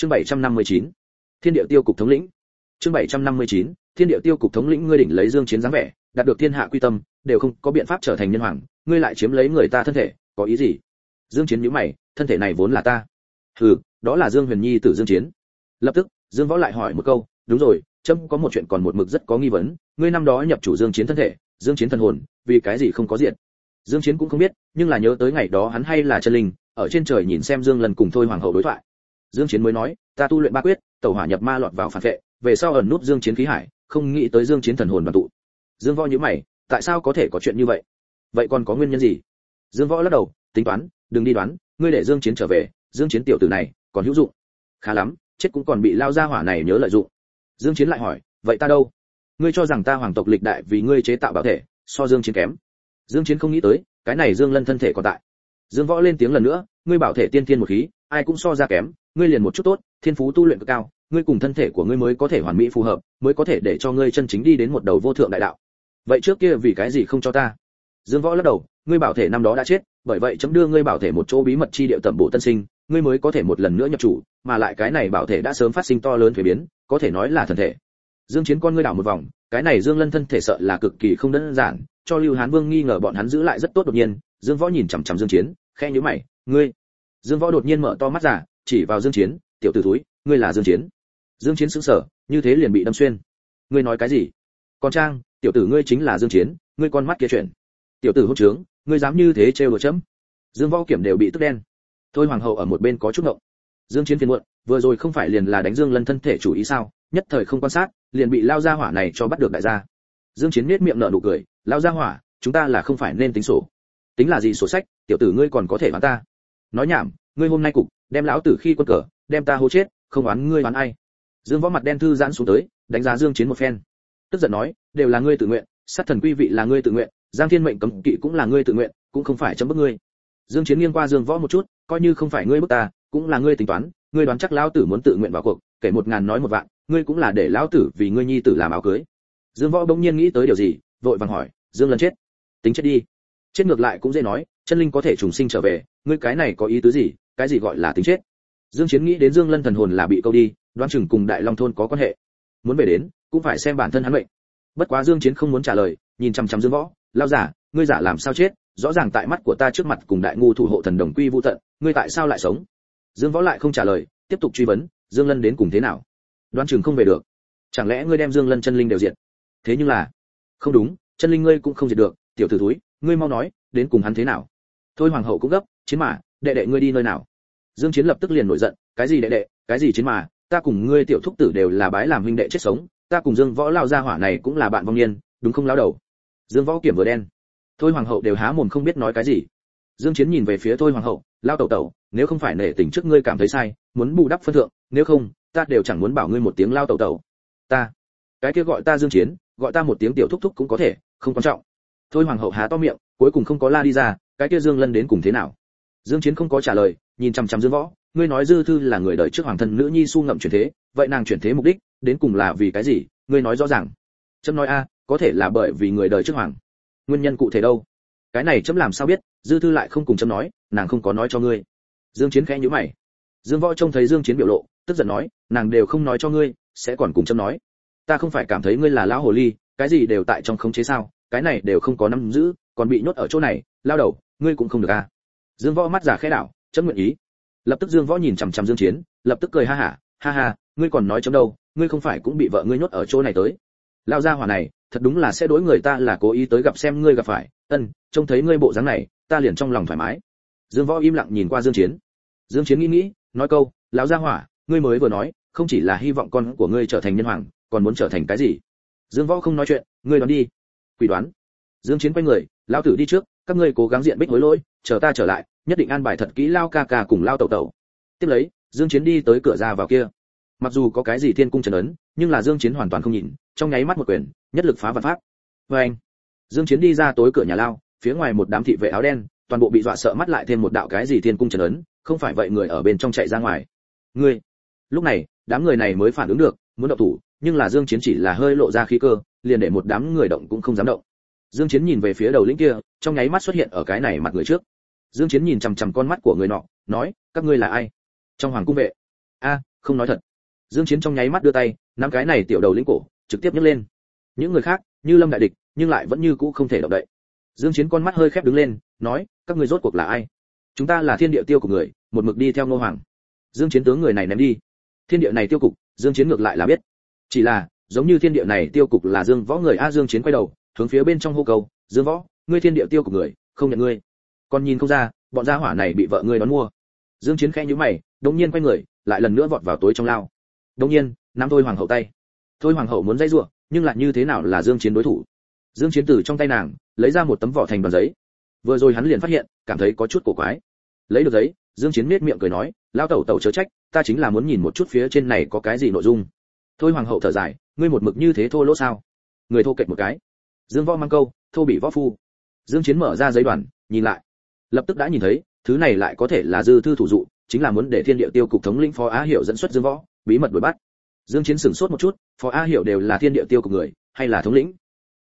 chương 759. thiên địa tiêu cục thống lĩnh chương 759. thiên địa tiêu cục thống lĩnh ngươi đỉnh lấy dương chiến dáng vẻ, đạt được thiên hạ quy tâm, đều không có biện pháp trở thành nhân hoàng, ngươi lại chiếm lấy người ta thân thể, có ý gì dương chiến nhíu mày, thân thể này vốn là ta hừ, đó là dương huyền nhi tử dương chiến lập tức, dương võ lại hỏi một câu, đúng rồi trâm có một chuyện còn một mực rất có nghi vấn, ngươi năm đó nhập chủ dương chiến thân thể, dương chiến thần hồn, vì cái gì không có diện dương chiến cũng không biết, nhưng là nhớ tới ngày đó hắn hay là chân linh, ở trên trời nhìn xem dương lần cùng thôi hoàng hậu đối thoại dương chiến mới nói, ta tu luyện ba quyết, tẩu hỏa nhập ma lọt vào phản vệ, về sau ẩn nút dương chiến khí hải, không nghĩ tới dương chiến thần hồn đoàn tụ. Dương võ như mày, tại sao có thể có chuyện như vậy? Vậy còn có nguyên nhân gì? Dương võ lắc đầu, tính toán, đừng đi đoán, ngươi để dương chiến trở về, dương chiến tiểu tử này còn hữu dụng. Khá lắm, chết cũng còn bị lao ra hỏa này nhớ lợi dụng. Dương chiến lại hỏi, vậy ta đâu? Ngươi cho rằng ta hoàng tộc lịch đại vì ngươi chế tạo bảo thể, so dương chiến kém. Dương chiến không nghĩ tới, cái này dương lân thân thể còn tại. Dương võ lên tiếng lần nữa, ngươi bảo thể tiên thiên một khí, ai cũng so ra kém ngươi liền một chút tốt, thiên phú tu luyện cực cao, ngươi cùng thân thể của ngươi mới có thể hoàn mỹ phù hợp, mới có thể để cho ngươi chân chính đi đến một đầu vô thượng đại đạo. Vậy trước kia vì cái gì không cho ta? Dương võ lắc đầu, ngươi bảo thể năm đó đã chết, bởi vậy chấm đưa ngươi bảo thể một chỗ bí mật chi điệu tẩm bổ tân sinh, ngươi mới có thể một lần nữa nhập chủ, mà lại cái này bảo thể đã sớm phát sinh to lớn thủy biến, có thể nói là thần thể. Dương chiến con ngươi đảo một vòng, cái này dương lân thân thể sợ là cực kỳ không đơn giản, cho lưu hán vương nghi ngờ bọn hắn giữ lại rất tốt đột nhiên, dương võ nhìn chằm chằm dương chiến, khẽ nhíu mày, ngươi? Dương võ đột nhiên mở to mắt ra chỉ vào dương chiến, tiểu tử thúi, ngươi là dương chiến. Dương chiến sững sờ, như thế liền bị đâm xuyên. Ngươi nói cái gì? Con trang, tiểu tử ngươi chính là dương chiến, ngươi con mắt kia chuyện tiểu tử hỗn trướng, ngươi dám như thế trêu đùa chấm. Dương võ kiểm đều bị tức đen. Thôi hoàng hậu ở một bên có chút ngộng. Dương chiến phiền muộn, vừa rồi không phải liền là đánh dương lân thân thể chủ ý sao? Nhất thời không quan sát, liền bị lao gia hỏa này cho bắt được đại gia. Dương chiến nét miệng nở nụ cười, lao gia hỏa, chúng ta là không phải nên tính sổ. Tính là gì sổ sách, tiểu tử ngươi còn có thể bán ta? Nói nhảm, ngươi hôm nay cục đem lão tử khi quân cờ, đem ta hố chết, không oán ngươi oán ai. Dương võ mặt đen thư giãn xuống tới, đánh giá dương chiến một phen. Tức giận nói, đều là ngươi tự nguyện, sát thần quy vị là ngươi tự nguyện, giang thiên mệnh cấm kỵ cũng là ngươi tự nguyện, cũng không phải chấm bức ngươi. Dương chiến nghiêng qua dương võ một chút, coi như không phải ngươi bức ta, cũng là ngươi tính toán, ngươi đoán chắc lão tử muốn tự nguyện vào cuộc, kể một ngàn nói một vạn, ngươi cũng là để lão tử vì ngươi nhi tử làm áo cưới. Dương võ bỗng nhiên nghĩ tới điều gì, vội vàng hỏi, dương lần chết. Tính chết đi. Chết ngược lại cũng dễ nói chân linh có thể trùng sinh trở về, ngươi cái này có ý tứ gì, cái gì gọi là tính chết? Dương chiến nghĩ đến dương lân thần hồn là bị câu đi, đoán chừng cùng đại long thôn có quan hệ. Muốn về đến, cũng phải xem bản thân hắn mệnh. Bất quá dương chiến không muốn trả lời, nhìn chăm chăm dương võ lao giả, ngươi giả làm sao chết? Rõ ràng tại mắt của ta trước mặt cùng đại ngu thủ hộ thần đồng quy vu tận, ngươi tại sao lại sống? Dương võ lại không trả lời, tiếp tục truy vấn, dương lân đến cùng thế nào? Đoán chừng không về được. Chẳng lẽ ngươi đem dương lân chân linh đều diệt? Thế nhưng là, không đúng, chân linh ngươi cũng không diệt được, tiểu tử thúi, ngươi mau nói, đến cùng hắn thế nào? Thôi hoàng hậu cũng gấp, chiến mà, đệ đệ ngươi đi nơi nào? Dương chiến lập tức liền nổi giận, cái gì đệ đệ, cái gì chiến mà, ta cùng ngươi tiểu thúc tử đều là bái làm huynh đệ chết sống, ta cùng dương võ lao gia hỏa này cũng là bạn vong niên, đúng không lão đầu? Dương võ kiểm vừa đen, thôi hoàng hậu đều há mồm không biết nói cái gì. Dương chiến nhìn về phía thôi hoàng hậu lao tẩu tẩu, nếu không phải nể tình trước ngươi cảm thấy sai, muốn bù đắp phân thượng, nếu không, ta đều chẳng muốn bảo ngươi một tiếng lao tẩu tẩu. Ta, cái kia gọi ta dương chiến, gọi ta một tiếng tiểu thúc thúc cũng có thể, không quan trọng. Thôi hoàng hậu há to miệng, cuối cùng không có la đi ra cái kia dương lân đến cùng thế nào? Dương chiến không có trả lời, nhìn chăm chăm dương võ, ngươi nói dư thư là người đời trước hoàng thân nữ nhi su ngậm chuyển thế, vậy nàng chuyển thế mục đích, đến cùng là vì cái gì? Ngươi nói rõ ràng. Chấm nói a, có thể là bởi vì người đời trước hoàng. Nguyên nhân cụ thể đâu? Cái này chấm làm sao biết? Dư thư lại không cùng chấm nói, nàng không có nói cho ngươi. Dương chiến khẽ nhíu mày. Dương võ trông thấy dương chiến biểu lộ, tức giận nói, nàng đều không nói cho ngươi, sẽ còn cùng chấm nói. Ta không phải cảm thấy ngươi là lão hồ ly, cái gì đều tại trong khống chế sao? Cái này đều không có nắm giữ, còn bị nhốt ở chỗ này, lao đầu ngươi cũng không được a. À. Dương võ mắt giả khẽ đảo, chấm nguyện ý. Lập tức dương võ nhìn chằm chằm dương chiến, lập tức cười ha ha ha ha, ngươi còn nói chấm đâu, ngươi không phải cũng bị vợ ngươi nhốt ở chỗ này tới. Lao gia hỏa này, thật đúng là sẽ đối người ta là cố ý tới gặp xem ngươi gặp phải. Ân, trông thấy ngươi bộ dáng này, ta liền trong lòng thoải mái. Dương võ im lặng nhìn qua dương chiến. Dương chiến nghĩ nghĩ, nói câu, lão gia hỏa, ngươi mới vừa nói, không chỉ là hy vọng con của ngươi trở thành nhân hoàng, còn muốn trở thành cái gì? Dương võ không nói chuyện, ngươi đoán đi. Quỷ đoán. Dương chiến quay người, lão tử đi trước các ngươi cố gắng diện bích hối lỗi, chờ ta trở lại, nhất định an bài thật kỹ lao ca ca cùng lao tẩu tẩu. Tiếp lấy, dương chiến đi tới cửa ra vào kia. Mặc dù có cái gì thiên cung trần ấn, nhưng là dương chiến hoàn toàn không nhìn, trong nháy mắt một quyền, nhất lực phá vạn pháp. Với anh, dương chiến đi ra tối cửa nhà lao, phía ngoài một đám thị vệ áo đen, toàn bộ bị dọa sợ mắt lại thêm một đạo cái gì thiên cung trần ấn, không phải vậy người ở bên trong chạy ra ngoài. Ngươi, lúc này, đám người này mới phản ứng được, muốn động thủ, nhưng là dương chiến chỉ là hơi lộ ra khí cơ, liền để một đám người động cũng không dám động dương chiến nhìn về phía đầu lĩnh kia, trong nháy mắt xuất hiện ở cái này mặt người trước. Dương chiến nhìn chằm chằm con mắt của người nọ, nói, các ngươi là ai? Trong hoàng cung vệ. A, không nói thật. Dương chiến trong nháy mắt đưa tay, nắm cái này tiểu đầu lĩnh cổ, trực tiếp nhấc lên. Những người khác, như lâm đại địch, nhưng lại vẫn như cũ không thể động đậy. Dương chiến con mắt hơi khép đứng lên, nói, các ngươi rốt cuộc là ai? Chúng ta là thiên địa tiêu của người, một mực đi theo ngô hoàng. Dương chiến tướng người này ném đi. Thiên địa này tiêu cục? Dương chiến ngược lại là biết. Chỉ là, giống như thiên địa này tiêu cục là dương võ người a dương chiến quay đầu hướng phía bên trong hô cầu dương võ, ngươi thiên địa tiêu của người, không nhận ngươi. Còn nhìn không ra, bọn gia hỏa này bị vợ ngươi đón mua. Dương chiến khẽ nhíu mày đống nhiên quay người, lại lần nữa vọt vào tối trong lao. Đống nhiên, nắm thôi hoàng hậu tay. Thôi hoàng hậu muốn dây rủa, nhưng lại như thế nào là dương chiến đối thủ? Dương chiến từ trong tay nàng, lấy ra một tấm vỏ thành bằng giấy. Vừa rồi hắn liền phát hiện, cảm thấy có chút cổ quái. Lấy được giấy, dương chiến nét miệng cười nói, lao tẩu tẩu chớ trách, ta chính là muốn nhìn một chút phía trên này có cái gì nội dung. Thôi hoàng hậu thở dài, ngươi một mực như thế thô lỗ sao? Người thô kệch một cái dương võ mang câu, thô bị võ phu. Dương chiến mở ra giấy đoàn, nhìn lại. Lập tức đã nhìn thấy, thứ này lại có thể là dư thư thủ dụ, chính là muốn để thiên địa tiêu cục thống lĩnh phó á hiểu dẫn xuất dương võ, bí mật đuổi bắt. Dương chiến sửng sốt một chút, phó á hiểu đều là thiên địa tiêu cục người, hay là thống lĩnh?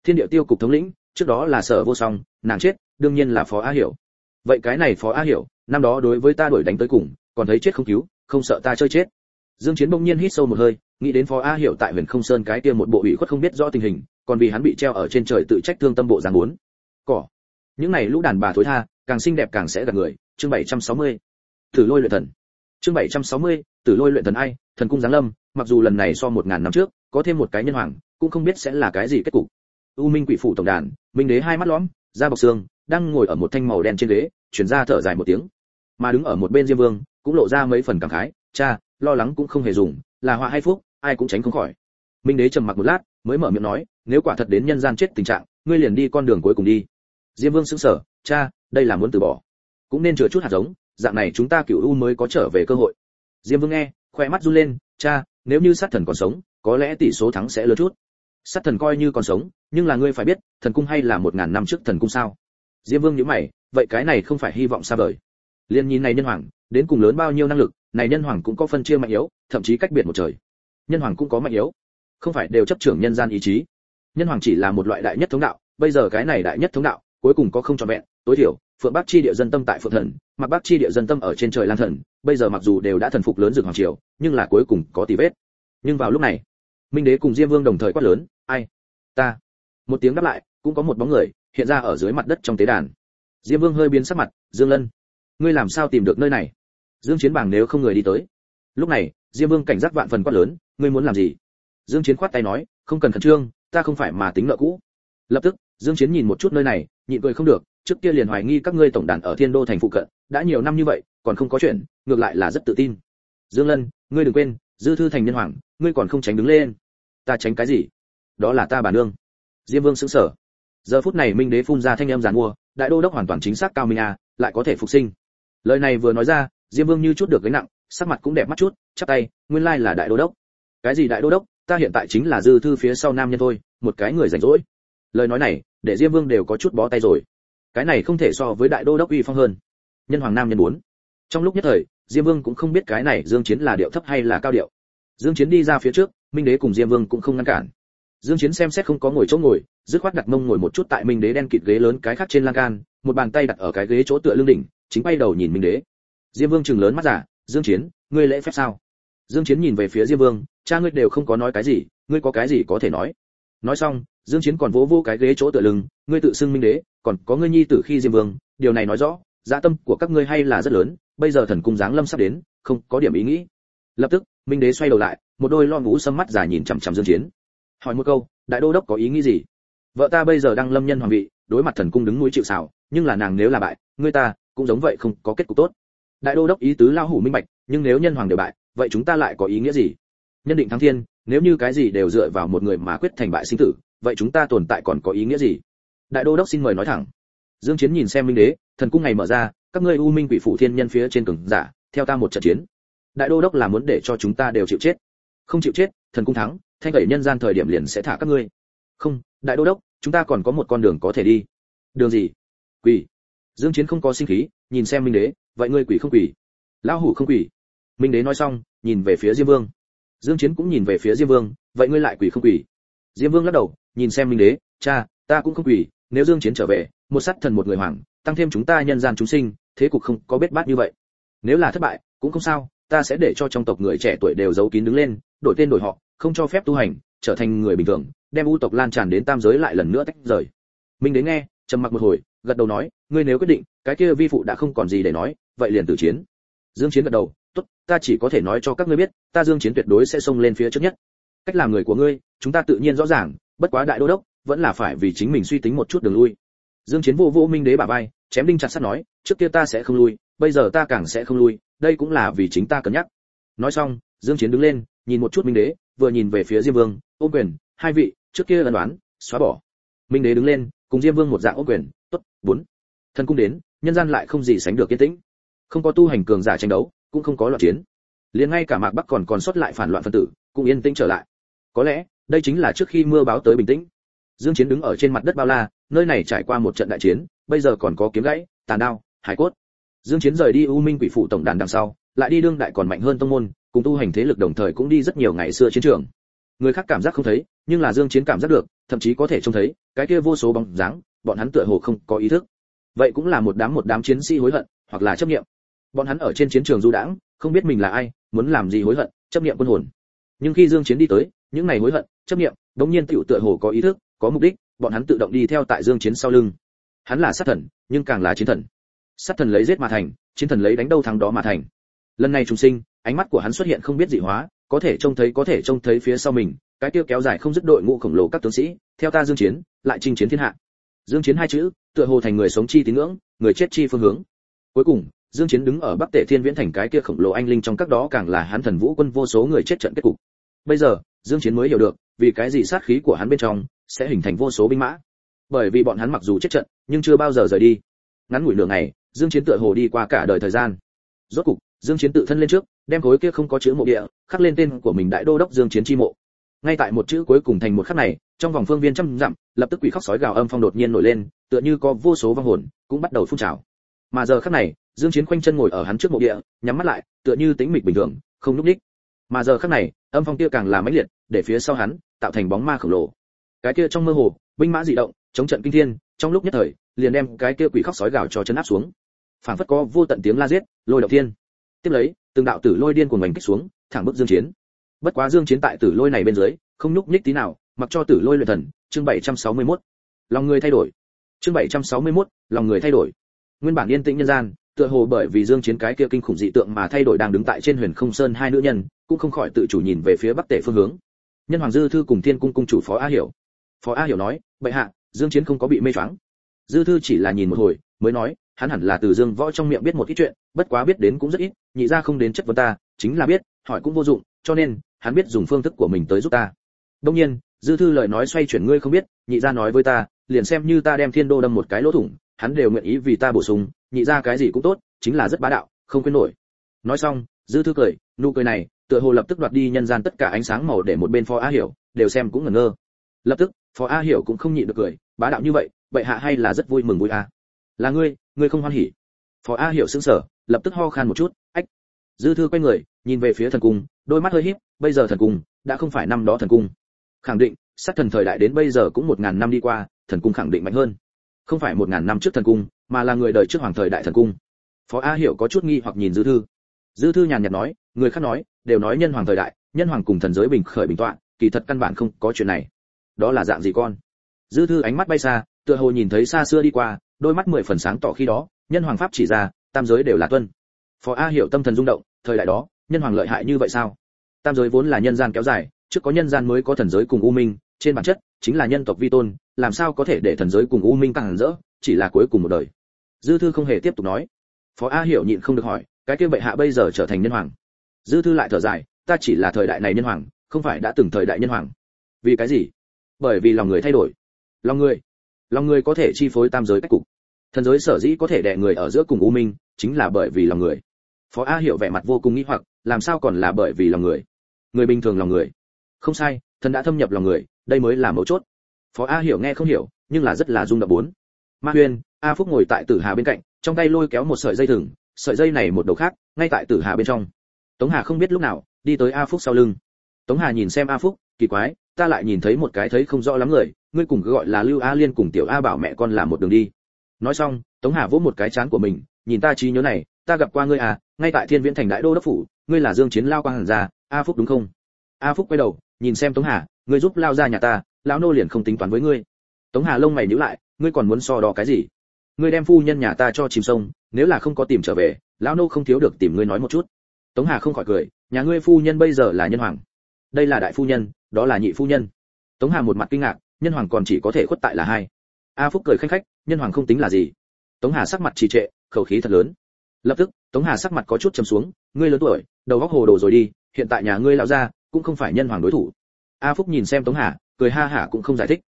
Thiên địa tiêu cục thống lĩnh, trước đó là sở vô song, nàng chết, đương nhiên là phó á hiểu. Vậy cái này phó á hiểu, năm đó đối với ta đuổi đánh tới cùng, còn thấy chết không cứu, không sợ ta chơi chết. Dương chiến bỗng nhiên hít sâu một hơi, nghĩ đến phó a hiểu tại huyền không sơn cái kia một bộ ủy khuất không biết rõ tình hình còn vì hắn bị treo ở trên trời tự trách thương tâm bộ dáng muốn. Cỏ. Những này lũ đàn bà thối tha càng xinh đẹp càng sẽ gạt người. Chương 760. tử lôi luyện thần. Chương 760, tử lôi luyện thần ai thần cung giáng lâm mặc dù lần này so một ngàn năm trước có thêm một cái nhân hoàng cũng không biết sẽ là cái gì kết cục. U minh quỷ phủ tổng đàn minh đế hai mắt lõm da bọc xương đang ngồi ở một thanh màu đen trên ghế chuyển ra thở dài một tiếng. Mà đứng ở một bên diêm vương cũng lộ ra mấy phần cảm khái. Cha lo lắng cũng không hề dùng là họa hay phúc ai cũng tránh không khỏi. Minh đế trầm mặc một lát mới mở miệng nói, nếu quả thật đến nhân gian chết tình trạng, ngươi liền đi con đường cuối cùng đi. Diêm vương sững sờ, cha, đây là muốn từ bỏ. Cũng nên chừa chút hạt giống, dạng này chúng ta cửu u mới có trở về cơ hội. Diêm vương nghe, khoe mắt run lên, cha, nếu như sát thần còn sống, có lẽ tỷ số thắng sẽ lớn chút. Sát thần coi như còn sống, nhưng là ngươi phải biết, thần cung hay là một ngàn năm trước thần cung sao? Diêm vương nhíu mày, vậy cái này không phải hy vọng xa vời. Liên nhìn này nhân hoàng, đến cùng lớn bao nhiêu năng lực, này nhân hoàng cũng có phân chia mạnh yếu, thậm chí cách biệt một trời. Nhân hoàng cũng có mạnh yếu không phải đều chấp trưởng nhân gian ý chí. Nhân hoàng chỉ là một loại đại nhất thống đạo, bây giờ cái này đại nhất thống đạo, cuối cùng có không trọn vẹn. Tối thiểu, phượng bắc chi địa dân tâm tại phượng thần mặc bắc chi địa dân tâm ở trên trời lan thần, bây giờ mặc dù đều đã thần phục lớn dược hoàng triều, nhưng là cuối cùng có tỷ vết. Nhưng vào lúc này, minh đế cùng diêm vương đồng thời quát lớn, ai? Ta? Một tiếng đáp lại, cũng có một bóng người hiện ra ở dưới mặt đất trong tế đàn. Diêm vương hơi biến sắc mặt, dương lân, ngươi làm sao tìm được nơi này? Dương chiến bảng nếu không người đi tới. Lúc này, diêm vương cảnh giác vạn phần quát lớn, ngươi muốn làm gì? Dương chiến khoát tay nói, không cần khẩn trương, ta không phải mà tính nợ cũ. Lập tức, dương chiến nhìn một chút nơi này, nhịn cười không được, trước kia liền hoài nghi các ngươi tổng đàn ở thiên đô thành phụ cận, đã nhiều năm như vậy, còn không có chuyện, ngược lại là rất tự tin. Dương lân, ngươi đừng quên, dư thư thành nhân hoàng, ngươi còn không tránh đứng lên. Ta tránh cái gì? Đó là ta bà nương. Diêm vương sững sờ. Giờ phút này minh đế phun ra thanh âm giàn mua, đại đô đốc hoàn toàn chính xác cao minh a lại có thể phục sinh. Lời này vừa nói ra, diêm vương như chút được gánh nặng, sắc mặt cũng đẹp mắt chút, chắp tay, nguyên lai là đại đô đốc. Cái gì đại đô đốc? Ta hiện tại chính là dư thư phía sau nam nhân thôi, một cái người rảnh rỗi. Lời nói này, để diêm vương đều có chút bó tay rồi. Cái này không thể so với đại đô đốc uy phong hơn. Nhân hoàng nam nhân muốn trong lúc nhất thời, diêm vương cũng không biết cái này dương chiến là điệu thấp hay là cao điệu. Dương chiến đi ra phía trước, minh đế cùng diêm vương cũng không ngăn cản. Dương chiến xem xét không có ngồi chỗ ngồi, dứt khoát đặt mông ngồi một chút tại minh đế đen kịt ghế lớn cái khác trên lan can, một bàn tay đặt ở cái ghế chỗ tựa lưng đỉnh, chính bay đầu nhìn minh đế. Diêm vương trừng lớn mắt giả, dương chiến, ngươi lễ phép sao? Dương chiến nhìn về phía diêm vương cha ngươi đều không có nói cái gì, ngươi có cái gì có thể nói. Nói xong, dương chiến còn vỗ vỗ cái ghế chỗ tựa lưng, ngươi tự xưng minh đế, còn có ngươi nhi tử khi diêm vương, điều này nói rõ dạ tâm của các ngươi hay là rất lớn, bây giờ thần cung giáng lâm sắp đến, không có điểm ý nghĩ. Lập tức, minh đế xoay đầu lại, một đôi lo ngũ sâm mắt dài nhìn chằm chằm dương chiến. Hỏi một câu, đại đô đốc có ý nghĩ gì? Vợ ta bây giờ đang lâm nhân hoàng vị, đối mặt thần cung đứng núi chịu sào, nhưng là nàng nếu là bại, ngươi ta cũng giống vậy không có kết cục tốt. Đại đô đốc ý tứ lao hủ minh bạch, nhưng nếu nhân hoàng đều bại, vậy chúng ta lại có ý nghĩa gì? Nhân định thắng thiên, nếu như cái gì đều dựa vào một người mà quyết thành bại sinh tử, vậy chúng ta tồn tại còn có ý nghĩa gì? Đại đô đốc xin mời nói thẳng. Dương chiến nhìn xem minh đế, thần cung ngày mở ra, các ngươi u minh quỷ phụ thiên nhân phía trên cường giả, theo ta một trận chiến. Đại đô đốc là muốn để cho chúng ta đều chịu chết. Không chịu chết, thần cung thắng, thanh tẩy nhân gian thời điểm liền sẽ thả các ngươi. Không, đại đô đốc, chúng ta còn có một con đường có thể đi. Đường gì? Quỷ. Dương chiến không có sinh khí, nhìn xem minh đế, vậy ngươi quỷ không quỷ? Lão hủ không quỷ. Minh đế nói xong, nhìn về phía diêm vương dương chiến cũng nhìn về phía diêm vương, vậy ngươi lại quỷ không quỷ diêm vương lắc đầu, nhìn xem minh đế, cha, ta cũng không quỷ nếu dương chiến trở về, một sát thần một người hoàng, tăng thêm chúng ta nhân gian chúng sinh, thế cục không có bết bát như vậy. Nếu là thất bại, cũng không sao, ta sẽ để cho trong tộc người trẻ tuổi đều giấu kín đứng lên, đổi tên đổi họ, không cho phép tu hành, trở thành người bình thường, đem u tộc lan tràn đến tam giới lại lần nữa tách rời. Minh đến nghe, trầm mặc một hồi, gật đầu nói, ngươi nếu quyết định, cái kia vi phụ đã không còn gì để nói, vậy liền tử chiến. Dương chiến gật đầu tốt, ta chỉ có thể nói cho các ngươi biết, ta dương chiến tuyệt đối sẽ xông lên phía trước nhất. Cách làm người của ngươi, chúng ta tự nhiên rõ ràng, bất quá đại đô đốc, vẫn là phải vì chính mình suy tính một chút đường lui. Dương chiến vô vô minh đế bà vai, chém đinh chặt sắt nói, trước kia ta sẽ không lui, bây giờ ta càng sẽ không lui, đây cũng là vì chính ta cân nhắc. Nói xong, dương chiến đứng lên, nhìn một chút minh đế, vừa nhìn về phía diêm vương, ôm quyền, hai vị, trước kia ân đoán xóa bỏ. Minh đế đứng lên, cùng diêm vương một dạng ôm quyền, tốt, bốn. Thân cung đến, nhân gian lại không gì sánh được kiên tĩnh. Không có tu hành cường giả tranh đấu cũng không có loạn chiến. Liền ngay cả mạc bắc còn còn sót lại phản loạn phân tử, cũng yên tĩnh trở lại. Có lẽ, đây chính là trước khi mưa báo tới bình tĩnh. Dương chiến đứng ở trên mặt đất bao la, nơi này trải qua một trận đại chiến, bây giờ còn có kiếm gãy, tàn đao, hải cốt. Dương chiến rời đi u minh quỷ phụ tổng đàn đằng sau, lại đi đương đại còn mạnh hơn tông môn, cùng tu hành thế lực đồng thời cũng đi rất nhiều ngày xưa chiến trường. Người khác cảm giác không thấy, nhưng là dương chiến cảm giác được, thậm chí có thể trông thấy, cái kia vô số bóng dáng, bọn hắn tựa hồ không có ý thức. Vậy cũng là một đám một đám chiến sĩ hối hận, hoặc là chấp niệm bọn hắn ở trên chiến trường du đãng, không biết mình là ai, muốn làm gì hối hận, chấp niệm quân hồn. Nhưng khi dương chiến đi tới, những ngày hối hận, chấp niệm, đống nhiên tiểu tựa hồ có ý thức, có mục đích, bọn hắn tự động đi theo tại dương chiến sau lưng. Hắn là sát thần, nhưng càng là chiến thần. Sát thần lấy giết mà thành, chiến thần lấy đánh đâu thắng đó mà thành. Lần này trùng sinh, ánh mắt của hắn xuất hiện không biết dị hóa, có thể trông thấy, có thể trông thấy phía sau mình, cái tiêu kéo dài không dứt đội ngũ khổng lồ các tướng sĩ, theo ta dương chiến, lại chinh chiến thiên hạ. Dương chiến hai chữ, tựa hồ thành người sống chi tín ngưỡng, người chết chi phương hướng. Cuối cùng dương chiến đứng ở bắc tể thiên viễn thành cái kia khổng lồ anh linh trong các đó càng là hắn thần vũ quân vô số người chết trận kết cục. Bây giờ, dương chiến mới hiểu được, vì cái gì sát khí của hắn bên trong sẽ hình thành vô số binh mã. Bởi vì bọn hắn mặc dù chết trận, nhưng chưa bao giờ rời đi. Ngắn ngủi nửa ngày, dương chiến tựa hồ đi qua cả đời thời gian. Rốt cục, dương chiến tự thân lên trước, đem khối kia không có chữ mộ địa, khắc lên tên của mình đại đô đốc dương chiến chi mộ. Ngay tại một chữ cuối cùng thành một khắc này, trong vòng phương viên trăm dặm, lập tức quỷ khóc sói gào âm phong đột nhiên nổi lên, tựa như có vô số vong hồn, cũng bắt đầu phun trào. Mà giờ khắc này dương chiến khoanh chân ngồi ở hắn trước mộ địa, nhắm mắt lại, tựa như tĩnh mịch bình thường, không lúc đích mà giờ khắc này, âm phong kia càng là mãnh liệt, để phía sau hắn, tạo thành bóng ma khổng lồ. Cái kia trong mơ hồ, binh mã dị động, chống trận kinh thiên, trong lúc nhất thời, liền đem cái kia quỷ khóc sói gào cho chấn áp xuống. Phảng phất có vô tận tiếng la giết, lôi động thiên. Tiếp lấy, từng đạo tử lôi điên cuồng mình kích xuống, thẳng bức dương chiến. Bất quá dương chiến tại tử lôi này bên dưới, không nhúc nhích tí nào, mặc cho tử lôi luyện thần, chương 761 lòng người thay đổi. Chương 761 lòng người thay đổi. Nguyên bản yên tĩnh nhân gian tựa hồ bởi vì dương chiến cái kia kinh khủng dị tượng mà thay đổi đang đứng tại trên huyền không sơn hai nữ nhân, cũng không khỏi tự chủ nhìn về phía bắc tể phương hướng. Nhân hoàng dư thư cùng thiên cung cung chủ phó a hiểu. Phó a hiểu nói, bệ hạ, dương chiến không có bị mê choáng. Dư thư chỉ là nhìn một hồi, mới nói, hắn hẳn là từ dương võ trong miệng biết một ít chuyện, bất quá biết đến cũng rất ít, nhị ra không đến chất vấn ta, chính là biết, hỏi cũng vô dụng, cho nên, hắn biết dùng phương thức của mình tới giúp ta. Đương nhiên, dư thư lời nói xoay chuyển ngươi không biết, nhị ra nói với ta, liền xem như ta đem thiên đô đâm một cái lỗ thủng, hắn đều nguyện ý vì ta bổ sung nhị ra cái gì cũng tốt, chính là rất bá đạo, không quên nổi. Nói xong, dư thư cười, nụ cười này, tựa hồ lập tức đoạt đi nhân gian tất cả ánh sáng màu để một bên phó a hiểu, đều xem cũng ngẩn ngơ. Lập tức, phó a hiểu cũng không nhịn được cười, bá đạo như vậy vậy hạ hay là rất vui mừng vui a. Là ngươi ngươi không hoan hỉ. Phó a hiểu sững sờ, lập tức ho khan một chút, ách. Dư thư quay người, nhìn về phía thần cung, đôi mắt hơi híp, bây giờ thần cung, đã không phải năm đó thần cung. Khẳng định, sát thần thời đại đến bây giờ cũng một ngàn năm đi qua, thần cung khẳng định mạnh hơn không phải một ngàn năm trước thần cung, mà là người đời trước hoàng thời đại thần cung. Phó a hiểu có chút nghi hoặc nhìn dư thư. Dư thư nhàn nhạt nói, người khác nói, đều nói nhân hoàng thời đại, nhân hoàng cùng thần giới bình khởi bình tọa, kỳ thật căn bản không có chuyện này. Đó là dạng gì con? Dư thư ánh mắt bay xa, tựa hồ nhìn thấy xa xưa đi qua, đôi mắt mười phần sáng tỏ khi đó, nhân hoàng pháp chỉ ra, tam giới đều là tuân. Phó a hiểu tâm thần rung động, thời đại đó, nhân hoàng lợi hại như vậy sao? Tam giới vốn là nhân gian kéo dài trước có nhân gian mới có thần giới cùng u minh, trên bản chất, chính là nhân tộc vi tôn, làm sao có thể để thần giới cùng u minh càng rỡ, chỉ là cuối cùng một đời. Dư thư không hề tiếp tục nói. Phó a hiểu nhịn không được hỏi, cái kia bệ hạ bây giờ trở thành nhân hoàng? Dư thư lại thở dài, ta chỉ là thời đại này nhân hoàng, không phải đã từng thời đại nhân hoàng. Vì cái gì? Bởi vì lòng người thay đổi. Lòng người lòng người có thể chi phối tam giới cách cục. Thần giới sở dĩ có thể đè người ở giữa cùng u minh, chính là bởi vì lòng người. Phó a hiểu vẻ mặt vô cùng nghĩ hoặc, làm sao còn là bởi vì lòng người? Người bình thường lòng người không sai, thần đã thâm nhập lòng người, đây mới là mấu chốt. Phó a hiểu nghe không hiểu, nhưng là rất là rung động bốn. Ma huyên a phúc ngồi tại tử hà bên cạnh, trong tay lôi kéo một sợi dây thừng, sợi dây này một đầu khác, ngay tại tử hà bên trong. Tống hà không biết lúc nào, đi tới a phúc sau lưng. Tống hà nhìn xem a phúc, kỳ quái, ta lại nhìn thấy một cái thấy không rõ lắm người, ngươi cùng cứ gọi là lưu a liên cùng tiểu a bảo mẹ con làm một đường đi. Nói xong, tống hà vỗ một cái chán của mình, nhìn ta trí nhớ này, ta gặp qua ngươi à ngay tại thiên viễn thành đại đô đốc phủ, ngươi là dương chiến lao quang hàn gia, a phúc đúng không? A phúc quay đầu, nhìn xem tống hà, ngươi giúp lao ra nhà ta, lão nô liền không tính toán với ngươi. Tống hà lông mày nhíu lại, ngươi còn muốn so đo cái gì? Ngươi đem phu nhân nhà ta cho chìm sông, nếu là không có tìm trở về, lão nô không thiếu được tìm ngươi nói một chút. Tống hà không khỏi cười, nhà ngươi phu nhân bây giờ là nhân hoàng. Đây là đại phu nhân, đó là nhị phu nhân. Tống hà một mặt kinh ngạc, nhân hoàng còn chỉ có thể khuất tại là hai. A phúc cười khanh khách, nhân hoàng không tính là gì. Tống hà sắc mặt trì trệ, khẩu khí thật lớn. Lập tức, tống hà sắc mặt có chút trầm xuống, ngươi lớn tuổi, đầu góc hồ đồ rồi đi, hiện tại nhà ngươi lão gia cũng không phải nhân hoàng đối thủ. A phúc nhìn xem tống hà, cười ha hả cũng không giải thích.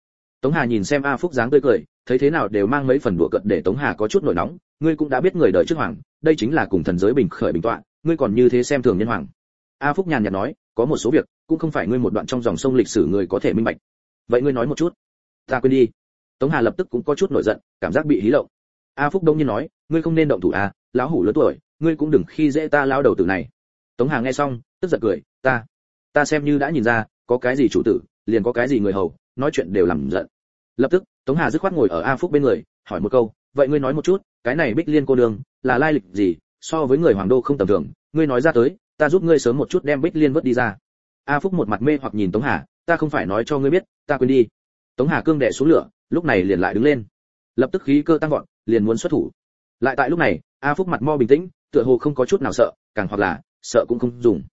Tống hà nhìn xem a phúc dáng tươi cười, thấy thế nào đều mang mấy phần đùa cợt để tống hà có chút nổi nóng. Ngươi cũng đã biết người đời trước hoàng, đây chính là cùng thần giới bình khởi bình tọa, ngươi còn như thế xem thường nhân hoàng. A phúc nhàn nhạt nói, có một số việc, cũng không phải ngươi một đoạn trong dòng sông lịch sử người có thể minh bạch. Vậy ngươi nói một chút. Ta quên đi. Tống hà lập tức cũng có chút nổi giận, cảm giác bị hí lộng. A phúc đông nhiên nói, ngươi không nên động thủ a lão hủ lớn tuổi, ngươi cũng đừng khi dễ ta lao đầu tử này. Tống hà nghe xong, tức giận cười, ta ta xem như đã nhìn ra, có cái gì chủ tử, liền có cái gì người hầu, nói chuyện đều làm giận. Lập tức, tống hà dứt khoát ngồi ở a phúc bên người, hỏi một câu, vậy ngươi nói một chút, cái này bích liên cô đường là lai lịch gì? So với người hoàng đô không tầm thường, ngươi nói ra tới, ta giúp ngươi sớm một chút đem bích liên vớt đi ra. A phúc một mặt mê hoặc nhìn tống hà, ta không phải nói cho ngươi biết, ta quên đi. Tống hà cương đệ xuống lửa, lúc này liền lại đứng lên. Lập tức khí cơ tăng vọt, liền muốn xuất thủ. Lại tại lúc này, a phúc mặt mo bình tĩnh, tựa hồ không có chút nào sợ, càng hoặc là sợ cũng không dùng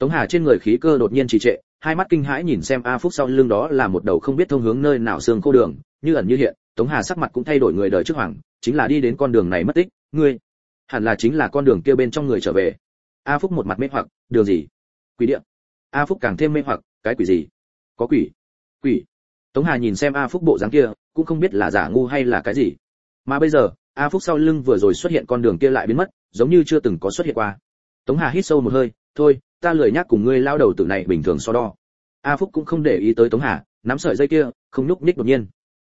tống hà trên người khí cơ đột nhiên trì trệ, hai mắt kinh hãi nhìn xem a phúc sau lưng đó là một đầu không biết thông hướng nơi nào xương khô đường. Như ẩn như hiện, tống hà sắc mặt cũng thay đổi người đời trước hoàng, chính là đi đến con đường này mất tích. Ngươi, hẳn là chính là con đường kia bên trong người trở về. A phúc một mặt mê hoặc, đường gì? Quỷ địa. A phúc càng thêm mê hoặc, cái quỷ gì? Có quỷ. Quỷ. Tống hà nhìn xem a phúc bộ dáng kia, cũng không biết là giả ngu hay là cái gì. Mà bây giờ, a phúc sau lưng vừa rồi xuất hiện con đường kia lại biến mất, giống như chưa từng có xuất hiện qua. Tống hà hít sâu một hơi, thôi ta lười nhắc cùng ngươi lao đầu tử này bình thường so đo. A phúc cũng không để ý tới tống hà, nắm sợi dây kia, không nhúc nhích đột nhiên.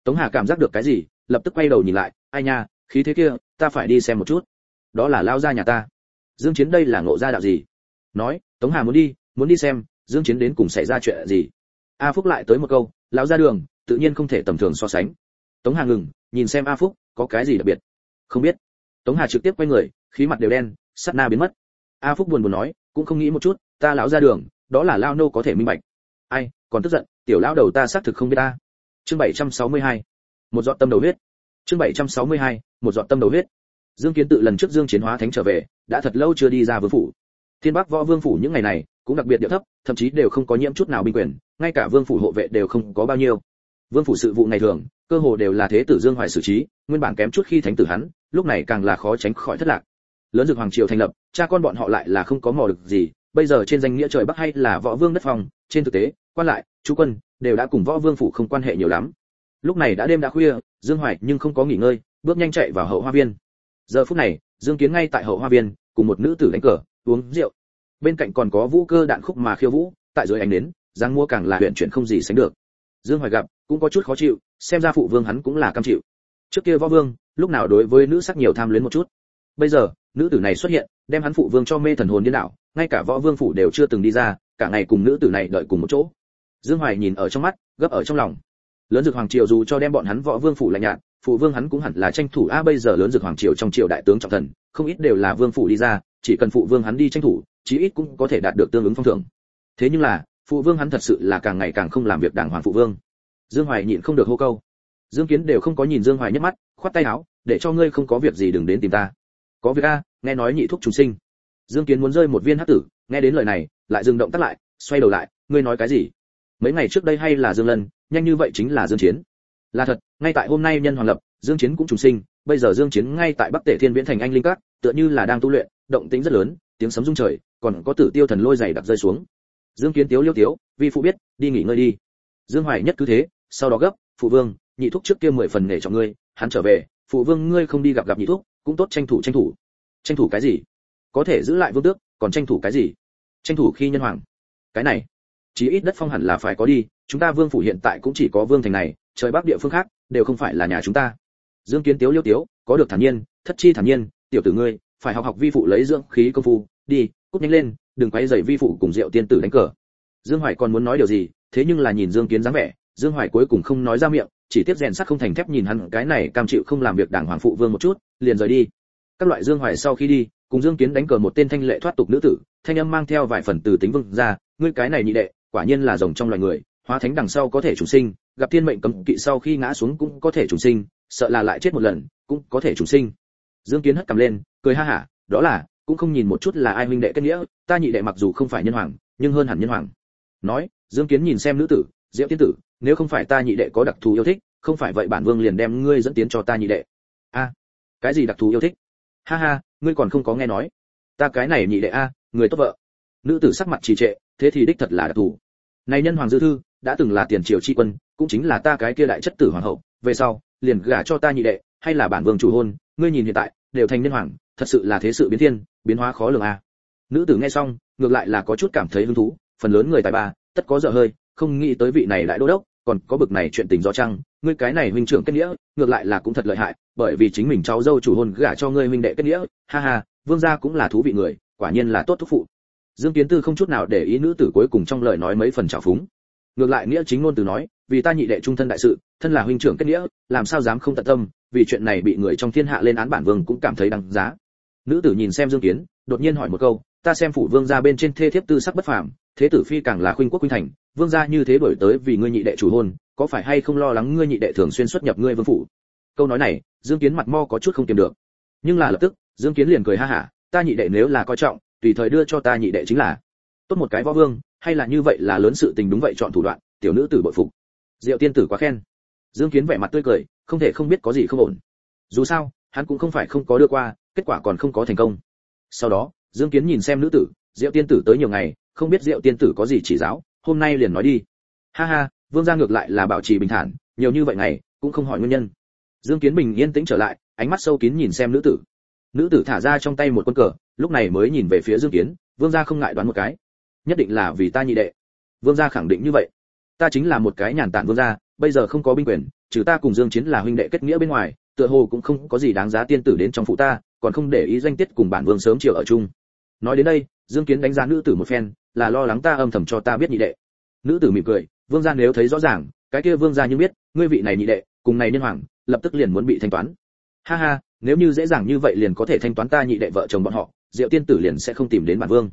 Tống hà cảm giác được cái gì, lập tức quay đầu nhìn lại, ai nha, khí thế kia, ta phải đi xem một chút. Đó là lao ra nhà ta. Dương chiến đây là ngộ ra đạo gì? Nói, tống hà muốn đi muốn đi xem, dương chiến đến cùng xảy ra chuyện gì? A phúc lại tới một câu lão ra đường, tự nhiên không thể tầm thường so sánh. Tống hà ngừng, nhìn xem a phúc, có cái gì đặc biệt? Không biết. Tống hà trực tiếp quay người, khí mặt đều đen sát na biến mất. A phúc buồn buồn nói cũng không nghĩ một chút, ta lão ra đường, đó là lao nô có thể minh bạch. Ai, còn tức giận, tiểu lão đầu ta xác thực không biết ta. Chương 762 một giọt tâm đầu huyết. Chương 762 một giọt tâm đầu huyết. Dương kiến tự lần trước dương chiến hóa thánh trở về, đã thật lâu chưa đi ra vương phủ. Thiên bắc võ vương phủ những ngày này, cũng đặc biệt địa thấp, thậm chí đều không có nhiễm chút nào binh quyền, ngay cả vương phủ hộ vệ đều không có bao nhiêu. Vương phủ sự vụ ngày thường, cơ hồ đều là thế tử dương hoài xử trí, nguyên bản kém chút khi thánh tử hắn, lúc này càng là khó tránh khỏi thất lạc lớn dược hoàng triều thành lập, cha con bọn họ lại là không có mò được gì, bây giờ trên danh nghĩa trời bắc hay là võ vương đất phòng trên thực tế, quan lại, chú quân, đều đã cùng võ vương phủ không quan hệ nhiều lắm. Lúc này đã đêm đã khuya, dương hoài nhưng không có nghỉ ngơi, bước nhanh chạy vào hậu hoa viên. Giờ phút này, dương kiến ngay tại hậu hoa viên, cùng một nữ tử đánh cờ, uống rượu. Bên cạnh còn có vũ cơ đạn khúc mà khiêu vũ, tại dưới ánh đến giang mua càng là huyện chuyện không gì sánh được. Dương hoài gặp, cũng có chút khó chịu, xem ra phụ vương hắn cũng là cam chịu. Trước kia võ vương, lúc nào đối với nữ sắc nhiều tham luyến một chút? Bây giờ, nữ tử này xuất hiện, đem hắn phụ vương cho mê thần hồn điên đảo, ngay cả võ vương phủ đều chưa từng đi ra, cả ngày cùng nữ tử này đợi cùng một chỗ. Dương hoài nhìn ở trong mắt, gấp ở trong lòng. Lớn dược hoàng triều dù cho đem bọn hắn võ vương phủ lạnh nhạt, phụ vương hắn cũng hẳn là tranh thủ, a, bây giờ lớn dược hoàng triều trong triều đại tướng trọng thần, không ít đều là vương phủ đi ra, chỉ cần phụ vương hắn đi tranh thủ, chí ít cũng có thể đạt được tương ứng phong thưởng. Thế nhưng là, phụ vương hắn thật sự là càng ngày càng không làm việc đàng hoàng phụ vương. Dương hoài nhịn không được hô câu. Dương kiến đều không có nhìn dương hoài nhất mắt, khoát tay áo, để cho ngươi không có việc gì đừng đến tìm ta có việc a, nghe nói nhị thúc trùng sinh. Dương kiến muốn rơi một viên hắc tử, nghe đến lời này, lại dừng động tác lại, xoay đầu lại, ngươi nói cái gì? Mấy ngày trước đây hay là dương lân, nhanh như vậy chính là dương chiến. Là thật, ngay tại hôm nay nhân hoàng lập, dương chiến cũng trùng sinh, bây giờ dương chiến ngay tại bắc tể thiên viễn thành anh linh các, tựa như là đang tu luyện, động tĩnh rất lớn, tiếng sấm rung trời, còn có tử tiêu thần lôi dày đặc rơi xuống. Dương kiến tiếu liêu tiếu, vi phụ biết, đi nghỉ ngơi đi. Dương hoài nhất cứ thế, sau đó gấp, phụ vương, nhị thúc trước kia mười phần nể cho ngươi, hắn trở về, phụ vương ngươi không đi gặp gặp nhị thúc cũng tốt tranh thủ tranh thủ. Tranh thủ cái gì? Có thể giữ lại vương tước, còn tranh thủ cái gì? Tranh thủ khi nhân hoàng. Cái này, chí ít đất phong hẳn là phải có đi, chúng ta vương phủ hiện tại cũng chỉ có vương thành này, trời bắc địa phương khác, đều không phải là nhà chúng ta. Dương kiến tiếu liêu tiếu, có được thản nhiên, thất chi thản nhiên, tiểu tử ngươi, phải học học vi phụ lấy dưỡng khí công phu, đi, cút nhanh lên, đừng quay dậy vi phụ cùng rượu tiên tử đánh cờ. Dương hoài còn muốn nói điều gì, thế nhưng là nhìn dương kiến dáng vẻ, dương hoài cuối cùng không nói ra miệng chỉ tiếp rèn sắt không thành thép nhìn hắn, cái này cam chịu không làm việc đảng hoàng phụ vương một chút, liền rời đi. Các loại dương hoài sau khi đi, cùng dương kiến đánh cờ một tên thanh lệ thoát tục nữ tử, thanh âm mang theo vài phần từ tính vương ra, ngươi cái này nhị đệ, quả nhiên là rồng trong loài người, hóa thánh đằng sau có thể chủ sinh, gặp thiên mệnh cấm kỵ sau khi ngã xuống cũng có thể chủ sinh, sợ là lại chết một lần, cũng có thể chủ sinh. Dương kiến hất cầm lên, cười ha hả, đó là, cũng không nhìn một chút là ai huynh đệ kết nghĩa, ta nhị đệ mặc dù không phải nhân hoàng, nhưng hơn hẳn nhân hoàng. Nói, dương kiến nhìn xem nữ tử, diệu tiên tử nếu không phải ta nhị đệ có đặc thù yêu thích, không phải vậy bản vương liền đem ngươi dẫn tiến cho ta nhị đệ. A, cái gì đặc thù yêu thích? Ha ha, ngươi còn không có nghe nói. Ta cái này nhị đệ a, người tốt vợ. Nữ tử sắc mặt trì trệ, thế thì đích thật là đặc thù. Này nhân hoàng dư thư, đã từng là tiền triều tri quân, cũng chính là ta cái kia đại chất tử hoàng hậu, về sau, liền gả cho ta nhị đệ, hay là bản vương chủ hôn, ngươi nhìn hiện tại, đều thành nhân hoàng, thật sự là thế sự biến thiên, biến hóa khó lường a. Nữ tử nghe xong, ngược lại là có chút cảm thấy hứng thú, phần lớn người tài ba, tất có dở hơi không nghĩ tới vị này lại đô đốc, còn có bực này chuyện tình do chăng ngươi cái này huynh trưởng kết nghĩa, ngược lại là cũng thật lợi hại, bởi vì chính mình cháu dâu chủ hôn gả cho ngươi huynh đệ kết nghĩa, ha ha, vương gia cũng là thú vị người, quả nhiên là tốt thúc phụ. Dương kiến tư không chút nào để ý nữ tử cuối cùng trong lời nói mấy phần trào phúng. Ngược lại nghĩa chính ngôn từ nói, vì ta nhị đệ trung thân đại sự, thân là huynh trưởng kết nghĩa, làm sao dám không tận tâm, vì chuyện này bị người trong thiên hạ lên án bản vương cũng cảm thấy đáng giá. Nữ tử nhìn xem dương kiến, đột nhiên hỏi một câu ta xem phủ vương gia bên trên thê thiếp tư sắc bất phàm, thế tử phi càng là khuynh quốc khuynh thành, vương gia như thế đổi tới vì ngươi nhị đệ chủ hôn, có phải hay không lo lắng ngươi nhị đệ thường xuyên xuất nhập ngươi vương phủ? Câu nói này, dương kiến mặt mo có chút không kiềm được. Nhưng là lập tức, dương kiến liền cười ha hả, ta nhị đệ nếu là coi trọng, tùy thời đưa cho ta nhị đệ chính là. Tốt một cái võ vương, hay là như vậy là lớn sự tình đúng vậy chọn thủ đoạn, tiểu nữ tử bội phục. Diệu tiên tử quá khen. Dương kiến vẻ mặt tươi cười, không thể không biết có gì không ổn. Dù sao, hắn cũng không phải không có đưa qua, kết quả còn không có thành công. Sau đó dương kiến nhìn xem nữ tử, diệu tiên tử tới nhiều ngày, không biết diệu tiên tử có gì chỉ giáo, hôm nay liền nói đi. Ha ha, vương gia ngược lại là bảo trì bình thản, nhiều như vậy ngày, cũng không hỏi nguyên nhân. Dương kiến bình yên tĩnh trở lại, ánh mắt sâu kín nhìn xem nữ tử. Nữ tử thả ra trong tay một quân cờ, lúc này mới nhìn về phía dương kiến, vương gia không ngại đoán một cái. Nhất định là vì ta nhị đệ. Vương gia khẳng định như vậy. Ta chính là một cái nhàn tản vương gia, bây giờ không có binh quyền, trừ ta cùng dương chiến là huynh đệ kết nghĩa bên ngoài, tựa hồ cũng không có gì đáng giá tiên tử đến trong phụ ta còn không để ý danh tiết cùng bản vương sớm chiều ở chung. Nói đến đây, dương kiến đánh giá nữ tử một phen, là lo lắng ta âm thầm cho ta biết nhị đệ. Nữ tử mỉm cười, vương gia nếu thấy rõ ràng, cái kia vương gia như biết, ngươi vị này nhị đệ, cùng này nhân hoàng, lập tức liền muốn bị thanh toán. Ha ha, nếu như dễ dàng như vậy liền có thể thanh toán ta nhị đệ vợ chồng bọn họ, diệu tiên tử liền sẽ không tìm đến bản vương.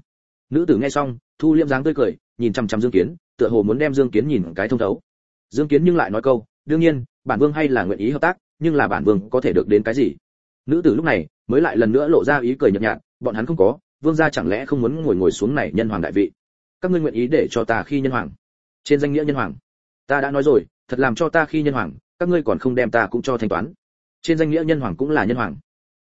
Nữ tử nghe xong, thu liêm dáng tươi cười, nhìn chăm chăm dương kiến, tựa hồ muốn đem dương kiến nhìn cái thông thấu. Dương kiến nhưng lại nói câu, đương nhiên, bản vương hay là nguyện ý hợp tác, nhưng là bản vương có thể được đến cái gì? Nữ tử lúc này mới lại lần nữa lộ ra ý cười nhợt nhạt, bọn hắn không có, vương gia chẳng lẽ không muốn ngồi ngồi xuống này nhân hoàng đại vị? Các ngươi nguyện ý để cho ta khi nhân hoàng? Trên danh nghĩa nhân hoàng. Ta đã nói rồi, thật làm cho ta khi nhân hoàng, các ngươi còn không đem ta cũng cho thanh toán. Trên danh nghĩa nhân hoàng cũng là nhân hoàng.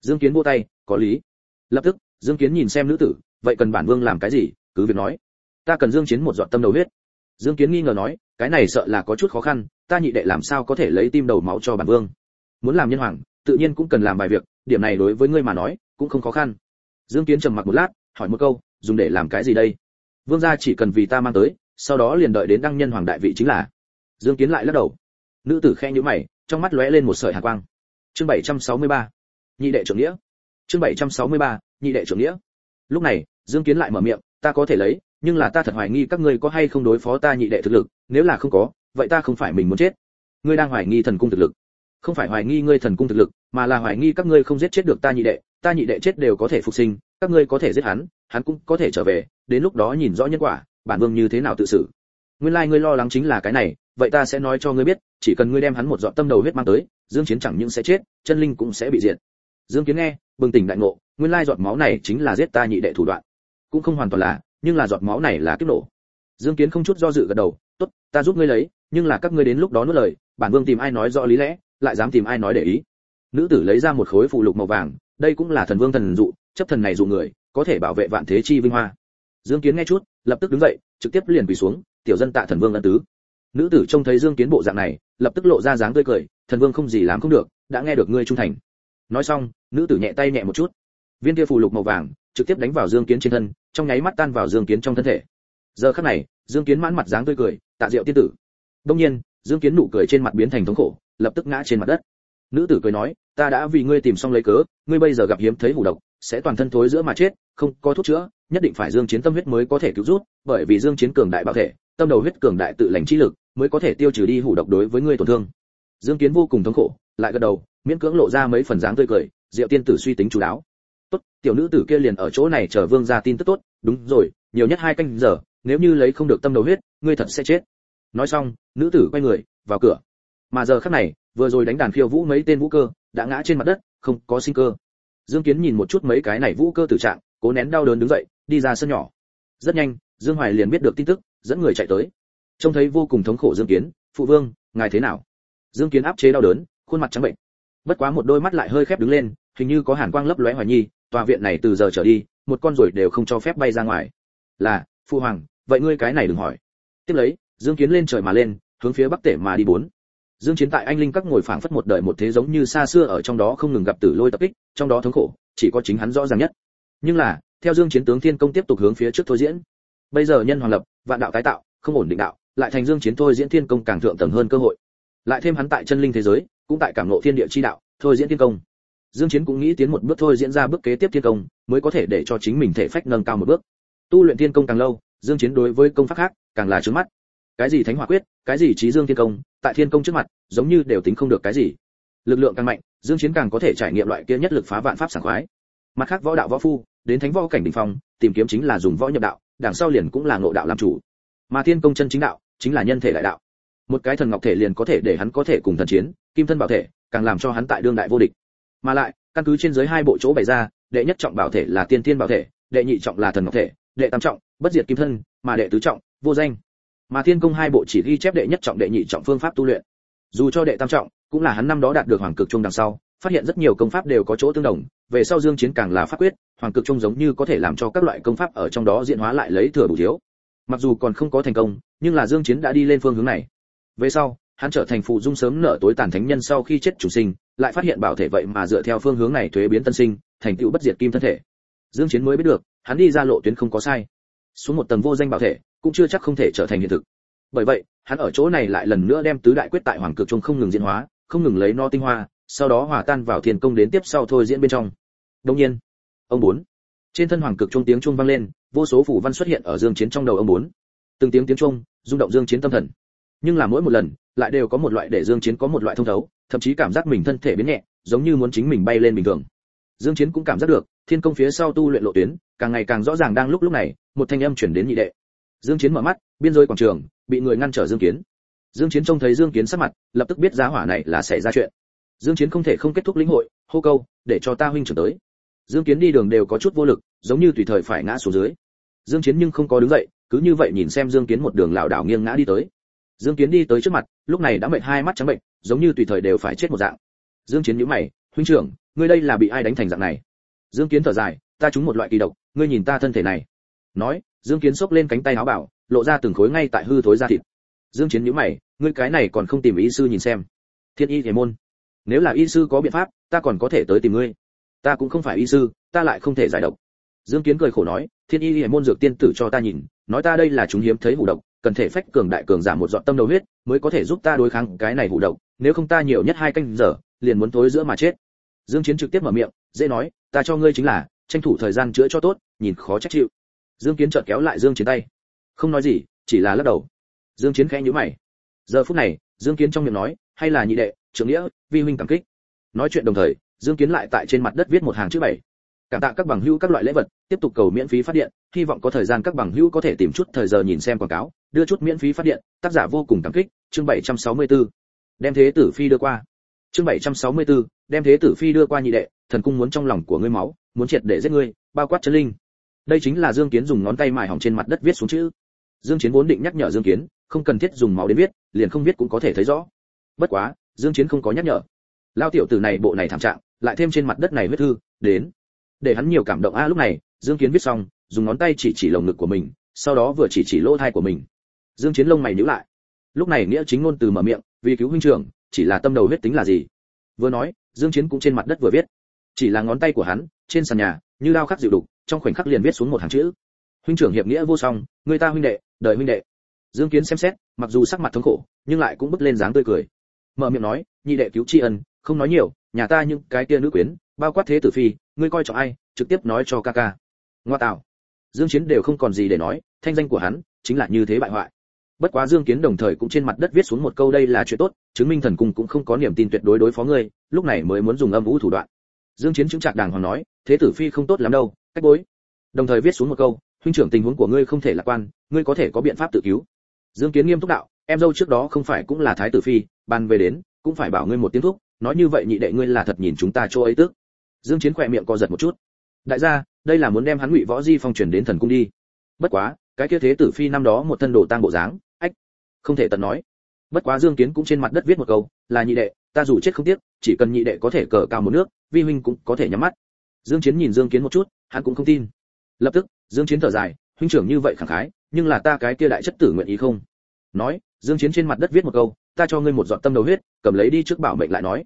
Dương kiến vô tay, có lý. Lập tức, dương kiến nhìn xem nữ tử, vậy cần bản vương làm cái gì? Cứ việc nói. Ta cần dương chiến một giọt tâm đầu huyết. Dương kiến nghi ngờ nói, cái này sợ là có chút khó khăn, ta nhị đệ làm sao có thể lấy tim đầu máu cho bản vương? Muốn làm nhân hoàng tự nhiên cũng cần làm bài việc, điểm này đối với ngươi mà nói, cũng không khó khăn. Dương kiến trầm mặc một lát, hỏi một câu, dùng để làm cái gì đây? Vương gia chỉ cần vì ta mang tới, sau đó liền đợi đến đăng nhân hoàng đại vị chính là. Dương kiến lại lắc đầu. Nữ tử khe nhíu mày, trong mắt lóe lên một sợi hàn quang. Chương 763 nhị đệ trưởng nghĩa. Chương 763 nhị đệ trưởng nghĩa. Lúc này, dương kiến lại mở miệng, ta có thể lấy, nhưng là ta thật hoài nghi các ngươi có hay không đối phó ta nhị đệ thực lực, nếu là không có, vậy ta không phải mình muốn chết. Ngươi đang hoài nghi thần cung thực lực không phải hoài nghi ngươi thần cung thực lực, mà là hoài nghi các ngươi không giết chết được ta nhị đệ, ta nhị đệ chết đều có thể phục sinh, các ngươi có thể giết hắn hắn cũng có thể trở về, đến lúc đó nhìn rõ nhân quả, bản vương như thế nào tự xử. Nguyên lai like ngươi lo lắng chính là cái này, vậy ta sẽ nói cho ngươi biết, chỉ cần ngươi đem hắn một giọt tâm đầu huyết mang tới, dương chiến chẳng những sẽ chết, chân linh cũng sẽ bị diệt. Dương kiến nghe, bừng tỉnh đại ngộ, nguyên lai giọt máu này chính là giết ta nhị đệ thủ đoạn. Cũng không hoàn toàn là, nhưng là giọt máu này là kiếp nổ. Dương kiến không chút do dự gật đầu, tốt, ta giúp ngươi lấy, nhưng là các ngươi đến lúc đó nuốt lời, bản vương tìm ai nói rõ lý lẽ lại dám tìm ai nói để ý. Nữ tử lấy ra một khối phụ lục màu vàng, đây cũng là thần vương thần dụ, chấp thần này dụ người, có thể bảo vệ vạn thế chi vinh hoa. Dương kiến nghe chút, lập tức đứng dậy, trực tiếp liền quỳ xuống, tiểu dân tạ thần vương ân tứ. Nữ tử trông thấy dương kiến bộ dạng này, lập tức lộ ra dáng tươi cười, thần vương không gì làm không được, đã nghe được ngươi trung thành. Nói xong, nữ tử nhẹ tay nhẹ một chút. Viên kia phù lục màu vàng, trực tiếp đánh vào dương kiến trên thân, trong nháy mắt tan vào dương kiến trong thân thể. Giờ khắc này, dương kiến mãn mặt dáng tươi cười, tạ diệu tiên tử. Đông nhiên, dương kiến nụ cười trên mặt biến thành thống khổ lập tức ngã trên mặt đất. Nữ tử cười nói, ta đã vì ngươi tìm xong lấy cớ, ngươi bây giờ gặp hiếm thấy hủ độc, sẽ toàn thân thối giữa mà chết, không có thuốc chữa, nhất định phải dương chiến tâm huyết mới có thể cứu rút, bởi vì dương chiến cường đại bảo thể, tâm đầu huyết cường đại tự lãnh chi lực, mới có thể tiêu trừ đi hủ độc đối với ngươi tổn thương. Dương kiến vô cùng thống khổ, lại gật đầu, miễn cưỡng lộ ra mấy phần dáng tươi cười, diệu tiên tử suy tính chú đáo. Tốt, tiểu nữ tử kia liền ở chỗ này chờ vương gia tin tức tốt. Đúng rồi, nhiều nhất hai canh giờ, nếu như lấy không được tâm đầu huyết, ngươi thật sẽ chết. Nói xong, nữ tử quay người, vào cửa mà giờ khắc này, vừa rồi đánh đàn khiêu vũ mấy tên vũ cơ, đã ngã trên mặt đất, không có sinh cơ. Dương kiến nhìn một chút mấy cái này vũ cơ tử trạng, cố nén đau đớn đứng dậy, đi ra sân nhỏ. Rất nhanh, dương hoài liền biết được tin tức, dẫn người chạy tới. Trông thấy vô cùng thống khổ dương kiến, phụ vương, ngài thế nào? Dương kiến áp chế đau đớn, khuôn mặt trắng bệnh. Bất quá một đôi mắt lại hơi khép đứng lên, hình như có hàn quang lấp lóe hoài nhi tòa viện này từ giờ trở đi, một con ruồi đều không cho phép bay ra ngoài. Là phụ hoàng, vậy ngươi cái này đừng hỏi. Tiếp lấy, dương kiến lên trời mà lên, hướng phía bắc tể mà đi bốn dương chiến tại anh linh các ngồi phảng phất một đời một thế giống như xa xưa ở trong đó không ngừng gặp tử lôi tập kích, trong đó thống khổ, chỉ có chính hắn rõ ràng nhất. Nhưng là, theo dương chiến tướng thiên công tiếp tục hướng phía trước thôi diễn. Bây giờ nhân hoàng lập, vạn đạo tái tạo, không ổn định đạo, lại thành dương chiến thôi diễn thiên công càng thượng tầng hơn cơ hội. Lại thêm hắn tại chân linh thế giới, cũng tại cảm ngộ thiên địa chi đạo, thôi diễn thiên công. Dương chiến cũng nghĩ tiến một bước thôi diễn ra bước kế tiếp thiên công, mới có thể để cho chính mình thể phách nâng cao một bước. Tu luyện thiên công càng lâu, dương chiến đối với công pháp khác, càng là trướng mắt. Cái gì thánh hỏa quyết cái gì trí dương thiên công, tại thiên công trước mặt, giống như đều tính không được cái gì. Lực lượng càng mạnh, dương chiến càng có thể trải nghiệm loại kia nhất lực phá vạn pháp sảng khoái. Mặt khác võ đạo võ phu, đến thánh võ cảnh đỉnh phong, tìm kiếm chính là dùng võ nhập đạo, đằng sau liền cũng là ngộ đạo làm chủ. Mà thiên công chân chính đạo, chính là nhân thể đại đạo. Một cái thần ngọc thể liền có thể để hắn có thể cùng thần chiến, kim thân bảo thể, càng làm cho hắn tại đương đại vô địch. Mà lại, căn cứ trên dưới hai bộ chỗ bày ra, đệ nhất trọng bảo thể là tiên thiên bảo thể, đệ nhị trọng là thần ngọc thể, đệ tam trọng, bất diệt kim thân, mà đệ tứ trọng, vô danh mà thiên công hai bộ chỉ ghi chép đệ nhất trọng đệ nhị trọng phương pháp tu luyện. Dù cho đệ tam trọng, cũng là hắn năm đó đạt được hoàng cực trung đằng sau, phát hiện rất nhiều công pháp đều có chỗ tương đồng, về sau dương chiến càng là pháp quyết, hoàng cực trung giống như có thể làm cho các loại công pháp ở trong đó diễn hóa lại lấy thừa đủ thiếu. Mặc dù còn không có thành công, nhưng là dương chiến đã đi lên phương hướng này. Về sau, hắn trở thành phụ dung sớm nở tối tàn thánh nhân sau khi chết chủ sinh, lại phát hiện bảo thể vậy mà dựa theo phương hướng này thuế biến tân sinh, thành tựu bất diệt kim thân thể. Dương chiến mới biết được, hắn đi ra lộ tuyến không có sai. Xuống một tầng vô danh bảo thể cũng chưa chắc không thể trở thành hiện thực. Bởi vậy, hắn ở chỗ này lại lần nữa đem tứ đại quyết tại hoàng cực trung không ngừng diễn hóa, không ngừng lấy no tinh hoa, sau đó hòa tan vào thiên công đến tiếp sau thôi diễn bên trong. Đông nhiên, ông bốn. Trên thân hoàng cực trung tiếng trung vang lên, vô số phủ văn xuất hiện ở dương chiến trong đầu ông bốn. Từng tiếng tiếng trung rung động dương chiến tâm thần. Nhưng là mỗi một lần, lại đều có một loại để dương chiến có một loại thông thấu, thậm chí cảm giác mình thân thể biến nhẹ, giống như muốn chính mình bay lên bình thường. Dương chiến cũng cảm giác được, thiên công phía sau tu luyện lộ tuyến, càng ngày càng rõ ràng đang lúc lúc này, một thanh âm chuyển đến nhị đệ dương chiến mở mắt, biên giới quảng trường, bị người ngăn trở dương kiến. Dương chiến trông thấy dương kiến sắc mặt, lập tức biết giá hỏa này là xảy ra chuyện. Dương chiến không thể không kết thúc lĩnh hội, hô câu, để cho ta huynh trưởng tới. Dương kiến đi đường đều có chút vô lực, giống như tùy thời phải ngã xuống dưới. Dương chiến nhưng không có đứng dậy, cứ như vậy nhìn xem dương kiến một đường lảo đảo nghiêng ngã đi tới. Dương kiến đi tới trước mặt, lúc này đã mệt hai mắt trắng bệnh, giống như tùy thời đều phải chết một dạng. Dương chiến nhíu mày, huynh trưởng, ngươi đây là bị ai đánh thành dạng này? Dương kiến thở dài, ta trúng một loại kỳ độc, ngươi nhìn ta thân thể này. Nói dương kiến xốc lên cánh tay áo bảo, lộ ra từng khối ngay tại hư thối da thịt. Dương chiến nhíu mày, ngươi cái này còn không tìm y sư nhìn xem. Thiên y thể môn, nếu là y sư có biện pháp, ta còn có thể tới tìm ngươi. Ta cũng không phải y sư, ta lại không thể giải độc. Dương kiến cười khổ nói, thiên y thể môn dược tiên tử cho ta nhìn, nói ta đây là chúng hiếm thấy hủ độc, cần thể phách cường đại cường giảm một dọn tâm đầu huyết, mới có thể giúp ta đối kháng cái này hủ độc, nếu không ta nhiều nhất hai canh giờ, liền muốn tối giữa mà chết. Dương chiến trực tiếp mở miệng, dễ nói, ta cho ngươi chính là, tranh thủ thời gian chữa cho tốt, nhìn khó trách chịu dương kiến chợt kéo lại dương chiến tay. Không nói gì chỉ là lắc đầu. Dương chiến khẽ nhíu mày. Giờ phút này dương kiến trong miệng nói hay là nhị đệ trưởng nghĩa vi huynh cảm kích. Nói chuyện đồng thời dương kiến lại tại trên mặt đất viết một hàng chữ bảy. Cảm tạ các bằng hữu các loại lễ vật tiếp tục cầu miễn phí phát điện hy vọng có thời gian các bằng hữu có thể tìm chút thời giờ nhìn xem quảng cáo đưa chút miễn phí phát điện. Tác giả vô cùng cảm kích chương 764. đem thế tử phi đưa qua. Chương 764, đem thế tử phi đưa qua nhị đệ thần cung muốn trong lòng của ngươi máu muốn triệt để giết ngươi bao quát chân linh đây chính là dương kiến dùng ngón tay mài hỏng trên mặt đất viết xuống chữ. Dương chiến vốn định nhắc nhở dương kiến, không cần thiết dùng máu đến viết, liền không viết cũng có thể thấy rõ. Bất quá, dương chiến không có nhắc nhở. Lao tiểu tử này bộ này thảm trạng, lại thêm trên mặt đất này viết thư đến. Để hắn nhiều cảm động a, lúc này, dương kiến viết xong, dùng ngón tay chỉ chỉ lồng ngực của mình, sau đó vừa chỉ chỉ lỗ thai của mình. Dương chiến lông mày nhíu lại. Lúc này nghĩa chính ngôn từ mở miệng, vì cứu huynh trưởng, chỉ là tâm đầu huyết tính là gì? Vừa nói, dương chiến cũng trên mặt đất vừa viết. Chỉ là ngón tay của hắn, trên sàn nhà, như lao khắc dịu đục trong khoảnh khắc liền viết xuống một hàng chữ. Huynh trưởng hiệp nghĩa vô song, người ta huynh đệ, đời huynh đệ. Dương kiến xem xét, mặc dù sắc mặt thống khổ, nhưng lại cũng bứt lên dáng tươi cười. Mở miệng nói, nhị đệ cứu tri ân, không nói nhiều, nhà ta những cái kia nữ quyến, bao quát thế tử phi, ngươi coi trọng ai, trực tiếp nói cho ca ca. Ngoa tạo. Dương chiến đều không còn gì để nói, thanh danh của hắn chính là như thế bại hoại. Bất quá dương kiến đồng thời cũng trên mặt đất viết xuống một câu đây là chuyện tốt, chứng minh thần cung cũng không có niềm tin tuyệt đối đối phó ngươi, lúc này mới muốn dùng âm vũ thủ đoạn. Dương chiến chứng trạc đàng hoàng nói, thế tử phi không tốt lắm đâu cách bối. Đồng thời viết xuống một câu, huynh trưởng tình huống của ngươi không thể lạc quan, ngươi có thể có biện pháp tự cứu. Dương kiến nghiêm túc đạo, em dâu trước đó không phải cũng là thái tử phi, ban về đến, cũng phải bảo ngươi một tiếng thúc, nói như vậy nhị đệ ngươi là thật nhìn chúng ta chỗ ấy tức. Dương chiến khỏe miệng co giật một chút. Đại gia, đây là muốn đem hắn ngụy võ di phong truyền đến thần cung đi. Bất quá, cái kia thế tử phi năm đó một thân đồ tang bộ dáng, ách, không thể tận nói. Bất quá dương kiến cũng trên mặt đất viết một câu, là nhị đệ, ta dù chết không tiếc, chỉ cần nhị đệ có thể cờ cao một nước, vi huynh cũng có thể nhắm mắt dương chiến nhìn dương kiến một chút, hắn cũng không tin. Lập tức, dương chiến thở dài, huynh trưởng như vậy khẳng khái, nhưng là ta cái kia đại chất tử nguyện ý không? Nói, dương chiến trên mặt đất viết một câu, ta cho ngươi một giọt tâm đầu huyết, cầm lấy đi trước bảo mệnh lại nói.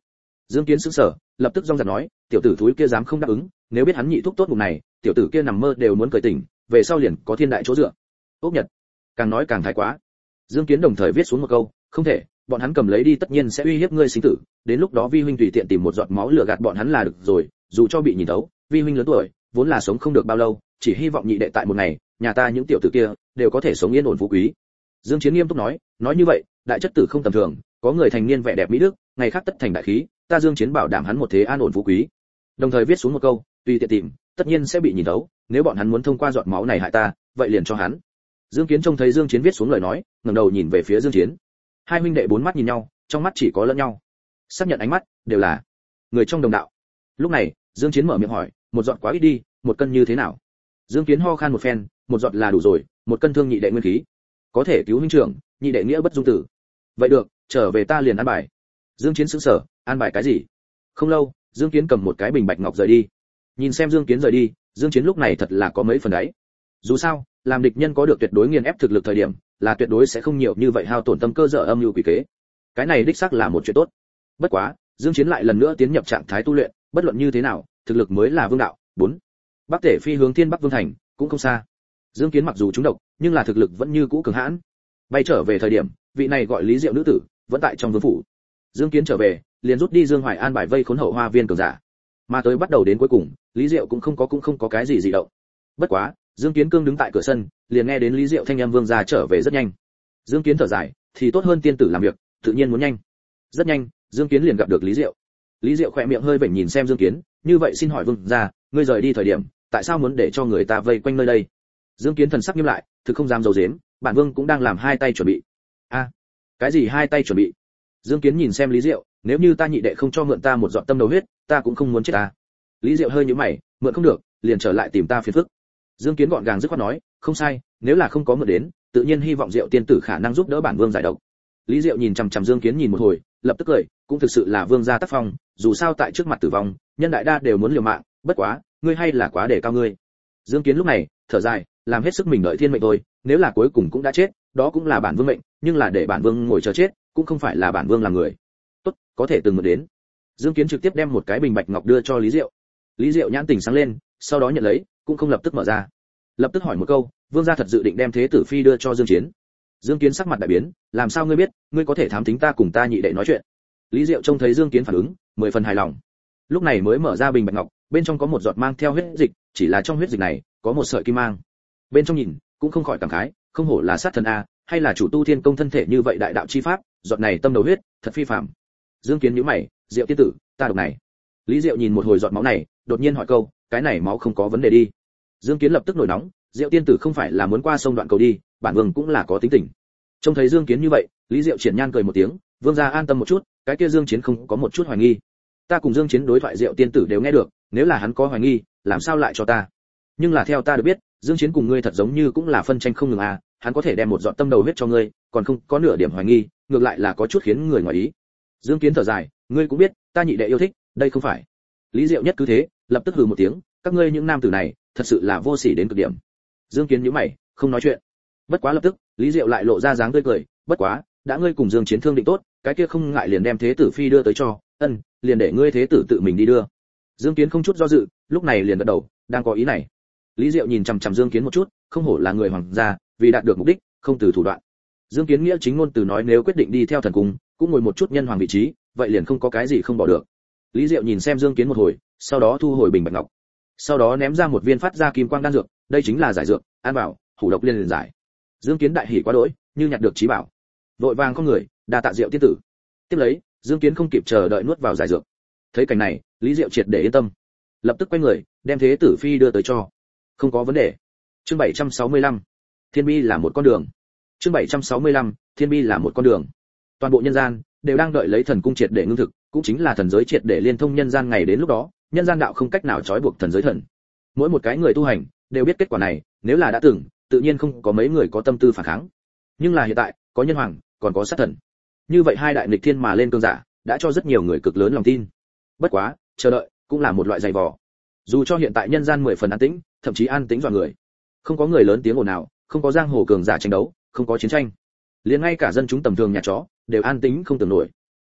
Dương kiến sững sờ, lập tức rong rạc nói, tiểu tử thúi kia dám không đáp ứng, nếu biết hắn nhị thúc tốt vùng này, tiểu tử kia nằm mơ đều muốn cởi tỉnh, về sau liền có thiên đại chỗ dựa. Ốc nhật. Càng nói càng thái quá. Dương kiến đồng thời viết xuống một câu, không thể, bọn hắn cầm lấy đi tất nhiên sẽ uy hiếp ngươi sinh tử, đến lúc đó vi huynh tùy tiện tìm một giọt máu lửa gạt bọn hắn là được rồi dù cho bị nhìn thấu, vi huynh lớn tuổi, vốn là sống không được bao lâu, chỉ hy vọng nhị đệ tại một ngày, nhà ta những tiểu tử kia đều có thể sống yên ổn phú quý. Dương chiến nghiêm túc nói nói như vậy, đại chất tử không tầm thường, có người thành niên vẻ đẹp mỹ đức, ngày khác tất thành đại khí, ta dương chiến bảo đảm hắn một thế an ổn phú quý. Đồng thời viết xuống một câu, tùy tiện tìm, tất nhiên sẽ bị nhìn thấu, nếu bọn hắn muốn thông qua giọt máu này hại ta, vậy liền cho hắn. Dương kiến trông thấy dương chiến viết xuống lời nói, ngẩng đầu nhìn về phía dương chiến. Hai huynh đệ bốn mắt nhìn nhau, trong mắt chỉ có lẫn nhau. Xác nhận ánh mắt, đều là người trong đồng đạo lúc này, dương chiến mở miệng hỏi, một giọt quá ít đi, một cân như thế nào? Dương kiến ho khan một phen, một giọt là đủ rồi, một cân thương nhị đệ nguyên khí. Có thể cứu huynh trưởng, nhị đệ nghĩa bất dung tử. Vậy được, trở về ta liền ăn bài. Dương chiến sững sờ, an bài cái gì? Không lâu, dương kiến cầm một cái bình bạch ngọc rời đi. Nhìn xem dương kiến rời đi, dương chiến lúc này thật là có mấy phần đấy dù sao, làm địch nhân có được tuyệt đối nghiền ép thực lực thời điểm, là tuyệt đối sẽ không nhiều như vậy hao tổn tâm cơ dở âm mưu quỷ kế. Cái này đích xác là một chuyện tốt. Bất quá, dương chiến lại lần nữa tiến nhập trạng thái tu luyện bất luận như thế nào, thực lực mới là vương đạo. Bốn, bắc tể phi hướng thiên bắc vương thành, cũng không xa. Dương kiến mặc dù trúng độc, nhưng là thực lực vẫn như cũ cường hãn. Bay trở về thời điểm, vị này gọi lý diệu nữ tử, vẫn tại trong vương phủ. Dương kiến trở về, liền rút đi dương hoài an bài vây khốn hậu hoa viên cường giả. Mà tới bắt đầu đến cuối cùng, lý diệu cũng không có cũng không có cái gì dị động. Bất quá, dương kiến cương đứng tại cửa sân, liền nghe đến lý diệu thanh em vương gia trở về rất nhanh. Dương kiến thở dài, thì tốt hơn tiên tử làm việc, tự nhiên muốn nhanh. Rất nhanh, dương kiến liền gặp được lý diệu lý diệu khỏe miệng hơi vểnh nhìn xem dương kiến, như vậy xin hỏi vương gia, ngươi rời đi thời điểm, tại sao muốn để cho người ta vây quanh nơi đây? Dương kiến thần sắc nghiêm lại, thực không dám dầu dếm bản vương cũng đang làm hai tay chuẩn bị. A, cái gì hai tay chuẩn bị? Dương kiến nhìn xem lý diệu, nếu như ta nhị đệ không cho mượn ta một giọt tâm đầu huyết, ta cũng không muốn chết ta. Lý diệu hơi nhíu mày, mượn không được, liền trở lại tìm ta phiền phức. Dương kiến gọn gàng dứt khoát nói, không sai, nếu là không có mượn đến, tự nhiên hy vọng diệu tiên tử khả năng giúp đỡ bản vương giải độc. Lý diệu nhìn chằm chằm dương kiến nhìn một hồi lập tức cười, cũng thực sự là vương gia tác phong, dù sao tại trước mặt tử vong, nhân đại đa đều muốn liều mạng, bất quá, ngươi hay là quá để cao ngươi. Dương kiến lúc này, thở dài, làm hết sức mình đợi thiên mệnh thôi, nếu là cuối cùng cũng đã chết, đó cũng là bản vương mệnh, nhưng là để bản vương ngồi chờ chết, cũng không phải là bản vương làm người. Tốt, có thể từng một đến. Dương kiến trực tiếp đem một cái bình bạch ngọc đưa cho lý diệu. Lý diệu nhãn tình sáng lên, sau đó nhận lấy, cũng không lập tức mở ra. Lập tức hỏi một câu, vương gia thật dự định đem thế tử phi đưa cho dương chiến dương kiến sắc mặt đại biến, làm sao ngươi biết, ngươi có thể thám tính ta cùng ta nhị đệ nói chuyện? Lý diệu trông thấy dương kiến phản ứng, mười phần hài lòng. Lúc này mới mở ra bình bạch ngọc, bên trong có một giọt mang theo huyết dịch, chỉ là trong huyết dịch này, có một sợi kim mang. Bên trong nhìn, cũng không khỏi cảm khái, không hổ là sát thần a, hay là chủ tu thiên công thân thể như vậy đại đạo chi pháp, giọt này tâm đầu huyết, thật phi phạm dương kiến nhíu mày, diệu tiên tử, ta độc này. Lý diệu nhìn một hồi giọt máu này, đột nhiên hỏi câu, cái này máu không có vấn đề đi? Dương kiến lập tức nổi nóng, diệu tiên tử không phải là muốn qua sông đoạn cầu đi bản vương cũng là có tính tình. Trông thấy dương kiến như vậy, lý diệu triển nhan cười một tiếng, vương gia an tâm một chút, cái kia dương chiến không có một chút hoài nghi. Ta cùng dương chiến đối thoại diệu tiên tử đều nghe được, nếu là hắn có hoài nghi, làm sao lại cho ta? Nhưng là theo ta được biết, dương chiến cùng ngươi thật giống như cũng là phân tranh không ngừng à hắn có thể đem một giọt tâm đầu huyết cho ngươi, còn không có nửa điểm hoài nghi, ngược lại là có chút khiến người ngoài ý. Dương kiến thở dài, ngươi cũng biết, ta nhị đệ yêu thích, đây không phải. Lý diệu nhất cứ thế, lập tức hừ một tiếng, các ngươi những nam tử này, thật sự là vô sỉ đến cực điểm. Dương kiến nhíu mày, không nói chuyện bất quá lập tức, lý diệu lại lộ ra dáng tươi cười, bất quá, đã ngươi cùng dương chiến thương định tốt, cái kia không ngại liền đem thế tử phi đưa tới cho, ân, liền để ngươi thế tử tự mình đi đưa. Dương kiến không chút do dự, lúc này liền gật đầu, đang có ý này. Lý diệu nhìn chằm chằm dương kiến một chút, không hổ là người hoàng gia, vì đạt được mục đích, không từ thủ đoạn. Dương kiến nghĩa chính ngôn từ nói nếu quyết định đi theo thần cung, cũng ngồi một chút nhân hoàng vị trí, vậy liền không có cái gì không bỏ được. Lý diệu nhìn xem dương kiến một hồi, sau đó thu hồi bình bạch ngọc. Sau đó ném ra một viên phát ra kim quang đan dược, đây chính là giải dược, an bảo, hủ độc liên liền giải dương kiến đại hỉ quá đỗi, như nhặt được trí bảo. Vội vàng con người, đa tạ diệu tiên tử. Tiếp lấy, dương kiến không kịp chờ đợi nuốt vào giải dược. Thấy cảnh này, lý diệu triệt để yên tâm. Lập tức quay người, đem thế tử phi đưa tới cho. Không có vấn đề. Chương 765 thiên bi là một con đường. Chương 765 thiên bi là một con đường. Toàn bộ nhân gian đều đang đợi lấy thần cung triệt để ngưng thực, cũng chính là thần giới triệt để liên thông nhân gian ngày đến lúc đó, nhân gian đạo không cách nào trói buộc thần giới thần. Mỗi một cái người tu hành đều biết kết quả này, nếu là đã từng tự nhiên không có mấy người có tâm tư phản kháng. Nhưng là hiện tại, có nhân hoàng, còn có sát thần. Như vậy hai đại nghịch thiên mà lên cương giả, đã cho rất nhiều người cực lớn lòng tin. Bất quá, chờ đợi, cũng là một loại dày vò. Dù cho hiện tại nhân gian mười phần an tĩnh, thậm chí an tĩnh dọa người. Không có người lớn tiếng ồn nào không có giang hồ cường giả tranh đấu, không có chiến tranh. Liền ngay cả dân chúng tầm thường nhà chó, đều an tĩnh không tưởng nổi.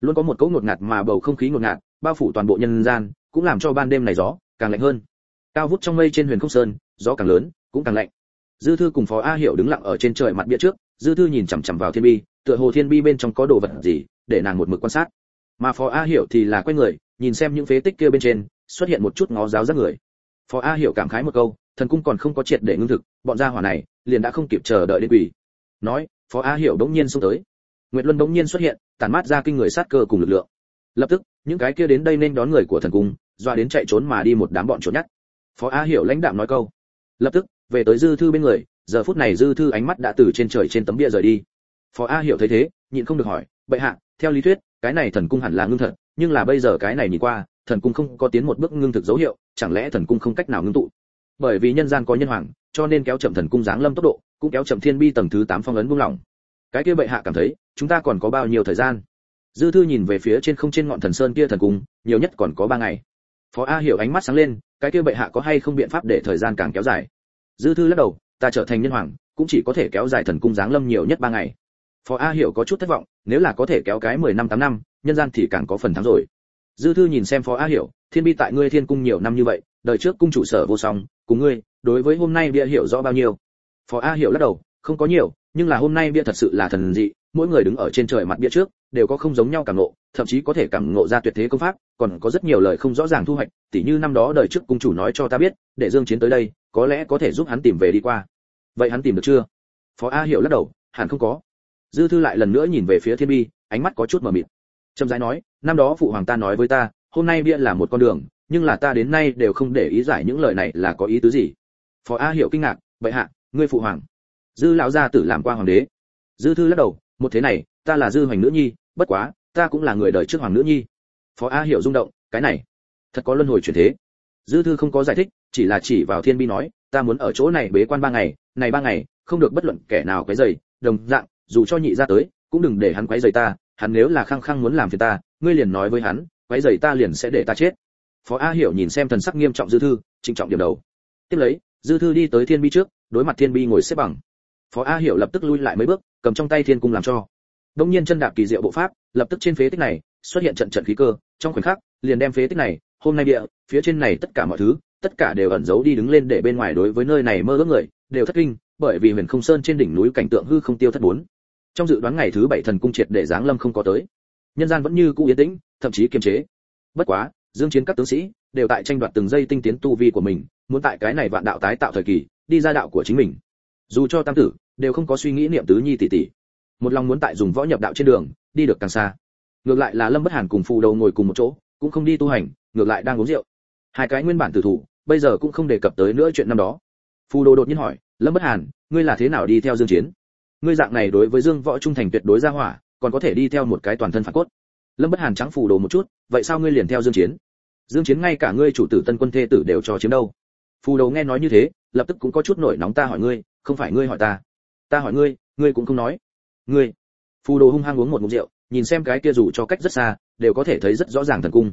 Luôn có một cỗ ngột ngạt mà bầu không khí ngột ngạt, bao phủ toàn bộ nhân gian, cũng làm cho ban đêm này gió càng lạnh hơn. Cao vút trong mây trên huyền không sơn, gió càng lớn, cũng càng lạnh dư thư cùng phó a hiểu đứng lặng ở trên trời mặt bia trước, dư thư nhìn chằm chằm vào thiên bi, tựa hồ thiên bi bên trong có đồ vật gì, để nàng một mực quan sát. Mà phó a hiểu thì là quay người, nhìn xem những phế tích kia bên trên, xuất hiện một chút ngó giáo giác người. Phó a hiểu cảm khái một câu, thần cung còn không có triệt để ngưng thực, bọn gia hỏa này liền đã không kịp chờ đợi đến quỷ. Nói, phó a hiểu đống nhiên xông tới. Nguyệt luân đống nhiên xuất hiện tàn mát ra kinh người sát cơ cùng lực lượng. Lập tức, những cái kia đến đây nên đón người của thần cung doa đến chạy trốn mà đi một đám bọn trốn nhát. Phó a hiểu lãnh đạm nói câu. Lập tức về tới dư thư bên người, giờ phút này dư thư ánh mắt đã từ trên trời trên tấm bia rời đi. Phó a hiểu thấy thế, nhịn không được hỏi, bệ hạ, theo lý thuyết, cái này thần cung hẳn là ngưng thật, nhưng là bây giờ cái này nhìn qua, thần cung không có tiến một bước ngưng thực dấu hiệu, chẳng lẽ thần cung không cách nào ngưng tụ? Bởi vì nhân gian có nhân hoàng, cho nên kéo chậm thần cung giáng lâm tốc độ, cũng kéo chậm thiên bi tầng thứ 8 phong ấn buông lỏng. Cái kia bệ hạ cảm thấy, chúng ta còn có bao nhiêu thời gian? Dư thư nhìn về phía trên không trên ngọn thần sơn kia thần cung, nhiều nhất còn có ba ngày. Phó a hiểu ánh mắt sáng lên, cái kia bệ hạ có hay không biện pháp để thời gian càng kéo dài? Dư thư lắc đầu, ta trở thành nhân hoàng, cũng chỉ có thể kéo dài thần cung giáng lâm nhiều nhất ba ngày. Phó a hiểu có chút thất vọng, nếu là có thể kéo cái mười năm, tám năm, nhân gian thì càng có phần thắng rồi. Dư thư nhìn xem phó a hiểu, thiên bi tại ngươi thiên cung nhiều năm như vậy, đời trước cung chủ sở vô song, cùng ngươi, đối với hôm nay bia hiểu rõ bao nhiêu? Phó a hiểu lắc đầu, không có nhiều, nhưng là hôm nay bia thật sự là thần dị, mỗi người đứng ở trên trời mặt bia trước, đều có không giống nhau cảm ngộ, thậm chí có thể cảm ngộ ra tuyệt thế công pháp, còn có rất nhiều lời không rõ ràng thu hoạch, tỉ như năm đó đời trước cung chủ nói cho ta biết, để dương chiến tới đây có lẽ có thể giúp hắn tìm về đi qua. Vậy hắn tìm được chưa? Phó a hiểu lắc đầu, hẳn không có. Dư thư lại lần nữa nhìn về phía thiên bi, ánh mắt có chút mờ mịt. Trầm rãi nói, năm đó phụ hoàng ta nói với ta, hôm nay bia là một con đường, nhưng là ta đến nay đều không để ý giải những lời này là có ý tứ gì. Phó a hiểu kinh ngạc, vậy hạ, ngươi phụ hoàng. Dư lão gia tử làm qua hoàng đế. Dư thư lắc đầu, một thế này, ta là dư hoành nữ nhi, bất quá, ta cũng là người đời trước hoàng nữ nhi. Phó a hiểu rung động, cái này, thật có luân hồi chuyển thế. Dư thư không có giải thích chỉ là chỉ vào thiên bi nói, ta muốn ở chỗ này bế quan ba ngày, này ba ngày, không được bất luận kẻ nào quấy rầy. Đồng dạng, dù cho nhị ra tới, cũng đừng để hắn quấy rầy ta, hắn nếu là khăng khăng muốn làm phiền ta, ngươi liền nói với hắn, quấy rầy ta liền sẽ để ta chết. Phó a hiểu nhìn xem thần sắc nghiêm trọng dư thư, trịnh trọng điểm đầu. Tiếp lấy, dư thư đi tới thiên bi trước, đối mặt thiên bi ngồi xếp bằng. Phó a hiểu lập tức lui lại mấy bước, cầm trong tay thiên cung làm cho. Đông nhiên chân đạp kỳ diệu bộ pháp, lập tức trên phế tích này xuất hiện trận trận khí cơ, trong khoảnh khắc, liền đem phế tích này, hôm nay địa, phía trên này tất cả mọi thứ tất cả đều ẩn giấu đi đứng lên để bên ngoài đối với nơi này mơ ước người, đều thất kinh, bởi vì huyền không sơn trên đỉnh núi cảnh tượng hư không tiêu thất bốn. Trong dự đoán ngày thứ bảy thần cung triệt để giáng lâm không có tới. Nhân gian vẫn như cũ yên tĩnh, thậm chí kiềm chế. Bất quá, dương chiến các tướng sĩ đều tại tranh đoạt từng giây tinh tiến tu vi của mình, muốn tại cái này vạn đạo tái tạo thời kỳ, đi ra đạo của chính mình. Dù cho tam tử, đều không có suy nghĩ niệm tứ nhi tỷ tỷ. Một lòng muốn tại dùng võ nhập đạo trên đường, đi được càng xa. Ngược lại là lâm bất hàn cùng phù đầu ngồi cùng một chỗ, cũng không đi tu hành, ngược lại đang uống rượu. Hai cái nguyên bản tử thủ bây giờ cũng không đề cập tới nữa chuyện năm đó. Phù đồ đột nhiên hỏi, lâm bất hàn, ngươi là thế nào đi theo dương chiến? Ngươi dạng này đối với dương võ trung thành tuyệt đối ra hỏa, còn có thể đi theo một cái toàn thân phản cốt. Lâm bất hàn trắng phù đồ một chút, vậy sao ngươi liền theo dương chiến? Dương chiến ngay cả ngươi chủ tử tân quân thê tử đều cho chiếm đâu. Phù đồ nghe nói như thế, lập tức cũng có chút nổi nóng ta hỏi ngươi, không phải ngươi hỏi ta ta hỏi ngươi ngươi cũng không nói. Ngươi? Phù đồ hung hăng uống một ngụm rượu, nhìn xem cái kia dù cho cách rất xa, đều có thể thấy rất rõ ràng thần cung.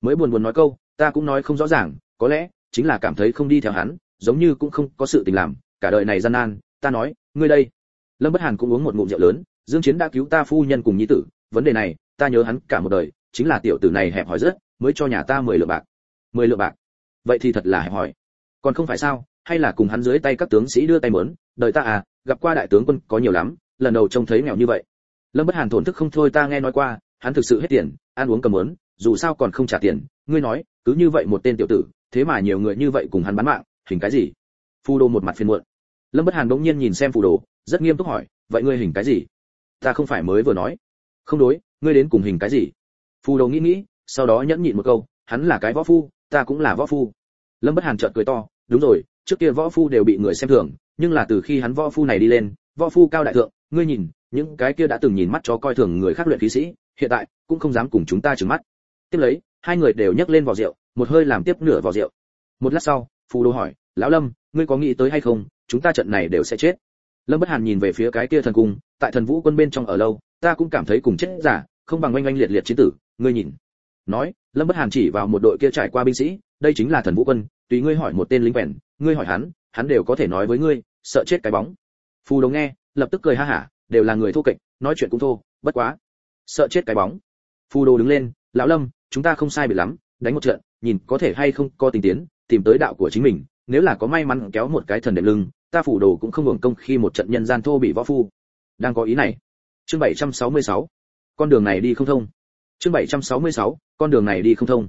Mới buồn buồn nói câu, ta cũng nói không rõ ràng, có lẽ chính là cảm thấy không đi theo hắn, giống như cũng không có sự tình làm, cả đời này gian nan, ta nói, ngươi đây. Lâm bất hàn cũng uống một ngụm rượu lớn, dương chiến đã cứu ta phu nhân cùng nhi tử, vấn đề này, ta nhớ hắn cả một đời, chính là tiểu tử này hẹp hỏi rất, mới cho nhà ta 10 lượng bạc. 10 lượng bạc? Vậy thì thật là hẹp hỏi. Còn không phải sao, hay là cùng hắn dưới tay các tướng sĩ đưa tay mớn, đời ta à gặp qua đại tướng quân có nhiều lắm, lần đầu trông thấy nghèo như vậy. Lâm bất hàn thổn thức không thôi ta nghe nói qua, hắn thực sự hết tiền, ăn uống cầm mớn, dù sao còn không trả tiền, ngươi nói, cứ như vậy một tên tiểu tử thế mà nhiều người như vậy cùng hắn bán mạng, hình cái gì? Phù đồ một mặt phiền muộn. Lâm bất hàn đống nhiên nhìn xem phù đồ rất nghiêm túc hỏi, vậy ngươi hình cái gì? Ta không phải mới vừa nói. Không đối, ngươi đến cùng hình cái gì? Phù đồ nghĩ nghĩ, sau đó nhẫn nhịn một câu, hắn là cái võ phu, ta cũng là võ phu. Lâm bất hàn chợt cười to, đúng rồi, trước kia võ phu đều bị người xem thường, nhưng là từ khi hắn võ phu này đi lên, võ phu cao đại thượng, ngươi nhìn, những cái kia đã từng nhìn mắt cho coi thường người khác luyện khí sĩ, hiện tại cũng không dám cùng chúng ta trừng mắt. Tiếp lấy hai người đều nhấc lên vỏ rượu một hơi làm tiếp nửa vỏ rượu. Một lát sau phù đô hỏi lão lâm ngươi có nghĩ tới hay không chúng ta trận này đều sẽ chết? Lâm bất hàn nhìn về phía cái kia thần cung tại thần vũ quân bên trong ở lâu ta cũng cảm thấy cùng chết giả không bằng oanh oanh liệt liệt chiến tử ngươi nhìn. Nói lâm bất hàn chỉ vào một đội kia trải qua binh sĩ đây chính là thần vũ quân tùy ngươi hỏi một tên lính quèn, ngươi hỏi hắn hắn đều có thể nói với ngươi sợ chết cái bóng. Phù đồ nghe lập tức cười ha hả đều là người thô kệch nói chuyện cũng thô bất quá sợ chết cái bóng. Phù đồ đứng lên lão lâm, chúng ta không sai biệt lắm, đánh một trận, nhìn có thể hay không có tình tiến, tìm tới đạo của chính mình, nếu là có may mắn kéo một cái thần đệm lưng, ta phủ đồ cũng không hưởng công khi một trận nhân gian thô bị võ phu. Đang có ý này. Chương 766 con đường này đi không thông. Chương 766 con đường này đi không thông.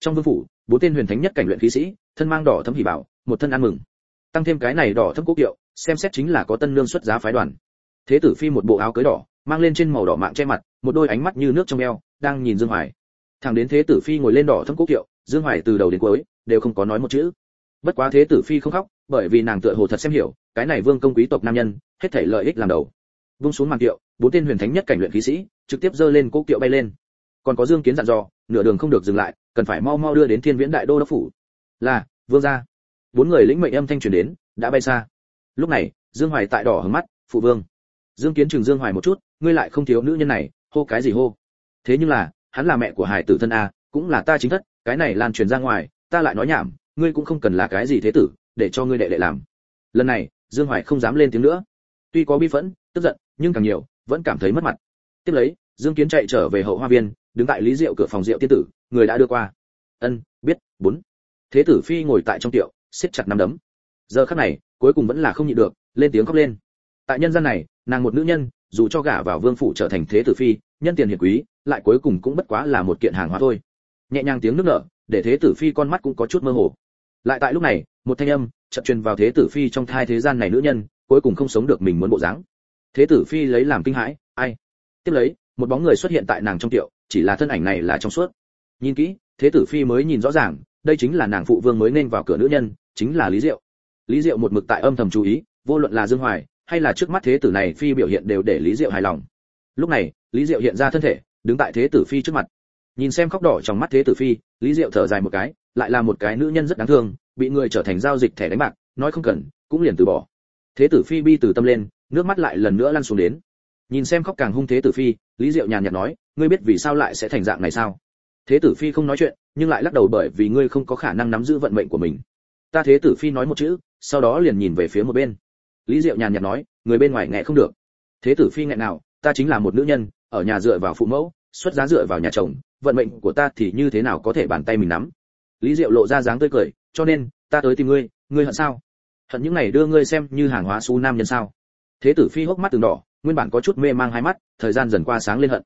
Trong vương phủ, bốn tên huyền thánh nhất cảnh luyện khí sĩ, thân mang đỏ thấm hỉ bảo, một thân ăn mừng. Tăng thêm cái này đỏ thấm quốc kiệu xem xét chính là có tân lương xuất giá phái đoàn. Thế tử phi một bộ áo cưới đỏ, mang lên trên màu đỏ mạng che mặt, một đôi ánh mắt như nước trong eo, đang nhìn dương hoài thằng đến thế tử phi ngồi lên đỏ thâm quốc kiệu, dương hoài từ đầu đến cuối đều không có nói một chữ. Bất quá thế tử phi không khóc, bởi vì nàng tựa hồ thật xem hiểu, cái này vương công quý tộc nam nhân, hết thảy lợi ích làm đầu. Vung xuống màn kiệu, bốn tên huyền thánh nhất cảnh luyện khí sĩ, trực tiếp giơ lên quốc kiệu bay lên. Còn có dương kiến dặn dò, nửa đường không được dừng lại, cần phải mau mau đưa đến thiên viễn đại đô đốc phủ. Là, vương gia. Bốn người lĩnh mệnh âm thanh truyền đến, đã bay xa. Lúc này, dương hoài tại đỏ hứng mắt, phụ vương. Dương kiến chừng dương hoài một chút, ngươi lại không thiếu nữ nhân này, hô cái gì hô? Thế nhưng là hắn là mẹ của hải tử thân a, cũng là ta chính thất, cái này lan truyền ra ngoài, ta lại nói nhảm, ngươi cũng không cần là cái gì thế tử, để cho ngươi đệ đệ làm. Lần này, dương hoài không dám lên tiếng nữa. Tuy có bi phẫn, tức giận, nhưng càng nhiều, vẫn cảm thấy mất mặt. Tiếp lấy, dương kiến chạy trở về hậu hoa viên, đứng tại lý diệu cửa phòng rượu tiên tử, người đã đưa qua. Ân, biết, bốn. Thế tử phi ngồi tại trong tiệu, siết chặt nắm đấm. Giờ khắc này, cuối cùng vẫn là không nhịn được, lên tiếng khóc lên. Tại nhân gian này, nàng một nữ nhân, dù cho gả vào vương phủ trở thành thế tử phi nhân tiền hiền quý, lại cuối cùng cũng bất quá là một kiện hàng hóa thôi. Nhẹ nhàng tiếng nước nở, để thế tử phi con mắt cũng có chút mơ hồ. Lại tại lúc này, một thanh âm chợt truyền vào thế tử phi trong thai thế gian này nữ nhân, cuối cùng không sống được mình muốn bộ dáng. Thế tử phi lấy làm kinh hãi, ai? Tiếp lấy, một bóng người xuất hiện tại nàng trong tiệu, chỉ là thân ảnh này là trong suốt. Nhìn kỹ, thế tử phi mới nhìn rõ ràng, đây chính là nàng phụ vương mới nên vào cửa nữ nhân, chính là lý diệu. Lý diệu một mực tại âm thầm chú ý, vô luận là dương hoài, hay là trước mắt thế tử này phi biểu hiện đều để lý diệu hài lòng. Lúc này lý diệu hiện ra thân thể, đứng tại thế tử phi trước mặt. Nhìn xem khóc đỏ trong mắt thế tử phi, lý diệu thở dài một cái, lại là một cái nữ nhân rất đáng thương, bị người trở thành giao dịch thẻ đánh bạc, nói không cần, cũng liền từ bỏ. Thế tử phi bi từ tâm lên, nước mắt lại lần nữa lăn xuống đến. Nhìn xem khóc càng hung thế tử phi, lý diệu nhàn nhạt nói, ngươi biết vì sao lại sẽ thành dạng này sao? Thế tử phi không nói chuyện, nhưng lại lắc đầu bởi vì ngươi không có khả năng nắm giữ vận mệnh của mình. Ta thế tử phi nói một chữ, sau đó liền nhìn về phía một bên. Lý diệu nhàn nhạt nói, người bên ngoài nghe không được. Thế tử phi nghẹn nào, ta chính là một nữ nhân ở nhà dựa vào phụ mẫu, xuất giá dựa vào nhà chồng, vận mệnh của ta thì như thế nào có thể bàn tay mình nắm? Lý diệu lộ ra dáng tươi cười, cho nên, ta tới tìm ngươi ngươi hận sao? Hận những này đưa ngươi xem như hàng hóa xú nam nhân sao? Thế tử phi hốc mắt từng đỏ, nguyên bản có chút mê mang hai mắt, thời gian dần qua sáng lên hận.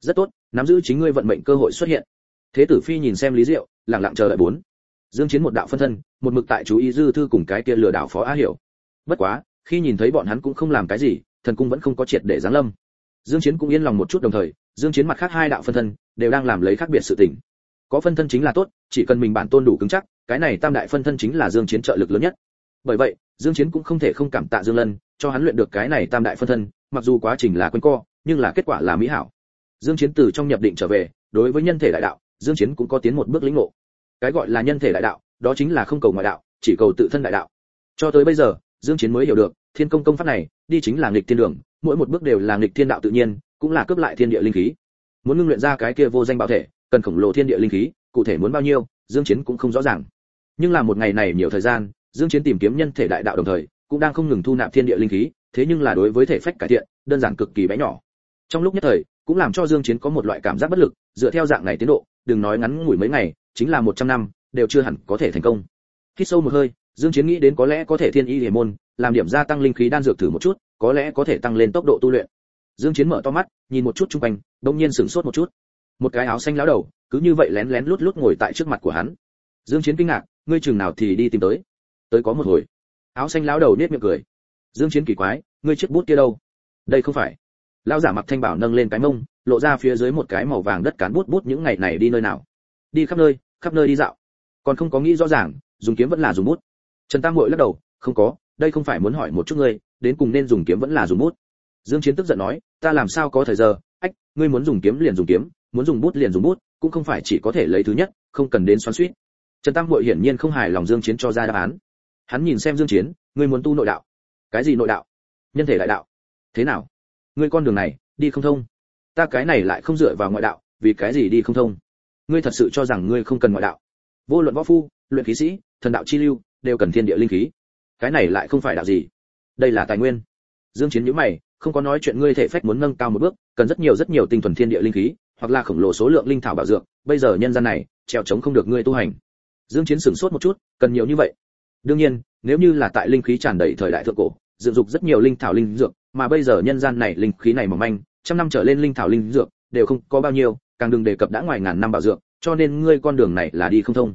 Rất tốt, nắm giữ chính ngươi vận mệnh cơ hội xuất hiện. Thế tử phi nhìn xem lý diệu, lặng lặng chờ đợi bốn. Dương chiến một đạo phân thân, một mực tại chú ý dư thư cùng cái kia lừa đảo phó á hiểu. Bất quá, khi nhìn thấy bọn hắn cũng không làm cái gì, thần cung vẫn không có triệt để giáng lâm dương chiến cũng yên lòng một chút đồng thời, dương chiến mặt khác hai đạo phân thân đều đang làm lấy khác biệt sự tình. Có phân thân chính là tốt, chỉ cần mình bản tôn đủ cứng chắc, cái này tam đại phân thân chính là dương chiến trợ lực lớn nhất. Bởi vậy, dương chiến cũng không thể không cảm tạ dương lân, cho hắn luyện được cái này tam đại phân thân, mặc dù quá trình là quên co, nhưng là kết quả là mỹ hảo. Dương chiến từ trong nhập định trở về, đối với nhân thể đại đạo, dương chiến cũng có tiến một bước lĩnh ngộ. Cái gọi là nhân thể đại đạo, đó chính là không cầu ngoại đạo, chỉ cầu tự thân đại đạo. Cho tới bây giờ, dương chiến mới hiểu được, thiên công công pháp này, đi chính là nghịch thiên đường mỗi một bước đều là nghịch thiên đạo tự nhiên, cũng là cướp lại thiên địa linh khí. Muốn ngưng luyện ra cái kia vô danh bảo thể, cần khổng lồ thiên địa linh khí, cụ thể muốn bao nhiêu, dương chiến cũng không rõ ràng. Nhưng là một ngày này nhiều thời gian, dương chiến tìm kiếm nhân thể đại đạo đồng thời, cũng đang không ngừng thu nạp thiên địa linh khí, thế nhưng là đối với thể phách cải thiện, đơn giản cực kỳ bé nhỏ. Trong lúc nhất thời, cũng làm cho dương chiến có một loại cảm giác bất lực, dựa theo dạng này tiến độ, đừng nói ngắn ngủi mấy ngày, chính là 100 năm, đều chưa hẳn có thể thành công. Hít sâu một hơi dương chiến nghĩ đến có lẽ có thể thiên y hề môn, làm điểm gia tăng linh khí đan dược thử một chút, có lẽ có thể tăng lên tốc độ tu luyện. Dương chiến mở to mắt, nhìn một chút trung quanh đông nhiên sửng sốt một chút. Một cái áo xanh lão đầu, cứ như vậy lén lén lút lút ngồi tại trước mặt của hắn. Dương chiến kinh ngạc, ngươi chừng nào thì đi tìm tới? Tới có một hồi. Áo xanh lão đầu nét miệng cười. Dương chiến kỳ quái, ngươi chiếc bút kia đâu? Đây không phải. Lão giả mặc thanh bảo nâng lên cái mông, lộ ra phía dưới một cái màu vàng đất cán bút bút những ngày này đi nơi nào? Đi khắp nơi khắp nơi đi dạo. Còn không có nghĩ rõ ràng, dùng kiếm vẫn là dùng bút trần tam muội lắc đầu, không có, đây không phải muốn hỏi một chút ngươi, đến cùng nên dùng kiếm vẫn là dùng bút. Dương chiến tức giận nói, ta làm sao có thời giờ? Ách, ngươi muốn dùng kiếm liền dùng kiếm, muốn dùng bút liền dùng bút, cũng không phải chỉ có thể lấy thứ nhất, không cần đến xoắn xuýt trần tam muội hiển nhiên không hài lòng dương chiến cho ra đáp án. Hắn nhìn xem dương chiến, ngươi muốn tu nội đạo. Cái gì nội đạo? Nhân thể đại đạo. Thế nào? Ngươi con đường này, đi không thông. Ta cái này lại không dựa vào ngoại đạo, vì cái gì đi không thông? Ngươi thật sự cho rằng ngươi không cần ngoại đạo? Vô luận võ phu, luyện khí sĩ, thần đạo chi lưu đều cần thiên địa linh khí. Cái này lại không phải đạo gì. Đây là tài nguyên. Dương chiến nhíu mày, không có nói chuyện ngươi thể phách muốn nâng cao một bước, cần rất nhiều rất nhiều tinh thuần thiên địa linh khí, hoặc là khổng lồ số lượng linh thảo bảo dược, bây giờ nhân gian này, trèo chống không được ngươi tu hành. Dương chiến sửng sốt một chút, cần nhiều như vậy. Đương nhiên, nếu như là tại linh khí tràn đầy thời đại thượng cổ, dựng dục rất nhiều linh thảo linh dược, mà bây giờ nhân gian này linh khí này mỏng manh, trăm năm trở lên linh thảo linh dược đều không có bao nhiêu, càng đừng đề cập đã ngoài ngàn năm bảo dược, cho nên ngươi con đường này là đi không thông.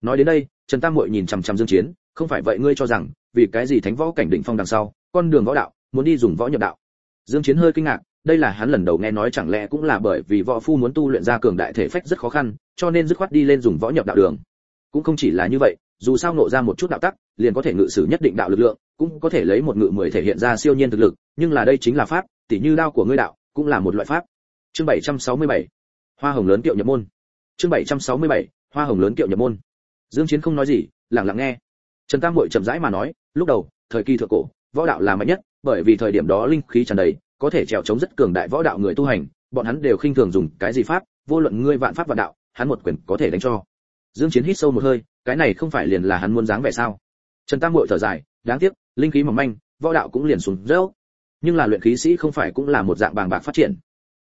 Nói đến đây trần tam muội nhìn chằm chằm dương chiến, không phải vậy ngươi cho rằng, vì cái gì thánh võ cảnh đỉnh phong đằng sau, con đường võ đạo, muốn đi dùng võ nhập đạo? Dương chiến hơi kinh ngạc, đây là hắn lần đầu nghe nói chẳng lẽ cũng là bởi vì võ phu muốn tu luyện ra cường đại thể phách rất khó khăn, cho nên dứt khoát đi lên dùng võ nhập đạo đường. Cũng không chỉ là như vậy, dù sao nộ ra một chút đạo tắc, liền có thể ngự sử nhất định đạo lực lượng, cũng có thể lấy một ngự mười thể hiện ra siêu nhiên thực lực, nhưng là đây chính là pháp, tỉ như đao của ngươi đạo, cũng là một loại pháp. Chương 767 hoa hồng lớn kiệu nhập môn. Chương 767 hoa hồng lớn kiệu nhập môn dương chiến không nói gì, lặng lặng nghe. Trần tam muội chậm rãi mà nói, lúc đầu, thời kỳ thượng cổ, võ đạo là mạnh nhất, bởi vì thời điểm đó linh khí tràn đầy, có thể trèo chống rất cường đại võ đạo người tu hành, bọn hắn đều khinh thường dùng cái gì pháp, vô luận ngươi vạn pháp vạn đạo, hắn một quyền có thể đánh cho. Dương chiến hít sâu một hơi, cái này không phải liền là hắn muốn dáng vẻ sao? Trần tam muội thở dài, đáng tiếc, linh khí mỏng manh, võ đạo cũng liền xuống dốc. Nhưng là luyện khí sĩ không phải cũng là một dạng bàng bạc phát triển.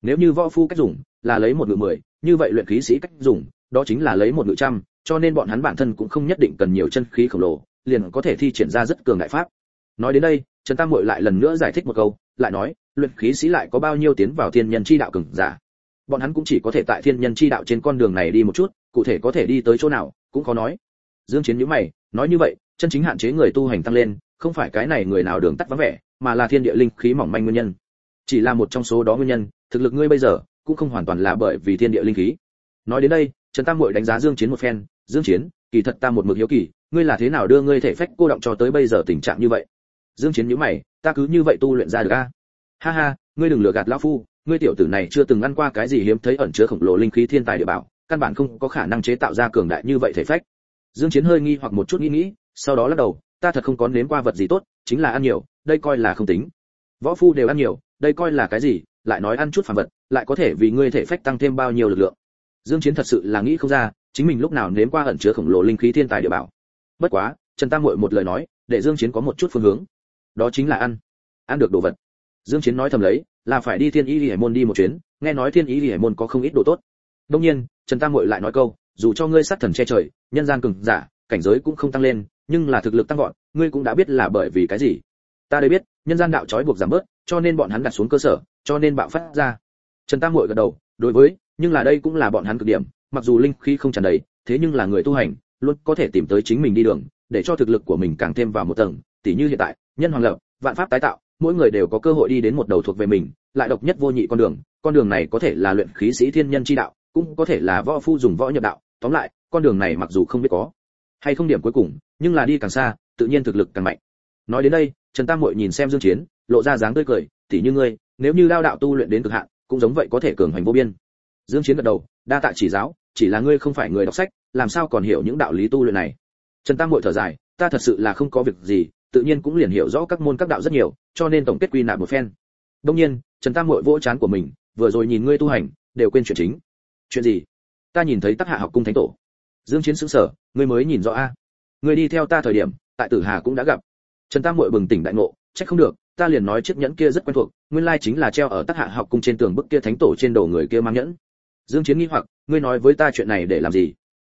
Nếu như võ phu cách dùng, là lấy một ngự mười, như vậy luyện khí sĩ cách dùng, đó chính là lấy một ngự trăm cho nên bọn hắn bản thân cũng không nhất định cần nhiều chân khí khổng lồ, liền có thể thi triển ra rất cường đại pháp. Nói đến đây, trần tam muội lại lần nữa giải thích một câu, lại nói, luyện khí sĩ lại có bao nhiêu tiến vào thiên nhân chi đạo cường giả? Bọn hắn cũng chỉ có thể tại thiên nhân chi đạo trên con đường này đi một chút, cụ thể có thể đi tới chỗ nào, cũng khó nói. Dương chiến nhíu mày, nói như vậy, chân chính hạn chế người tu hành tăng lên, không phải cái này người nào đường tắt vắng vẻ, mà là thiên địa linh khí mỏng manh nguyên nhân. Chỉ là một trong số đó nguyên nhân, thực lực ngươi bây giờ, cũng không hoàn toàn là bởi vì thiên địa linh khí. Nói đến đây trần tam muội đánh giá dương chiến một phen, dương chiến, kỳ thật ta một mực hiếu kỳ, ngươi là thế nào đưa ngươi thể phách cô động cho tới bây giờ tình trạng như vậy? Dương chiến nhíu mày, ta cứ như vậy tu luyện ra được a? Ha ha, ngươi đừng lừa gạt lão phu, ngươi tiểu tử này chưa từng ăn qua cái gì hiếm thấy ẩn chứa khổng lồ linh khí thiên tài địa bảo, căn bản không có khả năng chế tạo ra cường đại như vậy thể phách. Dương chiến hơi nghi hoặc một chút nghĩ nghĩ, sau đó lắc đầu, ta thật không có nếm qua vật gì tốt, chính là ăn nhiều, đây coi là không tính. Võ phu đều ăn nhiều, đây coi là cái gì, lại nói ăn chút phàm vật, lại có thể vì ngươi thể phách tăng thêm bao nhiêu lực lượng dương chiến thật sự là nghĩ không ra, chính mình lúc nào nếm qua ẩn chứa khổng lồ linh khí thiên tài địa bảo. Bất quá, trần tam muội một lời nói, để dương chiến có một chút phương hướng. Đó chính là ăn. Ăn được đồ vật. Dương chiến nói thầm lấy, là phải đi thiên y hải môn đi một chuyến, nghe nói thiên y hải môn có không ít đồ tốt. Đương nhiên, trần tam muội lại nói câu, dù cho ngươi sát thần che trời, nhân gian cường giả, cảnh giới cũng không tăng lên, nhưng là thực lực tăng vọt, ngươi cũng đã biết là bởi vì cái gì. Ta đây biết, nhân gian đạo trói buộc giảm bớt, cho nên bọn hắn đặt xuống cơ sở, cho nên bạo phát ra. Trần tam muội gật đầu, đối với nhưng là đây cũng là bọn hắn cực điểm, mặc dù linh khí không tràn đầy, thế nhưng là người tu hành, luôn có thể tìm tới chính mình đi đường, để cho thực lực của mình càng thêm vào một tầng. Tỉ như hiện tại, nhân hoàng lập, vạn pháp tái tạo, mỗi người đều có cơ hội đi đến một đầu thuộc về mình, lại độc nhất vô nhị con đường. Con đường này có thể là luyện khí sĩ thiên nhân chi đạo, cũng có thể là võ phu dùng võ nhập đạo. Tóm lại, con đường này mặc dù không biết có hay không điểm cuối cùng, nhưng là đi càng xa, tự nhiên thực lực càng mạnh. Nói đến đây, trần tam muội nhìn xem dương chiến, lộ ra dáng tươi cười, tỉ như ngươi, nếu như lao đạo tu luyện đến cực hạn, cũng giống vậy có thể cường hành vô biên dương chiến gật đầu, đa tạ chỉ giáo, chỉ là ngươi không phải người đọc sách, làm sao còn hiểu những đạo lý tu luyện này? Trần tam muội thở dài, ta thật sự là không có việc gì, tự nhiên cũng liền hiểu rõ các môn các đạo rất nhiều, cho nên tổng kết quy nạp một phen. Đương nhiên, trần tam muội vỗ chán của mình, vừa rồi nhìn ngươi tu hành, đều quên chuyện chính. Chuyện gì? Ta nhìn thấy tác hạ học cung thánh tổ. Dương chiến sững sờ, ngươi mới nhìn rõ a. Ngươi đi theo ta thời điểm, tại tử hà cũng đã gặp. Trần tam muội bừng tỉnh đại ngộ, trách không được, ta liền nói chiếc nhẫn kia rất quen thuộc, nguyên lai chính là treo ở tác hạ học cung trên tường bức kia thánh tổ trên đầu người kia mang nhẫn dương chiến nghi hoặc, ngươi nói với ta chuyện này để làm gì?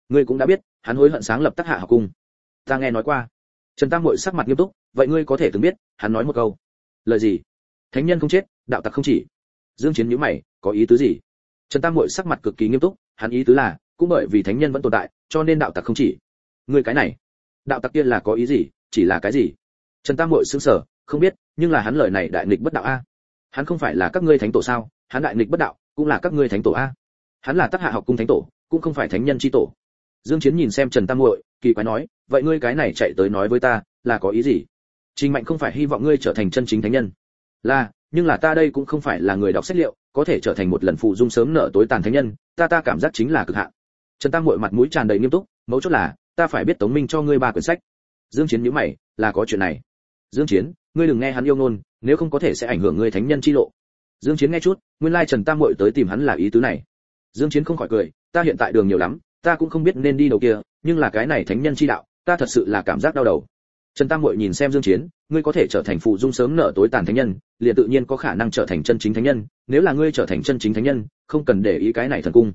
Ngươi cũng đã biết, hắn hối hận sáng lập tác hạ học cung. Ta nghe nói qua. Trần tam muội sắc mặt nghiêm túc, vậy ngươi có thể từng biết, hắn nói một câu. Lời gì? Thánh nhân không chết, đạo tặc không chỉ. Dương chiến nhíu mày, có ý tứ gì? Trần tam muội sắc mặt cực kỳ nghiêm túc, hắn ý tứ là, cũng bởi vì thánh nhân vẫn tồn tại, cho nên đạo tặc không chỉ. Ngươi cái này, đạo tặc kia là có ý gì, chỉ là cái gì? Trần tam muội sững sờ, không biết, nhưng là hắn lời này đại nghịch bất đạo a. Hắn không phải là các ngươi thánh tổ sao? Hắn đại nghịch bất đạo, cũng là các ngươi thánh tổ a hắn là tác hạ học cung thánh tổ, cũng không phải thánh nhân chi tổ. Dương chiến nhìn xem trần tam muội, kỳ quái nói, vậy ngươi cái này chạy tới nói với ta, là có ý gì? Trình mạnh không phải hy vọng ngươi trở thành chân chính thánh nhân. Là, nhưng là ta đây cũng không phải là người đọc sách liệu, có thể trở thành một lần phụ dung sớm nở tối tàn thánh nhân, ta ta cảm giác chính là cực hạn. Trần tam muội mặt mũi tràn đầy nghiêm túc, mấu chốt là, ta phải biết tống minh cho ngươi ba quyển sách. Dương chiến nhíu mày, là có chuyện này. Dương chiến, ngươi đừng nghe hắn yêu ngôn, nếu không có thể sẽ ảnh hưởng ngươi thánh nhân chi lộ. Dương chiến nghe chút, nguyên lai trần tam muội tới tìm hắn là ý tứ này dương chiến không khỏi cười, ta hiện tại đường nhiều lắm, ta cũng không biết nên đi đầu kia, nhưng là cái này thánh nhân chi đạo, ta thật sự là cảm giác đau đầu. Trần tam muội nhìn xem dương chiến, ngươi có thể trở thành phụ dung sớm nở tối tàn thánh nhân, liền tự nhiên có khả năng trở thành chân chính thánh nhân, nếu là ngươi trở thành chân chính thánh nhân, không cần để ý cái này thần cung.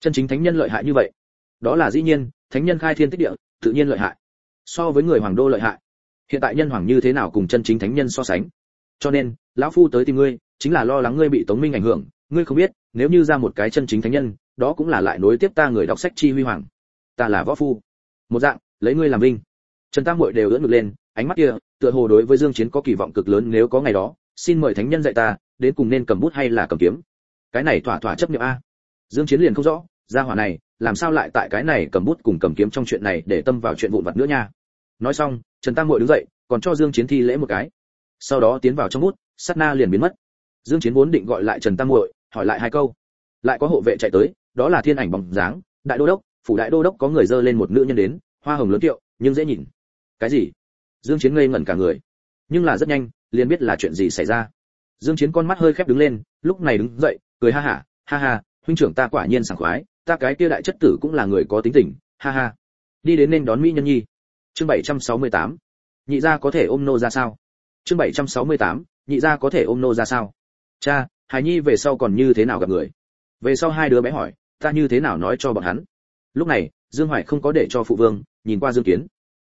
Chân chính thánh nhân lợi hại như vậy? Đó là dĩ nhiên, thánh nhân khai thiên tích địa, tự nhiên lợi hại. So với người hoàng đô lợi hại. Hiện tại nhân hoàng như thế nào cùng chân chính thánh nhân so sánh? Cho nên, lão phu tới tìm ngươi, chính là lo lắng ngươi bị tống minh ảnh hưởng, ngươi không biết nếu như ra một cái chân chính thánh nhân, đó cũng là lại nối tiếp ta người đọc sách chi huy hoàng. Ta là võ phu. Một dạng, lấy ngươi làm vinh. Trần tam muội đều ưỡn ngực lên, ánh mắt kia, tựa hồ đối với dương chiến có kỳ vọng cực lớn nếu có ngày đó, xin mời thánh nhân dạy ta, đến cùng nên cầm bút hay là cầm kiếm. Cái này thỏa thỏa chấp niệm a. Dương chiến liền không rõ, gia hỏa này, làm sao lại tại cái này cầm bút cùng cầm kiếm trong chuyện này để tâm vào chuyện vụn vặt nữa nha. Nói xong, trần tam muội đứng dậy, còn cho dương chiến thi lễ một cái. Sau đó tiến vào trong bút, sát na liền biến mất. Dương chiến vốn định gọi lại trần tam muội hỏi lại hai câu. Lại có hộ vệ chạy tới, đó là thiên ảnh bóng dáng, đại đô đốc, phủ đại đô đốc có người dơ lên một nữ nhân đến, hoa hồng lớn tiệu nhưng dễ nhìn. Cái gì? Dương chiến ngây ngẩn cả người. Nhưng là rất nhanh, liền biết là chuyện gì xảy ra. Dương chiến con mắt hơi khép đứng lên, lúc này đứng dậy, cười ha ha ha ha, huynh trưởng ta quả nhiên sảng khoái, ta cái kia đại chất tử cũng là người có tính tình, ha ha. Đi đến nên đón mỹ nhân nhi. Chương 768 nhị gia có thể ôm nô ra sao? Chương 768 nhị gia có thể ôm nô ra sao? Cha hải nhi về sau còn như thế nào gặp người? Về sau hai đứa bé hỏi, ta như thế nào nói cho bọn hắn? Lúc này, dương hoài không có để cho phụ vương nhìn qua dương kiến.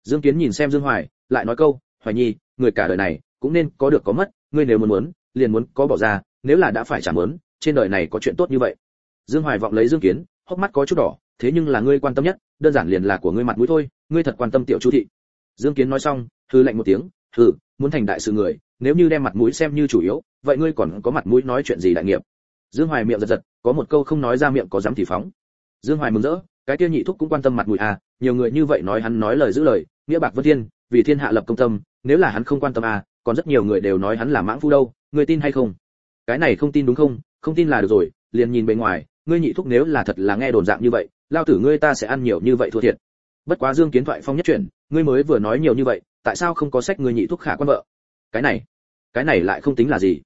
Dương kiến nhìn xem dương hoài, lại nói câu, hoài nhi, người cả đời này cũng nên có được có mất, ngươi nếu muốn muốn, liền muốn có bỏ ra, nếu là đã phải trả muốn trên đời này có chuyện tốt như vậy. Dương hoài vọng lấy dương kiến, hốc mắt có chút đỏ, thế nhưng là ngươi quan tâm nhất, đơn giản liền là của ngươi mặt mũi thôi, ngươi thật quan tâm tiểu chu thị. Dương kiến nói xong hư lạnh một tiếng, hừ, muốn thành đại sự người, nếu như đem mặt mũi xem như chủ yếu vậy ngươi còn có mặt mũi nói chuyện gì đại nghiệp? Dương hoài miệng giật giật, có một câu không nói ra miệng có dám thì phóng. Dương hoài mừng rỡ, cái kia nhị thúc cũng quan tâm mặt mũi à nhiều người như vậy nói hắn nói lời giữ lời, nghĩa bạc vân thiên, vì thiên hạ lập công tâm, nếu là hắn không quan tâm à còn rất nhiều người đều nói hắn là mãng phu đâu người tin hay không? Cái này không tin đúng không? Không tin là được rồi, liền nhìn bề ngoài, ngươi nhị thúc nếu là thật là nghe đồn dạng như vậy, lao tử ngươi ta sẽ ăn nhiều như vậy thua thiệt. Bất quá dương kiến thoại phong nhất chuyển, ngươi mới vừa nói nhiều như vậy, tại sao không có sách ngươi nhị thúc khả quan vợ? Cái này cái này lại không tính là gì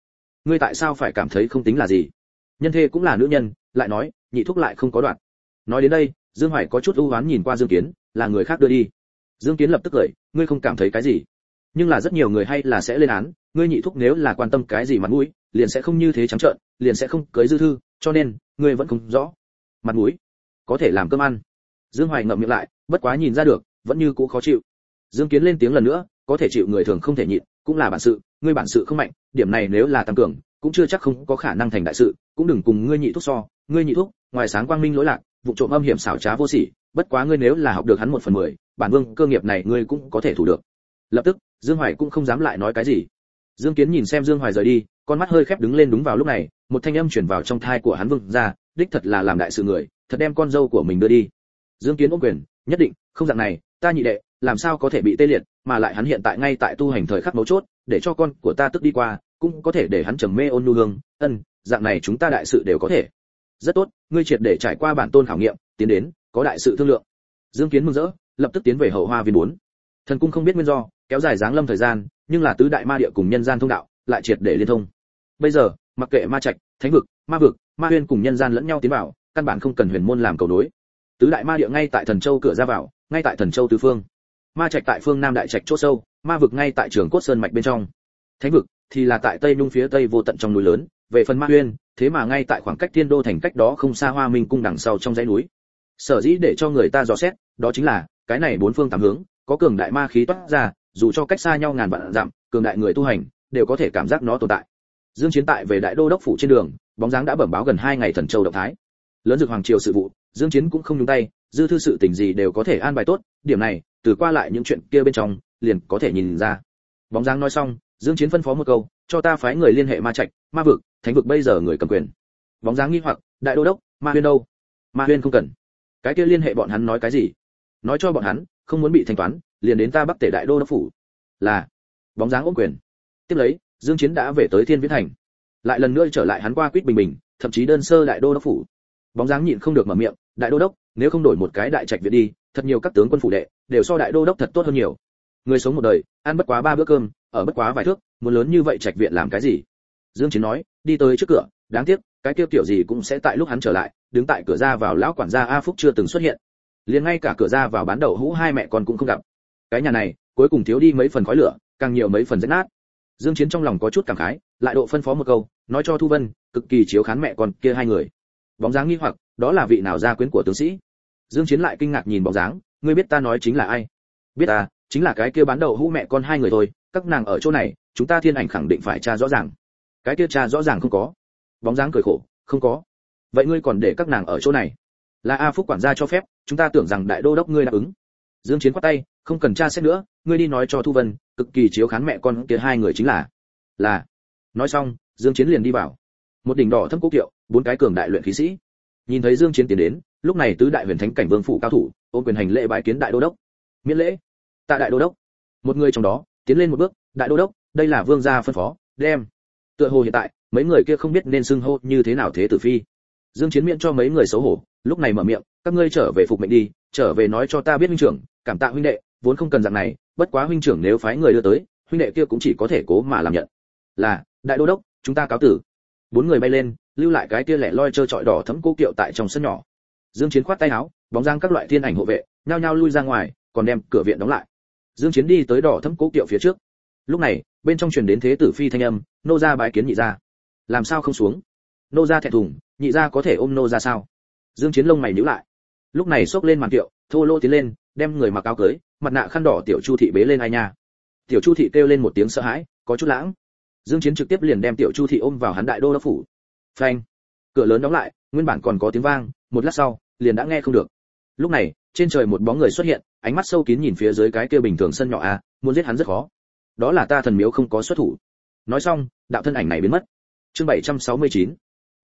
ngươi tại sao phải cảm thấy không tính là gì? Nhân thê cũng là nữ nhân, lại nói, nhị thúc lại không có đoạn. Nói đến đây, dương hoài có chút ưu oán nhìn qua dương kiến, là người khác đưa đi. Dương kiến lập tức cười, ngươi không cảm thấy cái gì? Nhưng là rất nhiều người hay là sẽ lên án, ngươi nhị thúc nếu là quan tâm cái gì mặt mũi, liền sẽ không như thế trắng trợn, liền sẽ không cưới dư thư, cho nên, ngươi vẫn không rõ. Mặt mũi, có thể làm cơm ăn. Dương hoài ngậm miệng lại, bất quá nhìn ra được, vẫn như cũ khó chịu. Dương kiến lên tiếng lần nữa, có thể chịu người thường không thể nhịn, cũng là bản sự ngươi bản sự không mạnh, điểm này nếu là tăng cường, cũng chưa chắc không có khả năng thành đại sự, cũng đừng cùng ngươi nhị thuốc so, ngươi nhị thuốc ngoài sáng quang minh lỗi lạc, vụ trộm âm hiểm xảo trá vô sỉ, bất quá ngươi nếu là học được hắn một phần mười, bản vương cơ nghiệp này ngươi cũng có thể thủ được. Lập tức, dương hoài cũng không dám lại nói cái gì. Dương kiến nhìn xem dương hoài rời đi, con mắt hơi khép đứng lên đúng vào lúc này, một thanh âm chuyển vào trong thai của hắn vương ra, đích thật là làm đại sự người, thật đem con dâu của mình đưa đi. Dương kiến ôm quyền, nhất định, không dạng này, ta nhị đệ làm sao có thể bị tê liệt, mà lại hắn hiện tại ngay tại tu hành thời khắc mấu chốt, để cho con của ta tức đi qua, cũng có thể để hắn trầm mê ôn nhu hương, ân, dạng này chúng ta đại sự đều có thể. Rất tốt, ngươi triệt để trải qua bản tôn khảo nghiệm, tiến đến, có đại sự thương lượng. Dương kiến mừng rỡ, lập tức tiến về hậu hoa viên bốn. Thần cung không biết nguyên do, kéo dài giáng lâm thời gian, nhưng là tứ đại ma địa cùng nhân gian thông đạo, lại triệt để liên thông. Bây giờ, mặc kệ ma trạch, thánh vực, ma vực, ma huyên cùng nhân gian lẫn nhau tiến vào, căn bản không cần huyền môn làm cầu nối. Tứ đại ma địa ngay tại thần châu cửa ra vào, ngay tại thần châu tứ phương ma trạch tại phương nam đại trạch chỗ sâu, ma vực ngay tại trường cốt sơn mạch bên trong. Thánh vực thì là tại tây nung phía tây vô tận trong núi lớn, về phần ma uyên, thế mà ngay tại khoảng cách thiên đô thành cách đó không xa hoa minh cung đằng sau trong dãy núi. Sở dĩ để cho người ta dò xét, đó chính là, cái này bốn phương tám hướng, có cường đại ma khí toát ra, dù cho cách xa nhau ngàn vạn dặm, cường đại người tu hành, đều có thể cảm giác nó tồn tại. Dương chiến tại về đại đô đốc phủ trên đường, bóng dáng đã bẩm báo gần hai ngày thần châu động thái. Lớn dược hoàng triều sự vụ, dương chiến cũng không nhúng tay dư thư sự tình gì đều có thể an bài tốt, điểm này, từ qua lại những chuyện kia bên trong, liền có thể nhìn ra. Bóng dáng nói xong, dương chiến phân phó một câu, cho ta phái người liên hệ ma trạch, ma vực, thánh vực bây giờ người cầm quyền. Bóng dáng nghi hoặc, đại đô đốc, ma huyên đâu? Ma huyên không cần. Cái kia liên hệ bọn hắn nói cái gì? Nói cho bọn hắn, không muốn bị thanh toán, liền đến ta bắc tể đại đô đốc phủ. Là. Bóng dáng ôm quyền. Tiếp lấy, dương chiến đã về tới thiên viễn thành. Lại lần nữa trở lại hắn qua quýt bình bình, thậm chí đơn sơ đại đô đốc phủ. Bóng dáng nhịn không được mở miệng, đại đô đốc nếu không đổi một cái đại trạch viện đi, thật nhiều các tướng quân phủ đệ đều so đại đô đốc thật tốt hơn nhiều. Người sống một đời, ăn bất quá ba bữa cơm, ở bất quá vài thước, muốn lớn như vậy trạch viện làm cái gì? Dương chiến nói, đi tới trước cửa, đáng tiếc, cái kia kiểu gì cũng sẽ tại lúc hắn trở lại, đứng tại cửa ra vào lão quản gia a phúc chưa từng xuất hiện. Liền ngay cả cửa ra vào bán đậu hũ hai mẹ con cũng không gặp. Cái nhà này, cuối cùng thiếu đi mấy phần khói lửa, càng nhiều mấy phần rách nát. Dương chiến trong lòng có chút cảm khái, lại độ phân phó một câu, nói cho thu vân, cực kỳ chiếu khán mẹ con kia hai người. Bóng dáng nghi hoặc đó là vị nào gia quyến của tướng sĩ? Dương chiến lại kinh ngạc nhìn bóng dáng, ngươi biết ta nói chính là ai? Biết ta chính là cái kia bán đậu hũ mẹ con hai người thôi, các nàng ở chỗ này, chúng ta thiên ảnh khẳng định phải tra rõ ràng. Cái kia tra rõ ràng không có. Bóng dáng cười khổ, không có. Vậy ngươi còn để các nàng ở chỗ này? Là a phúc quản gia cho phép, chúng ta tưởng rằng đại đô đốc ngươi đáp ứng. Dương chiến quát tay, không cần tra xét nữa, ngươi đi nói cho thu vân, cực kỳ chiếu khán mẹ con kia hai người chính là. Là. Nói xong, dương chiến liền đi vào. Một đỉnh đỏ thâm cố kiệu, bốn cái cường đại luyện khí sĩ nhìn thấy dương chiến tiến đến, lúc này tứ đại huyền thánh cảnh vương phủ cao thủ, ôm quyền hành lễ bái kiến đại đô đốc. Miễn lễ. Tại đại đô đốc. Một người trong đó, tiến lên một bước, đại đô đốc, đây là vương gia phân phó, đem. Tựa hồ hiện tại, mấy người kia không biết nên xưng hô như thế nào thế tử phi. Dương chiến miễn cho mấy người xấu hổ, lúc này mở miệng, các ngươi trở về phục mệnh đi, trở về nói cho ta biết huynh trưởng, cảm tạ huynh đệ, vốn không cần dạng này, bất quá huynh trưởng nếu phái người đưa tới, huynh đệ kia cũng chỉ có thể cố mà làm nhận. Là, đại đô đốc, chúng ta cáo tử. Bốn người bay lên lưu lại cái tia lẻ loi trơ trọi đỏ thấm cô kiệu tại trong sân nhỏ. Dương chiến khoát tay áo, bóng giang các loại thiên ảnh hộ vệ, nhao nhao lui ra ngoài, còn đem cửa viện đóng lại. Dương chiến đi tới đỏ thấm cố kiệu phía trước. Lúc này, bên trong truyền đến thế tử phi thanh âm, nô gia bái kiến nhị gia. Làm sao không xuống? Nô gia thẹn thùng, nhị gia có thể ôm nô gia sao? Dương chiến lông mày nhíu lại. Lúc này xốc lên màn kiệu, thô lô tiến lên, đem người mặc áo cưới, mặt nạ khăn đỏ tiểu chu thị bế lên ai nha. Tiểu chu thị kêu lên một tiếng sợ hãi, có chút lãng. Dương chiến trực tiếp liền đem tiểu chu thị ôm vào hắn đại đô đốc phủ phanh. Cửa lớn đóng lại, nguyên bản còn có tiếng vang, một lát sau, liền đã nghe không được. Lúc này, trên trời một bóng người xuất hiện, ánh mắt sâu kín nhìn phía dưới cái kia bình thường sân nhỏ a, muốn giết hắn rất khó. Đó là ta thần miếu không có xuất thủ. Nói xong, đạo thân ảnh này biến mất. Chương 769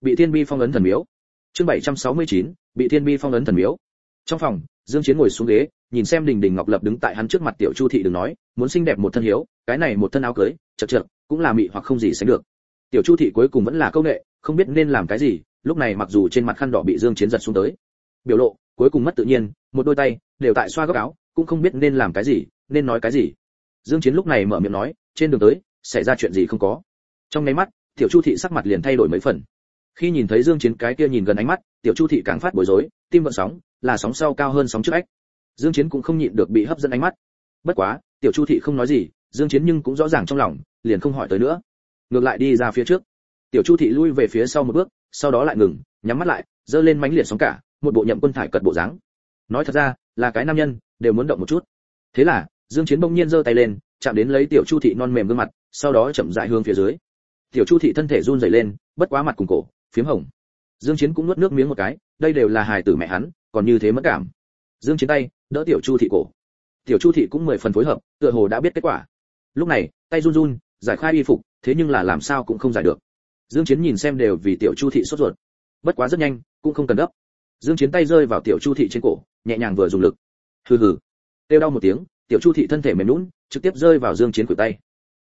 bị thiên bi phong ấn thần miếu. Chương 769 bị thiên bi phong ấn thần miếu. Trong phòng, dương chiến ngồi xuống ghế, nhìn xem đình đình ngọc lập đứng tại hắn trước mặt tiểu chu thị đừng nói, muốn xinh đẹp một thân hiếu, cái này một thân áo cưới, chật chật cũng là mị hoặc không gì sánh được. Tiểu chu thị cuối cùng vẫn là câu nệ không biết nên làm cái gì, lúc này mặc dù trên mặt khăn đỏ bị dương chiến giật xuống tới. Biểu lộ, cuối cùng mất tự nhiên, một đôi tay, đều tại xoa góc áo, cũng không biết nên làm cái gì, nên nói cái gì. Dương chiến lúc này mở miệng nói, trên đường tới, xảy ra chuyện gì không có? Trong nháy mắt, tiểu chu thị sắc mặt liền thay đổi mấy phần. Khi nhìn thấy dương chiến cái kia nhìn gần ánh mắt, tiểu chu thị càng phát bối rối, tim vận sóng, là sóng sau cao hơn sóng trước ách. Dương chiến cũng không nhịn được bị hấp dẫn ánh mắt. Bất quá, tiểu chu thị không nói gì, dương chiến nhưng cũng rõ ràng trong lòng, liền không hỏi tới nữa. Ngược lại đi ra phía trước tiểu chu thị lui về phía sau một bước, sau đó lại ngừng, nhắm mắt lại dơ lên mánh liệt sóng cả, một bộ nhậm quân thải cật bộ dáng. Nói thật ra, là cái nam nhân, đều muốn động một chút. Thế là, dương chiến bỗng nhiên giơ tay lên, chạm đến lấy tiểu chu thị non mềm gương mặt, sau đó chậm rãi hướng phía dưới. Tiểu chu thị thân thể run rẩy lên, bất quá mặt cùng cổ, phiếm hồng. Dương chiến cũng nuốt nước miếng một cái, đây đều là hài tử mẹ hắn, còn như thế mất cảm. Dương chiến tay, đỡ tiểu chu thị cổ. Tiểu chu thị cũng mười phần phối hợp, tựa hồ đã biết kết quả. Lúc này, tay run run, giải khai y phục, thế nhưng là làm sao cũng không giải được dương chiến nhìn xem đều vì tiểu chu thị sốt ruột. Bất quá rất nhanh, cũng không cần gấp. Dương chiến tay rơi vào tiểu chu thị trên cổ, nhẹ nhàng vừa dùng lực. Hừ hừ. Tiêu đau một tiếng, tiểu chu thị thân thể mềm nhũn, trực tiếp rơi vào dương chiến của tay.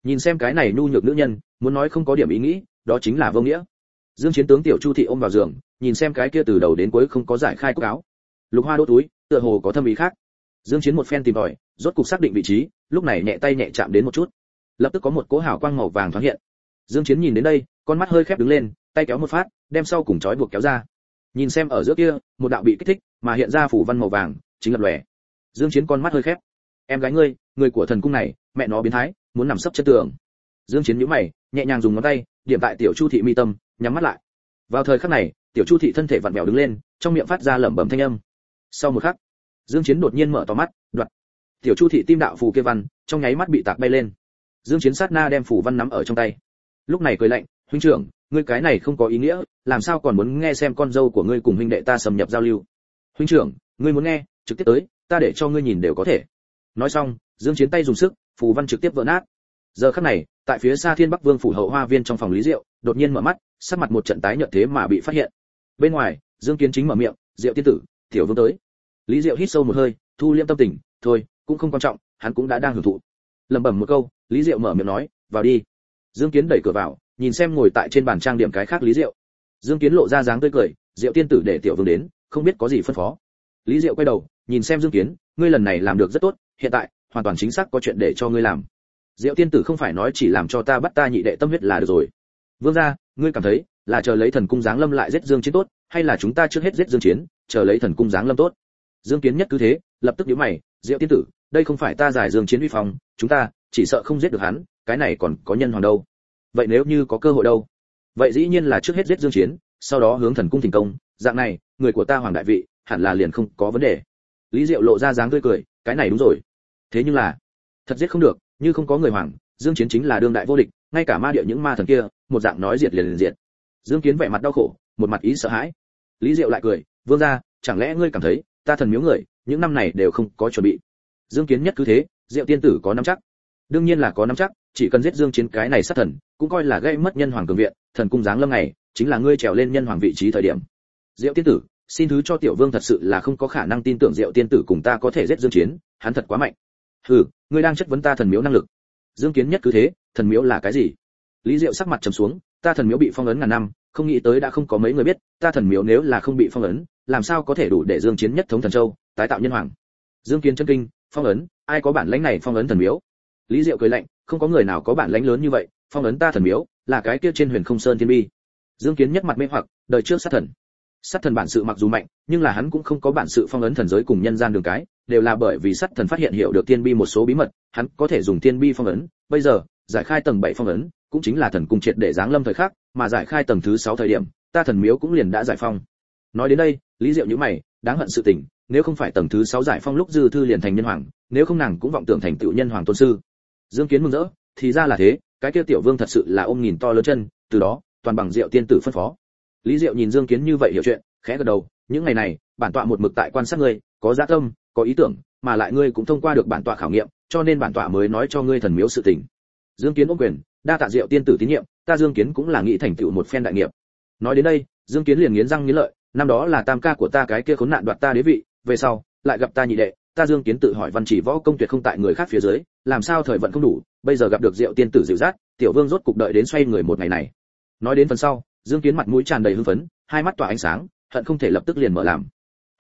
Nhìn xem cái này nhu nhược nữ nhân, muốn nói không có điểm ý nghĩ, đó chính là vô nghĩa. Dương chiến tướng tiểu chu thị ôm vào giường, nhìn xem cái kia từ đầu đến cuối không có giải khai cúc áo. Lục hoa đỗ túi, tựa hồ có thâm ý khác. Dương chiến một phen tìm tòi, rốt cục xác định vị trí, lúc này nhẹ tay nhẹ chạm đến một chút. Lập tức có một cỗ hào quang màu vàng thoáng hiện dương chiến nhìn đến đây, con mắt hơi khép đứng lên, tay kéo một phát, đem sau cùng chói buộc kéo ra. Nhìn xem ở giữa kia, một đạo bị kích thích, mà hiện ra phủ văn màu vàng, chính lập lòe. Dương chiến con mắt hơi khép. Em gái ngươi, người của thần cung này, mẹ nó biến thái, muốn nằm sấp chân tường. Dương chiến nhíu mày, nhẹ nhàng dùng ngón tay, điểm tại tiểu chu thị mi tâm, nhắm mắt lại. Vào thời khắc này, tiểu chu thị thân thể vặn vẹo đứng lên, trong miệng phát ra lẩm bẩm thanh âm. Sau một khắc, dương chiến đột nhiên mở to mắt, đoạt. Tiểu chu thị tim đạo phù kia văn, trong nháy mắt bị tạc bay lên. Dương chiến sát na đem phù văn nắm ở trong tay lúc này cười lạnh, huynh trưởng, ngươi cái này không có ý nghĩa, làm sao còn muốn nghe xem con dâu của ngươi cùng huynh đệ ta xâm nhập giao lưu? Huynh trưởng, ngươi muốn nghe, trực tiếp tới, ta để cho ngươi nhìn đều có thể. Nói xong, dương chiến tay dùng sức, phù văn trực tiếp vỡ nát. Giờ khắc này, tại phía xa thiên bắc vương phủ hậu hoa viên trong phòng lý diệu, đột nhiên mở mắt, sắc mặt một trận tái nhợt thế mà bị phát hiện. Bên ngoài, dương kiến chính mở miệng, diệu tiên tử, tiểu vương tới. Lý diệu hít sâu một hơi, thu liêm tâm tình, thôi, cũng không quan trọng, hắn cũng đã đang hưởng thụ. Lẩm bẩm một câu, lý diệu mở miệng nói, vào đi dương kiến đẩy cửa vào, nhìn xem ngồi tại trên bàn trang điểm cái khác lý diệu. Dương kiến lộ ra dáng tươi cười, diệu tiên tử để tiểu vương đến, không biết có gì phân phó. Lý diệu quay đầu, nhìn xem dương kiến, ngươi lần này làm được rất tốt, hiện tại, hoàn toàn chính xác có chuyện để cho ngươi làm. Diệu tiên tử không phải nói chỉ làm cho ta bắt ta nhị đệ tâm huyết là được rồi. Vương gia, ngươi cảm thấy là chờ lấy thần cung giáng lâm lại giết dương chiến tốt, hay là chúng ta trước hết giết dương chiến chờ lấy thần cung giáng lâm tốt? Dương kiến nhất cứ thế, lập tức nhíu mày, diệu tiên tử, đây không phải ta giải dương chiến uy phong, chúng ta chỉ sợ không giết được hắn cái này còn có nhân hoàng đâu? Vậy nếu như có cơ hội đâu? Vậy dĩ nhiên là trước hết giết dương chiến, sau đó hướng thần cung thành công. Dạng này, người của ta hoàng đại vị, hẳn là liền không có vấn đề. Lý diệu lộ ra dáng tươi cười, cái này đúng rồi. Thế nhưng là, thật giết không được, như không có người hoàng, dương chiến chính là đương đại vô địch, ngay cả ma địa những ma thần kia, một dạng nói diệt liền liền diệt. Dương kiến vẻ mặt đau khổ, một mặt ý sợ hãi. Lý diệu lại cười, vương gia, chẳng lẽ ngươi cảm thấy, ta thần miếu người, những năm này đều không có chuẩn bị? Dương kiến nhất cứ thế, diệu tiên tử có nắm chắc. Đương nhiên là có nắm chắc chỉ cần giết dương chiến cái này sát thần, cũng coi là gây mất nhân hoàng cường viện, thần cung giáng lâm này, chính là ngươi trèo lên nhân hoàng vị trí thời điểm. Diệu tiên tử, xin thứ cho tiểu vương thật sự là không có khả năng tin tưởng diệu tiên tử cùng ta có thể giết dương chiến, hắn thật quá mạnh. Hừ, ngươi đang chất vấn ta thần miếu năng lực. Dương kiến nhất cứ thế, thần miếu là cái gì? Lý diệu sắc mặt trầm xuống, ta thần miếu bị phong ấn ngàn năm, không nghĩ tới đã không có mấy người biết, ta thần miếu nếu là không bị phong ấn, làm sao có thể đủ để dương chiến nhất thống thần châu, tái tạo nhân hoàng? Dương kiến chân kinh, phong ấn, ai có bản lãnh này phong ấn thần miếu? Lý diệu cười lạnh không có người nào có bản lãnh lớn như vậy, phong ấn ta thần miếu, là cái kia trên huyền không sơn thiên bi. Dương kiến nhất mặt mê hoặc, đời trước sát thần. Sát thần bản sự mặc dù mạnh, nhưng là hắn cũng không có bản sự phong ấn thần giới cùng nhân gian đường cái, đều là bởi vì sát thần phát hiện hiểu được tiên bi một số bí mật, hắn có thể dùng tiên bi phong ấn. Bây giờ, giải khai tầng 7 phong ấn, cũng chính là thần cung triệt để giáng lâm thời khắc, mà giải khai tầng thứ 6 thời điểm, ta thần miếu cũng liền đã giải phong. Nói đến đây, lý diệu nhíu mày, đáng hận sự tình, nếu không phải tầng thứ 6 giải phong lúc dư thư liền thành nhân hoàng, nếu không nàng cũng vọng tưởng thành tựu nhân hoàng tôn sư dương kiến mừng rỡ, thì ra là thế, cái kia tiểu vương thật sự là ôm nghìn to lớn chân, từ đó, toàn bằng diệu tiên tử phân phó. Lý diệu nhìn dương kiến như vậy hiểu chuyện, khẽ gật đầu, những ngày này, bản tọa một mực tại quan sát ngươi, có dạ tâm, có ý tưởng, mà lại ngươi cũng thông qua được bản tọa khảo nghiệm, cho nên bản tọa mới nói cho ngươi thần miếu sự tình. Dương kiến ôm quyền, đa tạ diệu tiên tử tín nhiệm, ta dương kiến cũng là nghĩ thành tựu một phen đại nghiệp. Nói đến đây, dương kiến liền nghiến răng nghiến lợi, năm đó là tam ca của ta cái kia khốn nạn đoạt ta đế vị, về sau, lại gặp ta nhị đệ ta dương kiến tự hỏi văn chỉ võ công tuyệt không tại người khác phía dưới, làm sao thời vận không đủ, bây giờ gặp được diệu tiên tử dịu dắt, tiểu vương rốt cục đợi đến xoay người một ngày này. Nói đến phần sau, dương kiến mặt mũi tràn đầy hưng phấn, hai mắt tỏa ánh sáng, hận không thể lập tức liền mở làm.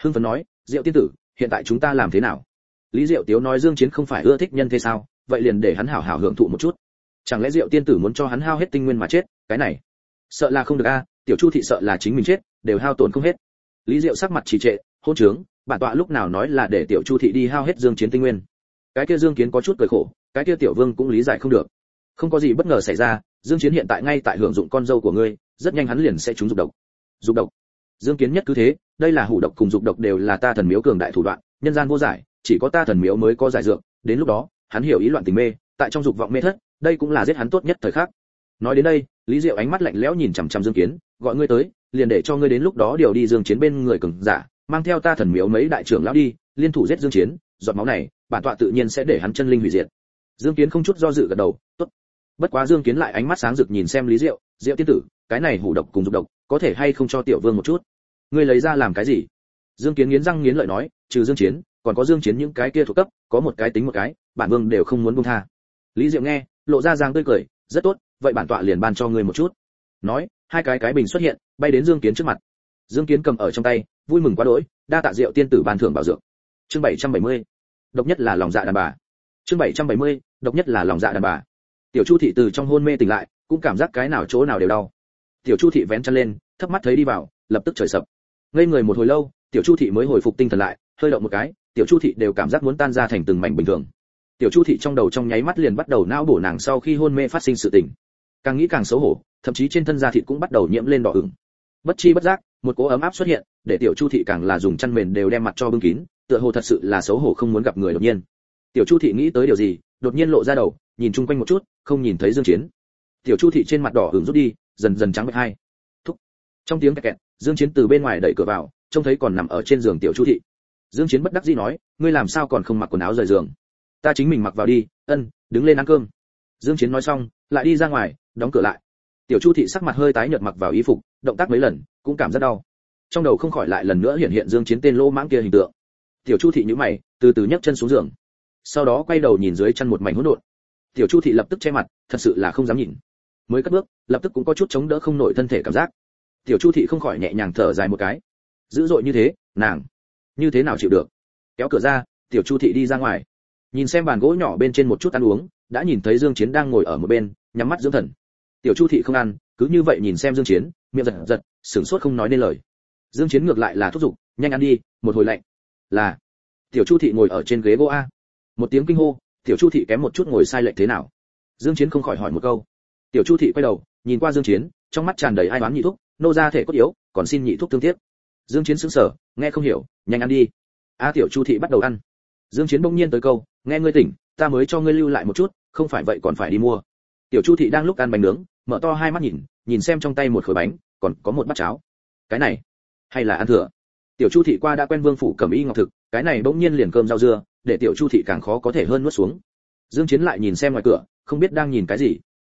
Hưng phấn nói, diệu tiên tử, hiện tại chúng ta làm thế nào? Lý diệu tiếu nói dương chiến không phải ưa thích nhân thế sao, vậy liền để hắn hảo hảo hưởng thụ một chút. Chẳng lẽ diệu tiên tử muốn cho hắn hao hết tinh nguyên mà chết, cái này? Sợ là không được a, tiểu chu thị sợ là chính mình chết, đều hao tổn không hết. Lý diệu sắc mặt trì trệ hôn trướng bản tọa lúc nào nói là để tiểu chu thị đi hao hết dương chiến tinh nguyên. Cái kia dương kiến có chút cười khổ, cái kia tiểu vương cũng lý giải không được. Không có gì bất ngờ xảy ra, dương chiến hiện tại ngay tại hưởng dụng con dâu của ngươi, rất nhanh hắn liền sẽ trúng dục độc. Dục độc. Dương kiến nhất cứ thế, đây là hủ độc cùng dục độc đều là ta thần miếu cường đại thủ đoạn, nhân gian vô giải, chỉ có ta thần miếu mới có giải dược, đến lúc đó, hắn hiểu ý loạn tình mê, tại trong dục vọng mê thất, đây cũng là giết hắn tốt nhất thời khắc. Nói đến đây, lý diệu ánh mắt lạnh lẽo nhìn chằm chằm dương kiến, gọi ngươi tới, liền để cho ngươi đến lúc đó điều đi dương chiến bên người cường giả mang theo ta thần miếu mấy đại trưởng lão đi, liên thủ giết dương chiến, giọt máu này, bản tọa tự nhiên sẽ để hắn chân linh hủy diệt. Dương kiến không chút do dự gật đầu, tốt. Bất quá dương kiến lại ánh mắt sáng rực nhìn xem lý diệu diệu tiên tử, cái này hủ độc cùng dục độc, có thể hay không cho tiểu vương một chút? Ngươi lấy ra làm cái gì? Dương kiến nghiến răng nghiến lợi nói, trừ dương chiến, còn có dương chiến những cái kia thuộc cấp, có một cái tính một cái, bản vương đều không muốn buông tha. Lý diệu nghe, lộ ra giang tươi cười, rất tốt, vậy bản tọa liền ban cho ngươi một chút. Nói, hai cái cái bình xuất hiện, bay đến dương kiến trước mặt. Dương kiến cầm ở trong tay vui mừng quá đỗi đa tạ diệu tiên tử ban thưởng bảo dược. Chương 770. độc nhất là lòng dạ đàn bà. Chương 770, độc nhất là lòng dạ đàn bà. Tiểu chu thị từ trong hôn mê tỉnh lại cũng cảm giác cái nào chỗ nào đều đau. Tiểu chu thị vén chân lên thấp mắt thấy đi vào lập tức trời sập. Ngây người một hồi lâu tiểu chu thị mới hồi phục tinh thần lại hơi động một cái tiểu chu thị đều cảm giác muốn tan ra thành từng mảnh bình thường. Tiểu chu thị trong đầu trong nháy mắt liền bắt đầu não bổ nàng sau khi hôn mê phát sinh sự tình. Càng nghĩ càng xấu hổ thậm chí trên thân da thịt cũng bắt đầu nhiễm lên đỏ ửng. Bất chi bất giác một cỗ ấm áp xuất hiện, để tiểu chu thị càng là dùng chăn mền đều đem mặt cho bưng kín, tựa hồ thật sự là xấu hổ không muốn gặp người đột nhiên. Tiểu chu thị nghĩ tới điều gì, đột nhiên lộ ra đầu, nhìn chung quanh một chút, không nhìn thấy dương chiến. Tiểu chu thị trên mặt đỏ ửng rút đi, dần dần trắng bệch hai. Thúc. Trong tiếng kẹt kẹt, dương chiến từ bên ngoài đẩy cửa vào, trông thấy còn nằm ở trên giường tiểu chu thị. Dương chiến bất đắc dĩ nói, ngươi làm sao còn không mặc quần áo rời giường? Ta chính mình mặc vào đi, ân, đứng lên ăn cơm. Dương chiến nói xong, lại đi ra ngoài, đóng cửa lại tiểu chu thị sắc mặt hơi tái nhợt mặc vào y phục, động tác mấy lần, cũng cảm rất đau. Trong đầu không khỏi lại lần nữa hiện hiện dương chiến tên lô mãng kia hình tượng. Tiểu chu thị nhíu mày, từ từ nhấc chân xuống giường. Sau đó quay đầu nhìn dưới chân một mảnh hỗn độn. Tiểu chu thị lập tức che mặt, thật sự là không dám nhìn. Mới cất bước, lập tức cũng có chút chống đỡ không nổi thân thể cảm giác. Tiểu chu thị không khỏi nhẹ nhàng thở dài một cái. Dữ dội như thế, nàng, như thế nào chịu được? Kéo cửa ra, tiểu chu thị đi ra ngoài. Nhìn xem bàn gỗ nhỏ bên trên một chút ăn uống, đã nhìn thấy dương chiến đang ngồi ở một bên, nhắm mắt dưỡng thần tiểu chu thị không ăn, cứ như vậy nhìn xem dương chiến, miệng giật giật, sửng sốt không nói nên lời. Dương chiến ngược lại là thúc giục, nhanh ăn đi, một hồi lạnh. Là. Tiểu chu thị ngồi ở trên ghế gỗ a. Một tiếng kinh hô, tiểu chu thị kém một chút ngồi sai lệch thế nào? Dương chiến không khỏi hỏi một câu. Tiểu chu thị quay đầu, nhìn qua dương chiến, trong mắt tràn đầy ai oán nhị thúc, nô ra thể cốt yếu, còn xin nhị thúc thương tiếc. Dương chiến sững sờ, nghe không hiểu, nhanh ăn đi. A tiểu chu thị bắt đầu ăn. Dương chiến bỗng nhiên tới câu, nghe ngươi tỉnh, ta mới cho ngươi lưu lại một chút, không phải vậy còn phải đi mua. Tiểu chu thị đang lúc ăn bánh nướng mở to hai mắt nhìn nhìn xem trong tay một khối bánh, còn có một bát cháo. Cái này, hay là ăn thừa? Tiểu chu thị qua đã quen vương phủ cầm y ngọc thực, cái này bỗng nhiên liền cơm rau dưa, để tiểu chu thị càng khó có thể hơn nuốt xuống. Dương chiến lại nhìn xem ngoài cửa, không biết đang nhìn cái gì.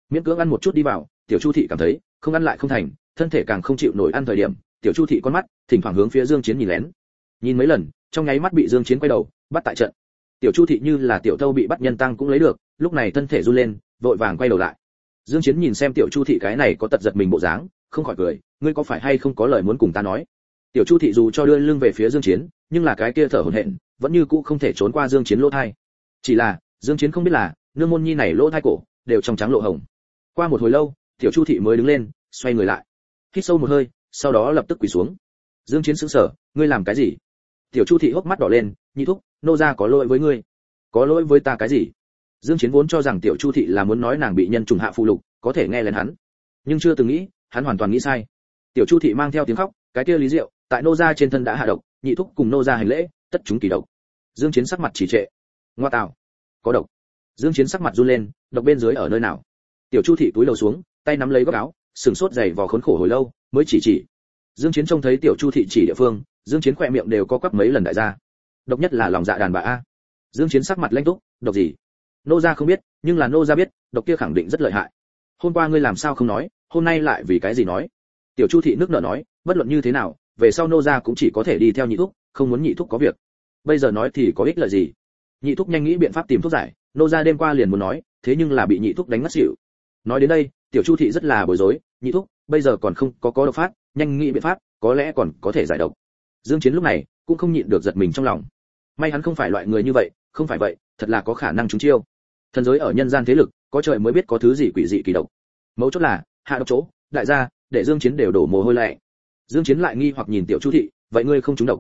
Miễn cưỡng ăn một chút đi vào, tiểu chu thị cảm thấy, không ăn lại không thành, thân thể càng không chịu nổi ăn thời điểm, tiểu chu thị con mắt, thỉnh thoảng hướng phía dương chiến nhìn lén. Nhìn mấy lần, trong nháy mắt bị dương chiến quay đầu, bắt tại trận. Tiểu chu thị như là tiểu thâu bị bắt nhân tăng cũng lấy được, lúc này thân thể run lên, vội vàng quay đầu lại dương chiến nhìn xem tiểu chu thị cái này có tật giật mình bộ dáng, không khỏi cười, ngươi có phải hay không có lời muốn cùng ta nói? Tiểu chu thị dù cho đưa lưng về phía dương chiến, nhưng là cái kia thở hổn hển, vẫn như cũ không thể trốn qua dương chiến lỗ thai. Chỉ là, dương chiến không biết là, nương môn nhi này lỗ thai cổ, đều trong trắng lộ hồng. Qua một hồi lâu, tiểu chu thị mới đứng lên, xoay người lại. Hít sâu một hơi, sau đó lập tức quỳ xuống. Dương chiến sững sờ, ngươi làm cái gì? Tiểu chu thị hốc mắt đỏ lên, nhị thúc, nô gia có lỗi với ngươi. Có lỗi với ta cái gì? Dương chiến vốn cho rằng tiểu chu thị là muốn nói nàng bị nhân trùng hạ phụ lục, có thể nghe lên hắn. Nhưng chưa từng nghĩ, hắn hoàn toàn nghĩ sai. Tiểu chu thị mang theo tiếng khóc, cái kia lý diệu, tại nô gia trên thân đã hạ độc, nhị thúc cùng nô gia hành lễ, tất chúng kỳ độc. Dương chiến sắc mặt chỉ trệ. Ngoa tào có độc. Dương chiến sắc mặt run lên, độc bên dưới ở nơi nào? Tiểu chu thị túi đầu xuống, tay nắm lấy góc áo, sừng sốt dày vò khốn khổ hồi lâu, mới chỉ chỉ. Dương chiến trông thấy tiểu chu thị chỉ địa phương, dương chiến khỏe miệng đều có quắp mấy lần đại gia. Độc nhất là lòng dạ đàn bà a. Dương chiến sắc mặt lanh túc, độc gì? Nô gia không biết, nhưng là nô gia biết, độc kia khẳng định rất lợi hại. Hôm qua ngươi làm sao không nói, hôm nay lại vì cái gì nói? Tiểu chu thị nước nở nói, bất luận như thế nào, về sau nô gia cũng chỉ có thể đi theo nhị thúc, không muốn nhị thúc có việc. Bây giờ nói thì có ích lợi gì? Nhị thúc nhanh nghĩ biện pháp tìm thuốc giải, nô gia đêm qua liền muốn nói, thế nhưng là bị nhị thúc đánh ngất xỉu. Nói đến đây, tiểu chu thị rất là bối rối, nhị thúc, bây giờ còn không có có độc phát, nhanh nghĩ biện pháp, có lẽ còn có thể giải độc. Dương chiến lúc này cũng không nhịn được giật mình trong lòng. May hắn không phải loại người như vậy, không phải vậy, thật là có khả năng trúng chiêu thần giới ở nhân gian thế lực, có trời mới biết có thứ gì quỷ dị kỳ độc. Mấu chốt là, hạ độc chỗ, đại gia, để dương chiến đều đổ mồ hôi lệ. dương chiến lại nghi hoặc nhìn tiểu chu thị, vậy ngươi không trúng độc?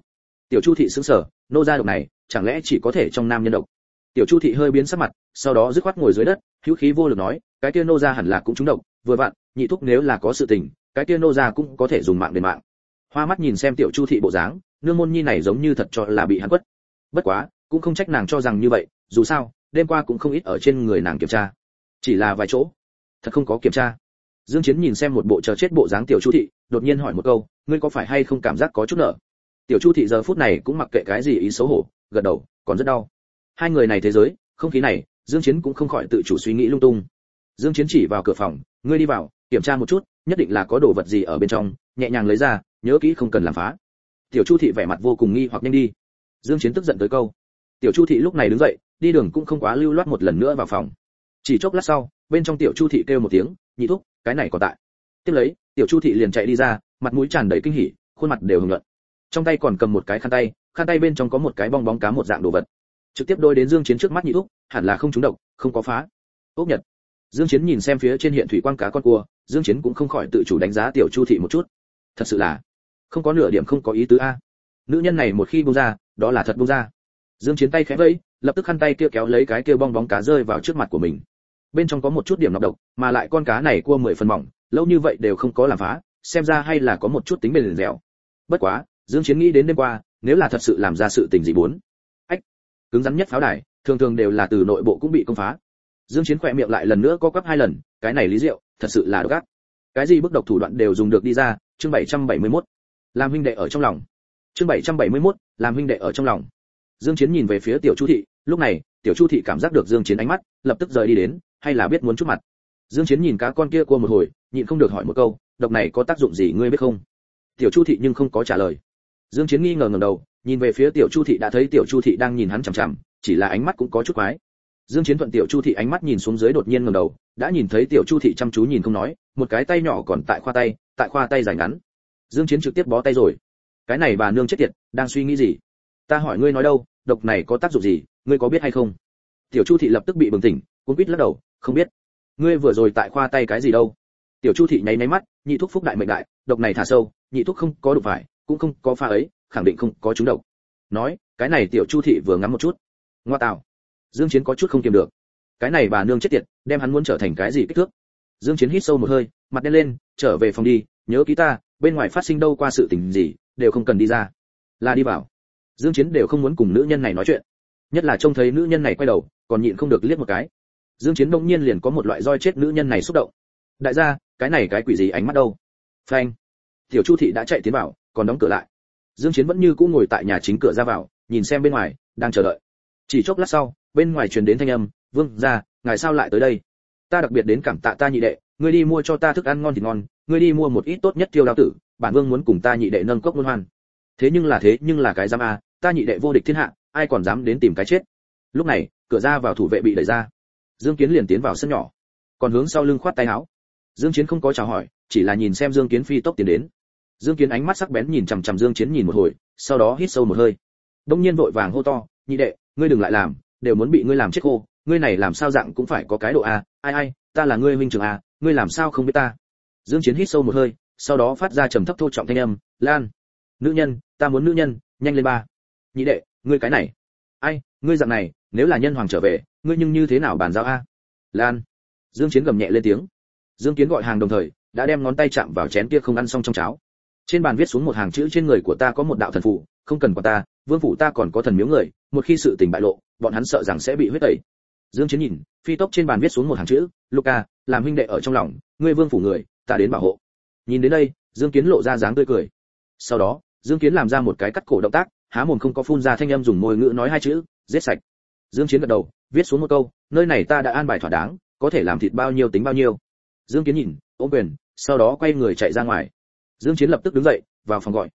Tiểu chu thị sững sờ, nô gia độc này, chẳng lẽ chỉ có thể trong nam nhân độc? Tiểu chu thị hơi biến sắc mặt, sau đó dứt khoát ngồi dưới đất, hữu khí vô lực nói, cái kia nô gia hẳn là cũng trúng độc, vừa vặn, nhị thúc nếu là có sự tình, cái kia nô gia cũng có thể dùng mạng đền mạng. Hoa mắt nhìn xem tiểu chu thị bộ dáng, nương môn nhi này giống như thật cho là bị hắn quất. Bất quá, cũng không trách nàng cho rằng như vậy, dù sao đêm qua cũng không ít ở trên người nàng kiểm tra. Chỉ là vài chỗ. Thật không có kiểm tra. Dương chiến nhìn xem một bộ chờ chết bộ dáng tiểu chu thị, đột nhiên hỏi một câu, ngươi có phải hay không cảm giác có chút nợ? Tiểu chu thị giờ phút này cũng mặc kệ cái gì ý xấu hổ, gật đầu, còn rất đau. Hai người này thế giới, không khí này, dương chiến cũng không khỏi tự chủ suy nghĩ lung tung. Dương chiến chỉ vào cửa phòng, ngươi đi vào, kiểm tra một chút, nhất định là có đồ vật gì ở bên trong, nhẹ nhàng lấy ra, nhớ kỹ không cần làm phá. Tiểu chu thị vẻ mặt vô cùng nghi hoặc nhanh đi. Dương chiến tức giận tới câu. Tiểu chu thị lúc này đứng dậy đi đường cũng không quá lưu loát một lần nữa vào phòng. Chỉ chốc lát sau, bên trong tiểu chu thị kêu một tiếng, nhị thúc, cái này còn tại. Tiếp lấy, tiểu chu thị liền chạy đi ra, mặt mũi tràn đầy kinh hỉ, khuôn mặt đều hưởng luận trong tay còn cầm một cái khăn tay khăn tay bên trong có một cái bong bóng cá một dạng đồ vật. Trực tiếp đôi đến dương chiến trước mắt nhị thúc, hẳn là không trúng độc, không có phá. Ốc nhật. Dương chiến nhìn xem phía trên hiện thủy quang cá con cua, dương chiến cũng không khỏi tự chủ đánh giá tiểu chu thị một chút. Thật sự là, không có nửa điểm không có ý tứ a. Nữ nhân này một khi buông ra, đó là thật buông ra. Dương chiến tay khẽ vẫy lập tức khăn tay kia kéo lấy cái kia bong bóng cá rơi vào trước mặt của mình. Bên trong có một chút điểm nọc độc mà lại con cá này cua mười phần mỏng lâu như vậy đều không có làm phá xem ra hay là có một chút tính bền dẻo. Bất quá dương chiến nghĩ đến đêm qua nếu là thật sự làm ra sự tình gì muốn ách cứng rắn nhất pháo đài thường thường đều là từ nội bộ cũng bị công phá. Dương chiến khỏe miệng lại lần nữa co quắp hai lần cái này lý diệu thật sự là độc ác. Cái gì bức độc thủ đoạn đều dùng được đi ra chương 771. làm huynh đệ ở trong lòng. Chương 771, làm huynh đệ ở trong lòng. Dương chiến nhìn về phía tiểu chu thị lúc này, tiểu chu thị cảm giác được dương chiến ánh mắt, lập tức rời đi đến, hay là biết muốn chút mặt. Dương chiến nhìn cá con kia cua một hồi, nhịn không được hỏi một câu, độc này có tác dụng gì ngươi biết không? Tiểu chu thị nhưng không có trả lời. Dương chiến nghi ngờ ngẩng đầu, nhìn về phía tiểu chu thị đã thấy tiểu chu thị đang nhìn hắn chằm chằm, chỉ là ánh mắt cũng có chút quái. Dương chiến thuận tiểu chu thị ánh mắt nhìn xuống dưới đột nhiên ngẩng đầu, đã nhìn thấy tiểu chu thị chăm chú nhìn không nói, một cái tay nhỏ còn tại khoa tay, tại khoa tay dài ngắn. Dương chiến trực tiếp bó tay rồi. Cái này bà nương chết tiệt, đang suy nghĩ gì? Ta hỏi ngươi nói đâu, độc này có tác dụng gì? Ngươi có biết hay không? Tiểu chu thị lập tức bị bừng tỉnh cũng biết lắc đầu, không biết. Ngươi vừa rồi tại khoa tay cái gì đâu? Tiểu chu thị nháy nháy mắt, nhị thuốc phúc đại mệnh đại, độc này thả sâu, nhị thuốc không có đục phải, cũng không có pha ấy, khẳng định không có trúng độc. Nói, cái này tiểu chu thị vừa ngắm một chút. Ngoa tạo. Dương chiến có chút không kiềm được. Cái này bà nương chết tiệt, đem hắn muốn trở thành cái gì kích thước? Dương chiến hít sâu một hơi, mặt đen lên, trở về phòng đi, nhớ ký ta, bên ngoài phát sinh đâu qua sự tình gì, đều không cần đi ra. Là đi vào. Dương chiến đều không muốn cùng nữ nhân này nói chuyện nhất là trông thấy nữ nhân này quay đầu, còn nhịn không được liếc một cái. Dương chiến đông nhiên liền có một loại roi chết nữ nhân này xúc động. Đại gia, cái này cái quỷ gì ánh mắt đâu? Phanh. Tiểu chu thị đã chạy tiến vào, còn đóng cửa lại. Dương chiến vẫn như cũ ngồi tại nhà chính cửa ra vào, nhìn xem bên ngoài, đang chờ đợi. Chỉ chốc lát sau, bên ngoài truyền đến thanh âm, vương gia, ngài sao lại tới đây? Ta đặc biệt đến cảm tạ ta nhị đệ, ngươi đi mua cho ta thức ăn ngon thì ngon, ngươi đi mua một ít tốt nhất tiêu đao tử, bản vương muốn cùng ta nhị đệ nâng cốc luân hoan. Thế nhưng là thế, nhưng là cái giam a, ta nhị đệ vô địch thiên hạ ai còn dám đến tìm cái chết? Lúc này, cửa ra vào thủ vệ bị đẩy ra. Dương kiến liền tiến vào sân nhỏ. Còn hướng sau lưng khoát tay áo. Dương chiến không có chào hỏi, chỉ là nhìn xem dương kiến phi tốc tiến đến. Dương kiến ánh mắt sắc bén nhìn chằm chằm dương chiến nhìn một hồi, sau đó hít sâu một hơi. Đông nhiên vội vàng hô to, nhị đệ, ngươi đừng lại làm, đều muốn bị ngươi làm chết khô, ngươi này làm sao dạng cũng phải có cái độ a, ai ai, ta là ngươi huynh trưởng a, ngươi làm sao không biết ta? Dương chiến hít sâu một hơi, sau đó phát ra trầm thấp thô trọng thanh âm, lan, nữ nhân, ta muốn nữ nhân, nhanh lên ba. Nhị đệ ngươi cái này. Ai, ngươi dạng này, nếu là nhân hoàng trở về, ngươi nhưng như thế nào bàn giao a? Lan. Dương chiến gầm nhẹ lên tiếng. Dương kiến gọi hàng đồng thời, đã đem ngón tay chạm vào chén kia không ăn xong trong cháo. Trên bàn viết xuống một hàng chữ trên người của ta có một đạo thần phụ, không cần qua ta, vương phủ ta còn có thần miếu người, một khi sự tình bại lộ, bọn hắn sợ rằng sẽ bị huyết tẩy. Dương chiến nhìn, phi tốc trên bàn viết xuống một hàng chữ luca làm huynh đệ ở trong lòng, ngươi vương phủ người, ta đến bảo hộ. Nhìn đến đây, dương kiến lộ ra dáng tươi cười. Sau đó, dương kiến làm ra một cái cắt cổ động tác há mồm không có phun ra thanh âm dùng môi ngữ nói hai chữ, giết sạch. Dương chiến gật đầu, viết xuống một câu, nơi này ta đã an bài thỏa đáng, có thể làm thịt bao nhiêu tính bao nhiêu. Dương kiến nhìn, ôm quyền, sau đó quay người chạy ra ngoài. Dương chiến lập tức đứng dậy, vào phòng gọi.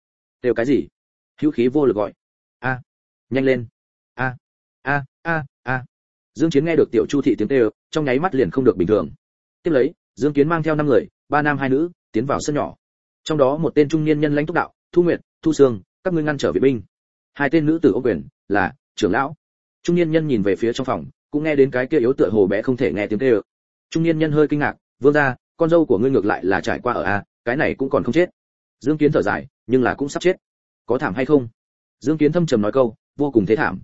Đều cái gì? Hữu khí vô lực gọi. A. Nhanh lên. A. A a a. Dương chiến nghe được tiểu chu thị tiếng kêu, trong nháy mắt liền không được bình thường. Tiếp lấy, dương kiến mang theo năm người, ba nam hai nữ, tiến vào sân nhỏ. Trong đó một tên trung niên nhân lãnh túc đạo, thu nguyệt, thu sương, các ngươi ngăn trở vệ binh hai tên nữ tử ô quyền, là, trưởng lão. Trung niên nhân nhìn về phía trong phòng, cũng nghe đến cái kia yếu tựa hồ bé không thể nghe tiếng kêu. Trung niên nhân hơi kinh ngạc, vương gia, con dâu của ngươi ngược lại là trải qua ở a, cái này cũng còn không chết. Dương kiến thở dài, nhưng là cũng sắp chết. Có thảm hay không? Dương kiến thâm trầm nói câu, vô cùng thế thảm.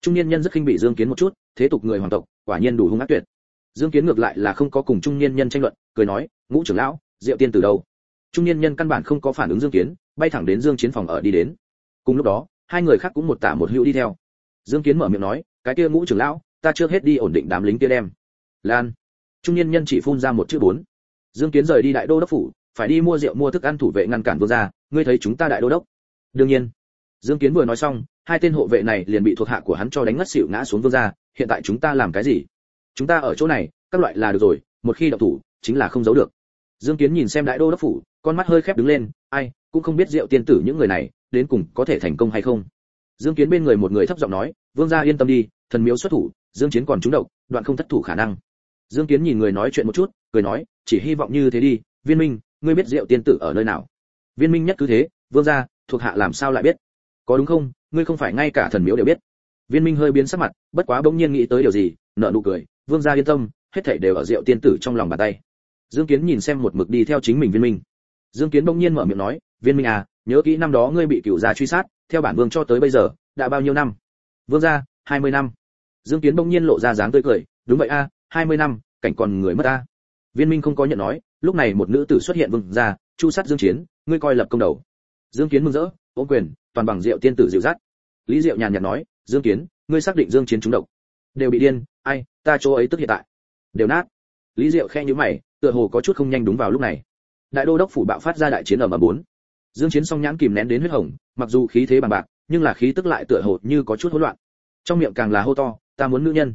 Trung niên nhân rất khinh bị dương kiến một chút, thế tục người hoàng tộc, quả nhiên đủ hung ác tuyệt. Dương kiến ngược lại là không có cùng trung niên nhân tranh luận, cười nói, ngũ trưởng lão, diệu tiên từ đâu? Trung niên nhân căn bản không có phản ứng dương kiến, bay thẳng đến dương chiến phòng ở đi đến. Cùng lúc đó hai người khác cũng một tả một hữu đi theo. Dương kiến mở miệng nói, cái kia ngũ trưởng lão, ta chưa hết đi ổn định đám lính kia đem. Lan. Trung niên nhân chỉ phun ra một chữ bốn. Dương kiến rời đi đại đô đốc phủ, phải đi mua rượu mua thức ăn thủ vệ ngăn cản vương gia, ngươi thấy chúng ta đại đô đốc? Đương nhiên. Dương kiến vừa nói xong, hai tên hộ vệ này liền bị thuộc hạ của hắn cho đánh ngất xỉu ngã xuống vương gia, hiện tại chúng ta làm cái gì? Chúng ta ở chỗ này, các loại là được rồi, một khi độc thủ, chính là không giấu được. Dương kiến nhìn xem đại đô đốc phủ, con mắt hơi khép đứng lên, ai cũng không biết rượu tiên tử những người này đến cùng có thể thành công hay không. Dương kiến bên người một người thấp giọng nói, vương gia yên tâm đi, thần miếu xuất thủ, dương chiến còn trúng độc, đoạn không thất thủ khả năng. Dương kiến nhìn người nói chuyện một chút, cười nói, chỉ hy vọng như thế đi, viên minh, ngươi biết rượu tiên tử ở nơi nào? Viên minh nhất cứ thế, vương gia, thuộc hạ làm sao lại biết? Có đúng không, ngươi không phải ngay cả thần miếu đều biết. Viên minh hơi biến sắc mặt, bất quá bỗng nhiên nghĩ tới điều gì, nở nụ cười, vương gia yên tâm, hết thảy đều ở rượu tiên tử trong lòng bàn tay. Dương kiến nhìn xem một mực đi theo chính mình viên minh. Dương kiến bỗng nhiên mở miệng nói viên minh à nhớ kỹ năm đó ngươi bị cựu gia truy sát, theo bản vương cho tới bây giờ, đã bao nhiêu năm? Vương gia, hai mươi năm. Dương kiến bỗng nhiên lộ ra dáng tươi cười, đúng vậy a, hai mươi năm, cảnh còn người mất a viên minh không có nhận nói, lúc này một nữ tử xuất hiện vương gia, chu sát dương chiến ngươi coi lập công đầu. Dương kiến mừng rỡ, ô quyền, toàn bằng rượu tiên tử dịu dắt. Lý diệu nhàn nhạt nói, dương kiến, ngươi xác định dương chiến trúng độc. Đều bị điên, ai, ta chỗ ấy tức hiện tại. Đều nát. Lý diệu khe nhíu mày, tựa hồ có chút không nhanh đúng vào lúc này. Đại đô đốc phủ bạo phát ra đại chiến ở mà bốn dương chiến song nhãn kìm nén đến huyết hồng, mặc dù khí thế bằng bạc, nhưng là khí tức lại tựa hồ như có chút hỗn loạn. Trong miệng càng là hô to, ta muốn nữ nhân.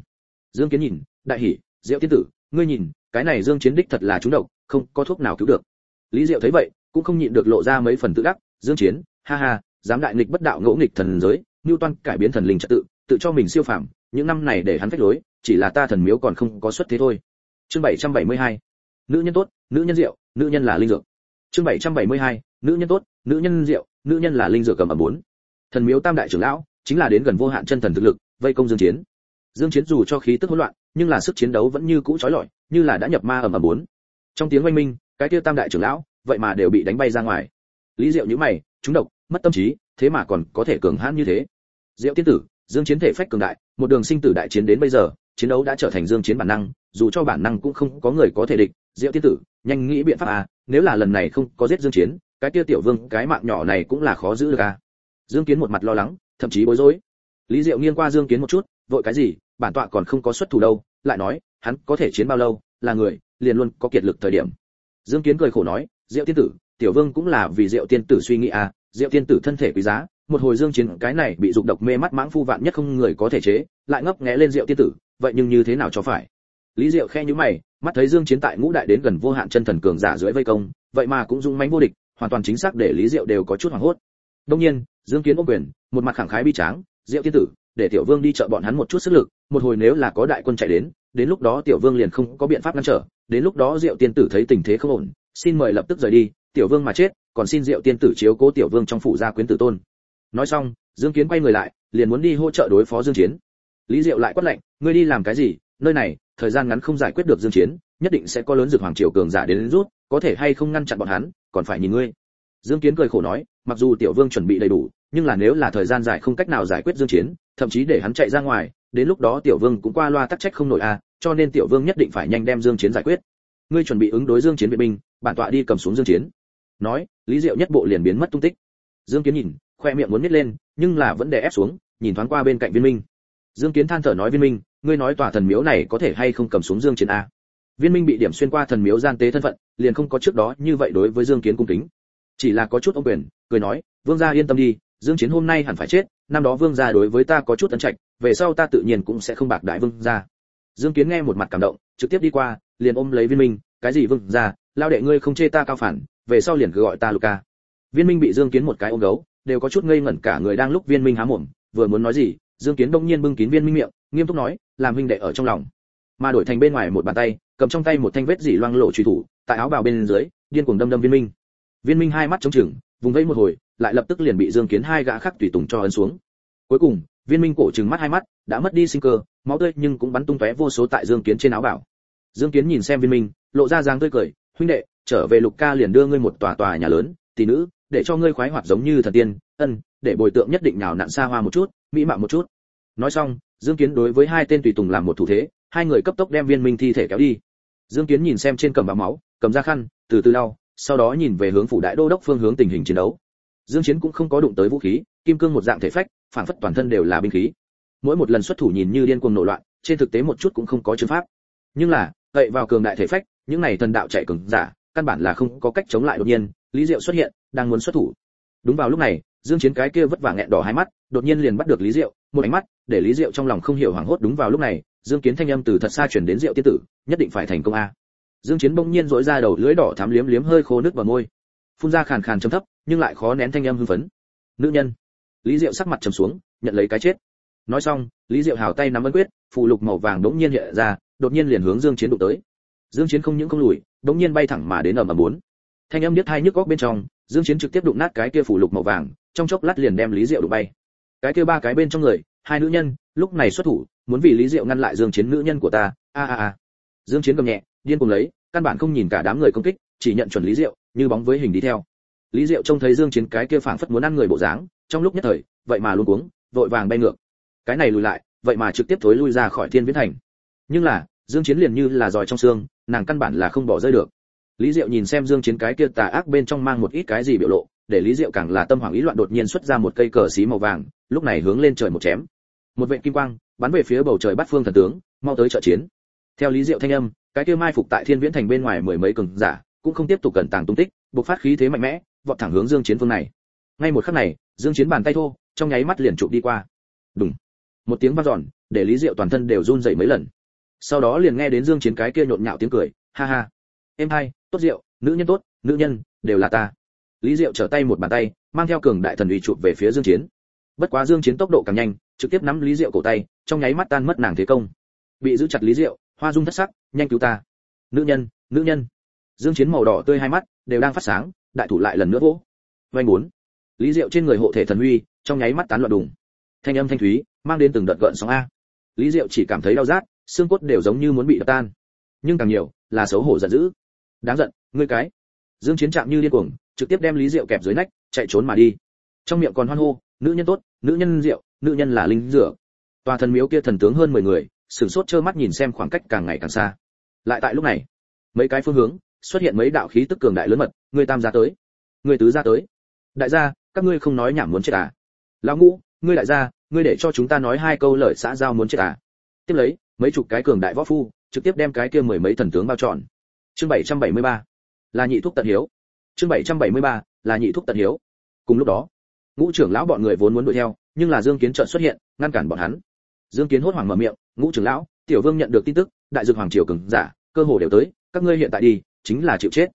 Dương kiến nhìn, đại hỉ, diệu tiên tử, ngươi nhìn, cái này dương chiến đích thật là trúng độc, không có thuốc nào cứu được. Lý diệu thấy vậy, cũng không nhịn được lộ ra mấy phần tự đắc, dương chiến, ha ha, dám đại nghịch bất đạo ngỗ nghịch thần giới toan cải biến thần linh trật tự tự cho mình siêu phàm, những năm này để hắn phách lối, chỉ là ta thần miếu còn không có xuất thế thôi. Chương 772 nữ nhân tốt, nữ nhân diệu, nữ nhân là linh dược. Chương 772 nữ nhân tốt, nữ nhân rượu, nữ nhân là linh dược cầm ở bốn. Thần miếu tam đại trưởng lão, chính là đến gần vô hạn chân thần thực lực, vây công dương chiến. Dương chiến dù cho khí tức hỗn loạn, nhưng là sức chiến đấu vẫn như cũ chói lọi, như là đã nhập ma ở ầm bốn. Trong tiếng oanh minh, cái kia tam đại trưởng lão, vậy mà đều bị đánh bay ra ngoài. Lý diệu như mày, chúng độc, mất tâm trí, thế mà còn có thể cường hãn như thế. Diệu tiên tử, dương chiến thể phách cường đại, một đường sinh tử đại chiến đến bây giờ, chiến đấu đã trở thành dương chiến bản năng, dù cho bản năng cũng không có người có thể địch. Diệu tiên tử, nhanh nghĩ biện pháp à nếu là lần này không có giết dương chiến cái kia tiểu vương, cái mạng nhỏ này cũng là khó giữ được à. Dương kiến một mặt lo lắng, thậm chí bối rối. Lý diệu nghiêng qua dương kiến một chút, vội cái gì, bản tọa còn không có xuất thủ đâu, lại nói, hắn có thể chiến bao lâu, là người, liền luôn có kiệt lực thời điểm. Dương kiến cười khổ nói, diệu tiên tử, tiểu vương cũng là vì diệu tiên tử suy nghĩ à diệu tiên tử thân thể quý giá, một hồi dương chiến, cái này bị dục độc mê mắt mãng phu vạn nhất không người có thể chế, lại ngấp nghé lên diệu tiên tử, vậy nhưng như thế nào cho phải? Lý diệu khe nhíu mày, mắt thấy dương chiến tại ngũ đại đến gần vô hạn chân thần cường giả dưới vây công, vậy mà cũng dung mãnh vô địch hoàn toàn chính xác để lý diệu đều có chút hoảng hốt. Đông nhiên, dương kiến ôm quyền, một mặt khẳng khái bi tráng, diệu tiên tử, để tiểu vương đi chợ bọn hắn một chút sức lực, một hồi nếu là có đại quân chạy đến đến lúc đó tiểu vương liền không có biện pháp ngăn trở, đến lúc đó diệu tiên tử thấy tình thế không ổn, xin mời lập tức rời đi, tiểu vương mà chết, còn xin diệu tiên tử chiếu cố tiểu vương trong phủ gia quyến tử tôn. Nói xong, dương kiến quay người lại, liền muốn đi hỗ trợ đối phó dương chiến. Lý diệu lại quát lệnh ngươi đi làm cái gì? Nơi này, thời gian ngắn không giải quyết được dương chiến nhất định sẽ có lớn dược hoàng triều cường giả đến, đến rút có thể hay không ngăn chặn bọn hắn còn phải nhìn ngươi. Dương kiến cười khổ nói mặc dù tiểu vương chuẩn bị đầy đủ nhưng là nếu là thời gian dài không cách nào giải quyết dương chiến thậm chí để hắn chạy ra ngoài đến lúc đó tiểu vương cũng qua loa tắc trách không nổi a à, cho nên tiểu vương nhất định phải nhanh đem dương chiến giải quyết. Ngươi chuẩn bị ứng đối dương chiến vệ binh bản tọa đi cầm xuống dương chiến. Nói lý diệu nhất bộ liền biến mất tung tích. Dương kiến nhìn khoe miệng muốn nít lên nhưng là vẫn đè ép xuống nhìn thoáng qua bên cạnh viên minh. Dương kiến than thở nói viên minh ngươi nói tòa thần miếu này có thể hay không cầm xuống dương chiến a? Viên minh bị điểm xuyên qua thần miếu gian tế thân phận, liền không có trước đó như vậy đối với dương kiến cung kính. Chỉ là có chút ông quyền, cười nói, vương gia yên tâm đi, dương chiến hôm nay hẳn phải chết, năm đó vương gia đối với ta có chút ấn trạch, về sau ta tự nhiên cũng sẽ không bạc đại vương gia. Dương kiến nghe một mặt cảm động, trực tiếp đi qua, liền ôm lấy viên minh, cái gì vương gia lao đệ ngươi không chê ta cao phản, về sau liền cứ gọi ta luca viên minh bị dương kiến một cái ôm gấu, đều có chút ngây ngẩn cả người đang lúc viên minh há mồm, vừa muốn nói gì, dương kiến đông nhiên bưng kín viên minh miệng, nghiêm túc nói, làm huynh đệ ở trong lòng. Mà đổi thành bên ngoài một bàn tay cầm trong tay một thanh vết dỉ loang lộ truy thủ, tại áo bào bên dưới, điên cuồng đâm đâm viên minh. Viên minh hai mắt trống trừng, vùng vẫy một hồi, lại lập tức liền bị dương kiến hai gã khác tùy tùng cho ấn xuống. Cuối cùng, viên minh cổ trừng mắt hai mắt, đã mất đi sinh cơ, máu tươi nhưng cũng bắn tung tóe vô số tại dương kiến trên áo bảo dương kiến nhìn xem viên minh, lộ ra dáng tươi cười, huynh đệ, trở về lục ca liền đưa ngươi một tòa tòa nhà lớn, tỷ nữ, để cho ngươi khoái hoạt giống như thần tiên, ân, để bồi tượng nhất định nào nặn xa hoa một chút, mỹ mạo một chút. Nói xong, dương kiến đối với hai tên tùy tùng làm một thủ thế, hai người cấp tốc đem viên minh thi thể kéo đi dương kiến nhìn xem trên cầm báo máu, cầm ra khăn, từ từ lau, sau đó nhìn về hướng phủ đại đô đốc phương hướng tình hình chiến đấu. Dương chiến cũng không có đụng tới vũ khí, kim cương một dạng thể phách, phản phất toàn thân đều là binh khí. Mỗi một lần xuất thủ nhìn như điên cuồng nổi loạn, trên thực tế một chút cũng không có chứng pháp. Nhưng là cậy vào cường đại thể phách, những này thần đạo chạy cường giả, căn bản là không có cách chống lại đột nhiên, lý diệu xuất hiện, đang muốn xuất thủ. Đúng vào lúc này, dương chiến cái kia vất vả nghẹn đỏ hai mắt, đột nhiên liền bắt được lý diệu, một ánh mắt để lý diệu trong lòng không hiểu hoảng hốt. Đúng vào lúc này dương kiến thanh âm từ thật xa truyền đến diệu tiên tử, nhất định phải thành công a. Dương chiến bỗng nhiên rỗi ra đầu lưỡi đỏ thắm liếm liếm hơi khô nước vào môi. Phun ra khàn khàn trầm thấp, nhưng lại khó nén thanh âm hưng phấn. Nữ nhân. Lý diệu sắc mặt trầm xuống, nhận lấy cái chết. Nói xong, lý diệu hào tay nắm ấn quyết, phù lục màu vàng đống nhiên hiện ra, đột nhiên liền hướng dương chiến đụng tới. Dương chiến không những không lùi, đống nhiên bay thẳng mà đến ở mà muốn thanh âm điếc tai nhức óc bên trong, dương chiến trực tiếp đụng nát cái kia phù lục màu vàng, trong chốc lát liền đem lý diệu đụng bay. Cái kia ba cái bên trong người hai nữ nhân, lúc này xuất thủ, muốn vì lý diệu ngăn lại dương chiến nữ nhân của ta. A a a. Dương chiến gầm nhẹ, điên cuồng lấy, căn bản không nhìn cả đám người công kích, chỉ nhận chuẩn lý diệu, như bóng với hình đi theo. Lý diệu trông thấy dương chiến cái kia phảng phất muốn ăn người bộ dáng, trong lúc nhất thời, vậy mà luôn cuống, vội vàng bay ngược. Cái này lùi lại, vậy mà trực tiếp thối lui ra khỏi thiên viễn thành. Nhưng là, dương chiến liền như là giỏi trong xương, nàng căn bản là không bỏ rơi được. Lý diệu nhìn xem dương chiến cái kia tà ác bên trong mang một ít cái gì biểu lộ, để lý diệu càng là tâm hoảng ý loạn đột nhiên xuất ra một cây cờ xí màu vàng, lúc này hướng lên trời một chém một vệ kim quang, bắn về phía bầu trời bắt phương thần tướng, mau tới trợ chiến. Theo lý diệu thanh âm, cái kia mai phục tại thiên viễn thành bên ngoài mười mấy cường giả cũng không tiếp tục cẩn tàng tung tích, bộc phát khí thế mạnh mẽ, vọt thẳng hướng dương chiến phương này. Ngay một khắc này, dương chiến bàn tay thô, trong nháy mắt liền chụp đi qua. Đùng. Một tiếng vang dọn, để lý diệu toàn thân đều run rẩy mấy lần. Sau đó liền nghe đến dương chiến cái kia nhộn nhạo tiếng cười, ha ha. Em hai, tốt diệu, nữ nhân tốt, nữ nhân, đều là ta. Lý diệu trở tay một bàn tay, mang theo cường đại thần uy chụp về phía dương chiến. Bất quá dương chiến tốc độ càng nhanh trực tiếp nắm lý diệu cổ tay trong nháy mắt tan mất nàng thế công. Bị giữ chặt lý diệu hoa dung thất sắc nhanh cứu ta. Nữ nhân nữ nhân. Dương chiến màu đỏ tươi hai mắt đều đang phát sáng đại thủ lại lần nữa vỗ. Vay muốn lý diệu trên người hộ thể thần huy, trong nháy mắt tán loạn đùng. Thanh âm thanh thúy mang đến từng đợt gợn sóng a. Lý diệu chỉ cảm thấy đau rát xương cốt đều giống như muốn bị đập tan. Nhưng càng nhiều là xấu hổ giận dữ. Đáng giận ngươi cái. Dương chiến chạm như điên cuồng trực tiếp đem lý diệu kẹp dưới nách chạy trốn mà đi. Trong miệng còn hoan hô nữ nhân tốt nữ nhân diệu nữ nhân là linh dược, tòa thần miếu kia thần tướng hơn 10 người sửng sốt trơ mắt nhìn xem khoảng cách càng ngày càng xa. Lại tại lúc này mấy cái phương hướng xuất hiện mấy đạo khí tức cường đại lớn mật người tam gia tới người tứ gia tới. Đại gia các ngươi không nói nhảm muốn chết à? Lão ngũ ngươi đại gia ngươi để cho chúng ta nói hai câu lời xã giao muốn chết à? Tiếp lấy mấy chục cái cường đại võ phu trực tiếp đem cái kia mười mấy thần tướng bao trọn. Chương 773 là nhị thuốc tận hiếu. Chương 773 là nhị thuốc tận hiếu. Cùng lúc đó ngũ trưởng lão bọn người vốn muốn đuổi theo nhưng là dương kiến chợt xuất hiện, ngăn cản bọn hắn. Dương kiến hốt hoảng mở miệng, ngũ trưởng lão, tiểu vương nhận được tin tức, đại dược hoàng triều cường giả, cơ hồ đều tới, các ngươi hiện tại đi, chính là chịu chết.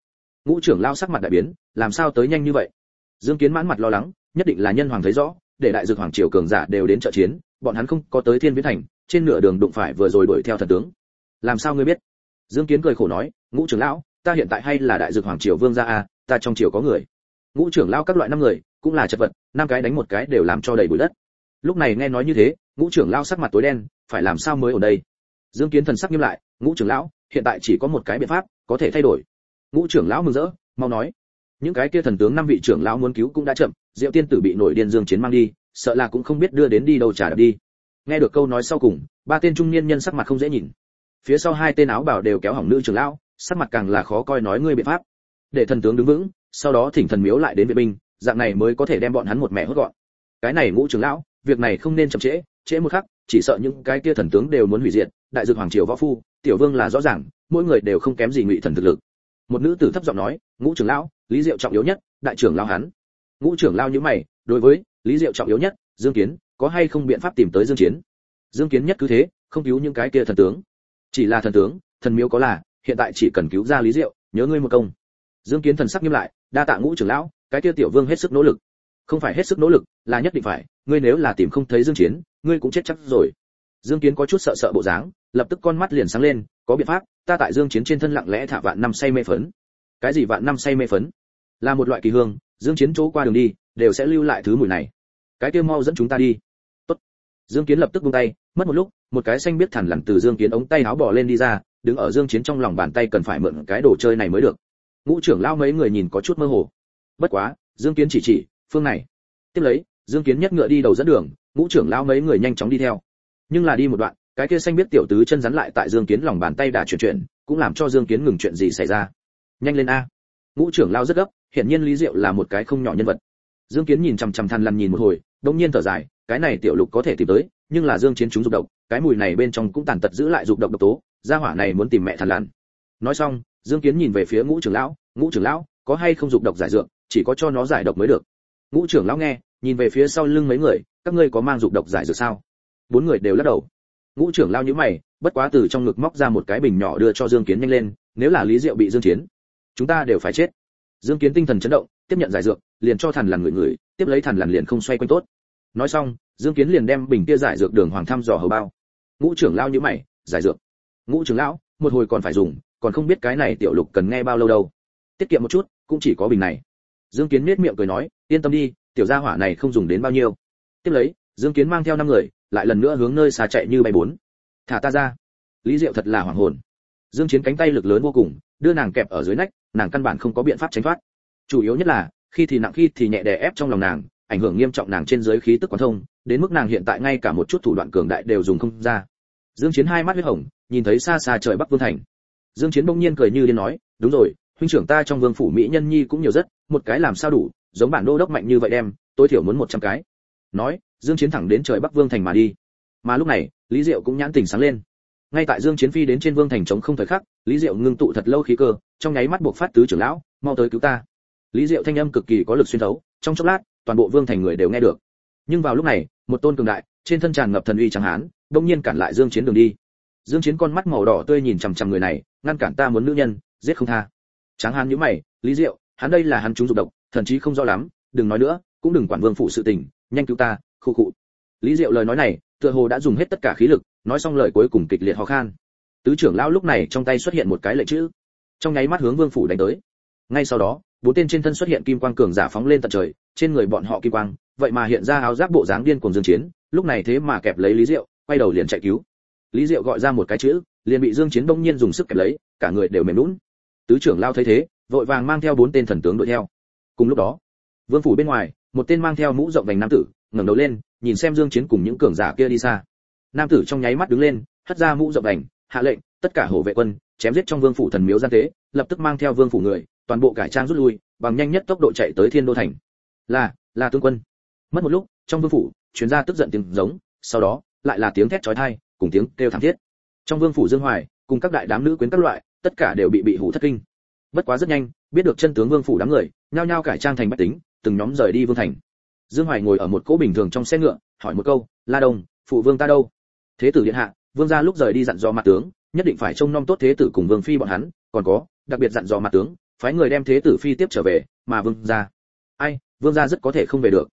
Ngũ trưởng lão sắc mặt đại biến, làm sao tới nhanh như vậy? Dương kiến mãn mặt lo lắng, nhất định là nhân hoàng thấy rõ, để đại dược hoàng triều cường giả đều đến trợ chiến, bọn hắn không có tới thiên viễn thành, trên nửa đường đụng phải vừa rồi đuổi theo thần tướng. Làm sao ngươi biết? Dương kiến cười khổ nói, ngũ trưởng lão, ta hiện tại hay là đại dược hoàng triều vương gia a, ta trong triều có người ngũ trưởng lao các loại năm người, cũng là chật vật, năm cái đánh một cái đều làm cho đầy bụi đất. Lúc này nghe nói như thế, ngũ trưởng lao sắc mặt tối đen, phải làm sao mới ở đây? Dương kiến thần sắc nghiêm lại, ngũ trưởng lão, hiện tại chỉ có một cái biện pháp, có thể thay đổi. Ngũ trưởng lão mừng rỡ, mau nói. Những cái kia thần tướng năm vị trưởng lão muốn cứu cũng đã chậm, diệu tiên tử bị nổi điên dương chiến mang đi, sợ là cũng không biết đưa đến đi đâu trả đi. Nghe được câu nói sau cùng, ba tên trung niên nhân sắc mặt không dễ nhìn. Phía sau hai tên áo bảo đều kéo hỏng nữ trưởng lão, sắc mặt càng là khó coi nói ngươi biện pháp. Để thần tướng đứng vững sau đó thỉnh thần miếu lại đến viện binh, dạng này mới có thể đem bọn hắn một mẹ hốt gọn. Cái này ngũ trưởng lão, việc này không nên chậm trễ trễ một khắc, chỉ sợ những cái kia thần tướng đều muốn hủy diệt, đại dược hoàng triều võ phu, tiểu vương là rõ ràng, mỗi người đều không kém gì ngụy thần thực lực. Một nữ tử thấp giọng nói, ngũ trưởng lão, lý diệu trọng yếu nhất, đại trưởng lão hắn. Ngũ trưởng lão như mày, đối với lý diệu trọng yếu nhất, dương kiến, có hay không biện pháp tìm tới dương chiến dương kiến nhất cứ thế, không cứu những cái kia thần tướng. Chỉ là thần tướng, thần miếu có là, hiện tại chỉ cần cứu ra lý diệu, nhớ ngươi một công. Dương kiến thần sắc nghiêm lại đa tạ ngũ trưởng lão, cái kia tiểu vương hết sức nỗ lực. Không phải hết sức nỗ lực, là nhất định phải, ngươi nếu là tìm không thấy dương chiến, ngươi cũng chết chắc rồi. Dương kiến có chút sợ sợ bộ dáng, lập tức con mắt liền sáng lên, có biện pháp, ta tại dương chiến trên thân lặng lẽ thả vạn năm say mê phấn. Cái gì vạn năm say mê phấn? Là một loại kỳ hương, dương chiến chỗ qua đường đi, đều sẽ lưu lại thứ mùi này. Cái kia mau dẫn chúng ta đi. Tốt. Dương kiến lập tức buông tay, mất một lúc, một cái xanh biết thản lằn từ dương kiến ống tay áo bỏ lên đi ra, đứng ở dương chiến trong lòng bàn tay cần phải mượn cái đồ chơi này mới được ngũ trưởng lao mấy người nhìn có chút mơ hồ. Bất quá, dương kiến chỉ chỉ, phương này. Tiếp lấy, dương kiến nhất ngựa đi đầu dẫn đường, ngũ trưởng lao mấy người nhanh chóng đi theo. Nhưng là đi một đoạn, cái kia xanh biết tiểu tứ chân rắn lại tại dương kiến lòng bàn tay đà chuyển chuyển, cũng làm cho dương kiến ngừng chuyện gì xảy ra. Nhanh lên a. Ngũ trưởng lao rất gấp hiện nhiên lý diệu là một cái không nhỏ nhân vật. Dương kiến nhìn chằm chằm than lằn nhìn một hồi đông nhiên thở dài, cái này tiểu lục có thể tìm tới, nhưng là dương chiến chúng dục độc, cái mùi này bên trong cũng tàn tật giữ lại dục độc độc tố, gia hỏa này muốn tìm mẹ than lằn nói xong, dương kiến nhìn về phía ngũ trưởng lão, ngũ trưởng lão, có hay không dục độc giải dược, chỉ có cho nó giải độc mới được. Ngũ trưởng lão nghe, nhìn về phía sau lưng mấy người, các ngươi có mang dục độc giải dược sao? Bốn người đều lắc đầu. Ngũ trưởng lão nhíu mày, bất quá từ trong ngực móc ra một cái bình nhỏ đưa cho dương kiến nhanh lên, nếu là lý diệu bị dương chiến chúng ta đều phải chết. Dương kiến tinh thần chấn động, tiếp nhận giải dược, liền cho thần lằn người người, tiếp lấy thần lằn liền không xoay quanh tốt. Nói xong, dương kiến liền đem bình kia giải dược đường hoàng thăm dò hầu bao. Ngũ trưởng lão nhíu mày, giải dược? Ngũ trưởng lão, một hồi còn phải dùng còn không biết cái này tiểu lục cần nghe bao lâu đâu. Tiết kiệm một chút, cũng chỉ có bình này. Dương kiến nết miệng cười nói, yên tâm đi, tiểu gia hỏa này không dùng đến bao nhiêu. Tiếp lấy, dương kiến mang theo năm người, lại lần nữa hướng nơi xa chạy như bay bốn. Thả ta ra. Lý diệu thật là hoảng hồn. Dương chiến cánh tay lực lớn vô cùng, đưa nàng kẹp ở dưới nách, nàng căn bản không có biện pháp tránh thoát. Chủ yếu nhất là, khi thì nặng khi thì nhẹ đè ép trong lòng nàng, ảnh hưởng nghiêm trọng nàng trên dưới khí tức quán thông, đến mức nàng hiện tại ngay cả một chút thủ đoạn cường đại đều dùng không ra. Dương chiến hai mắt huyết hồng, nhìn thấy xa xa trời bắc vương thành dương chiến bỗng nhiên cười như điên nói, đúng rồi, huynh trưởng ta trong vương phủ mỹ nhân nhi cũng nhiều rất, một cái làm sao đủ, giống bản đô đốc mạnh như vậy đem, tối thiểu muốn 100 cái. Nói, dương chiến thẳng đến trời bắc vương thành mà đi. Mà lúc này, lý diệu cũng nhãn tình sáng lên. Ngay tại dương chiến phi đến trên vương thành chống không thời khắc, lý diệu ngưng tụ thật lâu khí cơ, trong nháy mắt buộc phát tứ trưởng lão, mau tới cứu ta. Lý diệu thanh âm cực kỳ có lực xuyên thấu, trong chốc lát, toàn bộ vương thành người đều nghe được. Nhưng vào lúc này, một tôn cường đại, trên thân tràn ngập thần uy trắng hán đông nhiên cản lại dương chiến đường đi. Dương chiến con mắt màu đỏ tươi nhìn chằm chằm người này ngăn cản ta muốn nữ nhân, giết không tha. Tráng hán nhíu mày, lý diệu, hắn đây là hắn chúng dục độc, thần chí không rõ lắm, đừng nói nữa, cũng đừng quản vương phủ sự tình, nhanh cứu ta, khu cụ lý diệu lời nói này, tựa hồ đã dùng hết tất cả khí lực, nói xong lời cuối cùng kịch liệt ho khan. Tứ trưởng lão lúc này trong tay xuất hiện một cái lệnh chữ. Trong nháy mắt hướng vương phủ đánh tới. Ngay sau đó, bốn tên trên thân xuất hiện kim quang cường giả phóng lên tận trời, trên người bọn họ kim quang, vậy mà hiện ra áo giáp bộ dáng điên cuồng dương chiến, lúc này thế mà kẹp lấy lý diệu, quay đầu liền chạy cứu. Lý diệu gọi ra một cái chữ liền bị dương chiến bỗng nhiên dùng sức kẹp lấy, cả người đều mềm lún tứ trưởng lao thấy thế, vội vàng mang theo bốn tên thần tướng đuổi theo. Cùng lúc đó, vương phủ bên ngoài, một tên mang theo mũ rộng vành nam tử, ngẩng đầu lên, nhìn xem dương chiến cùng những cường giả kia đi xa. Nam tử trong nháy mắt đứng lên, hất ra mũ rộng vành, hạ lệnh, tất cả hộ vệ quân, chém giết trong vương phủ thần miếu gian tế, lập tức mang theo vương phủ người, toàn bộ cải trang rút lui, bằng nhanh nhất tốc độ chạy tới thiên đô thành. Là là tướng quân. Mất một lúc, trong vương phủ, truyền ra tức giận tiếng giống, sau đó, lại là tiếng thét chói tai, cùng tiếng kêu thảm thiết trong vương phủ dương hoài, cùng các đại đám nữ quyến các loại, tất cả đều bị bị hủ thất kinh. Bất quá rất nhanh, biết được chân tướng vương phủ đám người, nhao nhao cải trang thành bách tính, từng nhóm rời đi vương thành. Dương hoài ngồi ở một cỗ bình thường trong xe ngựa, hỏi một câu, la đông, phụ vương ta đâu? Thế tử điện hạ, vương gia lúc rời đi dặn dò mặt tướng, nhất định phải trông nom tốt thế tử cùng vương phi bọn hắn, còn có, đặc biệt dặn dò mặt tướng, phái người đem thế tử phi tiếp trở về, mà vương gia. Ai, vương gia rất có thể không về được.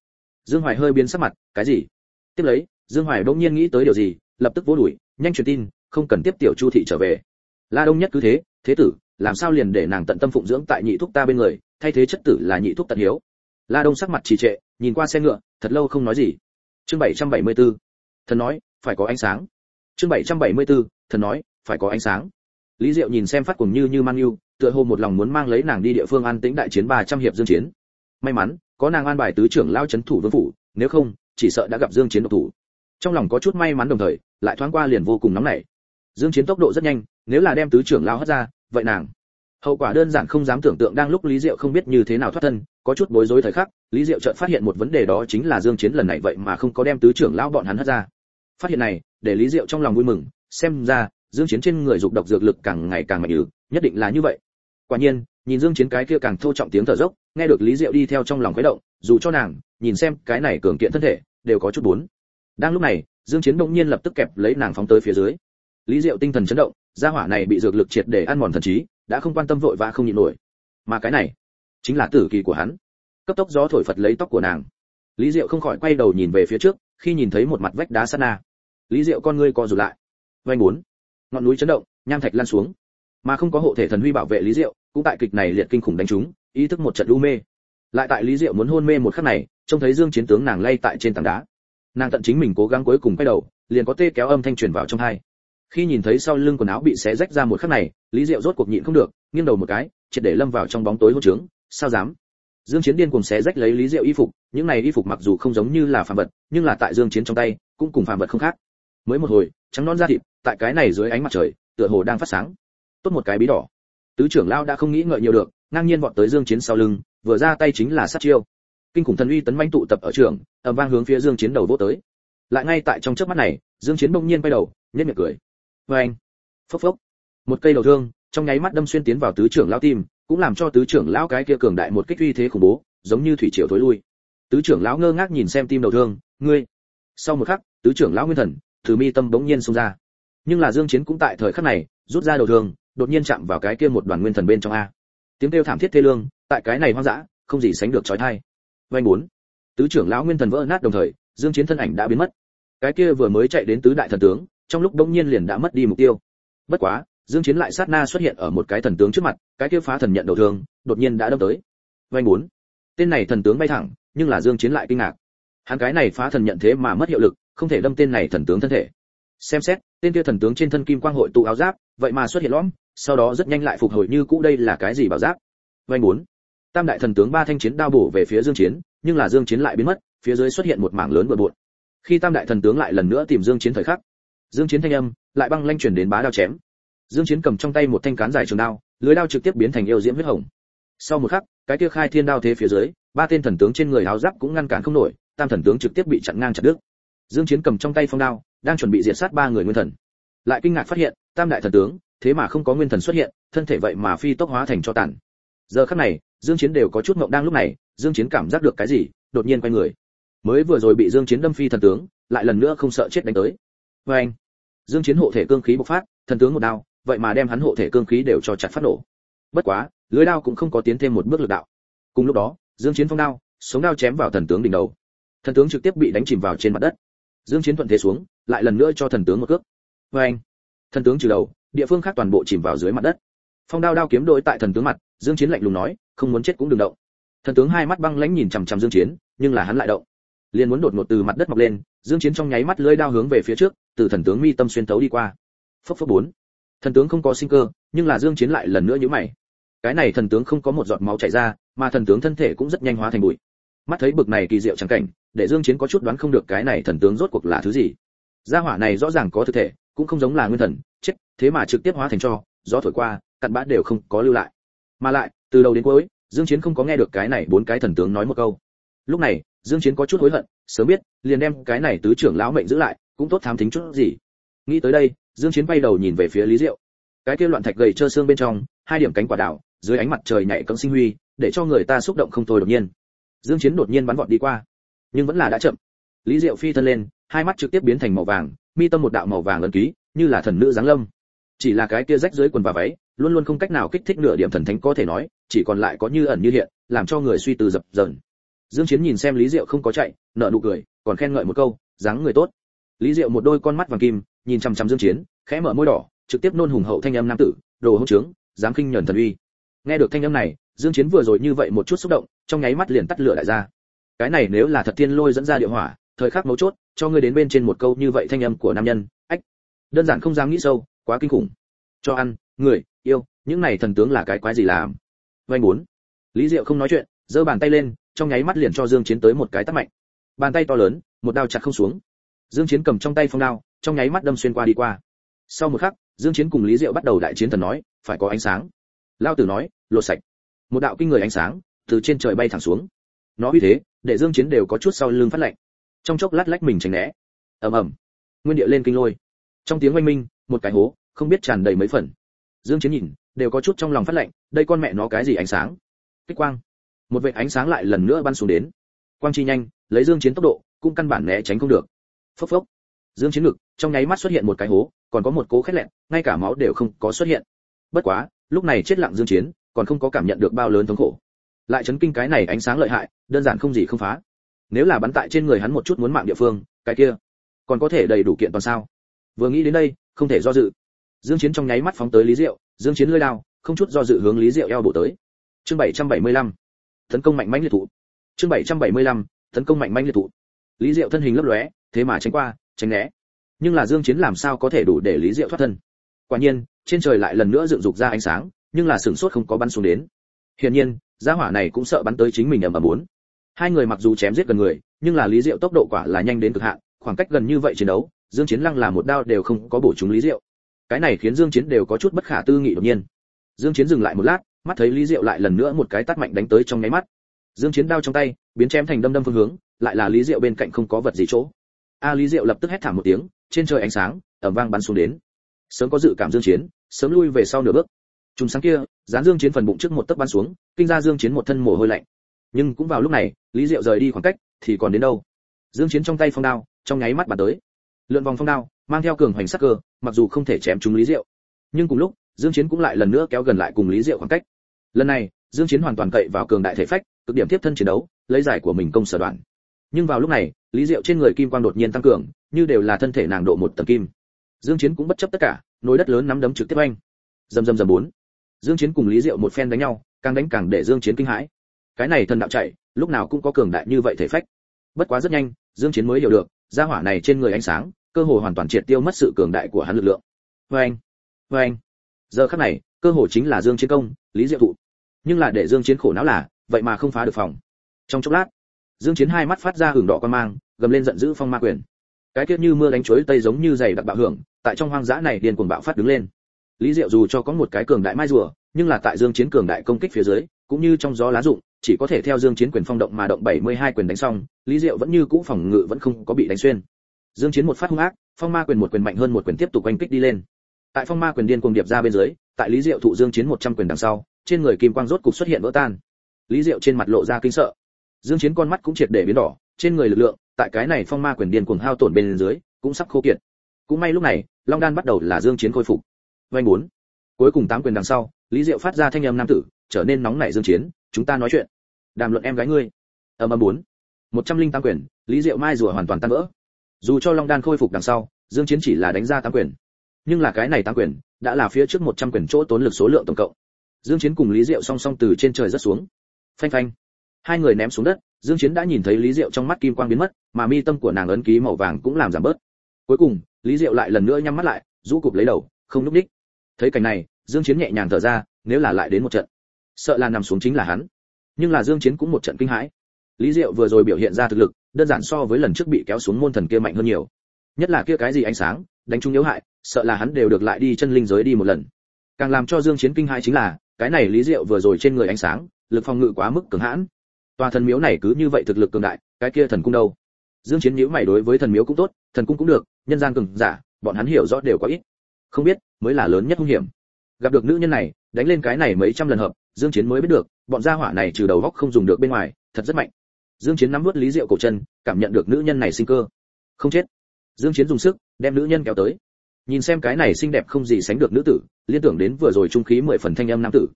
Dương hoài hơi biến sắc mặt, cái gì? Tiếp lấy, dương hoài bỗng nhiên nghĩ tới điều gì, lập tức vô đuổi, nhanh truyền tin không cần tiếp tiểu chu thị trở về. La đông nhất cứ thế thế tử, làm sao liền để nàng tận tâm phụng dưỡng tại nhị thúc ta bên người, thay thế chất tử là nhị thúc tận hiếu? La đông sắc mặt trì trệ, nhìn qua xe ngựa, thật lâu không nói gì. Chương 774 thần nói, phải có ánh sáng. Chương 774 thần nói, phải có ánh sáng. Lý diệu nhìn xem phát cùng như như mang yêu, tựa hồ một lòng muốn mang lấy nàng đi địa phương an tĩnh đại chiến 300 hiệp dương chiến. May mắn, có nàng an bài tứ trưởng lao chấn thủ vương phủ, nếu không, chỉ sợ đã gặp dương chiến độc thủ. Trong lòng có chút may mắn đồng thời, lại thoáng qua liền vô cùng nóng nảy dương chiến tốc độ rất nhanh, nếu là đem tứ trưởng lao hất ra, vậy nàng. Hậu quả đơn giản không dám tưởng tượng đang lúc lý diệu không biết như thế nào thoát thân, có chút bối rối thời khắc, lý diệu chợt phát hiện một vấn đề đó chính là dương chiến lần này vậy mà không có đem tứ trưởng lão bọn hắn hất ra. Phát hiện này, để lý diệu trong lòng vui mừng, xem ra, dương chiến trên người dục độc dược lực càng ngày càng mạnh ư, nhất định là như vậy. Quả nhiên, nhìn dương chiến cái kia càng thô trọng tiếng thở dốc, nghe được lý diệu đi theo trong lòng khuấy động, dù cho nàng, nhìn xem cái này cường kiện thân thể, đều có chút buồn. Đang lúc này, dương chiến đột nhiên lập tức kẹp lấy nàng phóng tới phía dưới lý diệu tinh thần chấn động, gia hỏa này bị dược lực triệt để ăn mòn thần trí, đã không quan tâm vội và không nhịn nổi. Mà cái này, chính là tử kỳ của hắn. Cấp tốc gió thổi phật lấy tóc của nàng. Lý diệu không khỏi quay đầu nhìn về phía trước, khi nhìn thấy một mặt vách đá sát na. Lý diệu con ngươi co rụt lại. Vanh muốn ngọn núi chấn động, nham thạch lan xuống. Mà không có hộ thể thần huy bảo vệ lý diệu, cũng tại kịch này liệt kinh khủng đánh trúng ý thức một trận u mê. Lại tại lý diệu muốn hôn mê một khắc này, trông thấy dương chiến tướng nàng lay tại trên tảng đá. Nàng tận chính mình cố gắng cuối cùng quay đầu, liền có tê kéo âm thanh truyền vào trong hai khi nhìn thấy sau lưng quần áo bị xé rách ra một khắc này, lý diệu rốt cuộc nhịn không được, nghiêng đầu một cái, triệt để lâm vào trong bóng tối hỗn trướng. Sao dám? Dương chiến điên cuồng xé rách lấy lý diệu y phục, những này y phục mặc dù không giống như là phàm vật, nhưng là tại dương chiến trong tay, cũng cùng phàm vật không khác. Mới một hồi, trắng non da thịt, tại cái này dưới ánh mặt trời, tựa hồ đang phát sáng. Tốt một cái bí đỏ. Tứ trưởng lao đã không nghĩ ngợi nhiều được, ngang nhiên vọt tới dương chiến sau lưng, vừa ra tay chính là sát chiêu. Kinh khủng thần uy tấn mãnh tụ tập ở trường, ầm vang hướng phía dương chiến đầu vỗ tới. Lại ngay tại trong chớp mắt này, dương chiến bỗng nhiên quay đầu, nhếch miệng cười với anh. Phốc phốc. Một cây đầu thương, trong nháy mắt đâm xuyên tiến vào tứ trưởng lão tim, cũng làm cho tứ trưởng lão cái kia cường đại một kích uy thế khủng bố, giống như thủy triều thối lui. Tứ trưởng lão ngơ ngác nhìn xem tim đầu thương, ngươi. Sau một khắc, tứ trưởng lão nguyên thần, từ mi tâm bỗng nhiên xông ra. Nhưng là dương chiến cũng tại thời khắc này, rút ra đầu thương, đột nhiên chạm vào cái kia một đoàn nguyên thần bên trong a. Tiếng kêu thảm thiết thê lương, tại cái này hoang dã, không gì sánh được chói tai vanh muốn tứ trưởng lão nguyên thần vỡ nát đồng thời, dương chiến thân ảnh đã biến mất. Cái kia vừa mới chạy đến tứ đại thần tướng trong lúc bỗng nhiên liền đã mất đi mục tiêu. Bất quá, dương chiến lại sát na xuất hiện ở một cái thần tướng trước mặt, cái kia phá thần nhận đầu thương, đột nhiên đã đâm tới. Vanh muốn tên này thần tướng bay thẳng, nhưng là dương chiến lại kinh ngạc. Hắn cái này phá thần nhận thế mà mất hiệu lực, không thể đâm tên này thần tướng thân thể. Xem xét, tên kia thần tướng trên thân kim quang hội tụ áo giáp, vậy mà xuất hiện lõm, sau đó rất nhanh lại phục hồi như cũ đây là cái gì bảo giáp? Vanh muốn tam đại thần tướng ba thanh chiến đao bổ về phía dương chiến, nhưng là dương chiến lại biến mất, phía dưới xuất hiện một mảng lớn bừa bộn. Khi tam đại thần tướng lại lần nữa tìm dương chiến thời khắc dương chiến thanh âm lại băng lanh chuyển đến bá đao chém. Dương chiến cầm trong tay một thanh cán dài trường đao, lưới đao trực tiếp biến thành yêu diễm huyết hồng. Sau một khắc, cái kia khai thiên đao thế phía dưới, ba tên thần tướng trên người áo giáp cũng ngăn cản không nổi, tam thần tướng trực tiếp bị chặn ngang chặt đứt. Dương chiến cầm trong tay phong đao, đang chuẩn bị diệt sát ba người nguyên thần. Lại kinh ngạc phát hiện, tam đại thần tướng, thế mà không có nguyên thần xuất hiện, thân thể vậy mà phi tốc hóa thành cho tàn. Giờ khắc này, dương chiến đều có chút ngọng đang lúc này, dương chiến cảm giác được cái gì, đột nhiên quay người. Mới vừa rồi bị dương chiến đâm phi thần tướng, lại lần nữa không sợ chết đánh tới. Với anh dương chiến hộ thể cương khí bộc phát, thần tướng một đao, vậy mà đem hắn hộ thể cương khí đều cho chặt phát nổ. Bất quá, lưới đao cũng không có tiến thêm một bước lực đạo. Cùng lúc đó, dương chiến phong đao, sống đao chém vào thần tướng đỉnh đầu. Thần tướng trực tiếp bị đánh chìm vào trên mặt đất. Dương chiến thuận thế xuống, lại lần nữa cho thần tướng một cước. Với anh thần tướng trừ đầu, địa phương khác toàn bộ chìm vào dưới mặt đất. Phong đao đao kiếm đội tại thần tướng mặt, dương chiến lạnh lùng nói, không muốn chết cũng đừng động. Thần tướng hai mắt băng lãnh nhìn chằm chằm dương chiến, nhưng là hắn lại động. Liền muốn đột ngột từ mặt đất mọc lên dương chiến trong nháy mắt lưỡi đao hướng về phía trước, từ thần tướng mi tâm xuyên tấu đi qua. Phấp phấp bốn. Thần tướng không có sinh cơ, nhưng là dương chiến lại lần nữa nhíu mày. Cái này thần tướng không có một giọt máu chảy ra, mà thần tướng thân thể cũng rất nhanh hóa thành bụi. Mắt thấy bực này kỳ diệu chẳng cảnh, để dương chiến có chút đoán không được cái này thần tướng rốt cuộc là thứ gì. Gia hỏa này rõ ràng có thực thể, cũng không giống là nguyên thần, chết, thế mà trực tiếp hóa thành cho, gió thổi qua, cặn bã đều không có lưu lại. Mà lại, từ đầu đến cuối, dương chiến không có nghe được cái này bốn cái thần tướng nói một câu. Lúc này, dương chiến có chút hối hận sớm biết, liền đem cái này tứ trưởng lão mệnh giữ lại, cũng tốt thám thính chút gì. Nghĩ tới đây, dương chiến bay đầu nhìn về phía lý diệu. Cái kia loạn thạch gầy trơ xương bên trong, hai điểm cánh quả đảo dưới ánh mặt trời nhảy cẫng sinh huy, để cho người ta xúc động không thôi đột nhiên. Dương chiến đột nhiên bắn vọt đi qua, nhưng vẫn là đã chậm. Lý diệu phi thân lên, hai mắt trực tiếp biến thành màu vàng, mi tâm một đạo màu vàng lớn ký, như là thần nữ giáng lâm. Chỉ là cái kia rách dưới quần và váy, luôn luôn không cách nào kích thích nửa điểm thần thánh có thể nói, chỉ còn lại có như ẩn như hiện, làm cho người suy tư dập dờn dương chiến nhìn xem lý diệu không có chạy, nở nụ cười, còn khen ngợi một câu, dáng người tốt. Lý diệu một đôi con mắt vàng kim, nhìn chăm chăm dương chiến, khẽ mở môi đỏ, trực tiếp nôn hùng hậu thanh âm nam tử, đồ hỗn trướng, dám khinh nhẫn thần uy. Nghe được thanh âm này, dương chiến vừa rồi như vậy một chút xúc động, trong nháy mắt liền tắt lửa lại ra. Cái này nếu là thật tiên lôi dẫn ra địa hỏa, thời khắc mấu chốt, cho ngươi đến bên trên một câu như vậy thanh âm của nam nhân, ách, đơn giản không dám nghĩ sâu, quá kinh khủng. Cho ăn, người, yêu, những này thần tướng là cái quái gì làm? Vay muốn lý diệu không nói chuyện, giơ bàn tay lên trong nháy mắt liền cho dương chiến tới một cái tát mạnh. Bàn tay to lớn, một đao chặt không xuống. Dương chiến cầm trong tay phong đao, trong nháy mắt đâm xuyên qua đi qua. Sau một khắc, dương chiến cùng lý diệu bắt đầu đại chiến thần nói, phải có ánh sáng. Lao tử nói, lột sạch. Một đạo kinh người ánh sáng, từ trên trời bay thẳng xuống. Nó uy thế, để dương chiến đều có chút sau lưng phát lạnh. Trong chốc lát lách mình tránh né. Ầm ầm. Nguyên địa lên kinh lôi. Trong tiếng oanh minh, một cái hố, không biết tràn đầy mấy phần. Dương chiến nhìn, đều có chút trong lòng phát lạnh, đây con mẹ nó cái gì ánh sáng? Kích quang một vệt ánh sáng lại lần nữa bắn xuống đến. Quang chi nhanh, lấy dương chiến tốc độ, cũng căn bản né tránh không được. Phốc phốc. Dương chiến ngực, trong nháy mắt xuất hiện một cái hố, còn có một cố khét lẹn, ngay cả máu đều không có xuất hiện. Bất quá, lúc này chết lặng dương chiến, còn không có cảm nhận được bao lớn thống khổ. Lại chấn kinh cái này ánh sáng lợi hại, đơn giản không gì không phá. Nếu là bắn tại trên người hắn một chút muốn mạng địa phương, cái kia còn có thể đầy đủ kiện toàn sao? Vừa nghĩ đến đây, không thể do dự. Dương chiến trong nháy mắt phóng tới lý diệu, dương chiến lưỡi đao, không chút do dự hướng lý diệu eo bổ tới. Chương 775 tấn công mạnh mẽ liệt thụ chương 775 tấn công mạnh mẽ liệt thụ lý diệu thân hình lấp lóe, thế mà tránh qua, tránh né. Nhưng là dương chiến làm sao có thể đủ để lý diệu thoát thân? Quả nhiên, trên trời lại lần nữa dựng dục ra ánh sáng, nhưng là sửng sốt không có bắn xuống đến. Hiển nhiên, gia hỏa này cũng sợ bắn tới chính mình ầm ầm muốn. Hai người mặc dù chém giết gần người, nhưng là lý diệu tốc độ quả là nhanh đến cực hạn, khoảng cách gần như vậy chiến đấu, dương chiến lăng là một đao đều không có bổ trúng lý diệu. Cái này khiến dương chiến đều có chút bất khả tư nghị đột nhiên. Dương chiến dừng lại một lát mắt thấy lý diệu lại lần nữa một cái tát mạnh đánh tới trong nháy mắt. Dương chiến đao trong tay, biến chém thành đâm đâm phương hướng, lại là lý diệu bên cạnh không có vật gì chỗ. A lý diệu lập tức hét thảm một tiếng, trên trời ánh sáng, ầm vang bắn xuống đến. Sớm có dự cảm dương chiến, sớm lui về sau nửa bước. Trùng sáng kia, dán dương chiến phần bụng trước một tấc bắn xuống, kinh ra dương chiến một thân mồ hôi lạnh. Nhưng cũng vào lúc này, lý diệu rời đi khoảng cách, thì còn đến đâu? Dương chiến trong tay phong đao, trong nháy mắt bắn tới. Lượn vòng phong đao, mang theo cường hoành sắc cơ, mặc dù không thể chém trúng lý diệu. Nhưng cùng lúc, dương chiến cũng lại lần nữa kéo gần lại cùng lý diệu khoảng cách lần này, dương chiến hoàn toàn cậy vào cường đại thể phách, cực điểm tiếp thân chiến đấu, lấy giải của mình công sở đoạn. Nhưng vào lúc này, lý diệu trên người kim quang đột nhiên tăng cường, như đều là thân thể nàng độ một tầng kim. Dương chiến cũng bất chấp tất cả nối đất lớn nắm đấm trực tiếp anh dầm dầm dầm bốn. Dương chiến cùng lý diệu một phen đánh nhau, càng đánh càng để dương chiến kinh hãi. Cái này thần đạo chạy, lúc nào cũng có cường đại như vậy thể phách. Bất quá rất nhanh, dương chiến mới hiểu được, gia hỏa này trên người ánh sáng, cơ hồ hoàn toàn triệt tiêu mất sự cường đại của hắn lực lượng. Với anh với anh giờ khắc này, cơ hồ chính là dương chiến công, lý diệu thụ nhưng là để dương chiến khổ não là, vậy mà không phá được phòng. Trong chốc lát, dương chiến hai mắt phát ra hừng đỏ quan mang, gầm lên giận dữ phong ma quyền. Cái kiết như mưa đánh chuối tây giống như dày đặc bạo hưởng, tại trong hoang dã này điên cuồng bạo phát đứng lên. Lý diệu dù cho có một cái cường đại mai rùa, nhưng là tại dương chiến cường đại công kích phía dưới, cũng như trong gió lá rụng, chỉ có thể theo dương chiến quyền phong động mà động 72 quyền đánh xong, lý diệu vẫn như cũ phòng ngự vẫn không có bị đánh xuyên. Dương chiến một phát hung ác, phong ma quyền một quyền mạnh hơn một quyền tiếp tục oanh kích đi lên. Tại phong ma quyền điên cuồng điệp ra bên dưới, tại lý diệu thụ dương chiến 100 quyền đằng sau trên người kim quang rốt cục xuất hiện vỡ tan. Lý diệu trên mặt lộ ra kinh sợ. Dương chiến con mắt cũng triệt để biến đỏ, trên người lực lượng, tại cái này phong ma quyền điên cuồng hao tổn bên dưới, cũng sắp khô kiệt. Cũng may lúc này, long đan bắt đầu là dương chiến khôi phục. Vanh muốn cuối cùng tám quyền đằng sau, lý diệu phát ra thanh âm nam tử, trở nên nóng nảy dương chiến, chúng ta nói chuyện. Đàm luận em gái ngươi. Ầm ầm bốn. Một trăm linh tám quyền, lý diệu mai rùa hoàn toàn tan vỡ. Dù cho long đan khôi phục đằng sau, dương chiến chỉ là đánh ra tám quyền. Nhưng là cái này tám quyền, đã là phía trước 100 quyền chỗ tốn lực số lượng tổng cộng dương chiến cùng lý diệu song song từ trên trời rất xuống. Phanh phanh. Hai người ném xuống đất, dương chiến đã nhìn thấy lý diệu trong mắt kim quang biến mất, mà mi tâm của nàng ấn ký màu vàng cũng làm giảm bớt. Cuối cùng, lý diệu lại lần nữa nhắm mắt lại, rũ cụp lấy đầu, không núp đích thấy cảnh này, dương chiến nhẹ nhàng thở ra, nếu là lại đến một trận, sợ là nằm xuống chính là hắn. Nhưng là dương chiến cũng một trận kinh hãi. Lý diệu vừa rồi biểu hiện ra thực lực, đơn giản so với lần trước bị kéo xuống môn thần kia mạnh hơn nhiều. Nhất là kia cái gì ánh sáng, đánh trúng yếu hại, sợ là hắn đều được lại đi chân linh giới đi một lần. Càng làm cho dương chiến kinh hãi chính là cái này lý diệu vừa rồi trên người ánh sáng, lực phòng ngự quá mức cường hãn. Tòa thần miếu này cứ như vậy thực lực cường đại, cái kia thần cung đâu? Dương chiến nhíu mày đối với thần miếu cũng tốt, thần cung cũng được, nhân gian cường giả, bọn hắn hiểu rõ đều có ít. Không biết, mới là lớn nhất hung hiểm. Gặp được nữ nhân này, đánh lên cái này mấy trăm lần hợp, dương chiến mới biết được, bọn gia hỏa này trừ đầu góc không dùng được bên ngoài, thật rất mạnh. Dương chiến nắm nuốt lý diệu cổ chân, cảm nhận được nữ nhân này sinh cơ. Không chết. Dương chiến dùng sức, đem nữ nhân kéo tới nhìn xem cái này xinh đẹp không gì sánh được nữ tử, liên tưởng đến vừa rồi trung khí mười phần thanh âm nam tử.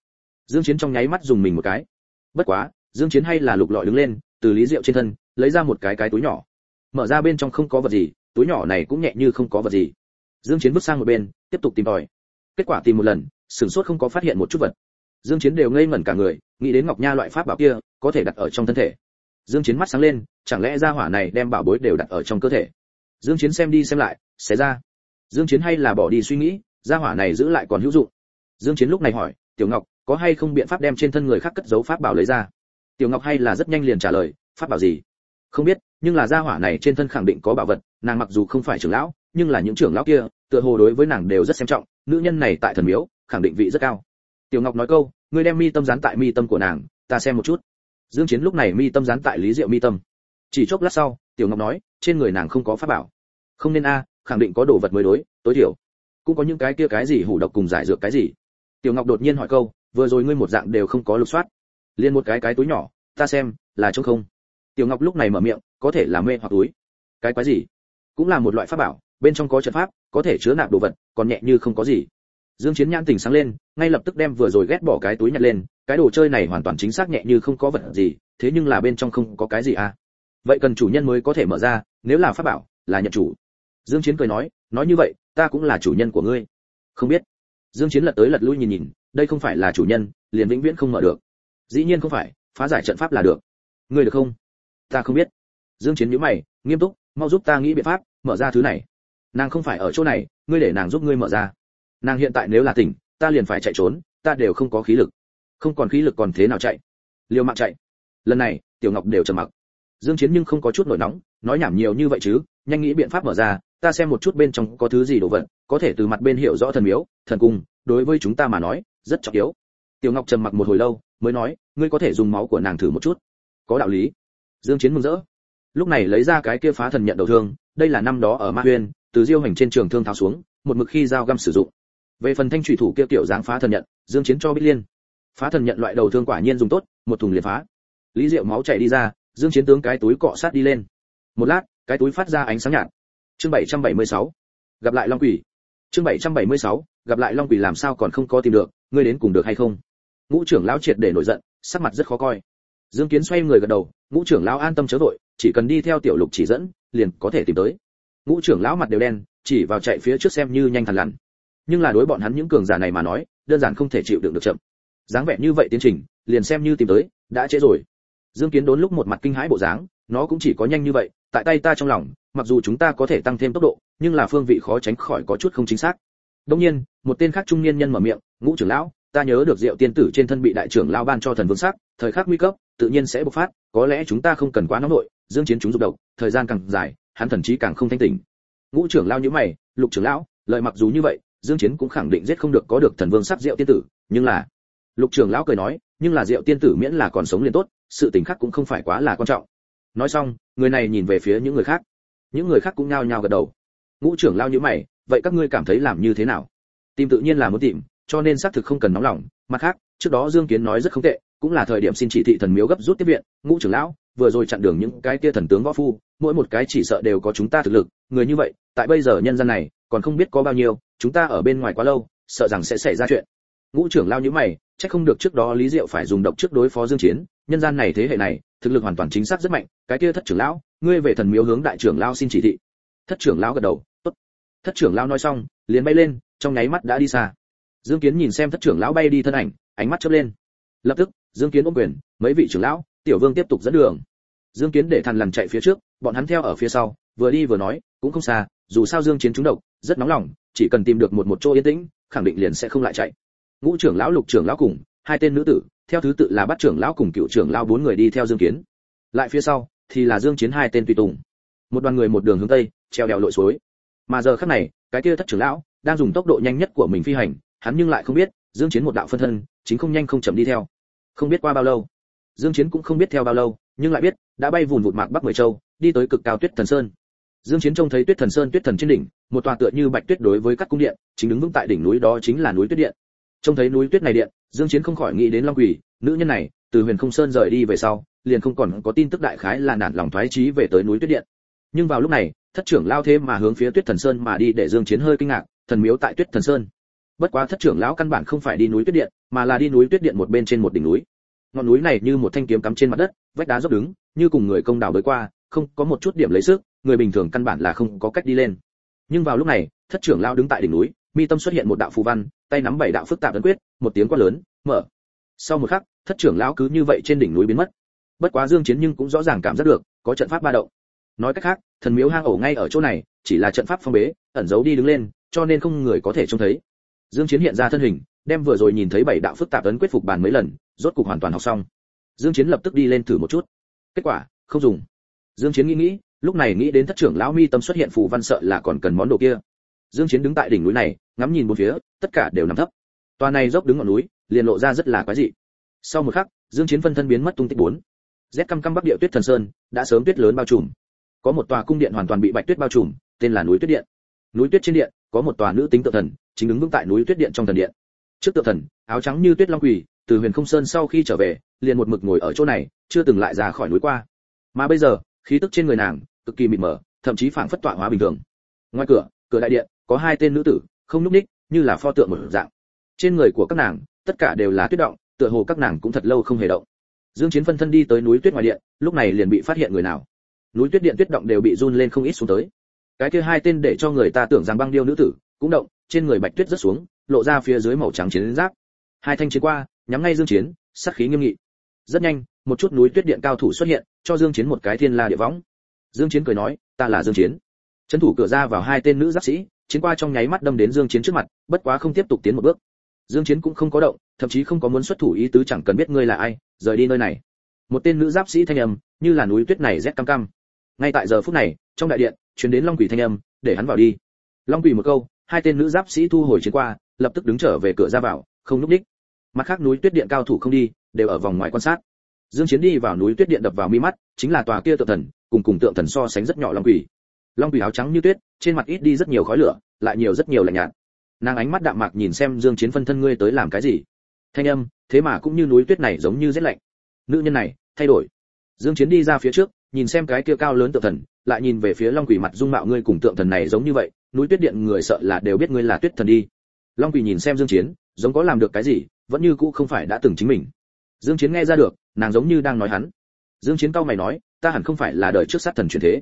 Dương chiến trong nháy mắt dùng mình một cái. Bất quá, dương chiến hay là lục lọi đứng lên, từ lý diệu trên thân, lấy ra một cái cái túi nhỏ. Mở ra bên trong không có vật gì, túi nhỏ này cũng nhẹ như không có vật gì. Dương chiến bước sang một bên, tiếp tục tìm tòi. Kết quả tìm một lần, sửng sốt không có phát hiện một chút vật. Dương chiến đều ngây ngẩn cả người, nghĩ đến ngọc nha loại pháp bảo kia, có thể đặt ở trong thân thể. Dương chiến mắt sáng lên, chẳng lẽ gia hỏa này đem bảo bối đều đặt ở trong cơ thể? Dương chiến xem đi xem lại, xé ra dương chiến hay là bỏ đi suy nghĩ, gia hỏa này giữ lại còn hữu dụng. Dương chiến lúc này hỏi, tiểu ngọc, có hay không biện pháp đem trên thân người khác cất giấu pháp bảo lấy ra? Tiểu ngọc hay là rất nhanh liền trả lời, pháp bảo gì? Không biết, nhưng là gia hỏa này trên thân khẳng định có bảo vật, nàng mặc dù không phải trưởng lão, nhưng là những trưởng lão kia, tựa hồ đối với nàng đều rất xem trọng, nữ nhân này tại thần miếu, khẳng định vị rất cao. Tiểu ngọc nói câu, ngươi đem mi tâm dán tại mi tâm của nàng, ta xem một chút. Dương chiến lúc này mi tâm dán tại lý diệu mi tâm. Chỉ chốc lát sau, tiểu ngọc nói, trên người nàng không có pháp bảo. Không nên a khẳng định có đồ vật mới đối, tối thiểu. Cũng có những cái kia cái gì hủ độc cùng giải dược cái gì. Tiểu ngọc đột nhiên hỏi câu, vừa rồi ngươi một dạng đều không có lục soát. Liền một cái cái túi nhỏ, ta xem, là trống không. Tiểu ngọc lúc này mở miệng, có thể là mê hoặc túi. Cái quái gì? Cũng là một loại pháp bảo, bên trong có trận pháp, có thể chứa nạp đồ vật, còn nhẹ như không có gì. Dương chiến nhãn tỉnh sáng lên, ngay lập tức đem vừa rồi ghét bỏ cái túi nhặt lên, cái đồ chơi này hoàn toàn chính xác nhẹ như không có vật gì, thế nhưng là bên trong không có cái gì à. Vậy cần chủ nhân mới có thể mở ra, nếu là pháp bảo, là nhận chủ dương chiến cười nói nói như vậy, ta cũng là chủ nhân của ngươi. Không biết. Dương chiến lật tới lật lui nhìn nhìn, đây không phải là chủ nhân, liền vĩnh viễn không mở được. Dĩ nhiên không phải, phá giải trận pháp là được. Ngươi được không? Ta không biết. Dương chiến nhíu mày, nghiêm túc, mau giúp ta nghĩ biện pháp, mở ra thứ này. Nàng không phải ở chỗ này, ngươi để nàng giúp ngươi mở ra. Nàng hiện tại nếu là tỉnh, ta liền phải chạy trốn, ta đều không có khí lực. Không còn khí lực còn thế nào chạy? Liều mạng chạy. Lần này, tiểu ngọc đều trầm mặc. Dương chiến nhưng không có chút nổi nóng, nói nhảm nhiều như vậy chứ, nhanh nghĩ biện pháp mở ra ta xem một chút bên trong có thứ gì đồ vật, có thể từ mặt bên hiểu rõ thần miếu, thần cung, đối với chúng ta mà nói, rất trọng yếu. Tiểu ngọc trầm mặc một hồi lâu, mới nói, ngươi có thể dùng máu của nàng thử một chút. Có đạo lý. Dương chiến mừng rỡ. Lúc này lấy ra cái kia phá thần nhận đầu thương, đây là năm đó ở ma huyên, từ diêu hành trên trường thương tháo xuống, một mực khi dao găm sử dụng. Về phần thanh thủy thủ kia tiểu dáng phá thần nhận, dương chiến cho biết liên. Phá thần nhận loại đầu thương quả nhiên dùng tốt, một thùng liền phá. Lý diệu máu chảy đi ra, dương chiến tướng cái túi cọ sát đi lên. Một lát, cái túi phát ra ánh sáng nhạt chương 776 gặp lại long quỷ. Chương 776 gặp lại long quỷ làm sao còn không có tìm được, ngươi đến cùng được hay không? Ngũ trưởng lão triệt để nổi giận, sắc mặt rất khó coi. Dương kiến xoay người gật đầu, ngũ trưởng lão an tâm chớ vội, chỉ cần đi theo tiểu lục chỉ dẫn, liền có thể tìm tới. Ngũ trưởng lão mặt đều đen, chỉ vào chạy phía trước xem như nhanh thằn lằn. Nhưng là đối bọn hắn những cường giả này mà nói, đơn giản không thể chịu đựng được chậm. Dáng vẻ như vậy tiến trình, liền xem như tìm tới, đã trễ rồi. Dương kiến đốn lúc một mặt kinh hãi bộ dáng, nó cũng chỉ có nhanh như vậy, tại tay ta trong lòng mặc dù chúng ta có thể tăng thêm tốc độ, nhưng là phương vị khó tránh khỏi có chút không chính xác. Đông nhiên, một tên khác trung niên nhân mở miệng, ngũ trưởng lão, ta nhớ được diệu tiên tử trên thân bị đại trưởng lão ban cho thần vương sắc, thời khắc nguy cấp, tự nhiên sẽ bộc phát, có lẽ chúng ta không cần quá nóng nội, dương chiến chúng dục độc, thời gian càng dài, hắn thần trí càng không thanh tỉnh. Ngũ trưởng lão như mày, lục trưởng lão lợi mặc dù như vậy, dương chiến cũng khẳng định giết không được có được thần vương sắc diệu tiên tử, nhưng là lục trưởng lão cười nói, nhưng là diệu tiên tử miễn là còn sống liền tốt, sự tình khác cũng không phải quá là quan trọng. Nói xong, người này nhìn về phía những người khác những người khác cũng nhao nhao gật đầu. Ngũ trưởng lao như mày, vậy các ngươi cảm thấy làm như thế nào? Tìm tự nhiên là muốn tìm, cho nên xác thực không cần nóng lòng. Mặt khác, trước đó dương kiến nói rất không tệ, cũng là thời điểm xin chỉ thị thần miếu gấp rút tiếp viện. Ngũ trưởng lão, vừa rồi chặn đường những cái kia thần tướng võ phu, mỗi một cái chỉ sợ đều có chúng ta thực lực. Người như vậy, tại bây giờ nhân dân này, còn không biết có bao nhiêu, chúng ta ở bên ngoài quá lâu, sợ rằng sẽ xảy ra chuyện. Ngũ trưởng lao như mày, chắc không được trước đó lý diệu phải dùng độc trước đối phó dương chiến nhân gian này thế hệ này, thực lực hoàn toàn chính xác rất mạnh, cái kia thất trưởng lão, ngươi về thần miếu hướng đại trưởng lão xin chỉ thị. Thất trưởng lão gật đầu, tốt. Thất trưởng lão nói xong, liền bay lên, trong nháy mắt đã đi xa. Dương kiến nhìn xem thất trưởng lão bay đi thân ảnh, ánh mắt chớp lên. Lập tức, dương kiến ôm quyền, mấy vị trưởng lão, tiểu vương tiếp tục dẫn đường. Dương kiến để thằn lằn chạy phía trước, bọn hắn theo ở phía sau, vừa đi vừa nói, cũng không xa, dù sao dương chiến trúng độc, rất nóng lòng, chỉ cần tìm được một một chỗ yên tĩnh, khẳng định liền sẽ không lại chạy. Ngũ trưởng lão, lục trưởng lão cùng, hai tên nữ tử theo thứ tự là bắt trưởng lão cùng cựu trưởng lão bốn người đi theo dương kiến. Lại phía sau, thì là dương chiến hai tên tùy tùng. Một đoàn người một đường hướng tây, treo đèo lội suối. Mà giờ khắc này, cái kia thất trưởng lão đang dùng tốc độ nhanh nhất của mình phi hành, hắn nhưng lại không biết, dương chiến một đạo phân thân, chính không nhanh không chậm đi theo. Không biết qua bao lâu. Dương chiến cũng không biết theo bao lâu, nhưng lại biết, đã bay vùn vụt mạc bắc mười châu, đi tới cực cao tuyết thần sơn. Dương chiến trông thấy tuyết thần sơn, tuyết thần trên đỉnh, một tòa tựa như bạch tuyết đối với các cung điện, chính đứng vững tại đỉnh núi đó chính là núi tuyết điện trông thấy núi tuyết này điện, dương chiến không khỏi nghĩ đến long quỷ nữ nhân này, từ huyền không sơn rời đi về sau, liền không còn có tin tức đại khái là nản lòng thoái chí về tới núi tuyết điện. Nhưng vào lúc này, thất trưởng lao thế mà hướng phía tuyết thần sơn mà đi để dương chiến hơi kinh ngạc, thần miếu tại tuyết thần sơn. Bất quá thất trưởng lão căn bản không phải đi núi tuyết điện, mà là đi núi tuyết điện một bên trên một đỉnh núi. Ngọn núi này như một thanh kiếm cắm trên mặt đất, vách đá dốc đứng, như cùng người công đào bơi qua, không có một chút điểm lấy sức, người bình thường căn bản là không có cách đi lên. Nhưng vào lúc này, thất trưởng lão đứng tại đỉnh núi mi tâm xuất hiện một đạo phù văn, tay nắm bảy đạo phức tạp ấn quyết, một tiếng quát lớn, mở. Sau một khắc, thất trưởng lão cứ như vậy trên đỉnh núi biến mất. Bất quá dương chiến nhưng cũng rõ ràng cảm giác được, có trận pháp ba động. Nói cách khác, thần miếu hang ổ ngay ở chỗ này, chỉ là trận pháp phong bế, ẩn giấu đi đứng lên, cho nên không người có thể trông thấy. Dương chiến hiện ra thân hình, đem vừa rồi nhìn thấy bảy đạo phức tạp ấn quyết phục bàn mấy lần, rốt cục hoàn toàn học xong. Dương chiến lập tức đi lên thử một chút. Kết quả, không dùng. Dương chiến nghĩ nghĩ, lúc này nghĩ đến thất trưởng lão mi tâm xuất hiện phù văn sợ là còn cần món đồ kia. Dương chiến đứng tại đỉnh núi này ngắm nhìn bốn phía, tất cả đều nằm thấp. Toàn này dốc đứng ngọn núi, liền lộ ra rất là quái dị. Sau một khắc, dương chiến phân thân biến mất tung tích bốn. Rét căm căm bắc địa tuyết thần sơn đã sớm tuyết lớn bao trùm. Có một tòa cung điện hoàn toàn bị bạch tuyết bao trùm, tên là núi tuyết điện. Núi tuyết trên điện, có một tòa nữ tính tự thần, chính đứng vững tại núi tuyết điện trong thần điện. Trước tự thần, áo trắng như tuyết long quỷ từ huyền không sơn sau khi trở về, liền một mực ngồi ở chỗ này, chưa từng lại ra khỏi núi qua. Mà bây giờ, khí tức trên người nàng, cực kỳ mịt mờ, thậm chí phảng phất tỏa hóa bình thường. Ngoài cửa cửa đại điện, có hai tên nữ tử không núp ních, như là pho tượng một dạng. Trên người của các nàng, tất cả đều là tuyết động, tựa hồ các nàng cũng thật lâu không hề động. Dương chiến phân thân đi tới núi tuyết ngoài điện, lúc này liền bị phát hiện người nào. Núi tuyết điện tuyết động đều bị run lên không ít xuống tới. Cái kia hai tên để cho người ta tưởng rằng băng điêu nữ tử, cũng động, trên người bạch tuyết rất xuống, lộ ra phía dưới màu trắng chiến giáp. Hai thanh chiến qua, nhắm ngay dương chiến, sát khí nghiêm nghị. Rất nhanh, một chút núi tuyết điện cao thủ xuất hiện, cho dương chiến một cái thiên la địa võng. Dương chiến cười nói, ta là dương chiến chân thủ cửa ra vào hai tên nữ giáp sĩ, chiến qua trong nháy mắt đâm đến dương chiến trước mặt, bất quá không tiếp tục tiến một bước. Dương chiến cũng không có động, thậm chí không có muốn xuất thủ ý tứ chẳng cần biết ngươi là ai, rời đi nơi này. Một tên nữ giáp sĩ thanh âm, như là núi tuyết này rét cam cam. Ngay tại giờ phút này, trong đại điện, truyền đến long quỷ thanh âm, để hắn vào đi. Long quỷ một câu, hai tên nữ giáp sĩ thu hồi chiến qua, lập tức đứng trở về cửa ra vào, không núp đích. Mặt khác núi tuyết điện cao thủ không đi, đều ở vòng ngoài quan sát. Dương chiến đi vào núi tuyết điện đập vào mi mắt, chính là tòa kia tượng thần, cùng cùng tượng thần so sánh rất nhỏ long quỷ long quỷ áo trắng như tuyết, trên mặt ít đi rất nhiều khói lửa, lại nhiều rất nhiều lạnh nhạt. Nàng ánh mắt đạm mạc nhìn xem dương chiến phân thân ngươi tới làm cái gì. Thanh âm, thế mà cũng như núi tuyết này giống như rét lạnh. Nữ nhân này, thay đổi. Dương chiến đi ra phía trước, nhìn xem cái kia cao lớn tượng thần, lại nhìn về phía long quỷ mặt dung mạo ngươi cùng tượng thần này giống như vậy, núi tuyết điện người sợ là đều biết ngươi là tuyết thần đi. Long quỷ nhìn xem dương chiến, giống có làm được cái gì, vẫn như cũ không phải đã từng chính mình. Dương chiến nghe ra được, nàng giống như đang nói hắn. Dương chiến cao mày nói, ta hẳn không phải là đời trước sát thần truyền thế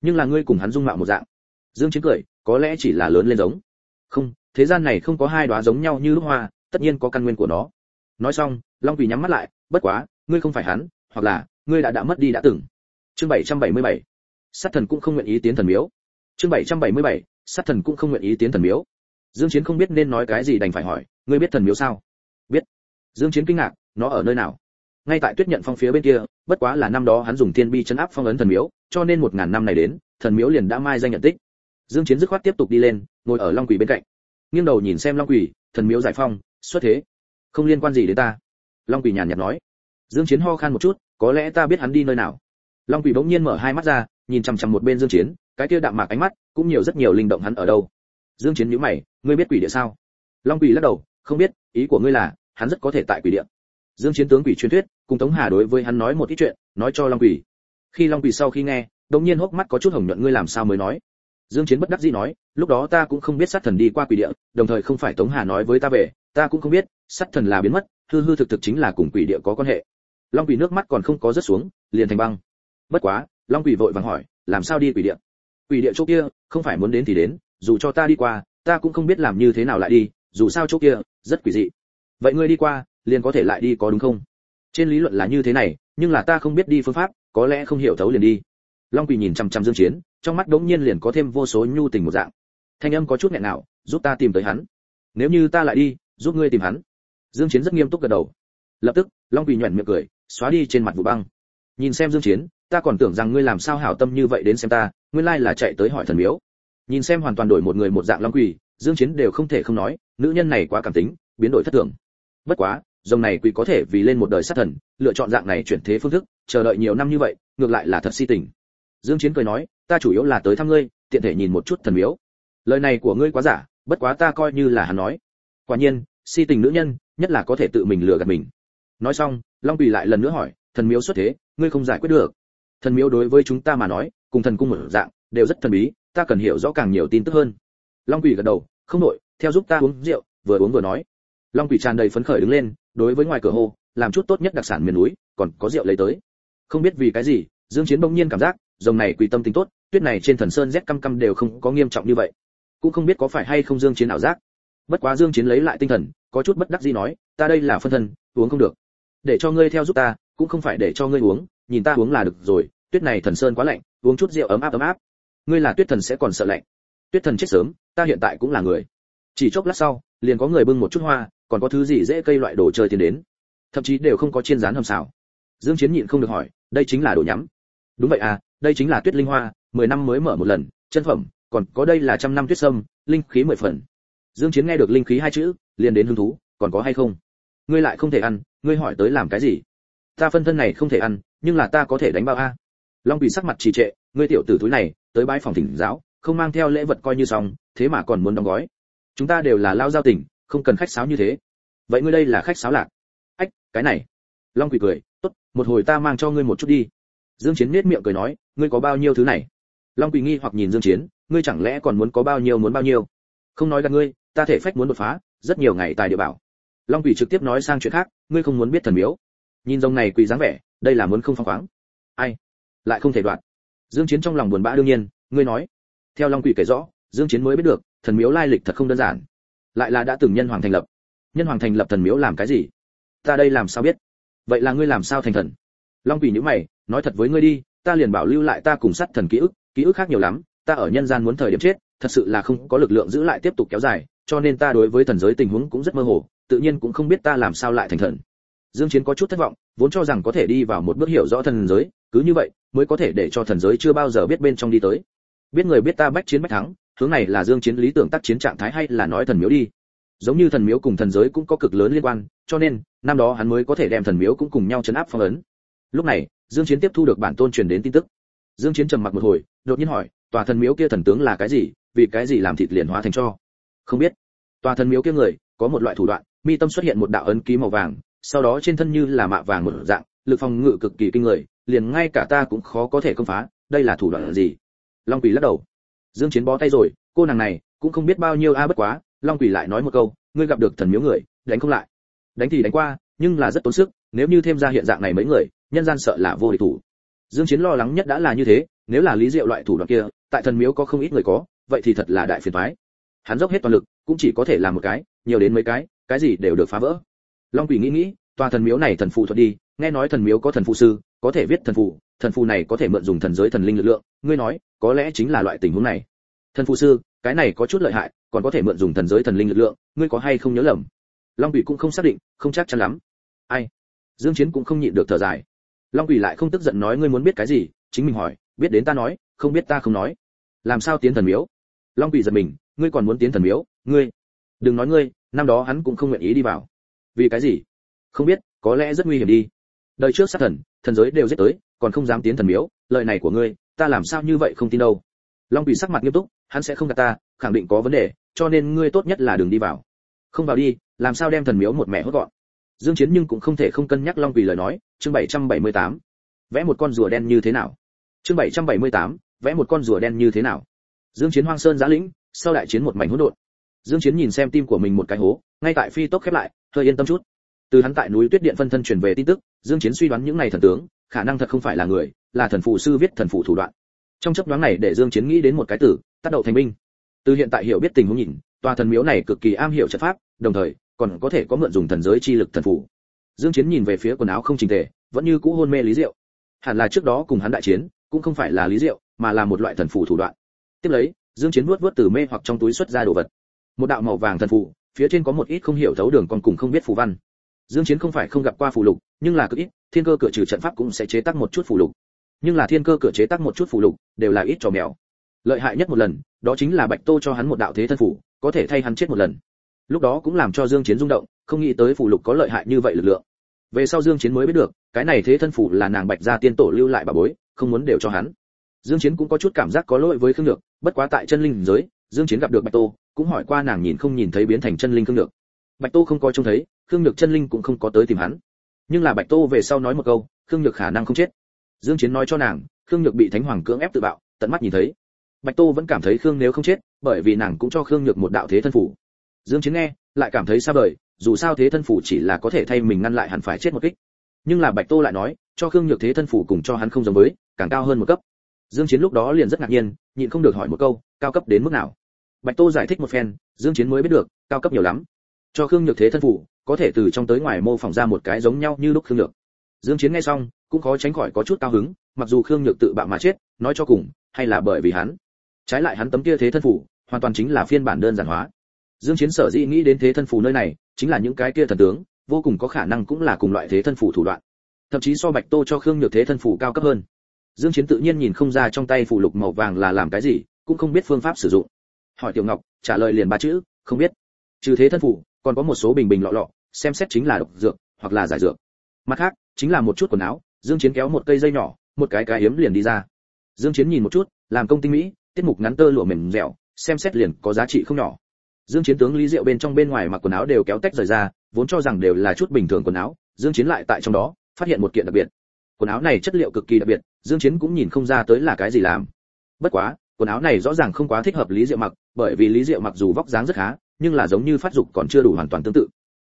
nhưng là ngươi cùng hắn dung mạo một dạng. Dương chiến cười, có lẽ chỉ là lớn lên giống. Không, thế gian này không có hai đóa giống nhau như lúc hoa, tất nhiên có căn nguyên của nó. Nói xong, long vì nhắm mắt lại, bất quá, ngươi không phải hắn, hoặc là, ngươi đã đã mất đi đã từng. Chương 777 sát thần cũng không nguyện ý tiến thần miếu. Chương 777 sát thần cũng không nguyện ý tiến thần miếu. Dương chiến không biết nên nói cái gì đành phải hỏi, ngươi biết thần miếu sao? Biết. Dương chiến kinh ngạc, nó ở nơi nào? Ngay tại tuyết nhận phong phía bên kia, bất quá là năm đó hắn dùng thiên bi chấn áp phong ấn thần miếu, cho nên một ngàn năm này đến, thần miếu liền đã mai danh nhận tích. Dương chiến dứt khoát tiếp tục đi lên, ngồi ở long quỷ bên cạnh. Nghiêng đầu nhìn xem long quỷ thần miếu giải phong, xuất thế. Không liên quan gì đến ta. Long quỷ nhàn nhạt nói. Dương chiến ho khan một chút, có lẽ ta biết hắn đi nơi nào. Long quỷ bỗng nhiên mở hai mắt ra, nhìn chằm chằm một bên dương chiến, cái kia đạm mạc ánh mắt, cũng nhiều rất nhiều linh động hắn ở đâu. Dương chiến nhíu mày, ngươi biết quỷ địa sao? Long quỷ lắc đầu, không biết, ý của ngươi là, hắn rất có thể tại quỷ địa dương chiến tướng quỷ truyền thuyết, cùng tống hà đối với hắn nói một ít chuyện, nói cho long quỷ. Khi long quỷ sau khi nghe, đột nhiên hốc mắt có chút hồng nhuận, ngươi làm sao mới nói? Dương chiến bất đắc dĩ nói, lúc đó ta cũng không biết sát thần đi qua quỷ địa, đồng thời không phải tống hà nói với ta về, ta cũng không biết, sát thần là biến mất, hư hư thực thực chính là cùng quỷ địa có quan hệ. Long quỷ nước mắt còn không có rớt xuống, liền thành băng. Bất quá, long quỷ vội vàng hỏi, làm sao đi quỷ địa? Quỷ địa chỗ kia, không phải muốn đến thì đến, dù cho ta đi qua, ta cũng không biết làm như thế nào lại đi, dù sao chỗ kia, rất quỷ dị. Vậy ngươi đi qua liền có thể lại đi có đúng không? Trên lý luận là như thế này, nhưng là ta không biết đi phương pháp, có lẽ không hiểu thấu liền đi. Long quỳ nhìn chăm chăm dương chiến, trong mắt đống nhiên liền có thêm vô số nhu tình một dạng. Thanh âm có chút nghẹn nào, giúp ta tìm tới hắn. Nếu như ta lại đi, giúp ngươi tìm hắn. Dương chiến rất nghiêm túc gật đầu. Lập tức, long quỳ nhuyễn miệng cười, xóa đi trên mặt vụ băng. Nhìn xem dương chiến, ta còn tưởng rằng ngươi làm sao hảo tâm như vậy đến xem ta, nguyên lai là chạy tới hỏi thần miếu. Nhìn xem hoàn toàn đổi một người một dạng long quỳ, dương chiến đều không thể không nói, nữ nhân này quá cảm tính, biến đổi thất thường. Bất quá dòng này quỷ có thể vì lên một đời sát thần, lựa chọn dạng này chuyển thế phương thức, chờ đợi nhiều năm như vậy, ngược lại là thật si tình. Dương chiến cười nói, ta chủ yếu là tới thăm ngươi, tiện thể nhìn một chút thần miếu. Lời này của ngươi quá giả, bất quá ta coi như là hắn nói. Quả nhiên, si tình nữ nhân, nhất là có thể tự mình lừa gạt mình. Nói xong, long quỷ lại lần nữa hỏi, thần miếu xuất thế, ngươi không giải quyết được? Thần miếu đối với chúng ta mà nói, cùng thần cung một dạng, đều rất thần bí, ta cần hiểu rõ càng nhiều tin tức hơn. Long quỷ gật đầu, không nội theo giúp ta uống rượu, vừa uống vừa nói long quỷ tràn đầy phấn khởi đứng lên, đối với ngoài cửa hồ làm chút tốt nhất đặc sản miền núi, còn có rượu lấy tới. Không biết vì cái gì, dương chiến bỗng nhiên cảm giác, rồng này quỷ tâm tính tốt, tuyết này trên thần sơn rét căm căm đều không có nghiêm trọng như vậy. Cũng không biết có phải hay không dương chiến ảo giác. Bất quá dương chiến lấy lại tinh thần, có chút bất đắc dĩ nói, ta đây là phân thân, uống không được. Để cho ngươi theo giúp ta, cũng không phải để cho ngươi uống, nhìn ta uống là được rồi, tuyết này thần sơn quá lạnh, uống chút rượu ấm áp ấm áp. Ngươi là tuyết thần sẽ còn sợ lạnh. Tuyết thần chết sớm, ta hiện tại cũng là người. Chỉ chốc lát sau, liền có người bưng một chút hoa còn có thứ gì dễ cây loại đồ chơi tiến đến? Thậm chí đều không có chiên rán hầm xào. Dương chiến nhịn không được hỏi, đây chính là đồ nhắm. Đúng vậy à đây chính là tuyết linh hoa 10 năm mới mở một lần, chân phẩm, còn có đây là trăm năm tuyết sâm, linh khí mười phần. Dương chiến nghe được linh khí hai chữ, liền đến hứng thú, còn có hay không? Ngươi lại không thể ăn, ngươi hỏi tới làm cái gì? Ta phân thân này không thể ăn, nhưng là ta có thể đánh bao a. Long bị sắc mặt trì trệ, ngươi tiểu tử túi này, tới bãi phòng thỉnh giáo, không mang theo lễ vật coi như xong, thế mà còn muốn đóng gói. Chúng ta đều là lao giao tỉnh không cần khách sáo như thế. Vậy ngươi đây là khách sáo lạc. Ách, cái này. Long quỷ cười, tốt, một hồi ta mang cho ngươi một chút đi. Dương chiến nét miệng cười nói, ngươi có bao nhiêu thứ này? Long quỷ nghi hoặc nhìn dương chiến, ngươi chẳng lẽ còn muốn có bao nhiêu muốn bao nhiêu? Không nói gặp ngươi, ta thể phách muốn đột phá, rất nhiều ngày tài địa bảo. Long quỷ trực tiếp nói sang chuyện khác, ngươi không muốn biết thần miếu. Nhìn dòng này quỷ dáng vẻ, đây là muốn không phong khoáng. Ai? Lại không thể đoạn dương chiến trong lòng buồn bã đương nhiên, ngươi nói. Theo long quỷ kể rõ, dương chiến mới biết được, thần miếu lai lịch thật không đơn giản lại là đã từng nhân hoàng thành lập. Nhân hoàng thành lập thần miếu làm cái gì? Ta đây làm sao biết? Vậy là ngươi làm sao thành thần? Long quỷ nhữ mày, nói thật với ngươi đi, ta liền bảo lưu lại ta cùng sát thần ký ức ký ức khác nhiều lắm, ta ở nhân gian muốn thời điểm chết, thật sự là không có lực lượng giữ lại tiếp tục kéo dài, cho nên ta đối với thần giới tình huống cũng rất mơ hồ, tự nhiên cũng không biết ta làm sao lại thành thần. Dương chiến có chút thất vọng, vốn cho rằng có thể đi vào một bước hiểu rõ thần giới, cứ như vậy, mới có thể để cho thần giới chưa bao giờ biết bên trong đi tới. Biết người biết ta bách chiến bách thắng hướng này là dương chiến lý tưởng tác chiến trạng thái hay là nói thần miếu đi? Giống như thần miếu cùng thần giới cũng có cực lớn liên quan, cho nên, năm đó hắn mới có thể đem thần miếu cũng cùng nhau chấn áp phong ấn. Lúc này, dương chiến tiếp thu được bản tôn truyền đến tin tức. Dương chiến trầm mặc một hồi, đột nhiên hỏi, tòa thần miếu kia thần tướng là cái gì? Vì cái gì làm thịt liền hóa thành cho? Không biết. Tòa thần miếu kia người, có một loại thủ đoạn, mi tâm xuất hiện một đạo ấn ký màu vàng, sau đó trên thân như là mạ vàng một dạng, lực phòng ngự cực kỳ kinh người, liền ngay cả ta cũng khó có thể công phá, đây là thủ đoạn gì? Long quỷ lắc đầu dương chiến bó tay rồi, cô nàng này cũng không biết bao nhiêu a, bất quá, long quỷ lại nói một câu, ngươi gặp được thần miếu người, đánh không lại. Đánh thì đánh qua, nhưng là rất tốn sức, nếu như thêm ra hiện dạng này mấy người, nhân gian sợ là vô địch thủ. Dương chiến lo lắng nhất đã là như thế, nếu là lý diệu loại thủ đoạn kia, tại thần miếu có không ít người có, vậy thì thật là đại phiền toái. Hắn dốc hết toàn lực, cũng chỉ có thể làm một cái, nhiều đến mấy cái cái gì đều được phá vỡ. Long quỷ nghĩ nghĩ tòa thần miếu này thần phụ thuật đi, nghe nói thần miếu có thần phụ sư, có thể viết thần phụ thần phụ này có thể mượn dùng thần giới thần linh lực lượng, ngươi nói có lẽ chính là loại tình huống này. Thần phụ sư, cái này có chút lợi hại, còn có thể mượn dùng thần giới thần linh lực lượng, ngươi có hay không nhớ lầm? Long quỷ cũng không xác định, không chắc chắn lắm. Ai? Dương chiến cũng không nhịn được thở dài. Long quỷ lại không tức giận nói ngươi muốn biết cái gì, chính mình hỏi, biết đến ta nói, không biết ta không nói. Làm sao tiến thần miếu? Long quỷ giật mình, ngươi còn muốn tiến thần miếu, ngươi? Đừng nói ngươi, năm đó hắn cũng không nguyện ý đi vào. Vì cái gì? Không biết, có lẽ rất nguy hiểm đi. Đời trước sát thần thần giới đều giết tới, còn không dám tiến thần miếu, lời này của ngươi ta làm sao như vậy không tin đâu. Long quỷ sắc mặt nghiêm túc hắn sẽ không gạt ta khẳng định có vấn đề cho nên ngươi tốt nhất là đừng đi vào. Không vào đi làm sao đem thần miếu một mẹ hốt gọn. Dương chiến nhưng cũng không thể không cân nhắc long quỷ lời nói chương 778. vẽ một con rùa đen như thế nào? Chương 778, vẽ một con rùa đen như thế nào? Dương chiến hoang sơn giã lĩnh sau đại chiến một mảnh hỗn độn. Dương chiến nhìn xem tim của mình một cái hố ngay tại phi tốc khép lại hơi yên tâm chút. Từ hắn tại núi tuyết điện phân thân truyền về tin tức dương chiến suy đoán những này thần tướng khả năng thật không phải là người, là thần phụ sư viết thần phụ thủ đoạn. Trong chấp đoán này để dương chiến nghĩ đến một cái từ tác động thành binh từ hiện tại hiểu biết tình huống nhìn, tòa thần miếu này cực kỳ am hiểu trận pháp, đồng thời, còn có thể có mượn dùng thần giới chi lực thần phụ dương chiến nhìn về phía quần áo không chỉnh tề, vẫn như cũ hôn mê lý diệu. Hẳn là trước đó cùng hắn đại chiến, cũng không phải là lý diệu, mà là một loại thần phụ thủ đoạn. Tiếp lấy, dương chiến vuốt vuốt từ mê hoặc trong túi xuất ra đồ vật. Một đạo màu vàng thần phụ phía trên có một ít không hiểu thấu đường còn cùng không biết phù văn dương chiến không phải không gặp qua phù lục, nhưng là cực ít, thiên cơ cửa trừ trận pháp cũng sẽ chế tác một chút phù lục. Nhưng là thiên cơ cửa chế tác một chút phù lục, đều là ít trò mèo. Lợi hại nhất một lần, đó chính là bạch tô cho hắn một đạo thế thân phủ, có thể thay hắn chết một lần. Lúc đó cũng làm cho dương chiến rung động, không nghĩ tới phù lục có lợi hại như vậy lực lượng. Về sau dương chiến mới biết được, cái này thế thân phủ là nàng bạch gia tiên tổ lưu lại bà bối, không muốn đều cho hắn. Dương chiến cũng có chút cảm giác có lỗi với khương nhược, bất quá tại chân linh giới, dương chiến gặp được bạch tô, cũng hỏi qua nàng nhìn không nhìn thấy biến thành chân linh khương nhược. Bạch tô không có trông thấy khương nhược chân linh cũng không có tới tìm hắn. Nhưng là bạch tô về sau nói một câu, khương nhược khả năng không chết. Dương chiến nói cho nàng, khương nhược bị thánh hoàng cưỡng ép tự bạo, tận mắt nhìn thấy. Bạch tô vẫn cảm thấy khương nếu không chết, bởi vì nàng cũng cho khương nhược một đạo thế thân phủ. Dương chiến nghe, lại cảm thấy xa vời, dù sao thế thân phủ chỉ là có thể thay mình ngăn lại hẳn phải chết một kích. Nhưng là bạch tô lại nói, cho khương nhược thế thân phủ cùng cho hắn không giống với, càng cao hơn một cấp. Dương chiến lúc đó liền rất ngạc nhiên, nhịn không được hỏi một câu, cao cấp đến mức nào? Bạch tô giải thích một phen, dương chiến mới biết được, cao cấp nhiều lắm. Cho khương nhược thế thân phủ có thể từ trong tới ngoài mô phỏng ra một cái giống nhau như lúc khương nhược. Dương chiến nghe xong, cũng khó tránh khỏi có chút cao hứng, mặc dù khương nhược tự bạo mà chết, nói cho cùng, hay là bởi vì hắn. Trái lại hắn tấm kia thế thân phủ hoàn toàn chính là phiên bản đơn giản hóa. Dương chiến sở dĩ nghĩ đến thế thân phủ nơi này, chính là những cái kia thần tướng, vô cùng có khả năng cũng là cùng loại thế thân phủ thủ đoạn. Thậm chí so bạch tô cho khương nhược thế thân phủ cao cấp hơn. Dương chiến tự nhiên nhìn không ra trong tay phủ lục màu vàng là làm cái gì, cũng không biết phương pháp sử dụng. Hỏi tiểu ngọc, trả lời liền ba chữ, không biết. Trừ thế thân phủ còn có một số bình bình lọ lọ xem xét chính là độc dược hoặc là giải dược. Mặt khác, chính là một chút quần áo, dương chiến kéo một cây dây nhỏ, một cái cái hiếm liền đi ra. Dương chiến nhìn một chút, làm công tinh mỹ, tiết mục ngắn tơ lụa mềm dẻo, xem xét liền có giá trị không nhỏ. Dương chiến tướng lý diệu bên trong bên ngoài mặc quần áo đều kéo tách rời ra, vốn cho rằng đều là chút bình thường quần áo, dương chiến lại tại trong đó, phát hiện một kiện đặc biệt. Quần áo này chất liệu cực kỳ đặc biệt, dương chiến cũng nhìn không ra tới là cái gì làm. Bất quá, quần áo này rõ ràng không quá thích hợp lý diệu mặc, bởi vì lý diệu mặc dù vóc dáng rất khá, nhưng là giống như phát dục còn chưa đủ hoàn toàn tương tự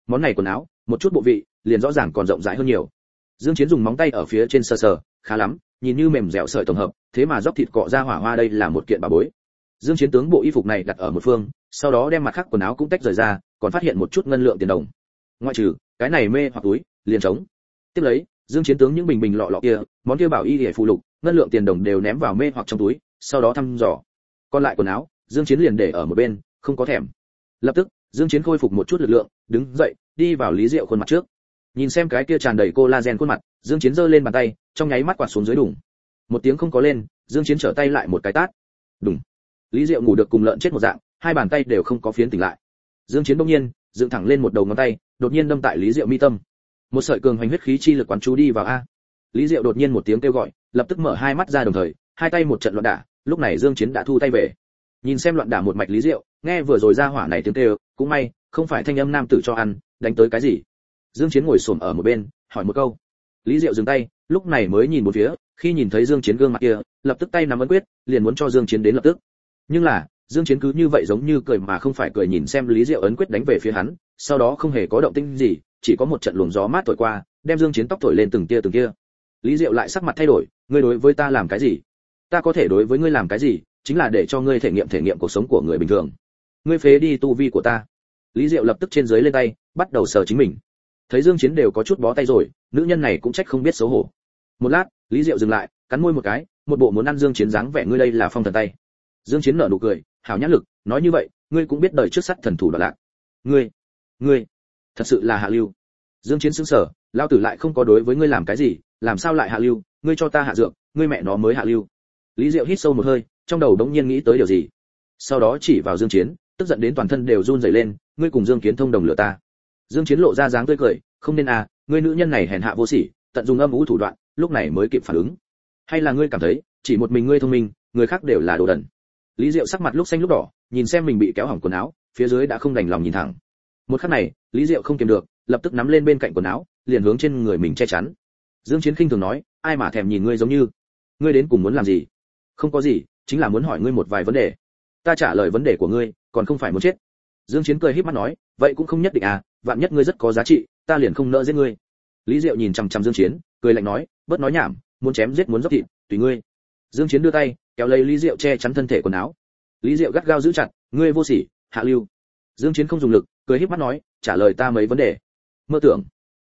món này quần áo, một chút bộ vị, liền rõ ràng còn rộng rãi hơn nhiều. Dương chiến dùng móng tay ở phía trên sờ sờ, khá lắm, nhìn như mềm dẻo sợi tổng hợp, thế mà dốc thịt cọ ra hỏa hoa đây là một kiện bà bối. Dương chiến tướng bộ y phục này đặt ở một phương, sau đó đem mặt khác quần áo cũng tách rời ra, còn phát hiện một chút ngân lượng tiền đồng. Ngoại trừ, cái này mê hoặc túi, liền trống. Tiếp lấy, dương chiến tướng những bình bình lọ lọ kia, món kia bảo y để phụ lục, ngân lượng tiền đồng đều ném vào mê hoặc trong túi, sau đó thăm dò. Còn lại quần áo, dương chiến liền để ở một bên, không có thèm. Lập tức, dương chiến khôi phục một chút lực lượng đứng dậy, đi vào lý diệu khuôn mặt trước. Nhìn xem cái kia tràn đầy collagen khuôn mặt, dương chiến giơ lên bàn tay, trong nháy mắt quạt xuống dưới đùng. Một tiếng không có lên, dương chiến trở tay lại một cái tát. Đùng. Lý diệu ngủ được cùng lợn chết một dạng, hai bàn tay đều không có phiến tỉnh lại. Dương chiến đung nhiên, dựng thẳng lên một đầu ngón tay, đột nhiên đâm tại lý diệu mi tâm. Một sợi cường hoành huyết khí chi lực quán chú đi vào a. Lý diệu đột nhiên một tiếng kêu gọi, lập tức mở hai mắt ra đồng thời, hai tay một trận loạn đả, lúc này dương chiến đã thu tay về. Nhìn xem loạn đả một mạch lý diệu, nghe vừa rồi ra hỏa này tiếng kêu, cũng may không phải thanh âm nam tử cho ăn, đánh tới cái gì? Dương chiến ngồi xổm ở một bên, hỏi một câu. Lý diệu dừng tay, lúc này mới nhìn một phía, khi nhìn thấy dương chiến gương mặt kia, lập tức tay nắm ấn quyết, liền muốn cho dương chiến đến lập tức. Nhưng là, dương chiến cứ như vậy giống như cười mà không phải cười nhìn xem lý diệu ấn quyết đánh về phía hắn, sau đó không hề có động tĩnh gì, chỉ có một trận luồng gió mát thổi qua, đem dương chiến tóc thổi lên từng tia từng tia. Lý diệu lại sắc mặt thay đổi, ngươi đối với ta làm cái gì? Ta có thể đối với ngươi làm cái gì, chính là để cho ngươi thể nghiệm thể nghiệm cuộc sống của người bình thường. Ngươi phế đi tu vi của ta lý diệu lập tức trên dưới lên tay, bắt đầu sờ chính mình. Thấy dương chiến đều có chút bó tay rồi, nữ nhân này cũng trách không biết xấu hổ. Một lát, lý diệu dừng lại, cắn môi một cái, một bộ muốn ăn dương chiến dáng vẻ ngươi đây là phong thần tay. Dương chiến nở nụ cười, hảo nhã lực, nói như vậy, ngươi cũng biết đời trước sắt thần thủ đoạn lạc. Ngươi ngươi, thật sự là hạ lưu. Dương chiến sững sờ, lao tử lại không có đối với ngươi làm cái gì, làm sao lại hạ lưu, ngươi cho ta hạ dược, ngươi mẹ nó mới hạ lưu. Lý diệu hít sâu một hơi, trong đầu đống nhiên nghĩ tới điều gì. Sau đó chỉ vào dương chiến tức giận đến toàn thân đều run rẩy lên, ngươi cùng dương kiến thông đồng lửa ta. Dương chiến lộ ra dáng tươi cười, không nên à ngươi nữ nhân này hèn hạ vô sỉ, tận dụng âm vũ thủ đoạn, lúc này mới kịp phản ứng. Hay là ngươi cảm thấy, chỉ một mình ngươi thông minh, người khác đều là đồ đần. Lý diệu sắc mặt lúc xanh lúc đỏ, nhìn xem mình bị kéo hỏng quần áo, phía dưới đã không đành lòng nhìn thẳng. Một khắc này, lý diệu không kiềm được, lập tức nắm lên bên cạnh quần áo, liền hướng trên người mình che chắn. Dương chiến khinh thường nói, ai mà thèm nhìn ngươi giống như? Ngươi đến cùng muốn làm gì? Không có gì, chính là muốn hỏi ngươi một vài vấn đề. Ta trả lời vấn đề của ngươi còn không phải muốn chết. Dương chiến cười híp mắt nói, vậy cũng không nhất định à vạn nhất ngươi rất có giá trị, ta liền không nỡ giết ngươi. Lý diệu nhìn chằm chằm dương chiến, cười lạnh nói, bớt nói nhảm, muốn chém giết muốn dốc thịt, tùy ngươi. Dương chiến đưa tay, kéo lấy lý diệu che chắn thân thể quần áo. Lý diệu gắt gao giữ chặt, ngươi vô sỉ, hạ lưu. Dương chiến không dùng lực, cười híp mắt nói, trả lời ta mấy vấn đề. Mơ tưởng.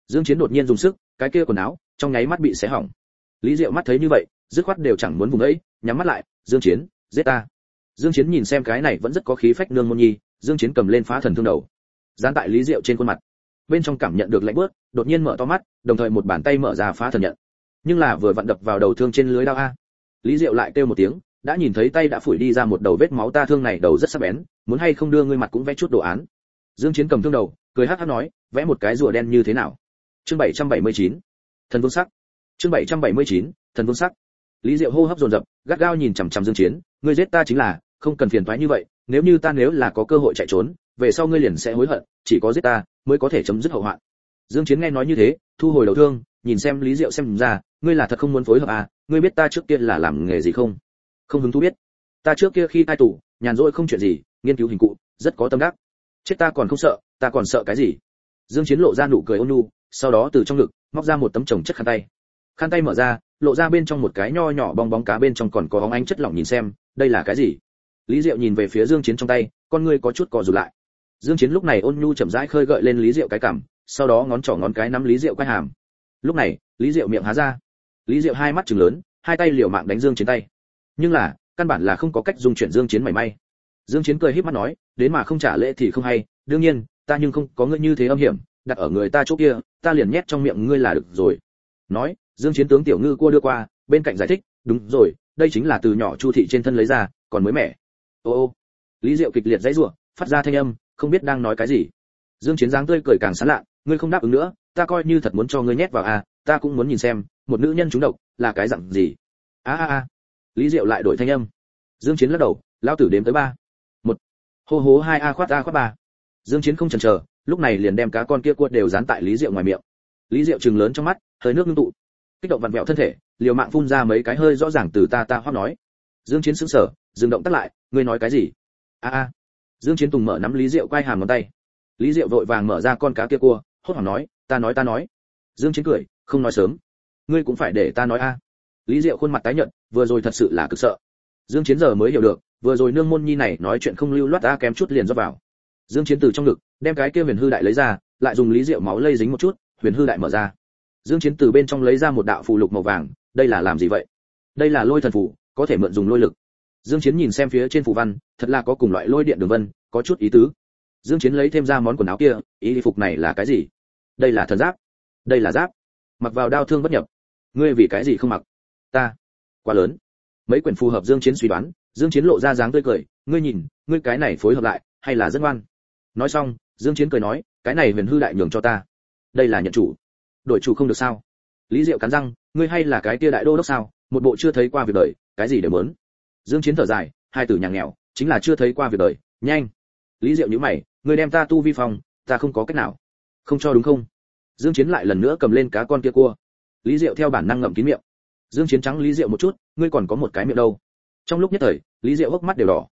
Dương chiến đột nhiên dùng sức, cái kia quần áo, trong nháy mắt bị xé hỏng. Lý diệu mắt thấy như vậy, dứt khoát đều chẳng muốn vùng ấy, nhắm mắt lại, dương chiến, giết ta dương chiến nhìn xem cái này vẫn rất có khí phách nương môn nhi, dương chiến cầm lên phá thần thương đầu, dán tại lý diệu trên khuôn mặt. Bên trong cảm nhận được lạnh bước đột nhiên mở to mắt, đồng thời một bàn tay mở ra phá thần nhận. Nhưng là vừa vặn đập vào đầu thương trên lưới đao a. Lý diệu lại kêu một tiếng, đã nhìn thấy tay đã phủi đi ra một đầu vết máu ta thương này đầu rất sắc bén, muốn hay không đưa ngươi mặt cũng vẽ chút đồ án. Dương chiến cầm thương đầu, cười hắt hắt nói, vẽ một cái rùa đen như thế nào? Chương 779 thần vương sắc. Chương 779 thần vương sắc. Lý diệu hô hấp dồn dập, gắt gao nhìn chằm chằm dương chiến, ngươi giết ta chính là không cần phiền toái như vậy nếu như ta nếu là có cơ hội chạy trốn về sau ngươi liền sẽ hối hận chỉ có giết ta mới có thể chấm dứt hậu hoạn. Dương chiến nghe nói như thế thu hồi đầu thương nhìn xem lý diệu xem ra ngươi là thật không muốn phối hợp à ngươi biết ta trước kia là làm nghề gì không? Không hứng thú biết. Ta trước kia khi tai tù, nhàn rỗi không chuyện gì nghiên cứu hình cụ rất có tâm đắc. Chết ta còn không sợ ta còn sợ cái gì? Dương chiến lộ ra nụ cười ôn nhu sau đó từ trong ngực móc ra một tấm chồng chất khăn tay. Khăn tay mở ra lộ ra bên trong một cái nho nhỏ bong bóng cá bên trong còn có óng ánh chất lỏng nhìn xem đây là cái gì? Lý diệu nhìn về phía dương chiến trong tay, con ngươi có chút co rụt lại. Dương chiến lúc này ôn nhu chậm rãi khơi gợi lên lý diệu cái cằm sau đó ngón trỏ ngón cái nắm lý diệu quay hàm. Lúc này, lý diệu miệng há ra. Lý diệu hai mắt trừng lớn, hai tay liều mạng đánh dương chiến tay. Nhưng là, căn bản là không có cách dùng chuyển dương chiến mảy may. Dương chiến cười híp mắt nói, đến mà không trả lễ thì không hay, đương nhiên, ta nhưng không có ngươi như thế âm hiểm, đặt ở người ta chỗ kia, ta liền nhét trong miệng ngươi là được rồi. Nói, dương chiến tướng tiểu ngư cua đưa qua, bên cạnh giải thích, đúng rồi, đây chính là từ nhỏ chu thị trên thân lấy ra, còn mới mẻ ô ô. Lý diệu kịch liệt dãy rủa, phát ra thanh âm, không biết đang nói cái gì. Dương chiến dáng tươi cười càng sán lạ, ngươi không đáp ứng nữa, ta coi như thật muốn cho ngươi nhét vào à ta cũng muốn nhìn xem, một nữ nhân trúng độc, là cái dạng gì? A a a. Lý diệu lại đổi thanh âm. Dương chiến lắc đầu lao tử đếm tới ba. Một. Hô hố hai a khoát a khoát ba. Dương chiến không chần chờ, lúc này liền đem cá con kia cuột đều dán tại lý diệu ngoài miệng. Lý diệu trừng lớn trong mắt, hơi nước ngưng tụ. Kích động vặn vẹo thân thể, liều mạng phun ra mấy cái hơi rõ ràng từ ta ta hoắc nói. Dương chiến sững sờ dừng động tắt lại, ngươi nói cái gì? A a. Dương chiến tùng mở nắm lý diệu quay hàm ngón tay. Lý diệu vội vàng mở ra con cá kia cua, hốt hoảng nói, ta nói ta nói. Dương chiến cười, không nói sớm. Ngươi cũng phải để ta nói a. Lý diệu khuôn mặt tái nhợt, vừa rồi thật sự là cực sợ. Dương chiến giờ mới hiểu được, vừa rồi nương môn nhi này nói chuyện không lưu loát ta kém chút liền rót vào. Dương chiến từ trong ngực, đem cái kia huyền hư đại lấy ra, lại dùng lý diệu máu lây dính một chút, huyền hư đại mở ra. Dương chiến từ bên trong lấy ra một đạo phù lục màu vàng, đây là làm gì vậy? Đây là lôi thần phù, có thể mượn dùng lôi lực dương chiến nhìn xem phía trên phù văn, thật là có cùng loại lôi điện đường vân, có chút ý tứ. Dương chiến lấy thêm ra món quần áo kia, ý phục này là cái gì? Đây là thần giáp. Đây là giáp. Mặc vào đao thương bất nhập. Ngươi vì cái gì không mặc? Ta. Quá lớn. Mấy quyển phù hợp dương chiến suy đoán, dương chiến lộ ra dáng tươi cười. Ngươi nhìn, ngươi cái này phối hợp lại, hay là rất ngoan? Nói xong, dương chiến cười nói, cái này huyền hư đại nhường cho ta. Đây là nhận chủ. Đổi chủ không được sao? Lý diệu cắn răng, ngươi hay là cái tia đại đô đốc sao? Một bộ chưa thấy qua việc đời, cái gì đều muốn dương chiến thở dài, hai tử nhà nghèo, chính là chưa thấy qua việc đời. Nhanh. Lý diệu nhíu mày ngươi đem ta tu vi phòng ta không có cách nào. Không cho đúng không? Dương chiến lại lần nữa cầm lên cá con kia cua. Lý diệu theo bản năng ngậm kín miệng. Dương chiến trắng lý diệu một chút, ngươi còn có một cái miệng đâu. Trong lúc nhất thời, lý diệu hốc mắt đều đỏ.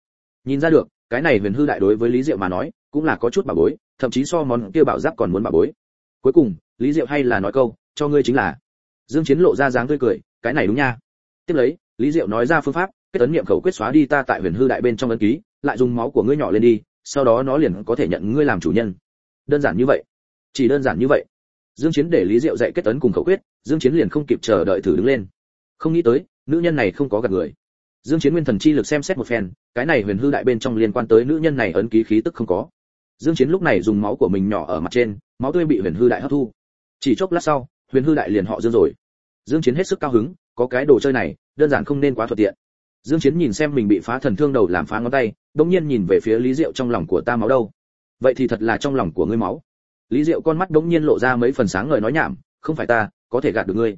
Nhìn ra được, cái này huyền hư đại đối với lý diệu mà nói, cũng là có chút bà bối, thậm chí so món kia bảo giáp còn muốn bà bối. Cuối cùng, lý diệu hay là nói câu, cho ngươi chính là. Dương chiến lộ ra dáng tươi cười, cái này đúng nha. Tiếp lấy, lý diệu nói ra phương pháp kết ấn niệm khẩu quyết xóa đi ta tại huyền hư đại bên trong ấn ký, lại dùng máu của ngươi nhỏ lên đi, sau đó nó liền có thể nhận ngươi làm chủ nhân. Đơn giản như vậy. Chỉ đơn giản như vậy. Dương chiến để lý diệu dạy kết ấn cùng khẩu quyết, dương chiến liền không kịp chờ đợi thử đứng lên. Không nghĩ tới, nữ nhân này không có gạt người. Dương chiến nguyên thần chi lực xem xét một phen, cái này huyền hư đại bên trong liên quan tới nữ nhân này ấn ký khí tức không có. Dương chiến lúc này dùng máu của mình nhỏ ở mặt trên, máu tươi bị huyền hư đại hấp thu. Chỉ chốc lát sau, huyền hư đại liền họ dương rồi. Dương chiến hết sức cao hứng, có cái đồ chơi này, đơn giản không nên quá thuận tiện dương chiến nhìn xem mình bị phá thần thương đầu làm phá ngón tay, đống nhiên nhìn về phía lý diệu trong lòng của ta máu đâu. Vậy thì thật là trong lòng của ngươi máu. Lý diệu con mắt đống nhiên lộ ra mấy phần sáng ngời nói nhảm, không phải ta, có thể gạt được ngươi.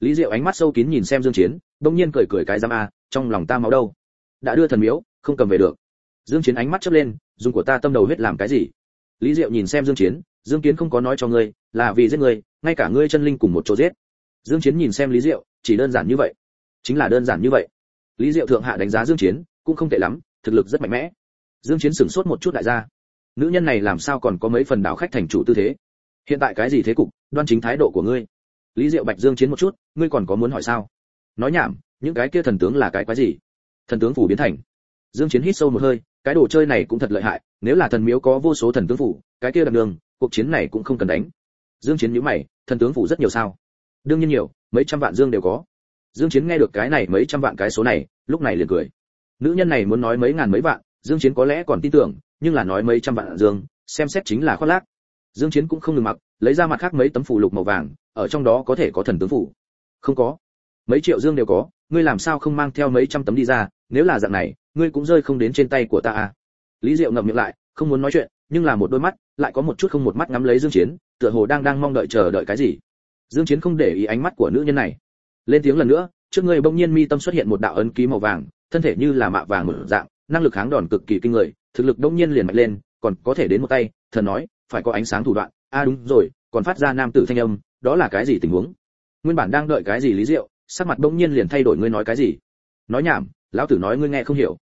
Lý diệu ánh mắt sâu kín nhìn xem dương chiến, đống nhiên cười cười cái giam a, trong lòng ta máu đâu. Đã đưa thần miếu, không cầm về được. Dương chiến ánh mắt chớp lên, dùng của ta tâm đầu huyết làm cái gì? Lý diệu nhìn xem dương chiến, dương kiến không có nói cho ngươi, là vì giết ngươi, ngay cả ngươi chân linh cùng một chỗ giết. Dương chiến nhìn xem lý diệu, chỉ đơn giản như vậy. Chính là đơn giản như vậy lý diệu thượng hạ đánh giá dương chiến cũng không tệ lắm, thực lực rất mạnh mẽ. Dương chiến sửng sốt một chút đại gia. Nữ nhân này làm sao còn có mấy phần đảo khách thành chủ tư thế? Hiện tại cái gì thế cục, đoan chính thái độ của ngươi? Lý diệu bạch dương chiến một chút, ngươi còn có muốn hỏi sao? Nói nhảm, những cái kia thần tướng là cái quái gì? Thần tướng phủ biến thành. Dương chiến hít sâu một hơi, cái đồ chơi này cũng thật lợi hại, nếu là thần miếu có vô số thần tướng phủ, cái kia đằng đường, cuộc chiến này cũng không cần đánh. Dương chiến nhíu mày, thần tướng phủ rất nhiều sao? Đương nhiên nhiều, mấy trăm vạn dương đều có dương chiến nghe được cái này mấy trăm vạn cái số này, lúc này liền cười. Nữ nhân này muốn nói mấy ngàn mấy vạn, dương chiến có lẽ còn tin tưởng, nhưng là nói mấy trăm vạn dương, xem xét chính là khoác lác. Dương chiến cũng không ngừng mặc, lấy ra mặt khác mấy tấm phù lục màu vàng, ở trong đó có thể có thần tướng phủ. Không có. Mấy triệu dương đều có, ngươi làm sao không mang theo mấy trăm tấm đi ra, nếu là dạng này, ngươi cũng rơi không đến trên tay của ta à. Lý diệu ngậm miệng lại, không muốn nói chuyện, nhưng là một đôi mắt, lại có một chút không một mắt ngắm lấy dương chiến, tựa hồ đang đang mong đợi chờ đợi cái gì. Dương chiến không để ý ánh mắt của nữ nhân này lên tiếng lần nữa, trước người bỗng nhiên mi tâm xuất hiện một đạo ấn ký màu vàng, thân thể như là mạ vàng mở dạng, năng lực kháng đòn cực kỳ kinh người, thực lực bỗng nhiên liền mạnh lên, còn có thể đến một tay, thần nói, phải có ánh sáng thủ đoạn. A à đúng rồi, còn phát ra nam tử thanh âm, đó là cái gì tình huống? Nguyên bản đang đợi cái gì lý diệu, sắc mặt bỗng nhiên liền thay đổi, ngươi nói cái gì? Nói nhảm, lão tử nói ngươi nghe không hiểu.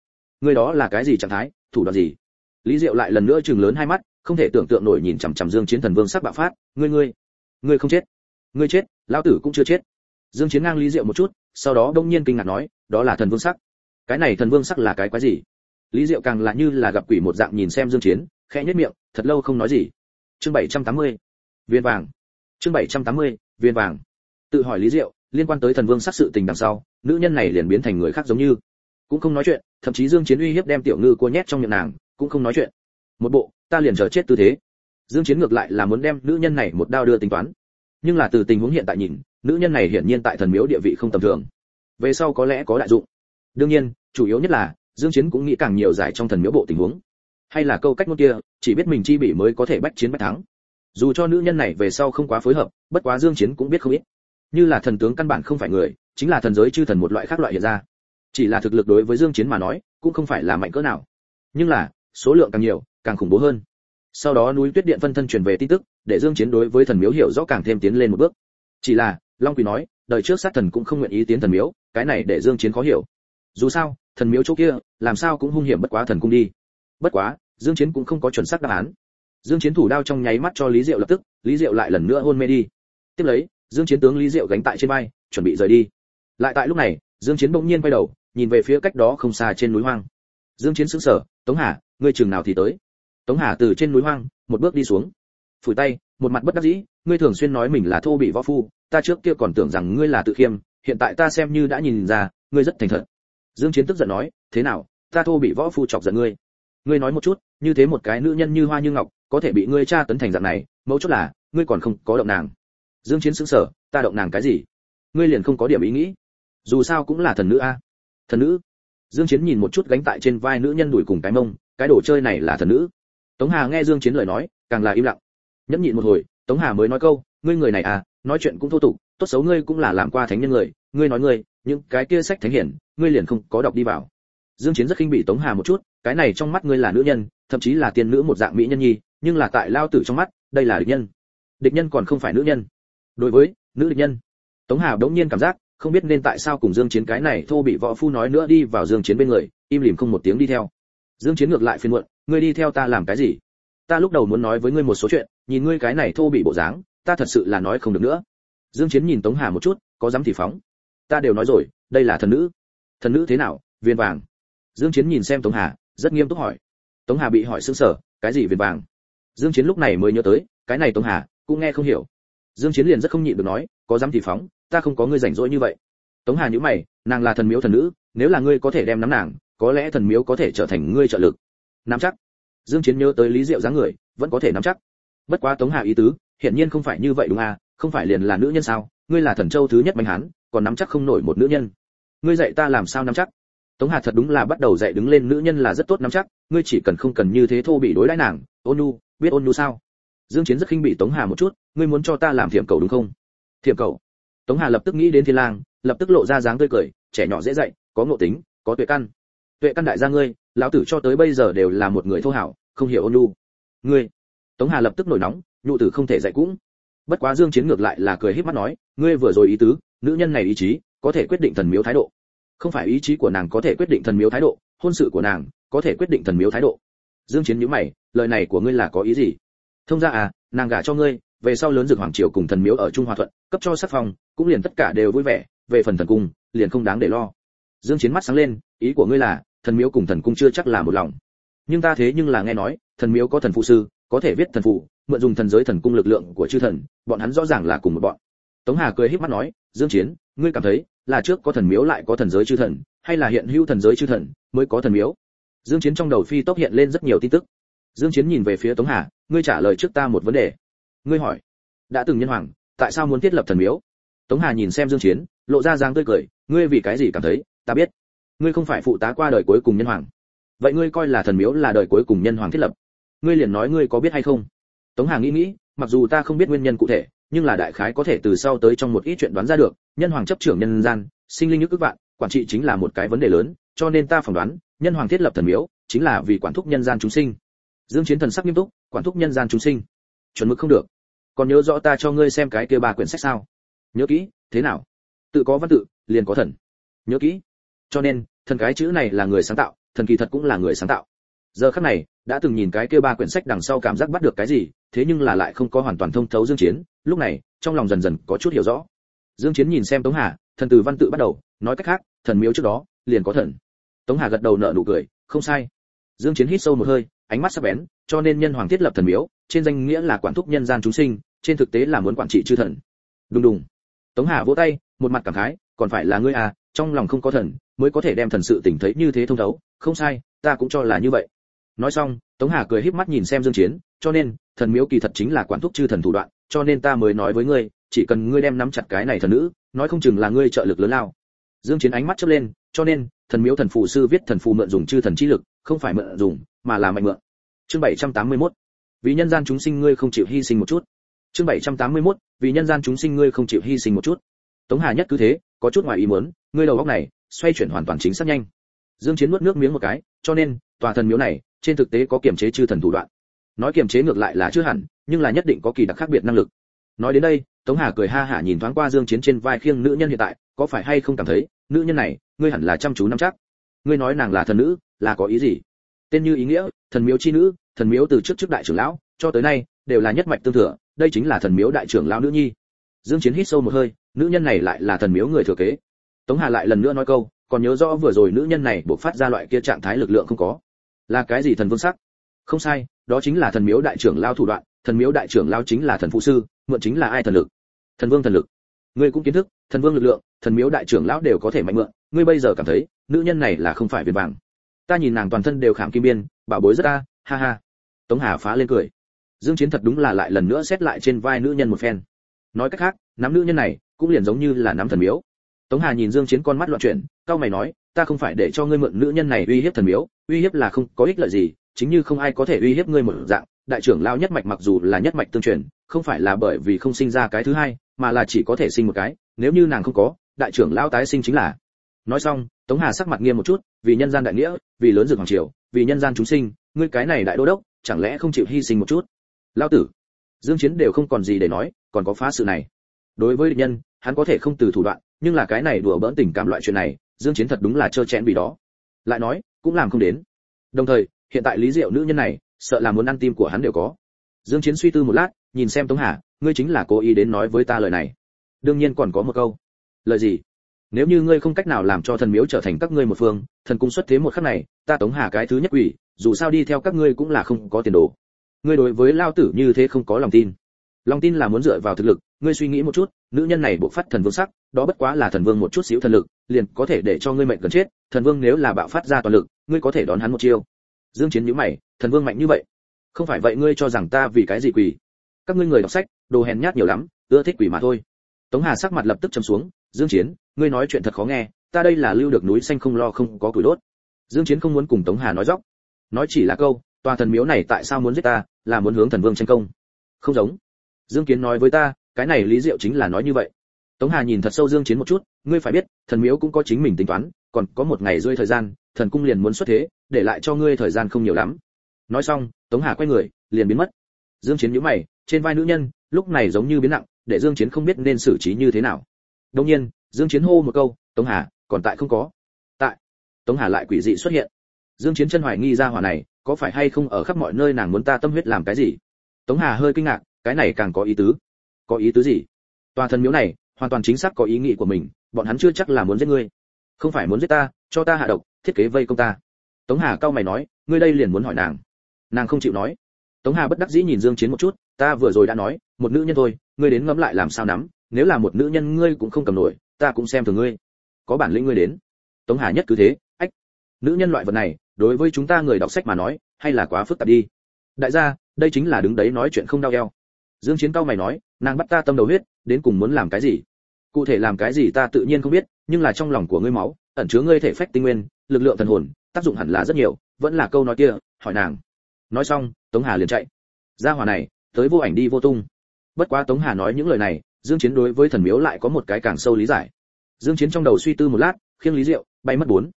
Ngươi đó là cái gì trạng thái, thủ đoạn gì? Lý diệu lại lần nữa chừng lớn hai mắt, không thể tưởng tượng nổi nhìn chằm chằm dương chiến thần vương sắc bạo phát, ngươi ngươi ngươi không chết. Ngươi chết, lão tử cũng chưa chết dương chiến ngang lý diệu một chút, sau đó đông nhiên kinh ngạc nói, đó là thần vương sắc. Cái này thần vương sắc là cái quái gì? Lý diệu càng là như là gặp quỷ một dạng nhìn xem dương chiến, khẽ nhếch miệng, thật lâu không nói gì. Chương 780 viên vàng. Chương 780 viên vàng. Tự hỏi lý diệu, liên quan tới thần vương sắc sự tình đằng sau, nữ nhân này liền biến thành người khác giống như. Cũng không nói chuyện, thậm chí dương chiến uy hiếp đem tiểu ngư cô nhét trong miệng nàng, cũng không nói chuyện. Một bộ, ta liền chờ chết tư thế. Dương chiến ngược lại là muốn đem nữ nhân này một đao đưa tính toán. Nhưng là từ tình huống hiện tại nhìn nữ nhân này hiển nhiên tại thần miếu địa vị không tầm thường. Về sau có lẽ có đại dụng. Đương nhiên, chủ yếu nhất là, dương chiến cũng nghĩ càng nhiều giải trong thần miếu bộ tình huống. Hay là câu cách ngôn kia, chỉ biết mình chi bị mới có thể bách chiến bách thắng. Dù cho nữ nhân này về sau không quá phối hợp, bất quá dương chiến cũng biết không ít. Như là thần tướng căn bản không phải người, chính là thần giới chư thần một loại khác loại hiện ra. Chỉ là thực lực đối với dương chiến mà nói, cũng không phải là mạnh cỡ nào. Nhưng là, số lượng càng nhiều, càng khủng bố hơn. Sau đó núi tuyết điện phân thân truyền về tin tức, để dương chiến đối với thần miếu hiểu rõ càng thêm tiến lên một bước chỉ là, long quỳ nói, đời trước sát thần cũng không nguyện ý tiến thần miếu, cái này để dương chiến khó hiểu. Dù sao, thần miếu chỗ kia, làm sao cũng hung hiểm bất quá thần cung đi. Bất quá, dương chiến cũng không có chuẩn xác đáp án. Dương chiến thủ đao trong nháy mắt cho lý diệu lập tức, lý diệu lại lần nữa hôn mê đi. Tiếp lấy, dương chiến tướng lý diệu gánh tại trên vai, chuẩn bị rời đi. Lại tại lúc này, dương chiến bỗng nhiên quay đầu, nhìn về phía cách đó không xa trên núi hoang. Dương chiến sững sờ, tống hà, ngươi trường nào thì tới? Tống hà từ trên núi hoang, một bước đi xuống. Phủi tay, một mặt bất đắc dĩ ngươi thường xuyên nói mình là thô bị võ phu, ta trước kia còn tưởng rằng ngươi là tự khiêm, hiện tại ta xem như đã nhìn ra, ngươi rất thành thật. Dương chiến tức giận nói, thế nào, ta thô bị võ phu chọc giận ngươi. Ngươi nói một chút, như thế một cái nữ nhân như hoa như ngọc, có thể bị ngươi tra tấn thành dạng này, mấu chốt là, ngươi còn không có động nàng. Dương chiến sững sờ, ta động nàng cái gì? Ngươi liền không có điểm ý nghĩ. Dù sao cũng là thần nữ a. Thần nữ? Dương chiến nhìn một chút gánh tại trên vai nữ nhân đuổi cùng cái mông, cái đồ chơi này là thần nữ. Tống hà nghe dương chiến lời nói, càng là im lặng. Nhẫn nhịn một hồi tống hà mới nói câu, ngươi người này à nói chuyện cũng thô tục, tốt xấu ngươi cũng là làm qua thánh nhân người, ngươi nói ngươi, những cái kia sách thánh hiển, ngươi liền không có đọc đi vào. Dương chiến rất khinh bị tống hà một chút, cái này trong mắt ngươi là nữ nhân, thậm chí là tiên nữ một dạng mỹ nhân nhi, nhưng là tại lao tử trong mắt, đây là địch nhân. Địch nhân còn không phải nữ nhân. Đối với nữ địch nhân, tống hà đống nhiên cảm giác, không biết nên tại sao cùng dương chiến cái này thô bị võ phu nói nữa đi vào dương chiến bên người, im lìm không một tiếng đi theo. Dương chiến ngược lại phiền muộn, ngươi đi theo ta làm cái gì? Ta lúc đầu muốn nói với ngươi một số chuyện, nhìn ngươi cái này thô bị bộ dáng, ta thật sự là nói không được nữa. Dương chiến nhìn tống hà một chút, có dám thì phóng. Ta đều nói rồi, đây là thần nữ. Thần nữ thế nào viên vàng. Dương chiến nhìn xem tống hà, rất nghiêm túc hỏi. Tống hà bị hỏi sững sờ, cái gì viên vàng? Dương chiến lúc này mới nhớ tới, cái này tống hà, cũng nghe không hiểu. Dương chiến liền rất không nhịn được nói, có dám thì phóng, ta không có ngươi rảnh rỗi như vậy. Tống hà nhíu mày, nàng là thần miếu thần nữ, nếu là ngươi có thể đem nắm nàng, có lẽ thần miếu có thể trở thành ngươi trợ lực. Nắm chắc dương chiến nhớ tới lý diệu dáng người, vẫn có thể nắm chắc. Bất quá tống hà ý tứ hiện nhiên không phải như vậy đúng à không phải liền là nữ nhân sao? Ngươi là thần châu thứ nhất mạnh hán, còn nắm chắc không nổi một nữ nhân. Ngươi dạy ta làm sao nắm chắc? Tống hà thật đúng là bắt đầu dạy đứng lên nữ nhân là rất tốt nắm chắc, ngươi chỉ cần không cần như thế thô bị đối đãi nàng, ôn nu biết ôn nu sao? Dương chiến rất khinh bị tống hà một chút, ngươi muốn cho ta làm thiểm cầu đúng không? Thiểm cầu? Tống hà lập tức nghĩ đến thiên lang, lập tức lộ ra dáng tươi cười, trẻ nhỏ dễ dạy, có ngộ tính, có tuệ căn. Tuệ căn đại gia ngươi lão tử cho tới bây giờ đều là một người thô hảo không hiểu ôn nhu. Ngươi tống hà lập tức nổi nóng nhụ tử không thể dạy cũng. Bất quá dương chiến ngược lại là cười híp mắt nói ngươi vừa rồi ý tứ nữ nhân này ý chí có thể quyết định thần miếu thái độ. Không phải ý chí của nàng có thể quyết định thần miếu thái độ hôn sự của nàng có thể quyết định thần miếu thái độ. Dương chiến nhíu mày lời này của ngươi là có ý gì? Thông ra à nàng gả cho ngươi về sau lớn dược hoàng triều cùng thần miếu ở trung hòa thuận cấp cho sắc phòng, cũng liền tất cả đều vui vẻ về phần thần cung liền không đáng để lo. Dương chiến mắt sáng lên ý của ngươi là thần miếu cùng thần cung chưa chắc là một lòng. Nhưng ta thế nhưng là nghe nói, thần miếu có thần phụ sư, có thể viết thần phụ, mượn dùng thần giới thần cung lực lượng của chư thần, bọn hắn rõ ràng là cùng một bọn. Tống hà cười híp mắt nói, dương chiến, ngươi cảm thấy là trước có thần miếu lại có thần giới chư thần, hay là hiện hữu thần giới chư thần mới có thần miếu? Dương chiến trong đầu phi tốc hiện lên rất nhiều tin tức. Dương chiến nhìn về phía tống hà, ngươi trả lời trước ta một vấn đề. Ngươi hỏi, đã từng nhân hoàng, tại sao muốn thiết lập thần miếu? Tống hà nhìn xem dương chiến, lộ ra dáng tươi cười, ngươi vì cái gì cảm thấy, ta biết ngươi không phải phụ tá qua đời cuối cùng nhân hoàng. Vậy ngươi coi là thần miếu là đời cuối cùng nhân hoàng thiết lập. Ngươi liền nói ngươi có biết hay không? Tống hà nghĩ nghĩ, mặc dù ta không biết nguyên nhân cụ thể, nhưng là đại khái có thể từ sau tới trong một ít chuyện đoán ra được, nhân hoàng chấp trưởng nhân gian, sinh linh nhức ước vạn, quản trị chính là một cái vấn đề lớn, cho nên ta phỏng đoán, nhân hoàng thiết lập thần miếu, chính là vì quản thúc nhân gian chúng sinh. Dương chiến thần sắc nghiêm túc, quản thúc nhân gian chúng sinh. Chuẩn mực không được. Còn nhớ rõ ta cho ngươi xem cái kia ba quyển sách sao? Nhớ kỹ, thế nào? Tự có văn tự, liền có thần. Nhớ kỹ cho nên, thần cái chữ này là người sáng tạo, thần kỳ thật cũng là người sáng tạo. Giờ khắc này, đã từng nhìn cái kia ba quyển sách đằng sau cảm giác bắt được cái gì, thế nhưng là lại không có hoàn toàn thông thấu dương chiến. Lúc này, trong lòng dần dần có chút hiểu rõ. Dương chiến nhìn xem tống hà, thần từ văn tự bắt đầu, nói cách khác, thần miếu trước đó, liền có thần. Tống hà gật đầu nở nụ cười, không sai. Dương chiến hít sâu một hơi, ánh mắt sắc bén, cho nên nhân hoàng thiết lập thần miếu, trên danh nghĩa là quản thúc nhân gian chúng sinh, trên thực tế là muốn quản trị chư thần. Đùng đùng. Tống hà vỗ tay, một mặt cảm khái, còn phải là ngươi à trong lòng không có thần mới có thể đem thần sự tỉnh thấy như thế thông thấu, không sai, ta cũng cho là như vậy. Nói xong, tống hà cười híp mắt nhìn xem dương chiến, cho nên, thần miếu kỳ thật chính là quản thúc chư thần thủ đoạn, cho nên ta mới nói với ngươi, chỉ cần ngươi đem nắm chặt cái này thần nữ, nói không chừng là ngươi trợ lực lớn lao. Dương chiến ánh mắt chớp lên, cho nên, thần miếu thần phù sư viết thần phù mượn dùng chư thần chi lực, không phải mượn dùng, mà là mạnh mượn. Chương 781 vì nhân gian chúng sinh ngươi không chịu hy sinh một chút. Chương 781 vì nhân gian chúng sinh ngươi không chịu hy sinh một chút. Tống hà nhất cứ thế, có chút ngoài ý muốn, ngươi đầu óc này xoay chuyển hoàn toàn chính xác nhanh. Dương chiến nuốt nước miếng một cái, cho nên, tòa thần miếu này, trên thực tế có kiểm chế chư thần thủ đoạn. Nói kiểm chế ngược lại là chưa hẳn, nhưng là nhất định có kỳ đặc khác biệt năng lực. Nói đến đây, tống hà cười ha hả nhìn thoáng qua dương chiến trên vai khiêng nữ nhân hiện tại, có phải hay không cảm thấy, nữ nhân này, ngươi hẳn là chăm chú nắm chắc. Ngươi nói nàng là thần nữ, là có ý gì? Tên như ý nghĩa, thần miếu chi nữ, thần miếu từ trước trước đại trưởng lão, cho tới nay, đều là nhất mạch tương thừa, đây chính là thần miếu đại trưởng lão nữ nhi. Dương chiến hít sâu một hơi, nữ nhân này lại là thần miếu người thừa kế tống hà lại lần nữa nói câu, còn nhớ rõ vừa rồi nữ nhân này buộc phát ra loại kia trạng thái lực lượng không có. Là cái gì thần vương sắc? Không sai, đó chính là thần miếu đại trưởng lao thủ đoạn, thần miếu đại trưởng lao chính là thần phụ sư, mượn chính là ai thần lực? Thần vương thần lực. Ngươi cũng kiến thức, thần vương lực lượng, thần miếu đại trưởng lão đều có thể mạnh mượn, ngươi bây giờ cảm thấy, nữ nhân này là không phải viên vàng. Ta nhìn nàng toàn thân đều khảm kim biên, bảo bối rất ta, ha ha. Tống hà phá lên cười. Dương chiến thật đúng là lại lần nữa xét lại trên vai nữ nhân một phen. Nói cách khác, nắm nữ nhân này cũng liền giống như là nắm thần miếu tống hà nhìn dương chiến con mắt loạn chuyển cao mày nói, ta không phải để cho ngươi mượn nữ nhân này uy hiếp thần miếu, uy hiếp là không có ích lợi gì, chính như không ai có thể uy hiếp ngươi một dạng. Đại trưởng lao nhất mạch mặc dù là nhất mạch tương truyền, không phải là bởi vì không sinh ra cái thứ hai, mà là chỉ có thể sinh một cái, nếu như nàng không có, đại trưởng lao tái sinh chính là. Nói xong, tống hà sắc mặt nghiêm một chút, vì nhân gian đại nghĩa, vì lớn dược hoàng triều, vì nhân gian chúng sinh, ngươi cái này đại đô đốc, chẳng lẽ không chịu hy sinh một chút? Lao tử. Dương chiến đều không còn gì để nói, còn có phá sự này. Đối với địch nhân, hắn có thể không từ thủ đoạn nhưng là cái này đùa bỡn tình cảm loại chuyện này, dương chiến thật đúng là trơ chẽn vì đó. Lại nói, cũng làm không đến. Đồng thời, hiện tại lý diệu nữ nhân này, sợ là muốn ăn tim của hắn đều có. Dương chiến suy tư một lát, nhìn xem tống hà, ngươi chính là cố ý đến nói với ta lời này. Đương nhiên còn có một câu. Lời gì? Nếu như ngươi không cách nào làm cho thần miếu trở thành các ngươi một phương, thần cung xuất thế một khắc này, ta tống hà cái thứ nhất quỷ, dù sao đi theo các ngươi cũng là không có tiền đồ. Ngươi đối với lao tử như thế không có lòng tin. Lòng tin là muốn dựa vào thực lực ngươi suy nghĩ một chút, nữ nhân này bộ phát thần vương sắc, đó bất quá là thần vương một chút xíu thần lực, liền có thể để cho ngươi mệnh gần chết, thần vương nếu là bạo phát ra toàn lực, ngươi có thể đón hắn một chiêu. Dương chiến nhíu mày, thần vương mạnh như vậy? Không phải vậy ngươi cho rằng ta vì cái gì quỷ các ngươi người đọc sách, đồ hèn nhát nhiều lắm, ưa thích quỷ mà thôi. Tống hà sắc mặt lập tức trầm xuống, dương chiến, ngươi nói chuyện thật khó nghe, ta đây là lưu được núi xanh không lo không có củi đốt. Dương chiến không muốn cùng tống hà nói dóc. Nói chỉ là câu, tòa thần miếu này tại sao muốn giết ta, là muốn hướng thần vương tranh công? Không giống. Dương kiến nói với ta cái này lý diệu chính là nói như vậy. Tống hà nhìn thật sâu dương chiến một chút, ngươi phải biết, thần miếu cũng có chính mình tính toán, còn có một ngày rơi thời gian, thần cung liền muốn xuất thế, để lại cho ngươi thời gian không nhiều lắm. Nói xong, tống hà quay người, liền biến mất. Dương chiến nhíu mày, trên vai nữ nhân, lúc này giống như biến nặng, để dương chiến không biết nên xử trí như thế nào. Đương nhiên, dương chiến hô một câu, tống hà, còn tại không có? Tại. Tống hà lại quỷ dị xuất hiện. Dương chiến chân hoài nghi ra hỏa này, có phải hay không ở khắp mọi nơi nàng muốn ta tâm huyết làm cái gì? Tống hà hơi kinh ngạc, cái này càng có ý tứ có ý tứ gì? Tòa thần miếu này, hoàn toàn chính xác có ý nghĩ của mình, bọn hắn chưa chắc là muốn giết ngươi. Không phải muốn giết ta, cho ta hạ độc, thiết kế vây công ta. Tống hà cao mày nói, ngươi đây liền muốn hỏi nàng. Nàng không chịu nói. Tống hà bất đắc dĩ nhìn dương chiến một chút, ta vừa rồi đã nói, một nữ nhân thôi, ngươi đến ngẫm lại làm sao nắm, nếu là một nữ nhân ngươi cũng không cầm nổi, ta cũng xem thường ngươi. Có bản lĩnh ngươi đến. Tống hà nhất cứ thế, ách. Nữ nhân loại vật này, đối với chúng ta người đọc sách mà nói, hay là quá phức tạp đi. Đại gia, đây chính là đứng đấy nói chuyện không đau eo. Dương chiến cao mày nói nàng bắt ta tâm đầu huyết, đến cùng muốn làm cái gì? Cụ thể làm cái gì ta tự nhiên không biết, nhưng là trong lòng của ngươi máu, ẩn chứa ngươi thể phách tinh nguyên, lực lượng thần hồn, tác dụng hẳn là rất nhiều, vẫn là câu nói kia, hỏi nàng. Nói xong, tống hà liền chạy. Ra hỏa này, tới vô ảnh đi vô tung. Bất quá tống hà nói những lời này, dương chiến đối với thần miếu lại có một cái càng sâu lý giải. Dương chiến trong đầu suy tư một lát, khiêng lý diệu, bay mất bốn.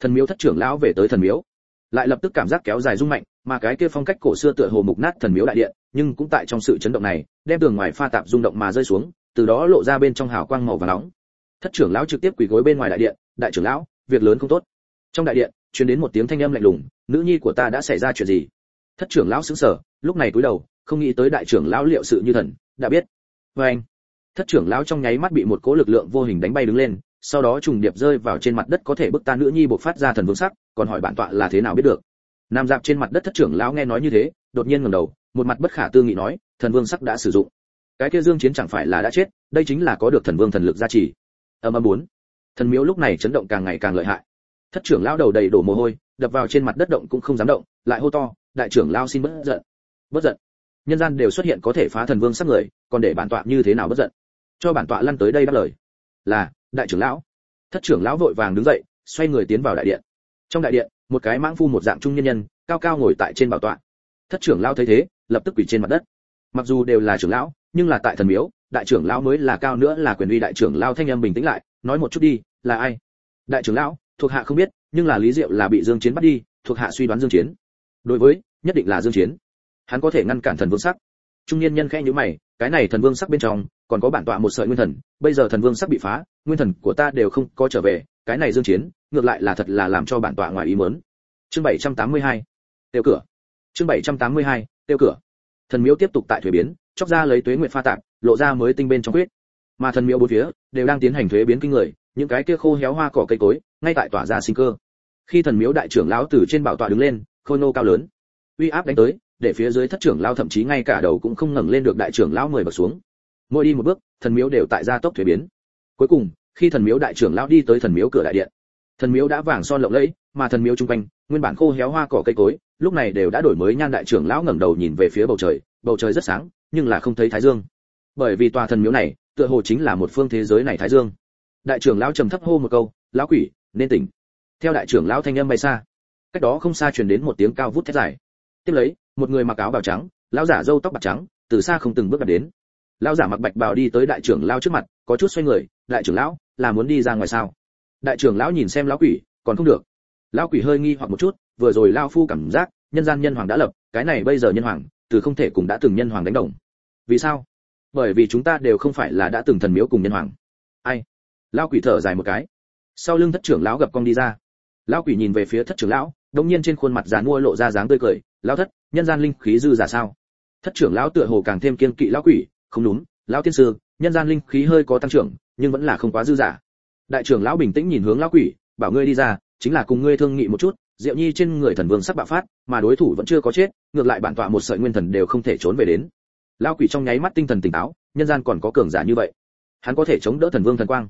Thần miếu thất trưởng lão về tới thần miếu. Lại lập tức cảm giác kéo dài rung mạnh, mà cái kia phong cách cổ xưa tựa hồ mục nát thần miếu đại điện nhưng cũng tại trong sự chấn động này, đem tường ngoài pha tạp rung động mà rơi xuống, từ đó lộ ra bên trong hào quang màu vàng nóng. Thất trưởng lão trực tiếp quỳ gối bên ngoài đại điện, đại trưởng lão, việc lớn không tốt. Trong đại điện, truyền đến một tiếng thanh âm lạnh lùng, nữ nhi của ta đã xảy ra chuyện gì? Thất trưởng lão sững sờ, lúc này cúi đầu, không nghĩ tới đại trưởng lão liệu sự như thần, đã biết. Với anh, thất trưởng lão trong nháy mắt bị một cỗ lực lượng vô hình đánh bay đứng lên, sau đó trùng điệp rơi vào trên mặt đất có thể bức ta nữ nhi bộc phát ra thần vương sắc, còn hỏi bản tọa là thế nào biết được. Nam dạp trên mặt đất thất trưởng lão nghe nói như thế, đột nhiên ngẩng đầu một mặt bất khả tư nghị nói, thần vương sắc đã sử dụng. Cái kia dương chiến chẳng phải là đã chết, đây chính là có được thần vương thần lực gia trì. Âm âm muốn thần miếu lúc này chấn động càng ngày càng lợi hại. Thất trưởng lão đầu đầy đổ mồ hôi, đập vào trên mặt đất động cũng không dám động, lại hô to, đại trưởng lão xin bớt giận. Bớt giận. Nhân gian đều xuất hiện có thể phá thần vương sắc người, còn để bản tọa như thế nào bớt giận? Cho bản tọa lăn tới đây đáp lời. Là, đại trưởng lão. Thất trưởng lão vội vàng đứng dậy, xoay người tiến vào đại điện. Trong đại điện, một cái mãng phu một dạng trung nhân nhân, cao cao ngồi tại trên bảo tọa. Thất trưởng lão thấy thế lập tức quỳ trên mặt đất. Mặc dù đều là trưởng lão, nhưng là tại thần miếu, đại trưởng lão mới là cao nữa là quyền uy đại trưởng lão thanh âm bình tĩnh lại, nói một chút đi, là ai? Đại trưởng lão, thuộc hạ không biết, nhưng là lý diệu là bị dương chiến bắt đi, thuộc hạ suy đoán dương chiến. Đối với, nhất định là dương chiến. Hắn có thể ngăn cản thần vương sắc. Trung niên nhân khẽ nhíu mày, cái này thần vương sắc bên trong, còn có bản tọa một sợi nguyên thần, bây giờ thần vương sắc bị phá, nguyên thần của ta đều không có trở về, cái này dương chiến, ngược lại là thật là làm cho bản tọa ngoài ý muốn. Chương 782 tiêu cửa. Chương 782 tiêu cửa. Thần miếu tiếp tục tại thuế biến, chóc ra lấy tuế nguyện pha tạp, lộ ra mới tinh bên trong quyết. Mà thần miếu bốn phía đều đang tiến hành thuế biến kinh người, những cái kia khô héo hoa cỏ cây cối ngay tại tỏa ra sinh cơ. Khi thần miếu đại trưởng lão từ trên bảo tọa đứng lên, khôi nô cao lớn. Uy áp đánh tới, để phía dưới thất trưởng lão thậm chí ngay cả đầu cũng không ngẩng lên được đại trưởng lão mười bậc xuống. Mỗi đi một bước, thần miếu đều tại gia tốc thuế biến. Cuối cùng, khi thần miếu đại trưởng lão đi tới thần miếu cửa đại điện, thần miếu đã vàng son lộng lẫy, mà thần miếu trung quanh, nguyên bản khô héo hoa cỏ cây cối lúc này đều đã đổi mới nhan đại trưởng lão ngẩng đầu nhìn về phía bầu trời bầu trời rất sáng, nhưng là không thấy thái dương. Bởi vì tòa thần miếu này, tựa hồ chính là một phương thế giới này thái dương. Đại trưởng lão trầm thấp hô một câu, lão quỷ, nên tỉnh. Theo đại trưởng lão thanh âm bay xa, cách đó không xa truyền đến một tiếng cao vút thét dài. Tiếp lấy, một người mặc áo bào trắng, lão giả râu tóc bạc trắng, từ xa không từng bước đặt đến. Lão giả mặc bạch bào đi tới đại trưởng lão trước mặt, có chút xoay người, đại trưởng lão, là muốn đi ra ngoài sao? Đại trưởng lão nhìn xem lão quỷ, còn không được. Lão quỷ hơi nghi hoặc một chút vừa rồi lao phu cảm giác, nhân gian nhân hoàng đã lập, cái này bây giờ nhân hoàng, từ không thể cùng đã từng nhân hoàng đánh đồng. Vì sao? Bởi vì chúng ta đều không phải là đã từng thần miếu cùng nhân hoàng. Ai? Lao quỷ thở dài một cái. Sau lưng thất trưởng lão gặp con đi ra. Lão quỷ nhìn về phía thất trưởng lão đống nhiên trên khuôn mặt già mua lộ ra dáng tươi cười. Lão thất, nhân gian linh khí dư giả sao? Thất trưởng lão tựa hồ càng thêm kiên kỵ lão quỷ. Không đúng lão tiên sư, nhân gian linh khí hơi có tăng trưởng, nhưng vẫn là không quá dư giả. Đại trưởng lão bình tĩnh nhìn hướng lão quỷ, bảo ngươi đi ra, chính là cùng ngươi thương nghị một chút diệu nhi trên người thần vương sắp bạo phát, mà đối thủ vẫn chưa có chết, ngược lại bản tọa một sợi nguyên thần đều không thể trốn về đến. Lão quỷ trong nháy mắt tinh thần tỉnh táo, nhân gian còn có cường giả như vậy. Hắn có thể chống đỡ thần vương thần quang.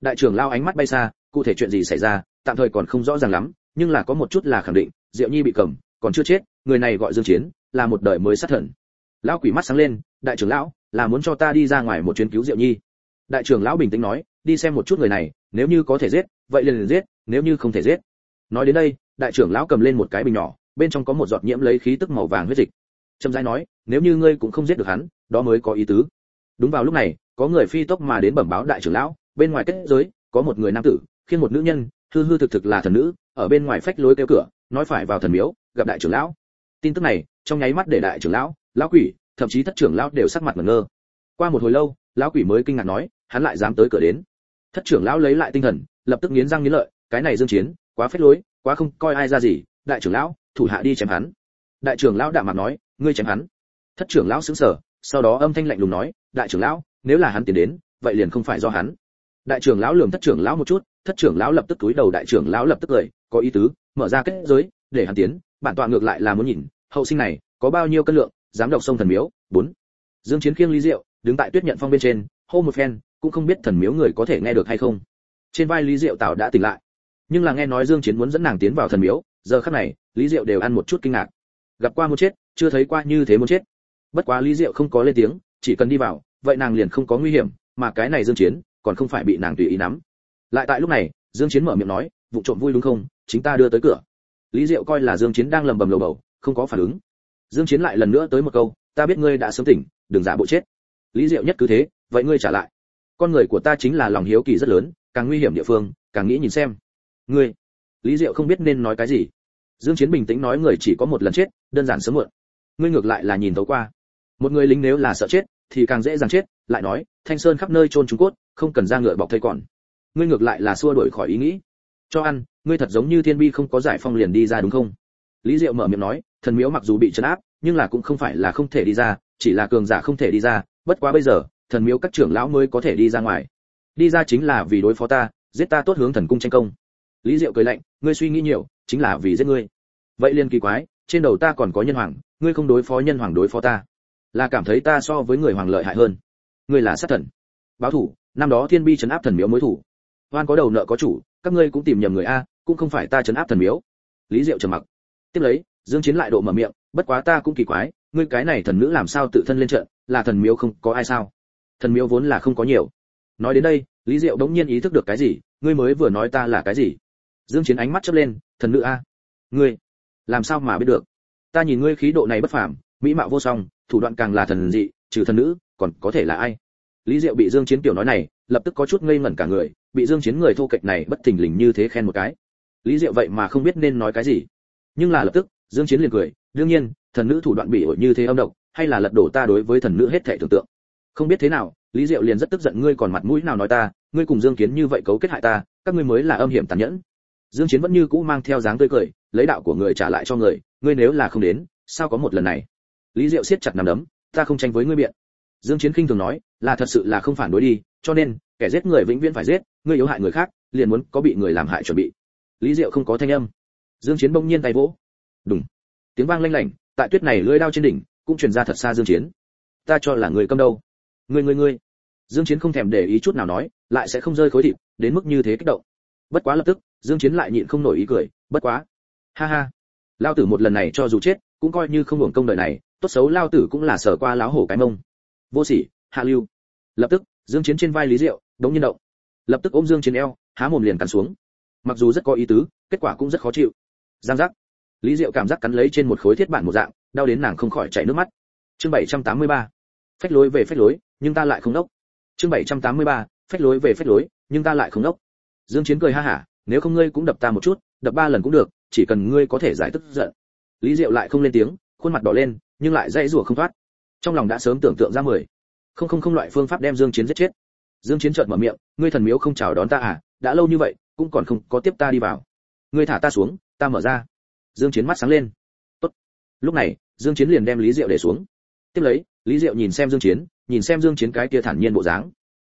Đại trưởng lão ánh mắt bay xa, cụ thể chuyện gì xảy ra, tạm thời còn không rõ ràng lắm, nhưng là có một chút là khẳng định, diệu nhi bị cầm, còn chưa chết, người này gọi dương chiến, là một đời mới sát thần. Lão quỷ mắt sáng lên, đại trưởng lão, là muốn cho ta đi ra ngoài một chuyến cứu diệu nhi. Đại trưởng lão bình tĩnh nói, đi xem một chút người này, nếu như có thể giết, vậy liền liền giết, nếu như không thể giết. Nói đến đây đại trưởng lão cầm lên một cái bình nhỏ, bên trong có một giọt nhiễm lấy khí tức màu vàng huyết dịch. Trầm rãi nói, nếu như ngươi cũng không giết được hắn, đó mới có ý tứ. Đúng vào lúc này, có người phi tốc mà đến bẩm báo đại trưởng lão, bên ngoài kết giới, có một người nam tử, khiêng một nữ nhân, hư hư thực thực là thần nữ, ở bên ngoài phách lối kêu cửa, nói phải vào thần miếu, gặp đại trưởng lão. Tin tức này, trong nháy mắt để đại trưởng lão lão quỷ, thậm chí thất trưởng lão đều sắc mặt ngẩn ngơ. Qua một hồi lâu, lão quỷ mới kinh ngạc nói, hắn lại dám tới cửa đến. Thất trưởng lão lấy lại tinh thần, lập tức nghiến răng nghiến lợi, cái này dương chiến, quá phách lối quá không coi ai ra gì, đại trưởng lão, thủ hạ đi chém hắn. Đại trưởng lão đạm mặt nói, ngươi chém hắn. Thất trưởng lão sững sờ, sau đó âm thanh lạnh lùng nói, đại trưởng lão, nếu là hắn tiến đến, vậy liền không phải do hắn. Đại trưởng lão lườm thất trưởng lão một chút, thất trưởng lão lập tức túi đầu đại trưởng lão lập tức cười, có ý tứ, mở ra kết giới, để hắn tiến, bản tọa ngược lại là muốn nhìn, hậu sinh này, có bao nhiêu cân lượng, dám độc sông thần miếu, bốn. Dương chiến khiêng ly rượu đứng tại tuyết nhận phong bên trên, hô một phen, cũng không biết thần miếu người có thể nghe được hay không. Trên vai lý diệu tảo đã tỉnh lại nhưng là nghe nói dương chiến muốn dẫn nàng tiến vào thần miếu, giờ khắc này, lý diệu đều ăn một chút kinh ngạc. Gặp qua muốn chết, chưa thấy qua như thế muốn chết. Bất quá lý diệu không có lên tiếng, chỉ cần đi vào, vậy nàng liền không có nguy hiểm, mà cái này dương chiến, còn không phải bị nàng tùy ý nắm. Lại tại lúc này, dương chiến mở miệng nói, vụ trộm vui đúng không? Chính ta đưa tới cửa. Lý diệu coi là dương chiến đang lầm bầm lầu bầu, không có phản ứng. Dương chiến lại lần nữa tới một câu, ta biết ngươi đã sớm tỉnh, đừng giả bộ chết. Lý diệu nhất cứ thế, vậy ngươi trả lại. Con người của ta chính là lòng hiếu kỳ rất lớn, càng nguy hiểm địa phương, càng nghĩ nhìn xem ngươi? Lý diệu không biết nên nói cái gì. Dương chiến bình tĩnh nói người chỉ có một lần chết, đơn giản sớm muộn. Ngươi ngược lại là nhìn tấu qua. Một người lính nếu là sợ chết, thì càng dễ dàng chết, lại nói, thanh sơn khắp nơi trôn trung cốt không cần ra ngựa bọc thây còn. Ngươi ngược lại là xua đuổi khỏi ý nghĩ. Cho ăn, ngươi thật giống như thiên bi không có giải phong liền đi ra đúng không? Lý diệu mở miệng nói, thần miếu mặc dù bị trấn áp, nhưng là cũng không phải là không thể đi ra, chỉ là cường giả không thể đi ra, bất quá bây giờ, thần miếu các trưởng lão mới có thể đi ra ngoài. Đi ra chính là vì đối phó ta, giết ta tốt hướng thần cung tranh công lý diệu cười lạnh, ngươi suy nghĩ nhiều, chính là vì giết ngươi. Vậy liên kỳ quái, trên đầu ta còn có nhân hoàng, ngươi không đối phó nhân hoàng đối phó ta, là cảm thấy ta so với người hoàng lợi hại hơn. Ngươi là sát thần. Báo thủ, năm đó thiên bi trấn áp thần miếu mối thủ. Oan có đầu nợ có chủ, các ngươi cũng tìm nhầm người a, cũng không phải ta trấn áp thần miếu. Lý diệu trầm mặc. Tiếp lấy, dương chiến lại độ mở miệng, bất quá ta cũng kỳ quái, ngươi cái này thần nữ làm sao tự thân lên trận, là thần miếu không có ai sao? Thần miếu vốn là không có nhiều. Nói đến đây, lý diệu đống nhiên ý thức được cái gì, ngươi mới vừa nói ta là cái gì? Dương chiến ánh mắt chớp lên, thần nữ a, ngươi làm sao mà biết được? Ta nhìn ngươi khí độ này bất phàm, mỹ mạo vô song, thủ đoạn càng là thần dị, trừ thần nữ, còn có thể là ai? Lý diệu bị dương chiến tiểu nói này, lập tức có chút ngây ngẩn cả người, bị dương chiến người thô kệch này bất thình lình như thế khen một cái. Lý diệu vậy mà không biết nên nói cái gì. Nhưng là lập tức, dương chiến liền cười, đương nhiên, thần nữ thủ đoạn bị ổi như thế âm độc, hay là lật đổ ta đối với thần nữ hết thảy tưởng tượng. Không biết thế nào, lý diệu liền rất tức giận, ngươi còn mặt mũi nào nói ta, ngươi cùng dương kiến như vậy cấu kết hại ta, các ngươi mới là âm hiểm tàn nhẫn dương chiến vẫn như cũ mang theo dáng tươi cười, lấy đạo của người trả lại cho người, ngươi nếu là không đến, sao có một lần này? Lý diệu siết chặt nắm đấm, ta không tranh với ngươi miệng. dương chiến khinh thường nói, là thật sự là không phản đối đi, cho nên, kẻ giết người vĩnh viễn phải giết, ngươi yếu hại người khác, liền muốn có bị người làm hại chuẩn bị. Lý diệu không có thanh âm. Dương chiến bỗng nhiên tay vỗ. Đùng. Tiếng vang lanh lảnh, tại tuyết này lưỡi đao trên đỉnh, cũng truyền ra thật xa dương chiến. Ta cho là người câm đâu? Ngươi ngươi ngươi. Dương chiến không thèm để ý chút nào nói, lại sẽ không rơi khối thịt, đến mức như thế kích động. Bất quá lập tức dương chiến lại nhịn không nổi ý cười, bất quá. Ha ha. Lao tử một lần này cho dù chết, cũng coi như không hưởng công đời này, tốt xấu lao tử cũng là sở qua láo hổ cái mông. Vô sỉ, hạ lưu. Lập tức, dương chiến trên vai lý diệu, đống nhiên động. Lập tức ôm dương chiến eo, há mồm liền cắn xuống. Mặc dù rất có ý tứ, kết quả cũng rất khó chịu. Giang giác. Lý diệu cảm giác cắn lấy trên một khối thiết bản một dạng, đau đến nàng không khỏi chảy nước mắt. Chương 783 phách lối về phách lối, nhưng ta lại không nốc chương 783 phách lối về phách lối, nhưng ta lại không nốc dương chiến cười ha hả nếu không ngươi cũng đập ta một chút, đập ba lần cũng được, chỉ cần ngươi có thể giải tức giận. Lý diệu lại không lên tiếng, khuôn mặt đỏ lên, nhưng lại dãy rủa không thoát. Trong lòng đã sớm tưởng tượng ra mười. Không không không loại phương pháp đem dương chiến giết chết. Dương chiến chợt mở miệng, ngươi thần miếu không chào đón ta à đã lâu như vậy, cũng còn không có tiếp ta đi vào. Ngươi thả ta xuống, ta mở ra. Dương chiến mắt sáng lên. Tốt. Lúc này, dương chiến liền đem lý diệu để xuống. Tiếp lấy, lý diệu nhìn xem dương chiến, nhìn xem dương chiến cái kia thản nhiên bộ dáng.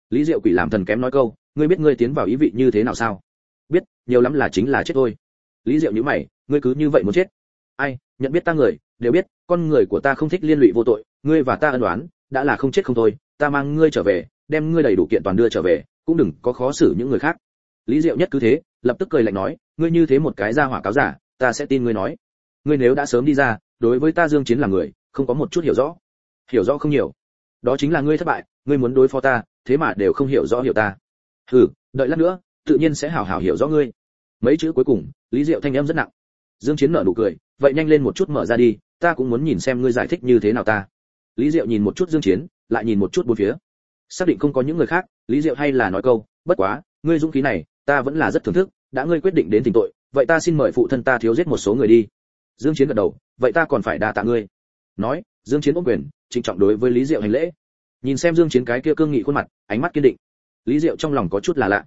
Lý diệu quỷ làm thần kém nói câu, ngươi biết ngươi tiến vào ý vị như thế nào sao? Nhiều lắm là chính là chết thôi. Lý diệu nhíu mày, ngươi cứ như vậy muốn chết? Ai, nhận biết ta người, đều biết, con người của ta không thích liên lụy vô tội, ngươi và ta ân oán, đã là không chết không thôi, ta mang ngươi trở về, đem ngươi đầy đủ kiện toàn đưa trở về, cũng đừng có khó xử những người khác. Lý diệu nhất cứ thế, lập tức cười lạnh nói, ngươi như thế một cái ra hỏa cáo giả, ta sẽ tin ngươi nói. Ngươi nếu đã sớm đi ra, đối với ta dương chiến là người, không có một chút hiểu rõ. Hiểu rõ không nhiều. Đó chính là ngươi thất bại, ngươi muốn đối phó ta, thế mà đều không hiểu rõ hiểu ta. Hừ, đợi lát nữa tự nhiên sẽ hảo hảo hiểu rõ ngươi. Mấy chữ cuối cùng, lý diệu thanh âm rất nặng. Dương chiến nở nụ cười, vậy nhanh lên một chút mở ra đi, ta cũng muốn nhìn xem ngươi giải thích như thế nào ta. Lý diệu nhìn một chút dương chiến, lại nhìn một chút bốn phía. Xác định không có những người khác, lý diệu hay là nói câu, bất quá, ngươi dũng khí này, ta vẫn là rất thưởng thức, đã ngươi quyết định đến tình tội, vậy ta xin mời phụ thân ta thiếu giết một số người đi. Dương chiến gật đầu, vậy ta còn phải đa tạ ngươi. Nói, dương chiến ôm quyền, trịnh trọng đối với lý diệu hành lễ. Nhìn xem dương chiến cái kia cương nghị khuôn mặt, ánh mắt kiên định. Lý diệu trong lòng có chút là lạ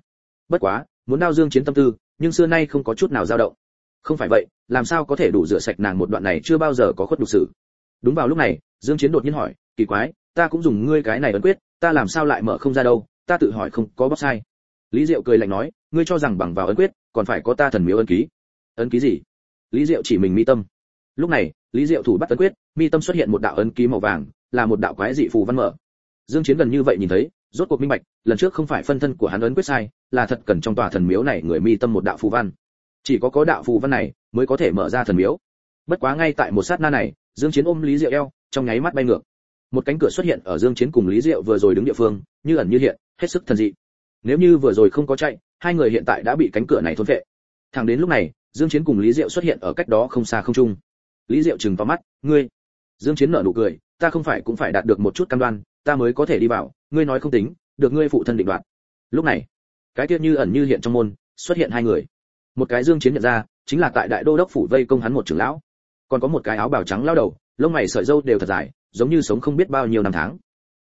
bất quá, muốn đao dương chiến tâm tư, nhưng xưa nay không có chút nào dao động. Không phải vậy, làm sao có thể đủ rửa sạch nàng một đoạn này chưa bao giờ có khuất đục sự? Đúng vào lúc này, dương chiến đột nhiên hỏi, kỳ quái, ta cũng dùng ngươi cái này ấn quyết, ta làm sao lại mở không ra đâu? Ta tự hỏi không có bóc sai. Lý diệu cười lạnh nói, ngươi cho rằng bằng vào ấn quyết, còn phải có ta thần miếu ấn ký. Ấn ký gì? Lý diệu chỉ mình mi tâm. Lúc này, lý diệu thủ bắt ấn quyết, mi tâm xuất hiện một đạo ấn ký màu vàng, là một đạo quái dị phù văn mở. Dương chiến gần như vậy nhìn thấy rốt cuộc minh bạch, lần trước không phải phân thân của hắn ấn quyết sai, là thật cần trong tòa thần miếu này người mi tâm một đạo phù văn. Chỉ có có đạo phù văn này mới có thể mở ra thần miếu. Bất quá ngay tại một sát na này, dương chiến ôm lý diệu eo, trong nháy mắt bay ngược. Một cánh cửa xuất hiện ở dương chiến cùng lý diệu vừa rồi đứng địa phương, như ẩn như hiện, hết sức thần dị. Nếu như vừa rồi không có chạy, hai người hiện tại đã bị cánh cửa này thôn vệ thẳng đến lúc này, dương chiến cùng lý diệu xuất hiện ở cách đó không xa không trung. Lý diệu chừng vào mắt, ngươi. Dương chiến nở nụ cười, ta không phải cũng phải đạt được một chút cam đoan, ta mới có thể đi vào ngươi nói không tính, được ngươi phụ thân định đoạt. Lúc này, cái tiết như ẩn như hiện trong môn, xuất hiện hai người. Một cái dương chiến nhận ra, chính là tại đại đô đốc phủ vây công hắn một trưởng lão. Còn có một cái áo bào trắng lao đầu, lông mày sợi râu đều thật dài, giống như sống không biết bao nhiêu năm tháng.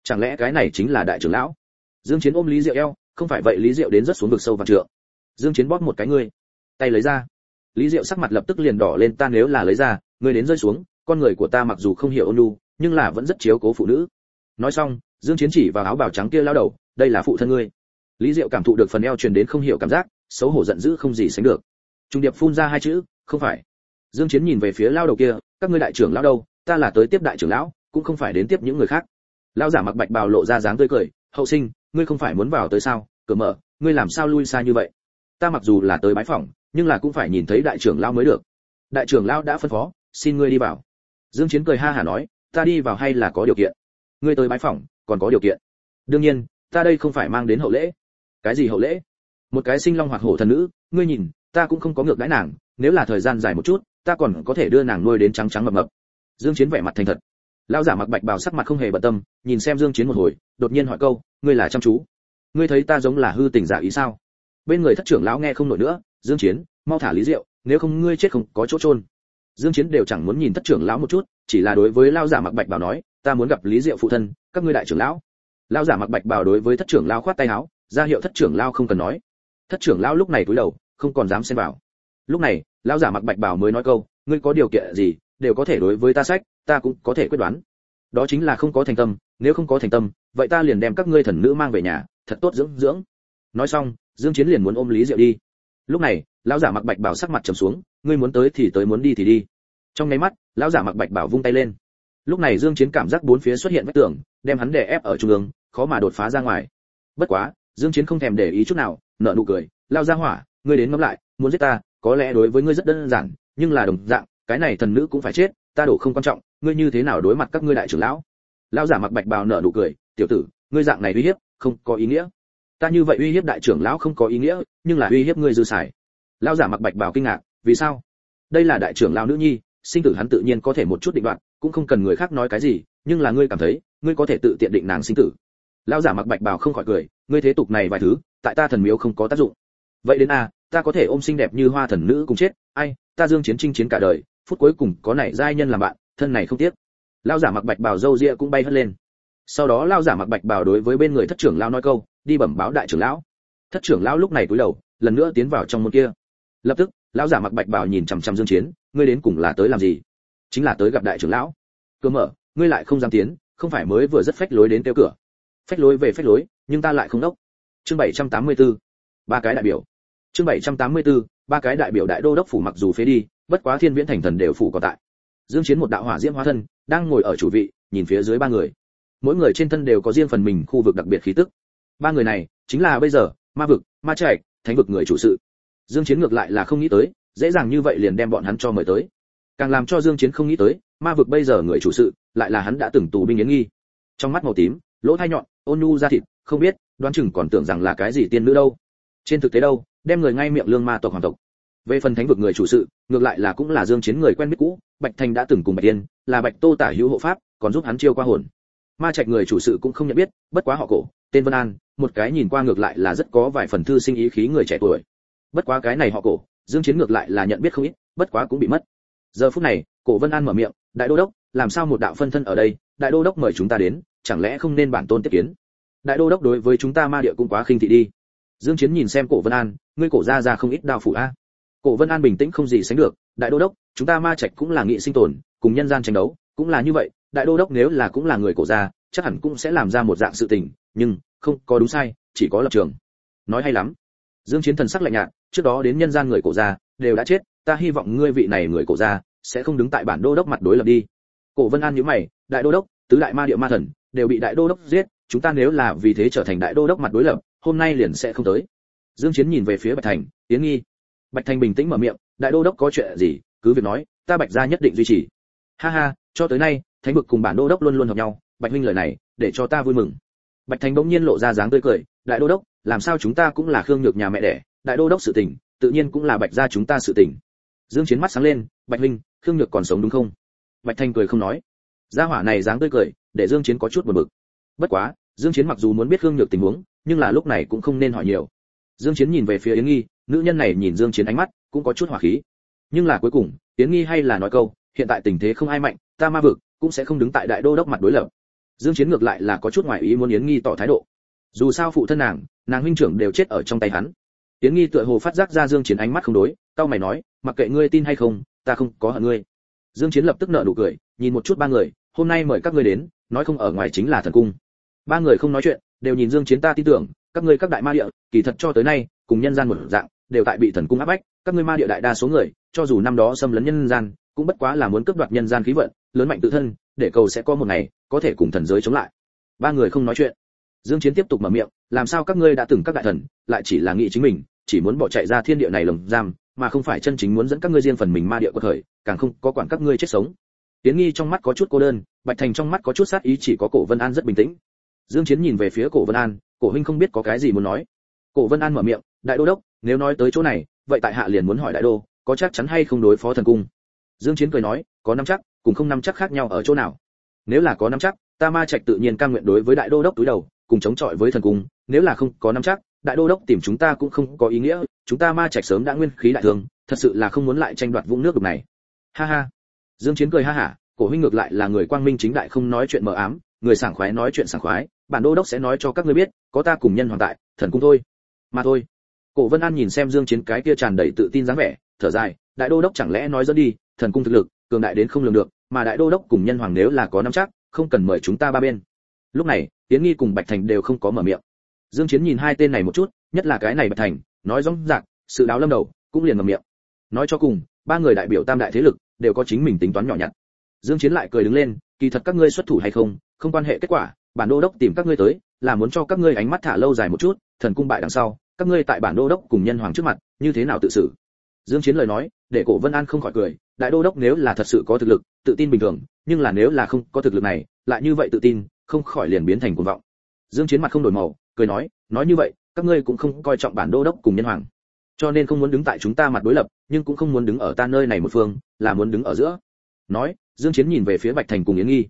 Chẳng lẽ cái này chính là đại trưởng lão? Dương chiến ôm lý diệu eo, không phải vậy lý diệu đến rất xuống vực sâu và trượng. Dương chiến bóp một cái ngươi, tay lấy ra. Lý diệu sắc mặt lập tức liền đỏ lên, ta nếu là lấy ra, ngươi đến rơi xuống, con người của ta mặc dù không hiểu ôn nhu, nhưng là vẫn rất chiếu cố phụ nữ. Nói xong dương chiến chỉ vào áo bào trắng kia lao đầu, đây là phụ thân ngươi. Lý diệu cảm thụ được phần eo truyền đến không hiểu cảm giác, xấu hổ giận dữ không gì sánh được. Trung điệp phun ra hai chữ, không phải. Dương chiến nhìn về phía lao đầu kia, các ngươi đại trưởng lão đâu? Ta là tới tiếp đại trưởng lão, cũng không phải đến tiếp những người khác. Lão giả mặc bạch bào lộ ra dáng tươi cười, hậu sinh, ngươi không phải muốn vào tới sao? Cửa mở, ngươi làm sao lui xa như vậy? Ta mặc dù là tới bái phỏng, nhưng là cũng phải nhìn thấy đại trưởng lão mới được. Đại trưởng lão đã phân phó, xin ngươi đi vào. Dương chiến cười ha hà nói, ta đi vào hay là có điều kiện? Ngươi tới bái phỏng còn có điều kiện. Đương nhiên, ta đây không phải mang đến hậu lễ. Cái gì hậu lễ? Một cái sinh long hoạt hổ thần nữ, ngươi nhìn, ta cũng không có ngược đãi nàng, nếu là thời gian dài một chút, ta còn có thể đưa nàng nuôi đến trắng trắng mập mập. Dương chiến vẻ mặt thành thật. Lão giả mặc bạch bào sắc mặt không hề bận tâm, nhìn xem dương chiến một hồi, đột nhiên hỏi câu, ngươi là chăm chú? Ngươi thấy ta giống là hư tình giả ý sao? Bên người thất trưởng lão nghe không nổi nữa, dương chiến, mau thả lý diệu nếu không ngươi chết không có chỗ trôn dương chiến đều chẳng muốn nhìn thất trưởng lão một chút, chỉ là đối với lão giả mặc bạch bào nói ta muốn gặp lý diệu phụ thân, các ngươi đại trưởng lão. Lão giả mặc bạch bào đối với thất trưởng lão khoát tay áo, ra hiệu thất trưởng lão không cần nói. Thất trưởng lão lúc này cúi đầu, không còn dám xen vào. Lúc này, lão giả mặc bạch bào mới nói câu, ngươi có điều kiện gì, đều có thể đối với ta sách, ta cũng có thể quyết đoán. Đó chính là không có thành tâm, nếu không có thành tâm, vậy ta liền đem các ngươi thần nữ mang về nhà, thật tốt dưỡng dưỡng. Nói xong, dương chiến liền muốn ôm lý diệu đi. Lúc này, lão giả mặc bạch bảo sắc mặt trầm xuống, ngươi muốn tới thì tới, muốn đi thì đi. Trong ngay mắt, lão giả mặc bạch bảo vung tay lên lúc này dương chiến cảm giác bốn phía xuất hiện vách tường, đem hắn đè ép ở trung ương, khó mà đột phá ra ngoài. Bất quá, dương chiến không thèm để ý chút nào, nở nụ cười, lao ra hỏa, ngươi đến ngắm lại, muốn giết ta, có lẽ đối với ngươi rất đơn giản, nhưng là đồng dạng, cái này thần nữ cũng phải chết, ta đổ không quan trọng, ngươi như thế nào đối mặt các ngươi đại trưởng lão? Lão giả mặc bạch bào nở nụ cười, tiểu tử, ngươi dạng này uy hiếp, không có ý nghĩa. Ta như vậy uy hiếp đại trưởng lão không có ý nghĩa, nhưng là uy hiếp ngươi dư xài. Lão giả mặc bạch bào kinh ngạc, vì sao? Đây là đại trưởng lão nữ nhi, sinh tử hắn tự nhiên có thể một chút định đoạt cũng không cần người khác nói cái gì, nhưng là ngươi cảm thấy, ngươi có thể tự tiện định nàng sinh tử. Lão giả mặc bạch bào không khỏi cười, ngươi thế tục này vài thứ, tại ta thần miếu không có tác dụng. Vậy đến a, ta có thể ôm xinh đẹp như hoa thần nữ cùng chết, ai, ta dương chiến chinh chiến cả đời, phút cuối cùng có này giai nhân làm bạn, thân này không tiếc. Lão giả mặc bạch bào râu ria cũng bay hất lên. Sau đó lão giả mặc bạch bào đối với bên người thất trưởng lão nói câu, đi bẩm báo đại trưởng lão. Thất trưởng lão lúc này cúi đầu, lần nữa tiến vào trong môn kia. Lập tức, lão giả mặc bạch bào nhìn chằm chằm dương chiến, ngươi đến cùng là tới làm gì? Chính là tới gặp đại trưởng lão. Cơ mở, ngươi lại không dám tiến, không phải mới vừa rất phách lối đến tiêu cửa. Phách lối về phách lối, nhưng ta lại không đốc. Chương 784 ba cái đại biểu. Chương 784 ba cái đại biểu đại đô đốc phủ mặc dù phế đi, bất quá thiên viễn thành thần đều phủ còn tại. Dương chiến một đạo hỏa diễm hóa thân, đang ngồi ở chủ vị, nhìn phía dưới ba người. Mỗi người trên thân đều có riêng phần mình khu vực đặc biệt khí tức. Ba người này, chính là bây giờ, ma vực, ma trạch, thánh vực người chủ sự. Dương chiến ngược lại là không nghĩ tới, dễ dàng như vậy liền đem bọn hắn cho mời tới càng làm cho dương chiến không nghĩ tới, ma vực bây giờ người chủ sự, lại là hắn đã từng tù binh yến nghi. Trong mắt màu tím, lỗ thay nhọn, ôn nhu ra thịt, không biết, đoán chừng còn tưởng rằng là cái gì tiên nữ đâu. Trên thực tế đâu, đem người ngay miệng lương ma tộc hoàng tộc. Về phần thánh vực người chủ sự, ngược lại là cũng là dương chiến người quen biết cũ, bạch thành đã từng cùng bạch tiên là bạch tô tả hữu hộ pháp, còn giúp hắn chiêu qua hồn. Ma trạch người chủ sự cũng không nhận biết, bất quá họ cổ, tên vân an, một cái nhìn qua ngược lại là rất có vài phần thư sinh ý khí người trẻ tuổi. Bất quá cái này họ cổ, dương chiến ngược lại là nhận biết không ít, bất quá cũng bị mất giờ phút này, cổ vân an mở miệng, đại đô đốc, làm sao một đạo phân thân ở đây? Đại đô đốc mời chúng ta đến, chẳng lẽ không nên bản tôn tiếp kiến? Đại đô đốc đối với chúng ta ma địa cũng quá khinh thị đi. Dương chiến nhìn xem cổ vân an, ngươi cổ ra ra không ít đao phủ a. Cổ vân an bình tĩnh không gì sánh được, đại đô đốc, chúng ta ma trạch cũng là nghị sinh tồn, cùng nhân gian tranh đấu, cũng là như vậy, đại đô đốc nếu là cũng là người cổ gia, chắc hẳn cũng sẽ làm ra một dạng sự tình, nhưng không có đúng sai, chỉ có lập trường. Nói hay lắm. Dương chiến thần sắc lạnh nhạt, trước đó đến nhân gian người cổ gia đều đã chết, ta hy vọng ngươi vị này người cổ gia sẽ không đứng tại bản đô đốc mặt đối lập đi. Cổ vân an nhíu mày, đại đô đốc, tứ đại ma địa ma thần đều bị đại đô đốc giết, chúng ta nếu là vì thế trở thành đại đô đốc mặt đối lập, hôm nay liền sẽ không tới. Dương chiến nhìn về phía bạch thành tiến nghi. Bạch thành bình tĩnh mở miệng, đại đô đốc có chuyện gì, cứ việc nói, ta bạch gia nhất định duy trì. Ha ha, cho tới nay, thánh vực cùng bản đô đốc luôn luôn hợp nhau, bạch huynh lời này, để cho ta vui mừng. Bạch thành bỗng nhiên lộ ra dáng tươi cười, đại đô đốc, làm sao chúng ta cũng là khương nhược nhà mẹ đẻ, đại đô đốc sự tình tự nhiên cũng là bạch gia chúng ta sự tình. Dương chiến mắt sáng lên, bạch huynh, khương nhược còn sống đúng không? Bạch thanh cười không nói. Gia hỏa này dáng tươi cười, để dương chiến có chút buồn bực. Bất quá, dương chiến mặc dù muốn biết khương nhược tình huống, nhưng là lúc này cũng không nên hỏi nhiều. Dương chiến nhìn về phía yến nghi, nữ nhân này nhìn dương chiến ánh mắt cũng có chút hỏa khí. Nhưng là cuối cùng, yến nghi hay là nói câu, hiện tại tình thế không ai mạnh, ta ma vực cũng sẽ không đứng tại đại đô đốc mặt đối lập. Dương chiến ngược lại là có chút ngoài ý muốn yến nghi tỏ thái độ. Dù sao phụ thân nàng nàng huynh trưởng đều chết ở trong tay hắn yến nghi tựa hồ phát giác ra dương chiến ánh mắt không đối cao mày nói, mặc kệ ngươi tin hay không, ta không có hận ngươi. Dương chiến lập tức nở nụ cười, nhìn một chút ba người, hôm nay mời các ngươi đến, nói không ở ngoài chính là thần cung. Ba người không nói chuyện, đều nhìn dương chiến ta tin tưởng, các ngươi các đại ma địa, kỳ thật cho tới nay, cùng nhân gian một dạng, đều tại bị thần cung áp bách, các ngươi ma địa đại đa số người, cho dù năm đó xâm lấn nhân gian, cũng bất quá là muốn cướp đoạt nhân gian khí vận, lớn mạnh tự thân, để cầu sẽ có một ngày, có thể cùng thần giới chống lại. Ba người không nói chuyện dương chiến tiếp tục mở miệng, làm sao các ngươi đã từng các đại thần, lại chỉ là nghĩ chính mình, chỉ muốn bỏ chạy ra thiên địa này lồng giam, mà không phải chân chính muốn dẫn các ngươi riêng phần mình ma địa của thời, càng không có quản các ngươi chết sống? Tiến nghi trong mắt có chút cô đơn, bạch thành trong mắt có chút sát ý chỉ có cổ vân an rất bình tĩnh. Dương chiến nhìn về phía cổ vân an, cổ huynh không biết có cái gì muốn nói. Cổ vân an mở miệng, đại đô đốc, nếu nói tới chỗ này, vậy tại hạ liền muốn hỏi đại đô, có chắc chắn hay không đối phó thần cung? Dương chiến cười nói, có năm chắc, cùng không năm chắc khác nhau ở chỗ nào. Nếu là có năm chắc, ta ma trạch tự nhiên cam nguyện đối với đại đô đốc túi đầu cùng chống chọi với thần cung, nếu là không có nắm chắc, đại đô đốc tìm chúng ta cũng không có ý nghĩa, chúng ta ma trạch sớm đã nguyên khí đại thương, thật sự là không muốn lại tranh đoạt vũng nước đục này. Ha ha. Dương chiến cười ha hả, cổ huynh ngược lại là người quang minh chính đại không nói chuyện mờ ám, người sảng khoái nói chuyện sảng khoái, bản đô đốc sẽ nói cho các ngươi biết, có ta cùng nhân hoàng tại, thần cung thôi. Mà thôi. Cổ vân an nhìn xem dương chiến cái kia tràn đầy tự tin dáng vẻ, thở dài, đại đô đốc chẳng lẽ nói dẫn đi, thần cung thực lực, cường đại đến không lường được, mà đại đô đốc cùng nhân hoàng nếu là có nắm chắc, không cần mời chúng ta ba bên lúc này tiến nghi cùng bạch thành đều không có mở miệng. Dương chiến nhìn hai tên này một chút, nhất là cái này bạch thành, nói rõ ràng, sự đáo lâm đầu, cũng liền mở miệng. Nói cho cùng, ba người đại biểu tam đại thế lực, đều có chính mình tính toán nhỏ nhặt. Dương chiến lại cười đứng lên, kỳ thật các ngươi xuất thủ hay không không quan hệ kết quả, bản đô đốc tìm các ngươi tới, là muốn cho các ngươi ánh mắt thả lâu dài một chút, thần cung bại đằng sau, các ngươi tại bản đô đốc cùng nhân hoàng trước mặt, như thế nào tự xử? Dương chiến lời nói, để cổ vân an không khỏi cười, đại đô đốc nếu là thật sự có thực lực, tự tin bình thường, nhưng là nếu là không có thực lực này, lại như vậy tự tin không khỏi liền biến thành cuồng vọng. Dương chiến mặt không đổi màu, cười nói nói như vậy, các ngươi cũng không coi trọng bản đô đốc cùng nhân hoàng. Cho nên không muốn đứng tại chúng ta mặt đối lập, nhưng cũng không muốn đứng ở ta nơi này một phương, là muốn đứng ở giữa. Nói, dương chiến nhìn về phía bạch thành cùng yến nghi.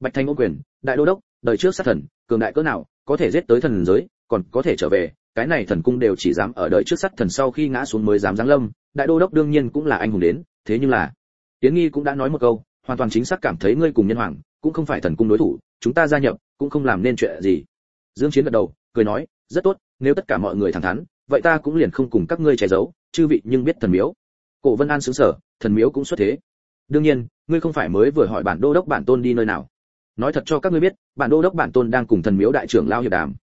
Bạch thành ôm quyền, đại đô đốc, đời trước sát thần, cường đại cỡ nào, có thể giết tới thần giới, còn có thể trở về, cái này thần cung đều chỉ dám ở đợi trước sát thần sau khi ngã xuống mới dám giáng lâm, đại đô đốc đương nhiên cũng là anh hùng đến, thế nhưng là Yến nghi cũng đã nói một câu, hoàn toàn chính xác cảm thấy ngươi cùng nhân hoàng cũng không phải thần cung đối thủ, chúng ta gia nhập cũng không làm nên chuyện gì. Dương chiến gật đầu, cười nói, rất tốt, nếu tất cả mọi người thẳng thắn, vậy ta cũng liền không cùng các ngươi che giấu, chư vị nhưng biết thần miếu. Cổ vân an sướng sở thần miếu cũng xuất thế. Đương nhiên, ngươi không phải mới vừa hỏi bản đô đốc bản tôn đi nơi nào. Nói thật cho các ngươi biết, bản đô đốc bản tôn đang cùng thần miếu đại trưởng lao hiệp đàm.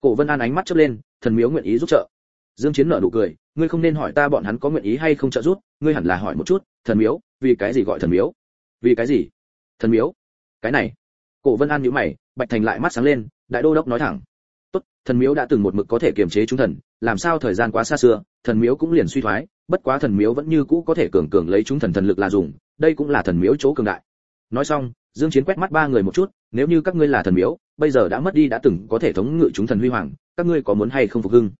Cổ vân an ánh mắt chớp lên, thần miếu nguyện ý giúp trợ. Dương chiến nở nụ cười, ngươi không nên hỏi ta bọn hắn có nguyện ý hay không trợ giúp, ngươi hẳn là hỏi một chút, thần miếu, vì cái gì gọi thần miếu? Vì cái gì? Thần miếu? Cái này. Cổ vân an nhíu mày, bạch thành lại mắt sáng lên, đại đô đốc nói thẳng. Tốt, thần miếu đã từng một mực có thể kiềm chế chúng thần, làm sao thời gian quá xa xưa, thần miếu cũng liền suy thoái, bất quá thần miếu vẫn như cũ có thể cường cường lấy chúng thần thần lực là dùng, đây cũng là thần miếu chỗ cường đại. Nói xong, dương chiến quét mắt ba người một chút, nếu như các ngươi là thần miếu, bây giờ đã mất đi đã từng có thể thống ngự chúng thần huy hoàng, các ngươi có muốn hay không phục hưng?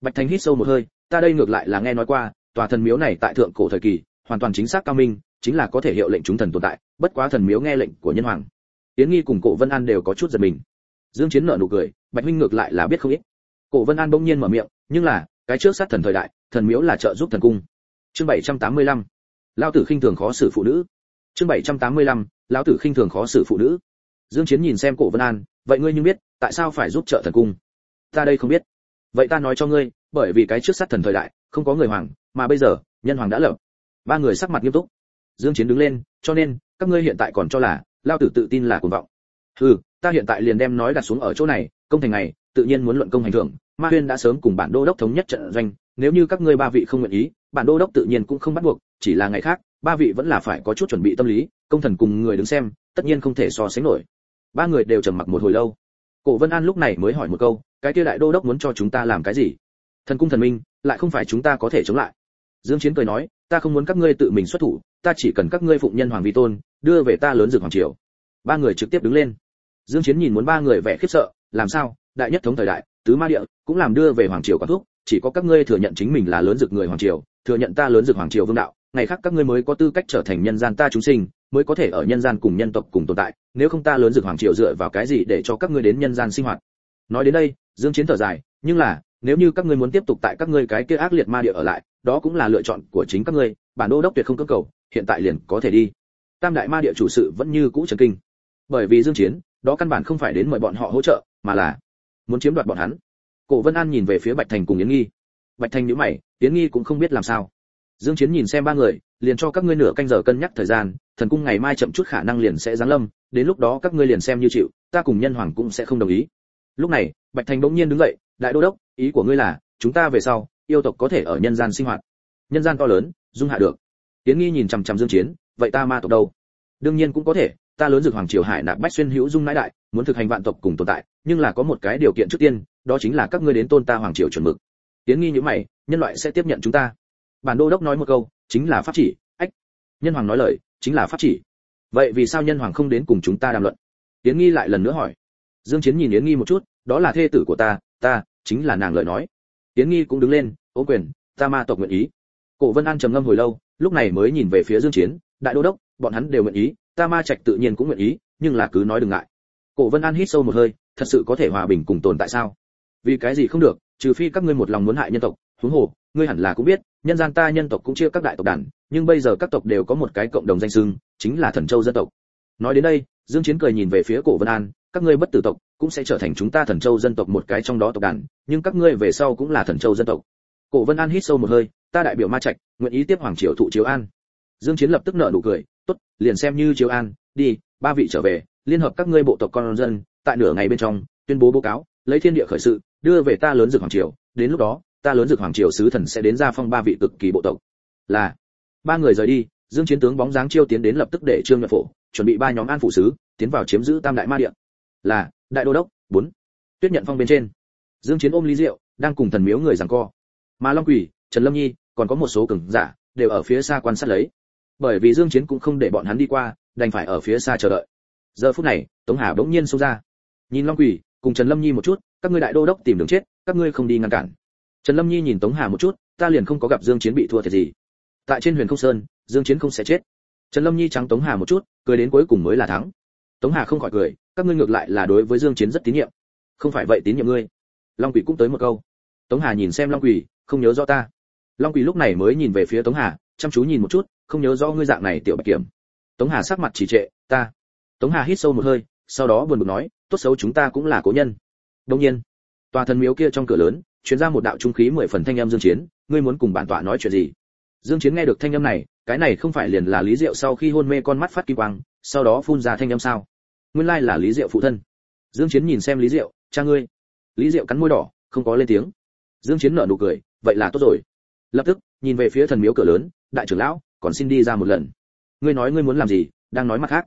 Bạch thành hít sâu một hơi, ta đây ngược lại là nghe nói qua, tòa thần miếu này tại thượng cổ thời kỳ, hoàn toàn chính xác cao minh chính là có thể hiệu lệnh chúng thần tồn tại, bất quá thần miếu nghe lệnh của nhân hoàng. Tiến nghi cùng cổ vân an đều có chút giật mình. Dương chiến nở nụ cười, bạch huynh ngược lại là biết không ít. Cổ vân an bỗng nhiên mở miệng, nhưng là, cái trước sát thần thời đại, thần miếu là trợ giúp thần cung. Chương 785 lão tử khinh thường khó xử phụ nữ. Chương 785 lão tử khinh thường khó xử phụ nữ. Dương chiến nhìn xem cổ vân an, vậy ngươi như biết, tại sao phải giúp trợ thần cung? Ta đây không biết. Vậy ta nói cho ngươi, bởi vì cái trước sát thần thời đại, không có người hoàng, mà bây giờ, nhân hoàng đã lập. Ba người sắc mặt nghiêm túc dương chiến đứng lên cho nên các ngươi hiện tại còn cho là lao tử tự tin là cuồng vọng. Hừ, ta hiện tại liền đem nói đặt xuống ở chỗ này công thành này tự nhiên muốn luận công hành thưởng ma huyên đã sớm cùng bản đô đốc thống nhất trận doanh nếu như các ngươi ba vị không nguyện ý bản đô đốc tự nhiên cũng không bắt buộc chỉ là ngày khác ba vị vẫn là phải có chút chuẩn bị tâm lý công thần cùng người đứng xem tất nhiên không thể so sánh nổi. Ba người đều trầm mặc một hồi lâu. Cổ vân an lúc này mới hỏi một câu cái kia đại đô đốc muốn cho chúng ta làm cái gì? Thần cung thần minh lại không phải chúng ta có thể chống lại. Dương chiến cười nói ta không muốn các ngươi tự mình xuất thủ ta chỉ cần các ngươi phụng nhân hoàng vi tôn, đưa về ta lớn dược hoàng triều. Ba người trực tiếp đứng lên. Dương chiến nhìn muốn ba người vẻ khiếp sợ, làm sao? Đại nhất thống thời đại, tứ ma địa, cũng làm đưa về hoàng triều quan thúc, chỉ có các ngươi thừa nhận chính mình là lớn dược người hoàng triều, thừa nhận ta lớn dược hoàng triều vương đạo, ngày khác các ngươi mới có tư cách trở thành nhân gian ta chúng sinh, mới có thể ở nhân gian cùng nhân tộc cùng tồn tại, nếu không ta lớn dược hoàng triều dựa vào cái gì để cho các ngươi đến nhân gian sinh hoạt? Nói đến đây, dương chiến thở dài, nhưng là, nếu như các ngươi muốn tiếp tục tại các ngươi cái kia ác liệt ma địa ở lại, đó cũng là lựa chọn của chính các ngươi, bản đô đốc tuyệt không cưỡng cầu hiện tại liền có thể đi. Tam đại ma địa chủ sự vẫn như cũ chấn kinh. Bởi vì dương chiến, đó căn bản không phải đến mời bọn họ hỗ trợ, mà là muốn chiếm đoạt bọn hắn. Cổ vân an nhìn về phía bạch thành cùng yến nghi. Bạch thành nhíu mày, yến nghi cũng không biết làm sao. Dương chiến nhìn xem ba người, liền cho các ngươi nửa canh giờ cân nhắc thời gian, thần cung ngày mai chậm chút khả năng liền sẽ giáng lâm, đến lúc đó các ngươi liền xem như chịu, ta cùng nhân hoàng cũng sẽ không đồng ý. Lúc này, bạch thành bỗng nhiên đứng dậy, đại đô đốc, ý của ngươi là, chúng ta về sau, yêu tộc có thể ở nhân gian sinh hoạt. Nhân gian to lớn, dung hạ được tiến nghi nhìn chằm chằm dương chiến, vậy ta ma tộc đâu? Đương nhiên cũng có thể, ta lớn dược hoàng triều hải nạp bách xuyên hữu dung nãi đại, muốn thực hành vạn tộc cùng tồn tại, nhưng là có một cái điều kiện trước tiên, đó chính là các ngươi đến tôn ta hoàng triều chuẩn mực. Tiến nghi như mày, nhân loại sẽ tiếp nhận chúng ta. Bản đô đốc nói một câu, chính là pháp chỉ, ách, nhân hoàng nói lời, chính là pháp chỉ. Vậy vì sao nhân hoàng không đến cùng chúng ta đàm luận? Tiến nghi lại lần nữa hỏi. Dương chiến nhìn yến nghi một chút, đó là thê tử của ta ta, chính là nàng lời nói. Tiến nghi cũng đứng lên, ô quyền, ta ma tộc nguyện ý. Cổ vân an trầm ngâm hồi lâu lúc này mới nhìn về phía dương chiến, đại đô đốc, bọn hắn đều nguyện ý, ta ma trạch tự nhiên cũng nguyện ý, nhưng là cứ nói đừng ngại. Cổ vân an hít sâu một hơi, thật sự có thể hòa bình cùng tồn tại sao? Vì cái gì không được, trừ phi các ngươi một lòng muốn hại nhân tộc, huống hồ, ngươi hẳn là cũng biết, nhân gian ta nhân tộc cũng chia các đại tộc đàn, nhưng bây giờ các tộc đều có một cái cộng đồng danh xưng, chính là thần châu dân tộc. Nói đến đây, dương chiến cười nhìn về phía cổ vân an, các ngươi bất tử tộc cũng sẽ trở thành chúng ta thần châu dân tộc một cái trong đó tộc đàn, nhưng các ngươi về sau cũng là thần châu dân tộc. Cổ vân an hít sâu một hơi ta đại biểu ma trạch, nguyện ý tiếp hoàng triều thụ chiếu an. Dương chiến lập tức nở nụ cười, tốt, liền xem như chiếu an, đi, ba vị trở về, liên hợp các ngươi bộ tộc con dân, tại nửa ngày bên trong, tuyên bố báo cáo, lấy thiên địa khởi sự, đưa về ta lớn dược hoàng triều, đến lúc đó, ta lớn dược hoàng triều sứ thần sẽ đến ra phong ba vị cực kỳ bộ tộc. Là, ba người rời đi, dương chiến tướng bóng dáng chiêu tiến đến lập tức để trương nhuận phổ, chuẩn bị ba nhóm an phụ sứ, tiến vào chiếm giữ tam đại ma địa là, đại đô đốc, bốn, tuyết nhận phong bên trên. Dương chiến ôm ly rượu đang cùng thần miếu người giằng co. Mà long quỷ trần lâm nhi còn có một số cường giả đều ở phía xa quan sát lấy. Bởi vì dương chiến cũng không để bọn hắn đi qua, đành phải ở phía xa chờ đợi. Giờ phút này, tống hà bỗng nhiên xông ra. Nhìn long quỷ cùng trần lâm nhi một chút, các ngươi đại đô đốc tìm đường chết, các ngươi không đi ngăn cản. Trần lâm nhi nhìn tống hà một chút, ta liền không có gặp dương chiến bị thua thiệt gì. Tại trên huyền không sơn, dương chiến không sẽ chết. Trần lâm nhi trắng tống hà một chút, cười đến cuối cùng mới là thắng. Tống hà không khỏi cười, các ngươi ngược lại là đối với dương chiến rất tín nhiệm. Không phải vậy tín nhiệm ngươi. Long quỷ cũng tới một câu. Tống hà nhìn xem long quỷ không nhớ rõ ta long quỳ lúc này mới nhìn về phía tống hà, chăm chú nhìn một chút, không nhớ rõ ngươi dạng này tiểu bạch kiểm. Tống hà sắc mặt chỉ trệ, ta. Tống hà hít sâu một hơi, sau đó buồn bực nói, tốt xấu chúng ta cũng là cố nhân. Đương nhiên. Tòa thần miếu kia trong cửa lớn, truyền ra một đạo trung khí mười phần thanh âm dương chiến, ngươi muốn cùng bản tọa nói chuyện gì? Dương chiến nghe được thanh âm này, cái này không phải liền là lý diệu sau khi hôn mê con mắt phát kim quang, sau đó phun ra thanh âm sao? Nguyên lai là lý diệu phụ thân. Dương chiến nhìn xem lý diệu, cha ngươi. Lý diệu cắn môi đỏ, không có lên tiếng. Dương chiến nở nụ cười, vậy là tốt rồi lập tức, nhìn về phía thần miếu cửa lớn, đại trưởng lão, còn xin đi ra một lần. Ngươi nói ngươi muốn làm gì, đang nói mặt khác.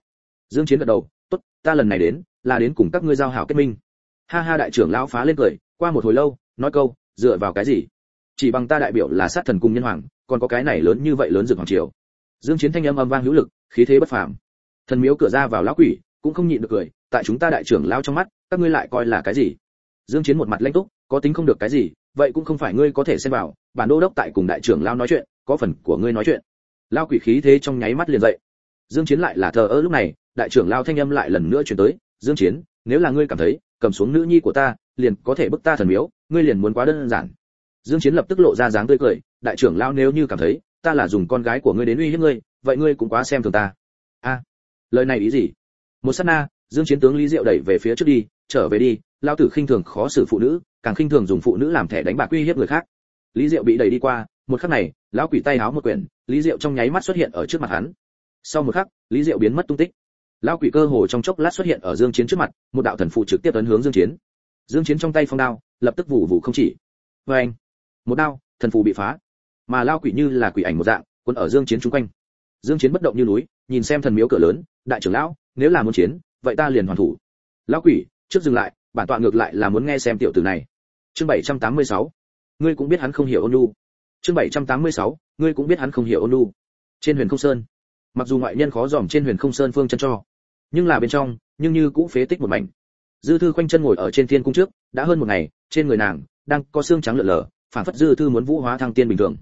Dương chiến gật đầu, tốt, ta lần này đến, là đến cùng các ngươi giao hảo kết minh. Ha ha, đại trưởng lão phá lên cười, qua một hồi lâu, nói câu, dựa vào cái gì? Chỉ bằng ta đại biểu là sát thần cùng nhân hoàng, còn có cái này lớn như vậy lớn dược hoàng triều. Dương chiến thanh âm âm vang hữu lực, khí thế bất phàm. Thần miếu cửa ra vào lão quỷ, cũng không nhịn được cười, tại chúng ta đại trưởng lão trong mắt, các ngươi lại coi là cái gì? Dương chiến một mặt lãnh túc, có tính không được cái gì, vậy cũng không phải ngươi có thể xen vào, bản đô đốc tại cùng đại trưởng lão nói chuyện, có phần của ngươi nói chuyện. Lao quỷ khí thế trong nháy mắt liền dậy. Dương chiến lại là thờ ơ lúc này, đại trưởng lao thanh âm lại lần nữa truyền tới, dương chiến, nếu là ngươi cảm thấy, cầm xuống nữ nhi của ta, liền có thể bức ta thần miếu, ngươi liền muốn quá đơn giản. Dương chiến lập tức lộ ra dáng tươi cười, đại trưởng lao nếu như cảm thấy, ta là dùng con gái của ngươi đến uy hiếp ngươi, vậy ngươi cũng quá xem thường ta. A, lời này ý gì? Một sát na, dương chiến tướng lý diệu đẩy về phía trước đi, trở về đi lao tử khinh thường khó xử phụ nữ, càng khinh thường dùng phụ nữ làm thẻ đánh bạc uy hiếp người khác. Lý diệu bị đẩy đi qua, một khắc này, lão quỷ tay háo một quyển, lý diệu trong nháy mắt xuất hiện ở trước mặt hắn. Sau một khắc, lý diệu biến mất tung tích. Lão quỷ cơ hồ trong chốc lát xuất hiện ở dương chiến trước mặt, một đạo thần phụ trực tiếp tấn hướng dương chiến. Dương chiến trong tay phong đao, lập tức vụ vụ không chỉ. Với anh, một đao, thần phù bị phá. Mà lão quỷ như là quỷ ảnh một dạng quân ở dương chiến trung quanh. Dương chiến bất động như núi, nhìn xem thần miếu cửa lớn, đại trưởng lão, nếu là muốn chiến, vậy ta liền hoàn thủ. Lão quỷ, trước dừng lại bản tọa ngược lại là muốn nghe xem tiểu tử này. Chương 786 ngươi cũng biết hắn không hiểu ôn nhu. Chương 786 ngươi cũng biết hắn không hiểu ôn nhu. Trên huyền không sơn. Mặc dù ngoại nhân khó dòm trên huyền không sơn phương chân cho, nhưng là bên trong, nhưng như cũ phế tích một mảnh. Dư thư khoanh chân ngồi ở trên thiên cung trước, đã hơn một ngày, trên người nàng đang có xương trắng lượn lờ phản phất dư thư muốn vũ hóa thăng tiên bình thường.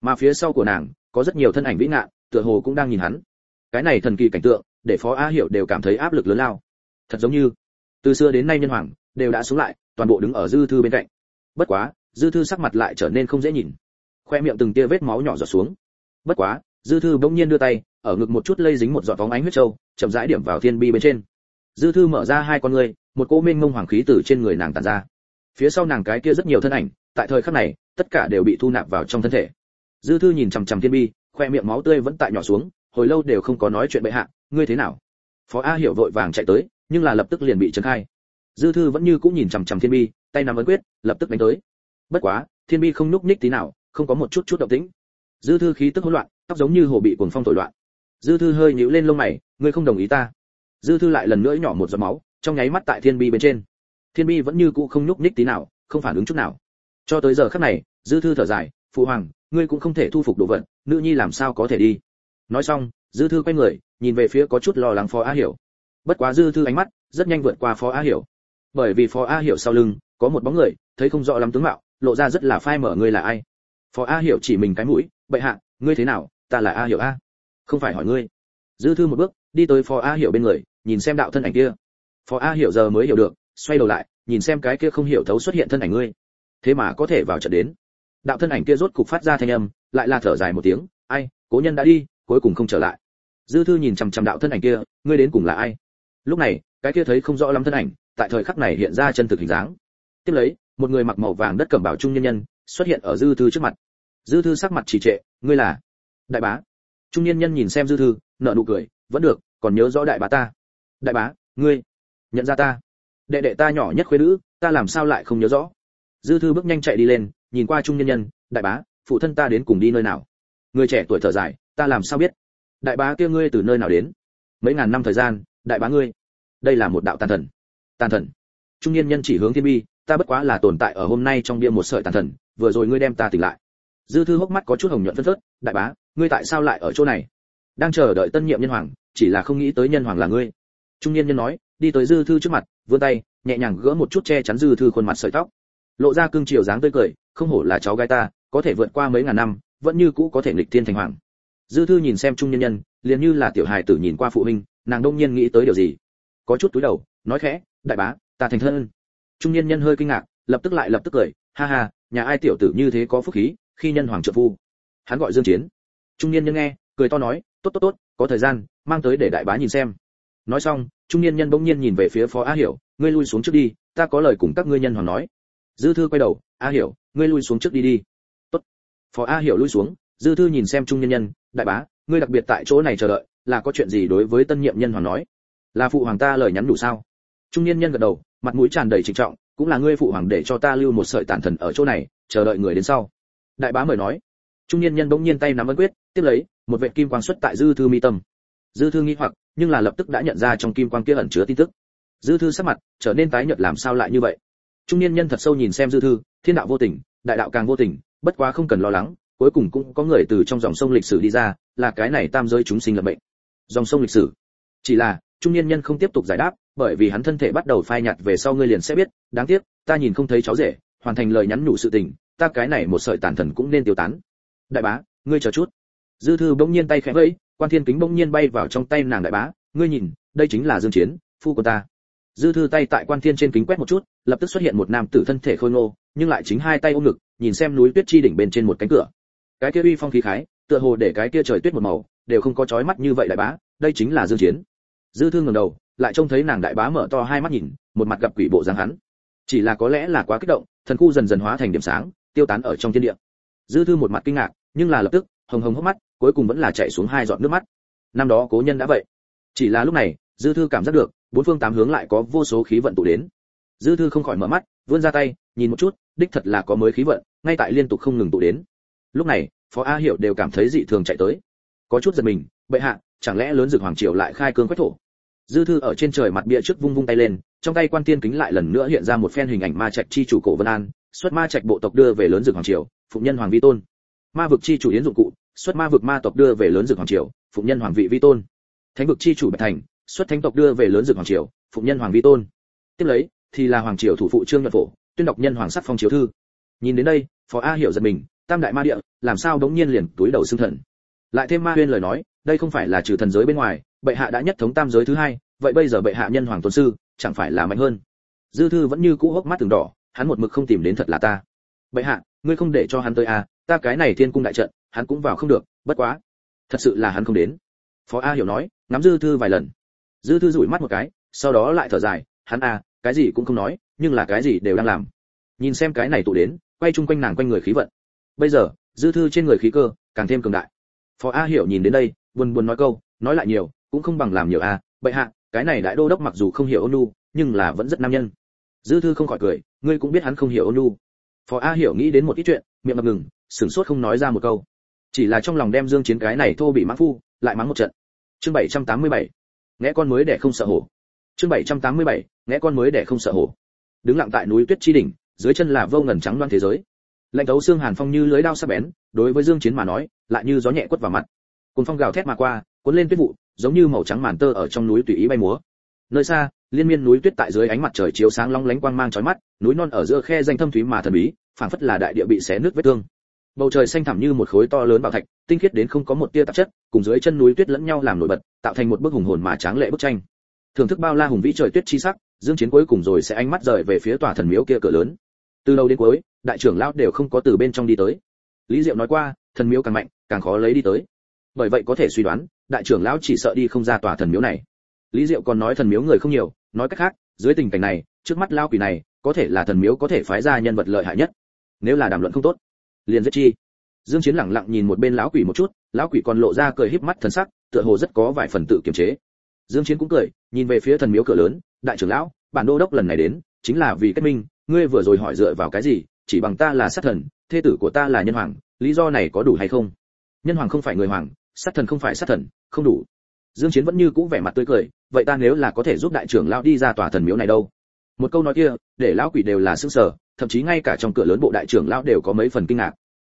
Mà phía sau của nàng, có rất nhiều thân ảnh vĩ ngạn tựa hồ cũng đang nhìn hắn. Cái này thần kỳ cảnh tượng, để phó a hiểu đều cảm thấy áp lực lớn lao. Thật giống như từ xưa đến nay nhân hoàng đều đã xuống lại, toàn bộ đứng ở dư thư bên cạnh. Bất quá, dư thư sắc mặt lại trở nên không dễ nhìn. Khoe miệng từng tia vết máu nhỏ giọt xuống. Bất quá, dư thư bỗng nhiên đưa tay, ở ngực một chút lây dính một giọt vóng ánh huyết châu, chậm rãi điểm vào thiên bi bên trên. Dư thư mở ra hai con ngươi, một cỗ mênh mông hoàng khí từ trên người nàng tàn ra. Phía sau nàng cái kia rất nhiều thân ảnh, tại thời khắc này, tất cả đều bị thu nạp vào trong thân thể. Dư thư nhìn chằm chằm thiên bi, khoe miệng máu tươi vẫn tại nhỏ xuống, hồi lâu đều không có nói chuyện bệ hạ, ngươi thế nào? Phó a hiểu vội vàng chạy tới nhưng là lập tức liền bị trấn khai. Dư thư vẫn như cũng nhìn chằm chằm thiên bi, tay nắm ấn quyết, lập tức đánh tới. Bất quá, thiên bi không nhúc nhích tí nào, không có một chút chút động tĩnh. Dư thư khí tức hỗn loạn, tóc giống như hồ bị cuồng phong thổi loạn. Dư thư hơi nhíu lên lông mày, ngươi không đồng ý ta? Dư thư lại lần nữa nhỏ một giọt máu, trong nháy mắt tại thiên bi bên trên. Thiên bi vẫn như cũ không nhúc nhích tí nào, không phản ứng chút nào. Cho tới giờ khắc này, dư thư thở dài, phụ hoàng, ngươi cũng không thể thu phục đồ vật, nữ nhi làm sao có thể đi? Nói xong, dư thư quay người, nhìn về phía có chút lo lắng phó a hiểu bất quá dư thư ánh mắt rất nhanh vượt qua phó a hiểu. Bởi vì phó a hiểu sau lưng có một bóng người, thấy không rõ lắm tướng mạo, lộ ra rất là phai mở ngươi là ai. Phó a hiểu chỉ mình cái mũi, bệ hạ, ngươi thế nào? Ta là a hiểu a. Không phải hỏi ngươi. Dư thư một bước, đi tới phó a hiểu bên người, nhìn xem đạo thân ảnh kia. Phó a hiểu giờ mới hiểu được, xoay đầu lại, nhìn xem cái kia không hiểu thấu xuất hiện thân ảnh ngươi. Thế mà có thể vào trận đến. Đạo thân ảnh kia rốt cục phát ra thanh âm, lại là thở dài một tiếng, ai, cố nhân đã đi, cuối cùng không trở lại. Dư thư nhìn chằm chằm đạo thân ảnh kia, ngươi đến cùng là ai? Lúc này, cái kia thấy không rõ lắm thân ảnh, tại thời khắc này hiện ra chân thực hình dáng. Tiếp lấy, một người mặc màu vàng đất cẩm bảo trung nhân nhân xuất hiện ở dư thư trước mặt. Dư thư sắc mặt trì trệ, ngươi là đại bá. Trung nhân nhân nhìn xem dư thư nợ nụ cười, vẫn được, còn nhớ rõ đại bá ta. Đại bá, ngươi nhận ra ta? Đệ đệ ta nhỏ nhất khuê nữ, ta làm sao lại không nhớ rõ? Dư thư bước nhanh chạy đi lên, nhìn qua trung nhân nhân, đại bá, phụ thân ta đến cùng đi nơi nào? Người trẻ tuổi thở dài, ta làm sao biết? Đại bá kia ngươi từ nơi nào đến? Mấy ngàn năm thời gian, đại bá ngươi đây là một đạo tàn thần. Tàn thần. Trung niên nhân chỉ hướng thiên bi, ta bất quá là tồn tại ở hôm nay trong bia một sợi tàn thần, vừa rồi ngươi đem ta tỉnh lại. Dư thư hốc mắt có chút hồng nhuận phân phớt, đại bá, ngươi tại sao lại ở chỗ này? Đang chờ đợi tân nhiệm nhân hoàng, chỉ là không nghĩ tới nhân hoàng là ngươi. Trung niên nhân nói, đi tới dư thư trước mặt, vươn tay, nhẹ nhàng gỡ một chút che chắn dư thư khuôn mặt sợi tóc. Lộ ra cương chiều dáng tươi cười, không hổ là cháu gái ta, có thể vượt qua mấy ngàn năm, vẫn như cũ có thể nghịch thiên thành hoàng. Dư thư nhìn xem trung nhân nhân, liền như là tiểu hài tử nhìn qua phụ huynh, nàng đông nhiên nghĩ tới điều gì? Có chút túi đầu, nói khẽ, đại bá, ta thành thân. Trung niên nhân hơi kinh ngạc, lập tức lại lập tức cười, ha ha, nhà ai tiểu tử như thế có phúc khí, khi nhân hoàng trợ phu. Hắn gọi dương chiến. Trung niên nhân nghe, cười to nói, tốt tốt tốt, có thời gian, mang tới để đại bá nhìn xem. Nói xong, trung niên nhân bỗng nhiên nhìn về phía phó a hiểu, ngươi lui xuống trước đi, ta có lời cùng các ngươi nhân hoàng nói. Dư thư quay đầu, a hiểu, ngươi lui xuống trước đi đi. Tốt. Phó a hiểu lui xuống, dư thư nhìn xem trung niên nhân, đại bá, ngươi đặc biệt tại chỗ này chờ đợi, là có chuyện gì đối với tân nhiệm nhân hoàng nói? Là phụ hoàng ta lời nhắn đủ sao? Trung niên nhân gật đầu, mặt mũi tràn đầy trịnh trọng, cũng là ngươi phụ hoàng để cho ta lưu một sợi tàn thần ở chỗ này, chờ đợi người đến sau. Đại bá mời nói. Trung niên nhân bỗng nhiên tay nắm ấn quyết, tiếp lấy, một vệt kim quang xuất tại dư thư mi tâm. Dư thư nghi hoặc, nhưng là lập tức đã nhận ra trong kim quang kia ẩn chứa tin tức. Dư thư sắc mặt trở nên tái nhợt làm sao lại như vậy? Trung niên nhân thật sâu nhìn xem dư thư, thiên đạo vô tình, đại đạo càng vô tình, bất quá không cần lo lắng, cuối cùng cũng có người từ trong dòng sông lịch sử đi ra, là cái này tam giới chúng sinh lập bệnh dòng sông lịch sử. Chỉ là trung niên nhân không tiếp tục giải đáp, bởi vì hắn thân thể bắt đầu phai nhạt về sau ngươi liền sẽ biết, đáng tiếc, ta nhìn không thấy cháu rể, hoàn thành lời nhắn nhủ sự tình, ta cái này một sợi tàn thần cũng nên tiêu tán. Đại bá, ngươi chờ chút. Dư thư bỗng nhiên tay khẽ vẫy, quan thiên kính bỗng nhiên bay vào trong tay nàng đại bá, ngươi nhìn, đây chính là dương chiến, phu của ta. Dư thư tay tại quan thiên trên kính quét một chút, lập tức xuất hiện một nam tử thân thể khôi ngô, nhưng lại chính hai tay ôm ngực, nhìn xem núi tuyết chi đỉnh bên trên một cánh cửa. Cái kia uy phong khí khái, tựa hồ để cái kia trời tuyết một màu, đều không có chói mắt như vậy đại bá, đây chính là dương chiến dư Thương ngẩng đầu, lại trông thấy nàng đại bá mở to hai mắt nhìn, một mặt gặp quỷ bộ dáng hắn. Chỉ là có lẽ là quá kích động, thần khu dần dần hóa thành điểm sáng, tiêu tán ở trong thiên địa. Dư thư một mặt kinh ngạc, nhưng là lập tức, hồng hồng hốc mắt, cuối cùng vẫn là chảy xuống hai giọt nước mắt. Năm đó cố nhân đã vậy. Chỉ là lúc này, dư thư cảm giác được, bốn phương tám hướng lại có vô số khí vận tụ đến. Dư thư không khỏi mở mắt, vươn ra tay, nhìn một chút, đích thật là có mới khí vận, ngay tại liên tục không ngừng tụ đến. Lúc này, phó a hiểu đều cảm thấy dị thường chạy tới có chút giật mình, bệ hạ, chẳng lẽ lớn dược hoàng triều lại khai cương quách thổ? Dư thư ở trên trời mặt bia trước vung vung tay lên, trong tay quan tiên kính lại lần nữa hiện ra một phen hình ảnh ma trạch chi chủ cổ vân an, xuất ma trạch bộ tộc đưa về lớn dược hoàng triều, phụng nhân hoàng vi tôn. Ma vực chi chủ yến dụng cụ, xuất ma vực ma tộc đưa về lớn dược hoàng triều, phụng nhân hoàng vị vi tôn. Thánh vực chi chủ bạch thành, xuất thánh tộc đưa về lớn dược hoàng triều, phụng nhân hoàng vi tôn. Tiếp lấy, thì là hoàng triều thủ phụ trương nhuận phổ, tuyên đọc nhân hoàng sắc phong triều thư. Nhìn đến đây, phó a hiểu giật mình, tam đại ma địa, làm sao đống nhiên liền túi đầu xương thần? Lại thêm ma huyên lời nói, đây không phải là trừ thần giới bên ngoài, bệ hạ đã nhất thống tam giới thứ hai, vậy bây giờ bệ hạ nhân hoàng tôn sư, chẳng phải là mạnh hơn? Dư thư vẫn như cũ hốc mắt từng đỏ, hắn một mực không tìm đến thật là ta. Bệ hạ, ngươi không để cho hắn tới à ta cái này thiên cung đại trận, hắn cũng vào không được, bất quá. Thật sự là hắn không đến. Phó a hiểu nói, ngắm dư thư vài lần. Dư thư rủi mắt một cái, sau đó lại thở dài, hắn à cái gì cũng không nói, nhưng là cái gì đều đang làm. Nhìn xem cái này tụ đến, quay chung quanh nàng quanh người khí vận. Bây giờ, dư thư trên người khí cơ càng thêm cường đại phó a hiểu nhìn đến đây buồn buồn nói câu nói lại nhiều cũng không bằng làm nhiều a à, bệ hạ cái này đại đô đốc mặc dù không hiểu ôn nu nhưng là vẫn rất nam nhân. Dư thư không khỏi cười ngươi cũng biết hắn không hiểu ôn nu phó a hiểu nghĩ đến một ít chuyện miệng ngập ngừng sửng sốt không nói ra một câu. Chỉ là trong lòng đem dương chiến cái này thô bị mắng phu lại mắng một trận. Chương 787 ngẽ con mới để không sợ hổ. Chương 787 ngẽ con mới để không sợ hổ. Đứng lặng tại núi tuyết chi đỉnh dưới chân là vô ngần trắng loan thế giới lạnh thấu xương hàn phong như lưới đao sắc bén, đối với dương chiến mà nói, lại như gió nhẹ quất vào mặt. Cuốn phong gào thét mà qua, cuốn lên tuyết vụ, giống như màu trắng màn tơ ở trong núi tùy ý bay múa. Nơi xa, liên miên núi tuyết tại dưới ánh mặt trời chiếu sáng long lánh quang mang chói mắt, núi non ở giữa khe danh thâm thúy mà thần bí, phảng phất là đại địa bị xé nước vết thương. Bầu trời xanh thẳm như một khối to lớn bảo thạch, tinh khiết đến không có một tia tạp chất, cùng dưới chân núi tuyết lẫn nhau làm nổi bật, tạo thành một bức hùng hồn mà tráng lệ bức tranh. Thưởng thức bao la hùng vĩ trời tuyết chi sắc, dương chiến cuối cùng rồi sẽ ánh mắt rời về phía tòa thần miếu kia cửa lớn từ đầu đến cuối, đại trưởng lão đều không có từ bên trong đi tới. Lý diệu nói qua, thần miếu càng mạnh, càng khó lấy đi tới. Bởi vậy có thể suy đoán, đại trưởng lão chỉ sợ đi không ra tòa thần miếu này. Lý diệu còn nói thần miếu người không nhiều, nói cách khác, dưới tình cảnh này, trước mắt lao quỷ này, có thể là thần miếu có thể phái ra nhân vật lợi hại nhất. Nếu là đàm luận không tốt, liền giết chi. Dương chiến lẳng lặng nhìn một bên lão quỷ một chút, lão quỷ còn lộ ra cười híp mắt thần sắc, tựa hồ rất có vài phần tự kiềm chế. Dương chiến cũng cười, nhìn về phía thần miếu cửa lớn, đại trưởng lão, bản đô đốc lần này đến, chính là vì kết minh ngươi vừa rồi hỏi dựa vào cái gì, chỉ bằng ta là sát thần, thê tử của ta là nhân hoàng, lý do này có đủ hay không? Nhân hoàng không phải người hoàng, sát thần không phải sát thần, không đủ. Dương chiến vẫn như cũ vẻ mặt tươi cười, vậy ta nếu là có thể giúp đại trưởng lão đi ra tòa thần miếu này đâu? Một câu nói kia, để lão quỷ đều là sững sờ, thậm chí ngay cả trong cửa lớn bộ đại trưởng lão đều có mấy phần kinh ngạc.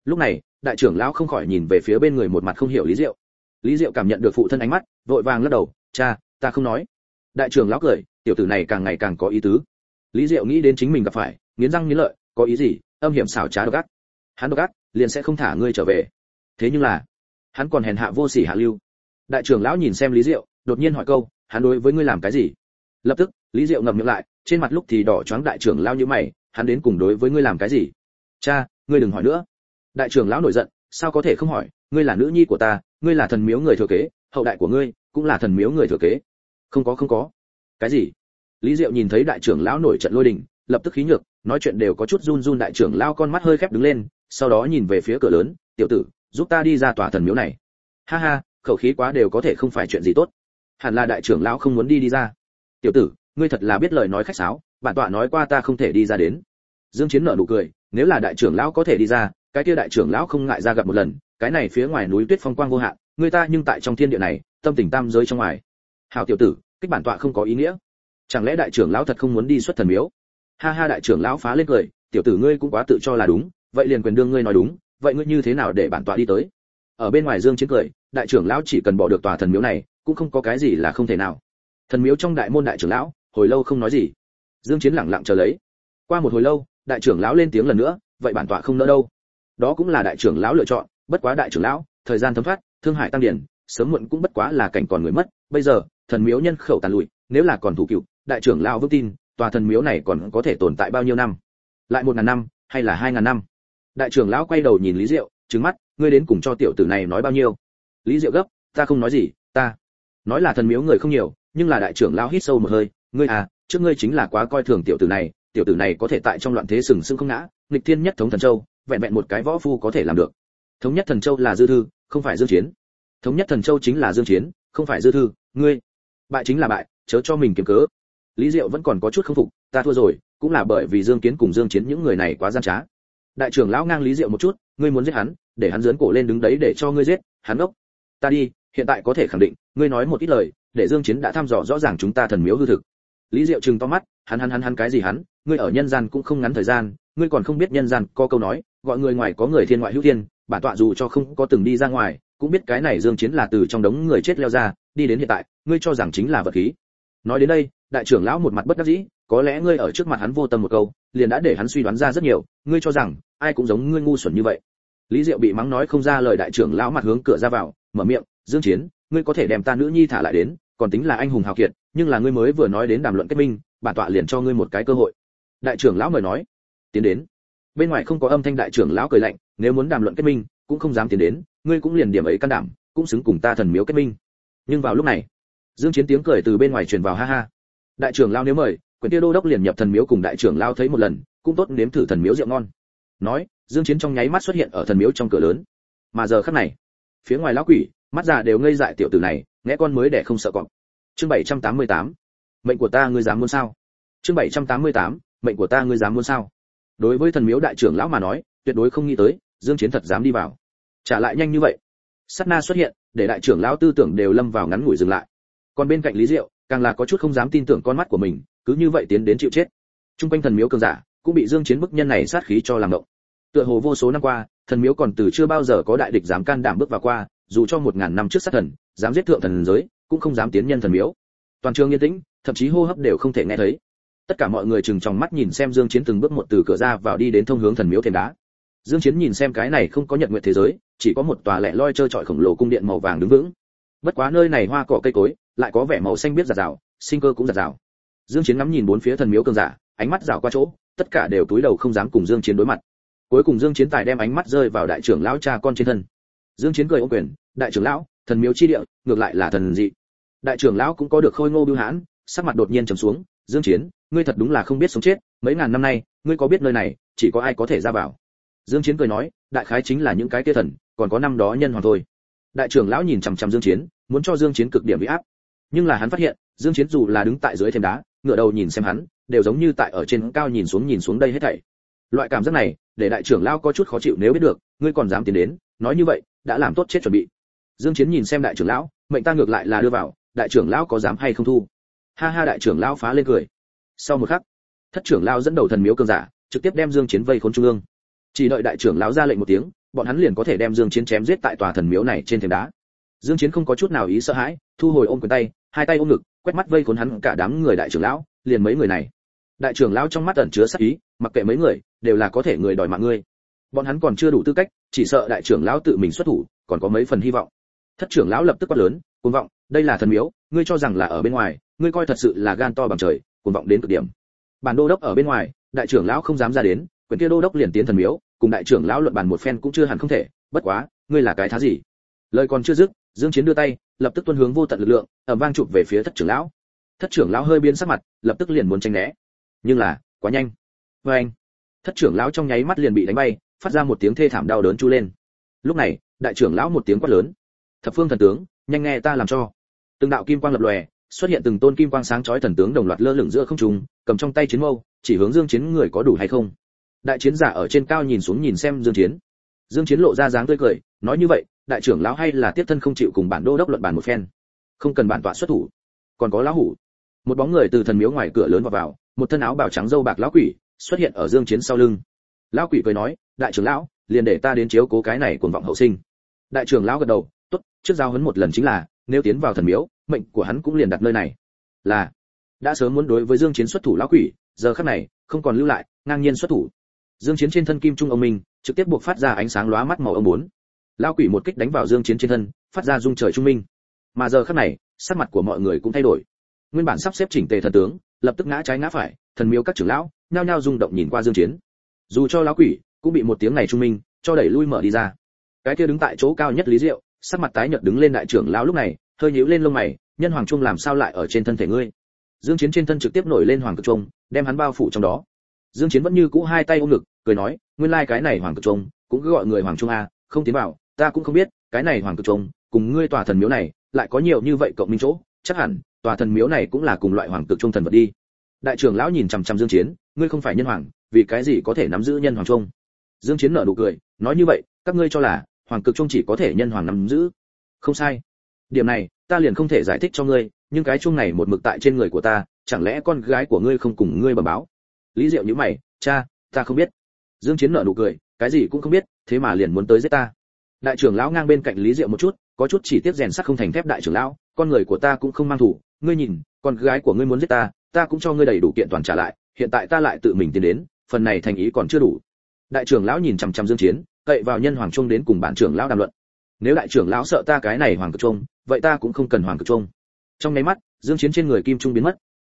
Lúc này, đại trưởng lão không khỏi nhìn về phía bên người một mặt không hiểu lý diệu. Lý diệu cảm nhận được phụ thân ánh mắt, vội vàng lắc đầu, cha, ta không nói. Đại trưởng lão cười, tiểu tử này càng ngày càng có ý tứ lý diệu nghĩ đến chính mình gặp phải, nghiến răng nghiến lợi, có ý gì? Âm hiểm xảo trá độc ác. Hắn độc ác, liền sẽ không thả ngươi trở về. Thế nhưng là, hắn còn hèn hạ vô sỉ hạ lưu. Đại trưởng lão nhìn xem lý diệu, đột nhiên hỏi câu, hắn đối với ngươi làm cái gì? Lập tức, lý diệu ngậm miệng lại, trên mặt lúc thì đỏ choáng đại trưởng lão như mày, hắn đến cùng đối với ngươi làm cái gì? Cha, ngươi đừng hỏi nữa. Đại trưởng lão nổi giận, sao có thể không hỏi? Ngươi là nữ nhi của ta, ngươi là thần miếu người thừa kế, hậu đại của ngươi cũng là thần miếu người thừa kế. Không có không có. Cái gì? Lý diệu nhìn thấy đại trưởng lão nổi trận lôi đình, lập tức khí nhược, nói chuyện đều có chút run run đại trưởng lão con mắt hơi khép đứng lên, sau đó nhìn về phía cửa lớn, tiểu tử, giúp ta đi ra tòa thần miếu này. Ha ha, khẩu khí quá đều có thể không phải chuyện gì tốt. Hẳn là đại trưởng lão không muốn đi đi ra. Tiểu tử, ngươi thật là biết lời nói khách sáo, bản tọa nói qua ta không thể đi ra đến. Dương chiến nở nụ cười, nếu là đại trưởng lão có thể đi ra, cái kia đại trưởng lão không ngại ra gặp một lần, cái này phía ngoài núi tuyết phong quang vô hạn, người ta nhưng tại trong thiên địa này, tâm tình tam giới trong ngoài. Hảo tiểu tử, kích bản tọa không có ý nghĩa chẳng lẽ đại trưởng lão thật không muốn đi xuất thần miếu? Ha ha, đại trưởng lão phá lên cười, tiểu tử ngươi cũng quá tự cho là đúng, vậy liền quyền đương ngươi nói đúng, vậy ngươi như thế nào để bản tọa đi tới? Ở bên ngoài dương chiến cười, đại trưởng lão chỉ cần bỏ được tòa thần miếu này, cũng không có cái gì là không thể nào. Thần miếu trong đại môn đại trưởng lão, hồi lâu không nói gì. Dương chiến lặng lặng chờ lấy. Qua một hồi lâu, đại trưởng lão lên tiếng lần nữa, vậy bản tọa không nỡ đâu. Đó cũng là đại trưởng lão lựa chọn, bất quá đại trưởng lão, thời gian thấm thoát, thương hại tăng điển, sớm muộn cũng bất quá là cảnh còn người mất. Bây giờ, thần miếu nhân khẩu tàn lụi, nếu là còn thủ cựu đại trưởng lão vững tin, tòa thần miếu này còn có thể tồn tại bao nhiêu năm? Lại một ngàn năm, hay là hai ngàn năm? Đại trưởng lão quay đầu nhìn lý diệu, trừng mắt, ngươi đến cùng cho tiểu tử này nói bao nhiêu? Lý diệu gấp, ta không nói gì, ta nói là thần miếu người không nhiều, nhưng là đại trưởng lão hít sâu một hơi, ngươi à trước ngươi chính là quá coi thường tiểu tử này, tiểu tử này có thể tại trong loạn thế sừng sững không ngã, nghịch thiên nhất thống thần châu, vẹn vẹn một cái võ phu có thể làm được. Thống nhất thần châu là dư thư, không phải dương chiến. Thống nhất thần châu chính là dương chiến, không phải dư thư, ngươi. Bại chính là bại, chớ cho mình kiếm cớ lý diệu vẫn còn có chút không phục, ta thua rồi, cũng là bởi vì dương kiến cùng dương chiến những người này quá gian trá. Đại trưởng lão ngang lý diệu một chút, ngươi muốn giết hắn, để hắn dướn cổ lên đứng đấy để cho ngươi giết, hắn ốc ta đi, hiện tại có thể khẳng định, ngươi nói một ít lời, để dương chiến đã thăm dò rõ ràng chúng ta thần miếu hư thực. Lý diệu trừng to mắt, hắn hắn hắn hắn cái gì hắn, ngươi ở nhân gian cũng không ngắn thời gian, ngươi còn không biết nhân gian có câu nói, gọi người ngoài có người thiên ngoại hữu thiên, bản tọa dù cho không có từng đi ra ngoài, cũng biết cái này dương chiến là từ trong đống người chết leo ra, đi đến hiện tại, ngươi cho rằng chính là vật khí. Nói đến đây đại trưởng lão một mặt bất đắc dĩ, có lẽ ngươi ở trước mặt hắn vô tâm một câu, liền đã để hắn suy đoán ra rất nhiều, ngươi cho rằng, ai cũng giống ngươi ngu xuẩn như vậy. Lý diệu bị mắng nói không ra lời đại trưởng lão mặt hướng cửa ra vào, mở miệng, dương chiến, ngươi có thể đem ta nữ nhi thả lại đến, còn tính là anh hùng hào kiệt, nhưng là ngươi mới vừa nói đến đàm luận kết minh, bản tọa liền cho ngươi một cái cơ hội. Đại trưởng lão mời nói, tiến đến. Bên ngoài không có âm thanh đại trưởng lão cười lạnh, nếu muốn đàm luận kết minh, cũng không dám tiến đến, ngươi cũng liền điểm ấy can đảm, cũng xứng cùng ta thần miếu kết minh. Nhưng vào lúc này, dương chiến tiếng cười từ bên ngoài truyền vào ha ha đại trưởng lao nếu mời quyền tiêu đô đốc liền nhập thần miếu cùng đại trưởng lao thấy một lần, cũng tốt nếm thử thần miếu rượu ngon. Nói, dương chiến trong nháy mắt xuất hiện ở thần miếu trong cửa lớn. Mà giờ khắc này, phía ngoài lão quỷ, mắt già đều ngây dại tiểu tử này nghe con mới để không sợ cọp. Chương 788 mệnh của ta ngươi dám muốn sao? Chương 788 mệnh của ta ngươi dám muốn sao? Đối với thần miếu đại trưởng lão mà nói, tuyệt đối không nghĩ tới, dương chiến thật dám đi vào. Trả lại nhanh như vậy. Sát na xuất hiện, để đại trưởng lão tư tưởng đều lâm vào ngắn ngủi dừng lại. Còn bên cạnh lý diệu càng là có chút không dám tin tưởng con mắt của mình, cứ như vậy tiến đến chịu chết. Trung quanh thần miếu cường giả cũng bị dương chiến bức nhân này sát khí cho làm động. Tựa hồ vô số năm qua, thần miếu còn từ chưa bao giờ có đại địch dám can đảm bước vào qua, dù cho một ngàn năm trước sát thần, dám giết thượng thần giới, cũng không dám tiến nhân thần miếu. Toàn trường yên tĩnh, thậm chí hô hấp đều không thể nghe thấy. Tất cả mọi người chừng trong mắt nhìn xem dương chiến từng bước một từ cửa ra vào đi đến thông hướng thần miếu thềm đá. Dương chiến nhìn xem cái này không có nhật nguyện thế giới, chỉ có một tòa lẻ loi chơi trọi khổng lồ cung điện màu vàng đứng vững. Bất quá nơi này hoa cỏ cây cối lại có vẻ màu xanh biết giạt rào, sinh cơ cũng giạt rào. Dương chiến ngắm nhìn bốn phía thần miếu cường giả, ánh mắt rào qua chỗ, tất cả đều túi đầu không dám cùng dương chiến đối mặt. Cuối cùng dương chiến tài đem ánh mắt rơi vào đại trưởng lão cha con trên thân. Dương chiến cười ô quyền, đại trưởng lão, thần miếu chi địa, ngược lại là thần dị. Đại trưởng lão cũng có được khôi ngô bưu hãn, sắc mặt đột nhiên trầm xuống, dương chiến, ngươi thật đúng là không biết sống chết, mấy ngàn năm nay, ngươi có biết nơi này, chỉ có ai có thể ra vào? Dương chiến cười nói, đại khái chính là những cái kia thần, còn có năm đó nhân hoàng thôi. Đại trưởng lão nhìn chằm chằm dương chiến, muốn cho dương chiến cực điểm bị áp nhưng là hắn phát hiện, dương chiến dù là đứng tại dưới thềm đá, ngửa đầu nhìn xem hắn, đều giống như tại ở trên cao nhìn xuống nhìn xuống đây hết thảy. Loại cảm giác này, để đại trưởng lão có chút khó chịu nếu biết được, ngươi còn dám tiến đến, nói như vậy, đã làm tốt chết chuẩn bị. Dương chiến nhìn xem đại trưởng lão, mệnh ta ngược lại là đưa vào, đại trưởng lão có dám hay không thu? Ha ha, đại trưởng lão phá lên cười. Sau một khắc, thất trưởng lão dẫn đầu thần miếu cường giả, trực tiếp đem dương chiến vây khốn trung ương. Chỉ đợi đại trưởng lão ra lệnh một tiếng, bọn hắn liền có thể đem dương chiến chém giết tại tòa thần miếu này trên thềm đá dương chiến không có chút nào ý sợ hãi, thu hồi ôm quyền tay, hai tay ôm ngực, quét mắt vây khốn hắn cả đám người đại trưởng lão, liền mấy người này. Đại trưởng lão trong mắt ẩn chứa sát ý, mặc kệ mấy người, đều là có thể người đòi mạng ngươi. Bọn hắn còn chưa đủ tư cách, chỉ sợ đại trưởng lão tự mình xuất thủ, còn có mấy phần hy vọng. Thất trưởng lão lập tức quát lớn, cuồng vọng, đây là thần miếu, ngươi cho rằng là ở bên ngoài, ngươi coi thật sự là gan to bằng trời, cuồng vọng đến cực điểm. Bản đô đốc ở bên ngoài, đại trưởng lão không dám ra đến, quyền kia đô đốc liền tiến thần miếu, cùng đại trưởng lão luận bàn một phen cũng chưa hẳn không thể, bất quá, ngươi là cái thá gì? Lời còn chưa dứt dương chiến đưa tay, lập tức tuân hướng vô tận lực lượng, ầm vang chụp về phía thất trưởng lão. Thất trưởng lão hơi biến sắc mặt, lập tức liền muốn tránh né. Nhưng là, quá nhanh. Với anh, thất trưởng lão trong nháy mắt liền bị đánh bay, phát ra một tiếng thê thảm đau đớn chu lên. Lúc này, đại trưởng lão một tiếng quát lớn. Thập phương thần tướng, nhanh nghe ta làm cho. Từng đạo kim quang lập lòe, xuất hiện từng tôn kim quang sáng chói thần tướng đồng loạt lơ lửng giữa không trung, cầm trong tay chiến mâu, chỉ hướng dương chiến người có đủ hay không. Đại chiến giả ở trên cao nhìn xuống nhìn xem dương chiến. Dương chiến lộ ra dáng tươi cười, nói như vậy đại trưởng lão hay là tiếp thân không chịu cùng bản đô đốc luận bàn một phen. Không cần bản tọa xuất thủ. Còn có lão hủ. Một bóng người từ thần miếu ngoài cửa lớn vào vào, một thân áo bào trắng dâu bạc lão quỷ, xuất hiện ở dương chiến sau lưng. Lão quỷ cười nói, đại trưởng lão, liền để ta đến chiếu cố cái này cuồng vọng hậu sinh. Đại trưởng lão gật đầu, tốt, trước giao huấn một lần chính là, nếu tiến vào thần miếu, mệnh của hắn cũng liền đặt nơi này. Là, đã sớm muốn đối với dương chiến xuất thủ lão quỷ, giờ khắc này, không còn lưu lại, ngang nhiên xuất thủ. Dương chiến trên thân kim trung ông minh, trực tiếp buộc phát ra ánh sáng lóa mắt màu ông bốn lão quỷ một kích đánh vào dương chiến trên thân, phát ra dung trời trung minh. Mà giờ khắc này, sắc mặt của mọi người cũng thay đổi. Nguyên bản sắp xếp chỉnh tề thần tướng, lập tức ngã trái ngã phải, thần miếu các trưởng lão, nhao nhao rung động nhìn qua dương chiến. Dù cho lão quỷ cũng bị một tiếng này trung minh cho đẩy lui mở đi ra. Cái kia đứng tại chỗ cao nhất lý diệu, sắc mặt tái nhợt đứng lên đại trưởng lão lúc này, hơi nhíu lên lông mày, nhân hoàng trung làm sao lại ở trên thân thể ngươi? Dương chiến trên thân trực tiếp nổi lên hoàng cực trung, đem hắn bao phủ trong đó. Dương chiến vẫn như cũ hai tay ôm ngực, cười nói, nguyên lai like cái này hoàng cực trung, cũng cứ gọi người hoàng trung a, không tiến vào ta cũng không biết, cái này hoàng cực trung cùng ngươi tòa thần miếu này, lại có nhiều như vậy cộng minh chỗ, chắc hẳn, tòa thần miếu này cũng là cùng loại hoàng cực trung thần vật đi. Đại trưởng lão nhìn chằm chằm dương chiến, ngươi không phải nhân hoàng, vì cái gì có thể nắm giữ nhân hoàng trung dương chiến nở nụ cười, nói như vậy, các ngươi cho là, hoàng cực trung chỉ có thể nhân hoàng nắm giữ. Không sai. Điểm này, ta liền không thể giải thích cho ngươi, nhưng cái trung này một mực tại trên người của ta, chẳng lẽ con gái của ngươi không cùng ngươi bẩm báo? Lý diệu nhíu mày, cha, ta không biết. Dương chiến nở nụ cười, cái gì cũng không biết, thế mà liền muốn tới giết ta đại trưởng lão ngang bên cạnh lý diệu một chút, có chút chỉ tiếp rèn sắt không thành thép đại trưởng lão, con người của ta cũng không mang thủ, ngươi nhìn, con gái của ngươi muốn giết ta ta cũng cho ngươi đầy đủ kiện toàn trả lại, hiện tại ta lại tự mình tiến đến, phần này thành ý còn chưa đủ. Đại trưởng lão nhìn chằm chằm dương chiến, cậy vào nhân hoàng trung đến cùng bản trưởng lão đàm luận. Nếu đại trưởng lão sợ ta cái này hoàng cực trung, vậy ta cũng không cần hoàng cực trung. Trong nháy mắt, dương chiến trên người kim trung biến mất.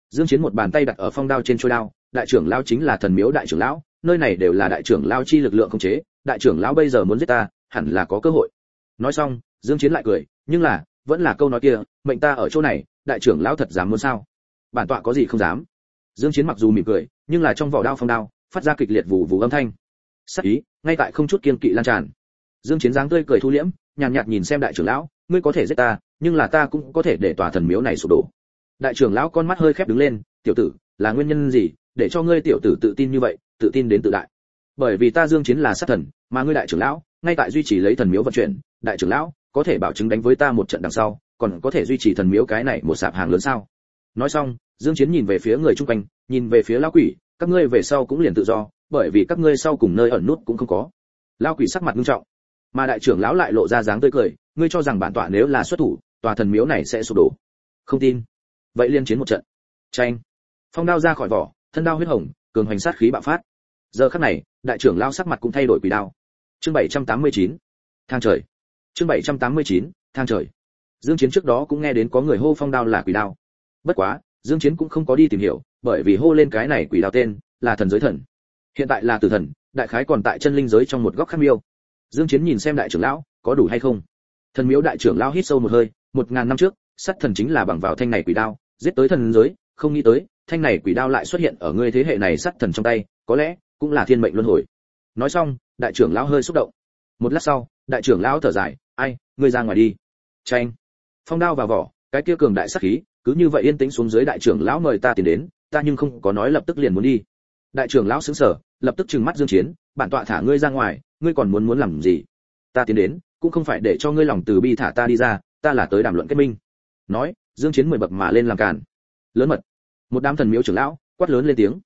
Dương chiến một bàn tay đặt ở phong đao trên chuôi đao, đại trưởng lão chính là thần miếu đại trưởng lão, nơi này đều là đại trưởng lão chi lực lượng không chế, đại trưởng lão bây giờ muốn giết ta hẳn là có cơ hội. Nói xong, dương chiến lại cười, nhưng là, vẫn là câu nói kia, mệnh ta ở chỗ này, đại trưởng lão thật dám muốn sao? Bản tọa có gì không dám? Dương chiến mặc dù mỉm cười, nhưng là trong vỏ đao phong đao, phát ra kịch liệt vù vù âm thanh. Sắc ý, ngay tại không chút kiên kỵ lan tràn. Dương chiến dáng tươi cười thu liễm, nhàn nhạt nhìn xem đại trưởng lão, ngươi có thể giết ta, nhưng là ta cũng có thể để tòa thần miếu này sụp đổ. Đại trưởng lão con mắt hơi khép đứng lên, tiểu tử, là nguyên nhân gì, để cho ngươi tiểu tử tự tin như vậy, tự tin đến tự đại. Bởi vì ta dương chiến là sát thần, mà ngươi đại trưởng lão ngay tại duy trì lấy thần miếu vận chuyển, đại trưởng lão, có thể bảo chứng đánh với ta một trận đằng sau, còn có thể duy trì thần miếu cái này một sạp hàng lớn sao? Nói xong, dương chiến nhìn về phía người chung quanh, nhìn về phía lão quỷ, các ngươi về sau cũng liền tự do, bởi vì các ngươi sau cùng nơi ẩn nút cũng không có. Lão quỷ sắc mặt nghiêm trọng, mà đại trưởng lão lại lộ ra dáng tươi cười, ngươi cho rằng bản tọa nếu là xuất thủ, tòa thần miếu này sẽ sụp đổ. Không tin. Vậy liên chiến một trận. Tranh. Phong đao ra khỏi vỏ, thân đao huyết hồng, cường hoành sát khí bạo phát. Giờ khắc này, đại trưởng lão sắc mặt cũng thay đổi quỷ đao chương 789 thang trời. Chương 789 thang trời. Dương chiến trước đó cũng nghe đến có người hô phong đao là quỷ đao. Bất quá, dương chiến cũng không có đi tìm hiểu, bởi vì hô lên cái này quỷ đao tên là thần giới thần. Hiện tại là tử thần, đại khái còn tại chân linh giới trong một góc khác miêu. Dương chiến nhìn xem đại trưởng lão, có đủ hay không? Thần miếu đại trưởng lão hít sâu một hơi, một ngàn năm trước, sát thần chính là bằng vào thanh này quỷ đao, giết tới thần giới, không nghĩ tới, thanh này quỷ đao lại xuất hiện ở ngươi thế hệ này sát thần trong tay, có lẽ cũng là thiên mệnh luân hồi. Nói xong đại trưởng lão hơi xúc động. Một lát sau, đại trưởng lão thở dài, ai, ngươi ra ngoài đi. Tranh phong đao vào vỏ, cái kia cường đại sát khí, cứ như vậy yên tĩnh xuống dưới đại trưởng lão mời ta tiến đến, ta nhưng không có nói lập tức liền muốn đi. Đại trưởng lão sững sờ, lập tức trừng mắt dương chiến, bản tọa thả ngươi ra ngoài, ngươi còn muốn muốn làm gì? Ta tiến đến, cũng không phải để cho ngươi lòng từ bi thả ta đi ra, ta là tới đàm luận kết minh. Nói, dương chiến mười bậc mà lên làm càn. Lớn mật. Một đám thần miếu trưởng lão quát lớn lên tiếng.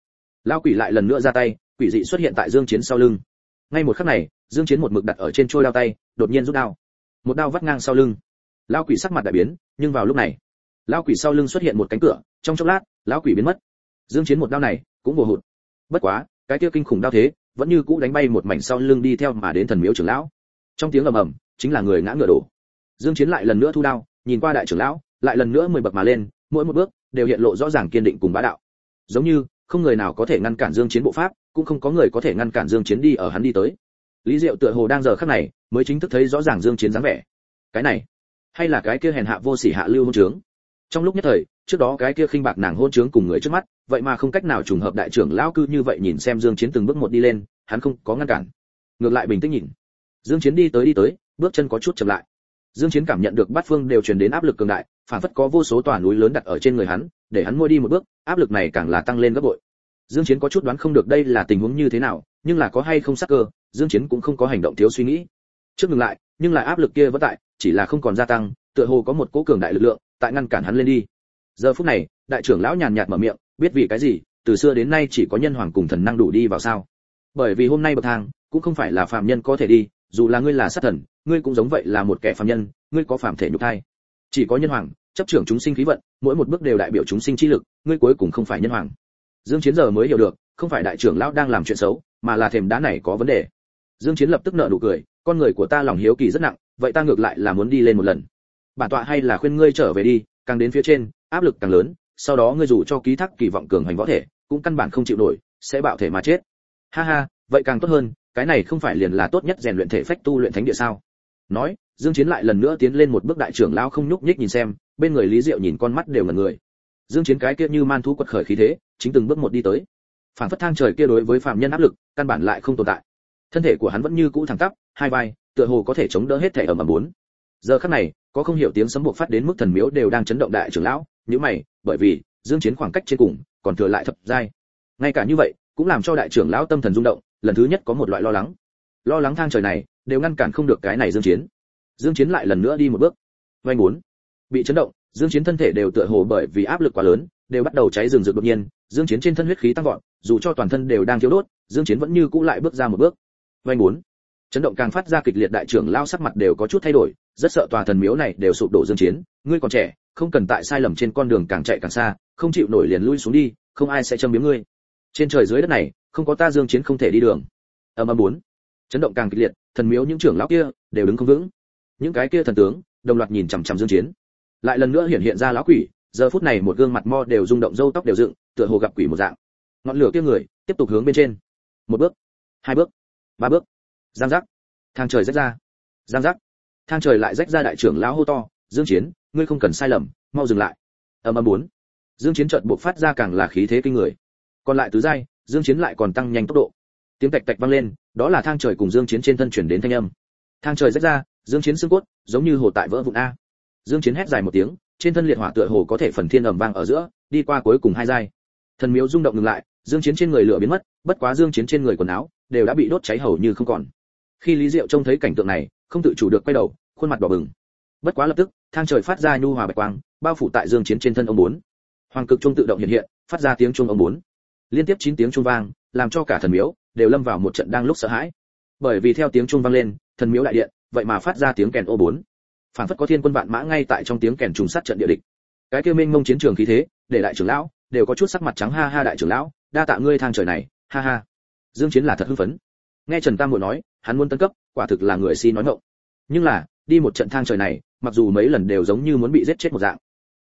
Lão quỷ lại lần nữa ra tay, quỷ dị xuất hiện tại dương chiến sau lưng ngay một khắc này, dương chiến một mực đặt ở trên trôi đao tay, đột nhiên rút đao. Một đao vắt ngang sau lưng. Lão quỷ sắc mặt đại biến, nhưng vào lúc này, lão quỷ sau lưng xuất hiện một cánh cửa, trong chốc lát, lão quỷ biến mất. Dương chiến một đao này cũng vô hụt. Bất quá, cái kia kinh khủng đao thế, vẫn như cũ đánh bay một mảnh sau lưng đi theo mà đến thần miếu trưởng lão. Trong tiếng ầm ầm, chính là người ngã ngựa đổ. Dương chiến lại lần nữa thu đao, nhìn qua đại trưởng lão, lại lần nữa mười bậc mà lên, mỗi một bước đều hiện lộ rõ ràng kiên định cùng bá đạo. Giống như không người nào có thể ngăn cản dương chiến bộ pháp, cũng không có người có thể ngăn cản dương chiến đi ở hắn đi tới. Lý diệu tựa hồ đang giờ khắc này mới chính thức thấy rõ ràng dương chiến dáng vẻ. Cái này, hay là cái kia hèn hạ vô sỉ hạ lưu hôn trướng? Trong lúc nhất thời, trước đó cái kia khinh bạc nàng hôn trướng cùng người trước mắt, vậy mà không cách nào trùng hợp đại trưởng lão cư như vậy nhìn xem dương chiến từng bước một đi lên, hắn không có ngăn cản. Ngược lại bình tĩnh nhìn. Dương chiến đi tới đi tới, bước chân có chút chậm lại. Dương chiến cảm nhận được bát phương đều truyền đến áp lực cường đại, phản phất có vô số tòa núi lớn đặt ở trên người hắn để hắn môi đi một bước, áp lực này càng là tăng lên gấp bội. Dương chiến có chút đoán không được đây là tình huống như thế nào, nhưng là có hay không sắc cơ, dương chiến cũng không có hành động thiếu suy nghĩ. Trước ngừng lại, nhưng lại áp lực kia vẫn tại, chỉ là không còn gia tăng, tựa hồ có một cỗ cường đại lực lượng, tại ngăn cản hắn lên đi. Giờ phút này, đại trưởng lão nhàn nhạt mở miệng, biết vì cái gì, từ xưa đến nay chỉ có nhân hoàng cùng thần năng đủ đi vào sao? Bởi vì hôm nay bậc thang, cũng không phải là phàm nhân có thể đi, dù là ngươi là sát thần, ngươi cũng giống vậy là một kẻ phàm nhân, ngươi có phàm thể nhục thai. Chỉ có nhân hoàng chấp trưởng chúng sinh khí vận, mỗi một bước đều đại biểu chúng sinh chi lực, ngươi cuối cùng không phải nhân hoàng. Dương chiến giờ mới hiểu được, không phải đại trưởng lão đang làm chuyện xấu, mà là thềm đá này có vấn đề. Dương chiến lập tức nở nụ cười, con người của ta lòng hiếu kỳ rất nặng, vậy ta ngược lại là muốn đi lên một lần. Bản tọa hay là khuyên ngươi trở về đi, càng đến phía trên, áp lực càng lớn, sau đó ngươi dù cho ký thác kỳ vọng cường hành võ thể, cũng căn bản không chịu nổi, sẽ bạo thể mà chết. Ha ha, vậy càng tốt hơn, cái này không phải liền là tốt nhất rèn luyện thể phách tu luyện thánh địa sao? Nói, dương chiến lại lần nữa tiến lên một bước đại trưởng lão không nhúc nhích nhìn xem bên người lý diệu nhìn con mắt đều ngẩn người dương chiến cái kia như man thú quật khởi khí thế chính từng bước một đi tới phản phất thang trời kia đối với phạm nhân áp lực căn bản lại không tồn tại thân thể của hắn vẫn như cũ thẳng tắp hai vai tựa hồ có thể chống đỡ hết thể ở mà muốn giờ khắc này có không hiểu tiếng sấm buộc phát đến mức thần miếu đều đang chấn động đại trưởng lão như mày, bởi vì dương chiến khoảng cách trên cùng còn thừa lại thập giai. Ngay cả như vậy, cũng làm cho đại trưởng lão tâm thần rung động, lần thứ nhất có một loại lo lắng. Lo lắng thang trời này, đều ngăn cản không được cái này dương chiến. Dương chiến lại lần nữa đi một bước. Vay muốn bị chấn động, dương chiến thân thể đều tựa hồ bởi vì áp lực quá lớn, đều bắt đầu cháy rừng rực đột nhiên, dương chiến trên thân huyết khí tăng vọt, dù cho toàn thân đều đang thiếu đốt, dương chiến vẫn như cũ lại bước ra một bước. Vay muốn chấn động càng phát ra kịch liệt đại trưởng lao sắc mặt đều có chút thay đổi rất sợ tòa thần miếu này đều sụp đổ dương chiến ngươi còn trẻ không cần tại sai lầm trên con đường càng chạy càng xa không chịu nổi liền lui xuống đi không ai sẽ châm biếm ngươi. Trên trời dưới đất này không có ta dương chiến không thể đi đường. Âm âm muốn chấn động càng kịch liệt thần miếu những trưởng lão kia đều đứng không vững. Những cái kia thần tướng đồng loạt nhìn chằm chằm dương chiến lại lần nữa hiện hiện ra lão quỷ, giờ phút này một gương mặt mo đều rung động, râu tóc đều dựng, tựa hồ gặp quỷ một dạng. Ngọn lửa kia người, tiếp tục hướng bên trên. Một bước, hai bước, ba bước. Giang giác. Thang trời rách ra. Giang giác. Thang trời lại rách ra đại trưởng lão hô to, dương chiến, ngươi không cần sai lầm, mau dừng lại. Ầm ầm bốn. Dương chiến chợt bộc phát ra càng là khí thế kinh người. Còn lại tứ giai, dương chiến lại còn tăng nhanh tốc độ. Tiếng tạch tạch vang lên, đó là thang trời cùng dương chiến trên thân chuyển đến thanh âm. Thang trời rách ra, dương chiến xương cốt, giống như hồ tại vỡ vụn a dương chiến hét dài một tiếng, trên thân liệt hỏa tựa hồ có thể phần thiên ầm vang ở giữa, đi qua cuối cùng hai giai. Thần miếu rung động ngừng lại, dương chiến trên người lửa biến mất, bất quá dương chiến trên người quần áo đều đã bị đốt cháy hầu như không còn. Khi lý diệu trông thấy cảnh tượng này, không tự chủ được quay đầu, khuôn mặt đỏ bừng. Bất quá lập tức, thang trời phát ra nhu hòa bạch quang, bao phủ tại dương chiến trên thân ông bốn. Hoàng cực trung tự động hiện hiện, phát ra tiếng chuông ông bốn. Liên tiếp chín tiếng chuông vang, làm cho cả thần miếu đều lâm vào một trận đang lúc sợ hãi. Bởi vì theo tiếng chuông vang lên, thần miếu đại điện, vậy mà phát ra tiếng kèn ô bốn phản phất có thiên quân vạn mã ngay tại trong tiếng kèn trùng sát trận địa địch. Cái kia minh mông chiến trường khí thế, để đại trưởng lão, đều có chút sắc mặt trắng ha ha đại trưởng lão, đa tạ ngươi thang trời này, ha ha. Dương chiến là thật hưng phấn. Nghe trần tam muội nói, hắn muốn tấn cấp, quả thực là người si nói ngọng. Nhưng là, đi một trận thang trời này, mặc dù mấy lần đều giống như muốn bị giết chết một dạng.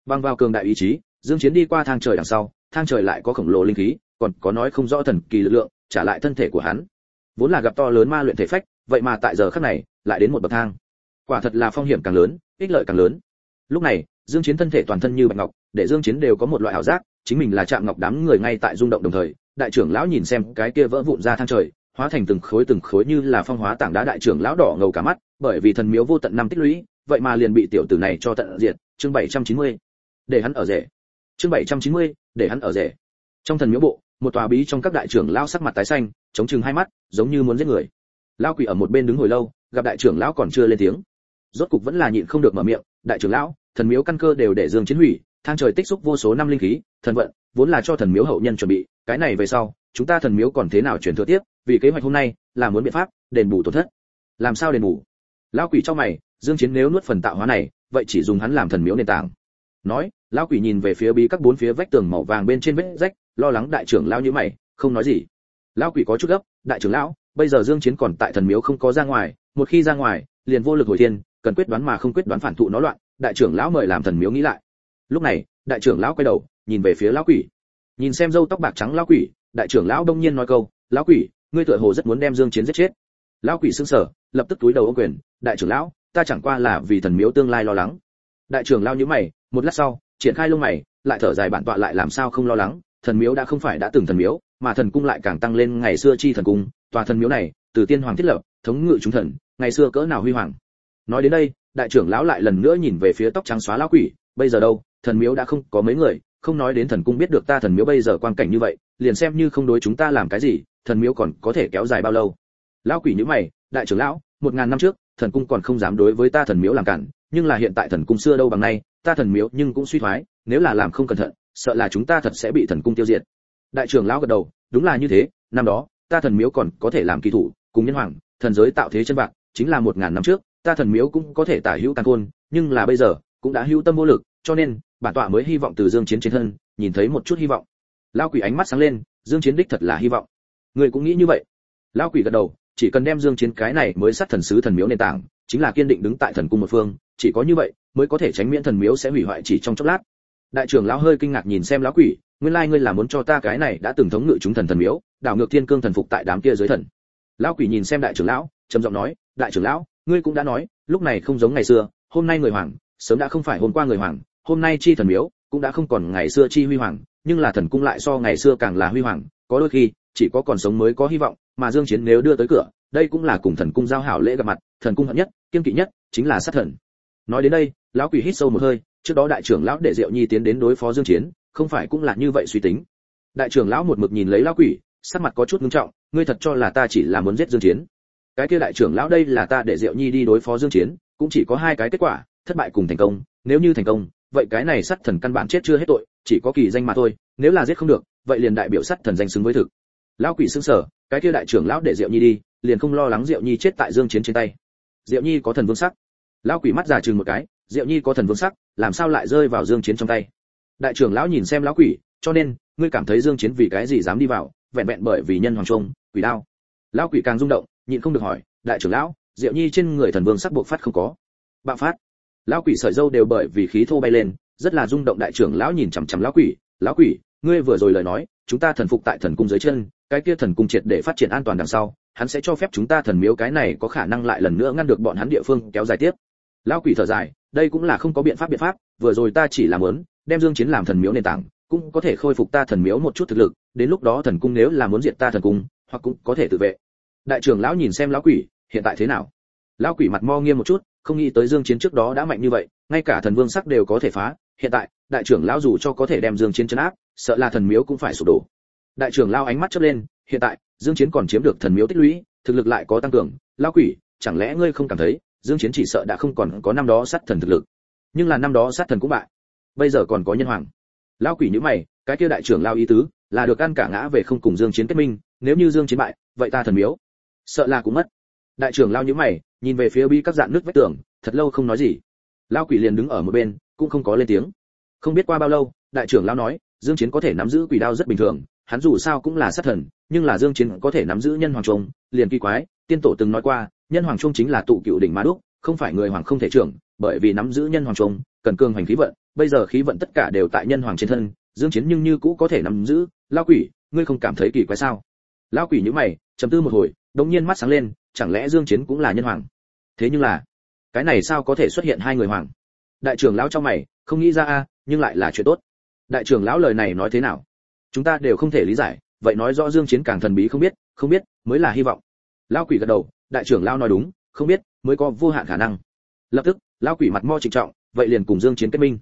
Băng vào cường đại ý chí, dương chiến đi qua thang trời đằng sau, thang trời lại có khổng lồ linh khí, còn có nói không rõ thần kỳ lực lượng, trả lại thân thể của hắn. Vốn là gặp to lớn ma luyện thể phách, vậy mà tại giờ khắc này, lại đến một bậc thang quả thật là phong hiểm càng lớn ích lợi càng lớn lúc này dương chiến thân thể toàn thân như bạch ngọc để dương chiến đều có một loại hảo giác chính mình là chạm ngọc đám người ngay tại rung động đồng thời đại trưởng lão nhìn xem cái kia vỡ vụn ra thang trời hóa thành từng khối từng khối như là phong hóa tảng đá đại trưởng lão đỏ ngầu cả mắt, bởi vì thần miếu vô tận năm tích lũy, vậy mà liền bị tiểu tử này cho tận diệt, chương 790. Để hắn ở rể. Chương 790, để hắn ở rể. Trong thần miếu bộ, một tòa bí trong các đại trưởng lão sắc mặt tái xanh, chống chừng hai mắt, giống như muốn giết người. Lão quỷ ở một bên đứng hồi lâu, gặp đại trưởng lão còn chưa lên tiếng. Rốt cục vẫn là nhịn không được mở miệng, đại trưởng lão, thần miếu căn cơ đều để Dương Chiến hủy, thang trời tích xúc vô số năm linh khí, thần vận, vốn là cho thần miếu hậu nhân chuẩn bị, cái này về sau, chúng ta thần miếu còn thế nào truyền thừa tiếp, vì kế hoạch hôm nay là muốn biện pháp đền bù tổn thất. Làm sao đền bù? Lão quỷ cho mày dương chiến nếu nuốt phần tạo hóa này vậy chỉ dùng hắn làm thần miếu nền tảng. Nói lão quỷ nhìn về phía bí các bốn phía vách tường màu vàng bên trên vết rách lo lắng đại trưởng lão như mày không nói gì. Lão quỷ có chút gấp đại trưởng lão bây giờ dương chiến còn tại thần miếu không có ra ngoài một khi ra ngoài liền vô lực hồi thiên cần quyết đoán mà không quyết đoán phản thụ nó loạn, đại trưởng lão mời làm thần miếu nghĩ lại. Lúc này, đại trưởng lão quay đầu, nhìn về phía lão quỷ. Nhìn xem râu tóc bạc trắng lão quỷ, đại trưởng lão đông nhiên nói câu, lão quỷ, ngươi tựa hồ rất muốn đem dương chiến giết chết. Lão quỷ sững sờ, lập tức túi đầu ô quyền, đại trưởng lão, ta chẳng qua là vì thần miếu tương lai lo lắng. Đại trưởng lão nhíu mày, một lát sau, triển khai lông mày, lại thở dài bản tọa lại làm sao không lo lắng, thần miếu đã không phải đã từng thần miếu, mà thần cung lại càng tăng lên ngày xưa chi thần cung, tòa thần miếu này, từ tiên hoàng thiết lập, thống ngự chúng thần, ngày xưa cỡ nào huy hoàng nói đến đây, đại trưởng lão lại lần nữa nhìn về phía tóc trắng xóa lão quỷ, bây giờ đâu, thần miếu đã không có mấy người, không nói đến thần cung biết được ta thần miếu bây giờ quan cảnh như vậy, liền xem như không đối chúng ta làm cái gì, thần miếu còn có thể kéo dài bao lâu? Lão quỷ nhíu mày, đại trưởng lão, một ngàn năm trước, thần cung còn không dám đối với ta thần miếu làm cản, nhưng là hiện tại thần cung xưa đâu bằng nay, ta thần miếu nhưng cũng suy thoái, nếu là làm không cẩn thận, sợ là chúng ta thật sẽ bị thần cung tiêu diệt. Đại trưởng lão gật đầu, đúng là như thế, năm đó, ta thần miếu còn có thể làm kỳ thủ, cùng nhân hoàng, thần giới tạo thế chân bạc, chính là một ngàn năm trước ta thần miếu cũng có thể tả hữu tàn khôn, nhưng là bây giờ, cũng đã hữu tâm vô lực, cho nên, bản tọa mới hy vọng từ dương chiến trên thân, nhìn thấy một chút hy vọng. Lão quỷ ánh mắt sáng lên, dương chiến đích thật là hy vọng. Người cũng nghĩ như vậy. Lão quỷ gật đầu, chỉ cần đem dương chiến cái này mới sát thần sứ thần miếu nền tảng, chính là kiên định đứng tại thần cung một phương, chỉ có như vậy, mới có thể tránh miễn thần miếu sẽ hủy hoại chỉ trong chốc lát. Đại trưởng lão hơi kinh ngạc nhìn xem lão quỷ, nguyên lai ngươi là muốn cho ta cái này đã từng thống ngự chúng thần thần miếu, đảo ngược thiên cương thần phục tại đám kia giới thần. Lão quỷ nhìn xem đại trưởng lão, trầm giọng nói, đại trưởng lão ngươi cũng đã nói, lúc này không giống ngày xưa, hôm nay người hoàng, sớm đã không phải hôm qua người hoàng, hôm nay chi thần miếu, cũng đã không còn ngày xưa chi huy hoàng, nhưng là thần cung lại so ngày xưa càng là huy hoàng, có đôi khi, chỉ có còn sống mới có hy vọng, mà dương chiến nếu đưa tới cửa, đây cũng là cùng thần cung giao hảo lễ gặp mặt, thần cung hận nhất kiên kỵ nhất, chính là sát thần. Nói đến đây, lão quỷ hít sâu một hơi, trước đó đại trưởng lão để diệu nhi tiến đến đối phó dương chiến, không phải cũng là như vậy suy tính. Đại trưởng lão một mực nhìn lấy lão quỷ, sắc mặt có chút nghiêm trọng, ngươi thật cho là ta chỉ là muốn giết dương chiến cái kia đại trưởng lão đây là ta để diệu nhi đi đối phó dương chiến, cũng chỉ có hai cái kết quả, thất bại cùng thành công. Nếu như thành công, vậy cái này sát thần căn bản chết chưa hết tội, chỉ có kỳ danh mà thôi. Nếu là giết không được, vậy liền đại biểu sát thần danh xứng với thực. Lão quỷ sững sờ, cái kia đại trưởng lão để diệu nhi đi, liền không lo lắng diệu nhi chết tại dương chiến trên tay. Diệu nhi có thần vương sắc. Lão quỷ mắt già chừng một cái, diệu nhi có thần vương sắc, làm sao lại rơi vào dương chiến trong tay? Đại trưởng lão nhìn xem lão quỷ, cho nên, ngươi cảm thấy dương chiến vì cái gì dám đi vào, vẹn vẹn bởi vì nhân hoàng trung, quỷ đao. Lão quỷ càng rung động nhịn không được hỏi, đại trưởng lão, diệu nhi trên người thần vương sắc buộc phát không có? Bạo phát. Lão quỷ sợi dâu đều bởi vì khí thô bay lên, rất là rung động đại trưởng lão nhìn chằm chằm lão quỷ lão quỷ, ngươi vừa rồi lời nói, chúng ta thần phục tại thần cung dưới chân, cái kia thần cung triệt để phát triển an toàn đằng sau, hắn sẽ cho phép chúng ta thần miếu cái này có khả năng lại lần nữa ngăn được bọn hắn địa phương kéo dài tiếp. Lão quỷ thở dài, đây cũng là không có biện pháp biện pháp, vừa rồi ta chỉ làm lớn đem dương chiến làm thần miếu nền tảng, cũng có thể khôi phục ta thần miếu một chút thực lực, đến lúc đó thần cung nếu là muốn diệt ta thần cung, hoặc cũng có thể tự vệ đại trưởng lão nhìn xem lão quỷ, hiện tại thế nào? Lão quỷ mặt mo nghiêm một chút, không nghĩ tới dương chiến trước đó đã mạnh như vậy, ngay cả thần vương sắc đều có thể phá, hiện tại, đại trưởng lão dù cho có thể đem dương chiến chấn áp, sợ là thần miếu cũng phải sụp đổ. Đại trưởng lão ánh mắt chớp lên, hiện tại, dương chiến còn chiếm được thần miếu tích lũy, thực lực lại có tăng cường, lão quỷ, chẳng lẽ ngươi không cảm thấy, dương chiến chỉ sợ đã không còn có năm đó sát thần thực lực? Nhưng là năm đó sát thần cũng bại, bây giờ còn có nhân hoàng. Lão quỷ như mày, cái kia đại trưởng lão ý tứ, là được ăn cả ngã về không cùng dương chiến kết minh, nếu như dương chiến bại, vậy ta thần miếu sợ là cũng mất. Đại trưởng lão nhíu mày, nhìn về phía bi các dạng nước vách tường, thật lâu không nói gì. Lão quỷ liền đứng ở một bên, cũng không có lên tiếng. Không biết qua bao lâu, đại trưởng lão nói, dương chiến có thể nắm giữ quỷ đao rất bình thường, hắn dù sao cũng là sát thần, nhưng là dương chiến có thể nắm giữ nhân hoàng trung liền kỳ quái, tiên tổ từng nói qua, nhân hoàng trung chính là tụ cựu đỉnh ma đúc, không phải người hoàng không thể trưởng, bởi vì nắm giữ nhân hoàng trung cần cường hành khí vận, bây giờ khí vận tất cả đều tại nhân hoàng trên thân, dương chiến nhưng như cũ có thể nắm giữ. Lão quỷ, ngươi không cảm thấy kỳ quái sao? Lão quỷ nhíu mày, trầm tư một hồi, đống nhiên mắt sáng lên, chẳng lẽ dương chiến cũng là nhân hoàng? Thế nhưng là, cái này sao có thể xuất hiện hai người hoàng? Đại trưởng lão cho mày, không nghĩ ra a, nhưng lại là chuyện tốt. Đại trưởng lão lời này nói thế nào? Chúng ta đều không thể lý giải, vậy nói rõ dương chiến càng thần bí không biết không biết, mới là hy vọng. Lão quỷ gật đầu, đại trưởng lão nói đúng, không biết, mới có vô hạn khả năng. Lập tức, lão quỷ mặt mo trịnh trọng, vậy liền cùng dương chiến kết minh.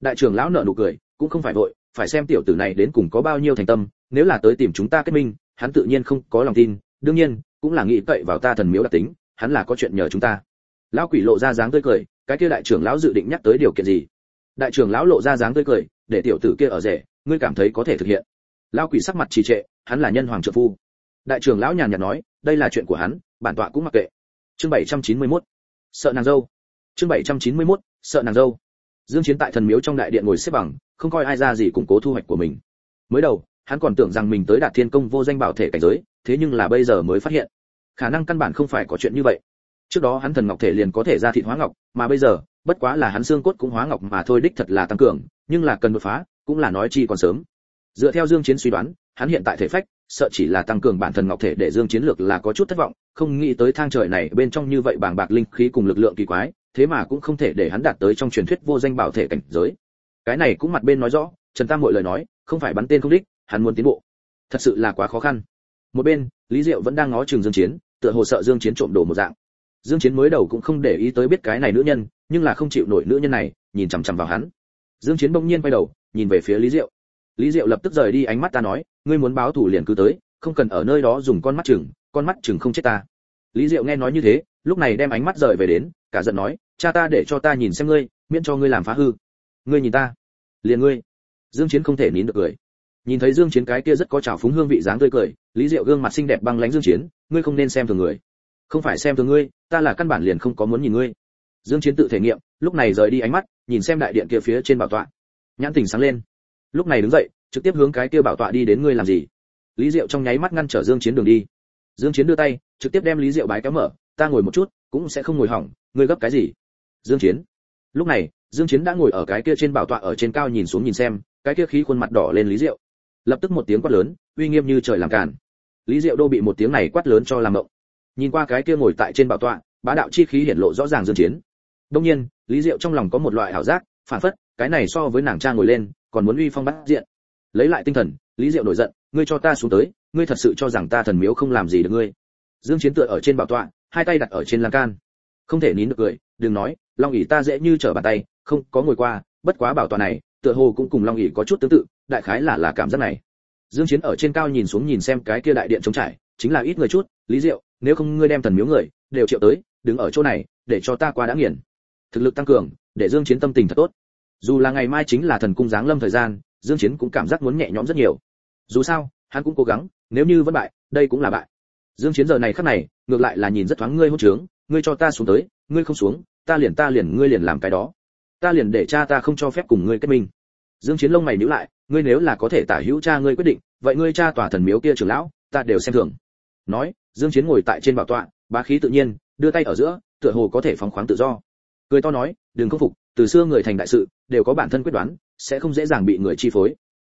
Đại trưởng lão nở nụ cười, cũng không phải vội, phải xem tiểu tử này đến cùng có bao nhiêu thành tâm, nếu là tới tìm chúng ta kết minh hắn tự nhiên không có lòng tin, đương nhiên, cũng là nghĩ cậy vào ta thần miếu đặc tính, hắn là có chuyện nhờ chúng ta. Lão quỷ lộ ra dáng tươi cười, cái kia đại trưởng lão dự định nhắc tới điều kiện gì? Đại trưởng lão lộ ra dáng tươi cười, để tiểu tử kia ở rể, ngươi cảm thấy có thể thực hiện. Lão quỷ sắc mặt trì trệ, hắn là nhân hoàng trợ phu. Đại trưởng lão nhàn nhạt nói, đây là chuyện của hắn, bản tọa cũng mặc kệ. Chương 791 sợ nàng dâu. Chương 791 sợ nàng dâu. Dương chiến tại thần miếu trong đại điện ngồi xếp bằng, không coi ai ra gì củng cố thu hoạch của mình. Mới đầu hắn còn tưởng rằng mình tới đạt thiên công vô danh bảo thể cảnh giới, thế nhưng là bây giờ mới phát hiện. Khả năng căn bản không phải có chuyện như vậy. Trước đó hắn thần ngọc thể liền có thể ra thịt hóa ngọc, mà bây giờ, bất quá là hắn xương cốt cũng hóa ngọc mà thôi, đích thật là tăng cường, nhưng là cần đột phá, cũng là nói chi còn sớm. Dựa theo dương chiến suy đoán, hắn hiện tại thể phách, sợ chỉ là tăng cường bản thân ngọc thể để dương chiến lược là có chút thất vọng, không nghĩ tới thang trời này bên trong như vậy bàng bạc linh khí cùng lực lượng kỳ quái, thế mà cũng không thể để hắn đạt tới trong truyền thuyết vô danh bảo thể cảnh giới. Cái này cũng mặt bên nói rõ, trần tam mọi lời nói, không phải bắn tên không đích hắn muốn tiến bộ. Thật sự là quá khó khăn. Một bên, lý diệu vẫn đang ngó chừng dương chiến, tựa hồ sợ dương chiến trộm đồ một dạng. Dương chiến mới đầu cũng không để ý tới biết cái này nữ nhân, nhưng là không chịu nổi nữ nhân này, nhìn chằm chằm vào hắn. Dương chiến bỗng nhiên quay đầu, nhìn về phía lý diệu. Lý diệu lập tức rời đi ánh mắt ta nói, ngươi muốn báo thù liền cứ tới, không cần ở nơi đó dùng con mắt chừng, con mắt chừng không chết ta. Lý diệu nghe nói như thế, lúc này đem ánh mắt rời về đến, cả giận nói, cha ta để cho ta nhìn xem ngươi, miễn cho ngươi làm phá hư. Ngươi nhìn ta, liền ngươi. Dương chiến không thể nín được cười nhìn thấy dương chiến cái kia rất có trào phúng hương vị dáng tươi cười, lý diệu gương mặt xinh đẹp băng lãnh dương chiến, ngươi không nên xem thường người. Không phải xem thường ngươi, ta là căn bản liền không có muốn nhìn ngươi. Dương chiến tự thể nghiệm, lúc này rời đi ánh mắt, nhìn xem đại điện kia phía trên bảo tọa. Nhãn tình sáng lên. Lúc này đứng dậy, trực tiếp hướng cái kia bảo tọa đi đến ngươi làm gì? Lý diệu trong nháy mắt ngăn trở dương chiến đường đi. Dương chiến đưa tay, trực tiếp đem lý diệu bái kéo mở, ta ngồi một chút, cũng sẽ không ngồi hỏng, ngươi gấp cái gì? Dương chiến. Lúc này, dương chiến đã ngồi ở cái kia trên bảo tọa ở trên cao nhìn xuống nhìn xem, cái kia khí khuôn mặt đỏ lên lý diệu lập tức một tiếng quát lớn, uy nghiêm như trời làm cản. lý diệu đô bị một tiếng này quát lớn cho làm động nhìn qua cái kia ngồi tại trên bảo tọa, bá đạo chi khí hiển lộ rõ ràng dương chiến. Đương nhiên, lý diệu trong lòng có một loại hảo giác, phản phất, cái này so với nàng cha ngồi lên, còn muốn uy phong bắt diện. Lấy lại tinh thần, lý diệu nổi giận, ngươi cho ta xuống tới, ngươi thật sự cho rằng ta thần miếu không làm gì được ngươi. Dương chiến tựa ở trên bảo tọa, hai tay đặt ở trên lan can. Không thể nín được cười, đừng nói, long ỉ ta dễ như trở bàn tay, không, có ngồi qua, bất quá bảo tọa này tựa hồ cũng cùng long ỉ có chút tương tự, đại khái là là cảm giác này. Dương chiến ở trên cao nhìn xuống nhìn xem cái kia đại điện trống trải, chính là ít người chút, lý diệu, nếu không ngươi đem thần miếu người, đều triệu tới, đứng ở chỗ này, để cho ta qua đã nghiền. Thực lực tăng cường, để dương chiến tâm tình thật tốt. Dù là ngày mai chính là thần cung giáng lâm thời gian, dương chiến cũng cảm giác muốn nhẹ nhõm rất nhiều. Dù sao, hắn cũng cố gắng, nếu như vẫn bại, đây cũng là bại. Dương chiến giờ này khắc này, ngược lại là nhìn rất thoáng ngươi hôn trướng, ngươi cho ta xuống tới, ngươi không xuống, ta liền ta liền, ngươi liền làm cái đó. Ta liền để cha ta không cho phép cùng ngươi kết minh dương chiến lông mày nhíu lại, ngươi nếu là có thể tả hữu cha ngươi quyết định, vậy ngươi cha tòa thần miếu kia trưởng lão, ta đều xem thường. Nói, dương chiến ngồi tại trên bảo tọa, bá khí tự nhiên, đưa tay ở giữa, tựa hồ có thể phóng khoáng tự do. Cười to nói, đừng công phục, từ xưa người thành đại sự, đều có bản thân quyết đoán, sẽ không dễ dàng bị người chi phối.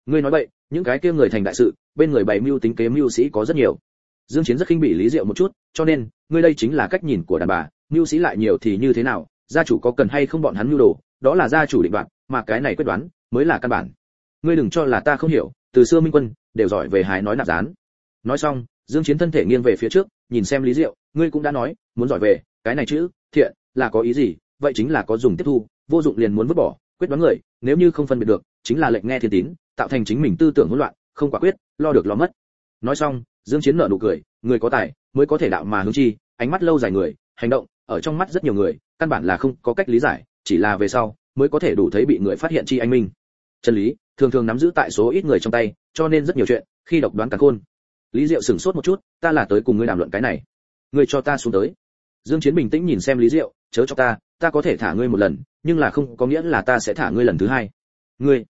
Ngươi nói vậy, những cái kia người thành đại sự, bên người bày mưu tính kế mưu sĩ có rất nhiều. Dương chiến rất khinh bị lý diệu một chút, cho nên, ngươi đây chính là cách nhìn của đàn bà, mưu sĩ lại nhiều thì như thế nào, gia chủ có cần hay không bọn hắn mưu đồ, đó là gia chủ định đoạt, mà cái này quyết đoán mới là căn bản. Ngươi đừng cho là ta không hiểu, từ xưa minh quân đều giỏi về hái nói nạp dán. Nói xong, dương chiến thân thể nghiêng về phía trước, nhìn xem lý diệu, ngươi cũng đã nói, muốn giỏi về, cái này chữ, thiện, là có ý gì, vậy chính là có dùng tiếp thu, vô dụng liền muốn vứt bỏ, quyết đoán người, nếu như không phân biệt được, chính là lệnh nghe thiên tín, tạo thành chính mình tư tưởng hỗn loạn, không quả quyết, lo được lo mất. Nói xong, dương chiến nở nụ cười, người có tài, mới có thể đạo mà hướng chi, ánh mắt lâu dài người, hành động, ở trong mắt rất nhiều người, căn bản là không có cách lý giải, chỉ là về sau, mới có thể đủ thấy bị người phát hiện chi anh minh chân lý, thường thường nắm giữ tại số ít người trong tay, cho nên rất nhiều chuyện, khi độc đoán cả khôn. Lý diệu sửng sốt một chút, ta là tới cùng ngươi đàm luận cái này. Ngươi cho ta xuống tới. Dương chiến bình tĩnh nhìn xem lý diệu, chớ cho ta ta có thể thả ngươi một lần, nhưng là không có nghĩa là ta sẽ thả ngươi lần thứ hai. Ngươi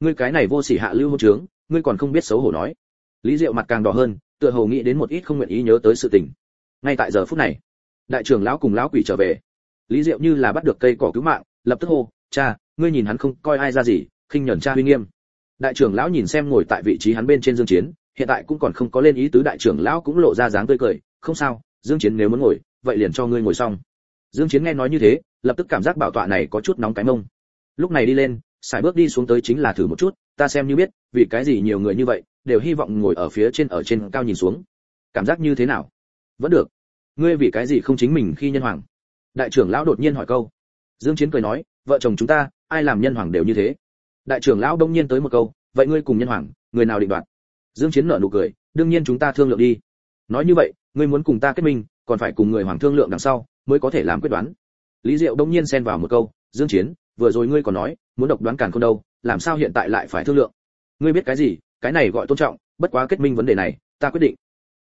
ngươi cái này vô sỉ hạ lưu hôn trướng, ngươi còn không biết xấu hổ nói. Lý diệu mặt càng đỏ hơn, tựa hồ nghĩ đến một ít không nguyện ý nhớ tới sự tình. Ngay tại giờ phút này, đại trưởng lão cùng lão quỷ trở về. Lý diệu như là bắt được cây cỏ cứu mạng, lập tức hô, cha, ngươi nhìn hắn không coi ai ra gì khinh nhẫn cha uy nghiêm. Đại trưởng lão nhìn xem ngồi tại vị trí hắn bên trên dương chiến, hiện tại cũng còn không có lên ý tứ đại trưởng lão cũng lộ ra dáng tươi cười, không sao, dương chiến nếu muốn ngồi, vậy liền cho ngươi ngồi xong. Dương chiến nghe nói như thế, lập tức cảm giác bảo tọa này có chút nóng cái mông. Lúc này đi lên xài bước đi xuống tới chính là thử một chút, ta xem như biết, vì cái gì nhiều người như vậy, đều hy vọng ngồi ở phía trên ở trên cao nhìn xuống. Cảm giác như thế nào? Vẫn được. Ngươi vì cái gì không chính mình khi nhân hoàng? Đại trưởng lão đột nhiên hỏi câu. Dương chiến cười nói, vợ chồng chúng ta, ai làm nhân hoàng đều như thế? Đại trưởng lão đông nhiên tới một câu, vậy ngươi cùng nhân hoàng, người nào định đoạt? Dương chiến nở nụ cười, đương nhiên chúng ta thương lượng đi. Nói như vậy, ngươi muốn cùng ta kết minh, còn phải cùng người hoàng thương lượng đằng sau, mới có thể làm quyết đoán. Lý diệu đông nhiên xen vào một câu, dương chiến, vừa rồi ngươi còn nói, muốn độc đoán càn khôn đâu, làm sao hiện tại lại phải thương lượng? Ngươi biết cái gì, cái này gọi tôn trọng, bất quá kết minh vấn đề này, ta quyết định.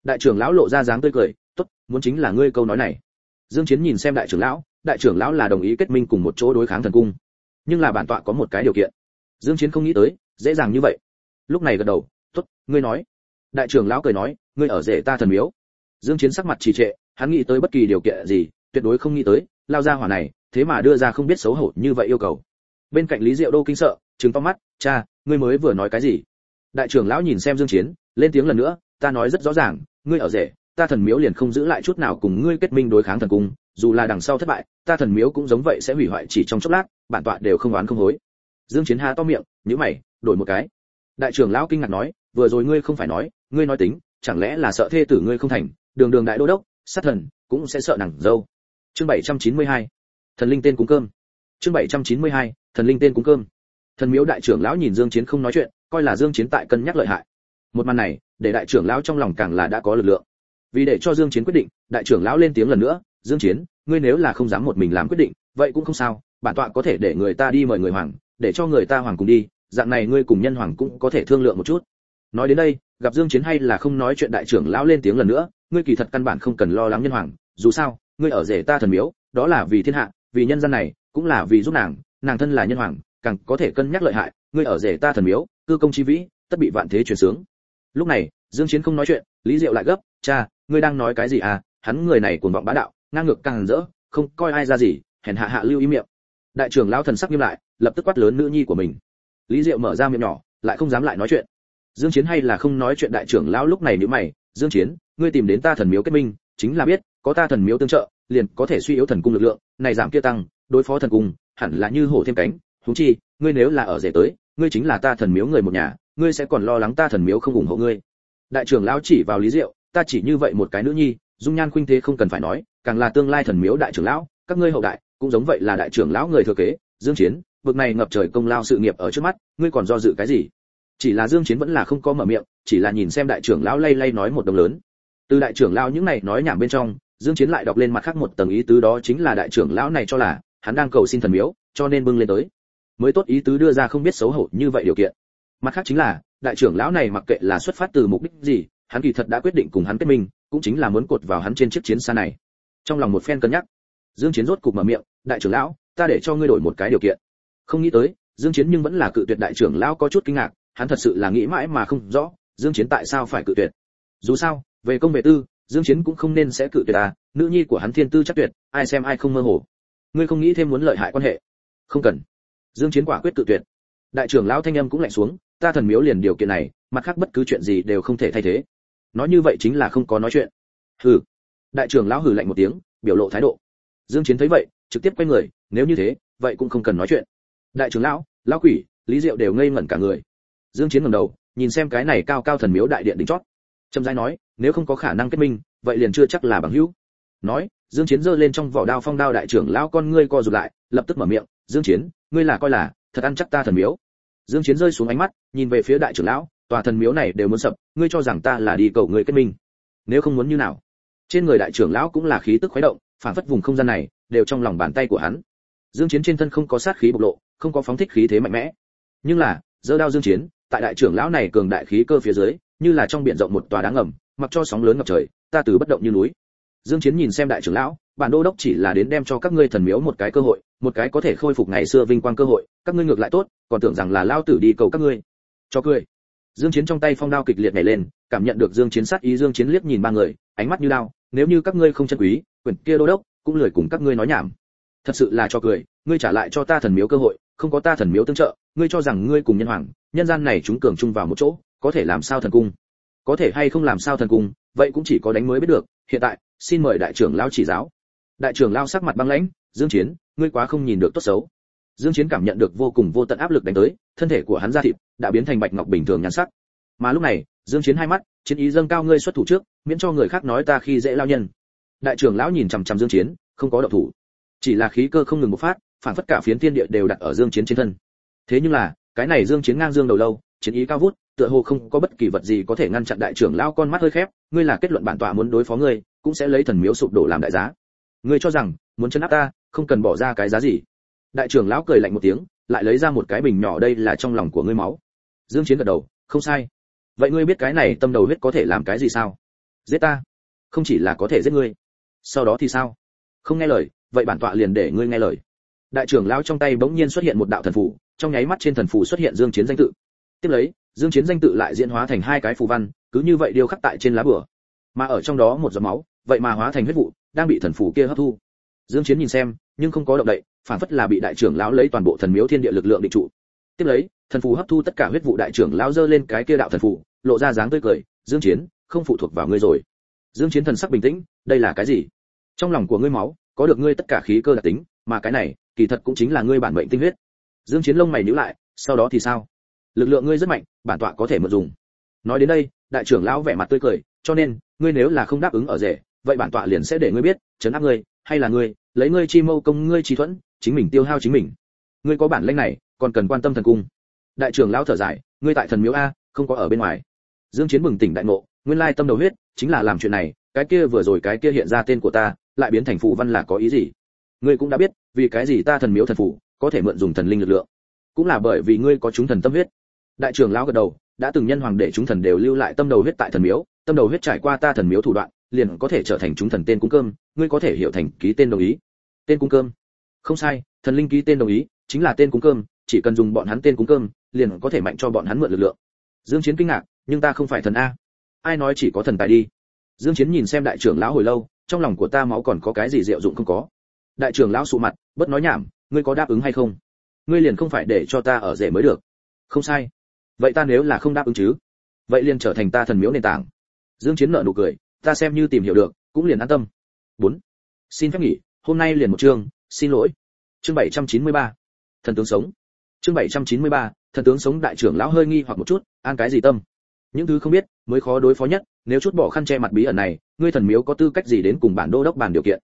Đại trưởng lão lộ ra dáng tươi cười, tốt, muốn chính là ngươi câu nói này. Dương chiến nhìn xem đại trưởng lão, đại trưởng lão là đồng ý kết minh cùng một chỗ đối kháng thần cung, nhưng là bản tọa có một cái điều kiện dương chiến không nghĩ tới, dễ dàng như vậy. Lúc này gật đầu, tốt, ngươi nói. Đại trưởng lão cười nói, ngươi ở rể ta thần miếu. Dương chiến sắc mặt trì trệ, hắn nghĩ tới bất kỳ điều kiện gì, tuyệt đối không nghĩ tới, lao ra hỏa này, thế mà đưa ra không biết xấu hổ như vậy yêu cầu. Bên cạnh lý diệu đô kinh sợ, trừng to mắt, cha, ngươi mới vừa nói cái gì? Đại trưởng lão nhìn xem dương chiến, lên tiếng lần nữa, ta nói rất rõ ràng, ngươi ở rể, ta thần miếu liền không giữ lại chút nào cùng ngươi kết minh đối kháng thần cung, dù là đằng sau thất bại, ta thần miếu cũng giống vậy sẽ hủy hoại chỉ trong chốc lát, bản tọa đều không oán không hối dương chiến há to miệng, nhíu mày, đổi một cái. Đại trưởng lão kinh ngạc nói, vừa rồi ngươi không phải nói, ngươi nói tính, chẳng lẽ là sợ thê tử ngươi không thành, đường đường đại đô đốc, sát thần, cũng sẽ sợ nàng dâu. Chương 792 thần linh tên cúng cơm. Chương 792 thần linh tên cúng cơm. Thần miếu đại trưởng lão nhìn dương chiến không nói chuyện, coi là dương chiến tại cân nhắc lợi hại. Một màn này, để đại trưởng lão trong lòng càng là đã có lực lượng. Vì để cho dương chiến quyết định, đại trưởng lão lên tiếng lần nữa, dương chiến, ngươi nếu là không dám một mình làm quyết định, vậy cũng không sao bản tọa có thể để người ta đi mời người hoàng, để cho người ta hoàng cùng đi, dạng này ngươi cùng nhân hoàng cũng có thể thương lượng một chút. Nói đến đây, gặp dương chiến hay là không nói chuyện đại trưởng lão lên tiếng lần nữa, ngươi kỳ thật căn bản không cần lo lắng nhân hoàng, dù sao, ngươi ở rể ta thần miếu, đó là vì thiên hạ, vì nhân dân này, cũng là vì giúp nàng nàng thân là nhân hoàng, càng có thể cân nhắc lợi hại, ngươi ở rể ta thần miếu, cư công chi vĩ, tất bị vạn thế truyền sướng. Lúc này, dương chiến không nói chuyện, lý diệu lại gấp, cha, ngươi đang nói cái gì à? Hắn người này cuồng vọng bá đạo, ngang ngược càng rỡ, không coi ai ra gì, hèn hạ hạ lưu ý miệng đại trưởng lão thần sắc nghiêm lại, lập tức quát lớn nữ nhi của mình. Lý diệu mở ra miệng nhỏ, lại không dám lại nói chuyện. Dương chiến hay là không nói chuyện đại trưởng lão lúc này nếu mày, dương chiến, ngươi tìm đến ta thần miếu kết minh, chính là biết, có ta thần miếu tương trợ, liền có thể suy yếu thần cung lực lượng, này giảm kia tăng, đối phó thần cung, hẳn là như hổ thêm cánh. Chúng chi, ngươi nếu là ở rể tới, ngươi chính là ta thần miếu người một nhà, ngươi sẽ còn lo lắng ta thần miếu không ủng hộ ngươi. Đại trưởng lão chỉ vào lý diệu, ta chỉ như vậy một cái nữ nhi, dung nhan khuynh thế không cần phải nói, càng là tương lai thần miếu đại trưởng lão, các ngươi hậu đại cũng giống vậy là đại trưởng lão người thừa kế, dương chiến, bực này ngập trời công lao sự nghiệp ở trước mắt, ngươi còn do dự cái gì? Chỉ là dương chiến vẫn là không có mở miệng, chỉ là nhìn xem đại trưởng lão lay lay nói một đồng lớn. Từ đại trưởng lão những này nói nhảm bên trong, dương chiến lại đọc lên mặt khác một tầng ý tứ đó chính là đại trưởng lão này cho là, hắn đang cầu xin thần miếu, cho nên bưng lên tới. Mới tốt ý tứ đưa ra không biết xấu hổ như vậy điều kiện. Mặt khác chính là, đại trưởng lão này mặc kệ là xuất phát từ mục đích gì, hắn kỳ thật đã quyết định cùng hắn kết minh, cũng chính là muốn cột vào hắn trên chiếc chiến xa này. Trong lòng một phen cân nhắc, dương chiến rốt cục mở miệng đại trưởng lão, ta để cho ngươi đổi một cái điều kiện. Không nghĩ tới, dương chiến nhưng vẫn là cự tuyệt đại trưởng lão có chút kinh ngạc, hắn thật sự là nghĩ mãi mà không rõ, dương chiến tại sao phải cự tuyệt. Dù sao, về công về tư, dương chiến cũng không nên sẽ cự tuyệt à nữ nhi của hắn thiên tư chắc tuyệt, ai xem ai không mơ hồ. Ngươi không nghĩ thêm muốn lợi hại quan hệ. Không cần. Dương chiến quả quyết cự tuyệt. Đại trưởng lão thanh âm cũng lạnh xuống, ta thần miếu liền điều kiện này, mặt khác bất cứ chuyện gì đều không thể thay thế. Nói như vậy chính là không có nói chuyện. Hừ. Đại trưởng lão hừ lạnh một tiếng, biểu lộ thái độ. Dương chiến thấy vậy trực tiếp quay người, nếu như thế, vậy cũng không cần nói chuyện. Đại trưởng lão lão quỷ, lý diệu đều ngây ngẩn cả người. Dương chiến ngẩng đầu, nhìn xem cái này cao cao thần miếu đại điện đỉnh chót. Trầm rãi nói, nếu không có khả năng kết minh, vậy liền chưa chắc là bằng hữu. Nói, dương chiến giơ lên trong vỏ đao phong đao đại trưởng lão con ngươi co rụt lại, lập tức mở miệng, dương chiến, ngươi là coi là thật ăn chắc ta thần miếu. Dương chiến rơi xuống ánh mắt, nhìn về phía đại trưởng lão, tòa thần miếu này đều muốn sập, ngươi cho rằng ta là đi cầu người kết minh. Nếu không muốn như nào? Trên người đại trưởng lão cũng là khí tức khuấy động, phản phất vùng không gian này đều trong lòng bàn tay của hắn. Dương chiến trên thân không có sát khí bộc lộ, không có phóng thích khí thế mạnh mẽ. Nhưng là, giơ đao dương chiến, tại đại trưởng lão này cường đại khí cơ phía dưới, như là trong biển rộng một tòa đá ngầm, mặc cho sóng lớn ngập trời, ta từ bất động như núi. Dương chiến nhìn xem đại trưởng lão, bản đô đốc chỉ là đến đem cho các ngươi thần miếu một cái cơ hội, một cái có thể khôi phục ngày xưa vinh quang cơ hội, các ngươi ngược lại tốt, còn tưởng rằng là lao tử đi cầu các ngươi. Cho cười. Dương chiến trong tay phong đao kịch liệt nhảy lên, cảm nhận được dương chiến sát ý, dương chiến liếc nhìn ba người, ánh mắt như đao, nếu như các ngươi không chân quý, quyền kia đô đốc cũng lười cùng các ngươi nói nhảm. Thật sự là cho cười, ngươi trả lại cho ta thần miếu cơ hội, không có ta thần miếu tương trợ, ngươi cho rằng ngươi cùng nhân hoàng, nhân gian này chúng cường chung vào một chỗ, có thể làm sao thần cung? Có thể hay không làm sao thần cung, vậy cũng chỉ có đánh mới biết được, hiện tại, xin mời đại trưởng lao chỉ giáo. Đại trưởng lao sắc mặt băng lãnh, dương chiến, ngươi quá không nhìn được tốt xấu. Dương chiến cảm nhận được vô cùng vô tận áp lực đánh tới, thân thể của hắn ra thịt đã biến thành bạch ngọc bình thường nhắn sắc. Mà lúc này, dương chiến hai mắt, chiến ý dâng cao ngươi xuất thủ trước, miễn cho người khác nói ta khi dễ lao nhân đại trưởng lão nhìn chằm chằm dương chiến, không có động thủ. Chỉ là khí cơ không ngừng một phát, phản phất cả phiến thiên địa đều đặt ở dương chiến trên thân. Thế nhưng là, cái này dương chiến ngang dương đầu lâu, chiến ý cao vút, tựa hồ không có bất kỳ vật gì có thể ngăn chặn đại trưởng lão con mắt hơi khép, ngươi là kết luận bản tọa muốn đối phó ngươi, cũng sẽ lấy thần miếu sụp đổ làm đại giá. Ngươi cho rằng, muốn chấn áp ta, không cần bỏ ra cái giá gì. Đại trưởng lão cười lạnh một tiếng, lại lấy ra một cái bình nhỏ đây là trong lòng của ngươi máu. Dương chiến gật đầu, không sai. Vậy ngươi biết cái này tâm đầu huyết có thể làm cái gì sao? Giết ta. Không chỉ là có thể giết ngươi sau đó thì sao? Không nghe lời, vậy bản tọa liền để ngươi nghe lời. Đại trưởng lão trong tay bỗng nhiên xuất hiện một đạo thần phù trong nháy mắt trên thần phù xuất hiện dương chiến danh tự. Tiếp lấy, dương chiến danh tự lại diễn hóa thành hai cái phù văn, cứ như vậy điêu khắc tại trên lá bửa mà ở trong đó một giọt máu, vậy mà hóa thành huyết vụ, đang bị thần phù kia hấp thu. Dương chiến nhìn xem, nhưng không có động đậy, phản phất là bị đại trưởng lão lấy toàn bộ thần miếu thiên địa lực lượng định trụ. Tiếp lấy, thần phù hấp thu tất cả huyết vụ đại trưởng lão giơ lên cái kia đạo thần phù lộ ra dáng tươi cười, dương chiến, không phụ thuộc vào ngươi rồi dương chiến thần sắc bình tĩnh, đây là cái gì? Trong lòng của ngươi máu, có được ngươi tất cả khí cơ đặc tính, mà cái này, kỳ thật cũng chính là ngươi bản mệnh tinh huyết. Dương chiến lông mày nhíu lại, sau đó thì sao? Lực lượng ngươi rất mạnh, bản tọa có thể mượn dùng. Nói đến đây, đại trưởng lão vẻ mặt tươi cười, cho nên, ngươi nếu là không đáp ứng ở rể, vậy bản tọa liền sẽ để ngươi biết, chấn áp ngươi, hay là ngươi, lấy ngươi chi mâu công, ngươi chi thuẫn, chính mình tiêu hao chính mình. Ngươi có bản lĩnh này, còn cần quan tâm thần cung. Đại trưởng lão thở dài, ngươi tại thần miếu a, không có ở bên ngoài. Dương chiến bừng tỉnh đại ngộ nguyên lai tâm đầu huyết chính là làm chuyện này, cái kia vừa rồi cái kia hiện ra tên của ta, lại biến thành phù văn là có ý gì? Ngươi cũng đã biết, vì cái gì ta thần miếu thần phù có thể mượn dùng thần linh lực lượng? Cũng là bởi vì ngươi có chúng thần tâm huyết. Đại trưởng lão gật đầu, đã từng nhân hoàng để chúng thần đều lưu lại tâm đầu huyết tại thần miếu, tâm đầu huyết trải qua ta thần miếu thủ đoạn, liền có thể trở thành chúng thần tên cung cơm, ngươi có thể hiểu thành ký tên đồng ý. Tên cung cơm? Không sai, thần linh ký tên đồng ý, chính là tên cung cơm, chỉ cần dùng bọn hắn tên cung cơm, liền có thể mạnh cho bọn hắn mượn lực lượng. Dương chiến kinh ngạc, nhưng ta không phải thần a ai nói chỉ có thần tài đi? Dương chiến nhìn xem đại trưởng lão hồi lâu trong lòng của ta máu còn có cái gì diệu dụng không có? Đại trưởng lão sụ mặt bất nói nhảm ngươi có đáp ứng hay không? Ngươi liền không phải để cho ta ở rể mới được. Không sai. Vậy ta nếu là không đáp ứng chứ? Vậy liền trở thành ta thần miếu nền tảng. Dương chiến nở nụ cười ta xem như tìm hiểu được cũng liền an tâm. 4. xin phép nghỉ hôm nay liền một chương xin lỗi. Chương 793. thần tướng sống. Chương 793, thần tướng sống đại trưởng lão hơi nghi hoặc một chút an cái gì tâm? Những thứ không biết, mới khó đối phó nhất, nếu chút bỏ khăn che mặt bí ẩn này, ngươi thần miếu có tư cách gì đến cùng bản đô đốc bàn điều kiện?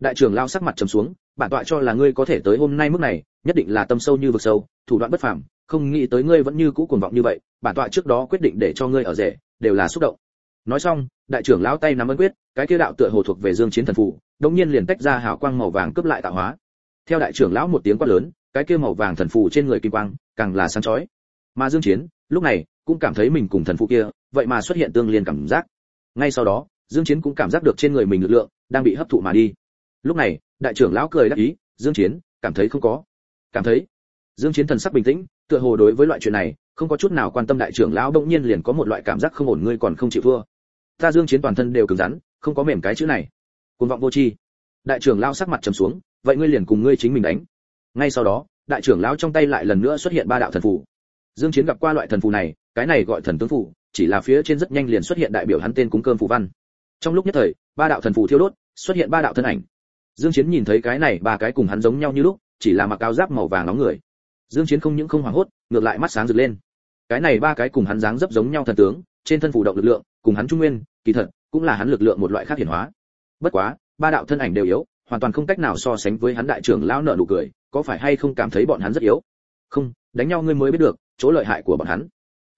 Đại trưởng lao sắc mặt trầm xuống, bản tọa cho là ngươi có thể tới hôm nay mức này, nhất định là tâm sâu như vực sâu, thủ đoạn bất phàm, không nghĩ tới ngươi vẫn như cũ cuồng vọng như vậy, bản tọa trước đó quyết định để cho ngươi ở rể, đều là xúc động. Nói xong, đại trưởng lão tay nắm ấn quyết, cái kia đạo tựa hồ thuộc về dương chiến thần phù đống nhiên liền tách ra hào quang màu vàng cướp lại tạo hóa. Theo đại trưởng lão một tiếng quát lớn, cái kia màu vàng thần phù trên người kim quang, càng là sáng chói. Mà dương chiến, lúc này cũng cảm thấy mình cùng thần phụ kia, vậy mà xuất hiện tương liên cảm giác. Ngay sau đó, dương chiến cũng cảm giác được trên người mình lực lượng đang bị hấp thụ mà đi. Lúc này, đại trưởng lão cười đáp ý, dương chiến, cảm thấy không có. Cảm thấy? Dương chiến thần sắc bình tĩnh, tựa hồ đối với loại chuyện này, không có chút nào quan tâm đại trưởng lão đột nhiên liền có một loại cảm giác không ổn, ngươi còn không chịu thua. Ta dương chiến toàn thân đều cứng rắn, không có mềm cái chữ này. Cuồng vọng vô tri. Đại trưởng lão sắc mặt trầm xuống, vậy ngươi liền cùng ngươi chính mình đánh. Ngay sau đó, đại trưởng lão trong tay lại lần nữa xuất hiện ba đạo thần phù. Dương chiến gặp qua loại thần phù này cái này gọi thần tướng phủ, chỉ là phía trên rất nhanh liền xuất hiện đại biểu hắn tên cúng cơm phù văn. Trong lúc nhất thời, ba đạo thần phù thiêu đốt, xuất hiện ba đạo thân ảnh. Dương chiến nhìn thấy cái này ba cái cùng hắn giống nhau như lúc, chỉ là mặc áo giáp màu vàng nóng người. Dương chiến không những không hoảng hốt, ngược lại mắt sáng rực lên. Cái này ba cái cùng hắn dáng dấp giống nhau thần tướng, trên thân phù động lực lượng, cùng hắn trung nguyên, kỳ thật, cũng là hắn lực lượng một loại khác hiển hóa. Bất quá, ba đạo thân ảnh đều yếu, hoàn toàn không cách nào so sánh với hắn đại trưởng lão nợ nụ cười, có phải hay không cảm thấy bọn hắn rất yếu? Không, đánh nhau ngươi mới biết được, chỗ lợi hại của bọn hắn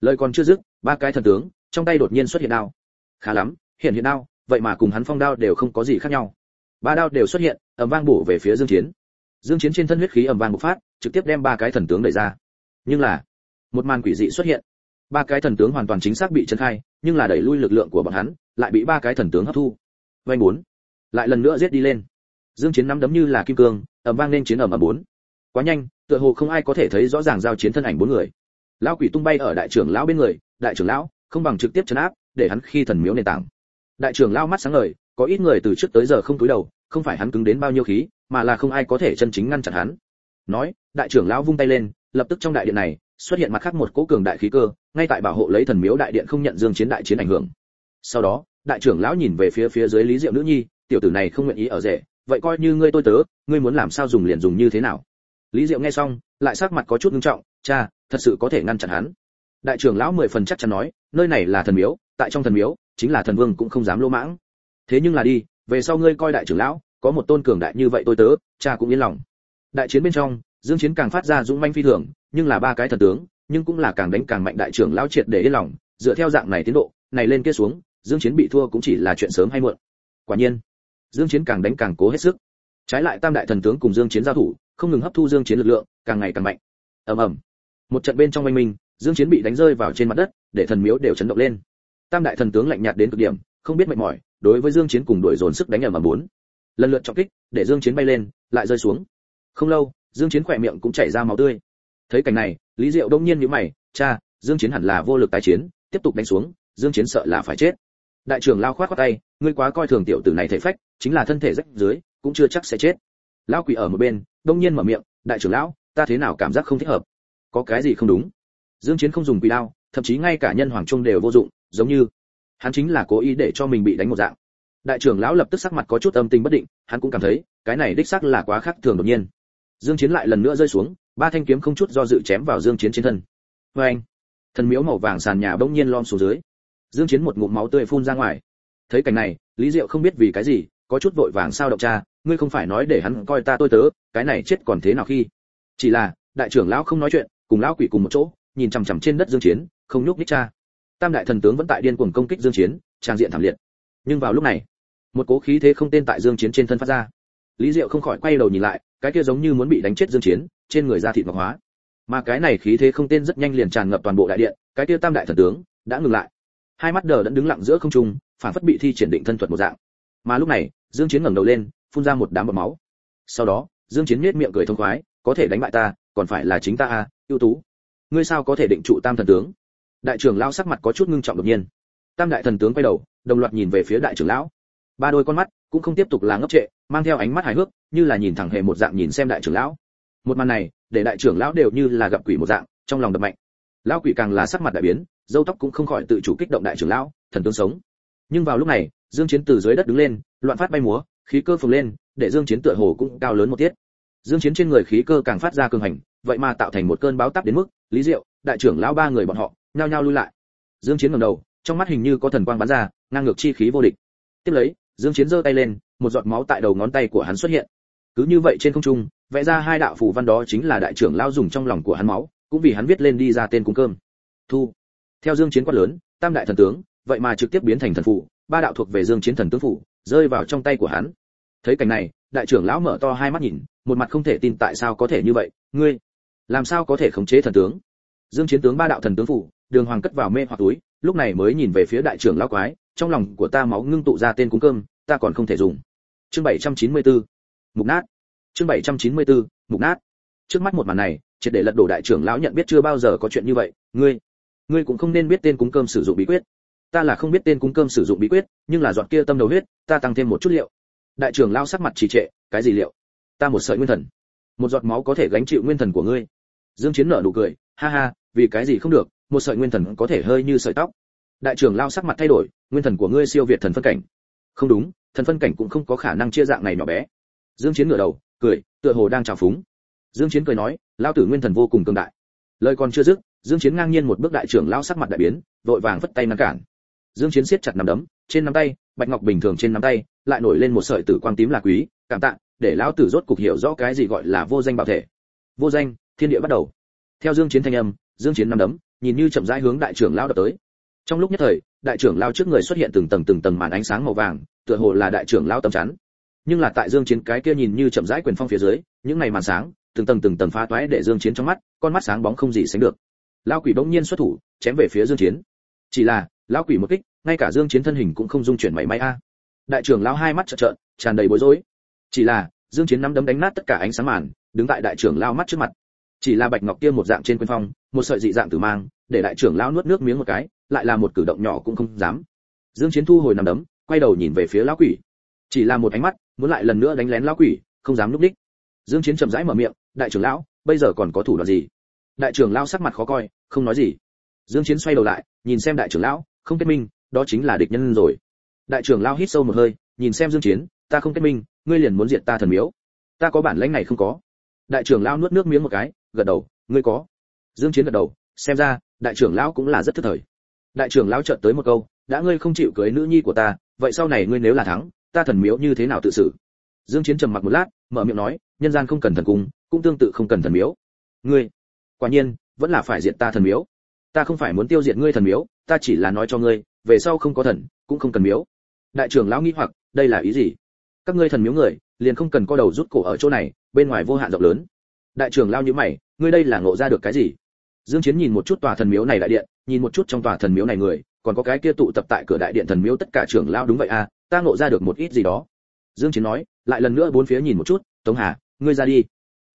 lời còn chưa dứt, ba cái thần tướng, trong tay đột nhiên xuất hiện đao. Khá lắm hiện hiện đao, vậy mà cùng hắn phong đao đều không có gì khác nhau. Ba đao đều xuất hiện, ầm vang bổ về phía dương chiến. Dương chiến trên thân huyết khí ầm vang bộc phát, trực tiếp đem ba cái thần tướng đẩy ra. Nhưng là, một màn quỷ dị xuất hiện. Ba cái thần tướng hoàn toàn chính xác bị chấn khai, nhưng là đẩy lui lực lượng của bọn hắn, lại bị ba cái thần tướng hấp thu. Vay bốn, lại lần nữa giết đi lên. Dương chiến nắm đấm như là kim cương, ầm vang lên chiến ầm ầm bốn. Quá nhanh, tựa hồ không ai có thể thấy rõ ràng giao chiến thân ảnh bốn người lão quỷ tung bay ở đại trưởng lão bên người, đại trưởng lão, không bằng trực tiếp chấn áp, để hắn khi thần miếu nền tảng. Đại trưởng lão mắt sáng ngời, có ít người từ trước tới giờ không túi đầu, không phải hắn cứng đến bao nhiêu khí, mà là không ai có thể chân chính ngăn chặn hắn. Nói, đại trưởng lão vung tay lên, lập tức trong đại điện này, xuất hiện mặt khác một cỗ cường đại khí cơ, ngay tại bảo hộ lấy thần miếu đại điện không nhận dương chiến đại chiến ảnh hưởng. Sau đó, đại trưởng lão nhìn về phía phía dưới lý diệu nữ nhi, tiểu tử này không nguyện ý ở rể, vậy coi như ngươi tôi tớ, ngươi muốn làm sao dùng liền dùng như thế nào? Lý diệu nghe xong, lại sắc mặt có chút nghiêm trọng, cha thật sự có thể ngăn chặn hắn. Đại trưởng lão mười phần chắc chắn nói, nơi này là thần miếu, tại trong thần miếu, chính là thần vương cũng không dám lỗ mãng. Thế nhưng là đi, về sau ngươi coi đại trưởng lão, có một tôn cường đại như vậy tôi tớ, cha cũng yên lòng. Đại chiến bên trong, dương chiến càng phát ra dũng manh phi thường, nhưng là ba cái thần tướng, nhưng cũng là càng đánh càng mạnh đại trưởng lão triệt để yên lòng, dựa theo dạng này tiến độ, này lên kia xuống, dương chiến bị thua cũng chỉ là chuyện sớm hay muộn. Quả nhiên, dương chiến càng đánh càng cố hết sức. Trái lại tam đại thần tướng cùng dương chiến giao thủ, không ngừng hấp thu dương chiến lực lượng, càng ngày càng mạnh. Ầm ầm một trận bên trong oanh minh, dương chiến bị đánh rơi vào trên mặt đất, để thần miếu đều chấn động lên. Tam đại thần tướng lạnh nhạt đến cực điểm, không biết mệt mỏi, đối với dương chiến cùng đuổi dồn sức đánh ở mà muốn lần lượt trọng kích, để dương chiến bay lên, lại rơi xuống. Không lâu, dương chiến khỏe miệng cũng chảy ra máu tươi. Thấy cảnh này, lý diệu đông nhiên nhíu mày, cha, dương chiến hẳn là vô lực tái chiến, tiếp tục đánh xuống, dương chiến sợ là phải chết. Đại trưởng lao khoát qua tay, ngươi quá coi thường tiểu tử này thể phách, chính là thân thể rách dưới, cũng chưa chắc sẽ chết. Lão quỷ ở một bên, đông nhiên mở miệng, đại trưởng lão, ta thế nào cảm giác không thích hợp? Có cái gì không đúng? Dương chiến không dùng quỷ đao, thậm chí ngay cả nhân hoàng trung đều vô dụng, giống như hắn chính là cố ý để cho mình bị đánh một dạng. Đại trưởng lão lập tức sắc mặt có chút âm tình bất định, hắn cũng cảm thấy, cái này đích xác là quá khác thường đột nhiên. Dương chiến lại lần nữa rơi xuống, ba thanh kiếm không chút do dự chém vào dương chiến trên thân. Với anh thần miếu màu vàng sàn nhà bỗng nhiên lom xuống dưới. Dương chiến một ngụm máu tươi phun ra ngoài. Thấy cảnh này, lý diệu không biết vì cái gì, có chút vội vàng sao động cha, ngươi không phải nói để hắn coi ta tôi tớ, cái này chết còn thế nào khi? Chỉ là, đại trưởng lão không nói chuyện cùng lão quỷ cùng một chỗ, nhìn chằm chằm trên đất dương chiến, không nhúc nhích cha. Tam đại thần tướng vẫn tại điên cuồng công kích dương chiến, trang diện thảm liệt. Nhưng vào lúc này, một cố khí thế không tên tại dương chiến trên thân phát ra. Lý diệu không khỏi quay đầu nhìn lại, cái kia giống như muốn bị đánh chết dương chiến, trên người da thịt ngọc hóa. Mà cái này khí thế không tên rất nhanh liền tràn ngập toàn bộ đại điện, cái kia tam đại thần tướng đã ngừng lại. Hai mắt đờ đẫn đứng lặng giữa không trung, phản phất bị thi triển định thân thuật một dạng. Mà lúc này, dương chiến ngẩng đầu lên, phun ra một đám bọt máu. Sau đó, dương chiến nhếch miệng cười thông khoái, có thể đánh bại ta, còn phải là chính ta à ưu tú. Ngươi sao có thể định trụ tam thần tướng? Đại trưởng lão sắc mặt có chút ngưng trọng đột nhiên. Tam đại thần tướng quay đầu, đồng loạt nhìn về phía đại trưởng lão. Ba đôi con mắt cũng không tiếp tục là ngốc trệ, mang theo ánh mắt hài hước, như là nhìn thẳng hề một dạng nhìn xem đại trưởng lão. Một màn này, để đại trưởng lão đều như là gặp quỷ một dạng, trong lòng đập mạnh. Lão quỷ càng là sắc mặt đại biến, dâu tóc cũng không khỏi tự chủ kích động đại trưởng lão, thần tướng sống. Nhưng vào lúc này, dương chiến từ dưới đất đứng lên, loạn phát bay múa, khí cơ phồng lên, để dương chiến tựa hồ cũng cao lớn một tiết. Dương chiến trên người khí cơ càng phát ra cường hành vậy mà tạo thành một cơn báo táp đến mức, lý diệu, đại trưởng lão ba người bọn họ, nhao nhao lui lại. Dương chiến ngẩng đầu, trong mắt hình như có thần quang bắn ra, ngang ngược chi khí vô địch. Tiếp lấy, dương chiến giơ tay lên, một giọt máu tại đầu ngón tay của hắn xuất hiện. Cứ như vậy trên không trung, vẽ ra hai đạo phù văn đó chính là đại trưởng lão dùng trong lòng của hắn máu, cũng vì hắn viết lên đi ra tên cung cơm. Thu. Theo dương chiến quát lớn, tam đại thần tướng, vậy mà trực tiếp biến thành thần phụ, ba đạo thuộc về dương chiến thần tướng phụ, rơi vào trong tay của hắn. Thấy cảnh này, đại trưởng lão mở to hai mắt nhìn, một mặt không thể tin tại sao có thể như vậy. Ngươi làm sao có thể khống chế thần tướng? Dương chiến tướng ba đạo thần tướng phủ, đường hoàng cất vào mê hoặc túi, lúc này mới nhìn về phía đại trưởng lão quái, trong lòng của ta máu ngưng tụ ra tên cúng cơm, ta còn không thể dùng. Chương 794 mục nát. Chương 794 mục nát. Trước mắt một màn này, triệt để lật đổ đại trưởng lão nhận biết chưa bao giờ có chuyện như vậy, ngươi ngươi cũng không nên biết tên cúng cơm sử dụng bí quyết. Ta là không biết tên cúng cơm sử dụng bí quyết, nhưng là dọn kia tâm đầu huyết, ta tăng thêm một chút liệu. Đại trưởng lão sắc mặt trì trệ, cái gì liệu? Ta một sợi nguyên thần. Một giọt máu có thể gánh chịu nguyên thần của ngươi dương chiến nở nụ cười, ha ha, vì cái gì không được, một sợi nguyên thần có thể hơi như sợi tóc. Đại trưởng lao sắc mặt thay đổi, nguyên thần của ngươi siêu việt thần phân cảnh. Không đúng, thần phân cảnh cũng không có khả năng chia dạng này nhỏ bé. Dương chiến ngửa đầu, cười, tựa hồ đang trào phúng. Dương chiến cười nói lao tử nguyên thần vô cùng cường đại. Lời còn chưa dứt, dương chiến ngang nhiên một bước đại trưởng lao sắc mặt đại biến, vội vàng vất tay ngăn cản. Dương chiến siết chặt nắm đấm, trên nắm tay, bạch ngọc bình thường trên nắm tay, lại nổi lên một sợi tử quang tím là quý, cảm tạ, để lão tử rốt cục hiểu rõ cái gì gọi là vô danh bảo thể. Vô danh thiên địa bắt đầu. Theo dương chiến thanh âm, dương chiến năm đấm, nhìn như chậm rãi hướng đại trưởng lao đập tới. Trong lúc nhất thời, đại trưởng lao trước người xuất hiện từng tầng từng tầng màn ánh sáng màu vàng, tựa hồ là đại trưởng lao tầm chắn. Nhưng là tại dương chiến cái kia nhìn như chậm rãi quyền phong phía dưới, những ngày màn sáng, từng tầng từng tầng phá toái để dương chiến trong mắt, con mắt sáng bóng không gì sánh được. Lao quỷ bỗng nhiên xuất thủ, chém về phía dương chiến. Chỉ là lao quỷ một kích, ngay cả dương chiến thân hình cũng không dung chuyển mảy may a. Đại trưởng lao hai mắt trợn trợn, tràn đầy bối rối. Chỉ là, dương chiến nắm đấm đánh nát tất cả ánh sáng màn, đứng tại đại trưởng lao mắt trước mặt chỉ là bạch ngọc kia một dạng trên quyên phong, một sợi dị dạng tử mang, để đại trưởng lão nuốt nước miếng một cái, lại là một cử động nhỏ cũng không dám. Dương chiến thu hồi nằm đấm, quay đầu nhìn về phía lão quỷ. Chỉ là một ánh mắt, muốn lại lần nữa đánh lén lão quỷ, không dám núp đích. Dương chiến chậm rãi mở miệng, đại trưởng lão, bây giờ còn có thủ đoạn gì? Đại trưởng lão sắc mặt khó coi, không nói gì. Dương chiến xoay đầu lại, nhìn xem đại trưởng lão, không kết minh, đó chính là địch nhân rồi. Đại trưởng lão hít sâu một hơi, nhìn xem dương chiến, ta không kết minh, ngươi liền muốn diệt ta thần miếu. Ta có bản lãnh này không có đại trưởng lão nuốt nước miếng một cái, gật đầu, ngươi có. Dương chiến gật đầu, xem ra, đại trưởng lão cũng là rất thức thời. Đại trưởng lão chợt tới một câu, đã ngươi không chịu cưới nữ nhi của ta, vậy sau này ngươi nếu là thắng, ta thần miếu như thế nào tự xử? Dương chiến trầm mặc một lát, mở miệng nói, nhân gian không cần thần cung, cũng tương tự không cần thần miếu. Ngươi, quả nhiên, vẫn là phải diệt ta thần miếu. Ta không phải muốn tiêu diệt ngươi thần miếu, ta chỉ là nói cho ngươi, về sau không có thần, cũng không cần miếu. Đại trưởng lão nghi hoặc, đây là ý gì? Các ngươi thần miếu người, liền không cần co đầu rút cổ ở chỗ này bên ngoài vô hạn rộng lớn. Đại trưởng lao như mày ngươi đây là ngộ ra được cái gì? Dương chiến nhìn một chút tòa thần miếu này đại điện nhìn một chút trong tòa thần miếu này người còn có cái kia tụ tập tại cửa đại điện thần miếu tất cả trưởng lao đúng vậy à ta ngộ ra được một ít gì đó. Dương chiến nói lại lần nữa bốn phía nhìn một chút tống hà ngươi ra đi.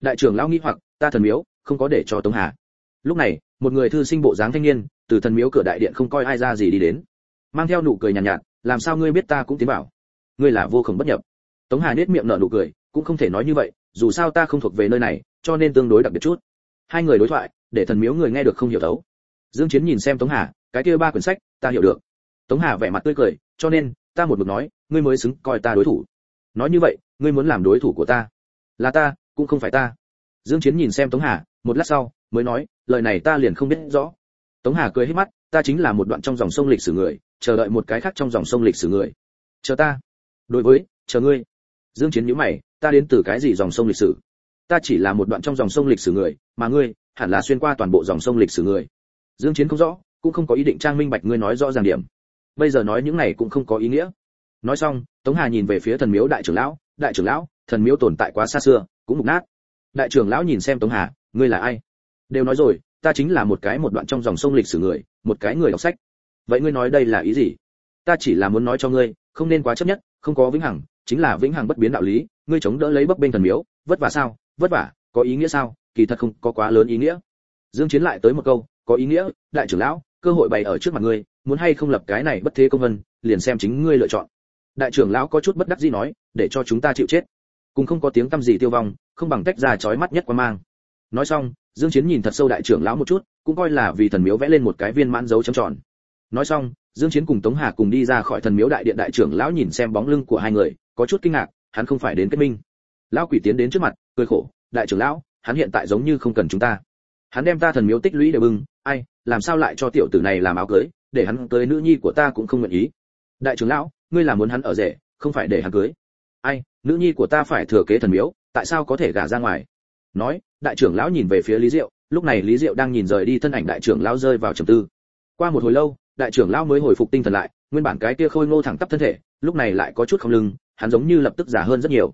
Đại trưởng lao nghi hoặc ta thần miếu không có để cho tống hà. Lúc này một người thư sinh bộ dáng thanh niên từ thần miếu cửa đại điện không coi ai ra gì đi đến. Mang theo nụ cười nhàn nhạt, nhạt làm sao ngươi biết ta cũng tiến bảo ngươi là vô cùng bất nhập. Tống hà nét miệng nở nụ cười cũng không thể nói như vậy dù sao ta không thuộc về nơi này, cho nên tương đối đặc biệt chút. Hai người đối thoại, để thần miếu người nghe được không hiểu thấu. Dương chiến nhìn xem tống hà, cái kia ba quyển sách, ta hiểu được. Tống hà vẻ mặt tươi cười, cho nên, ta một mực nói, ngươi mới xứng coi ta đối thủ. Nói như vậy, ngươi muốn làm đối thủ của ta. Là ta, cũng không phải ta. Dương chiến nhìn xem tống hà, một lát sau, mới nói, lời này ta liền không biết rõ. Tống hà cười hết mắt, ta chính là một đoạn trong dòng sông lịch sử người, chờ đợi một cái khác trong dòng sông lịch sử người. Chờ ta. Đối với, chờ ngươi. Dương chiến nhíu mày ta đến từ cái gì dòng sông lịch sử? Ta chỉ là một đoạn trong dòng sông lịch sử người, mà ngươi hẳn là xuyên qua toàn bộ dòng sông lịch sử người. Dương chiến không rõ, cũng không có ý định trang minh bạch ngươi nói rõ ràng điểm. Bây giờ nói những này cũng không có ý nghĩa. Nói xong, tống hà nhìn về phía thần miếu đại trưởng lão, đại trưởng lão, thần miếu tồn tại quá xa xưa, cũng mục nát. Đại trưởng lão nhìn xem tống hà, ngươi là ai? Đều nói rồi, ta chính là một cái một đoạn trong dòng sông lịch sử người, một cái người đọc sách. Vậy ngươi nói đây là ý gì? Ta chỉ là muốn nói cho ngươi, không nên quá chấp nhất, không có vĩnh hằng, chính là vĩnh hằng bất biến đạo lý ngươi chống đỡ lấy bấp bên thần miếu, vất vả sao? Vất vả, có ý nghĩa sao? Kỳ thật không có quá lớn ý nghĩa. Dương chiến lại tới một câu, có ý nghĩa, đại trưởng lão, cơ hội bày ở trước mặt ngươi, muốn hay không lập cái này bất thế công vân, liền xem chính ngươi lựa chọn. Đại trưởng lão có chút bất đắc dĩ nói, để cho chúng ta chịu chết. Cùng không có tiếng tâm gì tiêu vong, không bằng tách ra chói mắt nhất qua mang. Nói xong, dương chiến nhìn thật sâu đại trưởng lão một chút, cũng coi là vì thần miếu vẽ lên một cái viên mãn dấu chấm tròn. Nói xong, dương chiến cùng tống hà cùng đi ra khỏi thần miếu đại điện đại trưởng lão nhìn xem bóng lưng của hai người, có chút kinh ngạc hắn không phải đến kết minh. Lão quỷ tiến đến trước mặt, cười khổ, đại trưởng lão, hắn hiện tại giống như không cần chúng ta. Hắn đem ta thần miếu tích lũy để bưng, ai, làm sao lại cho tiểu tử này làm áo cưới, để hắn cưới nữ nhi của ta cũng không nguyện ý. Đại trưởng lão, ngươi là muốn hắn ở rể, không phải để hắn cưới. Ai, nữ nhi của ta phải thừa kế thần miếu, tại sao có thể gả ra ngoài? Nói, đại trưởng lão nhìn về phía lý diệu, lúc này lý diệu đang nhìn rời đi thân ảnh đại trưởng lão rơi vào trầm tư. Qua một hồi lâu, đại trưởng lão mới hồi phục tinh thần lại, nguyên bản cái kia khôi ngô thẳng tắp thân thể, lúc này lại có chút không lưng hắn giống như lập tức già hơn rất nhiều.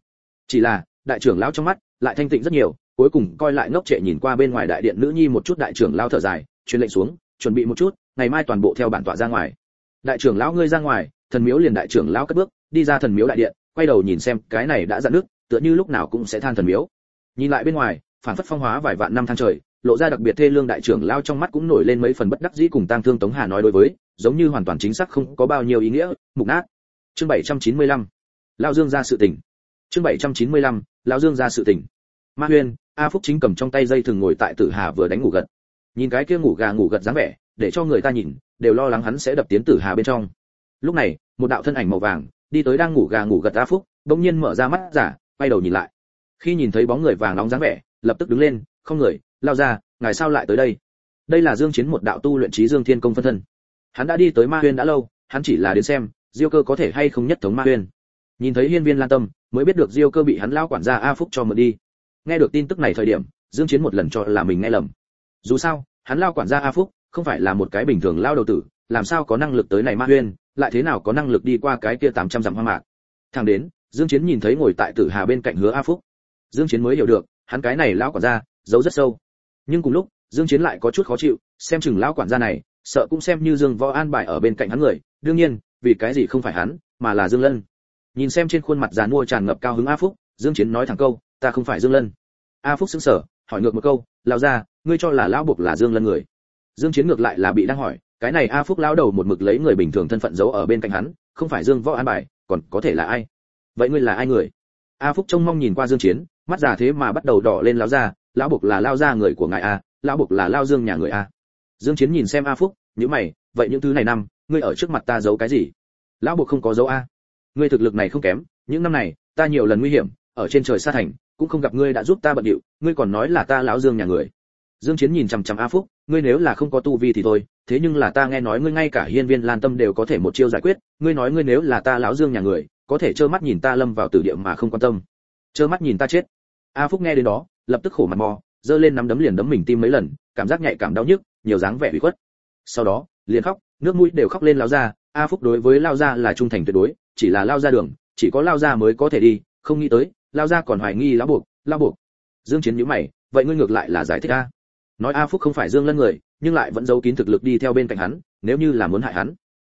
Chỉ là, đại trưởng lão trong mắt, lại thanh tịnh rất nhiều, cuối cùng coi lại ngốc trệ nhìn qua bên ngoài đại điện nữ nhi một chút đại trưởng lão thở dài, truyền lệnh xuống, chuẩn bị một chút, ngày mai toàn bộ theo bản tọa ra ngoài. Đại trưởng lão ngươi ra ngoài, thần miếu liền đại trưởng lão cất bước, đi ra thần miếu đại điện, quay đầu nhìn xem, cái này đã dặn nước, tựa như lúc nào cũng sẽ than thần miếu. Nhìn lại bên ngoài, phản phất phong hóa vài vạn năm tháng trời, lộ ra đặc biệt thê lương đại trưởng lao trong mắt cũng nổi lên mấy phần bất đắc dĩ cùng tang thương tống hà nói đối với, giống như hoàn toàn chính xác không có bao nhiêu ý nghĩa, mục nát. Chương 795 lao dương ra sự tỉnh chương 795 lao dương ra sự tỉnh ma huyên, a phúc chính cầm trong tay dây thường ngồi tại tử hà vừa đánh ngủ gật. Nhìn cái kia ngủ gà ngủ gật dáng vẻ, để cho người ta nhìn, đều lo lắng hắn sẽ đập tiến tử hà bên trong. Lúc này, một đạo thân ảnh màu vàng, đi tới đang ngủ gà ngủ gật a phúc, bỗng nhiên mở ra mắt giả, quay đầu nhìn lại. Khi nhìn thấy bóng người vàng nóng dáng vẻ, lập tức đứng lên, không người, lao ra, ngài sao lại tới đây? Đây là dương chiến một đạo tu luyện trí dương thiên công phân thân. Hắn đã đi tới ma huyên đã lâu, hắn chỉ là đến xem, diêu cơ có thể hay không nhất thống ma huyên nhìn thấy hiên viên lan tâm, mới biết được diêu cơ bị hắn lao quản gia a phúc cho mượn đi. Nghe được tin tức này thời điểm, dương chiến một lần cho là mình nghe lầm. Dù sao, hắn lao quản gia a phúc không phải là một cái bình thường lao đầu tử, làm sao có năng lực tới này ma huyên, lại thế nào có năng lực đi qua cái kia 800 dặm hoa mạc. Thằng đến, dương chiến nhìn thấy ngồi tại tử hà bên cạnh hứa a phúc. Dương chiến mới hiểu được, hắn cái này lão quản gia, giấu rất sâu. Nhưng cùng lúc, dương chiến lại có chút khó chịu, xem chừng lão quản gia này, sợ cũng xem như dương võ an bài ở bên cạnh hắn người, đương nhiên, vì cái gì không phải hắn, mà là dương lân nhìn xem trên khuôn mặt già mua tràn ngập cao hứng a phúc, dương chiến nói thẳng câu, ta không phải dương lân. A phúc sững sờ, hỏi ngược một câu, lão gia, ngươi cho là lão buộc là dương lân người? Dương chiến ngược lại là bị đang hỏi, cái này a phúc lão đầu một mực lấy người bình thường thân phận giấu ở bên cạnh hắn, không phải dương võ an bài, còn có thể là ai? Vậy ngươi là ai người? A phúc trông mong nhìn qua dương chiến, mắt già thế mà bắt đầu đỏ lên, lão gia, lão buộc là lao gia người của ngài a, lão buộc là lao dương nhà người a. Dương chiến nhìn xem a phúc nhíu mày, vậy những thứ này năm, ngươi ở trước mặt ta giấu cái gì? Lão buộc không có giấu a ngươi thực lực này không kém, những năm này, ta nhiều lần nguy hiểm, ở trên trời xa thành, cũng không gặp ngươi đã giúp ta bận điệu, ngươi còn nói là ta lão dương nhà người. Dương chiến nhìn chằm chằm a phúc, ngươi nếu là không có tu vi thì thôi, thế nhưng là ta nghe nói ngươi ngay cả hiên viên lan tâm đều có thể một chiêu giải quyết, ngươi nói ngươi nếu là ta lão dương nhà người, có thể trơ mắt nhìn ta lâm vào tử địa mà không quan tâm. Trơ mắt nhìn ta chết. A phúc nghe đến đó, lập tức khổ mặt mò, giơ lên nắm đấm liền đấm mình tim mấy lần, cảm giác nhạy cảm đau nhức, nhiều dáng vẻ ủy khuất. Sau đó, liền khóc, nước mũi đều khóc lên lão ra a phúc đối với Lão ra là trung thành tuyệt đối chỉ là lao ra đường, chỉ có lao ra mới có thể đi, không nghĩ tới, lao ra còn hoài nghi lão buộc lao buộc. Dương chiến nhíu mày, vậy ngươi ngược lại là giải thích a? Nói a phúc không phải dương lân người, nhưng lại vẫn giấu kín thực lực đi theo bên cạnh hắn, nếu như là muốn hại hắn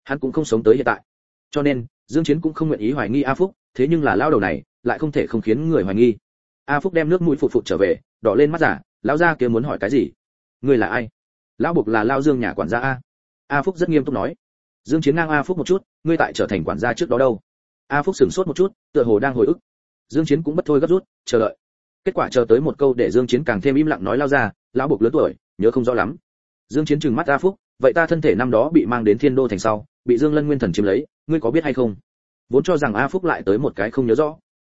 hắn cũng không sống tới hiện tại. Cho nên, dương chiến cũng không nguyện ý hoài nghi a phúc, thế nhưng là lao đầu này, lại không thể không khiến người hoài nghi. A phúc đem nước mũi phụt phụt trở về, đỏ lên mắt giả, lão gia kia muốn hỏi cái gì? Ngươi là ai? Lão buộc là lao dương nhà quản gia a. A phúc rất nghiêm túc nói dương chiến ngang a phúc một chút, ngươi tại trở thành quản gia trước đó đâu? A phúc sửng sốt một chút, tựa hồ đang hồi ức. Dương chiến cũng bất thôi gấp rút, chờ đợi. Kết quả chờ tới một câu để dương chiến càng thêm im lặng nói lao ra, lão buộc lớn tuổi, nhớ không rõ lắm. Dương chiến trừng mắt a phúc, vậy ta thân thể năm đó bị mang đến thiên đô thành sau, bị dương lân nguyên thần chiếm lấy, ngươi có biết hay không? Vốn cho rằng a phúc lại tới một cái không nhớ rõ.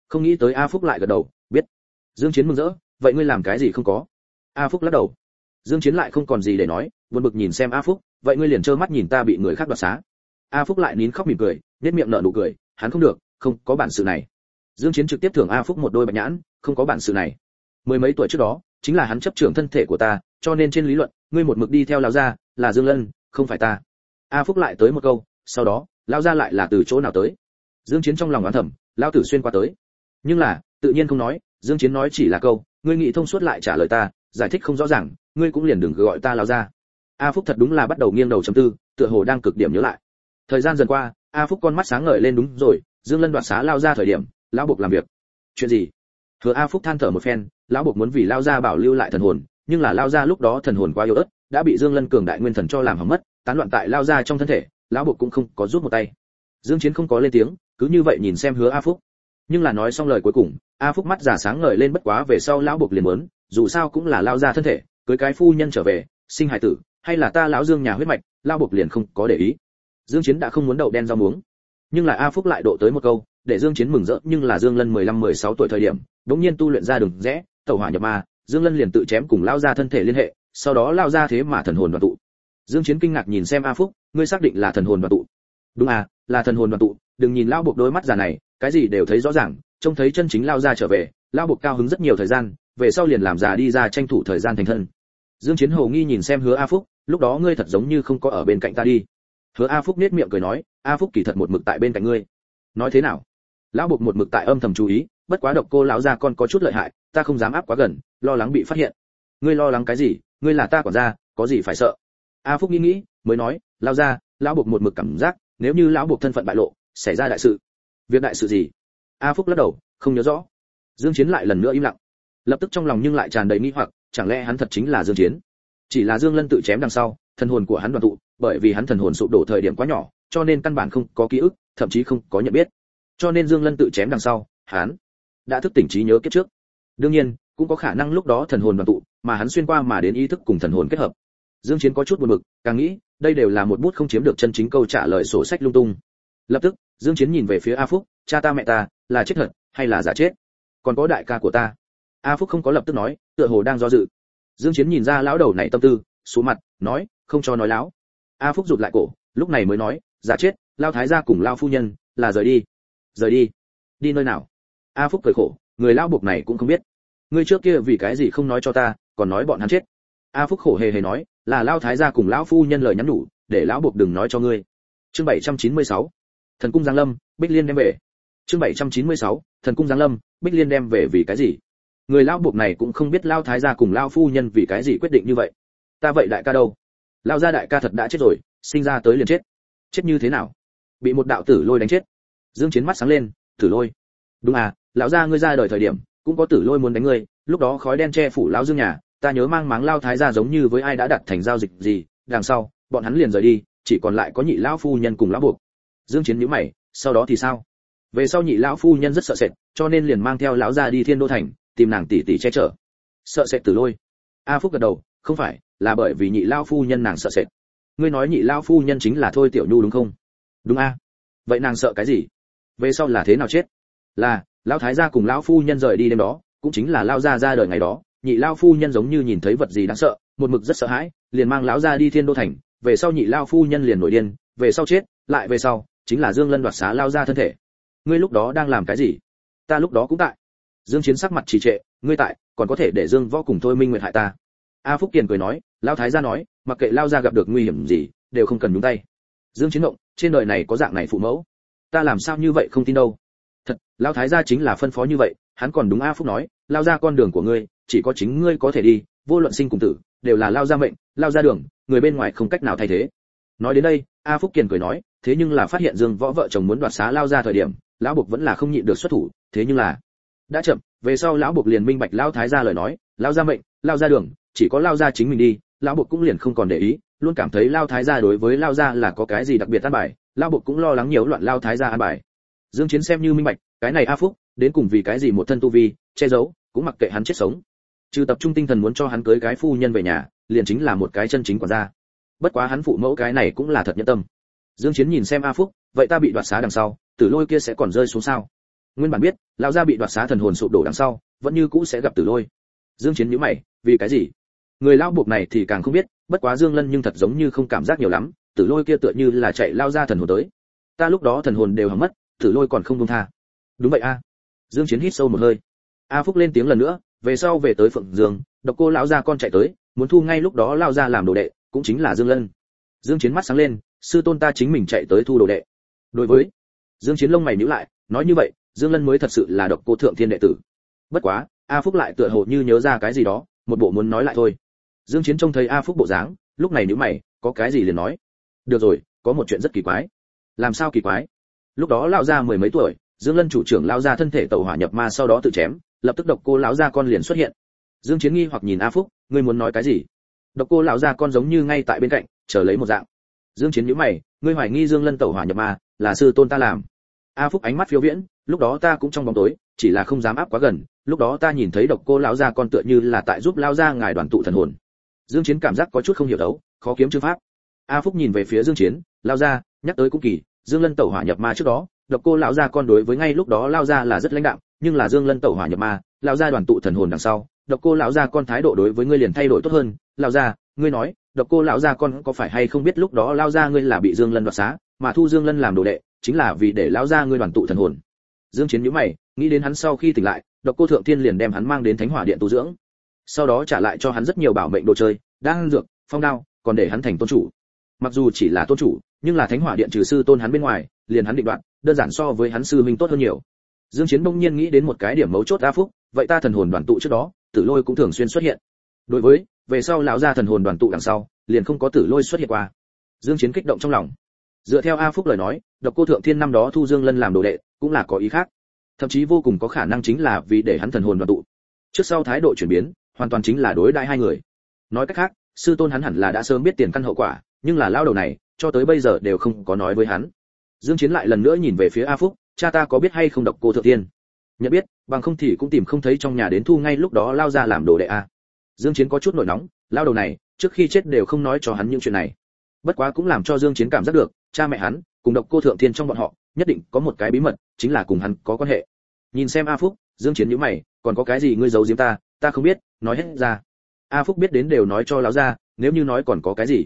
Không nghĩ tới a phúc lại gật đầu, biết. Dương chiến mừng rỡ, vậy ngươi làm cái gì không có? A phúc lắc đầu. Dương chiến lại không còn gì để nói, buồn bực nhìn xem a phúc vậy ngươi liền trơ mắt nhìn ta bị người khác đoạt xá. A phúc lại nín khóc mỉm cười nét miệng nở nụ cười, hắn không được, không, có bản sự này. Dương chiến trực tiếp thưởng a phúc một đôi bạch nhãn, không có bản sự này. Mười mấy tuổi trước đó, chính là hắn chấp trưởng thân thể của ta, cho nên trên lý luận, ngươi một mực đi theo lão gia là dương lân, không phải ta. A phúc lại tới một câu, sau đó, lão gia lại là từ chỗ nào tới? Dương chiến trong lòng oán thầm, lão tử xuyên qua tới. Nhưng là, tự nhiên không nói, dương chiến nói chỉ là câu, ngươi nghĩ thông suốt lại trả lời ta, giải thích không rõ ràng, ngươi cũng liền đừng gọi ta lão gia a phúc thật đúng là bắt đầu nghiêng đầu chấm tư, tựa hồ đang cực điểm nhớ lại. Thời gian dần qua, a phúc con mắt sáng ngời lên đúng rồi, dương lân đoạt xá lao ra thời điểm, lão buộc làm việc. Chuyện gì? Thừa a phúc than thở một phen, lão buộc muốn vì lao ra bảo lưu lại thần hồn, nhưng là lao ra lúc đó thần hồn quá yếu ớt, đã bị dương lân cường đại nguyên thần cho làm hỏng mất, tán loạn tại lao ra trong thân thể, lão buộc cũng không có rút một tay. Dương chiến không có lên tiếng, cứ như vậy nhìn xem hứa a phúc. Nhưng là nói xong lời cuối cùng, a phúc mắt giả sáng ngời lên bất quá về sau lão buộc liền muốn, dù sao cũng là lao ra thân thể, cưới cái phu nhân trở về, sinh hài tử hay là ta lão dương nhà huyết mạch, lao buộc liền không có để ý. Dương chiến đã không muốn đậu đen rau muống. Nhưng là a phúc lại độ tới một câu, để dương chiến mừng rỡ, nhưng là dương lân 15-16 tuổi thời điểm đống nhiên tu luyện ra đường rẽ, tẩu hỏa nhập ma, dương lân liền tự chém cùng lao ra thân thể liên hệ, sau đó lao ra thế mà thần hồn đoàn tụ. Dương chiến kinh ngạc nhìn xem a phúc, ngươi xác định là thần hồn đoàn tụ. Đúng à là thần hồn đoàn tụ, đừng nhìn lao buộc đôi mắt già này, cái gì đều thấy rõ ràng, trông thấy chân chính lao ra trở về, lao buộc cao hứng rất nhiều thời gian, về sau liền làm già đi ra tranh thủ thời gian thành thân dương chiến hồ nghi nhìn xem hứa a phúc, lúc đó ngươi thật giống như không có ở bên cạnh ta đi. Hứa a phúc nét miệng cười nói, a phúc kỳ thật một mực tại bên cạnh ngươi. Nói thế nào? Lão buộc một mực tại âm thầm chú ý, bất quá độc cô lão gia con có chút lợi hại, ta không dám áp quá gần, lo lắng bị phát hiện. Ngươi lo lắng cái gì? Ngươi là ta quản gia, có gì phải sợ? A phúc nghĩ nghĩ, mới nói lao ra lão buộc một mực cảm giác, nếu như lão buộc thân phận bại lộ, xảy ra đại sự. Việc đại sự gì? A phúc lắc đầu, không nhớ rõ. Dương chiến lại lần nữa im lặng, lập tức trong lòng nhưng lại tràn đầy nghi hoặc chẳng lẽ hắn thật chính là dương chiến? Chỉ là dương lân tự chém đằng sau, thần hồn của hắn đoàn tụ, bởi vì hắn thần hồn sụp đổ thời điểm quá nhỏ, cho nên căn bản không có ký ức, thậm chí không có nhận biết. Cho nên dương lân tự chém đằng sau, hắn đã thức tỉnh trí nhớ kiếp trước. Đương nhiên, cũng có khả năng lúc đó thần hồn đoàn tụ, mà hắn xuyên qua mà đến ý thức cùng thần hồn kết hợp. Dương chiến có chút buồn bực, càng nghĩ, đây đều là một bút không chiếm được chân chính câu trả lời sổ sách lung tung. Lập tức, dương chiến nhìn về phía a phúc, cha ta mẹ ta, là chết thật, hay là giả chết? Còn có đại ca của ta? A phúc không có lập tức nói, tựa hồ đang do dự. Dương chiến nhìn ra lão đầu này tâm tư số mặt, nói, không cho nói láo. A phúc rụt lại cổ, lúc này mới nói, giả chết lao thái gia cùng lao phu nhân, là rời đi. Rời đi? Đi nơi nào? A phúc cười khổ, người lao buộc này cũng không biết. Ngươi trước kia vì cái gì không nói cho ta, còn nói bọn hắn chết. A phúc khổ hề hề nói, là lao thái gia cùng lão phu nhân lời nhắn nhủ, để lão buộc đừng nói cho ngươi. Chương 796 thần cung giang lâm, bích liên đem về. Chương 796 thần cung giang lâm, bích liên đem về vì cái gì? Người lao buộc này cũng không biết lao thái gia cùng lao phu nhân vì cái gì quyết định như vậy. Ta vậy đại ca đâu? Lao gia đại ca thật đã chết rồi, sinh ra tới liền chết. Chết như thế nào? Bị một đạo tử lôi đánh chết. Dương chiến mắt sáng lên, tử lôi. Đúng à lão gia ngươi ra đời thời điểm, cũng có tử lôi muốn đánh ngươi, lúc đó khói đen che phủ lão dương nhà, ta nhớ mang máng lao thái gia giống như với ai đã đặt thành giao dịch gì, đằng sau, bọn hắn liền rời đi, chỉ còn lại có nhị lão phu nhân cùng lão buộc. Dương chiến nhíu mày, sau đó thì sao? Về sau nhị lão phu nhân rất sợ sệt, cho nên liền mang theo lão gia đi thiên đô thành tìm nàng tỷ tỷ che chở. Sợ sệt tử lôi. A phúc gật đầu, không phải, là bởi vì nhị lao phu nhân nàng sợ sệt. Ngươi nói nhị lao phu nhân chính là thôi tiểu nhu đúng không? Đúng a. Vậy nàng sợ cái gì? Về sau là thế nào chết? Là lão thái gia cùng lão phu nhân rời đi đêm đó, cũng chính là lao gia ra đời ngày đó, nhị lao phu nhân giống như nhìn thấy vật gì đáng sợ, một mực rất sợ hãi, liền mang lão gia đi thiên đô thành, về sau nhị lao phu nhân liền nổi điên, về sau chết, lại về sau, chính là dương lân đoạt xá lao gia thân thể. Ngươi lúc đó đang làm cái gì? Ta lúc đó cũng tại dương chiến sắc mặt trì trệ, ngươi tại, còn có thể để dương võ cùng thôi minh nguyện hại ta? A phúc kiền cười nói lao thái gia nói, mặc kệ lao gia gặp được nguy hiểm gì, đều không cần nhúng tay. Dương chiến động trên đời này có dạng này phụ mẫu? Ta làm sao như vậy không tin đâu? Thật lao thái gia chính là phân phó như vậy, hắn còn đúng a phúc nói lao ra con đường của ngươi, chỉ có chính ngươi có thể đi, vô luận sinh cùng tử, đều là lao ra mệnh lao ra đường, người bên ngoài không cách nào thay thế. Nói đến đây, a phúc kiền cười nói, thế nhưng là phát hiện dương võ vợ chồng muốn đoạt xá lao ra thời điểm, lão buộc vẫn là không nhịn được xuất thủ, thế nhưng là đã chậm, về sau lão buộc liền minh bạch lao thái ra lời nói lao ra mệnh lao ra đường, chỉ có lao ra chính mình đi. Lão buộc cũng liền không còn để ý, luôn cảm thấy lao thái gia đối với lao gia là có cái gì đặc biệt an bài lao buộc cũng lo lắng nhiều loạn lao thái gia an bài. Dương chiến xem như minh bạch, cái này a phúc, đến cùng vì cái gì một thân tu vi, che giấu, cũng mặc kệ hắn chết sống. Trừ tập trung tinh thần muốn cho hắn cưới cái phu nhân về nhà, liền chính là một cái chân chính quản gia. Bất quá hắn phụ mẫu cái này cũng là thật nhẫn tâm. Dương chiến nhìn xem a phúc, vậy ta bị đoạt xá đằng sau, tử lôi kia sẽ còn rơi xuống sao? Nguyên bản biết, lão gia bị đoạt xá thần hồn sụp đổ đằng sau, vẫn như cũ sẽ gặp tử lôi. Dương chiến nhíu mày, vì cái gì? Người lão buộc này thì càng không biết, bất quá dương lân nhưng thật giống như không cảm giác nhiều lắm, tử lôi kia tựa như là chạy lao ra thần hồn tới. Ta lúc đó thần hồn đều hỏng mất, tử lôi còn không buông tha. Đúng vậy a. Dương chiến hít sâu một hơi. A phúc lên tiếng lần nữa, về sau về tới phượng dương, độc cô lão gia con chạy tới, muốn thu ngay lúc đó lao ra làm đồ đệ, cũng chính là dương lân. Dương chiến mắt sáng lên, sư tôn ta chính mình chạy tới thu đồ đệ. Đối với dương chiến lông mày nhíu lại, nói như vậy dương lân mới thật sự là độc cô thượng thiên đệ tử. Bất quá, a phúc lại tựa hồ như nhớ ra cái gì đó, một bộ muốn nói lại thôi. Dương chiến trông thấy a phúc bộ dáng, lúc này nếu mày, có cái gì liền nói. Được rồi, có một chuyện rất kỳ quái. Làm sao kỳ quái? Lúc đó lão gia mười mấy tuổi, dương lân chủ trưởng lão gia thân thể tẩu hỏa nhập ma sau đó tự chém, lập tức độc cô lão gia con liền xuất hiện. Dương chiến nghi hoặc nhìn a phúc, ngươi muốn nói cái gì? Độc cô lão gia con giống như ngay tại bên cạnh, chờ lấy một dạng. Dương chiến nhíu mày, ngươi hoài nghi dương lân tẩu hỏa nhập ma là sư tôn ta làm a phúc ánh mắt phiêu viễn, lúc đó ta cũng trong bóng tối, chỉ là không dám áp quá gần, lúc đó ta nhìn thấy độc cô lão gia con tựa như là tại giúp lão gia ngài đoàn tụ thần hồn. Dương chiến cảm giác có chút không hiểu đấu, khó kiếm chư pháp. A phúc nhìn về phía dương chiến, lão gia, nhắc tới cũng kỳ, dương lân tẩu hỏa nhập ma trước đó, độc cô lão gia con đối với ngay lúc đó lão gia là rất lãnh đạm, nhưng là dương lân tẩu hỏa nhập ma, lão gia đoàn tụ thần hồn đằng sau, độc cô lão gia con thái độ đối với ngươi liền thay đổi tốt hơn. Lão gia, ngươi nói, độc cô lão gia con có phải hay không biết lúc đó lão gia ngươi là bị dương lân đoạt xá, mà thu dương lân làm đồ đệ chính là vì để lão gia ngươi đoàn tụ thần hồn. Dương chiến nhíu mày, nghĩ đến hắn sau khi tỉnh lại, độc cô thượng thiên liền đem hắn mang đến thánh hỏa điện tu dưỡng. Sau đó trả lại cho hắn rất nhiều bảo mệnh đồ chơi, đan dược, phong đao, còn để hắn thành tôn chủ. Mặc dù chỉ là tôn chủ, nhưng là thánh hỏa điện trừ sư tôn hắn bên ngoài, liền hắn định đoạn, đơn giản so với hắn sư minh tốt hơn nhiều. Dương chiến bỗng nhiên nghĩ đến một cái điểm mấu chốt a phúc, vậy ta thần hồn đoàn tụ trước đó, tử lôi cũng thường xuyên xuất hiện. Đối với, về sau lão gia thần hồn đoàn tụ đằng sau, liền không có tử lôi xuất hiện qua. Dương chiến kích động trong lòng dựa theo a phúc lời nói, độc cô thượng thiên năm đó thu dương lân làm đồ đệ, cũng là có ý khác. Thậm chí vô cùng có khả năng chính là vì để hắn thần hồn đoàn tụ. Trước sau thái độ chuyển biến, hoàn toàn chính là đối đãi hai người. Nói cách khác, sư tôn hắn hẳn là đã sớm biết tiền căn hậu quả, nhưng là lao đầu này, cho tới bây giờ đều không có nói với hắn. Dương chiến lại lần nữa nhìn về phía a phúc, cha ta có biết hay không độc cô thượng thiên? Nhận biết, bằng không thì cũng tìm không thấy trong nhà đến thu ngay lúc đó lao ra làm đồ đệ a. Dương chiến có chút nổi nóng, lao đầu này, trước khi chết đều không nói cho hắn những chuyện này. Bất quá cũng làm cho dương chiến cảm giác được cha mẹ hắn, cùng độc cô thượng thiên trong bọn họ, nhất định có một cái bí mật, chính là cùng hắn có quan hệ. Nhìn xem a phúc, dương chiến nhíu mày, còn có cái gì ngươi giấu giếm ta ta không biết, nói hết ra. A phúc biết đến đều nói cho lão gia, nếu như nói còn có cái gì?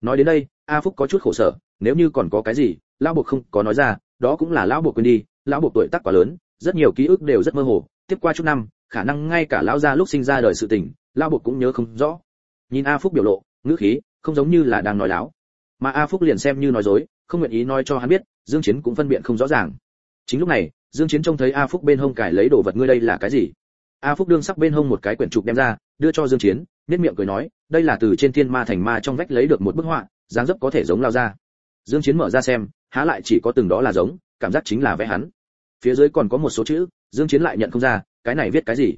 Nói đến đây, a phúc có chút khổ sở, nếu như còn có cái gì, lão buộc không có nói ra, đó cũng là lão buộc quên đi, lão buộc tuổi tác quá lớn, rất nhiều ký ức đều rất mơ hồ, tiếp qua chút năm, khả năng ngay cả lão gia lúc sinh ra đời sự tình, lão buộc cũng nhớ không rõ. Nhìn a phúc biểu lộ, ngữ khí, không giống như là đang nói láo mà a phúc liền xem như nói dối, không nguyện ý nói cho hắn biết, dương chiến cũng phân biện không rõ ràng. Chính lúc này, dương chiến trông thấy a phúc bên hông cải lấy đồ vật ngươi đây là cái gì? A phúc đương sắc bên hông một cái quyển trục đem ra, đưa cho dương chiến nét miệng cười nói, đây là từ trên thiên ma thành ma trong vách lấy được một bức họa, dáng dấp có thể giống lao ra. Dương chiến mở ra xem, há lại chỉ có từng đó là giống, cảm giác chính là vẽ hắn. Phía dưới còn có một số chữ, dương chiến lại nhận không ra, cái này viết cái gì?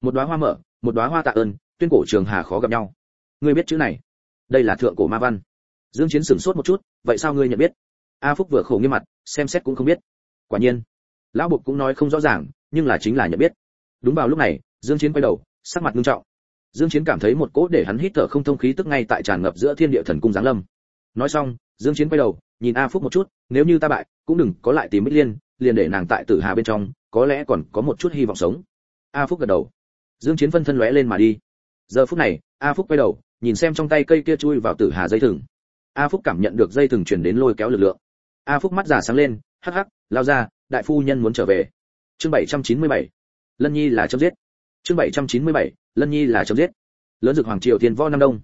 Một đóa hoa mở, một đóa hoa tạ ơn, tuyên cổ trường hà khó gặp nhau. Ngươi biết chữ này? Đây là thượng cổ ma văn dương chiến sửng sốt một chút, vậy sao ngươi nhận biết? A phúc vừa khổ nghiêm mặt, xem xét cũng không biết. Quả nhiên, lão bục cũng nói không rõ ràng, nhưng là chính là nhận biết. Đúng vào lúc này, dương chiến quay đầu, sắc mặt nghiêm trọng. Dương chiến cảm thấy một cỗ để hắn hít thở không thông khí tức ngay tại tràn ngập giữa thiên địa thần cung giáng lâm. Nói xong, dương chiến quay đầu, nhìn a phúc một chút, nếu như ta bại, cũng đừng có lại tìm bích liên, liền để nàng tại tử hà bên trong, có lẽ còn có một chút hy vọng sống. A phúc gật đầu. Dương chiến phân thân lóe lên mà đi. Giờ phút này, a phúc quay đầu, nhìn xem trong tay cây kia chui vào tử hà dây thừng a phúc cảm nhận được dây thừng truyền đến lôi kéo lực lượng. A phúc mắt giả sáng lên, hắc hắc, lao ra, đại phu nhân muốn trở về. Chương 797 lân nhi là chấm giết. Chương 797 lân nhi là chấm giết. Lớn dực hoàng triều thiên võ năm đông.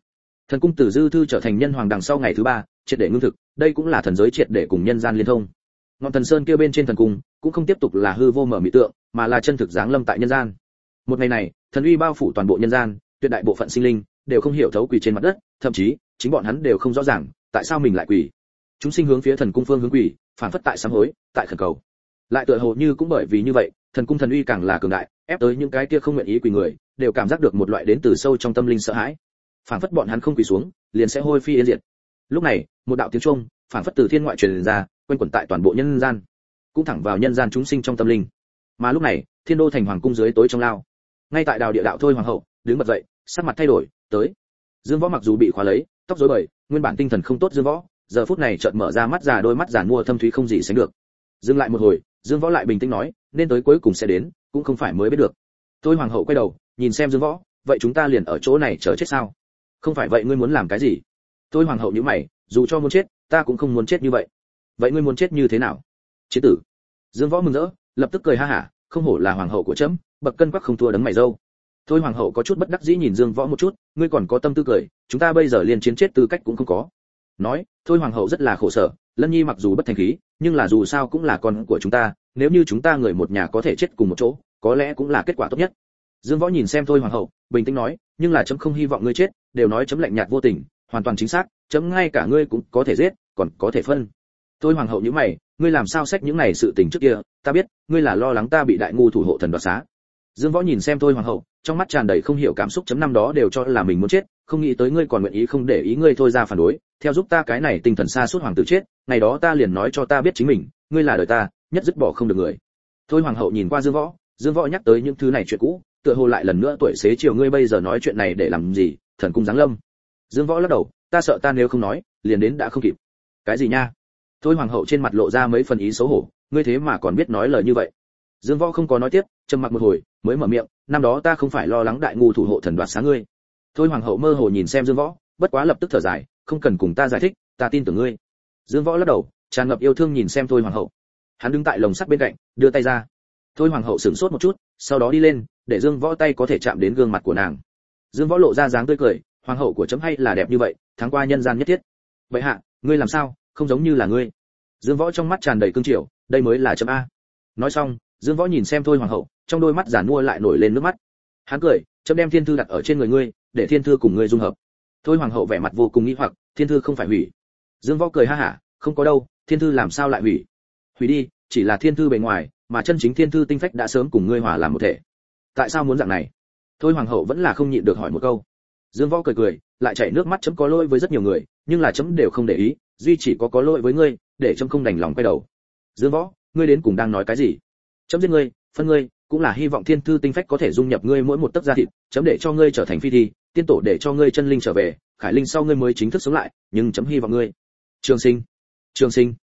Thần cung tử dư thư trở thành nhân hoàng đằng sau ngày thứ ba, triệt để ngưng thực, đây cũng là thần giới triệt để cùng nhân gian liên thông. Ngọn thần sơn kia bên trên thần cung cũng không tiếp tục là hư vô mở mỹ tượng, mà là chân thực giáng lâm tại nhân gian. Một ngày này, thần uy bao phủ toàn bộ nhân gian, tuyệt đại bộ phận sinh linh đều không hiểu thấu quỳ trên mặt đất, thậm chí chính bọn hắn đều không rõ ràng tại sao mình lại quỳ? Chúng sinh hướng phía thần cung phương hướng quỳ, phản phất tại sám hối, tại khẩn cầu. Lại tựa hồ như cũng bởi vì như vậy, thần cung thần uy càng là cường đại, ép tới những cái kia không nguyện ý quỳ người, đều cảm giác được một loại đến từ sâu trong tâm linh sợ hãi. Phản phất bọn hắn không quỳ xuống, liền sẽ hôi phi yên diệt. Lúc này, một đạo tiếng trung phản phất từ thiên ngoại truyền ra, quanh quẩn tại toàn bộ nhân gian, cũng thẳng vào nhân gian chúng sinh trong tâm linh. Mà lúc này, thiên đô thành hoàng cung dưới tối trong lao. Ngay tại đào địa đạo thôi hoàng hậu, đứng bật dậy, sắc mặt thay đổi, tới. Dương võ mặc dù bị khóa lấy, tóc rối bời nguyên bản tinh thần không tốt dương võ, giờ phút này chợt mở ra mắt già đôi mắt giàn mua thâm thúy không gì sánh được. Dừng lại một hồi, dương võ lại bình tĩnh nói, nên tới cuối cùng sẽ đến, cũng không phải mới biết được. Tôi hoàng hậu quay đầu, nhìn xem dương võ, vậy chúng ta liền ở chỗ này chờ chết sao? Không phải vậy ngươi muốn làm cái gì? Tôi hoàng hậu nhíu mày, dù cho muốn chết, ta cũng không muốn chết như vậy. Vậy ngươi muốn chết như thế nào? Chế tử. Dương võ mừng rỡ, lập tức cười ha hả, không hổ là hoàng hậu của trẫm bậc cân quắc không thua đấng mày dâu thôi hoàng hậu có chút bất đắc dĩ nhìn dương võ một chút, ngươi còn có tâm tư cười, chúng ta bây giờ liền chiến chết tư cách cũng không có. Nói, thôi hoàng hậu rất là khổ sở, lân nhi mặc dù bất thành khí, nhưng là dù sao cũng là con của chúng ta, nếu như chúng ta người một nhà có thể chết cùng một chỗ, có lẽ cũng là kết quả tốt nhất. Dương võ nhìn xem thôi hoàng hậu, bình tĩnh nói, nhưng là chấm không hy vọng ngươi chết, đều nói chấm lạnh nhạt vô tình, hoàn toàn chính xác, chấm ngay cả ngươi cũng có thể giết, còn có thể phân. Thôi hoàng hậu như mày, ngươi làm sao xét những này sự tình trước kia, ta biết, ngươi là lo lắng ta bị đại ngu thủ hộ thần đoạt xá dương võ nhìn xem thôi hoàng hậu, trong mắt tràn đầy không hiểu cảm xúc chấm năm đó đều cho là mình muốn chết, không nghĩ tới ngươi còn nguyện ý không để ý ngươi thôi ra phản đối, theo giúp ta cái này tinh thần xa suốt hoàng tử chết, ngày đó ta liền nói cho ta biết chính mình, ngươi là đời ta, nhất dứt bỏ không được người. Thôi hoàng hậu nhìn qua dương võ dương võ nhắc tới những thứ này chuyện cũ, tựa hồ lại lần nữa tuổi xế chiều ngươi bây giờ nói chuyện này để làm gì, thần cung giáng lâm. Dương võ lắc đầu, ta sợ ta nếu không nói, liền đến đã không kịp. Cái gì nha? Thôi hoàng hậu trên mặt lộ ra mấy phần ý xấu hổ, ngươi thế mà còn biết nói lời như vậy. Dương võ không có nói tiếp, trầm mặc một hồi mới mở miệng, năm đó ta không phải lo lắng đại ngu thủ hộ thần đoạt sáng ngươi. Thôi hoàng hậu mơ hồ nhìn xem dương võ, bất quá lập tức thở dài, không cần cùng ta giải thích, ta tin tưởng ngươi. Dương võ lắc đầu, tràn ngập yêu thương nhìn xem thôi hoàng hậu. Hắn đứng tại lồng sắt bên cạnh, đưa tay ra. Thôi hoàng hậu sửng sốt một chút, sau đó đi lên, để dương võ tay có thể chạm đến gương mặt của nàng. Dương võ lộ ra dáng tươi cười, hoàng hậu của chấm hay là đẹp như vậy tháng qua nhân gian nhất thiết. Vậy hạ, ngươi làm sao? Không giống như là ngươi. Dương võ trong mắt tràn đầy cương triều, đây mới là chấm a. Nói xong dương võ nhìn xem thôi hoàng hậu, trong đôi mắt giản mua lại nổi lên nước mắt. Hắn cười, chấm đem thiên thư đặt ở trên người ngươi, để thiên thư cùng ngươi dung hợp. Thôi hoàng hậu vẻ mặt vô cùng nghi hoặc, thiên thư không phải hủy. Dương võ cười ha hả, không có đâu, thiên thư làm sao lại hủy? Hủy đi, chỉ là thiên thư bề ngoài, mà chân chính thiên thư tinh phách đã sớm cùng ngươi hòa làm một thể. Tại sao muốn dạng này? Thôi hoàng hậu vẫn là không nhịn được hỏi một câu. Dương võ cười cười, lại chảy nước mắt chấm có lỗi với rất nhiều người, nhưng là chấm đều không để ý, duy chỉ có có lỗi với ngươi, để chấm không đành lòng quay đầu. Dương võ, ngươi đến cùng đang nói cái gì? Chấm giết ngươi, phân ngươi, cũng là hy vọng thiên thư tinh phách có thể dung nhập ngươi mỗi một tấc da thịt, chấm để cho ngươi trở thành phi thi, tiên tổ để cho ngươi chân linh trở về, khải linh sau ngươi mới chính thức sống lại, nhưng chấm hy vọng ngươi. Trường sinh trường sinh.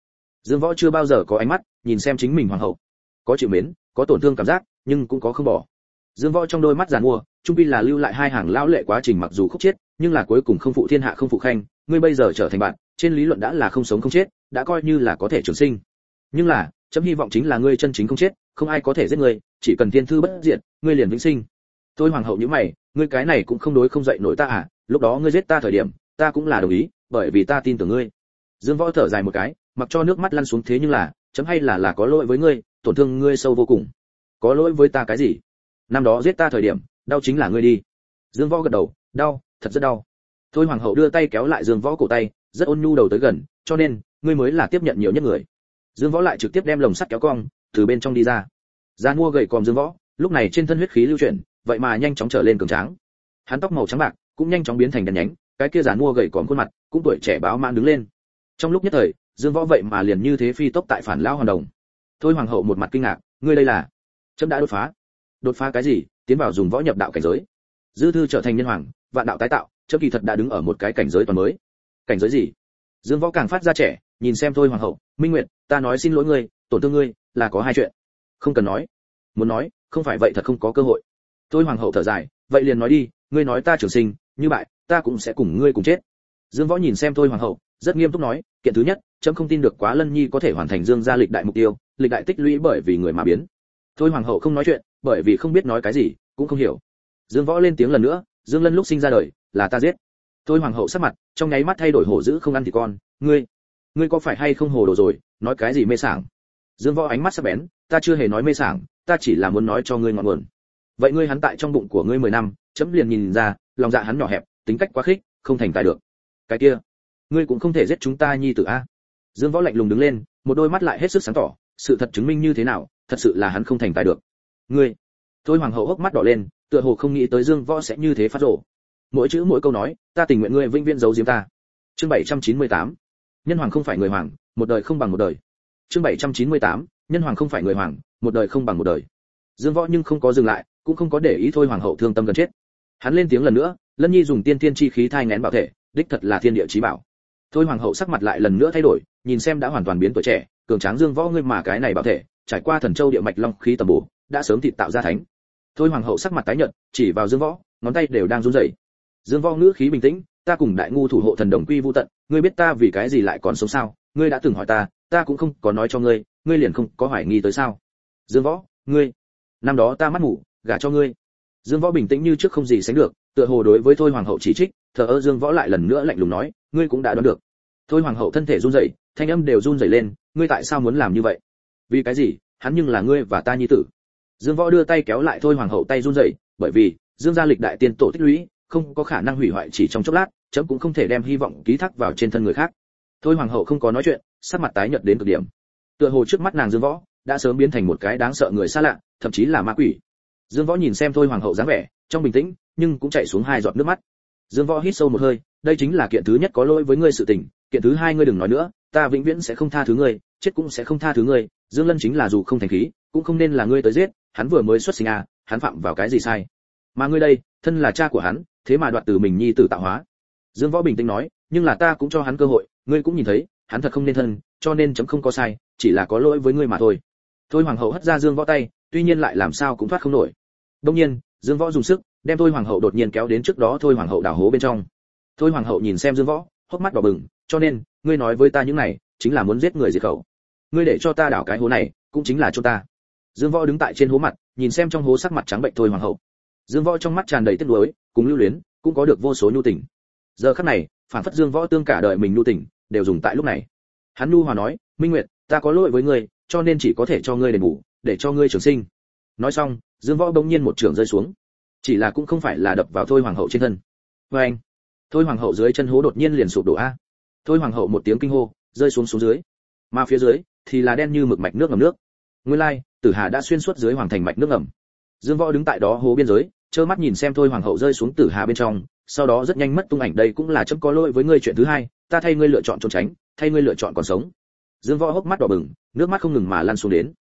Dương võ chưa bao giờ có ánh mắt, nhìn xem chính mình hoàng hậu. Có chịu mến, có tổn thương cảm giác, nhưng cũng có không bỏ. Dương võ trong đôi mắt giàn mua, trung pi là lưu lại hai hàng lão lệ quá trình mặc dù khúc chết, nhưng là cuối cùng không phụ thiên hạ không phụ khanh, ngươi bây giờ trở thành bạn, trên lý luận đã là không sống không chết, đã coi như là có thể trường sinh. Nhưng là, chấm hy vọng chính là ngươi chân chính không chết không ai có thể giết ngươi, chỉ cần thiên thư bất diệt, ngươi liền vĩnh sinh. Tôi hoàng hậu như mày, ngươi cái này cũng không đối không dậy nổi ta à lúc đó ngươi giết ta thời điểm, ta cũng là đồng ý, bởi vì ta tin tưởng ngươi. Dương võ thở dài một cái, mặc cho nước mắt lăn xuống thế nhưng là, chấm hay là là có lỗi với ngươi, tổn thương ngươi sâu vô cùng. Có lỗi với ta cái gì? Năm đó giết ta thời điểm, đau chính là ngươi đi. Dương võ gật đầu, đau, thật rất đau. Thôi hoàng hậu đưa tay kéo lại dương võ cổ tay, rất ôn nhu đầu tới gần, cho nên, ngươi mới là tiếp nhận nhiều nhất người. Dương võ lại trực tiếp đem lồng sắt kéo cong từ bên trong đi ra. Gian mua gậy còm dương võ, lúc này trên thân huyết khí lưu chuyển, vậy mà nhanh chóng trở lên cường tráng. Hắn tóc màu trắng bạc cũng nhanh chóng biến thành đen nhánh, cái kia giàn mua gậy còm khuôn mặt cũng tuổi trẻ báo mãn đứng lên. Trong lúc nhất thời, dương võ vậy mà liền như thế phi tốc tại phản lão hoàn đồng. Thôi hoàng hậu một mặt kinh ngạc, ngươi đây là? Chấm đã đột phá. Đột phá cái gì? Tiến vào dùng võ nhập đạo cảnh giới. Dư thư trở thành nhân hoàng, vạn đạo tái tạo, chấm kỳ thật đã đứng ở một cái cảnh giới toàn mới. Cảnh giới gì? Dương võ càng phát ra trẻ, nhìn xem thôi hoàng hậu, minh nguyệt, ta nói xin lỗi ngươi, tổn thương ngươi là có hai chuyện. Không cần nói. Muốn nói không phải vậy thật không có cơ hội. Tôi hoàng hậu thở dài vậy liền nói đi ngươi nói ta trường sinh như vậy, ta cũng sẽ cùng ngươi cùng chết. Dương võ nhìn xem tôi hoàng hậu rất nghiêm túc nói kiện thứ nhất trẫm không tin được quá lân nhi có thể hoàn thành dương gia lịch đại mục tiêu lịch đại tích lũy bởi vì người mà biến. Thôi hoàng hậu không nói chuyện bởi vì không biết nói cái gì cũng không hiểu. Dương võ lên tiếng lần nữa dương lân lúc sinh ra đời là ta giết. Thôi hoàng hậu sắc mặt trong nháy mắt thay đổi hổ dữ không ăn thì con ngươi ngươi có phải hay không hồ đồ rồi nói cái gì mê sảng? Dương võ ánh mắt sắc bén, ta chưa hề nói mê sảng, ta chỉ là muốn nói cho ngươi ngọn nguồn. Vậy ngươi hắn tại trong bụng của ngươi mười năm, chấm liền nhìn ra, lòng dạ hắn nhỏ hẹp, tính cách quá khích, không thành tài được. Cái kia, ngươi cũng không thể giết chúng ta nhi tử a. Dương võ lạnh lùng đứng lên, một đôi mắt lại hết sức sáng tỏ, sự thật chứng minh như thế nào, thật sự là hắn không thành tài được. Ngươi. Thôi hoàng hậu hốc mắt đỏ lên, tựa hồ không nghĩ tới dương võ sẽ như thế phát rồ. Mỗi chữ mỗi câu nói, ta tình nguyện ngươi vĩnh viễn giấu giếm ta. Chương 798 nhân hoàng không phải người hoàng, một đời không bằng một đời chương 798 nhân hoàng không phải người hoàng, một đời không bằng một đời. Dương võ nhưng không có dừng lại, cũng không có để ý thôi hoàng hậu thương tâm gần chết. Hắn lên tiếng lần nữa, lân nhi dùng tiên tiên chi khí thai nghén bảo thể, đích thật là thiên địa chí bảo. Thôi hoàng hậu sắc mặt lại lần nữa thay đổi, nhìn xem đã hoàn toàn biến tuổi trẻ, cường tráng dương võ ngươi mà cái này bảo thể, trải qua thần châu địa mạch long khí tầm bổ, đã sớm thịt tạo ra thánh. Thôi hoàng hậu sắc mặt tái nhợt, chỉ vào dương võ, ngón tay đều đang run rẩy. Dương võ ngữ khí bình tĩnh, ta cùng đại ngu thủ hộ thần đồng quy vu tận, ngươi biết ta vì cái gì lại còn sống sao? Ngươi đã từng hỏi ta ta cũng không có nói cho ngươi ngươi liền không có hoài nghi tới sao? Dương võ, ngươi, năm đó ta mắt ngủ, gả cho ngươi. Dương võ bình tĩnh như trước không gì sánh được, tựa hồ đối với thôi hoàng hậu chỉ trích, thờ ơ dương võ lại lần nữa lạnh lùng nói, ngươi cũng đã đoán được. Thôi hoàng hậu thân thể run rẩy, thanh âm đều run rẩy lên, ngươi tại sao muốn làm như vậy? Vì cái gì? Hắn nhưng là ngươi và ta nhi tử. Dương võ đưa tay kéo lại thôi hoàng hậu tay run rẩy, bởi vì, dương gia lịch đại tiên tổ tích lũy, không có khả năng hủy hoại chỉ trong chốc lát, chấm cũng không thể đem hy vọng ký thác vào trên thân người khác. Thôi hoàng hậu không có nói chuyện sắc mặt tái nhợt đến cực điểm. Tựa hồ trước mắt nàng dương võ đã sớm biến thành một cái đáng sợ người xa lạ, thậm chí là ma quỷ. Dương võ nhìn xem thôi hoàng hậu dáng vẻ, trong bình tĩnh, nhưng cũng chảy xuống hai giọt nước mắt. Dương võ hít sâu một hơi, đây chính là kiện thứ nhất có lỗi với ngươi sự tình, kiện thứ hai ngươi đừng nói nữa, ta vĩnh viễn sẽ không tha thứ ngươi, chết cũng sẽ không tha thứ ngươi, dương lân chính là dù không thành khí, cũng không nên là ngươi tới giết, hắn vừa mới xuất sinh à hắn phạm vào cái gì sai? Mà ngươi đây, thân là cha của hắn, thế mà đoạt từ mình nhi tử tạo hóa. Dương võ bình tĩnh nói, nhưng là ta cũng cho hắn cơ hội, ngươi cũng nhìn thấy hắn thật không nên thân, cho nên chấm không có sai, chỉ là có lỗi với ngươi mà thôi. Thôi hoàng hậu hất ra dương võ tay, tuy nhiên lại làm sao cũng thoát không nổi. Đông nhiên, dương võ dùng sức, đem thôi hoàng hậu đột nhiên kéo đến trước đó thôi hoàng hậu đào hố bên trong. Thôi hoàng hậu nhìn xem dương võ, hốc mắt đỏ bừng, cho nên, ngươi nói với ta những này, chính là muốn giết người diệt khẩu. Ngươi để cho ta đào cái hố này, cũng chính là cho ta. Dương võ đứng tại trên hố mặt, nhìn xem trong hố sắc mặt trắng bệnh thôi hoàng hậu. Dương võ trong mắt tràn đầy tiếc nuối, cùng lưu luyến, cũng có được vô số nhu tình. Giờ khắc này, phản phất dương võ tương cả đời mình nhu tình đều dùng tại lúc này. Hắn nu hòa nói, minh nguyệt, ta có lỗi với ngươi, cho nên chỉ có thể cho ngươi đền bù, để cho ngươi trường sinh. Nói xong, dương võ bỗng nhiên một trường rơi xuống. Chỉ là cũng không phải là đập vào thôi hoàng hậu trên thân. Vê anh, thôi hoàng hậu dưới chân hố đột nhiên liền sụp đổ a. Thôi hoàng hậu một tiếng kinh hô, rơi xuống xuống dưới. Mà phía dưới thì là đen như mực mạch nước ngầm nước. Nguyên lai, tử hà đã xuyên suốt dưới hoàng thành mạch nước ngầm. Dương võ đứng tại đó hố biên giới, trơ mắt nhìn xem thôi hoàng hậu rơi xuống tử hà bên trong, sau đó rất nhanh mất tung ảnh, đây cũng là chấm có lỗi với ngươi chuyện thứ hai ta thay ngươi lựa chọn trốn tránh, thay ngươi lựa chọn còn sống. Dương võ hốc mắt đỏ bừng, nước mắt không ngừng mà lăn xuống đến.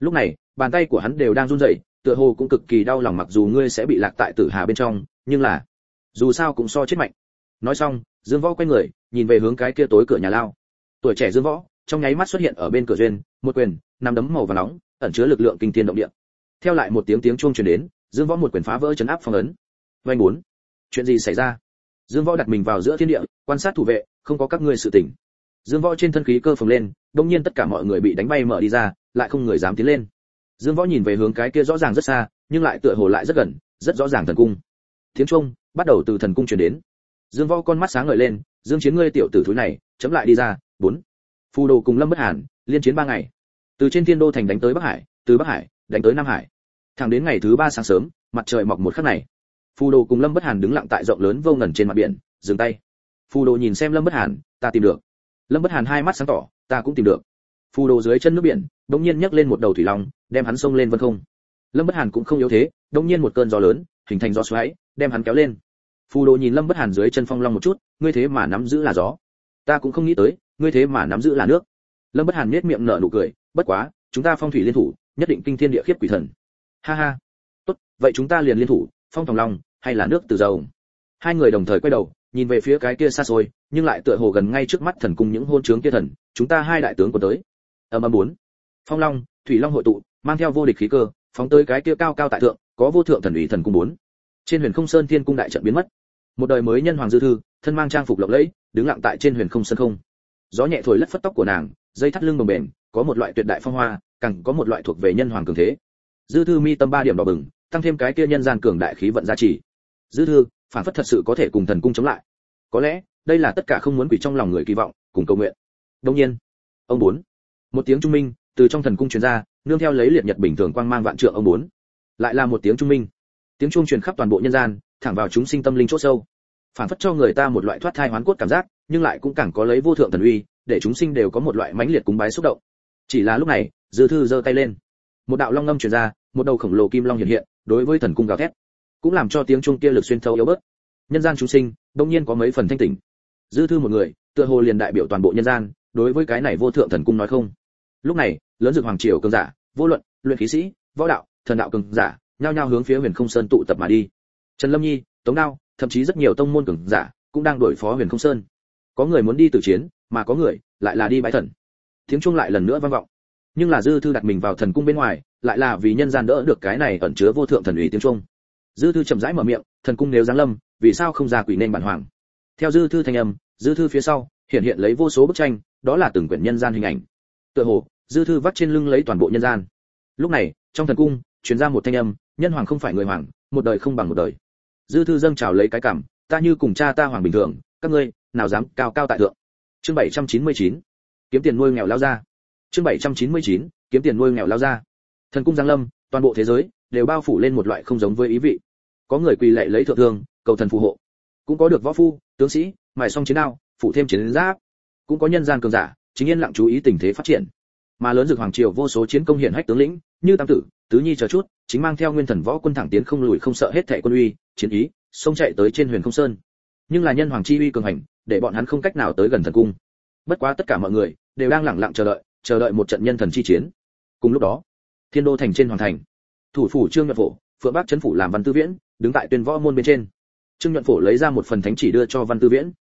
Lúc này, bàn tay của hắn đều đang run rẩy, tựa hồ cũng cực kỳ đau lòng mặc dù ngươi sẽ bị lạc tại tử hà bên trong, nhưng là, dù sao cũng so chết mạnh. Nói xong, dương võ quay người, nhìn về hướng cái kia tối cửa nhà lao. Tuổi trẻ dương võ, trong nháy mắt xuất hiện ở bên cửa duyên, một quyền, nắm đấm màu và nóng, ẩn chứa lực lượng kinh thiên động địa. Theo lại một tiếng tiếng chuông truyền đến, dương võ một quyền phá vỡ chấn áp phong ấn. Vanh bốn. Chuyện gì xảy ra? Dương võ đặt mình vào giữa thiên địa, quan sát thủ vệ không có các ngươi sự tỉnh dương võ trên thân khí cơ phồng lên, đông nhiên tất cả mọi người bị đánh bay mở đi ra, lại không người dám tiến lên. Dương võ nhìn về hướng cái kia rõ ràng rất xa, nhưng lại tựa hồ lại rất gần, rất rõ ràng thần cung. Tiếng trung bắt đầu từ thần cung truyền đến. Dương võ con mắt sáng ngời lên, dương chiến ngươi tiểu tử thúi này, chấm lại đi ra, bốn. Phù đồ cùng lâm bất hàn, liên chiến ba ngày. Từ trên thiên đô thành đánh tới bắc hải, từ bắc hải, đánh tới nam hải. Thẳng đến ngày thứ ba sáng sớm, mặt trời mọc một khắc này. Phù đồ cùng lâm bất hàn đứng lặng tại rộng lớn vô ngần trên mặt biển, dừng tay phù đồ nhìn xem lâm bất hàn, ta tìm được. Lâm bất hàn hai mắt sáng tỏ, ta cũng tìm được. Phù đồ dưới chân nước biển đống nhiên nhấc lên một đầu thủy long, đem hắn xông lên vân không. Lâm bất hàn cũng không yếu thế đống nhiên một cơn gió lớn, hình thành gió xoáy, đem hắn kéo lên. Phù đồ nhìn lâm bất hàn dưới chân phong long một chút, ngươi thế mà nắm giữ là gió. Ta cũng không nghĩ tới, ngươi thế mà nắm giữ là nước. Lâm bất hàn nhếch miệng nở nụ cười, bất quá, chúng ta phong thủy liên thủ, nhất định kinh thiên địa khiếp quỷ thần. Ha ha. Tốt, vậy chúng ta liền liên thủ, phong thòng long, hay là nước từ dầu? Hai người đồng thời quay đầu nhìn về phía cái kia xa xôi, nhưng lại tựa hồ gần ngay trước mắt thần cung những hôn trướng kia thần, chúng ta hai đại tướng của tới. Âm âm bốn. Phong long, thủy long hội tụ, mang theo vô địch khí cơ, phóng tới cái kia cao cao tại thượng, có vô thượng thần ủy thần cung bốn. Trên huyền không sơn thiên cung đại trận biến mất. Một đời mới nhân hoàng dư thư, thân mang trang phục lộng lẫy, đứng lặng tại trên huyền không sơn không. Gió nhẹ thổi lất phất tóc của nàng, dây thắt lưng bồng bềnh, có một loại tuyệt đại phong hoa, càng có một loại thuộc về nhân hoàng cường thế. Dư thư mi tâm ba điểm đỏ bừng, tăng thêm cái kia nhân gian cường đại khí vận giá trị dư thư phản phất thật sự có thể cùng thần cung chống lại. Có lẽ, đây là tất cả không muốn quỷ trong lòng người kỳ vọng, cùng cầu nguyện. Đông nhiên, ông bốn. Một tiếng trung minh từ trong thần cung truyền ra, nương theo lấy liệt nhật bình thường quang mang vạn trượng ông bốn. Lại là một tiếng trung minh. Tiếng chuông truyền khắp toàn bộ nhân gian, thẳng vào chúng sinh tâm linh chỗ sâu. Phản phất cho người ta một loại thoát thai hoán cốt cảm giác, nhưng lại cũng càng có lấy vô thượng thần uy, để chúng sinh đều có một loại mãnh liệt cúng bái xúc động. Chỉ là lúc này, dư thư giơ tay lên. Một đạo long ngâm truyền ra, một đầu khổng lồ kim long hiện hiện, đối với thần cung gào thét cũng làm cho tiếng chuông kia lực xuyên thấu yếu bớt. Nhân gian chúng sinh, đông nhiên có mấy phần thanh tỉnh. Dư thư một người, tựa hồ liền đại biểu toàn bộ nhân gian, đối với cái này vô thượng thần cung nói không. Lúc này, lớn dược hoàng triều cường giả, vô luận, luyện khí sĩ, võ đạo, thần đạo cường giả, nhao nhao hướng phía huyền không sơn tụ tập mà đi. Trần lâm nhi, tống đao, thậm chí rất nhiều tông môn cường giả, cũng đang đổi phó huyền không sơn. Có người muốn đi tử chiến, mà có người lại là đi bái thần. Tiếng chuông lại lần nữa vang vọng. Nhưng là dư thư đặt mình vào thần cung bên ngoài, lại là vì nhân gian đỡ được cái này ẩn chứa vô thượng thần ủy tiếng chuông dư thư chậm rãi mở miệng, thần cung nếu giáng lâm, vì sao không ra quỷ nên bản hoàng? Theo dư thư thanh âm, dư thư phía sau, hiện hiện lấy vô số bức tranh, đó là từng quyển nhân gian hình ảnh. Tựa hồ, dư thư vắt trên lưng lấy toàn bộ nhân gian. Lúc này, trong thần cung, truyền ra một thanh âm, nhân hoàng không phải người hoàng, một đời không bằng một đời. Dư thư dâng trào lấy cái cảm, ta như cùng cha ta hoàng bình thường, các ngươi, nào dám cao cao tại thượng. Chương 799 kiếm tiền nuôi nghèo lao ra. Chương 799 kiếm tiền nuôi nghèo lao ra. Thần cung giang lâm, toàn bộ thế giới đều bao phủ lên một loại không giống với ý vị có người quỳ lạy lấy thượng thương, cầu thần phù hộ. Cũng có được võ phu, tướng sĩ, mài xong chiến đao phụ thêm chiến giáp. Cũng có nhân gian cường giả, chính yên lặng chú ý tình thế phát triển. Mà lớn dược hoàng triều vô số chiến công hiển hách tướng lĩnh, như tam tử, tứ nhi chờ chút, chính mang theo nguyên thần võ quân thẳng tiến không lùi không sợ hết thảy quân uy, chiến ý, xông chạy tới trên huyền không sơn. Nhưng là nhân hoàng chi uy cường hành, để bọn hắn không cách nào tới gần thần cung. Bất quá tất cả mọi người, đều đang lặng lặng chờ đợi chờ đợi một trận nhân thần chi chiến. Cùng lúc đó, thiên đô thành trên hoàng thành, thủ phủ trương nhật phổ, phượng bắc chấn phủ làm văn tư viễn đứng tại tuyên võ môn bên trên. Trương nhuận phổ lấy ra một phần thánh chỉ đưa cho văn tư viễn.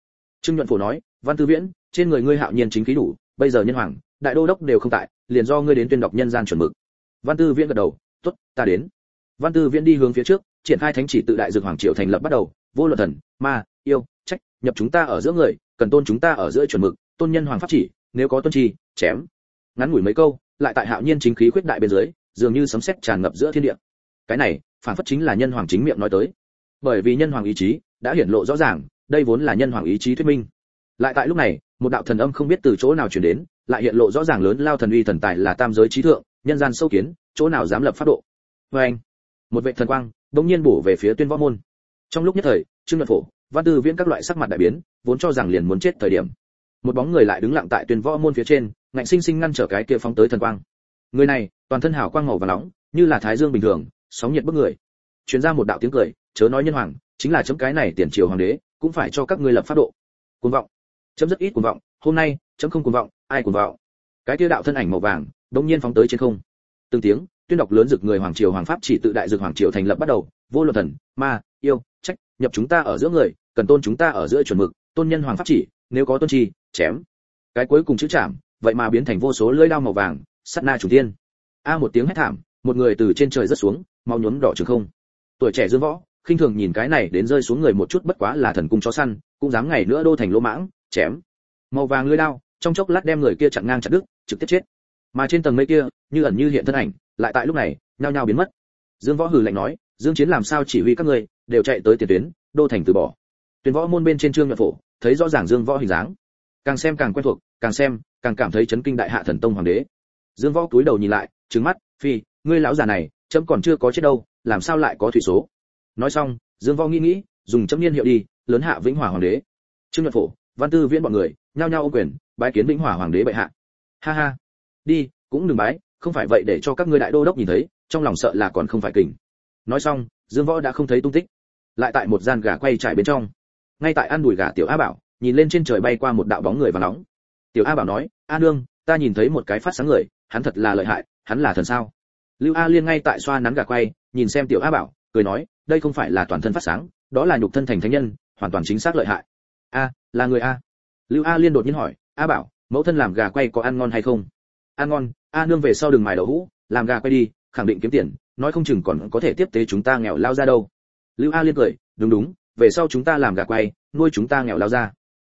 Trương nhuận phổ nói, văn tư viễn, trên người ngươi hạo nhiên chính khí đủ, bây giờ nhân hoàng, đại đô đốc đều không tại, liền do ngươi đến tuyên đọc nhân gian chuẩn mực. Văn tư viễn gật đầu, tốt, ta đến. Văn tư viễn đi hướng phía trước, triển khai thánh chỉ tự đại dược hoàng triều thành lập bắt đầu, vô luận thần, ma, yêu, trách, nhập chúng ta ở giữa người, cần tôn chúng ta ở giữa chuẩn mực, tôn nhân hoàng pháp chỉ, nếu có tôn chi, chém. Ngắn ngủi mấy câu, lại tại hạo nhiên chính khí khuyết đại bên dưới, dường như sấm sét tràn ngập giữa thiên địa. Cái này phản phất chính là nhân hoàng chính miệng nói tới. Bởi vì nhân hoàng ý chí đã hiển lộ rõ ràng, đây vốn là nhân hoàng ý chí thuyết minh. Lại tại lúc này, một đạo thần âm không biết từ chỗ nào truyền đến, lại hiện lộ rõ ràng lớn lao thần uy thần tài là tam giới trí thượng, nhân gian sâu kiến, chỗ nào dám lập pháp độ. Vê anh, một vệ thần quang bỗng nhiên bổ về phía tuyên võ môn. Trong lúc nhất thời, trương nhật phổ, văn tư viễn các loại sắc mặt đại biến, vốn cho rằng liền muốn chết thời điểm. Một bóng người lại đứng lặng tại tuyên võ môn phía trên, ngạnh sinh sinh ngăn trở cái kia phóng tới thần quang. Người này, toàn thân hào quang màu và nóng, như là thái dương bình thường sóng nhiệt bức người. Truyền ra một đạo tiếng cười, chớ nói nhân hoàng, chính là chấm cái này tiền triều hoàng đế, cũng phải cho các ngươi lập pháp độ. Cuồng vọng. Chấm rất ít cuồng vọng, hôm nay, chấm không cuồng vọng, ai cuồng vọng? Cái kia đạo thân ảnh màu vàng, đống nhiên phóng tới trên không. Từng tiếng, tuyên đọc lớn rực người hoàng triều hoàng pháp chỉ tự đại rực hoàng triều thành lập bắt đầu, vô luật thần, ma, yêu, trách, nhập chúng ta ở giữa người, cần tôn chúng ta ở giữa chuẩn mực, tôn nhân hoàng pháp chỉ, nếu có tôn chi, chém. Cái cuối cùng chữ chạm, vậy mà biến thành vô số lưỡi đao màu vàng sát na chủ tiên a một tiếng hét thảm một người từ trên trời rất xuống, mau nhuốm đỏ trường không. Tuổi trẻ dương võ, khinh thường nhìn cái này đến rơi xuống người một chút bất quá là thần cung chó săn, cũng dám ngày nữa đô thành lỗ mãng, chém. Màu vàng lưỡi đao, trong chốc lát đem người kia chặn ngang chặt đứt, trực tiếp chết. Mà trên tầng mây kia, như ẩn như hiện thân ảnh, lại tại lúc này, nhao nhao biến mất. Dương võ hừ lạnh nói, dương chiến làm sao chỉ huy các ngươi, đều chạy tới tiền tuyến, đô thành từ bỏ. Tuyển võ môn bên trên trương nhuận phổ, thấy rõ ràng dương võ hình dáng. Càng xem càng quen thuộc, càng xem, càng cảm thấy chấn kinh đại hạ thần tông hoàng đế. Dương võ cúi đầu nhìn lại, trừng mắt, phi ngươi lão già này, chấm còn chưa có chết đâu, làm sao lại có thủy số? Nói xong, dương võ nghĩ nghĩ, dùng chấm niên hiệu đi, lớn hạ vĩnh hòa hoàng đế. Trương nhuận phổ, văn tư viễn bọn người, nhao nhao ô quyền, bái kiến vĩnh hòa hoàng đế bệ hạ. Ha ha. Đi, cũng đừng bái, không phải vậy để cho các ngươi đại đô đốc nhìn thấy, trong lòng sợ là còn không phải kình. Nói xong, dương võ đã không thấy tung tích. Lại tại một gian gà quay trải bên trong. Ngay tại ăn đùi gà tiểu a bảo, nhìn lên trên trời bay qua một đạo bóng người và nóng. Tiểu a bảo nói, a nương, ta nhìn thấy một cái phát sáng người, hắn thật là lợi hại, hắn là thần sao? Lưu a liên ngay tại xoa nắn gà quay, nhìn xem tiểu a bảo, cười nói, đây không phải là toàn thân phát sáng, đó là nhục thân thành thánh nhân, hoàn toàn chính xác lợi hại. A, là người a. Lưu a liên đột nhiên hỏi, a bảo, mẫu thân làm gà quay có ăn ngon hay không? Ăn ngon, a nương về sau đừng mài đậu hũ, làm gà quay đi, khẳng định kiếm tiền, nói không chừng còn có thể tiếp tế chúng ta nghèo lao ra đâu. Lưu a liên cười, đúng đúng, về sau chúng ta làm gà quay, nuôi chúng ta nghèo lao ra.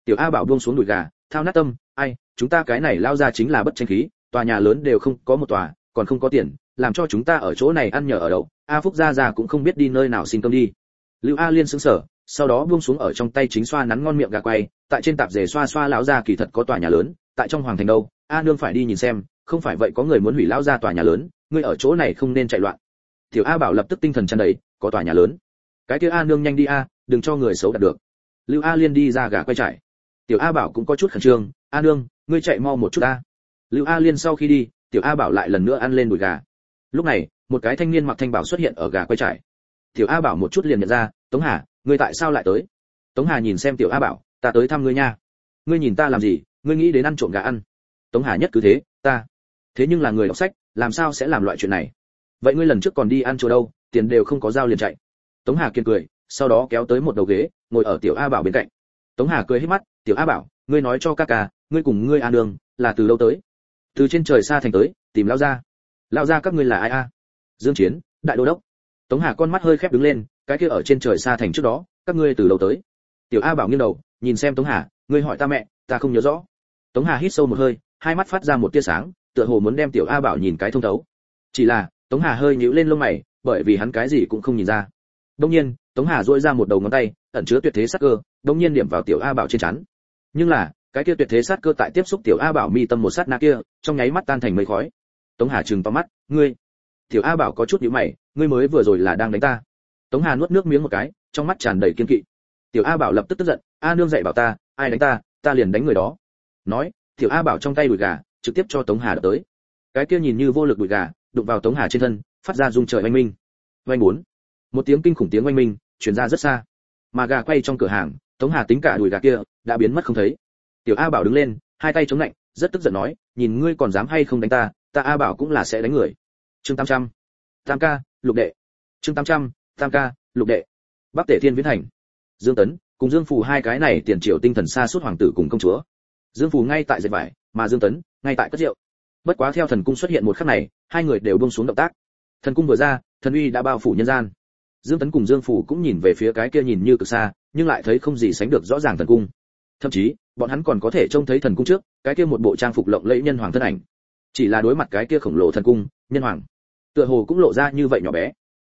Tiểu a bảo buông xuống đùi gà, thao nát tâm, ai, chúng ta cái này lao ra chính là bất tranh khí, tòa nhà lớn đều không có một tòa, còn không có tiền làm cho chúng ta ở chỗ này ăn nhờ ở đậu. A phúc gia già cũng không biết đi nơi nào xin cơm đi. Lưu a liên sững sờ, sau đó buông xuống ở trong tay chính xoa nắn ngon miệng gà quay, tại trên tạp dề xoa xoa lão gia kỳ thật có tòa nhà lớn, tại trong hoàng thành đâu. A nương phải đi nhìn xem, không phải vậy có người muốn hủy lão gia tòa nhà lớn, ngươi ở chỗ này không nên chạy loạn. Tiểu a bảo lập tức tinh thần tràn đầy, có tòa nhà lớn. Cái kia a nương nhanh đi a, đừng cho người xấu đạt được. Lưu a liên đi ra gà quay trải tiểu a bảo cũng có chút khẩn trương, a nương, ngươi chạy mau một chút a lưu a liên sau khi đi, tiểu a bảo lại lần nữa ăn lên đùi gà lúc này, một cái thanh niên mặc thanh bảo xuất hiện ở gà quay trải tiểu a bảo một chút liền nhận ra, tống hà, ngươi tại sao lại tới? Tống hà nhìn xem tiểu a bảo, ta tới thăm ngươi nha. Ngươi nhìn ta làm gì, ngươi nghĩ đến ăn trộm gà ăn. Tống hà nhất cứ thế, ta. Thế nhưng là người đọc sách, làm sao sẽ làm loại chuyện này? Vậy ngươi lần trước còn đi ăn chỗ đâu, tiền đều không có giao liền chạy. Tống hà kiên cười, sau đó kéo tới một đầu ghế, ngồi ở tiểu a bảo bên cạnh. Tống hà cười hết mắt, tiểu a bảo, ngươi nói cho ca ca, ngươi cùng ngươi a đường là từ lâu tới? Từ trên trời xa thành tới, tìm lao ra lao ra các ngươi là ai a? Dương chiến, đại đô đốc. Tống hà con mắt hơi khép đứng lên, cái kia ở trên trời xa thành trước đó, các ngươi từ đầu tới? Tiểu a bảo nghiêng đầu, nhìn xem tống hà, ngươi hỏi ta mẹ, ta không nhớ rõ. Tống hà hít sâu một hơi, hai mắt phát ra một tia sáng, tựa hồ muốn đem tiểu a bảo nhìn cái thông thấu. Chỉ là, tống hà hơi nhíu lên lông mày, bởi vì hắn cái gì cũng không nhìn ra. Đông nhiên, tống hà duỗi ra một đầu ngón tay, ẩn chứa tuyệt thế sát cơ đông nhiên điểm vào tiểu a bảo trên chắn nhưng là, cái kia tuyệt thế sát cơ tại tiếp xúc tiểu a bảo mi tâm một sát na kia, trong nháy mắt tan thành mây khói tống hà trừng to mắt, ngươi, tiểu a bảo có chút nhíu mày, ngươi mới vừa rồi là đang đánh ta. Tống hà nuốt nước miếng một cái, trong mắt tràn đầy kiên kỵ. Tiểu a bảo lập tức tức giận, a nương dạy bảo ta, ai đánh ta ta liền đánh người đó. Nói, tiểu a bảo trong tay đùi gà, trực tiếp cho tống hà đập tới. Cái kia nhìn như vô lực đùi gà, đụng vào tống hà trên thân, phát ra rung trời oanh minh. Oanh bốn. Một tiếng kinh khủng tiếng oanh minh, truyền ra rất xa. Mà gà quay trong cửa hàng, tống hà tính cả đùi gà kia, đã biến mất không thấy. Tiểu a bảo đứng lên, hai tay chống lạnh, rất tức giận nói, nhìn ngươi còn dám hay không đánh ta ta a bảo cũng là sẽ đánh người. Chương tam trăm. Tam ca, lục đệ. Chương tam trăm, tam ca, lục đệ. Bắc tể thiên viễn thành. Dương tấn, cùng dương phù hai cái này tiền triệu tinh thần xa suốt hoàng tử cùng công chúa. Dương phù ngay tại dệt vải, mà dương tấn, ngay tại cất rượu. Bất quá theo thần cung xuất hiện một khắc này, hai người đều buông xuống động tác. Thần cung vừa ra, thần uy đã bao phủ nhân gian. Dương tấn cùng dương phủ cũng nhìn về phía cái kia nhìn như cực xa, nhưng lại thấy không gì sánh được rõ ràng thần cung. Thậm chí, bọn hắn còn có thể trông thấy thần cung trước, cái kia một bộ trang phục lộng lẫy nhân hoàng thân ảnh chỉ là đối mặt cái kia khổng lồ thần cung, nhân hoàng, tựa hồ cũng lộ ra như vậy nhỏ bé.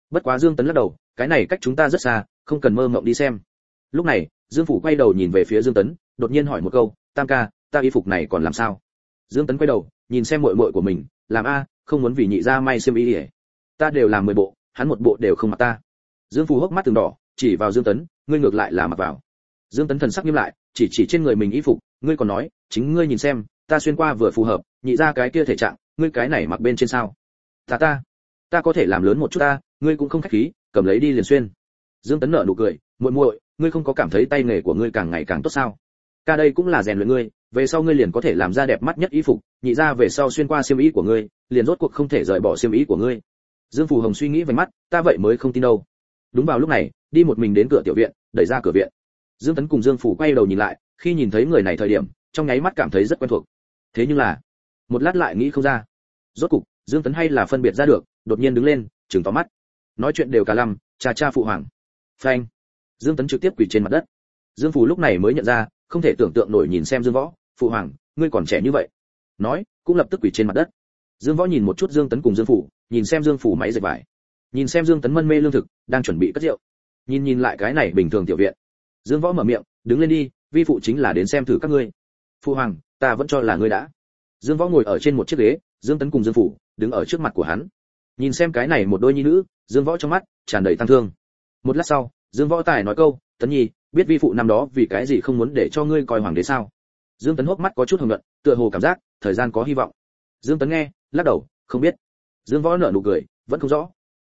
Bất quá dương tấn lắc đầu, cái này cách chúng ta rất xa, không cần mơ mộng đi xem. Lúc này, dương phủ quay đầu nhìn về phía dương tấn, đột nhiên hỏi một câu, tam ca, ta y phục này còn làm sao? Dương tấn quay đầu, nhìn xem muội muội của mình, làm a, không muốn vì nhị gia may xem y ỉa ta đều làm mười bộ, hắn một bộ đều không mặc ta. Dương phủ hốc mắt từng đỏ, chỉ vào dương tấn, ngươi ngược lại là mặc vào. Dương tấn thần sắc nghiêm lại, chỉ chỉ trên người mình y phục, ngươi còn nói, chính ngươi nhìn xem ta xuyên qua vừa phù hợp, nhị ra cái kia thể trạng, ngươi cái này mặc bên trên sao? Ta ta ta có thể làm lớn một chút ta, ngươi cũng không khách khí, cầm lấy đi liền xuyên. Dương tấn nở nụ cười, muội muội, ngươi không có cảm thấy tay nghề của ngươi càng ngày càng tốt sao? Ca đây cũng là rèn luyện ngươi, về sau ngươi liền có thể làm ra đẹp mắt nhất y phục, nhị ra về sau xuyên qua xiêm y của ngươi, liền rốt cuộc không thể rời bỏ xiêm y của ngươi. Dương phù hồng suy nghĩ vành mắt, ta vậy mới không tin đâu. Đúng vào lúc này, đi một mình đến cửa tiểu viện, đẩy ra cửa viện. Dương tấn cùng dương phủ quay đầu nhìn lại, khi nhìn thấy người này thời điểm, trong nháy mắt cảm thấy rất quen thuộc thế nhưng là, một lát lại nghĩ không ra. Rốt cục, dương tấn hay là phân biệt ra được, đột nhiên đứng lên chừng tóm mắt. Nói chuyện đều cả lăm, cha cha phụ hoàng. Phanh. Dương tấn trực tiếp quỳ trên mặt đất. Dương Phù lúc này mới nhận ra, không thể tưởng tượng nổi nhìn xem dương võ, phụ hoàng, ngươi còn trẻ như vậy. Nói, cũng lập tức quỳ trên mặt đất. Dương võ nhìn một chút dương tấn cùng dương phủ nhìn xem dương phủ máy dệt vải. Nhìn xem dương tấn mân mê lương thực, đang chuẩn bị cất rượu. Nhìn nhìn lại cái này bình thường tiểu viện. Dương võ mở miệng, đứng lên đi, vi phụ chính là đến xem thử các ngươi. Phụ hoàng ta vẫn cho là ngươi đã. Dương võ ngồi ở trên một chiếc ghế, dương tấn cùng dương phủ đứng ở trước mặt của hắn. Nhìn xem cái này một đôi nhi nữ, dương võ trong mắt tràn đầy tăng thương. Một lát sau, dương võ tài nói câu, tấn nhi, biết vi phụ năm đó vì cái gì không muốn để cho ngươi coi hoàng đế sao? Dương tấn hốc mắt có chút hồng luận tựa hồ cảm giác thời gian có hy vọng. Dương tấn nghe, lắc đầu, không biết. Dương võ nở nụ cười, vẫn không rõ.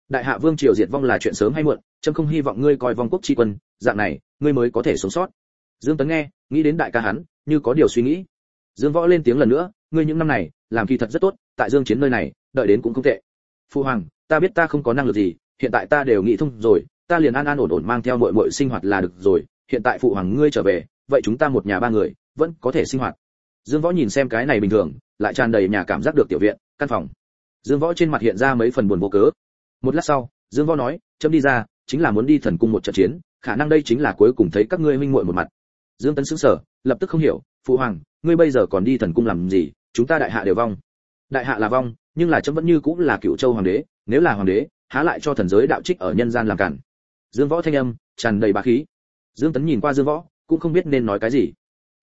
Đại hạ vương triều diệt vong là chuyện sớm hay muộn trâm không hy vọng ngươi coi vong quốc tri quân, dạng này, ngươi mới có thể sống sót. Dương tấn nghe, nghĩ đến đại ca hắn, như có điều suy nghĩ dương võ lên tiếng lần nữa, ngươi những năm này, làm kỳ thật rất tốt, tại dương chiến nơi này, đợi đến cũng không tệ. Phu hoàng, ta biết ta không có năng lực gì, hiện tại ta đều nghĩ thông rồi, ta liền an an ổn ổn mang theo muội muội sinh hoạt là được rồi, hiện tại phụ hoàng ngươi trở về, vậy chúng ta một nhà ba người, vẫn có thể sinh hoạt. Dương võ nhìn xem cái này bình thường, lại tràn đầy nhà cảm giác được tiểu viện, căn phòng. Dương võ trên mặt hiện ra mấy phần buồn vô cớ. Một lát sau, dương võ nói, chấm đi ra, chính là muốn đi thần cung một trận chiến, khả năng đây chính là cuối cùng thấy các ngươi huynh muội một mặt. Dương tấn sững sờ, lập tức không hiểu phụ hoàng ngươi bây giờ còn đi thần cung làm gì, chúng ta đại hạ đều vong. Đại hạ là vong, nhưng là chấm vẫn như cũng là cựu châu hoàng đế, nếu là hoàng đế, há lại cho thần giới đạo trích ở nhân gian làm cản. Dương võ thanh âm, tràn đầy bá khí. Dương tấn nhìn qua dương võ, cũng không biết nên nói cái gì.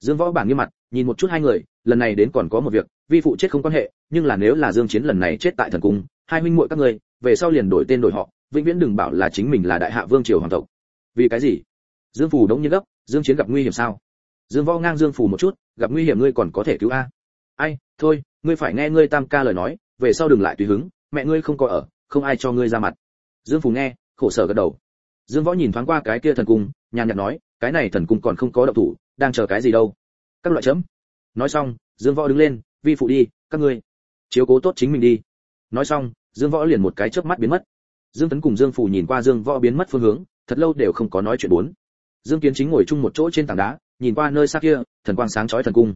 Dương võ bảng nghiêm mặt, nhìn một chút hai người, lần này đến còn có một việc, vi phụ chết không quan hệ, nhưng là nếu là dương chiến lần này chết tại thần cung, hai huynh muội các ngươi, về sau liền đổi tên đổi họ, vĩnh viễn đừng bảo là chính mình là đại hạ vương triều hoàng tộc. Vì cái gì? Dương phủ đống nhiên gấp, dương chiến gặp nguy hiểm sao? Dương võ ngang dương phù một chút, gặp nguy hiểm ngươi còn có thể cứu a. Ai, thôi, ngươi phải nghe ngươi tam ca lời nói, về sau đừng lại tùy hứng, mẹ ngươi không có ở, không ai cho ngươi ra mặt. Dương phù nghe, khổ sở gật đầu. Dương võ nhìn thoáng qua cái kia thần cung, nhàn nhạt nói, cái này thần cung còn không có động thủ, đang chờ cái gì đâu. Các loại chấm. Nói xong, dương võ đứng lên, vi phụ đi, các ngươi chiếu cố tốt chính mình đi. Nói xong, dương võ liền một cái chớp mắt biến mất. Dương tấn cùng dương phù nhìn qua dương võ biến mất phương hướng, thật lâu đều không có nói chuyện bốn. Dương kiến chính ngồi chung một chỗ trên tảng đá nhìn qua nơi xa kia, thần quang sáng chói thần cung.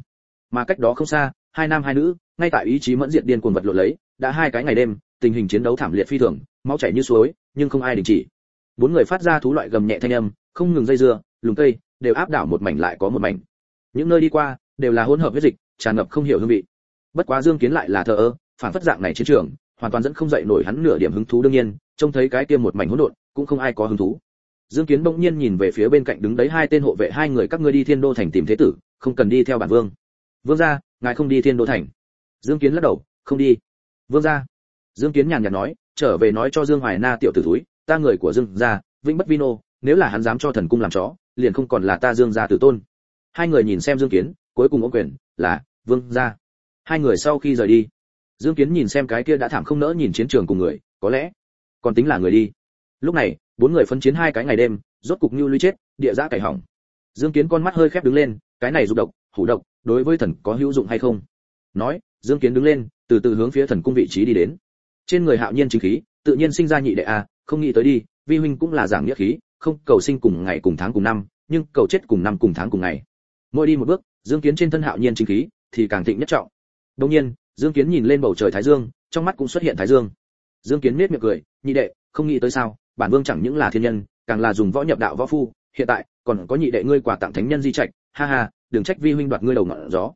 Mà cách đó không xa, hai nam hai nữ, ngay tại ý chí mẫn diện điên cuồng vật lộn lấy, đã hai cái ngày đêm, tình hình chiến đấu thảm liệt phi thường, máu chảy như suối, nhưng không ai đình chỉ. Bốn người phát ra thú loại gầm nhẹ thanh âm, không ngừng dây dưa lùng cây, đều áp đảo một mảnh lại có một mảnh. Những nơi đi qua, đều là hỗn hợp huyết dịch, tràn ngập không hiểu hương vị. Bất quá dương kiến lại là thờ ơ, phản phất dạng này chiến trường, hoàn toàn dẫn không dậy nổi hắn nửa điểm hứng thú đương nhiên, trông thấy cái kia một mảnh hỗn độn, cũng không ai có hứng thú dương kiến bỗng nhiên nhìn về phía bên cạnh đứng đấy hai tên hộ vệ, hai người các ngươi đi thiên đô thành tìm thế tử, không cần đi theo bản vương. Vương gia, ngài không đi thiên đô thành. Dương kiến lắc đầu, không đi. Vương gia. Dương kiến nhàn nhạt nói, trở về nói cho dương hoài na tiểu tử thúi, ta người của dương gia, vĩnh bất vino nếu là hắn dám cho thần cung làm chó, liền không còn là ta dương gia tử tôn. Hai người nhìn xem dương kiến, cuối cùng ôm quyền, là, vương gia. Hai người sau khi rời đi, dương kiến nhìn xem cái kia đã thảm không nỡ nhìn chiến trường cùng người, có lẽ còn tính là người đi. Lúc này bốn người phân chiến hai cái ngày đêm, rốt cục như lũy chết, địa giã cải hỏng. Dương kiến con mắt hơi khép đứng lên, cái này dục độc, hủ độc, đối với thần có hữu dụng hay không? Nói, dương kiến đứng lên, từ từ hướng phía thần cung vị trí đi đến. Trên người hạo nhiên chính khí, tự nhiên sinh ra nhị đệ a, không nghĩ tới đi, vi huynh cũng là giảng nghĩa khí, không, cầu sinh cùng ngày cùng tháng cùng năm, nhưng cầu chết cùng năm cùng tháng cùng ngày. Mỗi đi một bước, dương kiến trên thân hạo nhiên chính khí, thì càng thịnh nhất trọng. Đông nhiên, dương kiến nhìn lên bầu trời thái dương, trong mắt cũng xuất hiện thái dương. Dương kiến nết miệng cười, nhị đệ, không nghĩ tới sao? Bản vương chẳng những là thiên nhân, càng là dùng võ nhập đạo võ phu, hiện tại, còn có nhị đệ ngươi quà tặng thánh nhân di trạch, ha ha, đừng trách vi huynh đoạt ngươi đầu ngọn gió.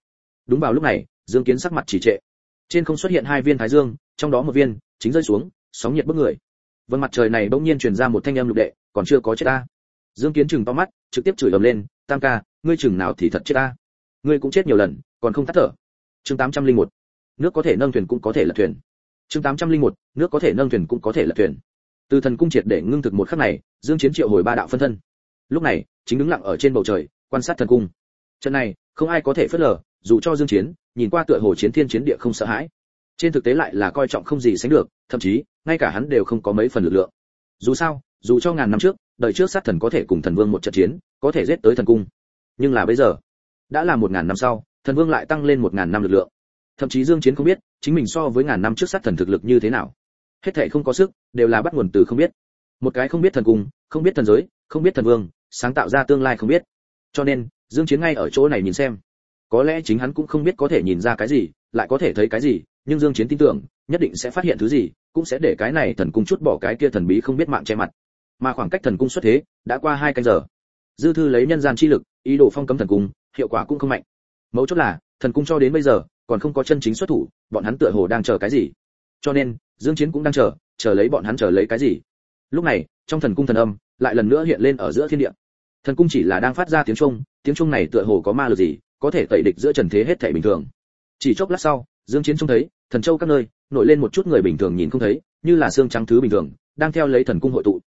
Đúng vào lúc này, dương kiến sắc mặt chỉ trệ. Trên không xuất hiện hai viên thái dương, trong đó một viên chính rơi xuống, sóng nhiệt bức người. Vân mặt trời này bỗng nhiên truyền ra một thanh âm lục đệ, còn chưa có chết ta. Dương kiến chừng to mắt, trực tiếp chửi ầm lên, tam ca, ngươi chừng nào thì thật chết ta? Ngươi cũng chết nhiều lần, còn không tắt thở. Chương 801. nước có thể nâng thuyền cũng có thể lật thuyền. Chương 801. nước có thể nâng thuyền cũng có thể lật thuyền từ thần cung triệt để ngưng thực một khắc này, dương chiến triệu hồi ba đạo phân thân. Lúc này, chính đứng lặng ở trên bầu trời, quan sát thần cung. Trận này, không ai có thể phớt lờ, dù cho dương chiến, nhìn qua tựa hồ chiến thiên chiến địa không sợ hãi. Trên thực tế lại là coi trọng không gì sánh được, thậm chí, ngay cả hắn đều không có mấy phần lực lượng. Dù sao, dù cho ngàn năm trước, đời trước sát thần có thể cùng thần vương một trận chiến, có thể giết tới thần cung. Nhưng là bây giờ, đã là một ngàn năm sau, thần vương lại tăng lên một ngàn năm lực lượng. Thậm chí dương chiến không biết, chính mình so với ngàn năm trước sát thần thực lực như thế nào hết thảy không có sức, đều là bắt nguồn từ không biết. Một cái không biết thần cung không biết thần giới, không biết thần vương, sáng tạo ra tương lai không biết. Cho nên, dương chiến ngay ở chỗ này nhìn xem. Có lẽ chính hắn cũng không biết có thể nhìn ra cái gì, lại có thể thấy cái gì, nhưng dương chiến tin tưởng, nhất định sẽ phát hiện thứ gì, cũng sẽ để cái này thần cung chút bỏ cái kia thần bí không biết mạng che mặt. Mà khoảng cách thần cung xuất thế, đã qua hai canh giờ. Dư thư lấy nhân gian chi lực, ý đồ phong cấm thần cung, hiệu quả cũng không mạnh. Mấu chốt là, thần cung cho đến bây giờ, còn không có chân chính xuất thủ, bọn hắn tựa hồ đang chờ cái gì. Cho nên dương chiến cũng đang chờ chờ lấy bọn hắn chờ lấy cái gì? Lúc này, trong thần cung thần âm lại lần nữa hiện lên ở giữa thiên địa. Thần cung chỉ là đang phát ra tiếng trung tiếng trung này tựa hồ có ma lực gì, có thể tẩy địch giữa trần thế hết thảy bình thường. Chỉ chốc lát sau, dương chiến trông thấy, thần châu các nơi, nổi lên một chút người bình thường nhìn không thấy, như là xương trắng thứ bình thường, đang theo lấy thần cung hội tụ.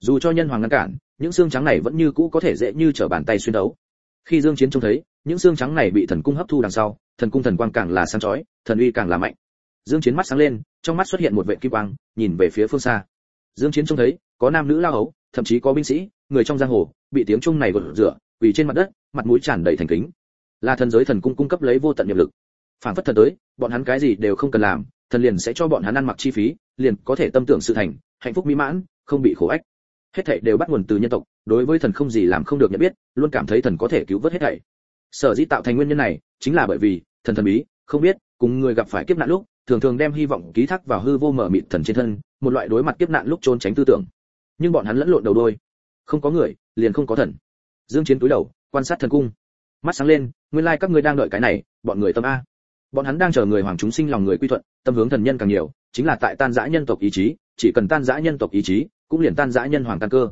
Dù cho nhân hoàng ngăn cản, những xương trắng này vẫn như cũ có thể dễ như trở bàn tay xuyên đấu. Khi dương chiến trông thấy, những xương trắng này bị thần cung hấp thu đằng sau, thần cung thần quang càng là sáng chói, thần uy càng là mạnh dương chiến mắt sáng lên, trong mắt xuất hiện một vệ kim quang, nhìn về phía phương xa. Dương chiến trông thấy, có nam nữ lao hấu thậm chí có binh sĩ, người trong giang hồ, bị tiếng chung này gột rửa vì trên mặt đất, mặt mũi tràn đầy thành kính. Là thần giới thần cung cung cấp lấy vô tận nghiệp lực. Phản phất thần tới, bọn hắn cái gì đều không cần làm, thần liền sẽ cho bọn hắn ăn mặc chi phí, liền có thể tâm tưởng sự thành, hạnh phúc mỹ mãn, không bị khổ ách. Hết thảy đều bắt nguồn từ nhân tộc, đối với thần không gì làm không được nhận biết, luôn cảm thấy thần có thể cứu vớt hết thảy. Sở dĩ tạo thành nguyên nhân này, chính là bởi vì, thần thần bí, không biết cùng người gặp phải kiếp nạn lúc, thường thường đem hy vọng ký thác vào hư vô mở mịt thần trên thân, một loại đối mặt kiếp nạn lúc trốn tránh tư tưởng. Nhưng bọn hắn lẫn lộn đầu đôi. Không có người, liền không có thần. Dương chiến túi đầu, quan sát thần cung. Mắt sáng lên, nguyên lai like các ngươi đang đợi cái này, bọn người tâm a. Bọn hắn đang chờ người hoàng chúng sinh lòng người quy thuận, tâm hướng thần nhân càng nhiều, chính là tại tan rã nhân tộc ý chí, chỉ cần tan rã nhân tộc ý chí, cũng liền tan rã nhân hoàng tan cơ.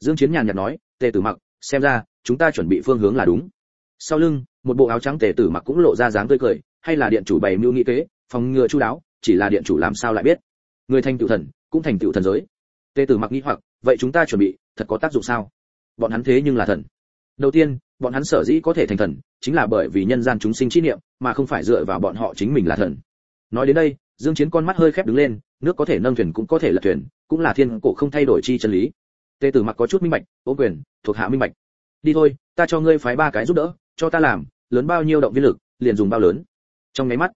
Dương chiến nhàn nhạt nói, tề tử mặc, xem ra, chúng ta chuẩn bị phương hướng là đúng. Sau lưng, một bộ áo trắng tề tử mặc cũng lộ ra dáng tươi cười hay là điện chủ bày mưu nghĩ kế, phòng ngừa chu đáo, chỉ là điện chủ làm sao lại biết? Người thành tựu thần, cũng thành tựu thần giới. Tê tử mặc nghĩ hoặc, vậy chúng ta chuẩn bị, thật có tác dụng sao? Bọn hắn thế nhưng là thần. Đầu tiên, bọn hắn sở dĩ có thể thành thần, chính là bởi vì nhân gian chúng sinh chi niệm, mà không phải dựa vào bọn họ chính mình là thần. Nói đến đây, dương chiến con mắt hơi khép đứng lên, nước có thể nâng thuyền cũng có thể lật thuyền, cũng là thiên cổ không thay đổi chi chân lý. Tê tử mặc có chút minh bạch, ô quyền, thuộc hạ minh bạch. Đi thôi, ta cho ngươi phái ba cái giúp đỡ, cho ta làm, lớn bao nhiêu động viên lực, liền dùng bao lớn trong máy mắt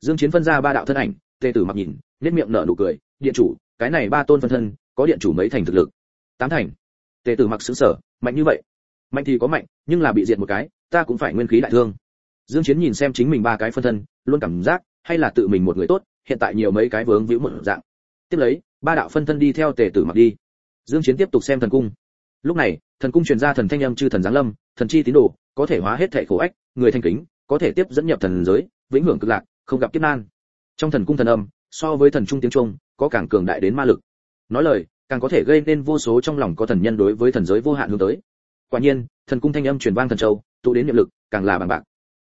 dương chiến phân ra ba đạo thân ảnh tề tử mặc nhìn nét miệng nở nụ cười điện chủ cái này ba tôn phân thân có điện chủ mấy thành thực lực? Tám thành. Tề tử mặc sững sở, mạnh như vậy mạnh thì có mạnh nhưng là bị diệt một cái ta cũng phải nguyên khí đại thương. Dương chiến nhìn xem chính mình ba cái phân thân luôn cảm giác hay là tự mình một người tốt hiện tại nhiều mấy cái vướng víu một dạng. Tiếp lấy ba đạo phân thân đi theo tề tử mặc đi. Dương chiến tiếp tục xem thần cung. Lúc này thần cung truyền ra thần thanh âm chư thần giáng lâm thần chi tín đồ có thể hóa hết thể khổ ách người thanh kính có thể tiếp dẫn nhập thần giới vĩnh hưởng cực lạc, không gặp kiếp nan. Trong thần cung thần âm, so với thần trung tiếng trung, có càng cường đại đến ma lực. Nói lời, càng có thể gây nên vô số trong lòng có thần nhân đối với thần giới vô hạn hướng tới. Quả nhiên, thần cung thanh âm truyền vang thần châu, tụ đến niệm lực, càng là bằng bạc.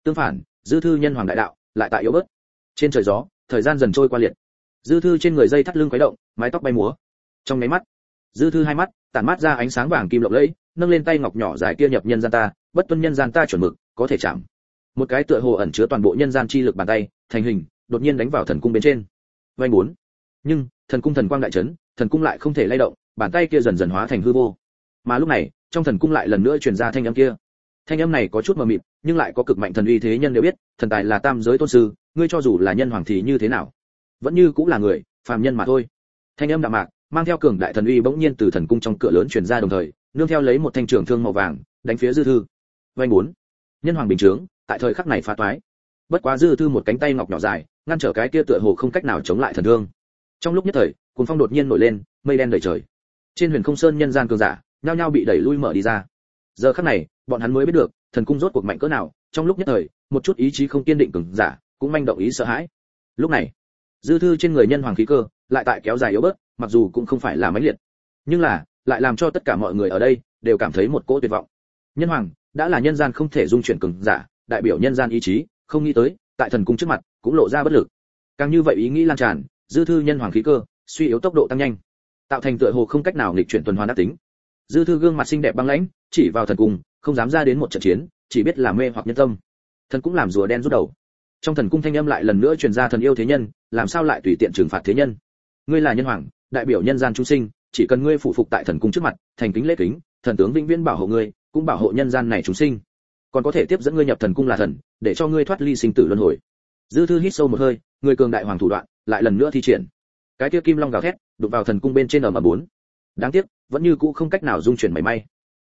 Tương phản, dư thư nhân hoàng đại đạo, lại tại yếu bớt. Trên trời gió, thời gian dần trôi qua liệt. Dư thư trên người dây thắt lưng quấy động, mái tóc bay múa. Trong mấy mắt, dư thư hai mắt, tản mát ra ánh sáng vàng kim lộng lẫy, nâng lên tay ngọc nhỏ dài kia nhập nhân gian ta, bất tuân nhân gian ta chuẩn mực, có thể chạm một cái tựa hồ ẩn chứa toàn bộ nhân gian chi lực bàn tay, thành hình, đột nhiên đánh vào thần cung bên trên. Vanh bốn. Nhưng, thần cung thần quang đại chấn, thần cung lại không thể lay động, bàn tay kia dần dần hóa thành hư vô. Mà lúc này, trong thần cung lại lần nữa truyền ra thanh âm kia. Thanh âm này có chút mờ mịt, nhưng lại có cực mạnh thần uy thế nhân đều biết, thần tài là tam giới tôn sư, ngươi cho dù là nhân hoàng thì như thế nào? Vẫn như cũng là người, phàm nhân mà thôi. Thanh âm đạm mạc, mang theo cường đại thần uy bỗng nhiên từ thần cung trong cửa lớn truyền ra đồng thời, nương theo lấy một thanh trường thương màu vàng, đánh phía dư thư. Vanh bốn. Nhân hoàng bình trướng tại thời khắc này phá toái. Bất quá dư thư một cánh tay ngọc nhỏ dài, ngăn trở cái kia tựa hồ không cách nào chống lại thần thương. Trong lúc nhất thời, cuồng phong đột nhiên nổi lên, mây đen đầy trời. Trên huyền không sơn nhân gian cường giả, nhao nhao bị đẩy lui mở đi ra. Giờ khắc này, bọn hắn mới biết được, thần cung rốt cuộc mạnh cỡ nào, trong lúc nhất thời, một chút ý chí không kiên định cường giả, cũng manh động ý sợ hãi. Lúc này, dư thư trên người nhân hoàng khí cơ, lại tại kéo dài yếu bớt, mặc dù cũng không phải là mãnh liệt. Nhưng là, lại làm cho tất cả mọi người ở đây, đều cảm thấy một cỗ tuyệt vọng. Nhân hoàng, đã là nhân gian không thể dung chuyển cường giả đại biểu nhân gian ý chí, không nghĩ tới, tại thần cung trước mặt, cũng lộ ra bất lực. Càng như vậy ý nghĩ lan tràn, dư thư nhân hoàng khí cơ, suy yếu tốc độ tăng nhanh. Tạo thành tựa hồ không cách nào nghịch chuyển tuần hoàn đắc tính. Dư thư gương mặt xinh đẹp băng lãnh, chỉ vào thần cung, không dám ra đến một trận chiến, chỉ biết làm mê hoặc nhân tâm. Thần cũng làm rùa đen rút đầu. Trong thần cung thanh âm lại lần nữa truyền ra thần yêu thế nhân, làm sao lại tùy tiện trừng phạt thế nhân? Ngươi là nhân hoàng, đại biểu nhân gian chúng sinh, chỉ cần ngươi phụ phục tại thần cung trước mặt, thành kính lễ kính, thần tướng vĩnh viễn bảo hộ ngươi, cũng bảo hộ nhân gian này chúng sinh còn có thể tiếp dẫn ngươi nhập thần cung là thần, để cho ngươi thoát ly sinh tử luân hồi. Dư thư hít sâu một hơi, người cường đại hoàng thủ đoạn, lại lần nữa thi triển. Cái kia kim long gào thét, đụng vào thần cung bên trên ở mà bốn. Đáng tiếc, vẫn như cũ không cách nào dung chuyển mảy may.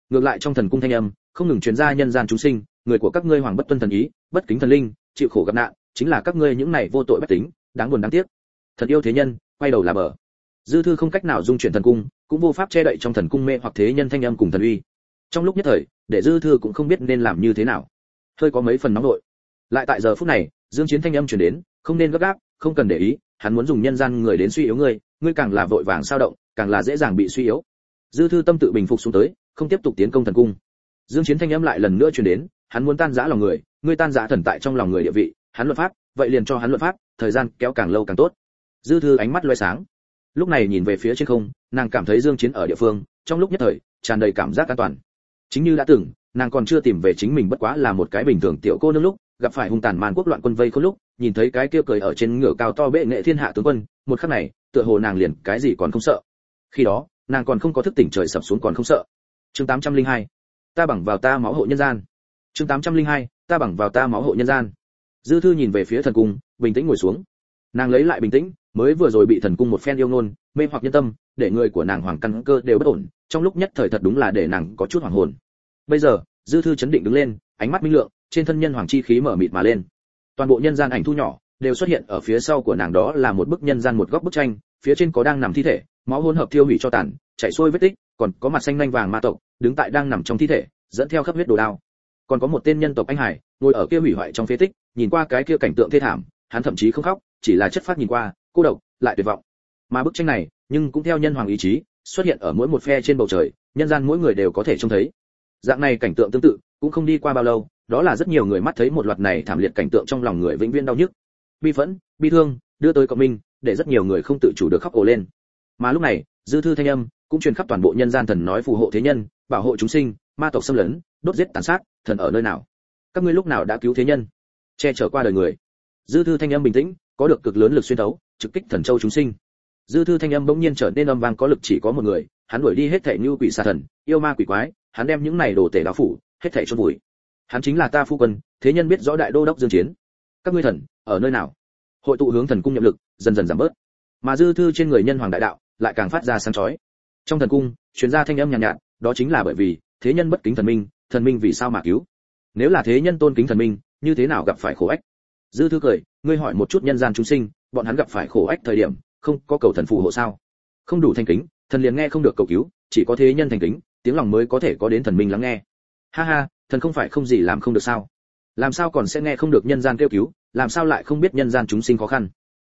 Ngược lại trong thần cung thanh âm, không ngừng truyền ra nhân gian chúng sinh, người của các ngươi hoàng bất tuân thần ý, bất kính thần linh, chịu khổ gặp nạn, chính là các ngươi những này vô tội bất tính đáng buồn đáng tiếc. Thật yêu thế nhân, quay đầu là bờ. Dư thư không cách nào dung chuyển thần cung, cũng vô pháp che đậy trong thần cung mê hoặc thế nhân thanh âm cùng thần uy trong lúc nhất thời, để dư thư cũng không biết nên làm như thế nào. Hơi có mấy phần nóng nội. Lại tại giờ phút này, dương chiến thanh âm truyền đến, không nên gấp gáp, không cần để ý, hắn muốn dùng nhân gian người đến suy yếu ngươi ngươi càng là vội vàng sao động, càng là dễ dàng bị suy yếu. Dư thư tâm tự bình phục xuống tới, không tiếp tục tiến công thần cung. Dương chiến thanh âm lại lần nữa truyền đến, hắn muốn tan rã lòng người, ngươi tan rã thần tại trong lòng người địa vị, hắn luận pháp, vậy liền cho hắn luận pháp, thời gian kéo càng lâu càng tốt. Dư thư ánh mắt loé sáng. Lúc này nhìn về phía trên không, nàng cảm thấy dương chiến ở địa phương, trong lúc nhất thời, tràn đầy cảm giác an toàn chính như đã từng, nàng còn chưa tìm về chính mình bất quá là một cái bình thường tiểu cô nương lúc, gặp phải hung tàn man quốc loạn quân vây khốn lúc, nhìn thấy cái kia cười ở trên ngựa cao to bệ nghệ thiên hạ tướng quân, một khắc này, tựa hồ nàng liền cái gì còn không sợ. Khi đó, nàng còn không có thức tỉnh trời sập xuống còn không sợ. Chương 802 ta bằng vào ta máu hộ nhân gian. Chương 802 ta bằng vào ta máu hộ nhân gian. Dư thư nhìn về phía thần cung, bình tĩnh ngồi xuống. Nàng lấy lại bình tĩnh, mới vừa rồi bị thần cung một phen yêu ngôn, mê hoặc nhân tâm, để người của nàng hoàng căn cơ đều bất ổn, trong lúc nhất thời thật đúng là để nàng có chút hoàng hồn bây giờ, dư thư chấn định đứng lên, ánh mắt minh lượng, trên thân nhân hoàng chi khí mở mịt mà lên. Toàn bộ nhân gian ảnh thu nhỏ đều xuất hiện ở phía sau của nàng đó là một bức nhân gian một góc bức tranh, phía trên có đang nằm thi thể, máu hỗn hợp thiêu hủy cho tàn, chảy xuôi vết tích, còn có mặt xanh nhanh vàng ma tộc đứng tại đang nằm trong thi thể, dẫn theo khắp huyết đồ đao. Còn có một tên nhân tộc anh hải, ngồi ở kia hủy hoại trong phế tích, nhìn qua cái kia cảnh tượng thê thảm, hắn thậm chí không khóc, chỉ là chất phát nhìn qua, cô độc, lại tuyệt vọng. Mà bức tranh này, nhưng cũng theo nhân hoàng ý chí, xuất hiện ở mỗi một phe trên bầu trời, nhân gian mỗi người đều có thể trông thấy dạng này cảnh tượng tương tự, cũng không đi qua bao lâu, đó là rất nhiều người mắt thấy một loạt này thảm liệt cảnh tượng trong lòng người vĩnh viễn đau nhức. Bi phẫn, bi thương, đưa tới cộng minh, để rất nhiều người không tự chủ được khóc ồ lên. Mà lúc này, dư thư thanh âm cũng truyền khắp toàn bộ nhân gian thần nói phù hộ thế nhân, bảo hộ chúng sinh, ma tộc xâm lấn, đốt giết tàn sát, thần ở nơi nào? Các ngươi lúc nào đã cứu thế nhân? Che chở qua đời người. Dư thư thanh âm bình tĩnh, có được cực lớn lực xuyên thấu, trực kích thần châu chúng sinh. Dư thư thanh âm bỗng nhiên trở nên âm vang, có lực chỉ có một người, hắn đuổi đi hết thảy như quỷ xà thần, yêu ma quỷ quái hắn đem những này đồ tể đạo phủ hết thảy chôn vùi. Hắn chính là ta phu quân thế nhân biết rõ đại đô đốc dương chiến. Các ngươi thần ở nơi nào? Hội tụ hướng thần cung nhiệm lực dần dần giảm bớt. Mà dư thư trên người nhân hoàng đại đạo lại càng phát ra sáng chói. Trong thần cung truyền ra thanh âm nhàn nhạt, nhạt đó chính là bởi vì thế nhân bất kính thần minh thần minh vì sao mà cứu? Nếu là thế nhân tôn kính thần minh như thế nào gặp phải khổ ách? Dư thư cười ngươi hỏi một chút nhân gian chúng sinh bọn hắn gặp phải khổ ách thời điểm không có cầu thần phù hộ sao? Không đủ thanh kính thần liền nghe không được cầu cứu chỉ có thế nhân thành kính tiếng lòng mới có thể có đến thần minh lắng nghe. Ha ha, thần không phải không gì làm không được sao? Làm sao còn sẽ nghe không được nhân gian kêu cứu, làm sao lại không biết nhân gian chúng sinh khó khăn?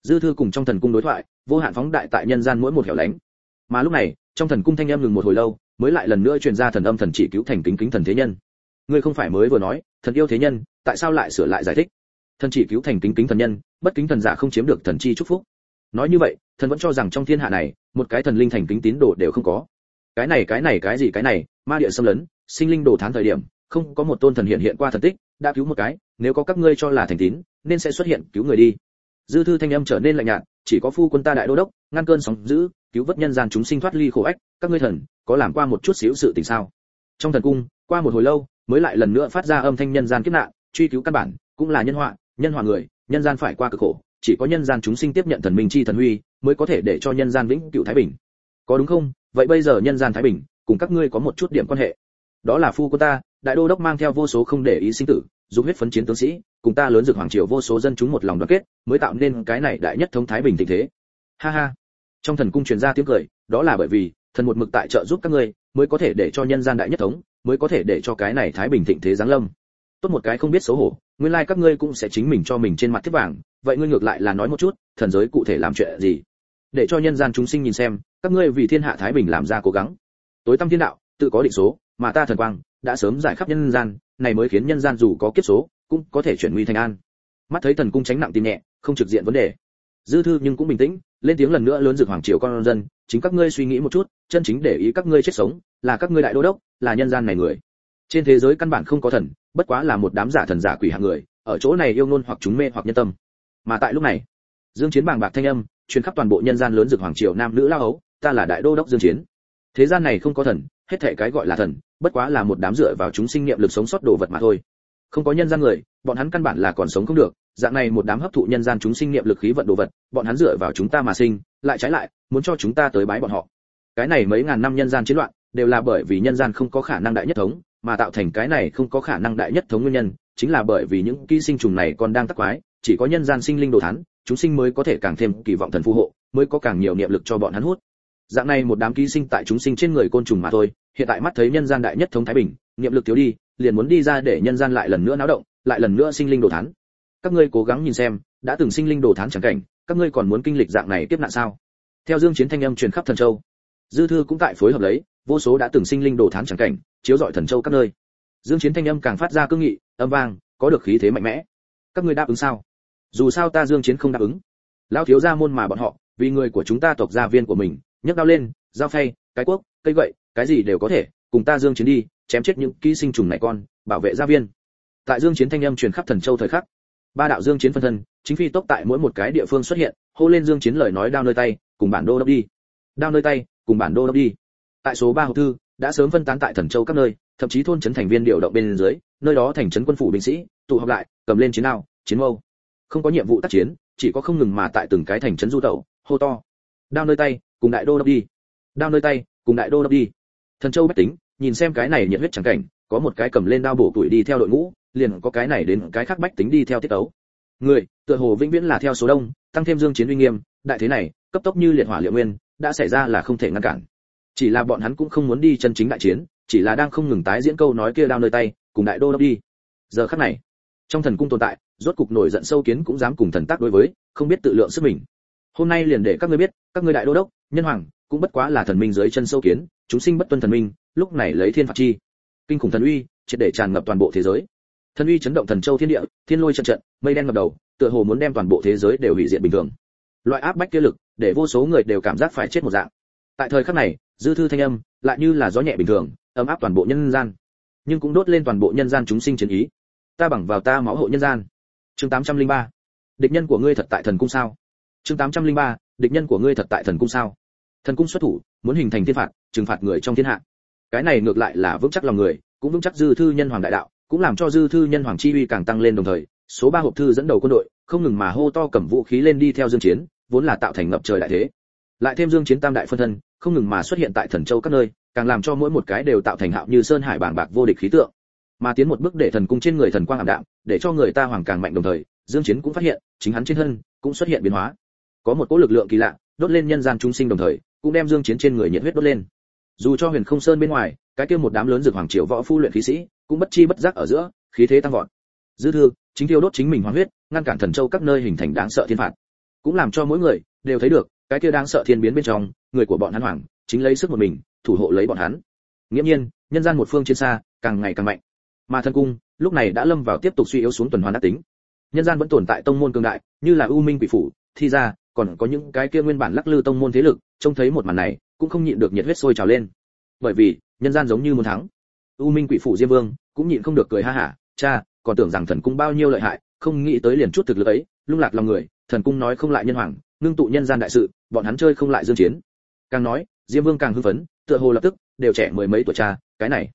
Dư thư cùng trong thần cung đối thoại, vô hạn phóng đại tại nhân gian mỗi một hẻo lánh. Mà lúc này, trong thần cung thanh âm ngừng một hồi lâu, mới lại lần nữa truyền ra thần âm thần chỉ cứu thành kính kính thần thế nhân. Ngươi không phải mới vừa nói, thần yêu thế nhân, tại sao lại sửa lại giải thích? Thần chỉ cứu thành kính kính thần nhân, bất kính thần giả không chiếm được thần chi chúc phúc. Nói như vậy, thần vẫn cho rằng trong thiên hạ này, một cái thần linh thành kính tín đồ đều không có cái này cái này, cái gì, cái này, ma địa xâm lấn, sinh linh đồ thán thời điểm, không có một tôn thần hiện hiện qua thần tích, đã cứu một cái, nếu có các ngươi cho là thành tín, nên sẽ xuất hiện, cứu người đi. Dư thư thanh âm trở nên lạnh nhạt, chỉ có phu quân ta đại đô đốc, ngăn cơn sóng dữ, cứu vớt nhân gian chúng sinh thoát ly khổ ách, các ngươi thần, có làm qua một chút xíu sự tình sao? Trong thần cung, qua một hồi lâu, mới lại lần nữa phát ra âm thanh nhân gian kiếp nạn, truy cứu căn bản, cũng là nhân họa nhân họa người, nhân gian phải qua cực khổ, chỉ có nhân gian chúng sinh tiếp nhận thần minh chi thần huy, mới có thể để cho nhân gian vĩnh cửu thái bình. Có đúng không? Vậy bây giờ nhân gian thái bình, cùng các ngươi có một chút điểm quan hệ. Đó là phu của ta, đại đô đốc mang theo vô số không để ý sinh tử, dùng huyết phấn chiến tướng sĩ, cùng ta lớn dược hoàng triều vô số dân chúng một lòng đoàn kết, mới tạo nên cái này đại nhất thống thái bình tình thế. Ha ha. Trong thần cung truyền ra tiếng cười, đó là bởi vì, thần một mực tại trợ giúp các ngươi, mới có thể để cho nhân gian đại nhất thống, mới có thể để cho cái này thái bình thịnh thế giáng lâm. Tốt một cái không biết xấu hổ, nguyên lai like các ngươi cũng sẽ chính mình cho mình trên mặt thiết vàng, vậy ngươi ngược lại là nói một chút, thần giới cụ thể làm chuyện gì? Để cho nhân gian chúng sinh nhìn xem các ngươi vì thiên hạ thái bình làm ra cố gắng. Tối tâm thiên đạo, tự có định số, mà ta thần quang, đã sớm giải khắp nhân gian, này mới khiến nhân gian dù có kiếp số, cũng có thể chuyển nguy thành an. Mắt thấy thần cung tránh nặng tim nhẹ, không trực diện vấn đề. Dư thư nhưng cũng bình tĩnh, lên tiếng lần nữa lớn dược hoàng triều con dân, chính các ngươi suy nghĩ một chút, chân chính để ý các ngươi chết sống, là các ngươi đại đô đốc, là nhân gian này người. Trên thế giới căn bản không có thần, bất quá là một đám giả thần giả quỷ hạng người, ở chỗ này yêu ngôn hoặc chúng mê hoặc nhân tâm. Mà tại lúc này, dương chiến bàng bạc thanh âm, truyền khắp toàn bộ nhân gian lớn dược hoàng triều nam nữ lao ấu ta là đại đô đốc dương chiến. Thế gian này không có thần, hết thảy cái gọi là thần, bất quá là một đám dựa vào chúng sinh niệm lực sống sót đồ vật mà thôi. Không có nhân gian người, bọn hắn căn bản là còn sống không được. Dạng này một đám hấp thụ nhân gian chúng sinh niệm lực khí vận đồ vật, bọn hắn dựa vào chúng ta mà sinh, lại trái lại, muốn cho chúng ta tới bái bọn họ. Cái này mấy ngàn năm nhân gian chiến loạn, đều là bởi vì nhân gian không có khả năng đại nhất thống, mà tạo thành cái này không có khả năng đại nhất thống nguyên nhân, chính là bởi vì những ký sinh trùng này còn đang tắc quái, chỉ có nhân gian sinh linh đồ thán, chúng sinh mới có thể càng thêm kỳ vọng thần phù hộ, mới có càng nhiều niệm lực cho bọn hắn hút dạng này một đám ký sinh tại chúng sinh trên người côn trùng mà thôi, hiện tại mắt thấy nhân gian đại nhất thống thái bình, niệm lực thiếu đi, liền muốn đi ra để nhân gian lại lần nữa náo động, lại lần nữa sinh linh đồ thán. Các ngươi cố gắng nhìn xem, đã từng sinh linh đồ thán chẳng cảnh, các ngươi còn muốn kinh lịch dạng này tiếp nạn sao? Theo dương chiến thanh âm truyền khắp thần châu, dư thư cũng tại phối hợp lấy, vô số đã từng sinh linh đồ thán chẳng cảnh, chiếu rọi thần châu các nơi. Dương chiến thanh âm càng phát ra cương nghị, âm vang, có được khí thế mạnh mẽ. Các ngươi đáp ứng sao? Dù sao ta dương chiến không đáp ứng. Lão thiếu gia môn mà bọn họ, vì người của chúng ta tộc gia viên của mình nhấc đao lên, dao phay, cái cuốc, cây gậy, cái gì đều có thể, cùng ta dương chiến đi, chém chết những ký sinh trùng này con, bảo vệ gia viên. Tại dương chiến thanh âm truyền khắp thần châu thời khắc, ba đạo dương chiến phân thân, chính phi tốc tại mỗi một cái địa phương xuất hiện, hô lên dương chiến lời nói đao nơi tay, cùng bản đô đốc đi. Đao nơi tay, cùng bản đô đốc đi. Tại số ba hộp thư, đã sớm phân tán tại thần châu các nơi, thậm chí thôn trấn thành viên điều động bên dưới, nơi đó thành trấn quân phủ binh sĩ, tụ họp lại, cầm lên chiến đao, chiến mâu. Không có nhiệm vụ tác chiến, chỉ có không ngừng mà tại từng cái thành trấn du tẩu, hô to. Đao nơi tay cùng đại đô đốc đi. Đao nơi tay, cùng đại đô đốc đi. Thần châu bách tính, nhìn xem cái này nhiệt huyết chẳng cảnh, có một cái cầm lên đao bổ tuổi đi theo đội ngũ, liền có cái này đến cái khác bách tính đi theo tiết tấu. Người, tựa hồ vĩnh viễn là theo số đông, tăng thêm dương chiến uy nghiêm, đại thế này, cấp tốc như liệt hỏa liệu nguyên, đã xảy ra là không thể ngăn cản. Chỉ là bọn hắn cũng không muốn đi chân chính đại chiến, chỉ là đang không ngừng tái diễn câu nói kia đao nơi tay, cùng đại đô đốc đi. Giờ khắc này, trong thần cung tồn tại, rốt cục nổi giận sâu kiến cũng dám cùng thần tác đối với, không biết tự lượng sức mình hôm nay liền để các ngươi biết, các ngươi đại đô đốc, nhân hoàng, cũng bất quá là thần minh dưới chân sâu kiến, chúng sinh bất tuân thần minh, lúc này lấy thiên phạt chi. Kinh khủng thần uy, triệt để tràn ngập toàn bộ thế giới. Thần uy chấn động thần châu thiên địa, thiên lôi trận trận, mây đen ngập đầu, tựa hồ muốn đem toàn bộ thế giới đều hủy diệt bình thường. Loại áp bách kia lực, để vô số người đều cảm giác phải chết một dạng. Tại thời khắc này, dư thư thanh âm, lại như là gió nhẹ bình thường, ấm áp toàn bộ nhân gian. Nhưng cũng đốt lên toàn bộ nhân gian chúng sinh chiến ý. Ta bằng vào ta máu hộ nhân gian. Chương 803. địch nhân của ngươi thật tại thần cung sao? Chương 803. địch nhân của ngươi thật tại thần cung sao? Thần cung xuất thủ, muốn hình thành thiên phạt, trừng phạt người trong thiên hạ. Cái này ngược lại là vững chắc lòng người, cũng vững chắc dư thư nhân hoàng đại đạo, cũng làm cho dư thư nhân hoàng chi uy càng tăng lên đồng thời, số ba hộp thư dẫn đầu quân đội, không ngừng mà hô to cầm vũ khí lên đi theo dương chiến, vốn là tạo thành ngập trời đại thế. Lại thêm dương chiến tam đại phân thân, không ngừng mà xuất hiện tại thần châu các nơi, càng làm cho mỗi một cái đều tạo thành hạo như sơn hải bảng bạc vô địch khí tượng. Mà tiến một bước để thần cung trên người thần quang ảm đạm, để cho người ta hoàng càng mạnh đồng thời, dương chiến cũng phát hiện, chính hắn trên thân cũng xuất hiện biến hóa có một cỗ lực lượng kỳ lạ, đốt lên nhân gian chúng sinh đồng thời, cũng đem dương chiến trên người nhiệt huyết đốt lên. Dù cho huyền không sơn bên ngoài, cái kia một đám lớn dược hoàng triều võ phu luyện khí sĩ, cũng bất chi bất giác ở giữa, khí thế tăng vọt. Dư thư, chính tiêu đốt chính mình hoàng huyết, ngăn cản thần châu các nơi hình thành đáng sợ thiên phạt. Cũng làm cho mỗi người, đều thấy được, cái kia đáng sợ thiên biến bên trong, người của bọn hắn hoàng, chính lấy sức một mình, thủ hộ lấy bọn hắn. Nghiễm nhiên, nhân gian một phương trên xa, càng ngày càng mạnh. Mà thần cung, lúc này đã lâm vào tiếp tục suy yếu xuống tuần hoàn ác tính. Nhân gian vẫn tồn tại tông môn cường đại, như là u minh quỷ phủ, thi ra còn có những cái kia nguyên bản lắc lư tông môn thế lực, trông thấy một màn này, cũng không nhịn được nhiệt huyết sôi trào lên. Bởi vì, nhân gian giống như muốn thắng. U minh quỷ phủ diêm vương cũng nhịn không được cười ha hả, cha, còn tưởng rằng thần cung bao nhiêu lợi hại, không nghĩ tới liền chút thực lực ấy, lung lạc lòng người, thần cung nói không lại nhân hoàng, ngưng tụ nhân gian đại sự, bọn hắn chơi không lại dương chiến. Càng nói, diêm vương càng hưng phấn, tựa hồ lập tức đều trẻ mười mấy tuổi cha, cái này,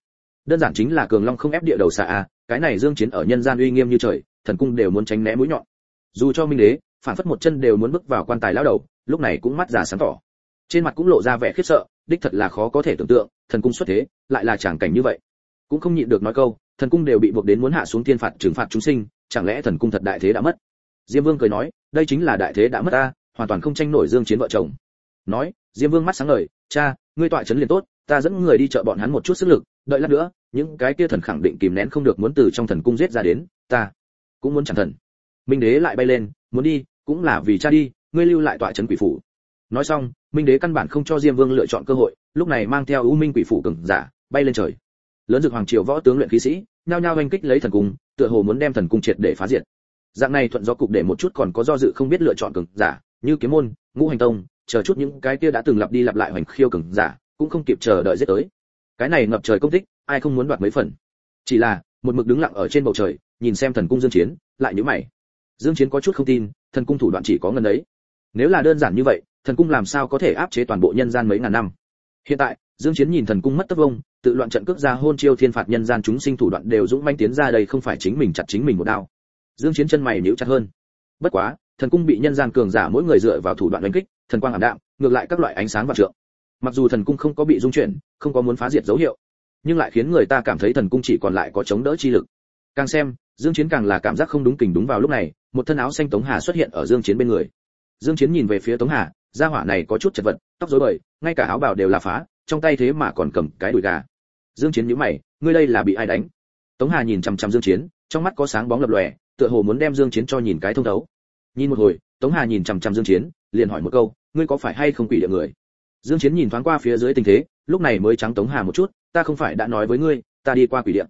đơn giản chính là cường long không ép địa đầu xà a, cái này dương chiến ở nhân gian uy nghiêm như trời, thần cung đều muốn tránh né mũi nhọn. Dù cho minh đế phản phất một chân đều muốn bước vào quan tài lão đầu, lúc này cũng mắt già sáng tỏ. Trên mặt cũng lộ ra vẻ khiếp sợ, đích thật là khó có thể tưởng tượng, thần cung xuất thế, lại là tràng cảnh như vậy. Cũng không nhịn được nói câu, thần cung đều bị buộc đến muốn hạ xuống thiên phạt trừng phạt chúng sinh, chẳng lẽ thần cung thật đại thế đã mất? Diêm vương cười nói, đây chính là đại thế đã mất ta, hoàn toàn không tranh nổi dương chiến vợ chồng. Nói, diêm vương mắt sáng ngời, cha, ngươi tọa chấn liền tốt, ta dẫn người đi chợ bọn hắn một chút sức lực, đợi lát nữa, những cái kia thần khẳng định kìm nén không được muốn từ trong thần cung giết ra đến, ta cũng muốn chẳng thần. Minh đế lại bay lên muốn đi, cũng là vì cha đi, ngươi lưu lại tọa trấn quỷ phủ. Nói xong, minh đế căn bản không cho diêm vương lựa chọn cơ hội, lúc này mang theo ưu minh quỷ phủ cường giả, bay lên trời. Lớn dực hoàng triều võ tướng luyện khí sĩ, nhao nhao oanh kích lấy thần cung, tựa hồ muốn đem thần cung triệt để phá diệt. Dạng này thuận do cục để một chút còn có do dự không biết lựa chọn cường giả, như kiếm môn, ngũ hành tông, chờ chút những cái kia đã từng lặp đi lặp lại hoành khiêu cường giả, cũng không kịp chờ đợi giết tới. Cái này ngập trời công tích ai không muốn đoạt mấy phần. Chỉ là, một mực đứng lặng ở trên bầu trời, nhìn xem thần cung dương chiến, lại nhíu mày dương chiến có chút không tin, thần cung thủ đoạn chỉ có ngần ấy. Nếu là đơn giản như vậy, thần cung làm sao có thể áp chế toàn bộ nhân gian mấy ngàn năm? Hiện tại, dương chiến nhìn thần cung mất tất vông, tự loạn trận cước ra hôn chiêu thiên phạt nhân gian chúng sinh thủ đoạn đều dũng manh tiến ra đây không phải chính mình chặt chính mình một đao. Dương chiến chân mày nhíu chặt hơn. Bất quá, thần cung bị nhân gian cường giả mỗi người dựa vào thủ đoạn đánh kích, thần quang ảm đạm, ngược lại các loại ánh sáng và trượng. Mặc dù thần cung không có bị dung chuyển, không có muốn phá diệt dấu hiệu, nhưng lại khiến người ta cảm thấy thần cung chỉ còn lại có chống đỡ chi lực. Càng xem dương chiến càng là cảm giác không đúng kình đúng vào lúc này, một thân áo xanh tống hà xuất hiện ở dương chiến bên người. Dương chiến nhìn về phía tống hà, gia hỏa này có chút chật vật, tóc rối bời, ngay cả áo bào đều là phá, trong tay thế mà còn cầm cái đùi gà. Dương chiến nhíu mày, ngươi đây là bị ai đánh? Tống hà nhìn chăm chăm dương chiến, trong mắt có sáng bóng lập lòe, tựa hồ muốn đem dương chiến cho nhìn cái thông thấu. Nhìn một hồi, tống hà nhìn chăm chăm dương chiến, liền hỏi một câu, ngươi có phải hay không quỷ địa người? Dương chiến nhìn thoáng qua phía dưới tình thế, lúc này mới trắng tống hà một chút, ta không phải đã nói với ngươi, ta đi qua quỷ địa.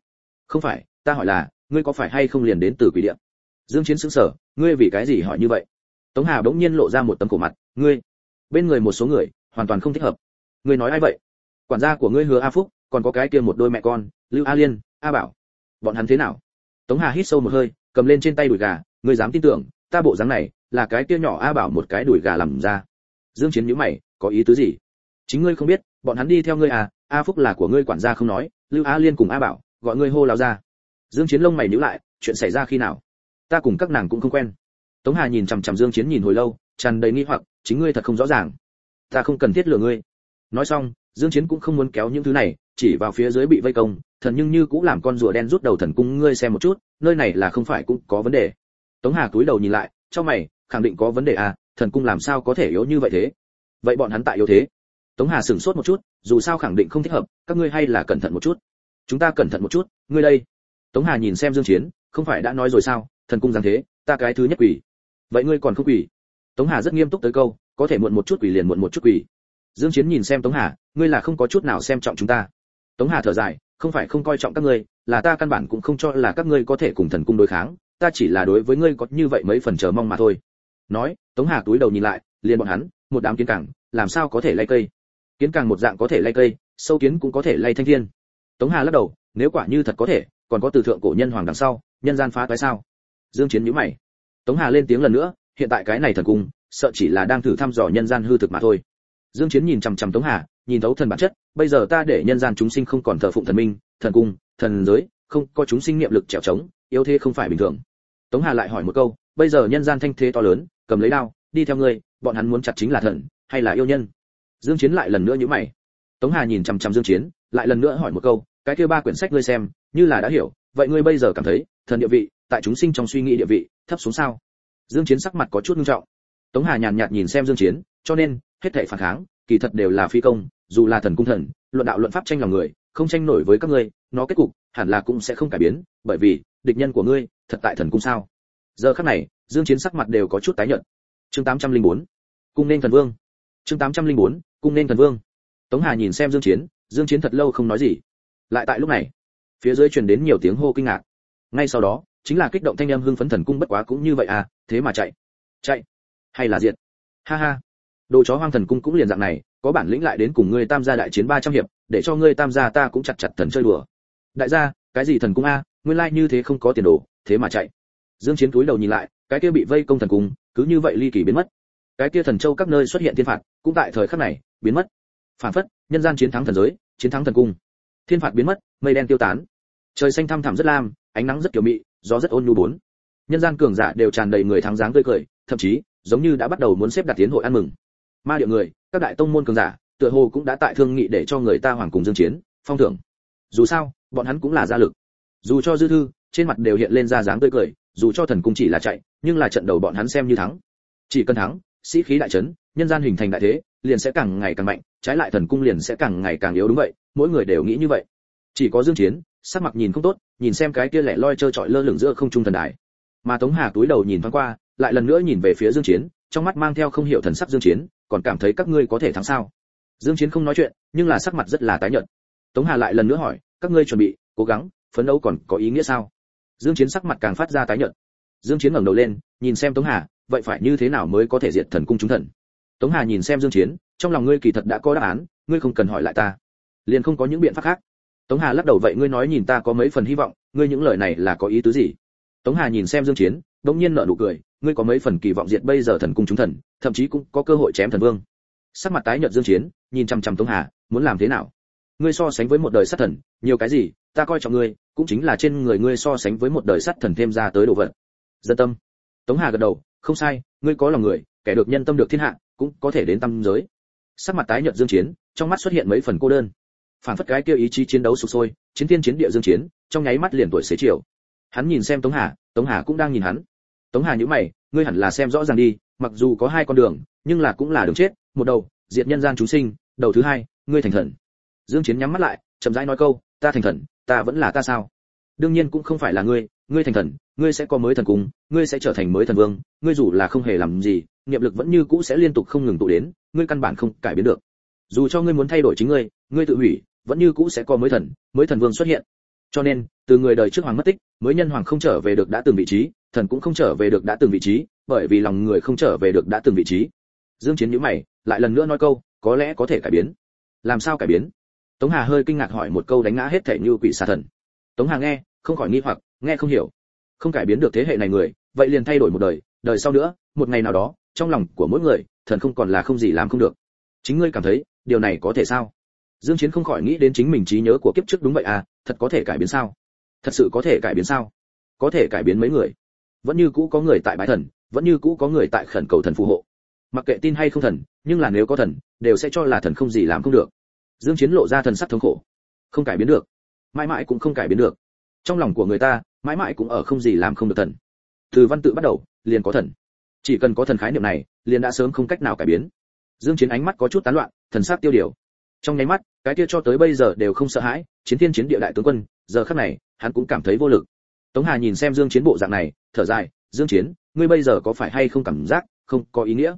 Không phải, ta hỏi là ngươi có phải hay không liền đến từ quỷ địa? Dương chiến sững sờ, ngươi vì cái gì hỏi như vậy? Tống hà bỗng nhiên lộ ra một tấm cổ mặt, ngươi, bên người một số người, hoàn toàn không thích hợp. Ngươi nói ai vậy? Quản gia của ngươi hứa a phúc, còn có cái kia một đôi mẹ con, lưu a liên, a bảo. Bọn hắn thế nào? Tống hà hít sâu một hơi, cầm lên trên tay đùi gà, ngươi dám tin tưởng, ta bộ dáng này, là cái kia nhỏ a bảo một cái đùi gà làm ra. Dương chiến nhíu mày, có ý tứ gì? Chính ngươi không biết, bọn hắn đi theo ngươi à a phúc là của ngươi, quản gia không nói, lưu a liên cùng a bảo, gọi ngươi hô lao ra dương chiến lông mày nhíu lại, chuyện xảy ra khi nào? Ta cùng các nàng cũng không quen. Tống hà nhìn chằm chằm dương chiến nhìn hồi lâu, tràn đầy nghi hoặc, chính ngươi thật không rõ ràng. Ta không cần thiết lừa ngươi. Nói xong, dương chiến cũng không muốn kéo những thứ này, chỉ vào phía dưới bị vây công, thần nhưng như cũng làm con rùa đen rút đầu thần cung ngươi xem một chút, nơi này là không phải cũng có vấn đề. Tống hà cúi đầu nhìn lại, cho mày, khẳng định có vấn đề à thần cung làm sao có thể yếu như vậy thế? Vậy bọn hắn tại yếu thế? Tống hà sửng sốt một chút, dù sao khẳng định không thích hợp, các ngươi hay là cẩn thận một chút. Chúng ta cẩn thận một chút, ngươi đây tống hà nhìn xem dương chiến, không phải đã nói rồi sao, thần cung giáng thế, ta cái thứ nhất quỷ vậy ngươi còn không quỷ tống hà rất nghiêm túc tới câu, có thể muộn một chút quỷ liền muộn một chút quỷ dương chiến nhìn xem tống hà, ngươi là không có chút nào xem trọng chúng ta. Tống hà thở dài, không phải không coi trọng các ngươi, là ta căn bản cũng không cho là các ngươi có thể cùng thần cung đối kháng, ta chỉ là đối với ngươi có như vậy mấy phần chờ mong mà thôi. Nói, tống hà túi đầu nhìn lại, liền bọn hắn, một đám kiến càng làm sao có thể lay cây? Kiến càng một dạng có thể lay cây, sâu kiến cũng có thể lay thanh thiên. Tống hà lắc đầu, nếu quả như thật có thể còn có từ thượng cổ nhân hoàng đằng sau, nhân gian phá toái sao? Dương chiến nhíu mày. Tống hà lên tiếng lần nữa, hiện tại cái này thần cung, sợ chỉ là đang thử thăm dò nhân gian hư thực mà thôi. Dương chiến nhìn chằm chằm tống hà, nhìn thấu thần bản chất, bây giờ ta để nhân gian chúng sinh không còn thờ phụng thần minh, thần cung, thần giới, không có chúng sinh niệm lực trèo trống, yếu thế không phải bình thường. Tống hà lại hỏi một câu, bây giờ nhân gian thanh thế to lớn, cầm lấy đao, đi theo ngươi, bọn hắn muốn chặt chính là thần, hay là yêu nhân? Dương chiến lại lần nữa nhíu mày. Tống hà nhìn chằm chằm dương chiến, lại lần nữa hỏi một câu, cái kia ba quyển sách ngươi xem như là đã hiểu, vậy ngươi bây giờ cảm thấy, thần địa vị, tại chúng sinh trong suy nghĩ địa vị, thấp xuống sao? Dương chiến sắc mặt có chút nghiêm trọng. Tống hà nhàn nhạt nhìn xem dương chiến, cho nên, hết thảy phản kháng, kỳ thật đều là phi công, dù là thần cung thần, luận đạo luận pháp tranh lòng người, không tranh nổi với các ngươi, nó kết cục, hẳn là cũng sẽ không cải biến, bởi vì, địch nhân của ngươi, thật tại thần cung sao? Giờ khắc này, dương chiến sắc mặt đều có chút tái nhợt. Chương 804 cung nên thần vương. Chương 804 cung nên thần vương. Tống hà nhìn xem dương chiến dương chiến thật lâu không nói gì. Lại tại lúc này phía dưới truyền đến nhiều tiếng hô kinh ngạc. Ngay sau đó, chính là kích động thanh em hưng phấn thần cung bất quá cũng như vậy à thế mà chạy. Chạy? Hay là diệt? Ha ha. Đồ chó hoang thần cung cũng liền dạng này, có bản lĩnh lại đến cùng ngươi tam gia đại chiến 300 hiệp, để cho ngươi tam gia ta cũng chặt chặt thần chơi đùa. Đại gia, cái gì thần cung a? Nguyên lai như thế không có tiền đồ, thế mà chạy. Dương chiến túi đầu nhìn lại, cái kia bị vây công thần cung, cứ như vậy ly kỳ biến mất. Cái kia thần châu các nơi xuất hiện thiên phạt, cũng tại thời khắc này, biến mất. Phản phất, nhân gian chiến thắng thần giới, chiến thắng thần cung thiên phạt biến mất, mây đen tiêu tán. Trời xanh thăm thẳm rất lam, ánh nắng rất kiểu mị, gió rất ôn nhu bốn. Nhân gian cường giả đều tràn đầy người thắng dáng tươi cười, thậm chí, giống như đã bắt đầu muốn xếp đặt tiến hội ăn mừng. Ma địa người, các đại tông môn cường giả, tựa hồ cũng đã tại thương nghị để cho người ta hoàng cùng dương chiến, phong thưởng. Dù sao, bọn hắn cũng là gia lực. Dù cho dư thư, trên mặt đều hiện lên ra dáng tươi cười, dù cho thần cung chỉ là chạy, nhưng là trận đầu bọn hắn xem như thắng. Chỉ cần thắng, sĩ khí đại chấn, nhân gian hình thành đại thế liền sẽ càng ngày càng mạnh, trái lại thần cung liền sẽ càng ngày càng yếu, đúng vậy, mỗi người đều nghĩ như vậy. Chỉ có dương chiến, sắc mặt nhìn không tốt, nhìn xem cái kia lẻ loi chơi trọi lơ lửng giữa không trung thần đài. Mà tống hà túi đầu nhìn thoáng qua, lại lần nữa nhìn về phía dương chiến, trong mắt mang theo không hiểu thần sắc dương chiến, còn cảm thấy các ngươi có thể thắng sao? Dương chiến không nói chuyện, nhưng là sắc mặt rất là tái nhợt. Tống hà lại lần nữa hỏi, các ngươi chuẩn bị, cố gắng, phấn đấu còn có ý nghĩa sao? Dương chiến sắc mặt càng phát ra tái nhợt. Dương chiến ngẩng đầu lên, nhìn xem tống hà, vậy phải như thế nào mới có thể diệt thần cung chúng thần? Tống hà nhìn xem dương chiến, trong lòng ngươi kỳ thật đã có đáp án, ngươi không cần hỏi lại ta. Liền không có những biện pháp khác. Tống hà lắc đầu, vậy ngươi nói nhìn ta có mấy phần hy vọng, ngươi những lời này là có ý tứ gì? Tống hà nhìn xem dương chiến, đống nhiên nở nụ cười, ngươi có mấy phần kỳ vọng diệt bây giờ thần cung chúng thần, thậm chí cũng có cơ hội chém thần vương. Sắc mặt tái nhợt dương chiến, nhìn chăm chăm tống hà, muốn làm thế nào? Ngươi so sánh với một đời sát thần, nhiều cái gì, ta coi trọng ngươi, cũng chính là trên người ngươi so sánh với một đời sát thần thêm ra tới đồ vật. Dân tâm. Tống hà gật đầu, không sai, ngươi có lòng người, kẻ được nhân tâm được thiên hạ cũng có thể đến tâm giới. Sắc mặt tái nhợt dương chiến, trong mắt xuất hiện mấy phần cô đơn. Phản phất cái kia ý chí chiến đấu sục sôi, chiến thiên chiến địa dương chiến, trong nháy mắt liền tuổi xế chiều. Hắn nhìn xem tống hà tống hà cũng đang nhìn hắn. Tống hà nhíu mày, ngươi hẳn là xem rõ ràng đi, mặc dù có hai con đường, nhưng là cũng là đường chết, một đầu, diệt nhân gian chúng sinh, đầu thứ hai, ngươi thành thần. Dương chiến nhắm mắt lại, chậm rãi nói câu, ta thành thần, ta vẫn là ta sao? Đương nhiên cũng không phải là ngươi ngươi thành thần, ngươi sẽ có mới thần cung, ngươi sẽ trở thành mới thần vương, ngươi dù là không hề làm gì niệm lực vẫn như cũ sẽ liên tục không ngừng tụ đến, ngươi căn bản không cải biến được. Dù cho ngươi muốn thay đổi chính ngươi ngươi tự hủy, vẫn như cũ sẽ có mới thần mới thần vương xuất hiện. Cho nên, từ người đời trước hoàng mất tích, mới nhân hoàng không trở về được đã từng vị trí, thần cũng không trở về được đã từng vị trí, bởi vì lòng người không trở về được đã từng vị trí. Dương chiến nhíu mày, lại lần nữa nói câu, có lẽ có thể cải biến. Làm sao cải biến? Tống hà hơi kinh ngạc hỏi một câu đánh ngã hết thể như quỷ xà thần. Tống hà nghe, không khỏi nghi hoặc, nghe không hiểu. Không cải biến được thế hệ này người, vậy liền thay đổi một đời đời sau nữa, một ngày nào đó trong lòng của mỗi người, thần không còn là không gì làm không được. Chính ngươi cảm thấy, điều này có thể sao? Dương chiến không khỏi nghĩ đến chính mình trí nhớ của kiếp trước đúng vậy à thật có thể cải biến sao? Thật sự có thể cải biến sao? Có thể cải biến mấy người? Vẫn như cũ có người tại bái thần, vẫn như cũ có người tại khẩn cầu thần phù hộ. Mặc kệ tin hay không thần, nhưng là nếu có thần, đều sẽ cho là thần không gì làm không được. Dương chiến lộ ra thần sắc thống khổ. Không cải biến được. Mãi mãi cũng không cải biến được. Trong lòng của người ta, mãi mãi cũng ở không gì làm không được thần. Từ văn tự bắt đầu, liền có thần chỉ cần có thần khái niệm này, liền đã sớm không cách nào cải biến. Dương chiến ánh mắt có chút tán loạn, thần sắc tiêu điều. Trong nháy mắt, cái kia cho tới bây giờ đều không sợ hãi, chiến thiên chiến địa đại tướng quân, giờ khắc này, hắn cũng cảm thấy vô lực. Tống hà nhìn xem dương chiến bộ dạng này, thở dài, dương chiến, ngươi bây giờ có phải hay không cảm giác không có ý nghĩa?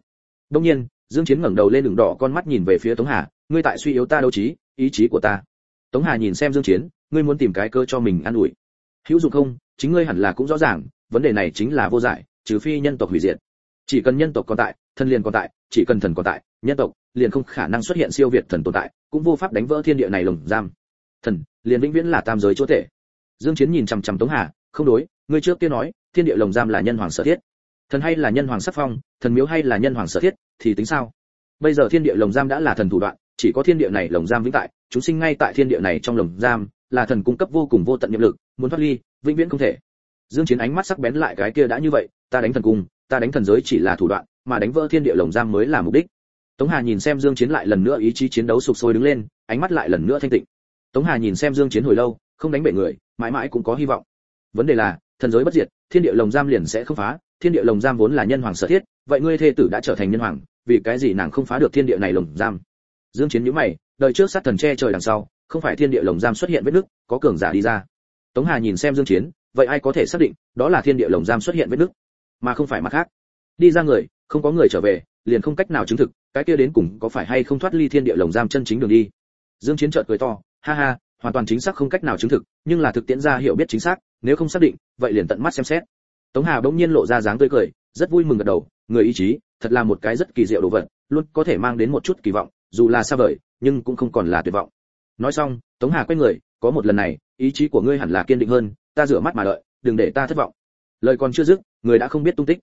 Đương nhiên, dương chiến ngẩng đầu lên đường đỏ con mắt nhìn về phía tống hà, ngươi tại suy yếu ta đấu trí, ý chí của ta. Tống hà nhìn xem dương chiến, ngươi muốn tìm cái cơ cho mình an ủi. Hữu dụng không? Chính ngươi hẳn là cũng rõ ràng, vấn đề này chính là vô giải, trừ phi nhân tộc hủy diệt chỉ cần nhân tộc còn tại, thân liền còn tại, chỉ cần thần còn tại, nhân tộc liền không khả năng xuất hiện siêu việt thần tồn tại, cũng vô pháp đánh vỡ thiên địa này lồng giam. Thần liền vĩnh viễn là tam giới chúa thể dương chiến nhìn chằm chằm tống hà, không đối, ngươi trước kia nói, thiên địa lồng giam là nhân hoàng sở thiết. Thần hay là nhân hoàng sắc phong, thần miếu hay là nhân hoàng sở thiết, thì tính sao? Bây giờ thiên địa lồng giam đã là thần thủ đoạn, chỉ có thiên địa này lồng giam vĩnh tại, chúng sinh ngay tại thiên địa này trong lồng giam, là thần cung cấp vô cùng vô tận nhiệm lực, muốn thoát ly, vĩnh viễn không thể. Dương chiến ánh mắt sắc bén lại cái kia đã như vậy ta đánh thần cung, ta đánh thần giới chỉ là thủ đoạn, mà đánh vỡ thiên địa lồng giam mới là mục đích. Tống hà nhìn xem dương chiến lại lần nữa ý chí chiến đấu sục sôi đứng lên, ánh mắt lại lần nữa thanh tịnh. Tống hà nhìn xem dương chiến hồi lâu, không đánh bể người, mãi mãi cũng có hy vọng. Vấn đề là, thần giới bất diệt, thiên địa lồng giam liền sẽ không phá, thiên địa lồng giam vốn là nhân hoàng sở thiết, vậy ngươi thê tử đã trở thành nhân hoàng, vì cái gì nàng không phá được thiên địa này lồng giam? Dương chiến nhíu mày, đời trước sát thần che trời đằng sau, không phải thiên địa lồng giam xuất hiện vết nước có cường giả đi ra. Tống hà nhìn xem dương chiến, vậy ai có thể xác định, đó là thiên địa lồng giam xuất hiện vết nước mà không phải mặt khác. Đi ra người, không có người trở về, liền không cách nào chứng thực, cái kia đến cùng có phải hay không thoát ly thiên địa lồng giam chân chính đường đi. Dương chiến chợt cười to, ha ha, hoàn toàn chính xác không cách nào chứng thực, nhưng là thực tiễn ra hiểu biết chính xác, nếu không xác định, vậy liền tận mắt xem xét. Tống hà bỗng nhiên lộ ra dáng tươi cười, rất vui mừng gật đầu, người ý chí, thật là một cái rất kỳ diệu đồ vật, luôn có thể mang đến một chút kỳ vọng, dù là xa vời, nhưng cũng không còn là tuyệt vọng. Nói xong, tống hà quay người, có một lần này, ý chí của ngươi hẳn là kiên định hơn, ta rửa mắt mà đợi, đừng để ta thất vọng. Lời còn chưa dứt người đã không biết tung tích.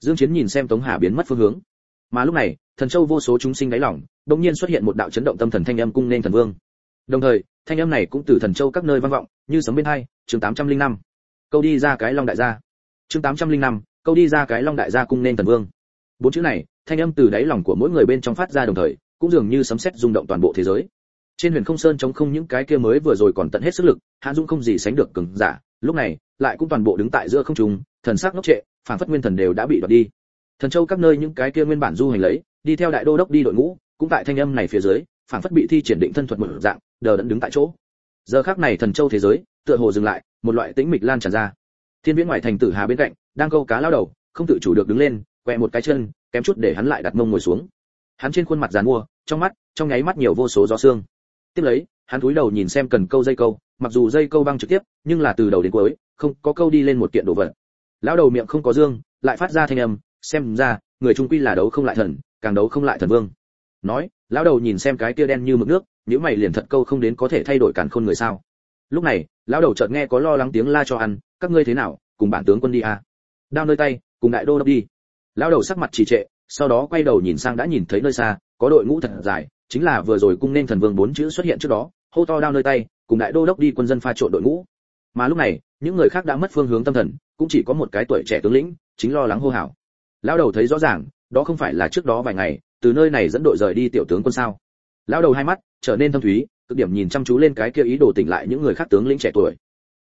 Dương chiến nhìn xem tống hà biến mất phương hướng. Mà lúc này thần châu vô số chúng sinh đáy lòng đột nhiên xuất hiện một đạo chấn động tâm thần thanh âm cung nên thần vương. Đồng thời thanh âm này cũng từ thần châu các nơi vang vọng như sấm bên hai chương 805. câu đi ra cái long đại gia. Chương 805, câu đi ra cái long đại gia cung nên thần vương. Bốn chữ này thanh âm từ đáy lòng của mỗi người bên trong phát ra đồng thời cũng dường như sấm sét rung động toàn bộ thế giới. Trên huyền không sơn chống không những cái kia mới vừa rồi còn tận hết sức lực hạ dung không gì sánh được cường giả. Lúc này lại cũng toàn bộ đứng tại giữa không trung, thần sắc ngốc trệ phản phất nguyên thần đều đã bị đoạt đi. Thần châu các nơi những cái kia nguyên bản du hành lấy, đi theo đại đô đốc đi đội ngũ, cũng tại thanh âm này phía dưới phản phất bị thi triển định thân thuật một dạng, đờ đẫn đứng tại chỗ. Giờ khắc này thần châu thế giới, tựa hồ dừng lại, một loại tĩnh mịch lan tràn ra. Thiên viễn ngoài thành tử hà bên cạnh, đang câu cá lao đầu, không tự chủ được đứng lên, quẹ một cái chân, kém chút để hắn lại đặt mông ngồi xuống. Hắn trên khuôn mặt giàn mua, trong mắt, trong nháy mắt nhiều vô số gió xương tiếp lấy, hắn cúi đầu nhìn xem cần câu dây câu, mặc dù dây câu băng trực tiếp, nhưng là từ đầu đến cuối không có câu đi lên một kiện đồ vật. Lão đầu miệng không có dương, lại phát ra thanh âm, xem ra, người trung quy là đấu không lại thần, càng đấu không lại thần vương. Nói, lão đầu nhìn xem cái kia đen như mực nước nếu mày liền thật câu không đến có thể thay đổi càn khôn người sao. Lúc này, lão đầu chợt nghe có lo lắng tiếng la cho ăn, các ngươi thế nào, cùng bản tướng quân đi à? Đao nơi tay, cùng đại đô đốc đi. Lão đầu sắc mặt trì trệ, sau đó quay đầu nhìn sang đã nhìn thấy nơi xa, có đội ngũ thật dài, chính là vừa rồi cung nên thần vương bốn chữ xuất hiện trước đó, hô to đao nơi tay, cùng đại đô đốc đi quân dân pha trộn đội ngũ mà lúc này, những người khác đã mất phương hướng tâm thần, cũng chỉ có một cái tuổi trẻ tướng lĩnh, chính lo lắng hô hào. Lão đầu thấy rõ ràng, đó không phải là trước đó vài ngày, từ nơi này dẫn đội rời đi tiểu tướng quân sao? Lão đầu hai mắt, trở nên thâm thúy, cực điểm nhìn chăm chú lên cái kia ý đồ tỉnh lại những người khác tướng lĩnh trẻ tuổi.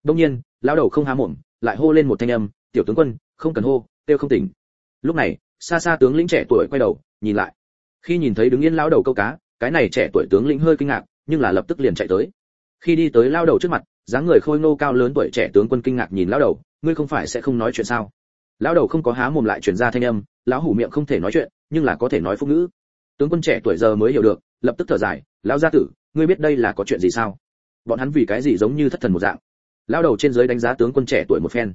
Đông nhiên, lão đầu không há mồm, lại hô lên một thanh âm, tiểu tướng quân, không cần hô tiêu không tỉnh. Lúc này, xa xa tướng lĩnh trẻ tuổi quay đầu, nhìn lại. Khi nhìn thấy đứng yên lão đầu câu cá, cái này trẻ tuổi tướng lĩnh hơi kinh ngạc, nhưng là lập tức liền chạy tới khi đi tới lao đầu trước mặt, dáng người khôi ngô cao lớn tuổi trẻ tướng quân kinh ngạc nhìn lao đầu, ngươi không phải sẽ không nói chuyện sao? Lão đầu không có há mồm lại truyền ra thanh âm, lão hủ miệng không thể nói chuyện, nhưng là có thể nói phúc ngữ. Tướng quân trẻ tuổi giờ mới hiểu được, lập tức thở dài, lão gia tử, ngươi biết đây là có chuyện gì sao? Bọn hắn vì cái gì giống như thất thần một dạng? Lão đầu trên dưới đánh giá tướng quân trẻ tuổi một phen.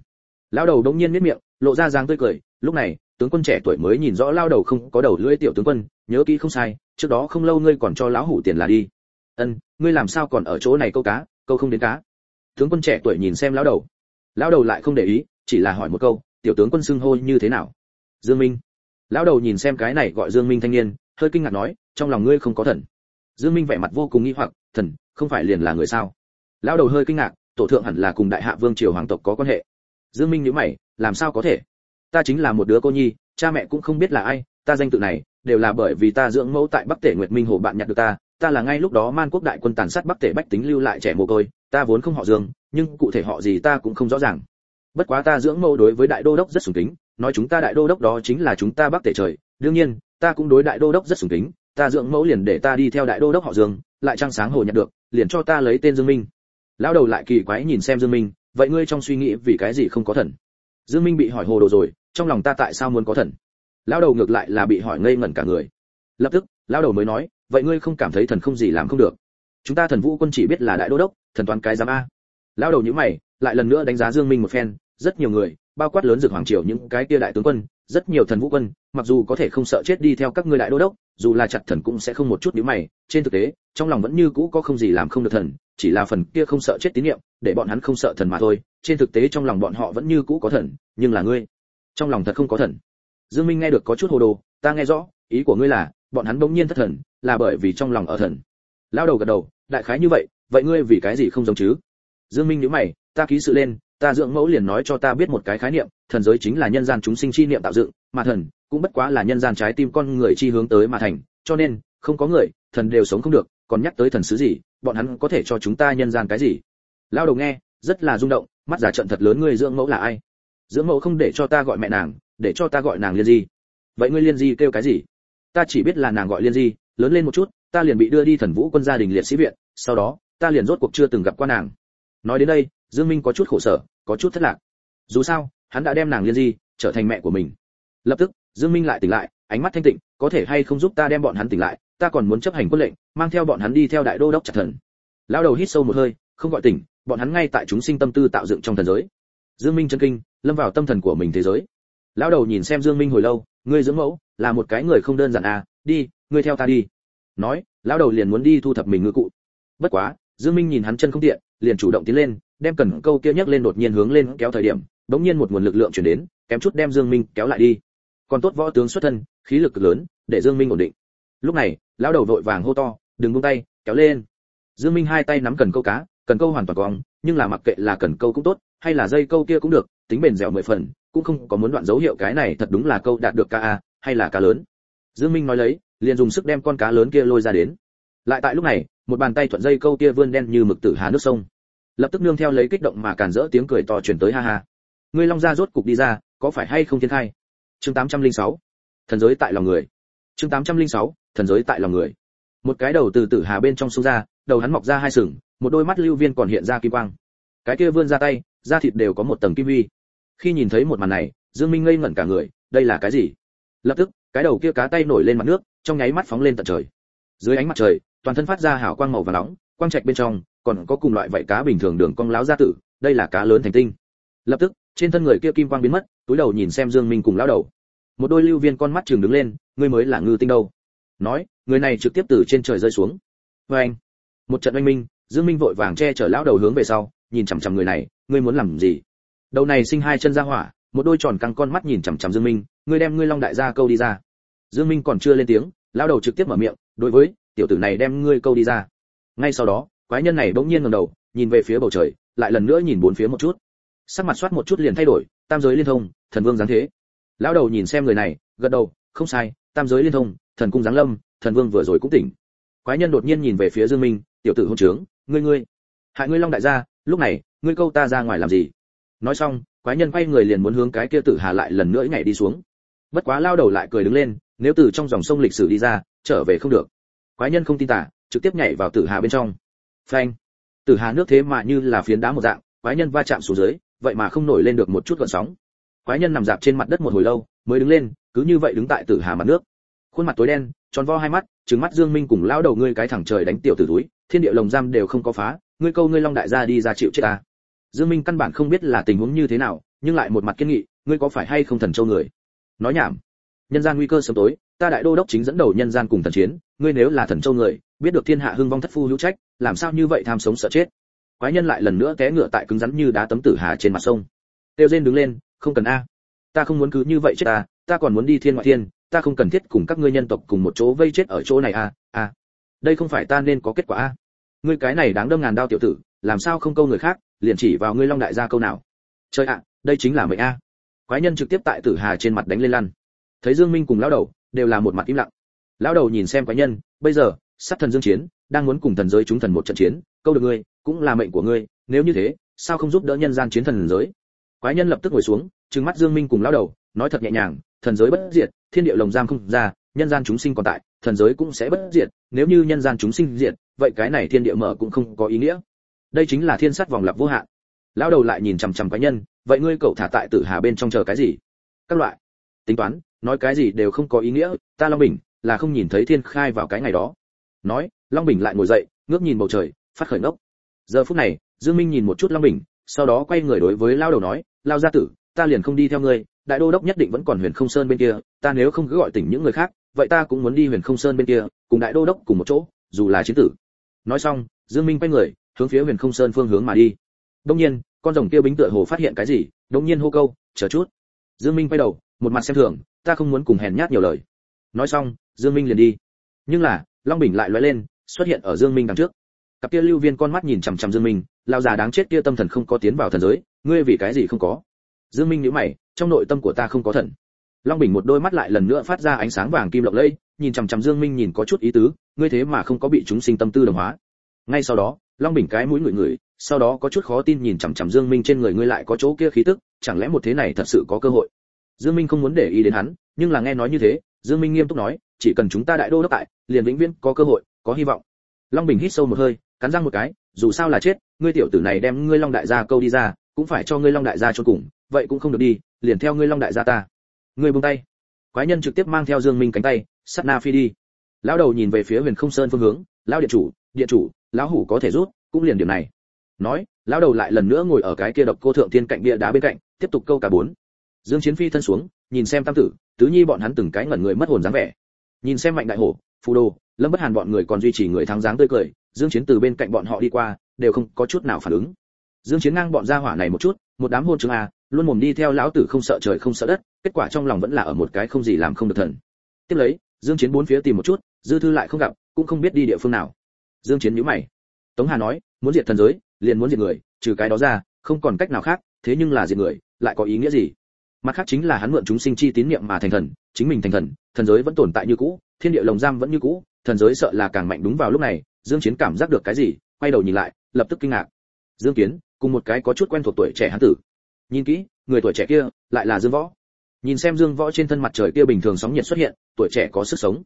Lão đầu đống nhiên miết miệng, lộ ra dáng tươi cười, lúc này, tướng quân trẻ tuổi mới nhìn rõ lao đầu không có đầu lưỡi tiểu tướng quân, nhớ kỹ không sai, trước đó không lâu ngươi còn cho lão hủ tiền là đi. Ân ngươi làm sao còn ở chỗ này câu cá, câu không đến cá? Tướng quân trẻ tuổi nhìn xem lão đầu. Lão đầu lại không để ý, chỉ là hỏi một câu, tiểu tướng quân xưng hô như thế nào? Dương minh. Lão đầu nhìn xem cái này gọi dương minh thanh niên, hơi kinh ngạc nói, trong lòng ngươi không có thần. Dương minh vẻ mặt vô cùng nghi hoặc, thần, không phải liền là người sao? Lão đầu hơi kinh ngạc, tổ thượng hẳn là cùng đại hạ vương triều hoàng tộc có quan hệ. Dương minh nhíu mày, làm sao có thể? Ta chính là một đứa cô nhi, cha mẹ cũng không biết là ai, ta danh tự này, đều là bởi vì ta dưỡng mẫu tại bắc tể nguyệt minh hồ bạn nhặt được ta ta là ngay lúc đó man quốc đại quân tàn sát bắc tể bách tính lưu lại trẻ mồ côi, ta vốn không họ dương, nhưng cụ thể họ gì ta cũng không rõ ràng. Bất quá ta dưỡng mẫu đối với đại đô đốc rất sùng kính, nói chúng ta đại đô đốc đó chính là chúng ta bắc tể trời, đương nhiên, ta cũng đối đại đô đốc rất sùng kính, ta dưỡng mẫu liền để ta đi theo đại đô đốc họ dương, lại trăng sáng hồ nhận được, liền cho ta lấy tên dương minh. Lão đầu lại kỳ quái nhìn xem dương minh, vậy ngươi trong suy nghĩ vì cái gì không có thần? Dương minh bị hỏi hồ đồ rồi, trong lòng ta tại sao muốn có thần? Lão đầu ngược lại là bị hỏi ngây ngẩn cả người. Lập tức, lão đầu mới nói vậy ngươi không cảm thấy thần không gì làm không được. Chúng ta thần vũ quân chỉ biết là đại đô đốc thần toán cái giám a. Lão đầu nhíu mày lại lần nữa đánh giá dương minh một phen rất nhiều người bao quát lớn dược hoàng triều những cái kia đại tướng quân rất nhiều thần vũ quân mặc dù có thể không sợ chết đi theo các ngươi đại đô đốc dù là chặt thần cũng sẽ không một chút nhíu mày trên thực tế trong lòng vẫn như cũ có không gì làm không được thần chỉ là phần kia không sợ chết tín nhiệm, để bọn hắn không sợ thần mà thôi trên thực tế trong lòng bọn họ vẫn như cũ có thần nhưng là ngươi trong lòng thật không có thần. Dương minh nghe được có chút hồ đồ ta nghe rõ ý của ngươi là bọn hắn bỗng nhiên thất thần, là bởi vì trong lòng ở thần. Lao đầu gật đầu, đại khái như vậy vậy ngươi vì cái gì không giống chứ? Dương minh nhíu mày, ta ký sự lên, ta dưỡng mẫu liền nói cho ta biết một cái khái niệm, thần giới chính là nhân gian chúng sinh chi niệm tạo dựng, mà thần cũng bất quá là nhân gian trái tim con người chi hướng tới mà thành, cho nên, không có người, thần đều sống không được, còn nhắc tới thần sứ gì, bọn hắn có thể cho chúng ta nhân gian cái gì? Lao đầu nghe, rất là rung động, mắt giả trận thật lớn ngươi dưỡng mẫu là ai? Dưỡng mẫu không để cho ta gọi mẹ nàng, để cho ta gọi nàng liên di. Vậy ngươi liên di kêu cái gì? Ta chỉ biết là nàng gọi liên di, lớn lên một chút, ta liền bị đưa đi thần vũ quân gia đình liệt sĩ viện, sau đó, ta liền rốt cuộc chưa từng gặp qua nàng. Nói đến đây, dương minh có chút khổ sở, có chút thất lạc. Dù sao, hắn đã đem nàng liên di trở thành mẹ của mình. Lập tức, dương minh lại tỉnh lại, ánh mắt thanh tịnh, có thể hay không giúp ta đem bọn hắn tỉnh lại, ta còn muốn chấp hành quân lệnh, mang theo bọn hắn đi theo đại đô đốc chặt thần. Lão đầu hít sâu một hơi, không gọi tỉnh, bọn hắn ngay tại chúng sinh tâm tư tạo dựng trong thần giới. Dương minh chân kinh, lâm vào tâm thần của mình thế giới lão đầu nhìn xem dương minh hồi lâu, ngươi dưỡng mẫu, là một cái người không đơn giản à đi, ngươi theo ta đi. Nói, lão đầu liền muốn đi thu thập mình ngư cụ. Bất quá, dương minh nhìn hắn chân không tiện, liền chủ động tiến lên, đem cần câu kia nhấc lên đột nhiên hướng lên kéo thời điểm đống nhiên một nguồn lực lượng chuyển đến, kém chút đem dương minh kéo lại đi. Còn tốt võ tướng xuất thân, khí lực cực lớn, để dương minh ổn định. Lúc này, lão đầu vội vàng hô to, đừng buông tay, kéo lên. Dương minh hai tay nắm cần câu cá cần câu hoàn toàn cong nhưng là mặc kệ là cần câu cũng tốt, hay là dây câu kia cũng được, tính bền dẻo mười phần, cũng không có muốn đoạn dấu hiệu cái này thật đúng là câu đạt được ca a, hay là cá lớn. Dương minh nói lấy, liền dùng sức đem con cá lớn kia lôi ra đến. Lại tại lúc này, một bàn tay thuận dây câu kia vươn đen như mực tử hà nước sông. Lập tức nương theo lấy kích động mà càn rỡ tiếng cười to truyền tới ha ha. Ngươi long gia rốt cục đi ra, có phải hay không thiên thai? Chương 806 thần giới tại lòng người. Chương 806 thần giới tại lòng người. Một cái đầu từ tử hà bên trong sông ra, đầu hắn mọc ra hai sừng một đôi mắt lưu viên còn hiện ra kim quang. Cái kia vươn ra tay, da thịt đều có một tầng kim huy khi nhìn thấy một màn này, dương minh ngây ngẩn cả người, đây là cái gì? Lập tức, cái đầu kia cá tay nổi lên mặt nước, trong nháy mắt phóng lên tận trời. Dưới ánh mặt trời, toàn thân phát ra hào quang màu vàng nóng, quang trạch bên trong, còn có cùng loại vảy cá bình thường đường cong láo gia tử, đây là cá lớn thành tinh. Lập tức, trên thân người kia kim quang biến mất, túi đầu nhìn xem dương minh cùng lão đầu. Một đôi lưu viên con mắt trường đứng lên, ngươi mới là ngư tinh đâu? Nói, người này trực tiếp từ trên trời rơi xuống. Với anh một trận oanh minh dương minh vội vàng che chở lão đầu hướng về sau, nhìn chằm chằm người này, ngươi muốn làm gì? Đầu này sinh hai chân ra hỏa, một đôi tròn căng con mắt nhìn chằm chằm dương minh, ngươi đem ngươi long đại gia câu đi ra. Dương minh còn chưa lên tiếng, lão đầu trực tiếp mở miệng, đối với, tiểu tử này đem ngươi câu đi ra. Ngay sau đó, quái nhân này bỗng nhiên ngẩng đầu, nhìn về phía bầu trời, lại lần nữa nhìn bốn phía một chút. Sắc mặt soát một chút liền thay đổi, tam giới liên thông, thần vương giáng thế. Lão đầu nhìn xem người này, gật đầu, không sai, tam giới liên thông, thần cung giáng lâm, thần vương vừa rồi cũng tỉnh. Quái nhân đột nhiên nhìn về phía dương minh, tiểu tử hôn trướng ngươi ngươi. Hại ngươi long đại gia, lúc này, ngươi câu ta ra ngoài làm gì? Nói xong, quái nhân quay người liền muốn hướng cái kia tử hà lại lần nữa nhảy đi xuống. Bất quá lao đầu lại cười đứng lên, nếu từ trong dòng sông lịch sử đi ra, trở về không được. Quái nhân không tin tả, trực tiếp nhảy vào tử hà bên trong. Phanh. Tử hà nước thế mà như là phiến đá một dạng, quái nhân va chạm xuống dưới, vậy mà không nổi lên được một chút gợn sóng. Quái nhân nằm dạp trên mặt đất một hồi lâu, mới đứng lên, cứ như vậy đứng tại tử hà mặt nước khuôn mặt tối đen, tròn vo hai mắt, trừng mắt dương minh cùng lao đầu ngươi cái thẳng trời đánh tiểu tử túi, thiên địa lồng giam đều không có phá, ngươi câu ngươi long đại gia đi ra chịu chết ta. Dương minh căn bản không biết là tình huống như thế nào, nhưng lại một mặt kiên nghị, ngươi có phải hay không thần châu người? Nói nhảm. Nhân gian nguy cơ sớm tối, ta đại đô đốc chính dẫn đầu nhân gian cùng thần chiến, ngươi nếu là thần châu người, biết được thiên hạ hưng vong thất phu hữu trách, làm sao như vậy tham sống sợ chết? Quái nhân lại lần nữa té ngựa tại cứng rắn như đá tấm tử hà trên mặt sông. Tiêu Diên đứng lên, không cần a. Ta không muốn cứ như vậy chết ta ta còn muốn đi thiên ngoại thiên ta không cần thiết cùng các ngươi nhân tộc cùng một chỗ vây chết ở chỗ này a a đây không phải ta nên có kết quả a ngươi cái này đáng đâm ngàn đao tiểu tử, làm sao không câu người khác, liền chỉ vào ngươi long đại gia câu nào. Trời ạ, đây chính là mệnh a. Quái nhân trực tiếp tại tử hà trên mặt đánh lên lăn. Thấy dương minh cùng lão đầu, đều là một mặt im lặng. Lão đầu nhìn xem quái nhân, bây giờ, sát thần dương chiến, đang muốn cùng thần giới chúng thần một trận chiến, câu được ngươi, cũng là mệnh của ngươi, nếu như thế, sao không giúp đỡ nhân gian chiến thần giới? Quái nhân lập tức ngồi xuống, trừng mắt dương minh cùng lão đầu, nói thật nhẹ nhàng thần giới bất diệt, thiên địa lồng giam không ra, nhân gian chúng sinh còn tại, thần giới cũng sẽ bất diệt, nếu như nhân gian chúng sinh diệt, vậy cái này thiên địa mở cũng không có ý nghĩa. Đây chính là thiên sát vòng lặp vô hạn. Lão đầu lại nhìn chằm chằm quái nhân, vậy ngươi cậu thả tại tử hà bên trong chờ cái gì? Các loại. Tính toán, nói cái gì đều không có ý nghĩa, ta long bình là không nhìn thấy thiên khai vào cái ngày đó. Nói, long bình lại ngồi dậy, ngước nhìn bầu trời, phát khởi ngốc. Giờ phút này, dương minh nhìn một chút long bình, sau đó quay người đối với lão đầu nói lao gia tử ta liền không đi theo ngươi, đại đô đốc nhất định vẫn còn huyền không sơn bên kia, ta nếu không cứ gọi tỉnh những người khác, vậy ta cũng muốn đi huyền không sơn bên kia, cùng đại đô đốc cùng một chỗ, dù là chiến tử. Nói xong, dương minh quay người, hướng phía huyền không sơn phương hướng mà đi. Đông nhiên, con rồng kia bính tựa hồ phát hiện cái gì đông nhiên hô câu, chờ chút. Dương minh quay đầu, một mặt xem thường, ta không muốn cùng hèn nhát nhiều lời. Nói xong, dương minh liền đi. Nhưng là, long bình lại lóe lên, xuất hiện ở dương minh đằng trước. Cặp kia lưu viên con mắt nhìn chằm chằm dương minh lao già đáng chết kia tâm thần không có tiến vào thần giới, ngươi vì cái gì không có? Dương minh nhíu mày, trong nội tâm của ta không có thần. Long bình một đôi mắt lại lần nữa phát ra ánh sáng vàng kim lộng lẫy, nhìn chằm chằm dương minh nhìn có chút ý tứ, ngươi thế mà không có bị chúng sinh tâm tư đồng hóa. Ngay sau đó, long bình cái mũi ngửi ngửi, sau đó có chút khó tin nhìn chằm chằm dương minh trên người ngươi lại có chỗ kia khí tức, chẳng lẽ một thế này thật sự có cơ hội? Dương minh không muốn để ý đến hắn, nhưng là nghe nói như thế, dương minh nghiêm túc nói, chỉ cần chúng ta đại đô đốc tại, liền vĩnh viễn có cơ hội, có hy vọng. Long bình hít sâu một hơi, cắn răng một cái, dù sao là chết, ngươi tiểu tử này đem ngươi long đại gia câu đi ra, cũng phải cho ngươi long đại gia cho cùng vậy cũng không được đi, liền theo ngươi long đại gia ta. Ngươi buông tay. Quái nhân trực tiếp mang theo dương minh cánh tay, sát na phi đi. Lão đầu nhìn về phía huyền không sơn phương hướng, lão điện chủ điện chủ, lão hủ có thể rút, cũng liền điểm này. Nói, lão đầu lại lần nữa ngồi ở cái kia độc cô thượng thiên cạnh bia đá bên cạnh, tiếp tục câu cả bốn. Dương chiến phi thân xuống, nhìn xem tam tử, tứ nhi bọn hắn từng cái ngẩn người mất hồn dáng vẻ. Nhìn xem mạnh đại hổ, phù đồ, lâm bất hàn bọn người còn duy trì người thắng dáng tươi cười, dương chiến từ bên cạnh bọn họ đi qua, đều không có chút nào phản ứng. Dương chiến ngang bọn gia hỏa này một chút, một đám hôn chứng a à, luôn mồm đi theo lão tử không sợ trời không sợ đất, kết quả trong lòng vẫn là ở một cái không gì làm không được thần. Tiếp lấy, dương chiến bốn phía tìm một chút, dư thư lại không gặp, cũng không biết đi địa phương nào. Dương chiến nhíu mày. Tống hà nói, muốn diệt thần giới, liền muốn diệt người, trừ cái đó ra, không còn cách nào khác, thế nhưng là diệt người, lại có ý nghĩa gì? Mặt khác chính là hắn mượn chúng sinh chi tín niệm mà thành thần, chính mình thành thần thần giới vẫn tồn tại như cũ, thiên địa lồng giam vẫn như cũ, thần giới sợ là càng mạnh đúng vào lúc này, dương chiến cảm giác được cái gì, quay đầu nhìn lại, lập tức kinh ngạc. Dương kiến, cùng một cái có chút quen thuộc tuổi trẻ hắn tử nhìn kỹ, người tuổi trẻ kia lại là dương võ. Nhìn xem dương võ trên thân mặt trời kia bình thường sóng nhiệt xuất hiện, tuổi trẻ có sức sống.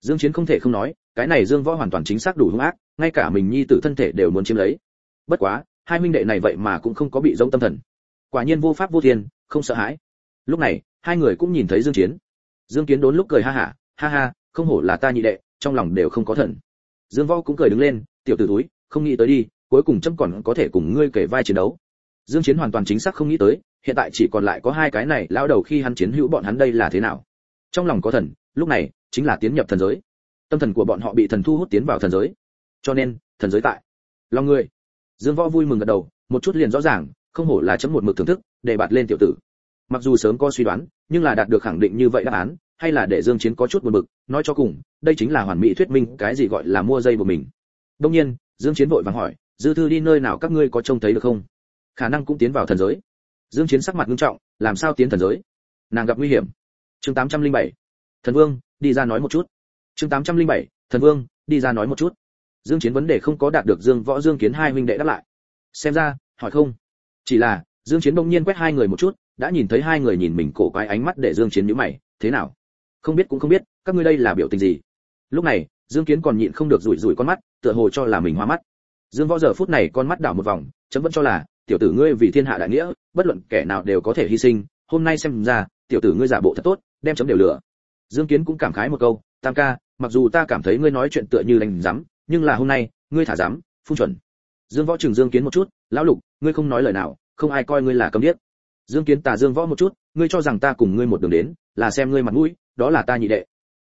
Dương chiến không thể không nói, cái này dương võ hoàn toàn chính xác đủ hung ác, ngay cả mình nhi tử thân thể đều muốn chiếm lấy. Bất quá, hai huynh đệ này vậy mà cũng không có bị dông tâm thần. Quả nhiên vô pháp vô thiên, không sợ hãi. Lúc này, hai người cũng nhìn thấy dương chiến. Dương kiến đốn lúc cười ha ha ha ha, không hổ là ta nhị đệ, trong lòng đều không có thần. Dương võ cũng cười đứng lên, tiểu tử túi không nghĩ tới đi, cuối cùng chấm còn có thể cùng ngươi kể vai chiến đấu dương chiến hoàn toàn chính xác không nghĩ tới, hiện tại chỉ còn lại có hai cái này, lão đầu khi hắn chiến hữu bọn hắn đây là thế nào? Trong lòng có thần, lúc này, chính là tiến nhập thần giới. Tâm thần của bọn họ bị thần thu hút tiến vào thần giới. Cho nên, thần giới tại. Lòng người. Dương võ vui mừng gật đầu, một chút liền rõ ràng, không hổ là chấm một mực thưởng thức, để bạt lên tiểu tử. Mặc dù sớm có suy đoán, nhưng là đạt được khẳng định như vậy đáp án, hay là để dương chiến có chút buồn bực, nói cho cùng, đây chính là hoàn mỹ thuyết minh cái gì gọi là mua dây của mình. Đương nhiên, dương chiến vội vàng hỏi, dư thư đi nơi nào các ngươi có trông thấy được không? Khả năng cũng tiến vào thần giới. Dương chiến sắc mặt nghiêm trọng, làm sao tiến thần giới? Nàng gặp nguy hiểm. Chương 807 thần vương, đi ra nói một chút. Chương 807 thần vương, đi ra nói một chút. Dương chiến vấn đề không có đạt được dương võ dương kiến hai huynh đệ đáp lại. Xem ra, hỏi không? Chỉ là, dương chiến đông nhiên quét hai người một chút, đã nhìn thấy hai người nhìn mình cổ quái ánh mắt để dương chiến nhíu mày, thế nào? Không biết cũng không biết, các ngươi đây là biểu tình gì? Lúc này, dương kiến còn nhịn không được rủi rủi con mắt, tựa hồ cho là mình hoa mắt. Dương võ giờ phút này con mắt đảo một vòng, chấm vẫn cho là tiểu tử ngươi vì thiên hạ đại nghĩa, bất luận kẻ nào đều có thể hy sinh, hôm nay xem ra, tiểu tử ngươi giả bộ thật tốt, đem chấm đều lửa dương kiến cũng cảm khái một câu, tam ca, mặc dù ta cảm thấy ngươi nói chuyện tựa như lành rắm nhưng là hôm nay, ngươi thả rắm phun chuẩn. Dương võ chừng dương kiến một chút, lão lục, ngươi không nói lời nào, không ai coi ngươi là câm điếc. Dương kiến tà dương võ một chút, ngươi cho rằng ta cùng ngươi một đường đến, là xem ngươi mặt mũi, đó là ta nhị đệ.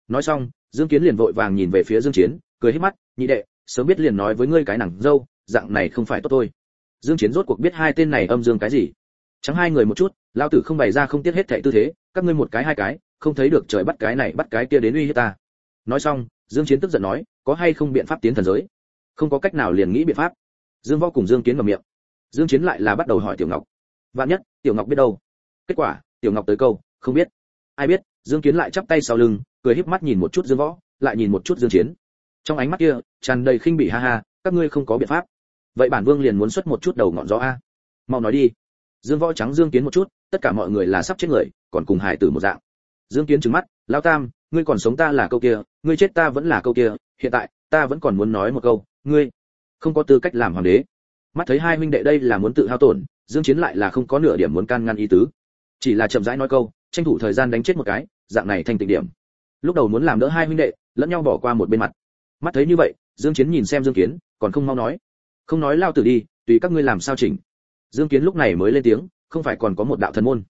Nói xong, dương kiến liền vội vàng nhìn về phía dương chiến, cười hết mắt, nhị đệ, sớm biết liền nói với ngươi cái nàng dâu, dạng này không phải tốt thôi dương chiến rốt cuộc biết hai tên này âm dương cái gì. Chẳng hai người một chút lao tử không bày ra không tiếc hết thảy tư thế, các ngươi một cái hai cái, không thấy được trời bắt cái này bắt cái kia đến uy hiếp ta. Nói xong, dương chiến tức giận nói, có hay không biện pháp tiến thần giới? Không có cách nào liền nghĩ biện pháp. Dương võ cùng dương kiến vào miệng. Dương chiến lại là bắt đầu hỏi tiểu ngọc. Vạn nhất, tiểu ngọc biết đâu? Kết quả, tiểu ngọc tới câu, không biết. Ai biết, dương kiến lại chắp tay sau lưng, cười híp mắt nhìn một chút dương võ, lại nhìn một chút dương chiến. Trong ánh mắt kia, tràn đầy khinh bỉ ha ha, các ngươi không có biện pháp vậy bản vương liền muốn xuất một chút đầu ngọn gió a. Mau nói đi. Dương võ trắng dương kiến một chút, tất cả mọi người là sắp chết người, còn cùng hải tử một dạng. Dương kiến trừng mắt lao tam, ngươi còn sống ta là câu kia, ngươi chết ta vẫn là câu kia, hiện tại, ta vẫn còn muốn nói một câu, ngươi không có tư cách làm hoàng đế. Mắt thấy hai huynh đệ đây là muốn tự hao tổn, dương chiến lại là không có nửa điểm muốn can ngăn ý tứ. Chỉ là chậm rãi nói câu, tranh thủ thời gian đánh chết một cái, dạng này thành tịnh điểm. Lúc đầu muốn làm đỡ hai huynh đệ, lẫn nhau bỏ qua một bên mặt. Mắt thấy như vậy, dương chiến nhìn xem dương kiến, còn không mau nói không nói lao tử đi, tùy các ngươi làm sao chỉnh. Dương kiến lúc này mới lên tiếng, không phải còn có một đạo thần môn.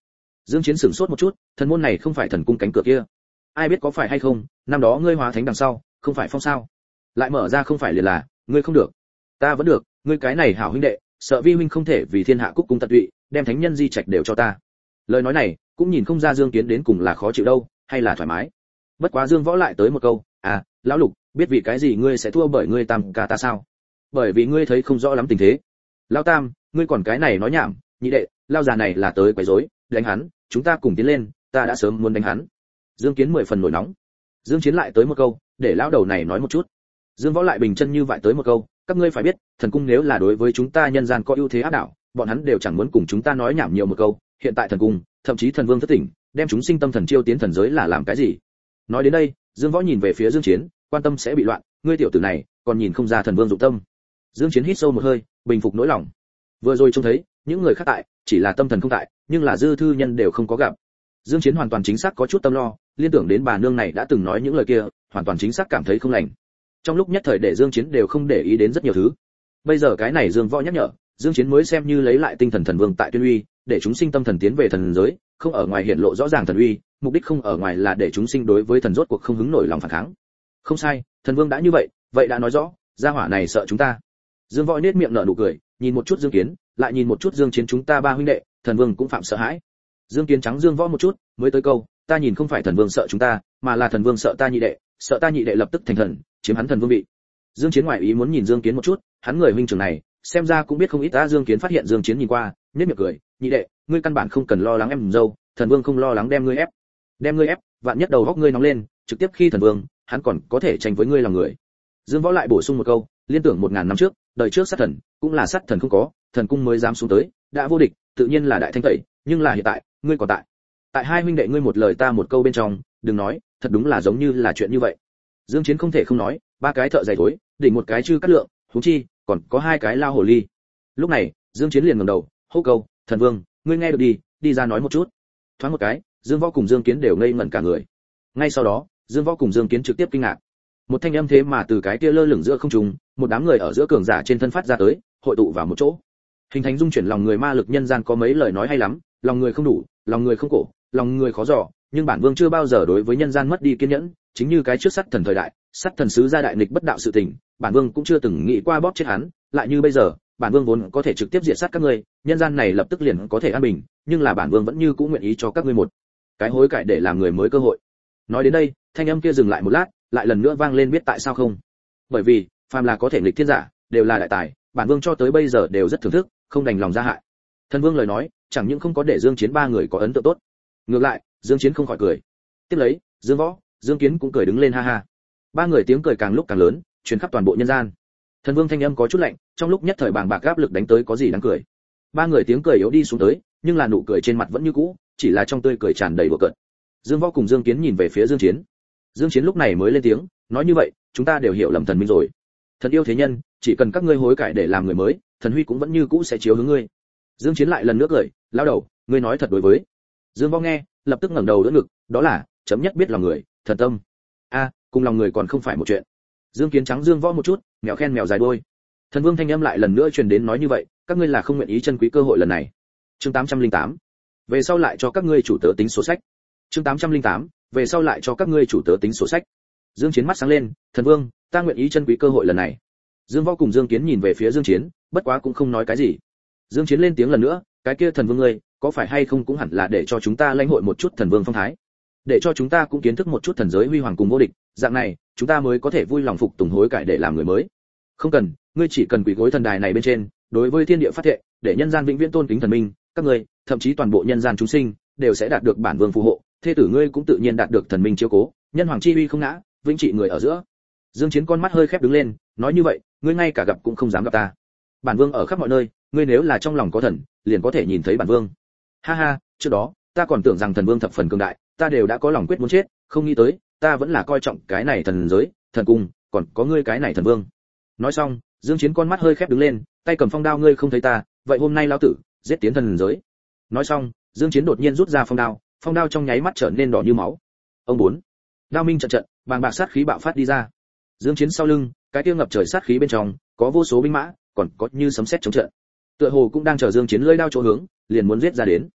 Dương chiến sửng sốt một chút, thần môn này không phải thần cung cánh cửa kia. Ai biết có phải hay không, năm đó ngươi hóa thánh đằng sau, không phải phong sao? Lại mở ra không phải liền là, ngươi không được. Ta vẫn được, ngươi cái này hảo huynh đệ, sợ vi huynh không thể vì thiên hạ cúc cung tận tụy, đem thánh nhân di trạch đều cho ta. Lời nói này, cũng nhìn không ra dương kiến đến cùng là khó chịu đâu, hay là thoải mái. Bất quá dương võ lại tới một câu à lão lục, biết vì cái gì ngươi sẽ thua bởi ngươi tam ca ta sao? Bởi vì ngươi thấy không rõ lắm tình thế. Lão tam, ngươi còn cái này nói nhảm, nhị đệ, lao già này là tới quấy rối, đánh hắn, chúng ta cùng tiến lên, ta đã sớm muốn đánh hắn. Dương kiến mười phần nổi nóng. Dương chiến lại tới một câu, để lão đầu này nói một chút. Dương võ lại bình chân như vậy tới một câu, các ngươi phải biết, thần cung nếu là đối với chúng ta nhân gian có ưu thế áp đảo, bọn hắn đều chẳng muốn cùng chúng ta nói nhảm nhiều một câu. Hiện tại thần cung, thậm chí thần vương thất tỉnh, đem chúng sinh tâm thần chiêu tiến thần giới là làm cái gì? Nói đến đây, dương võ nhìn về phía dương chiến, quan tâm sẽ bị loạn, ngươi tiểu tử này, còn nhìn không ra thần vương dụng tâm dương chiến hít sâu một hơi, bình phục nỗi lòng. Vừa rồi trông thấy, những người khác tại, chỉ là tâm thần không tại, nhưng là dư thư nhân đều không có gặp. Dương chiến hoàn toàn chính xác có chút tâm lo, liên tưởng đến bà nương này đã từng nói những lời kia, hoàn toàn chính xác cảm thấy không lành. Trong lúc nhất thời để dương chiến đều không để ý đến rất nhiều thứ. Bây giờ cái này dương võ nhắc nhở, dương chiến mới xem như lấy lại tinh thần thần vương tại tuyên uy, để chúng sinh tâm thần tiến về thần giới, không ở ngoài hiện lộ rõ ràng thần uy, mục đích không ở ngoài là để chúng sinh đối với thần rốt cuộc không hứng nổi lòng phản kháng. Không sai, thần vương đã như vậy vậy đã nói rõ, gia hỏa này sợ chúng ta dương võ nết miệng nở nụ cười, nhìn một chút dương kiến, lại nhìn một chút dương chiến chúng ta ba huynh đệ, thần vương cũng phạm sợ hãi. Dương kiến trắng dương võ một chút, mới tới câu, ta nhìn không phải thần vương sợ chúng ta, mà là thần vương sợ ta nhị đệ, sợ ta nhị đệ lập tức thành thần, chiếm hắn thần vương vị. Dương chiến ngoại ý muốn nhìn dương kiến một chút, hắn người huynh trưởng này, xem ra cũng biết không ít ta dương kiến phát hiện dương chiến nhìn qua, nhếch miệng cười, nhị đệ, ngươi căn bản không cần lo lắng em dâu, thần vương không lo lắng đem ngươi ép. Đem ngươi ép, vạn nhất đầu góc ngươi nóng lên, trực tiếp khi thần vương, hắn còn có thể tranh với ngươi làm người. Dương võ lại bổ sung một câu, liên tưởng một ngàn năm trước đời trước sát thần, cũng là sát thần không có, thần cung mới dám xuống tới, đã vô địch, tự nhiên là đại thanh tẩy, nhưng là hiện tại, ngươi còn tại. Tại hai huynh đệ ngươi một lời ta một câu bên trong, đừng nói, thật đúng là giống như là chuyện như vậy. Dương chiến không thể không nói, ba cái thợ giày thối, đỉnh một cái chư cắt lượng thú chi, còn có hai cái lao hồ ly. Lúc này, dương chiến liền ngẩng đầu, hô câu, thần vương, ngươi nghe được đi đi ra nói một chút. Thoáng một cái, dương võ cùng dương kiến đều ngây ngẩn cả người. Ngay sau đó, dương võ cùng dương kiến trực tiếp kinh ngạc một thanh âm thế mà từ cái kia lơ lửng giữa không trung, một đám người ở giữa cường giả trên thân phát ra tới, hội tụ vào một chỗ. Hình thành dung chuyển lòng người ma lực nhân gian có mấy lời nói hay lắm, lòng người không đủ, lòng người không cổ, lòng người khó dò, nhưng bản vương chưa bao giờ đối với nhân gian mất đi kiên nhẫn, chính như cái trước sắt thần thời đại sắt thần sứ gia đại nghịch bất đạo sự tình, bản vương cũng chưa từng nghĩ qua bóp chết hắn, lại như bây giờ, bản vương vốn có thể trực tiếp diệt sát các ngươi, nhân gian này lập tức liền có thể an bình, nhưng là bản vương vẫn như cũng nguyện ý cho các ngươi một cái hối cải để làm người mới cơ hội. Nói đến đây, thanh âm kia dừng lại một lát lại lần nữa vang lên biết tại sao không. Bởi vì, phàm là có thể nghịch thiên giả, đều là đại tài, bản vương cho tới bây giờ đều rất thưởng thức, không đành lòng ra hại. Thần vương lời nói, chẳng những không có để dương chiến ba người có ấn tượng tốt. Ngược lại, dương chiến không khỏi cười. Tiếp lấy, dương võ, dương kiến cũng cười đứng lên ha ha. Ba người tiếng cười càng lúc càng lớn, truyền khắp toàn bộ nhân gian. Thần vương thanh âm có chút lạnh, trong lúc nhất thời bàng bạc áp lực đánh tới có gì đáng cười. Ba người tiếng cười yếu đi xuống tới, nhưng là nụ cười trên mặt vẫn như cũ, chỉ là trong tươi cười tràn đầy bừa cợt. Dương võ cùng dương kiến nhìn về phía dương chiến dương chiến lúc này mới lên tiếng, nói như vậy, chúng ta đều hiểu lầm thần minh rồi. Thần yêu thế nhân, chỉ cần các ngươi hối cải để làm người mới, thần huy cũng vẫn như cũ sẽ chiếu hướng ngươi. Dương chiến lại lần nữa cười, lao đầu, ngươi nói thật đối với. Dương võ nghe, lập tức ngẩng đầu đỡ ngực, đó là, chấm nhất biết lòng người, thần tâm. A, cùng lòng người còn không phải một chuyện. Dương kiến trắng dương võ một chút, mèo khen mèo dài đuôi. thần vương thanh âm lại lần nữa truyền đến nói như vậy, các ngươi là không nguyện ý chân quý cơ hội lần này. Chương 808 về sau lại cho các ngươi chủ tớ tính sổ sách chương 808 về sau lại cho các ngươi chủ tớ tính sổ sách. Dương chiến mắt sáng lên, thần vương, ta nguyện ý chân quý cơ hội lần này. Dương võ cùng dương kiến nhìn về phía dương chiến, bất quá cũng không nói cái gì. Dương chiến lên tiếng lần nữa, cái kia thần vương ngươi, có phải hay không cũng hẳn là để cho chúng ta lãnh hội một chút thần vương phong thái? Để cho chúng ta cũng kiến thức một chút thần giới huy hoàng cùng vô địch, dạng này, chúng ta mới có thể vui lòng phục tùng hối cải để làm người mới. Không cần, ngươi chỉ cần quỳ gối thần đài này bên trên, đối với thiên địa phát thệ, để nhân gian vĩnh viễn tôn kính thần minh, các ngươi, thậm chí toàn bộ nhân gian chúng sinh, đều sẽ đạt được bản vương phù hộ thê tử ngươi cũng tự nhiên đạt được thần minh chiếu cố, nhân hoàng chi uy không ngã, vĩnh trị người ở giữa. Dương chiến con mắt hơi khép đứng lên, nói như vậy, ngươi ngay cả gặp cũng không dám gặp ta. Bản vương ở khắp mọi nơi, ngươi nếu là trong lòng có thần, liền có thể nhìn thấy bản vương. Ha ha, trước đó, ta còn tưởng rằng thần vương thập phần cường đại, ta đều đã có lòng quyết muốn chết, không nghĩ tới, ta vẫn là coi trọng cái này thần giới, thần cung, còn có ngươi cái này thần vương. Nói xong, dương chiến con mắt hơi khép đứng lên, tay cầm phong đao, ngươi không thấy ta, vậy hôm nay lão tử, giết tiến thần giới. Nói xong, dương chiến đột nhiên rút ra phong đao phong đao trong nháy mắt trở nên đỏ như máu. Ông bốn, đao minh trận trận, bàng bạc sát khí bạo phát đi ra. Dương chiến sau lưng, cái kia ngập trời sát khí bên trong, có vô số binh mã, còn có như sấm sét chống trận. Tựa hồ cũng đang chờ dương chiến lôi đao chỗ hướng, liền muốn giết ra đến.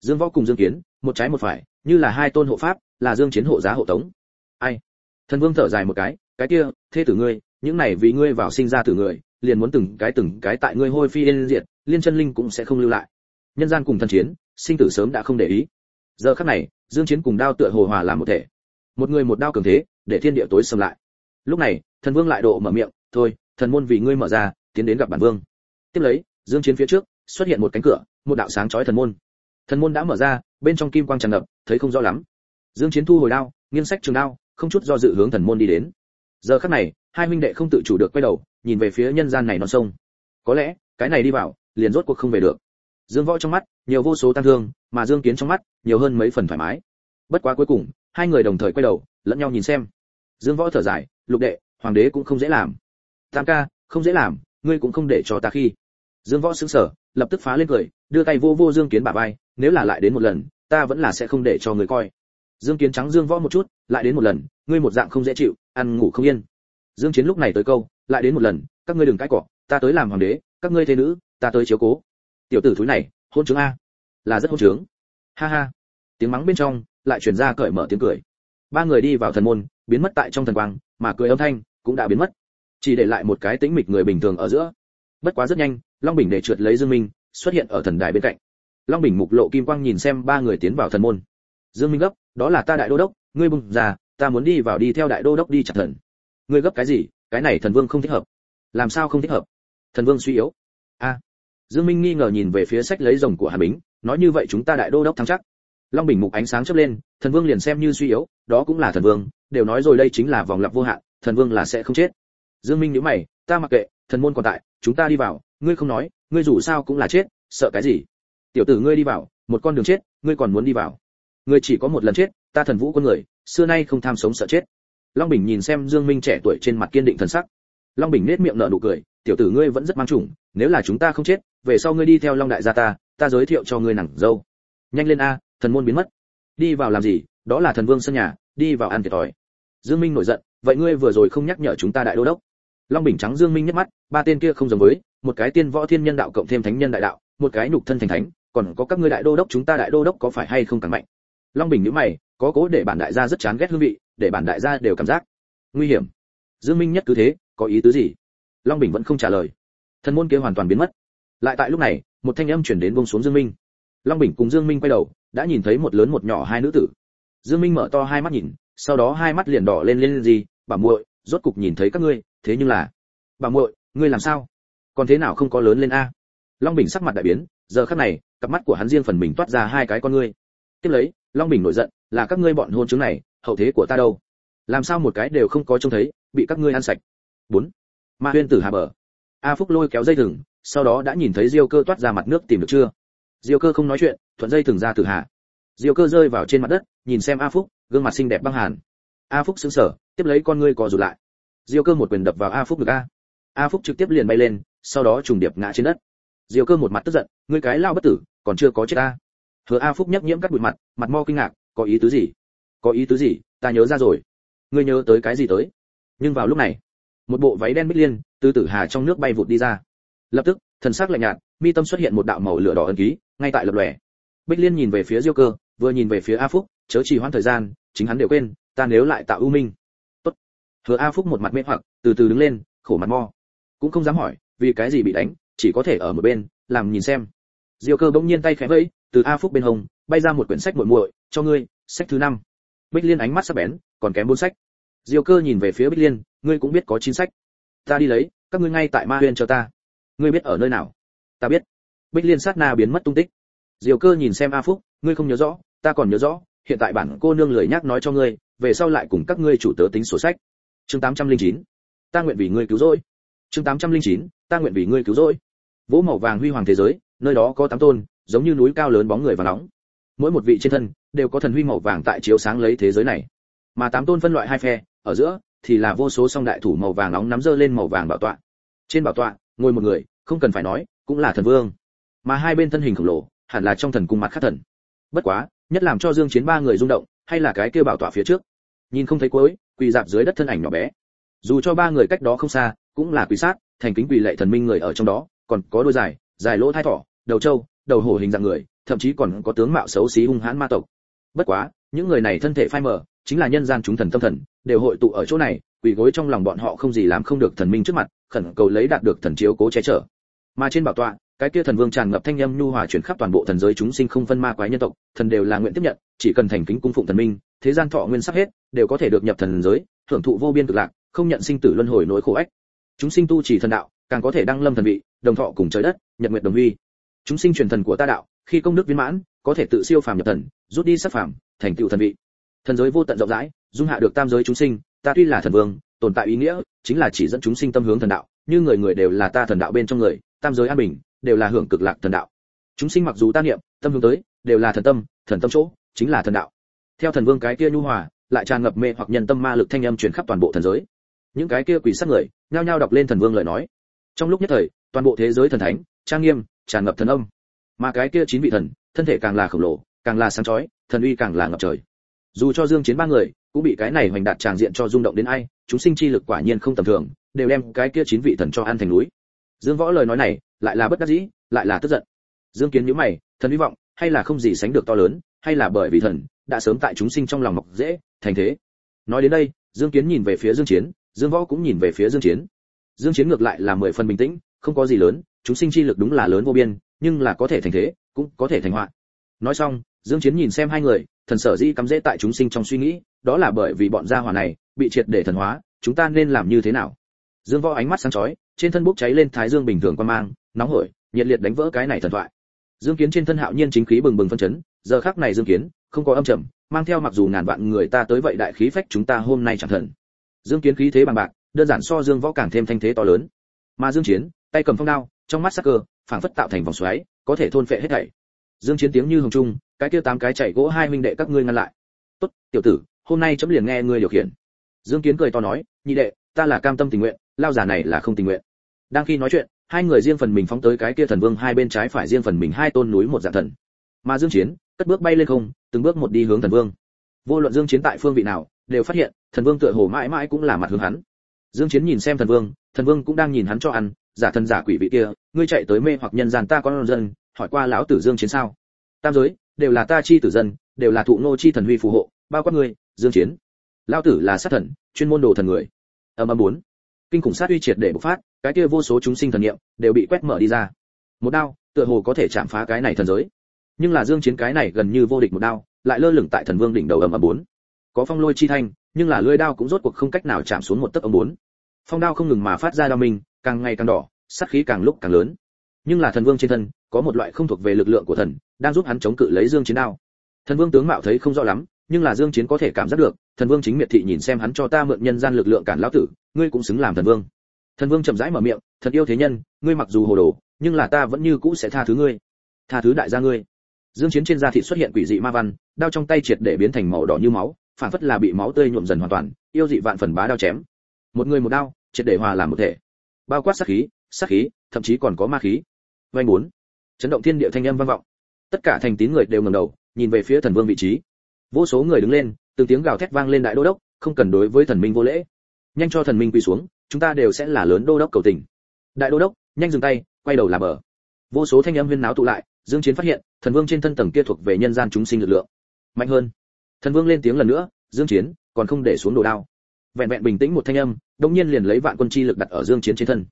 Dương võ cùng dương kiến, một trái một phải, như là hai tôn hộ pháp, là dương chiến hộ giá hộ tống. Ai? Thần vương thở dài một cái cái kia, thế tử ngươi, những này vì ngươi vào sinh ra tử người, liền muốn từng cái từng cái tại ngươi hôi phi yên diệt, liên chân linh cũng sẽ không lưu lại. Nhân gian cùng thần chiến, sinh tử sớm đã không để ý giờ khắc này, dương chiến cùng đao tựa hồ hòa làm một thể. Một người một đao cường thế, để thiên địa tối sầm lại. Lúc này, thần vương lại độ mở miệng, thôi, thần môn vì ngươi mở ra, tiến đến gặp bản vương. Tiếp lấy, dương chiến phía trước, xuất hiện một cánh cửa, một đạo sáng chói thần môn. Thần môn đã mở ra, bên trong kim quang tràn ngập, thấy không rõ lắm. Dương chiến thu hồi đao, nghiêng sách trường đao, không chút do dự hướng thần môn đi đến. Giờ khắc này, hai huynh đệ không tự chủ được quay đầu, nhìn về phía nhân gian này non sông. Có lẽ, cái này đi vào, liền rốt cuộc không về được. Dương võ trong mắt, nhiều vô số tăng thương mà dương kiến trong mắt nhiều hơn mấy phần thoải mái. Bất quá cuối cùng, hai người đồng thời quay đầu, lẫn nhau nhìn xem. Dương võ thở dài, lục đệ, hoàng đế cũng không dễ làm. Tam ca, không dễ làm, ngươi cũng không để cho ta khi. Dương võ sững sờ, lập tức phá lên cười, đưa tay vô vô dương kiến bả vai, nếu là lại đến một lần, ta vẫn là sẽ không để cho ngươi coi. Dương kiến trắng dương võ một chút, lại đến một lần, ngươi một dạng không dễ chịu, ăn ngủ không yên. Dương chiến lúc này tới câu, lại đến một lần, các ngươi đừng cãi cọ, ta tới làm hoàng đế, các ngươi thế nữ, ta tới chiếu cố. Tiểu tử thúi này, hôn chứng a là rất hỗn trướng. Ha ha. Tiếng mắng bên trong, lại truyền ra cởi mở tiếng cười. Ba người đi vào thần môn, biến mất tại trong thần quang, mà cười âm thanh cũng đã biến mất. Chỉ để lại một cái tĩnh mịch người bình thường ở giữa. Bất quá rất nhanh, long bình để trượt lấy dương minh, xuất hiện ở thần đài bên cạnh. Long bình mục lộ kim quang nhìn xem ba người tiến vào thần môn. Dương minh gấp, đó là ta đại đô đốc, ngươi bùng ra, ta muốn đi vào đi theo đại đô đốc đi chặt thần. Ngươi gấp cái gì? Cái này thần vương không thích hợp. Làm sao không thích hợp? Thần vương suy yếu. A. Dương minh nghi ngờ nhìn về phía sách lấy rồng của hàn bính nói như vậy chúng ta đại đô đốc thắng chắc. Long bình mục ánh sáng chớp lên, thần vương liền xem như suy yếu, đó cũng là thần vương, đều nói rồi đây chính là vòng lặp vô hạn, thần vương là sẽ không chết. Dương minh nhíu mày, ta mặc kệ, thần môn còn tại, chúng ta đi vào, ngươi không nói, ngươi dù sao cũng là chết, sợ cái gì? Tiểu tử ngươi đi vào, một con đường chết, ngươi còn muốn đi vào. Ngươi chỉ có một lần chết, ta thần vũ con người, xưa nay không tham sống sợ chết. Long bình nhìn xem dương minh trẻ tuổi trên mặt kiên định thần sắc. Long bình nét miệng nở nụ cười, tiểu tử ngươi vẫn rất mang chủng, nếu là chúng ta không chết, về sau ngươi đi theo long đại gia ta ta giới thiệu cho ngươi nàng dâu. Nhanh lên a, thần môn biến mất. Đi vào làm gì? Đó là thần vương sân nhà, đi vào ăn thiệt thòi. Dương minh nổi giận, vậy ngươi vừa rồi không nhắc nhở chúng ta đại đô đốc? Long bình trắng dương minh nhếch mắt, ba tên kia không giống với, một cái tiên võ thiên nhân đạo cộng thêm thánh nhân đại đạo, một cái nhục thân thành thánh, còn có các ngươi đại đô đốc chúng ta đại đô đốc có phải hay không càng mạnh? Long bình nhíu mày, có cố để bản đại gia rất chán ghét hương vị, để bản đại gia đều cảm giác nguy hiểm. Dương minh nhất cứ thế, có ý tứ gì? Long bình vẫn không trả lời. Thần môn kia hoàn toàn biến mất. Lại tại lúc này một thanh âm chuyển đến buông xuống dương minh. Long bình cùng dương minh quay đầu, đã nhìn thấy một lớn một nhỏ hai nữ tử. Dương minh mở to hai mắt nhìn, sau đó hai mắt liền đỏ lên lên gì bà muội, rốt cục nhìn thấy các ngươi, thế nhưng là bà muội, ngươi làm sao? Còn thế nào không có lớn lên a? Long bình sắc mặt đại biến, giờ khắc này, cặp mắt của hắn riêng phần mình toát ra hai cái con ngươi. Tiếp lấy, long bình nổi giận, là các ngươi bọn hôn chứng này, hậu thế của ta đâu? Làm sao một cái đều không có trông thấy, bị các ngươi ăn sạch? Bốn. Ma huyên tử hà bờ. A phúc lôi kéo dây thừng sau đó đã nhìn thấy diêu cơ toát ra mặt nước tìm được chưa? Diêu cơ không nói chuyện, thuận dây thừng ra từ hạ. diêu cơ rơi vào trên mặt đất, nhìn xem a phúc, gương mặt xinh đẹp băng hàn. A phúc sững sờ, tiếp lấy con ngươi co rụt lại. Diêu cơ một quyền đập vào a phúc được a. A phúc trực tiếp liền bay lên, sau đó trùng điệp ngã trên đất. Diêu cơ một mặt tức giận, ngươi cái lao bất tử, còn chưa có chết a hứa a phúc nhấp nhiễm các bụi mặt mặt mo kinh ngạc, có ý tứ gì? Có ý tứ gì? Ta nhớ ra rồi. Ngươi nhớ tới cái gì tới? Nhưng vào lúc này, một bộ váy đen bích liên, từ tử hà trong nước bay vụt đi ra lập tức, thần sắc lạnh nhạt, mi tâm xuất hiện một đạo màu lửa đỏ ân ký, ngay tại lập lòe. Bích liên nhìn về phía diêu cơ, vừa nhìn về phía a phúc, chớ trì hoãn thời gian, chính hắn đều quên, ta nếu lại tạo ưu minh. Tốt. Hứa a phúc một mặt mê hoặc, từ từ đứng lên, khổ mặt mo. Cũng không dám hỏi, vì cái gì bị đánh, chỉ có thể ở một bên, làm nhìn xem. Diêu cơ bỗng nhiên tay khẽ vẫy, từ a phúc bên hông, bay ra một quyển sách muội muội, cho ngươi, sách thứ năm. Bích liên ánh mắt sắc bén, còn kém bốn sách. Diêu cơ nhìn về phía bích liên, ngươi cũng biết có chín sách. Ta đi lấy, các ngươi ngay tại ma huyên cho ta ngươi biết ở nơi nào? Ta biết. Bích liên sát na biến mất tung tích. Diều cơ nhìn xem a phúc, ngươi không nhớ rõ, ta còn nhớ rõ, hiện tại bản cô nương lười nhắc nói cho ngươi, về sau lại cùng các ngươi chủ tớ tính sổ sách. Chương 809. ta nguyện vì ngươi cứu rỗi. Chương 809. ta nguyện vì ngươi cứu rỗi. Vỗ màu vàng huy hoàng thế giới, nơi đó có tám tôn, giống như núi cao lớn bóng người và nóng. Mỗi một vị trên thân đều có thần huy màu vàng tại chiếu sáng lấy thế giới này. Mà tám tôn phân loại hai phe, ở giữa thì là vô số song đại thủ màu vàng nóng nắm dơ lên màu vàng bảo tọa. Trên bảo tọa ngồi một người, không cần phải nói, cũng là thần vương. Mà hai bên thân hình khổng lồ, hẳn là trong thần cung mặt khắc thần. Bất quá, nhất làm cho dương chiến ba người rung động, hay là cái kia bảo tỏa phía trước. Nhìn không thấy cuối, quỳ dạp dưới đất thân ảnh nhỏ bé. Dù cho ba người cách đó không xa, cũng là quỳ sát, thành kính quỳ lệ thần minh người ở trong đó, còn có đôi dài dài lỗ thai thỏ, đầu trâu, đầu hổ hình dạng người, thậm chí còn có tướng mạo xấu xí hung hãn ma tộc. Bất quá, những người này thân thể phai mờ, chính là nhân gian chúng thần tâm thần, đều hội tụ ở chỗ này quỳ gối trong lòng bọn họ không gì làm không được thần minh trước mặt, khẩn cầu lấy đạt được thần chiếu cố che chở. Mà trên bảo tọa, cái kia thần vương tràn ngập thanh âm nhu hòa chuyển khắp toàn bộ thần giới chúng sinh không phân ma quái nhân tộc, thần đều là nguyện tiếp nhận, chỉ cần thành kính cung phụng thần minh, thế gian thọ nguyên sắp hết, đều có thể được nhập thần giới thưởng thụ vô biên cực lạc, không nhận sinh tử luân hồi nỗi khổ ách. Chúng sinh tu chỉ thần đạo, càng có thể đăng lâm thần vị, đồng thọ cùng trời đất, nhật nguyện đồng huy. Chúng sinh truyền thần của ta đạo, khi công đức viên mãn, có thể tự siêu phàm nhập thần, rút đi sát phàm, thành tựu thần vị. Thần giới vô tận rộng rãi, dung hạ được tam giới chúng sinh ta tuy là thần vương, tồn tại ý nghĩa, chính là chỉ dẫn chúng sinh tâm hướng thần đạo, như người người đều là ta thần đạo bên trong người, tam giới an bình, đều là hưởng cực lạc thần đạo. Chúng sinh mặc dù ta niệm, tâm hướng tới, đều là thần tâm thần tâm chỗ, chính là thần đạo. Theo thần vương cái kia nhu hòa, lại tràn ngập mê hoặc nhân tâm ma lực thanh âm truyền khắp toàn bộ thần giới. Những cái kia quỷ sát người, nhao nhao đọc lên thần vương lời nói. Trong lúc nhất thời, toàn bộ thế giới thần thánh, trang nghiêm, tràn ngập thần âm. Mà cái kia chín vị thần, thân thể càng là khổng lồ, càng là sáng chói, thần uy càng là ngập trời. Dù cho dương chiến ba người cũng bị cái này hoành đạt tràng diện cho rung động đến ai, chúng sinh chi lực quả nhiên không tầm thường, đều đem cái kia chín vị thần cho an thành núi. Dương võ lời nói này, lại là bất đắc dĩ, lại là tức giận. Dương kiến nhíu mày, thần hy vọng, hay là không gì sánh được to lớn, hay là bởi vì thần, đã sớm tại chúng sinh trong lòng mọc dễ, thành thế. Nói đến đây, dương kiến nhìn về phía dương chiến, dương võ cũng nhìn về phía dương chiến. Dương chiến ngược lại là mười phần bình tĩnh, không có gì lớn, chúng sinh chi lực đúng là lớn vô biên, nhưng là có thể thành thế, cũng có thể thành họa. Nói xong, dương chiến nhìn xem hai người thần sở dĩ cắm dễ tại chúng sinh trong suy nghĩ, đó là bởi vì bọn gia hỏa này bị triệt để thần hóa, chúng ta nên làm như thế nào? Dương võ ánh mắt sáng chói, trên thân bốc cháy lên thái dương bình thường quan mang, nóng hổi, nhiệt liệt đánh vỡ cái này thần thoại. Dương kiến trên thân hạo nhiên chính khí bừng bừng phân chấn, giờ khắc này dương kiến, không có âm trầm, mang theo mặc dù ngàn vạn người ta tới vậy đại khí phách chúng ta hôm nay chẳng thần. Dương kiến khí thế bằng bạc, đơn giản so dương võ càng thêm thanh thế to lớn. Mà dương chiến, tay cầm phong đao, trong mắt sắc cơ, phảng phất tạo thành vòng xoáy, có thể thôn phệ hết thảy. Dương chiến tiếng như hồng trung cái kia tám cái chạy gỗ hai minh đệ các ngươi ngăn lại. Tốt, tiểu tử, hôm nay chấm liền nghe ngươi điều khiển. Dương kiến cười to nói, nhị đệ, ta là cam tâm tình nguyện, lao giả này là không tình nguyện. Đang khi nói chuyện, hai người riêng phần mình phóng tới cái kia thần vương hai bên trái phải riêng phần mình hai tôn núi một dạng thần. Mà dương chiến, cất bước bay lên không, từng bước một đi hướng thần vương. Vô luận dương chiến tại phương vị nào, đều phát hiện, thần vương tựa hồ mãi mãi cũng là mặt hướng hắn. Dương chiến nhìn xem thần vương thần vương cũng đang nhìn hắn cho ăn, giả thần giả quỷ vị kia, ngươi chạy tới mê hoặc nhân gian ta con dân, hỏi qua lão tử dương chiến sao? Tam giới đều là ta chi tử dân đều là thụ nô chi thần huy phù hộ bao quát ngươi dương chiến. Lão tử là sát thần chuyên môn đồ thần người. Âm âm muốn kinh khủng sát uy triệt để bộc phát cái kia vô số chúng sinh thần niệm đều bị quét mở đi ra. Một đao tựa hồ có thể chạm phá cái này thần giới. Nhưng là dương chiến cái này gần như vô địch một đao lại lơ lửng tại thần vương đỉnh đầu ầm ầm bốn. Có phong lôi chi thanh nhưng là lưỡi đao cũng rốt cuộc không cách nào chạm xuống một tấc âm bốn. Phong đao không ngừng mà phát ra đao mình, càng ngày càng đỏ sát khí càng lúc càng lớn. Nhưng là thần vương trên thân có một loại không thuộc về lực lượng của thần, đang giúp hắn chống cự lấy dương chiến đao. Thần vương tướng mạo thấy không rõ lắm, nhưng là dương chiến có thể cảm giác được, thần vương chính miệt thị nhìn xem hắn cho ta mượn nhân gian lực lượng cản lão tử, ngươi cũng xứng làm thần vương. Thần vương chậm rãi mở miệng, thật yêu thế nhân, ngươi mặc dù hồ đồ, nhưng là ta vẫn như cũ sẽ tha thứ ngươi. Tha thứ đại gia ngươi. Dương chiến trên da thịt xuất hiện quỷ dị ma văn, đao trong tay triệt để biến thành màu đỏ như máu, phản phất là bị máu tươi nhuộm dần hoàn toàn, yêu dị vạn phần bá đao chém. Một người một đao, triệt để hòa làm một thể. Bao quát sát khí sát khí, thậm chí còn có ma khí. Vay muốn chấn động thiên địa thanh âm vang vọng. Tất cả thành tín người đều ngẩng đầu, nhìn về phía thần vương vị trí. Vô số người đứng lên, từng tiếng gào thét vang lên đại đô đốc, không cần đối với thần minh vô lễ. Nhanh cho thần minh quỳ xuống, chúng ta đều sẽ là lớn đô đốc cầu tình. Đại đô đốc, nhanh dừng tay, quay đầu là bờ. Vô số thanh âm huyên náo tụ lại, dương chiến phát hiện, thần vương trên thân tầng kia thuộc về nhân gian chúng sinh lực lượng. Mạnh hơn. Thần vương lên tiếng lần nữa, dương chiến, còn không để xuống đồ đao. Vẹn vẹn bình tĩnh một thanh âm đông nhiên liền lấy vạn quân chi lực đặt ở dương chiến trên thân.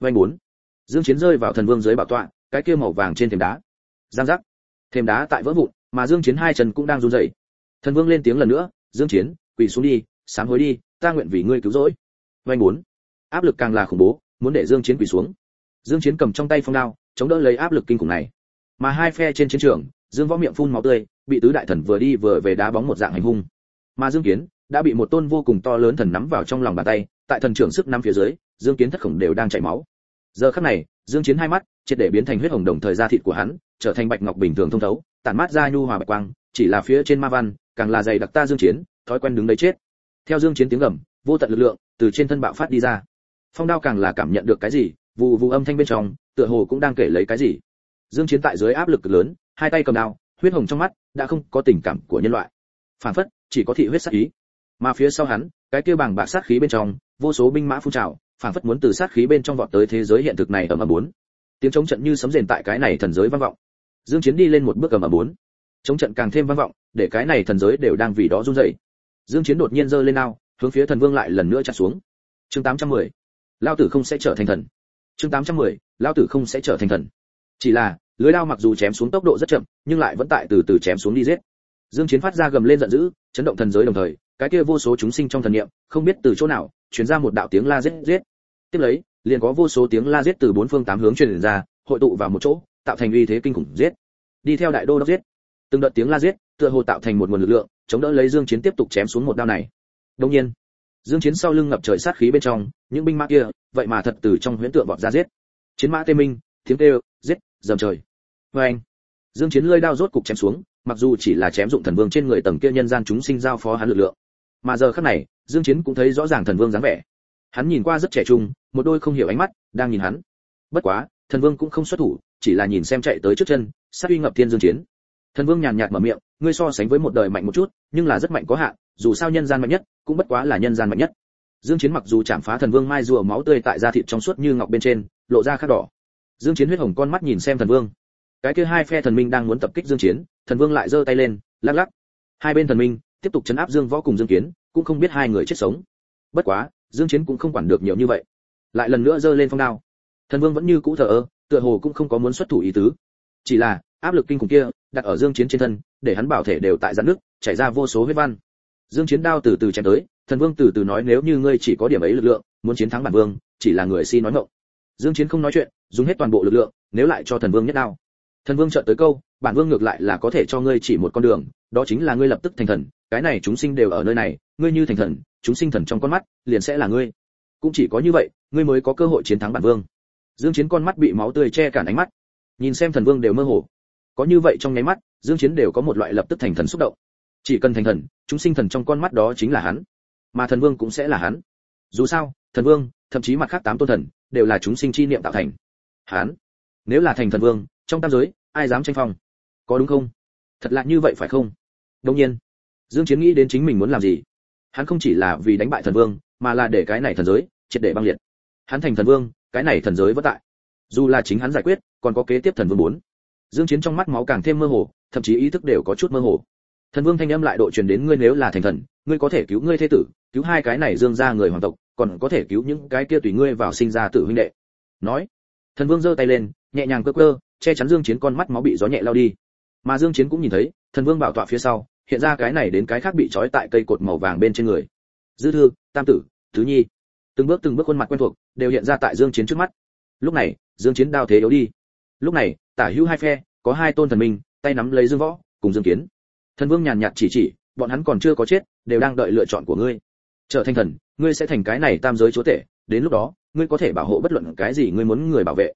Vay bốn. Dương chiến rơi vào thần vương dưới bảo tọa cái kia màu vàng trên thềm đá. Giang giác. Thềm đá tại vỡ vụn, mà dương chiến hai chân cũng đang run rẩy. Thần vương lên tiếng lần nữa, dương chiến, quỳ xuống đi, sám hối đi, ta nguyện vì ngươi cứu rỗi. Vanh muốn áp lực càng là khủng bố, muốn để dương chiến quỳ xuống. Dương chiến cầm trong tay phong đao, chống đỡ lấy áp lực kinh khủng này. Mà hai phe trên chiến trường, dương võ miệng phun máu tươi, bị tứ đại thần vừa đi vừa về đá bóng một dạng hành hung. Mà dương kiến đã bị một tôn vô cùng to lớn thần nắm vào trong lòng bàn tay, tại thần trưởng sức năm phía dưới, dương kiến thất khổng đều đang chảy máu giờ khắc này, dương chiến hai mắt, triệt để biến thành huyết hồng đồng thời da thịt của hắn, trở thành bạch ngọc bình thường thông thấu, tản mát ra nhu hòa bạch quang, chỉ là phía trên ma văn, càng là dày đặc ta dương chiến, thói quen đứng đấy chết. Theo dương chiến tiếng gầm, vô tận lực lượng từ trên thân bạo phát đi ra. Phong đao càng là cảm nhận được cái gì, vụ vụ âm thanh bên trong, tựa hồ cũng đang kể lấy cái gì. Dương chiến tại dưới áp lực cực lớn, hai tay cầm đao, huyết hồng trong mắt đã không có tình cảm của nhân loại. Phản phất, chỉ có thị huyết sát khí mà phía sau hắn, cái kia bảng bạc sát khí bên trong, vô số binh mã phun trào phảng phất muốn từ sát khí bên trong vọt tới thế giới hiện thực này ở mà bốn. Tiếng chống trận như sấm rền tại cái này thần giới vang vọng. Dương chiến đi lên một bước ở mà bốn. Chống trận càng thêm vang vọng, để cái này thần giới đều đang vì đó run rẩy. Dương chiến đột nhiên giơ lên ao, hướng phía thần vương lại lần nữa chặt xuống. Chương 810 lao tử không sẽ trở thành thần. Chương 810 lao tử không sẽ trở thành thần. Chỉ là, lưới đao mặc dù chém xuống tốc độ rất chậm, nhưng lại vẫn tại từ từ chém xuống đi giết. Dương chiến phát ra gầm lên giận dữ, chấn động thần giới đồng thời, cái kia vô số chúng sinh trong thần niệm, không biết từ chỗ nào truyền ra một đạo tiếng la giết giết. Tiếp lấy, liền có vô số tiếng la giết từ bốn phương tám hướng truyền ra, hội tụ vào một chỗ, tạo thành uy thế kinh khủng giết. Đi theo đại đô đốc giết. Từng đợt tiếng la giết, tựa hồ tạo thành một nguồn lực lượng, chống đỡ lấy dương chiến tiếp tục chém xuống một đao này. Đương nhiên, dương chiến sau lưng ngập trời sát khí bên trong, những binh mã kia, vậy mà thật từ trong huyễn tượng vọt ra giết. Chiến mã tê minh, tiếng kêu, giết, dầm trời. Với anh, dương chiến lôi đao rốt cục chém xuống, mặc dù chỉ là chém dụng thần vương trên người tầng kia nhân gian chúng sinh giao phó hắn lực lượng mà giờ khắc này, dương chiến cũng thấy rõ ràng thần vương dáng vẻ. Hắn nhìn qua rất trẻ trung, một đôi không hiểu ánh mắt, đang nhìn hắn. Bất quá, thần vương cũng không xuất thủ, chỉ là nhìn xem chạy tới trước chân, sát uy ngập thiên dương chiến. Thần vương nhàn nhạt mở miệng, ngươi so sánh với một đời mạnh một chút, nhưng là rất mạnh có hạn, dù sao nhân gian mạnh nhất, cũng bất quá là nhân gian mạnh nhất. Dương chiến mặc dù chạm phá thần vương mai rùa máu tươi tại da thịt trong suốt như ngọc bên trên, lộ ra khát đỏ. Dương chiến huyết hồng con mắt nhìn xem thần vương. Cái kia hai phe thần minh đang muốn tập kích dương chiến, thần vương lại giơ tay lên, lắc lắc. Hai bên thần minh tiếp tục chấn áp dương võ cùng dương kiến, cũng không biết hai người chết sống. Bất quá, dương chiến cũng không quản được nhiều như vậy. Lại lần nữa giơ lên phong đao. Thần vương vẫn như cũ thờ ơ, tựa hồ cũng không có muốn xuất thủ ý tứ. Chỉ là, áp lực kinh khủng kia, đặt ở dương chiến trên thân, để hắn bảo thể đều tại giãn nước chảy ra vô số huyết văn. Dương chiến đao từ từ chém tới, thần vương từ từ nói nếu như ngươi chỉ có điểm ấy lực lượng, muốn chiến thắng bản vương, chỉ là người si nói ngọng. Dương chiến không nói chuyện, dùng hết toàn bộ lực lượng, nếu lại cho thần vương nhất đao. Thần vương chợt tới câu, bản vương ngược lại là có thể cho ngươi chỉ một con đường, đó chính là ngươi lập tức thành thần cái này chúng sinh đều ở nơi này, ngươi như thành thần, chúng sinh thần trong con mắt liền sẽ là ngươi. Cũng chỉ có như vậy, ngươi mới có cơ hội chiến thắng bản vương. Dương chiến con mắt bị máu tươi che cản ánh mắt. Nhìn xem thần vương đều mơ hồ. Có như vậy trong nháy mắt, dương chiến đều có một loại lập tức thành thần xúc động. Chỉ cần thành thần, chúng sinh thần trong con mắt đó chính là hắn. Mà thần vương cũng sẽ là hắn. Dù sao, thần vương, thậm chí mặt khác tám tôn thần, đều là chúng sinh chi niệm tạo thành. Hắn, nếu là thành thần vương, trong tam giới, ai dám tranh phong? Có đúng không? Thật lạ như vậy phải không? Đương nhiên dương chiến nghĩ đến chính mình muốn làm gì. Hắn không chỉ là vì đánh bại thần vương, mà là để cái này thần giới triệt để băng liệt. Hắn thành thần vương, cái này thần giới vẫn tại. Dù là chính hắn giải quyết, còn có kế tiếp thần vương muốn. Dương chiến trong mắt máu càng thêm mơ hồ, thậm chí ý thức đều có chút mơ hồ. Thần vương thanh âm lại độ truyền đến ngươi nếu là thành thần, ngươi có thể cứu ngươi thế tử, cứu hai cái này dương gia người hoàng tộc, còn có thể cứu những cái kia tùy ngươi vào sinh ra tử huynh đệ. Nói, thần vương giơ tay lên, nhẹ nhàng cơ cơ che chắn dương chiến con mắt máu bị gió nhẹ lao đi. Mà dương chiến cũng nhìn thấy, thần vương bảo tọa phía sau hiện ra cái này đến cái khác bị trói tại cây cột màu vàng bên trên người. Dư thư, tam tử thứ nhi. Từng bước từng bước khuôn mặt quen thuộc, đều hiện ra tại dương chiến trước mắt. Lúc này, dương chiến đao thế yếu đi. Lúc này, tả hữu hai phe, có hai tôn thần minh, tay nắm lấy dương võ, cùng dương kiến. Thần vương nhàn nhạt chỉ chỉ, bọn hắn còn chưa có chết, đều đang đợi lựa chọn của ngươi. Trở thành thần, ngươi sẽ thành cái này tam giới chúa tể, đến lúc đó, ngươi có thể bảo hộ bất luận cái gì ngươi muốn người bảo vệ.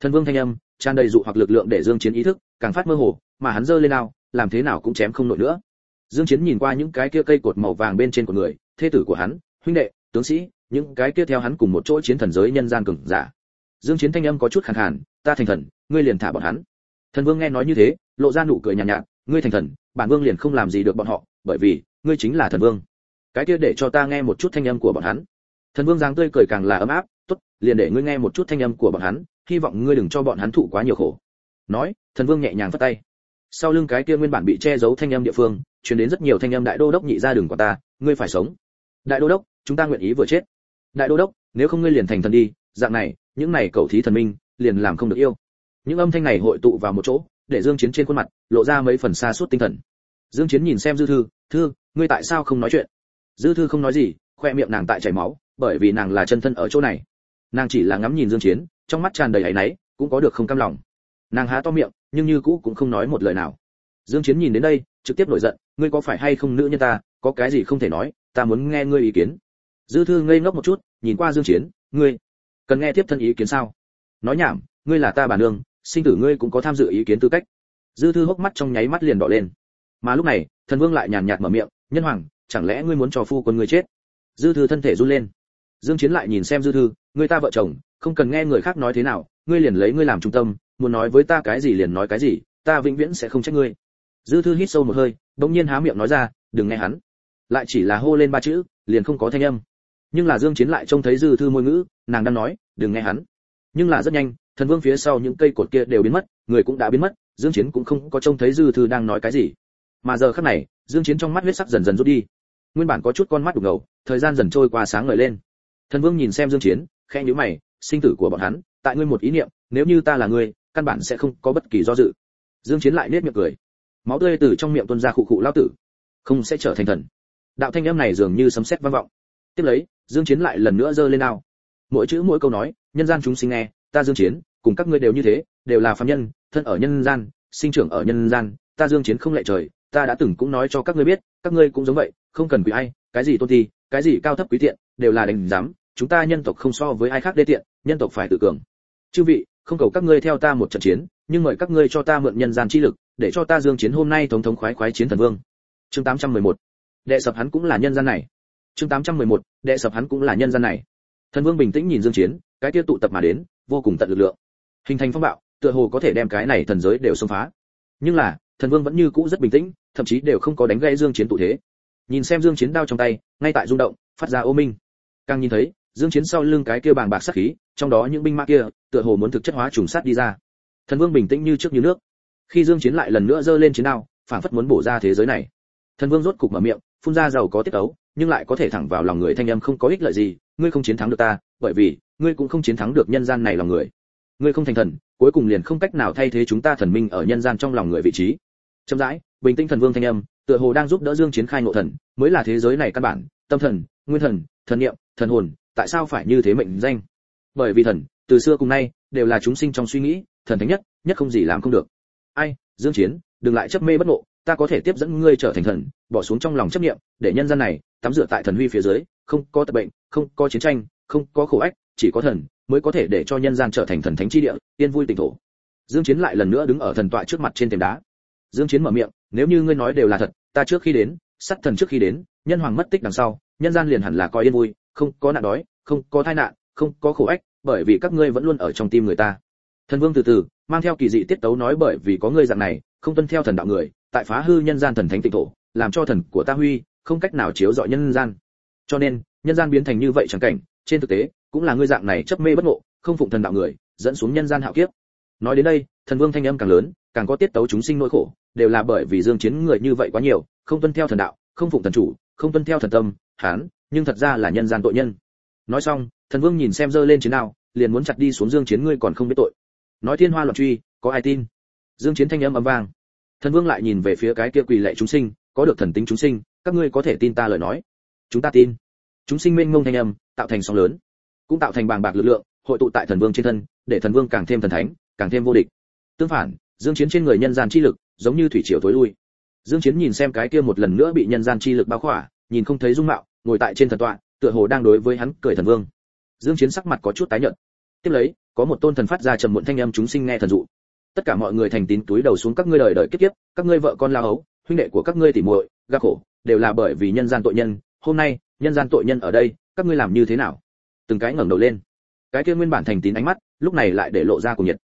Thần vương thanh âm, tràn đầy dụ hoặc lực lượng để dương chiến ý thức, càng phát mơ hồ, mà hắn giơ lên nào làm thế nào cũng chém không nổi nữa dương chiến nhìn qua những cái kia cây cột màu vàng bên trên của người thê tử của hắn huynh đệ tướng sĩ những cái kia theo hắn cùng một chỗ chiến thần giới nhân gian cường giả. Dương chiến thanh âm có chút khàn khàn ta thành thần ngươi liền thả bọn hắn. Thần vương nghe nói như thế lộ ra nụ cười nhàn nhạt, nhạt ngươi thành thần bản vương liền không làm gì được bọn họ bởi vì ngươi chính là thần vương. Cái kia để cho ta nghe một chút thanh âm của bọn hắn. Thần vương dáng tươi cười càng là ấm áp tốt liền để ngươi nghe một chút thanh âm của bọn hắn hy vọng ngươi đừng cho bọn hắn thụ quá nhiều khổ. Nói thần vương nhẹ nhàng vất tay sau lưng cái kia nguyên bản bị che giấu thanh âm địa phương, truyền đến rất nhiều thanh âm đại đô đốc nhị ra đường của ta, ngươi phải sống. Đại đô đốc, chúng ta nguyện ý vừa chết. Đại đô đốc, nếu không ngươi liền thành thần đi, dạng này, những này cầu thí thần minh, liền làm không được yêu. Những âm thanh này hội tụ vào một chỗ, để dương chiến trên khuôn mặt, lộ ra mấy phần xa suốt tinh thần. Dương chiến nhìn xem dư thư thư, ngươi tại sao không nói chuyện? Dư thư không nói gì, khoe miệng nàng tại chảy máu, bởi vì nàng là chân thân ở chỗ này. Nàng chỉ là ngắm nhìn dương chiến, trong mắt tràn đầy áy náy, cũng có được không cam lòng. Nàng há to miệng nhưng như cũ cũng không nói một lời nào. Dương chiến nhìn đến đây, trực tiếp nổi giận, ngươi có phải hay không nữ nhân ta, có cái gì không thể nói, ta muốn nghe ngươi ý kiến. Dư thư ngây ngốc một chút, nhìn qua dương chiến, ngươi cần nghe tiếp thân ý kiến sao? Nói nhảm, ngươi là ta bà nương, sinh tử ngươi cũng có tham dự ý kiến tư cách. Dư thư hốc mắt trong nháy mắt liền đỏ lên. Mà lúc này, thần vương lại nhàn nhạt mở miệng, nhân hoàng, chẳng lẽ ngươi muốn cho phu quân ngươi chết? Dư thư thân thể run lên. Dương chiến lại nhìn xem dư thư, ngươi ta vợ chồng, không cần nghe người khác nói thế nào, ngươi liền lấy ngươi làm trung tâm muốn nói với ta cái gì liền nói cái gì, ta vĩnh viễn sẽ không trách ngươi. Dư thư hít sâu một hơi bỗng nhiên há miệng nói ra, đừng nghe hắn. Lại chỉ là hô lên ba chữ, liền không có thanh âm. Nhưng là dương chiến lại trông thấy dư thư môi ngữ, nàng đang nói, đừng nghe hắn. Nhưng là rất nhanh, thần vương phía sau những cây cột kia đều biến mất, người cũng đã biến mất, dương chiến cũng không có trông thấy dư thư đang nói cái gì. Mà giờ khắc này, dương chiến trong mắt huyết sắc dần dần rút đi. Nguyên bản có chút con mắt đục ngầu, thời gian dần trôi qua sáng ngời lên. Thần vương nhìn xem dương chiến, khẽ nhíu mày, sinh tử của bọn hắn, tại ngươi một ý niệm, nếu như ta là ngươi căn bản sẽ không có bất kỳ do dự. Dương chiến lại nét miệng cười. Máu tươi từ trong miệng tuôn ra khụ khụ lao tử. Không sẽ trở thành thần. Đạo thanh âm này dường như sấm sét vang vọng. Tiếp lấy, dương chiến lại lần nữa giơ lên ao. mỗi chữ mỗi câu nói, nhân gian chúng sinh nghe, ta dương chiến, cùng các ngươi đều như thế, đều là phàm nhân, thân ở nhân gian, sinh trưởng ở nhân gian, ta dương chiến không lệ trời, ta đã từng cũng nói cho các ngươi biết, các ngươi cũng giống vậy, không cần quý ai, cái gì tôn thi, cái gì cao thấp quý tiện đều là đánh giám chúng ta nhân tộc không so với ai khác đê tiện, nhân tộc phải tự cường. Chư vị không cầu các ngươi theo ta một trận chiến, nhưng mời các ngươi cho ta mượn nhân gian chi lực, để cho ta dương chiến hôm nay thống thống khoái khoái chiến thần vương. Chương 811 đệ sập hắn cũng là nhân gian này. Chương 811 đệ sập hắn cũng là nhân gian này. Thần vương bình tĩnh nhìn dương chiến, cái kia tụ tập mà đến, vô cùng tận lực lượng. Hình thành phong bạo, tựa hồ có thể đem cái này thần giới đều xông phá. Nhưng là, thần vương vẫn như cũ rất bình tĩnh, thậm chí đều không có đánh gãy dương chiến tụ thế. Nhìn xem dương chiến đao trong tay, ngay tại rung động, phát ra ô minh. Càng nhìn thấy, dương chiến sau lưng cái kia bàng bạc sát khí trong đó những binh mã kia, tựa hồ muốn thực chất hóa trùng sát đi ra. Thần vương bình tĩnh như trước như nước. Khi dương chiến lại lần nữa giơ lên chiến đao phản phất muốn bổ ra thế giới này. Thần vương rốt cục mở miệng, phun ra giàu có tiết tấu nhưng lại có thể thẳng vào lòng người thanh âm không có ích lợi gì, ngươi không chiến thắng được ta, bởi vì, ngươi cũng không chiến thắng được nhân gian này lòng người. Ngươi không thành thần, cuối cùng liền không cách nào thay thế chúng ta thần minh ở nhân gian trong lòng người vị trí. Chậm rãi, bình tĩnh thần vương thanh âm, tựa hồ đang giúp đỡ dương chiến khai ngộ thần, mới là thế giới này căn bản, tâm thần, nguyên thần thần niệm, thần hồn, tại sao phải như thế mệnh danh? Bởi vì thần, từ xưa cùng nay, đều là chúng sinh trong suy nghĩ, thần thánh nhất nhất không gì làm không được. Ai, dương chiến, đừng lại chấp mê bất ngộ, ta có thể tiếp dẫn ngươi trở thành thần, bỏ xuống trong lòng chấp niệm, để nhân gian này, tắm rửa tại thần huy phía dưới, không có tật bệnh, không có chiến tranh, không có khổ ách, chỉ có thần mới có thể để cho nhân gian trở thành thần thánh chi địa, yên vui tỉnh thổ. Dương chiến lại lần nữa đứng ở thần tọa trước mặt trên thềm đá. Dương chiến mở miệng, nếu như ngươi nói đều là thật, ta trước khi đến, sát thần trước khi đến, nhân hoàng mất tích đằng sau, nhân gian liền hẳn là coi yên vui, không có nạn đói, không có tai nạn không có khổ ách, bởi vì các ngươi vẫn luôn ở trong tim người ta. Thần vương từ từ, mang theo kỳ dị tiết tấu nói bởi vì có ngươi dạng này, không tuân theo thần đạo người, tại phá hư nhân gian thần thánh tịnh thổ, làm cho thần của ta huy, không cách nào chiếu dọi nhân gian. Cho nên, nhân gian biến thành như vậy chẳng cảnh, trên thực tế, cũng là ngươi dạng này chấp mê bất ngộ, không phụng thần đạo người, dẫn xuống nhân gian hạo kiếp. Nói đến đây, thần vương thanh âm càng lớn, càng có tiết tấu chúng sinh nỗi khổ, đều là bởi vì dương chiến người như vậy quá nhiều, không tuân theo thần đạo, không phụng thần chủ, không tuân theo thần tâm, hán, nhưng thật ra là nhân gian tội nhân nói xong, thần vương nhìn xem giơ lên chiến nào liền muốn chặt đi xuống dương chiến, ngươi còn không biết tội. Nói thiên hoa loạn truy, có ai tin? Dương chiến thanh âm ầm vang. Thần vương lại nhìn về phía cái kia quỳ lệ chúng sinh, có được thần tính chúng sinh, các ngươi có thể tin ta lời nói? Chúng ta tin. Chúng sinh mênh mông thanh âm, tạo thành sóng lớn, cũng tạo thành bàng bạc lực lượng, hội tụ tại thần vương trên thân, để thần vương càng thêm thần thánh, càng thêm vô địch. Tương phản, dương chiến trên người nhân gian chi lực, giống như thủy triều tối lui. Dương chiến nhìn xem cái kia một lần nữa bị nhân gian chi lực bao khỏa, nhìn không thấy dung mạo, ngồi tại trên thần tọa tựa hồ đang đối với hắn cười thần vương. Dương chiến sắc mặt có chút tái nhợt. Tiếp lấy, có một tôn thần phát ra trầm muộn thanh âm chúng sinh nghe thần dụ. Tất cả mọi người thành tín túi đầu xuống các ngươi đời đời kiếp kiếp, các ngươi vợ con lao ấu huynh đệ của các ngươi tỉ muội gác khổ, đều là bởi vì nhân gian tội nhân, hôm nay, nhân gian tội nhân ở đây, các ngươi làm như thế nào? Từng cái ngẩng đầu lên. Cái kia nguyên bản thành tín ánh mắt, lúc này lại để lộ ra cùng nhiệt.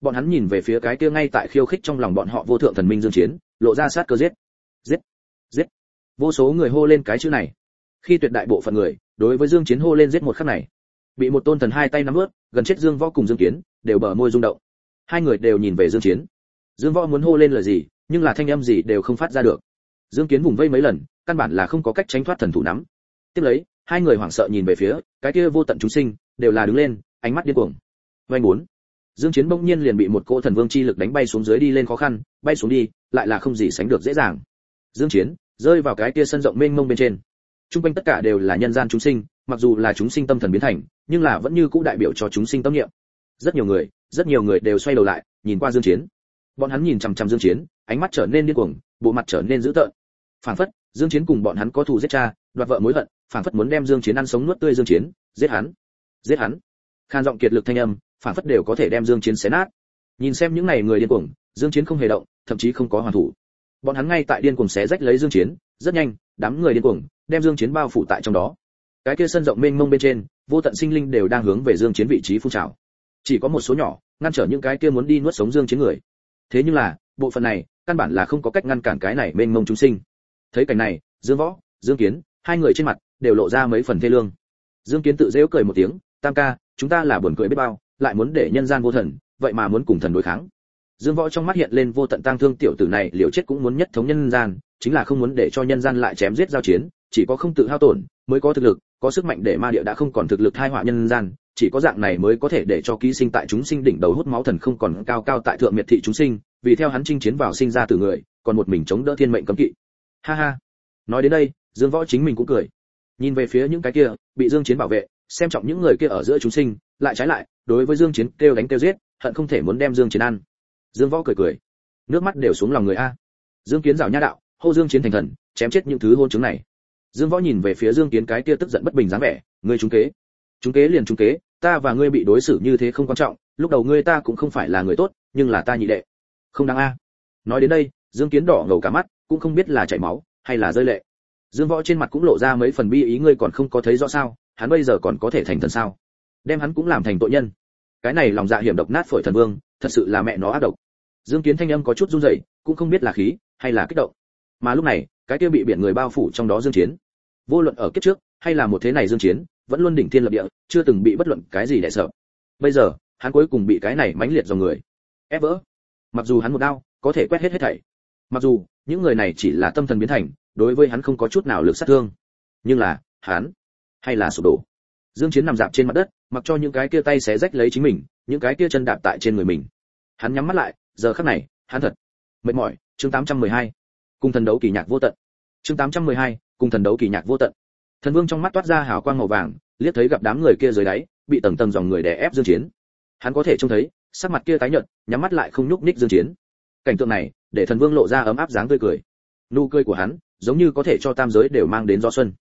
Bọn hắn nhìn về phía cái kia ngay tại khiêu khích trong lòng bọn họ vô thượng thần minh dương chiến, lộ ra sát cơ giết. Giết. Giết. Vô số người hô lên cái chữ này khi tuyệt đại bộ phận người, đối với dương chiến hô lên giết một khắc này, bị một tôn thần hai tay nắm ướt gần chết dương võ cùng dương kiến, đều bờ môi rung động. Hai người đều nhìn về dương chiến. Dương võ muốn hô lên lời gì, nhưng là thanh âm gì đều không phát ra được. Dương kiến vùng vây mấy lần, căn bản là không có cách tránh thoát thần thủ nắm. Tiếp lấy, hai người hoảng sợ nhìn về phía, cái kia vô tận chúng sinh, đều là đứng lên, ánh mắt điên cuồng. Vay muốn dương chiến bỗng nhiên liền bị một cỗ thần vương chi lực đánh bay xuống dưới đi lên khó khăn, bay xuống đi, lại là không gì sánh được dễ dàng. Dương chiến, rơi vào cái kia sân rộng mênh mông bên trên chung quanh tất cả đều là nhân gian chúng sinh, mặc dù là chúng sinh tâm thần biến thành, nhưng là vẫn như cũ đại biểu cho chúng sinh tâm niệm. Rất nhiều người, rất nhiều người đều xoay đầu lại, nhìn qua dương chiến. Bọn hắn nhìn chằm chằm dương chiến, ánh mắt trở nên điên cuồng, bộ mặt trở nên dữ tợn. Phản phất, dương chiến cùng bọn hắn có thù giết cha, đoạt vợ mối hận, phản phất muốn đem dương chiến ăn sống nuốt tươi dương chiến, giết hắn giết hắn. Khan giọng kiệt lực thanh âm, phản phất đều có thể đem dương chiến xé nát. Nhìn xem những này người điên cuồng, dương chiến không hề động, thậm chí không có hoàn thủ. Bọn hắn ngay tại điên cuồng xé rách lấy dương chiến, rất nhanh, đám người điên cuồng đem dương chiến bao phủ tại trong đó. Cái kia sân rộng mênh mông bên trên, vô tận sinh linh đều đang hướng về dương chiến vị trí phun trào. Chỉ có một số nhỏ, ngăn trở những cái kia muốn đi nuốt sống dương chiến người. Thế nhưng là, bộ phận này, căn bản là không có cách ngăn cản cái này mênh mông chúng sinh. Thấy cảnh này, dương võ, dương kiến, hai người trên mặt, đều lộ ra mấy phần thê lương. Dương kiến tự dễu cười một tiếng, tam ca, chúng ta là buồn cười biết bao, lại muốn để nhân gian vô thần, vậy mà muốn cùng thần đối kháng. Dương võ trong mắt hiện lên vô tận tang thương tiểu tử này liệu chết cũng muốn nhất thống nhân gian, chính là không muốn để cho nhân gian lại chém giết giao chiến chỉ có không tự hao tổn, mới có thực lực, có sức mạnh để ma địa đã không còn thực lực thai họa nhân gian, chỉ có dạng này mới có thể để cho ký sinh tại chúng sinh đỉnh đầu hút máu thần không còn cao cao tại thượng miệt thị chúng sinh, vì theo hắn chinh chiến vào sinh ra từ người, còn một mình chống đỡ thiên mệnh cấm kỵ. Ha ha. Nói đến đây, dương võ chính mình cũng cười. Nhìn về phía những cái kia, bị dương chiến bảo vệ, xem trọng những người kia ở giữa chúng sinh, lại trái lại, đối với dương chiến kêu đánh kêu giết, hận không thể muốn đem dương chiến ăn. Dương võ cười cười. Nước mắt đều xuống lòng người a. Dương kiến rào nha đạo, hô dương chiến thành thần, chém chết những thứ hôn chứng này dương võ nhìn về phía dương kiến cái kia tức giận bất bình dáng vẻ, ngươi trúng kế trúng kế liền trúng kế, ta và ngươi bị đối xử như thế không quan trọng, lúc đầu ngươi ta cũng không phải là người tốt, nhưng là ta nhị đệ. Không đáng a. Nói đến đây, dương kiến đỏ ngầu cả mắt, cũng không biết là chảy máu hay là rơi lệ. Dương võ trên mặt cũng lộ ra mấy phần bi ý, ngươi còn không có thấy rõ sao, hắn bây giờ còn có thể thành thần sao? Đem hắn cũng làm thành tội nhân. Cái này lòng dạ hiểm độc nát phổi thần vương, thật sự là mẹ nó ác độc. Dương kiến thanh âm có chút run rẩy, cũng không biết là khí hay là kích động. Mà lúc này cái kia bị biển người bao phủ trong đó dương chiến. Vô luận ở kiếp trước, hay là một thế này dương chiến, vẫn luôn đỉnh thiên lập địa, chưa từng bị bất luận cái gì đè sợ. Bây giờ, hắn cuối cùng bị cái này mãnh liệt dòng người ép vỡ. Mặc dù hắn một đao, có thể quét hết hết thảy. Mặc dù, những người này chỉ là tâm thần biến thành, đối với hắn không có chút nào lực sát thương. Nhưng là, hắn hay là sụp đổ. Dương chiến nằm dạp trên mặt đất, mặc cho những cái kia tay xé rách lấy chính mình, những cái kia chân đạp tại trên người mình. Hắn nhắm mắt lại, giờ khắc này, hắn thật mệt mỏi. Chương 812 cùng thần đấu kỳ nhạc vô tận chương 812 cùng thần đấu kỳ nhạc vô tận. Thần vương trong mắt toát ra hào quang màu vàng, liếc thấy gặp đám người kia dưới đáy, bị tầng tầng dòng người đè ép dương chiến. Hắn có thể trông thấy, sắc mặt kia tái nhợt, nhắm mắt lại không nhúc nhích dương chiến. Cảnh tượng này, để thần vương lộ ra ấm áp dáng tươi cười. Nụ cười của hắn, giống như có thể cho tam giới đều mang đến gió xuân.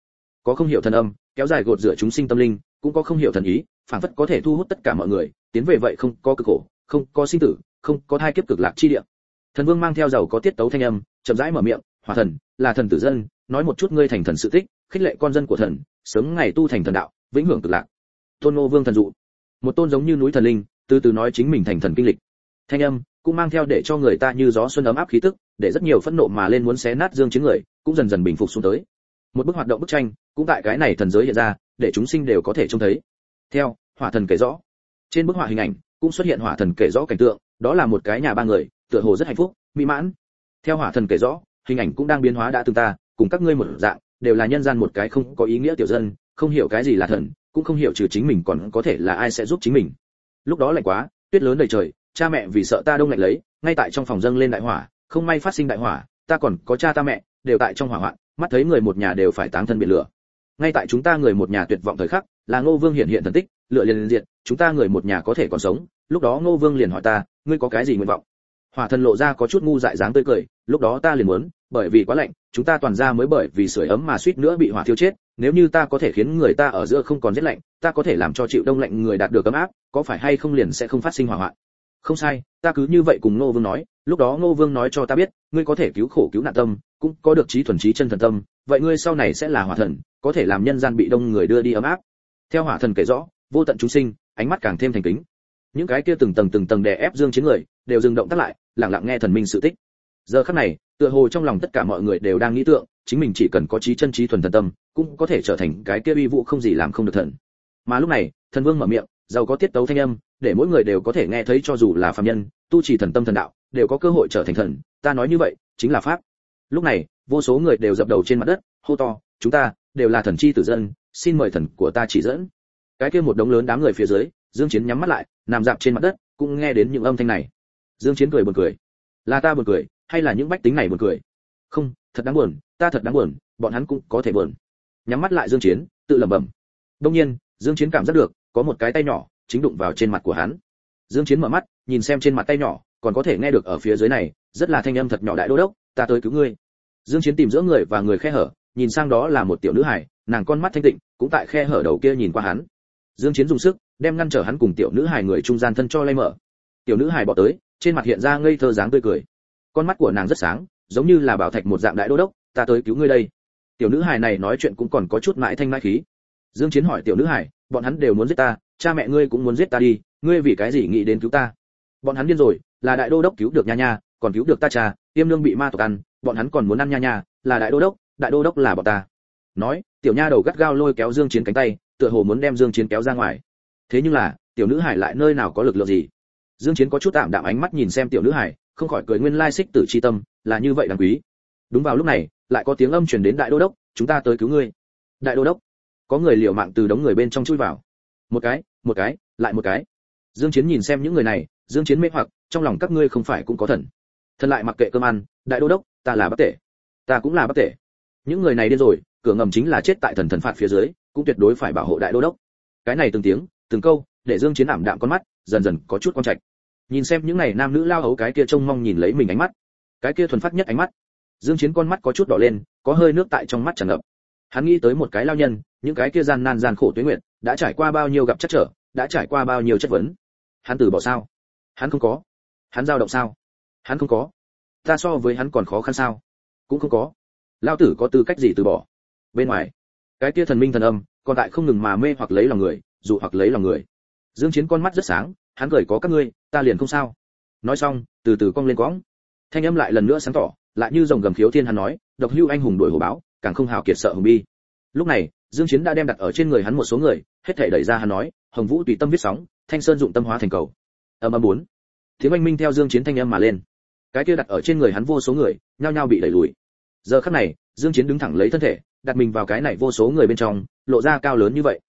Có không hiểu thần âm, kéo dài gột rửa chúng sinh tâm linh, cũng có không hiểu thần ý phản phất có thể thu hút tất cả mọi người, tiến về vậy không có cực khổ, không có sinh tử, không có thai kiếp cực lạc chi địa. Thần vương mang theo giàu có tiết tấu thanh âm, chậm rãi mở miệng hòa thần, là thần tử dân, nói một chút ngươi thành thần sự tích, khích lệ con dân của thần, sớm ngày tu thành thần đạo, vĩnh hưởng cực lạc. Tôn ngô vương thần dụ. Một tôn giống như núi thần linh, từ từ nói chính mình thành thần kinh lịch. Thanh âm cũng mang theo để cho người ta như gió xuân ấm áp khí tức, để rất nhiều phẫn nộ mà lên muốn xé nát dương chứng người, cũng dần dần bình phục xuống tới. Một bức hoạt động bức tranh, cũng tại cái này thần giới hiện ra, để chúng sinh đều có thể trông thấy. Theo, hỏa thần kể rõ. Trên bức họa hình ảnh, cũng xuất hiện hỏa thần kể rõ cảnh tượng, đó là một cái nhà ba người, tựa hồ rất hạnh phúc, mỹ mãn. Theo hỏa thần kể rõ hình ảnh cũng đang biến hóa đã từng ta, cùng các ngươi một dạng, đều là nhân gian một cái không có ý nghĩa tiểu dân, không hiểu cái gì là thần, cũng không hiểu trừ chính mình còn có thể là ai sẽ giúp chính mình. Lúc đó lạnh quá, tuyết lớn đầy trời, cha mẹ vì sợ ta đông lạnh lấy, ngay tại trong phòng dâng lên đại hỏa, không may phát sinh đại hỏa, ta còn có cha ta mẹ, đều tại trong hỏa hoạn, mắt thấy người một nhà đều phải táng thân bị lửa. Ngay tại chúng ta người một nhà tuyệt vọng thời khắc, là ngô vương hiện hiện thần tích lựa liền liền diện chúng ta người một nhà có thể còn sống, lúc đó ngô vương liền hỏi ta, ngươi có cái gì nguyện vọng? Hỏa thần lộ ra có chút ngu dại dáng tươi cười, lúc đó ta liền muốn bởi vì quá lạnh, chúng ta toàn ra mới bởi vì sưởi ấm mà suýt nữa bị hỏa thiêu chết, nếu như ta có thể khiến người ta ở giữa không còn rét lạnh, ta có thể làm cho chịu đông lạnh người đạt được ấm áp, có phải hay không liền sẽ không phát sinh hỏa hoạn? Không sai, ta cứ như vậy cùng ngô vương nói, lúc đó ngô vương nói cho ta biết, ngươi có thể cứu khổ cứu nạn tâm, cũng có được trí thuần trí chân thần tâm, vậy ngươi sau này sẽ là hỏa thần, có thể làm nhân gian bị đông người đưa đi ấm áp. Theo hỏa thần kể rõ, vô tận chúng sinh, ánh mắt càng thêm thành kính. Những cái kia từng tầng từng tầng đè ép dương chiến người, đều dừng động tác lại, lặng lặng nghe thần minh sự tích giờ khắc này, tựa hồ trong lòng tất cả mọi người đều đang nghĩ tượng, chính mình chỉ cần có trí chân trí thuần thần tâm, cũng có thể trở thành cái kia uy vũ không gì làm không được thần. Mà lúc này, thần vương mở miệng, giàu có tiết tấu thanh âm, để mỗi người đều có thể nghe thấy cho dù là phàm nhân, tu trì thần tâm thần đạo, đều có cơ hội trở thành thần. Ta nói như vậy, chính là pháp. Lúc này, vô số người đều dập đầu trên mặt đất, hô to, chúng ta đều là thần chi tử dân, xin mời thần của ta chỉ dẫn. Cái kia một đống lớn đám người phía dưới, dương chiến nhắm mắt lại, nằm dạp trên mặt đất, cũng nghe đến những âm thanh này. Dương chiến cười buồn cười. Là ta buồn cười hay là những bách tính này buồn cười? Không thật đáng buồn ta thật đáng buồn bọn hắn cũng có thể buồn. Nhắm mắt lại dương chiến tự lẩm bẩm. Đương nhiên dương chiến cảm giác được có một cái tay nhỏ chính đụng vào trên mặt của hắn. Dương chiến mở mắt nhìn xem trên mặt tay nhỏ còn có thể nghe được ở phía dưới này rất là thanh âm thật nhỏ đại đô đốc ta tới cứu ngươi. Dương chiến tìm giữa người và người khe hở nhìn sang đó là một tiểu nữ hài, nàng con mắt thanh tịnh cũng tại khe hở đầu kia nhìn qua hắn. Dương chiến dùng sức đem ngăn trở hắn cùng tiểu nữ hài người trung gian thân cho lay mở. Tiểu nữ hài bỏ tới trên mặt hiện ra ngây thơ dáng tươi cười con mắt của nàng rất sáng, giống như là bảo thạch một dạng đại đô đốc, ta tới cứu ngươi đây. Tiểu nữ hài này nói chuyện cũng còn có chút mãi thanh mãi khí. Dương chiến hỏi tiểu nữ hải bọn hắn đều muốn giết ta, cha mẹ ngươi cũng muốn giết ta đi, ngươi vì cái gì nghĩ đến cứu ta? Bọn hắn điên rồi, là đại đô đốc cứu được nha nha, còn cứu được ta cha, tiêm lương bị ma tộc ăn, bọn hắn còn muốn ăn nha nha, là đại đô đốc, đại đô đốc là bọn ta. Nói, tiểu nha đầu gắt gao lôi kéo dương chiến cánh tay, tựa hồ muốn đem dương chiến kéo ra ngoài. Thế nhưng là, tiểu nữ hải lại nơi nào có lực lượng gì? Dương chiến có chút tạm đạm ánh mắt nhìn xem tiểu nữ hải không khỏi cười nguyên lai xích tử chi tâm, là như vậy đáng quý. Đúng vào lúc này, lại có tiếng âm truyền đến đại đô đốc, chúng ta tới cứu ngươi. Đại đô đốc, có người liều mạng từ đống người bên trong chui vào. Một cái một cái, lại một cái. Dương chiến nhìn xem những người này, dương chiến mê hoặc, trong lòng các ngươi không phải cũng có thần. Thần lại mặc kệ cơm ăn, đại đô đốc, ta là bất tể, ta cũng là bất tể. Những người này điên rồi, cửa ngầm chính là chết tại thần thần phạt phía dưới, cũng tuyệt đối phải bảo hộ đại đô đốc. Cái này từng tiếng, từng câu, để dương chiến ảm đạm con mắt, dần dần có chút quan trạch nhìn xem những này nam nữ lao hấu cái kia trông mong nhìn lấy mình ánh mắt. Cái kia thuần phát nhất ánh mắt. Dương chiến con mắt có chút đỏ lên, có hơi nước tại trong mắt tràn ngập. Hắn nghĩ tới một cái lao nhân, những cái kia gian nan gian khổ tuyết nguyện, đã trải qua bao nhiêu gặp chất trở, đã trải qua bao nhiêu chất vấn. Hắn từ bỏ sao? Hắn không có. Hắn dao động sao? Hắn không có. Ta so với hắn còn khó khăn sao? Cũng không có. Lao tử có tư cách gì từ bỏ? Bên ngoài, cái kia thần minh thần âm, còn tại không ngừng mà mê hoặc lấy lòng người dù hoặc lấy lòng người. Dương chiến con mắt rất sáng hắn cười có các ngươi, ta liền không sao. Nói xong, từ từ cong lên quõng. Thanh âm lại lần nữa sáng tỏ, lại như rồng gầm khiếu thiên hắn nói, độc hưu anh hùng đuổi hổ báo, càng không hào kiệt sợ hùng bi. Lúc này, dương chiến đã đem đặt ở trên người hắn một số người, hết thảy đẩy ra hắn nói, hồng vũ tùy tâm viết sóng, thanh sơn dụng tâm hóa thành cầu. Âm âm bốn. Tiếng anh minh theo dương chiến thanh âm mà lên. Cái kia đặt ở trên người hắn vô số người, nhao nhao bị đẩy lùi. Giờ khắc này, dương chiến đứng thẳng lấy thân thể, đặt mình vào cái này vô số người bên trong, lộ ra cao lớn như vậy.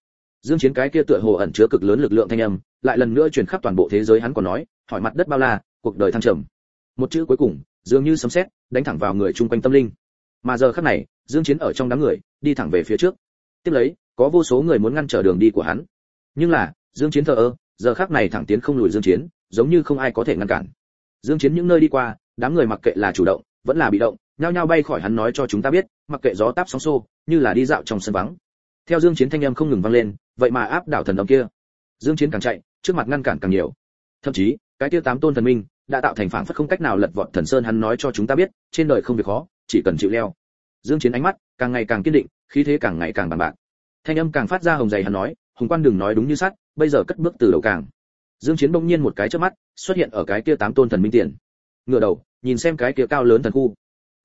Dương chiến cái kia tựa hồ ẩn chứa cực lớn lực lượng thanh âm lại lần nữa truyền khắp toàn bộ thế giới hắn còn nói, hỏi mặt đất bao la, cuộc đời thăng trầm. Một chữ cuối cùng, dường như sấm sét, đánh thẳng vào người chung quanh tâm linh. Mà giờ khắc này, dương chiến ở trong đám người, đi thẳng về phía trước. Tiếp lấy, có vô số người muốn ngăn trở đường đi của hắn. Nhưng là, dương chiến thờ ơ, giờ khắc này thẳng tiến không lùi dương chiến, giống như không ai có thể ngăn cản. Dương chiến những nơi đi qua, đám người mặc kệ là chủ động, vẫn là bị động, nhao nhao bay khỏi hắn nói cho chúng ta biết, mặc kệ gió táp sóng xô, như là đi dạo trong sân vắng. Theo dương chiến thanh âm không ngừng vang lên, vậy mà áp đảo thần đồng kia. Dương chiến càng chạy trước mặt ngăn cản càng nhiều. Thậm chí, cái tiêu tám tôn thần minh đã tạo thành phản phất không cách nào lật vọt thần sơn hắn nói cho chúng ta biết, trên đời không việc khó, chỉ cần chịu leo. Dương chiến ánh mắt càng ngày càng kiên định, khí thế càng ngày càng bằng bạc. Thanh âm càng phát ra hồng dày hắn nói, hùng quan đừng nói đúng như sắt, bây giờ cất bước từ đầu càng. Dương chiến bỗng nhiên một cái chớp mắt, xuất hiện ở cái kia tám tôn thần minh tiền. Ngửa đầu, nhìn xem cái kia cao lớn thần khu.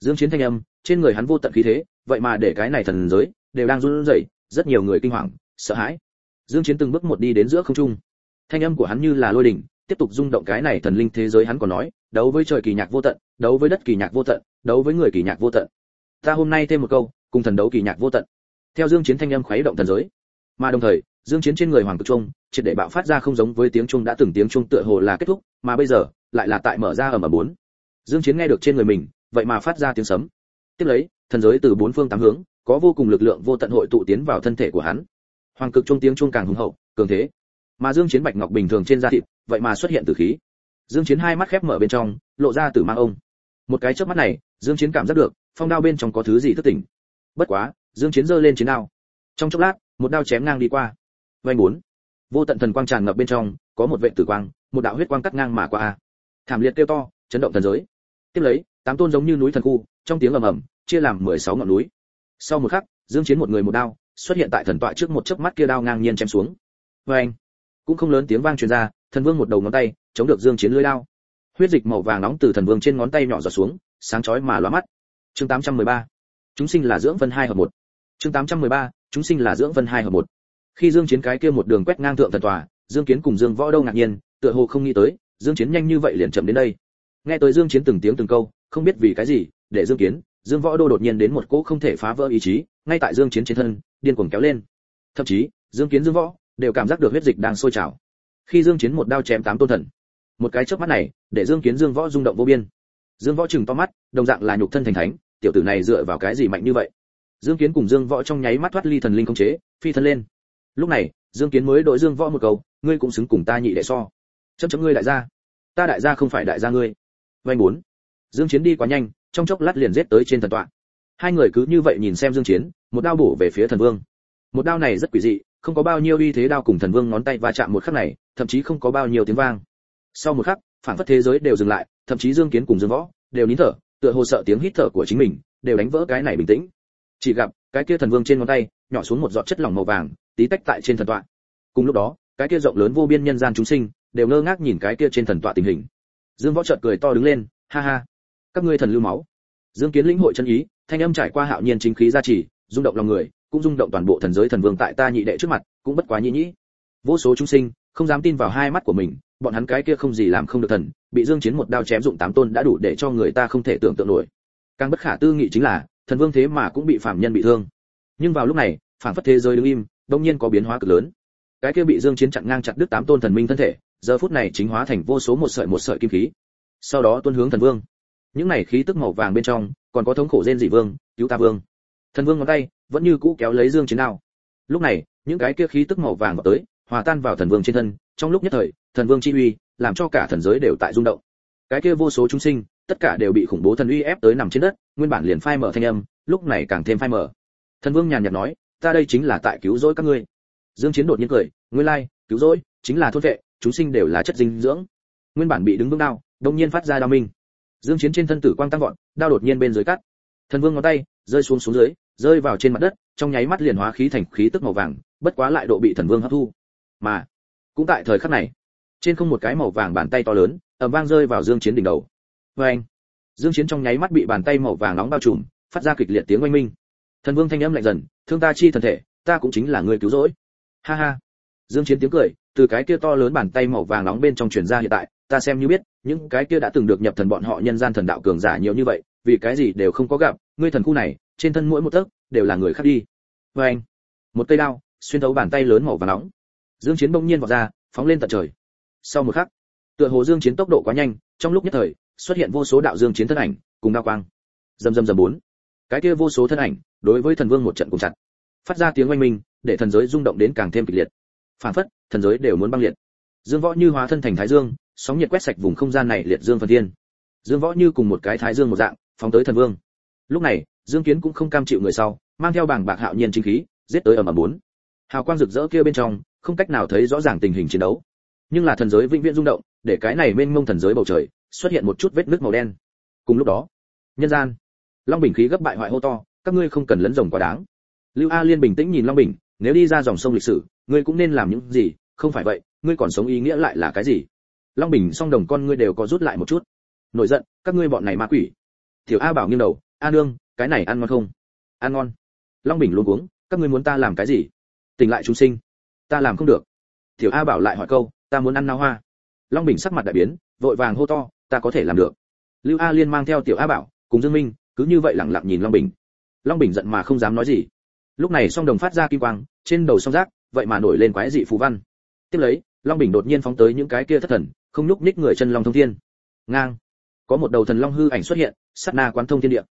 Dương chiến thanh âm, trên người hắn vô tận khí thế, vậy mà để cái này thần giới đều đang run rẩy, rất nhiều người kinh hoàng, sợ hãi. Dương chiến từng bước một đi đến giữa không trung thanh âm của hắn như là lôi đỉnh tiếp tục rung động cái này thần linh thế giới hắn còn nói, đấu với trời kỳ nhạc vô tận, đấu với đất kỳ nhạc vô tận, đấu với người kỳ nhạc vô tận. Ta hôm nay thêm một câu, cùng thần đấu kỳ nhạc vô tận. Theo dương chiến thanh âm khuấy động thần giới. Mà đồng thời, dương chiến trên người hoàng cực trung, triệt để bạo phát ra không giống với tiếng trung đã từng tiếng trung tựa hồ là kết thúc, mà bây giờ, lại là tại mở ra ở mở bốn. Dương chiến nghe được trên người mình, vậy mà phát ra tiếng sấm. Tiếp lấy, thần giới từ bốn phương tám hướng, có vô cùng lực lượng vô tận hội tụ tiến vào thân thể của hắn. Hoàng cực trung tiếng trung càng hùng hậu, cường thế mà dương chiến bạch ngọc bình thường trên da thịt, vậy mà xuất hiện tử khí. Dương chiến hai mắt khép mở bên trong, lộ ra tử mang ông. Một cái chớp mắt này, dương chiến cảm giác được, phong đao bên trong có thứ gì thức tỉnh. Bất quá, dương chiến giơ lên chiến đao. Trong chốc lát, một đao chém ngang đi qua. Vành muốn. vô tận thần quang tràn ngập bên trong, có một vệ tử quang, một đạo huyết quang cắt ngang mà qua. Thảm liệt kêu to, chấn động thần giới. Tiếp lấy, tám tôn giống như núi thần khu, trong tiếng ầm ầm, chia làm 16 ngọn núi. Sau một khắc, dương chiến một người một đao, xuất hiện tại thần tọa trước một chớp mắt kia đao ngang nhiên chém xuống. Vâng cũng không lớn tiếng vang truyền ra, thần vương một đầu ngón tay, chống được dương chiến lưỡi đao. Huyết dịch màu vàng nóng từ thần vương trên ngón tay nhỏ giọt xuống, sáng chói mà lóa mắt. Chương 813 chúng sinh là dưỡng phân hai hợp một. Chương 813 chúng sinh là dưỡng phân hai hợp một. Khi dương chiến cái kia một đường quét ngang thượng thần tòa, dương kiến cùng dương võ đâu ngạc nhiên, tựa hồ không nghĩ tới, dương chiến nhanh như vậy liền chậm đến đây. Nghe tới dương chiến từng tiếng từng câu, không biết vì cái gì, để dương kiến, dương võ đô đột nhiên đến một cỗ không thể phá vỡ ý chí, ngay tại dương chiến trên thân, điên cuồng kéo lên. Thậm chí, dương kiến, dương võ đều cảm giác được huyết dịch đang sôi trào. Khi dương chiến một đao chém tám tôn thần, một cái chớp mắt này, để dương kiến dương võ rung động vô biên. Dương võ chừng to mắt, đồng dạng là nhục thân thành thánh, tiểu tử này dựa vào cái gì mạnh như vậy? Dương kiến cùng dương võ trong nháy mắt thoát ly thần linh không chế, phi thân lên. Lúc này, dương kiến mới đội dương võ một câu, ngươi cũng xứng cùng ta nhị đệ so. Chấm chấm ngươi đại gia. Ta đại gia không phải đại gia ngươi. Vay muốn dương chiến đi quá nhanh, trong chốc lát liền giết tới trên thần tọa. Hai người cứ như vậy nhìn xem dương chiến, một đao bổ về phía thần vương. Một đao này rất quỷ dị không có bao nhiêu uy thế đao cùng thần vương ngón tay va chạm một khắc này, thậm chí không có bao nhiêu tiếng vang. Sau một khắc, phản phất thế giới đều dừng lại, thậm chí dương kiến cùng dương võ đều nín thở, tựa hồ sợ tiếng hít thở của chính mình đều đánh vỡ cái này bình tĩnh. Chỉ gặp, cái kia thần vương trên ngón tay, nhỏ xuống một giọt chất lỏng màu vàng, tí tách tại trên thần tọa. Cùng lúc đó, cái kia rộng lớn vô biên nhân gian chúng sinh đều ngơ ngác nhìn cái kia trên thần tọa tình hình. Dương võ chợt cười to đứng lên, ha ha, các ngươi thần lưu máu. Dương kiến lĩnh hội chân ý, thanh âm trải qua hạo nhiên chính khí gia trì, rung động lòng người cũng rung động toàn bộ thần giới thần vương tại ta nhị đệ trước mặt, cũng bất quá nhĩ nhĩ. Vô số chúng sinh, không dám tin vào hai mắt của mình, bọn hắn cái kia không gì làm không được thần, bị dương chiến một đao chém dụng tám tôn đã đủ để cho người ta không thể tưởng tượng nổi. Càng bất khả tư nghị chính là, thần vương thế mà cũng bị phạm nhân bị thương. Nhưng vào lúc này, phản phất thế giới đứng im, đông nhiên có biến hóa cực lớn. Cái kia bị dương chiến chặn ngang chặt đứt tám tôn thần minh thân thể, giờ phút này chính hóa thành vô số một sợi một sợi kim khí. Sau đó tuôn hướng thần vương. Những này khí tức màu vàng bên trong, còn có thống khổ rên dị vương, cứu ta vương. Thần vương ngón tay vẫn như cũ kéo lấy dương chiến đao. Lúc này, những cái kia khí tức màu vàng vào tới, hòa tan vào thần vương trên thân, trong lúc nhất thời, thần vương chi uy làm cho cả thần giới đều tại rung động. Cái kia vô số chúng sinh, tất cả đều bị khủng bố thần uy ép tới nằm trên đất, nguyên bản liền phai mở thanh âm, lúc này càng thêm phai mở. Thần vương nhàn nhạt nói, ta đây chính là tại cứu rỗi các ngươi. Dương chiến đột nhiên cười nguyên lai, cứu rỗi, chính là thôn vệ, chúng sinh đều là chất dinh dưỡng. Nguyên bản bị đứng vững đao, đột nhiên phát ra đao minh. Dương chiến trên thân tử quang tăng vọt, đao đột nhiên bên dưới cắt. Thần vương ngón tay rơi xuống xuống dưới rơi vào trên mặt đất, trong nháy mắt liền hóa khí thành khí tức màu vàng, bất quá lại độ bị thần vương hấp thu. Mà, cũng tại thời khắc này, trên không một cái màu vàng bàn tay to lớn, ầm vang rơi vào dương chiến đỉnh đầu. Với anh, dương chiến trong nháy mắt bị bàn tay màu vàng nóng bao trùm, phát ra kịch liệt tiếng oanh minh. Thần vương thanh âm lạnh dần, thương ta chi thần thể, ta cũng chính là người cứu rỗi. Ha ha. Dương chiến tiếng cười, từ cái kia to lớn bàn tay màu vàng nóng bên trong truyền ra hiện tại, ta xem như biết, những cái kia đã từng được nhập thần bọn họ nhân gian thần đạo cường giả nhiều như vậy vì cái gì đều không có gặp, ngươi thần khu này, trên thân mỗi một tấc, đều là người khác đi. Với anh, một cây đao, xuyên thấu bàn tay lớn màu vàng nóng. Dương chiến bỗng nhiên vọt ra, phóng lên tận trời. Sau một khắc, tựa hồ dương chiến tốc độ quá nhanh, trong lúc nhất thời, xuất hiện vô số đạo dương chiến thân ảnh, cùng đao quang. Dầm dầm dầm bốn. Cái kia vô số thân ảnh, đối với thần vương một trận cùng chặt. Phát ra tiếng oanh minh, để thần giới rung động đến càng thêm kịch liệt. Phản phất, thần giới đều muốn băng liệt. Dương võ như hóa thân thành thái dương, sóng nhiệt quét sạch vùng không gian này liệt dương phần thiên. Dương võ như cùng một cái thái dương một dạng phóng tới thần vương. Lúc này, dương kiến cũng không cam chịu người sau, mang theo bảng bạc hạo nhiên chính khí, giết tới ở mà bốn. Hào quang rực rỡ kia bên trong, không cách nào thấy rõ ràng tình hình chiến đấu. Nhưng là thần giới vĩnh viễn rung động, để cái này mênh mông thần giới bầu trời, xuất hiện một chút vết nước màu đen. Cùng lúc đó, nhân gian, long bình khí gấp bại hoại hô to, các ngươi không cần lấn rồng quá đáng. Lưu a liên bình tĩnh nhìn long bình, nếu đi ra dòng sông lịch sử, ngươi cũng nên làm những gì, không phải vậy, ngươi còn sống ý nghĩa lại là cái gì? Long bình song đồng con ngươi đều có rút lại một chút. Nổi giận, các ngươi bọn này ma quỷ tiểu a bảo nghiêng đầu, a nương, cái này ăn ngon không? Ăn ngon. Long bình luôn uống các ngươi muốn ta làm cái gì? Tỉnh lại chúng sinh. Ta làm không được. Tiểu a bảo lại hỏi câu, ta muốn ăn nao hoa. Long bình sắc mặt đại biến, vội vàng hô to, ta có thể làm được. Lưu a liên mang theo tiểu a bảo, cùng dương minh, cứ như vậy lặng lặng nhìn long bình. Long bình giận mà không dám nói gì. Lúc này song đồng phát ra kim quang, trên đầu song giác, vậy mà nổi lên quái dị phù văn. Tiếp lấy, long bình đột nhiên phóng tới những cái kia thất thần, không nhúc nhích người chân long thông thiên. Ngang có một đầu thần long hư ảnh xuất hiện, sát na quán thông thiên địa.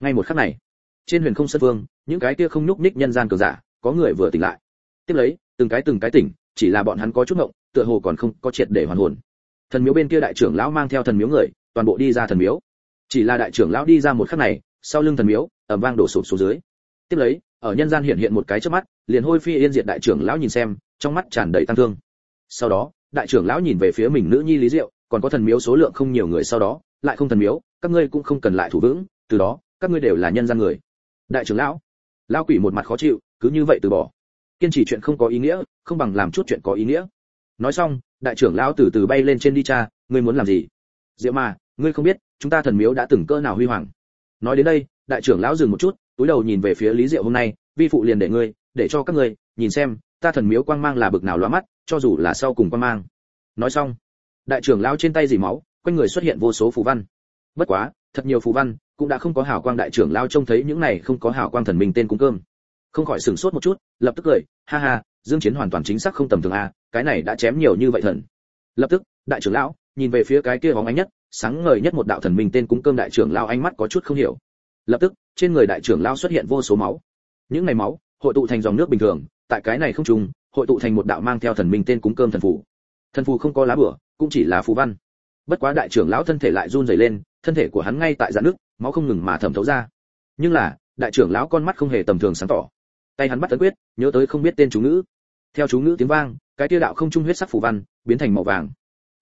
Ngay một khắc này, trên huyền không sơn vương, những cái kia không nhúc nhích nhân gian cường giả, có người vừa tỉnh lại. Tiếp lấy, từng cái từng cái tỉnh, chỉ là bọn hắn có chút ngộng, tựa hồ còn không có triệt để hoàn hồn. Thần miếu bên kia đại trưởng lão mang theo thần miếu người, toàn bộ đi ra thần miếu. Chỉ là đại trưởng lão đi ra một khắc này, sau lưng thần miếu, ầm vang đổ sụp xuống dưới. Tiếp lấy, ở nhân gian hiện hiện một cái trước mắt, liền hôi phi yên diệt đại trưởng lão nhìn xem, trong mắt tràn đầy tăng thương. Sau đó, đại trưởng lão nhìn về phía mình nữ nhi lý diệu còn có thần miếu số lượng không nhiều người sau đó, lại không thần miếu, các ngươi cũng không cần lại thủ vững, từ đó, các ngươi đều là nhân gian người. Đại trưởng lão lão quỷ một mặt khó chịu, cứ như vậy từ bỏ. Kiên trì chuyện không có ý nghĩa, không bằng làm chút chuyện có ý nghĩa. Nói xong, đại trưởng lão từ từ bay lên trên đi cha, ngươi muốn làm gì? Diệu mà ngươi không biết, chúng ta thần miếu đã từng cỡ nào huy hoàng. Nói đến đây, đại trưởng lão dừng một chút, túi đầu nhìn về phía lý diệu hôm nay, vi phụ liền để ngươi, để cho các ngươi, nhìn xem, ta thần miếu quang mang là bực nào loa mắt, cho dù là sau cùng quang mang. Nói xong đại trưởng lão trên tay dì máu, quanh người xuất hiện vô số phù văn. Bất quá, thật nhiều phù văn cũng đã không có hào quang đại trưởng lão trông thấy những này không có hào quang thần minh tên cung cơm. Không khỏi sửng sốt một chút, lập tức cười, ha ha, dương chiến hoàn toàn chính xác không tầm thường a cái này đã chém nhiều như vậy thần. Lập tức, đại trưởng lão nhìn về phía cái kia bóng ánh nhất, sáng ngời nhất một đạo thần minh tên cúng cơm đại trưởng lão ánh mắt có chút không hiểu. Lập tức, trên người đại trưởng lão xuất hiện vô số máu. Những ngày máu, hội tụ thành dòng nước bình thường, tại cái này không trùng, hội tụ thành một đạo mang theo thần minh tên cúng cơm thần phù. Thần phù không có lá bửa cũng chỉ là phù văn. Bất quá đại trưởng lão thân thể lại run rẩy lên, thân thể của hắn ngay tại dạn nước, máu không ngừng mà thẩm thấu ra. Nhưng là, đại trưởng lão con mắt không hề tầm thường sáng tỏ. Tay hắn bắt tấn quyết, nhớ tới không biết tên chú ngữ. Theo chú ngữ tiếng vang, cái kia đạo không trung huyết sắc phù văn, biến thành màu vàng.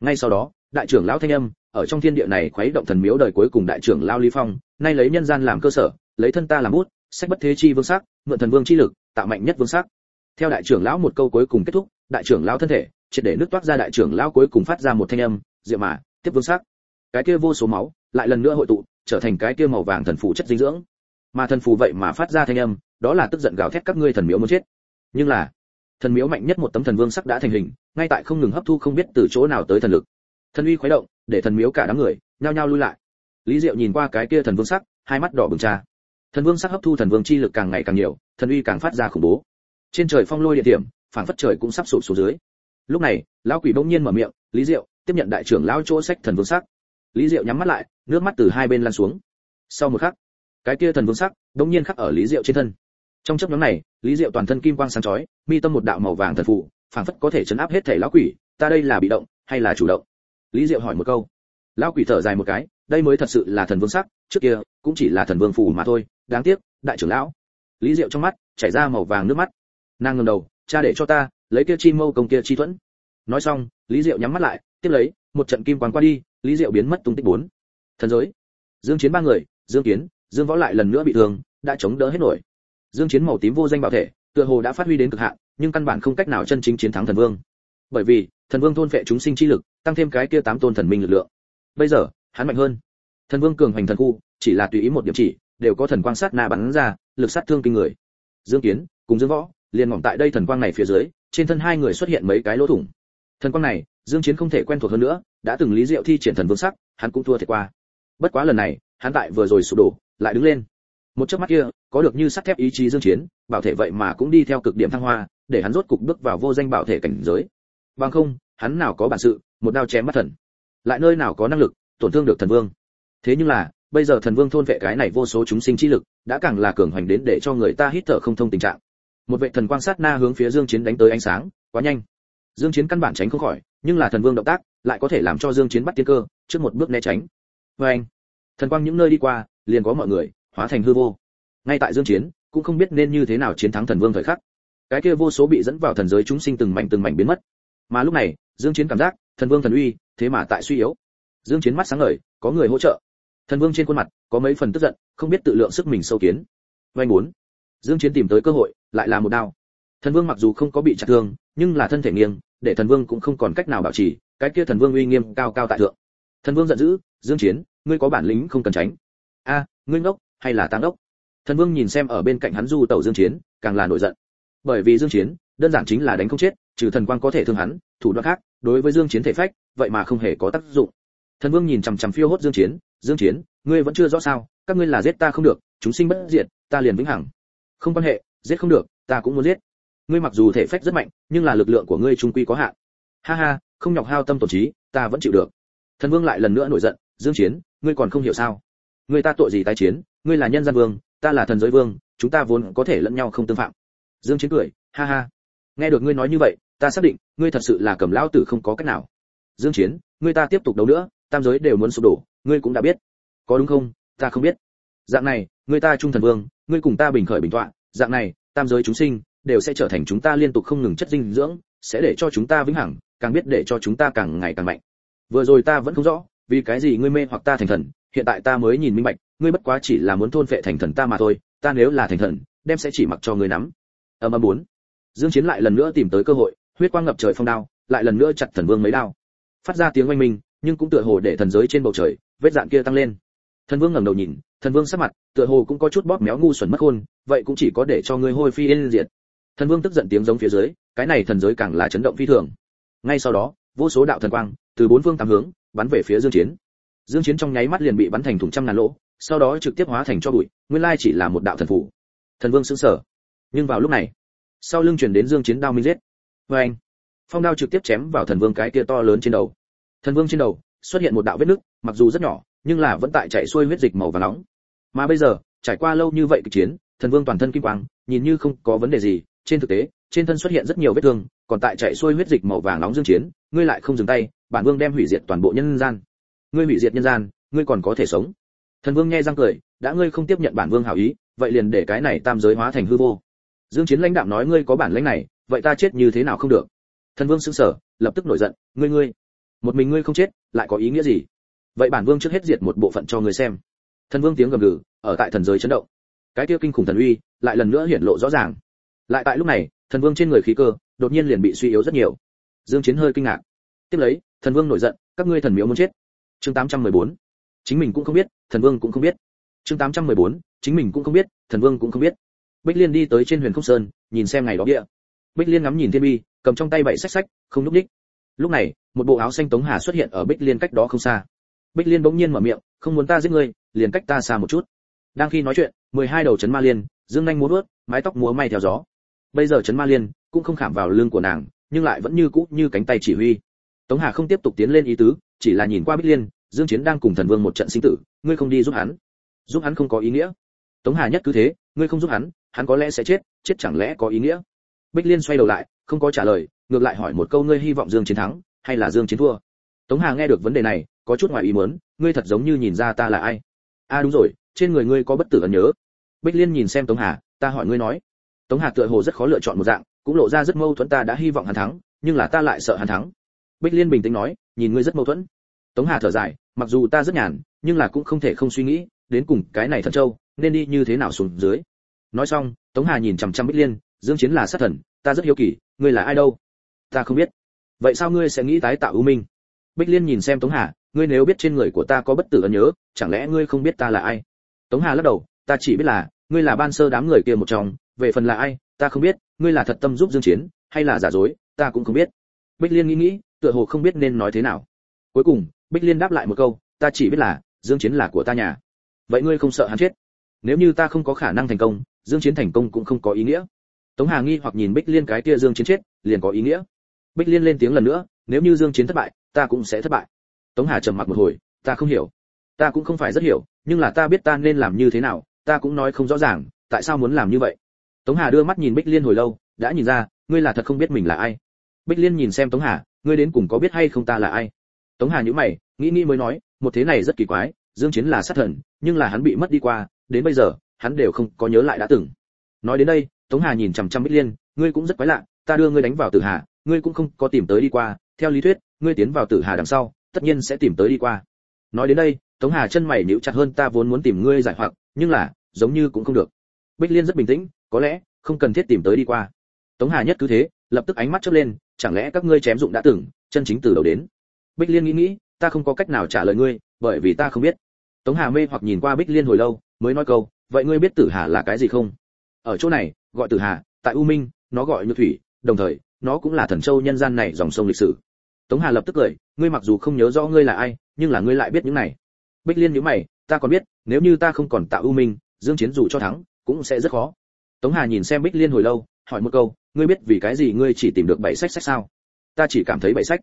Ngay sau đó, đại trưởng lão thanh âm, ở trong thiên địa này khuấy động thần miếu đời cuối cùng đại trưởng lão lý phong, nay lấy nhân gian làm cơ sở, lấy thân ta làm bút, sách bất thế chi vương sắc, mượn thần vương chi lực, tạo mạnh nhất vương sắc. Theo đại trưởng lão một câu cuối cùng kết thúc, đại trưởng lão thân thể triệt để nước toát ra đại trưởng lão cuối cùng phát ra một thanh âm diệu mà tiếp vương sắc. Cái kia vô số máu lại lần nữa hội tụ, trở thành cái kia màu vàng thần phù chất dinh dưỡng. Mà thần phù vậy mà phát ra thanh âm, đó là tức giận gào thét các ngươi thần miếu muốn chết. Nhưng là, thần miếu mạnh nhất một tấm thần vương sắc đã thành hình, ngay tại không ngừng hấp thu không biết từ chỗ nào tới thần lực. Thần uy khuấy động, để thần miếu cả đám người nhao nhao lui lại. Lý diệu nhìn qua cái kia thần vương sắc, hai mắt đỏ bừng trà thần vương sắc hấp thu thần vương chi lực càng ngày càng nhiều, thần uy càng phát ra khủng bố. Trên trời phong lôi địa điểm phản phất trời cũng sắp sụp xuống dưới lúc này, lão quỷ bỗng nhiên mở miệng, lý diệu, tiếp nhận đại trưởng lão chỗ sách thần vương sắc. Lý diệu nhắm mắt lại, nước mắt từ hai bên lan xuống. Sau một khắc, cái kia thần vương sắc bỗng nhiên khắc ở lý diệu trên thân. Trong chấp nhóm này, lý diệu toàn thân kim quang sáng chói, mi tâm một đạo màu vàng thần phụ, phảng phất có thể chấn áp hết thể lão quỷ, ta đây là bị động hay là chủ động? Lý diệu hỏi một câu. Lão quỷ thở dài một cái, đây mới thật sự là thần vương sắc, trước kia cũng chỉ là thần vương phù mà thôi, đáng tiếc, đại trưởng lão. Lý diệu trong mắt chảy ra màu vàng nước mắt. Nàng ngẩng đầu, cha để cho ta lấy kia chi mâu công kia chi thuẫn. Nói xong, lý diệu nhắm mắt lại, tiếp lấy, một trận kim quang qua đi, lý diệu biến mất tung tích bốn. Thần giới. Dương chiến ba người, dương kiến, dương võ lại lần nữa bị thương, đã chống đỡ hết nổi. Dương chiến màu tím vô danh bảo thể, tựa hồ đã phát huy đến cực hạn, nhưng căn bản không cách nào chân chính chiến thắng thần vương. Bởi vì, thần vương thôn phệ chúng sinh chi lực, tăng thêm cái kia tám tôn thần minh lực lượng. Bây giờ, hắn mạnh hơn. Thần vương cường hành thần khu, chỉ là tùy ý một điểm chỉ, đều có thần quang sát na bắn ra, lực sát thương kinh người. Dương kiến, cùng dương võ, liền ngỏm tại đây thần quang này phía dưới trên thân hai người xuất hiện mấy cái lỗ thủng. Thần quang này, dương chiến không thể quen thuộc hơn nữa, đã từng lý diệu thi triển thần vương sắc, hắn cũng thua thiệt qua. Bất quá lần này, hắn tại vừa rồi sụp đổ, lại đứng lên. Một chớp mắt kia, có được như sắt thép ý chí dương chiến, bảo thể vậy mà cũng đi theo cực điểm thăng hoa, để hắn rốt cục bước vào vô danh bảo thể cảnh giới. Bằng không, hắn nào có bản sự, một đao chém mắt thần. Lại nơi nào có năng lực, tổn thương được thần vương. Thế nhưng là, bây giờ thần vương thôn vệ cái này vô số chúng sinh chi lực, đã càng là cường hoành đến để cho người ta hít thở không thông tình trạng một vệ thần quang sát na hướng phía dương chiến đánh tới ánh sáng, quá nhanh. Dương chiến căn bản tránh không khỏi, nhưng là thần vương động tác lại có thể làm cho dương chiến bắt tiên cơ, trước một bước né tránh. Với anh, thần quang những nơi đi qua, liền có mọi người, hóa thành hư vô. Ngay tại dương chiến, cũng không biết nên như thế nào chiến thắng thần vương thời khắc. Cái kia vô số bị dẫn vào thần giới chúng sinh từng mảnh từng mảnh biến mất. Mà lúc này, dương chiến cảm giác, thần vương thần uy, thế mà tại suy yếu. Dương chiến mắt sáng ngời, có người hỗ trợ. Thần vương trên khuôn mặt, có mấy phần tức giận, không biết tự lượng sức mình sâu kiến. Vay muốn dương chiến tìm tới cơ hội, lại là một đao. Thần vương mặc dù không có bị chặt thương, nhưng là thân thể nghiêng, để thần vương cũng không còn cách nào bảo trì, cái kia thần vương uy nghiêm cao cao tại thượng. Thần vương giận dữ, dương chiến, ngươi có bản lĩnh không cần tránh? A, ngươi ngốc, hay là tăng đốc thần vương nhìn xem ở bên cạnh hắn du tẩu dương chiến, càng là nổi giận. Bởi vì dương chiến, đơn giản chính là đánh không chết, trừ thần quang có thể thương hắn, thủ đoạn khác, đối với dương chiến thể phách, vậy mà không hề có tác dụng. Thần vương nhìn chằm chằm phiêu hốt dương chiến dương chiến, ngươi vẫn chưa rõ sao, các ngươi là giết ta không được, chúng sinh bất diệt, ta liền vĩnh hằng không quan hệ, giết không được, ta cũng muốn giết. Ngươi mặc dù thể phách rất mạnh, nhưng là lực lượng của ngươi trung quy có hạn. Ha ha, không nhọc hao tâm tổn trí, ta vẫn chịu được. Thần vương lại lần nữa nổi giận, dương chiến, ngươi còn không hiểu sao? Ngươi ta tội gì tái chiến, ngươi là nhân gian vương, ta là thần giới vương, chúng ta vốn có thể lẫn nhau không tương phạm. Dương chiến cười, ha ha. Nghe được ngươi nói như vậy, ta xác định, ngươi thật sự là cầm lão tử không có cách nào. Dương chiến, ngươi ta tiếp tục đấu nữa, tam giới đều muốn sụp đổ, ngươi cũng đã biết. Có đúng không? Ta không biết dạng này, người ta trung thần vương, ngươi cùng ta bình khởi bình tọa, dạng này, tam giới chúng sinh, đều sẽ trở thành chúng ta liên tục không ngừng chất dinh dưỡng, sẽ để cho chúng ta vĩnh hằng, càng biết để cho chúng ta càng ngày càng mạnh. Vừa rồi ta vẫn không rõ, vì cái gì ngươi mê hoặc ta thành thần, hiện tại ta mới nhìn minh bạch, ngươi bất quá chỉ là muốn thôn phệ thành thần ta mà thôi, ta nếu là thành thần, đem sẽ chỉ mặc cho ngươi nắm. Âm âm bốn. Dương chiến lại lần nữa tìm tới cơ hội, huyết quang ngập trời phong đao, lại lần nữa chặt thần vương mấy đao. Phát ra tiếng oanh minh, nhưng cũng tựa hồ để thần giới trên bầu trời, vết dạn kia tăng lên thần vương ngẩng đầu nhìn, thần vương sắc mặt, tựa hồ cũng có chút bóp méo ngu xuẩn mất hôn vậy cũng chỉ có để cho ngươi hôi phi yên diệt. Thần vương tức giận tiếng giống phía dưới, cái này thần giới càng là chấn động phi thường. Ngay sau đó, vô số đạo thần quang, từ bốn phương tám hướng, bắn về phía dương chiến. Dương chiến trong nháy mắt liền bị bắn thành thùng trăm ngàn lỗ, sau đó trực tiếp hóa thành cho bụi, nguyên lai chỉ là một đạo thần phù thần vương sững sờ. Nhưng vào lúc này, sau lưng truyền đến dương chiến đao minh giết. Với anh phong đao trực tiếp chém vào thần vương cái kia to lớn trên đầu. Thần vương trên đầu, xuất hiện một đạo vết nứt, mặc dù rất nhỏ nhưng là vẫn tại chạy xuôi huyết dịch màu vàng nóng. Mà bây giờ, trải qua lâu như vậy kịch chiến, thần vương toàn thân kim quang, nhìn như không có vấn đề gì. Trên thực tế, trên thân xuất hiện rất nhiều vết thương, còn tại chạy xuôi huyết dịch màu vàng nóng dương chiến, ngươi lại không dừng tay, bản vương đem hủy diệt toàn bộ nhân gian. Ngươi hủy diệt nhân gian, ngươi còn có thể sống. Thần vương nghe răng cười, đã ngươi không tiếp nhận bản vương hảo ý, vậy liền để cái này tam giới hóa thành hư vô. Dương chiến lãnh đạo nói ngươi có bản lãnh này, vậy ta chết như thế nào không được. Thần vương sững sờ, lập tức nổi giận, ngươi ngươi, một mình ngươi không chết, lại có ý nghĩa gì? Vậy bản vương trước hết diệt một bộ phận cho người xem. Thần vương tiếng gầm gừ, ở tại thần giới chấn động. Cái kia kinh khủng thần uy, lại lần nữa hiển lộ rõ ràng. Lại tại lúc này, thần vương trên người khí cơ, đột nhiên liền bị suy yếu rất nhiều. Dương chiến hơi kinh ngạc. Tiếp lấy, thần vương nổi giận, các ngươi thần miếu muốn chết. Chương 814 chính mình cũng không biết, thần vương cũng không biết. Chương 814 chính mình cũng không biết, thần vương cũng không biết. Bích liên đi tới trên huyền không sơn, nhìn xem ngày đó địa. Bích liên ngắm nhìn thiên bi, cầm trong tay bảy sách sách, không núp đích lúc này, một bộ áo xanh tống hà xuất hiện ở bích liên cách đó không xa bích liên bỗng nhiên mở miệng, không muốn ta giết ngươi, liền cách ta xa một chút. Đang khi nói chuyện, mười hai đầu chấn ma liên, dương nhanh múa vớt mái tóc múa may theo gió. Bây giờ chấn ma liên cũng không khảm vào lưng của nàng, nhưng lại vẫn như cũ như cánh tay chỉ huy. Tống hà không tiếp tục tiến lên ý tứ, chỉ là nhìn qua bích liên, dương chiến đang cùng thần vương một trận sinh tử, ngươi không đi giúp hắn. Giúp hắn không có ý nghĩa. Tống hà nhất cứ thế, ngươi không giúp hắn hắn có lẽ sẽ chết chết chẳng lẽ có ý nghĩa? Bích liên xoay đầu lại, không có trả lời, ngược lại hỏi một câu, ngươi hy vọng dương chiến thắng, hay là dương chiến thua? Tống hà nghe được vấn đề này có chút ngoài ý muốn, ngươi thật giống như nhìn ra ta là ai. A à đúng rồi, trên người ngươi có bất tử ấn nhớ. Bích liên nhìn xem tống hà, ta hỏi ngươi nói. Tống hà tựa hồ rất khó lựa chọn một dạng, cũng lộ ra rất mâu thuẫn ta đã hy vọng hắn thắng, nhưng là ta lại sợ hắn thắng. Bích liên bình tĩnh nói, nhìn ngươi rất mâu thuẫn. Tống hà thở dài, mặc dù ta rất nhàn, nhưng là cũng không thể không suy nghĩ, đến cùng cái này thần châu nên đi như thế nào xuống dưới. Nói xong, tống hà nhìn chằm chằm bích liên, dương chiến là sát thần, ta rất hiếu kỳ, ngươi là ai đâu? Ta không biết. Vậy sao ngươi sẽ nghĩ tái tạo ưu minh? Bích liên nhìn xem tống hà ngươi nếu biết trên người của ta có bất tử ấn nhớ, chẳng lẽ ngươi không biết ta là ai? Tống hà lắc đầu, ta chỉ biết là, ngươi là ban sơ đám người kia một trong, về phần là ai, ta không biết, ngươi là thật tâm giúp dương chiến, hay là giả dối, ta cũng không biết. Bích liên nghĩ nghĩ, tựa hồ không biết nên nói thế nào. Cuối cùng, bích liên đáp lại một câu, ta chỉ biết là, dương chiến là của ta nhà. Vậy ngươi không sợ hắn chết? Nếu như ta không có khả năng thành công, dương chiến thành công cũng không có ý nghĩa. Tống hà nghi hoặc nhìn bích liên cái kia dương chiến chết, liền có ý nghĩa. Bích liên lên tiếng lần nữa, nếu như dương chiến thất bại, ta cũng sẽ thất bại tống hà trầm mặc một hồi, ta không hiểu. Ta cũng không phải rất hiểu, nhưng là ta biết ta nên làm như thế nào, ta cũng nói không rõ ràng, tại sao muốn làm như vậy? Tống hà đưa mắt nhìn bích liên hồi lâu, đã nhìn ra, ngươi là thật không biết mình là ai. Bích liên nhìn xem tống hà, ngươi đến cùng có biết hay không ta là ai? Tống hà nhíu mày, nghĩ nghĩ mới nói, một thế này rất kỳ quái, dương chiến là sát thần, nhưng là hắn bị mất đi qua, đến bây giờ, hắn đều không có nhớ lại đã từng. Nói đến đây, tống hà nhìn chằm chằm bích liên, ngươi cũng rất quái lạ, ta đưa ngươi đánh vào tử hà, ngươi cũng không có tìm tới đi qua, theo lý thuyết, ngươi tiến vào tử hà đằng sau tất nhiên sẽ tìm tới đi qua. Nói đến đây, tống hà chân mày nhíu chặt hơn ta vốn muốn tìm ngươi giải hoặc, nhưng là, giống như cũng không được. Bích liên rất bình tĩnh, có lẽ, không cần thiết tìm tới đi qua. Tống hà nhất cứ thế, lập tức ánh mắt chớp lên, chẳng lẽ các ngươi chém dụng đã từng, chân chính từ đầu đến? Bích liên nghĩ nghĩ, ta không có cách nào trả lời ngươi, bởi vì ta không biết. Tống hà mê hoặc nhìn qua bích liên hồi lâu, mới nói câu, vậy ngươi biết tử hà là cái gì không? Ở chỗ này, gọi tử hà, tại u minh, nó gọi như thủy, đồng thời, nó cũng là thần châu nhân gian này dòng sông lịch sử tống hà lập tức cười, ngươi mặc dù không nhớ rõ ngươi là ai, nhưng là ngươi lại biết những này. Bích liên nhíu mày, ta còn biết, nếu như ta không còn tạo ưu minh, dương chiến dù cho thắng, cũng sẽ rất khó. Tống hà nhìn xem bích liên hồi lâu, hỏi một câu, ngươi biết vì cái gì ngươi chỉ tìm được bảy sách sách sao? Ta chỉ cảm thấy bảy sách.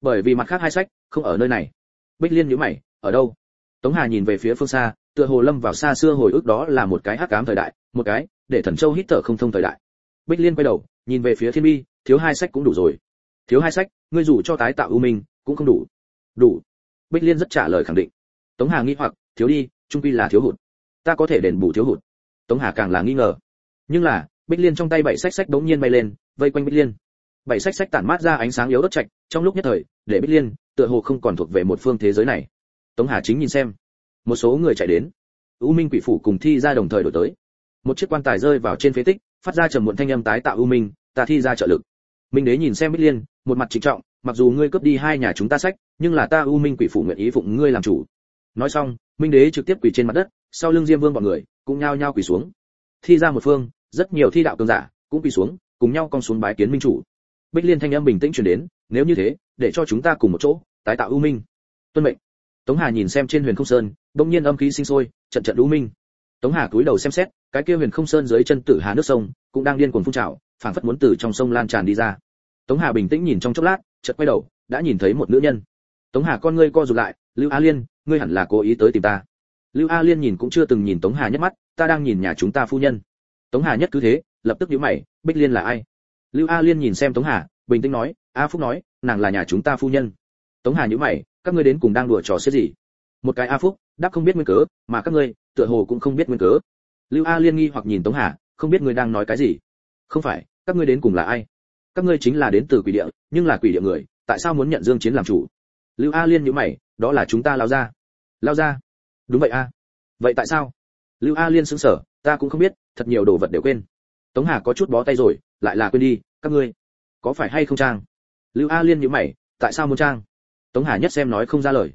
Bởi vì mặt khác hai sách không ở nơi này. Bích liên nhíu mày, ở đâu? Tống hà nhìn về phía phương xa, tựa hồ lâm vào xa xưa hồi ức đó là một cái hắc ám thời đại, một cái để thần châu hít thở không thông thời đại. Bích liên quay đầu, nhìn về phía thiên bi, thiếu hai sách cũng đủ rồi thiếu hai sách, ngươi dù cho tái tạo ưu minh, cũng không đủ. Đủ. Bích liên rất trả lời khẳng định. Tống hà nghi hoặc, thiếu đi, trung quy là thiếu hụt. Ta có thể đền bù thiếu hụt. Tống hà càng là nghi ngờ. Nhưng là, bích liên trong tay bảy sách sách đống nhiên bay lên, vây quanh bích liên. Bảy sách sách tản mát ra ánh sáng yếu đất trạch, trong lúc nhất thời, để bích liên, tựa hồ không còn thuộc về một phương thế giới này. Tống hà chính nhìn xem. Một số người chạy đến. U minh quỷ phủ cùng thi ra đồng thời đổi tới. Một chiếc quan tài rơi vào trên phế tích, phát ra trầm muộn thanh âm tái tạo u minh, ta thi ra trợ lực. Minh đế nhìn xem bích liên một mặt trịnh trọng, mặc dù ngươi cướp đi hai nhà chúng ta sách, nhưng là ta u minh quỷ phủ nguyện ý phụng ngươi làm chủ. Nói xong, minh đế trực tiếp quỳ trên mặt đất, sau lưng diêm vương bọn người cũng nhao nhao quỳ xuống. Thi ra một phương, rất nhiều thi đạo cường giả cũng quỳ xuống, cùng nhau con xuống bái kiến minh chủ. Bích liên thanh âm bình tĩnh truyền đến, nếu như thế, để cho chúng ta cùng một chỗ, tái tạo u minh. Tuân mệnh. Tống hà nhìn xem trên huyền không sơn, bỗng nhiên âm khí sinh sôi, trận trận u minh. Tống hà cúi đầu xem xét, cái kia huyền không sơn dưới chân tử hà nước sông cũng đang điên cuồng phun trào, phảng phất muốn từ trong sông lan tràn đi ra tống hà bình tĩnh nhìn trong chốc lát, chợt quay đầu, đã nhìn thấy một nữ nhân. Tống hà con ngươi co rụt lại, lưu a liên, ngươi hẳn là cố ý tới tìm ta. Lưu a liên nhìn cũng chưa từng nhìn tống hà nhất mắt, ta đang nhìn nhà chúng ta phu nhân. Tống hà nhất cứ thế, lập tức nhíu mày, bích liên là ai? Lưu a liên nhìn xem tống hà, bình tĩnh nói, a phúc nói, nàng là nhà chúng ta phu nhân. Tống hà nhíu mày, các ngươi đến cùng đang đùa trò xếp gì? Một cái a phúc, đáp không biết nguyên cớ, mà các ngươi, tựa hồ cũng không biết nguyên cớ. Lưu a liên nghi hoặc nhìn tống hà, không biết ngươi đang nói cái gì? Không phải, các ngươi đến cùng là ai? Các ngươi chính là đến từ quỷ địa, nhưng là quỷ địa người, tại sao muốn nhận dương chiến làm chủ? Lưu a liên nhíu mày, đó là chúng ta lao ra. Lao ra? Đúng vậy a. Vậy tại sao? Lưu a liên sững sờ, ta cũng không biết, thật nhiều đồ vật đều quên. Tống hà có chút bó tay rồi, lại là quên đi, các ngươi, có phải hay không trang? Lưu a liên nhíu mày, tại sao muốn trang? Tống hà nhất xem nói không ra lời.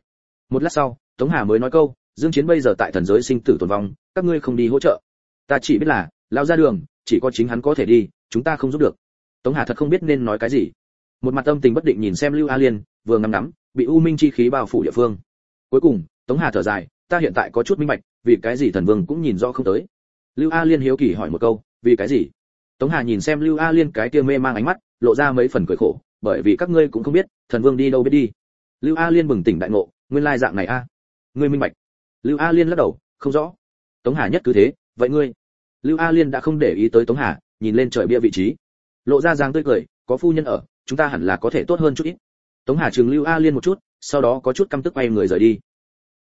Một lát sau, tống hà mới nói câu, dương chiến bây giờ tại thần giới sinh tử tồn vong, các ngươi không đi hỗ trợ. Ta chỉ biết là, lao ra đường, chỉ có chính hắn có thể đi, chúng ta không giúp được tống hà thật không biết nên nói cái gì. Một mặt âm tình bất định nhìn xem lưu a liên, vừa ngắm nắm bị u minh chi khí bao phủ địa phương. Cuối cùng, tống hà thở dài, ta hiện tại có chút minh bạch, vì cái gì thần vương cũng nhìn rõ không tới. Lưu a liên hiếu kỳ hỏi một câu, vì cái gì? Tống hà nhìn xem lưu a liên cái kia mê mang ánh mắt, lộ ra mấy phần cười khổ, bởi vì các ngươi cũng không biết, thần vương đi đâu biết đi. Lưu a liên bừng tỉnh đại ngộ, nguyên lai dạng này a. Ngươi minh bạch. Lưu a liên lắc đầu, không rõ. Tống hà nhất cứ thế, vậy ngươi? Lưu a liên đã không để ý tới tống hà, nhìn lên trời bia vị trí lộ ra dáng tươi cười, có phu nhân ở, chúng ta hẳn là có thể tốt hơn chút ít. Tống hà trường lưu a liên một chút, sau đó có chút căm tức quay người rời đi.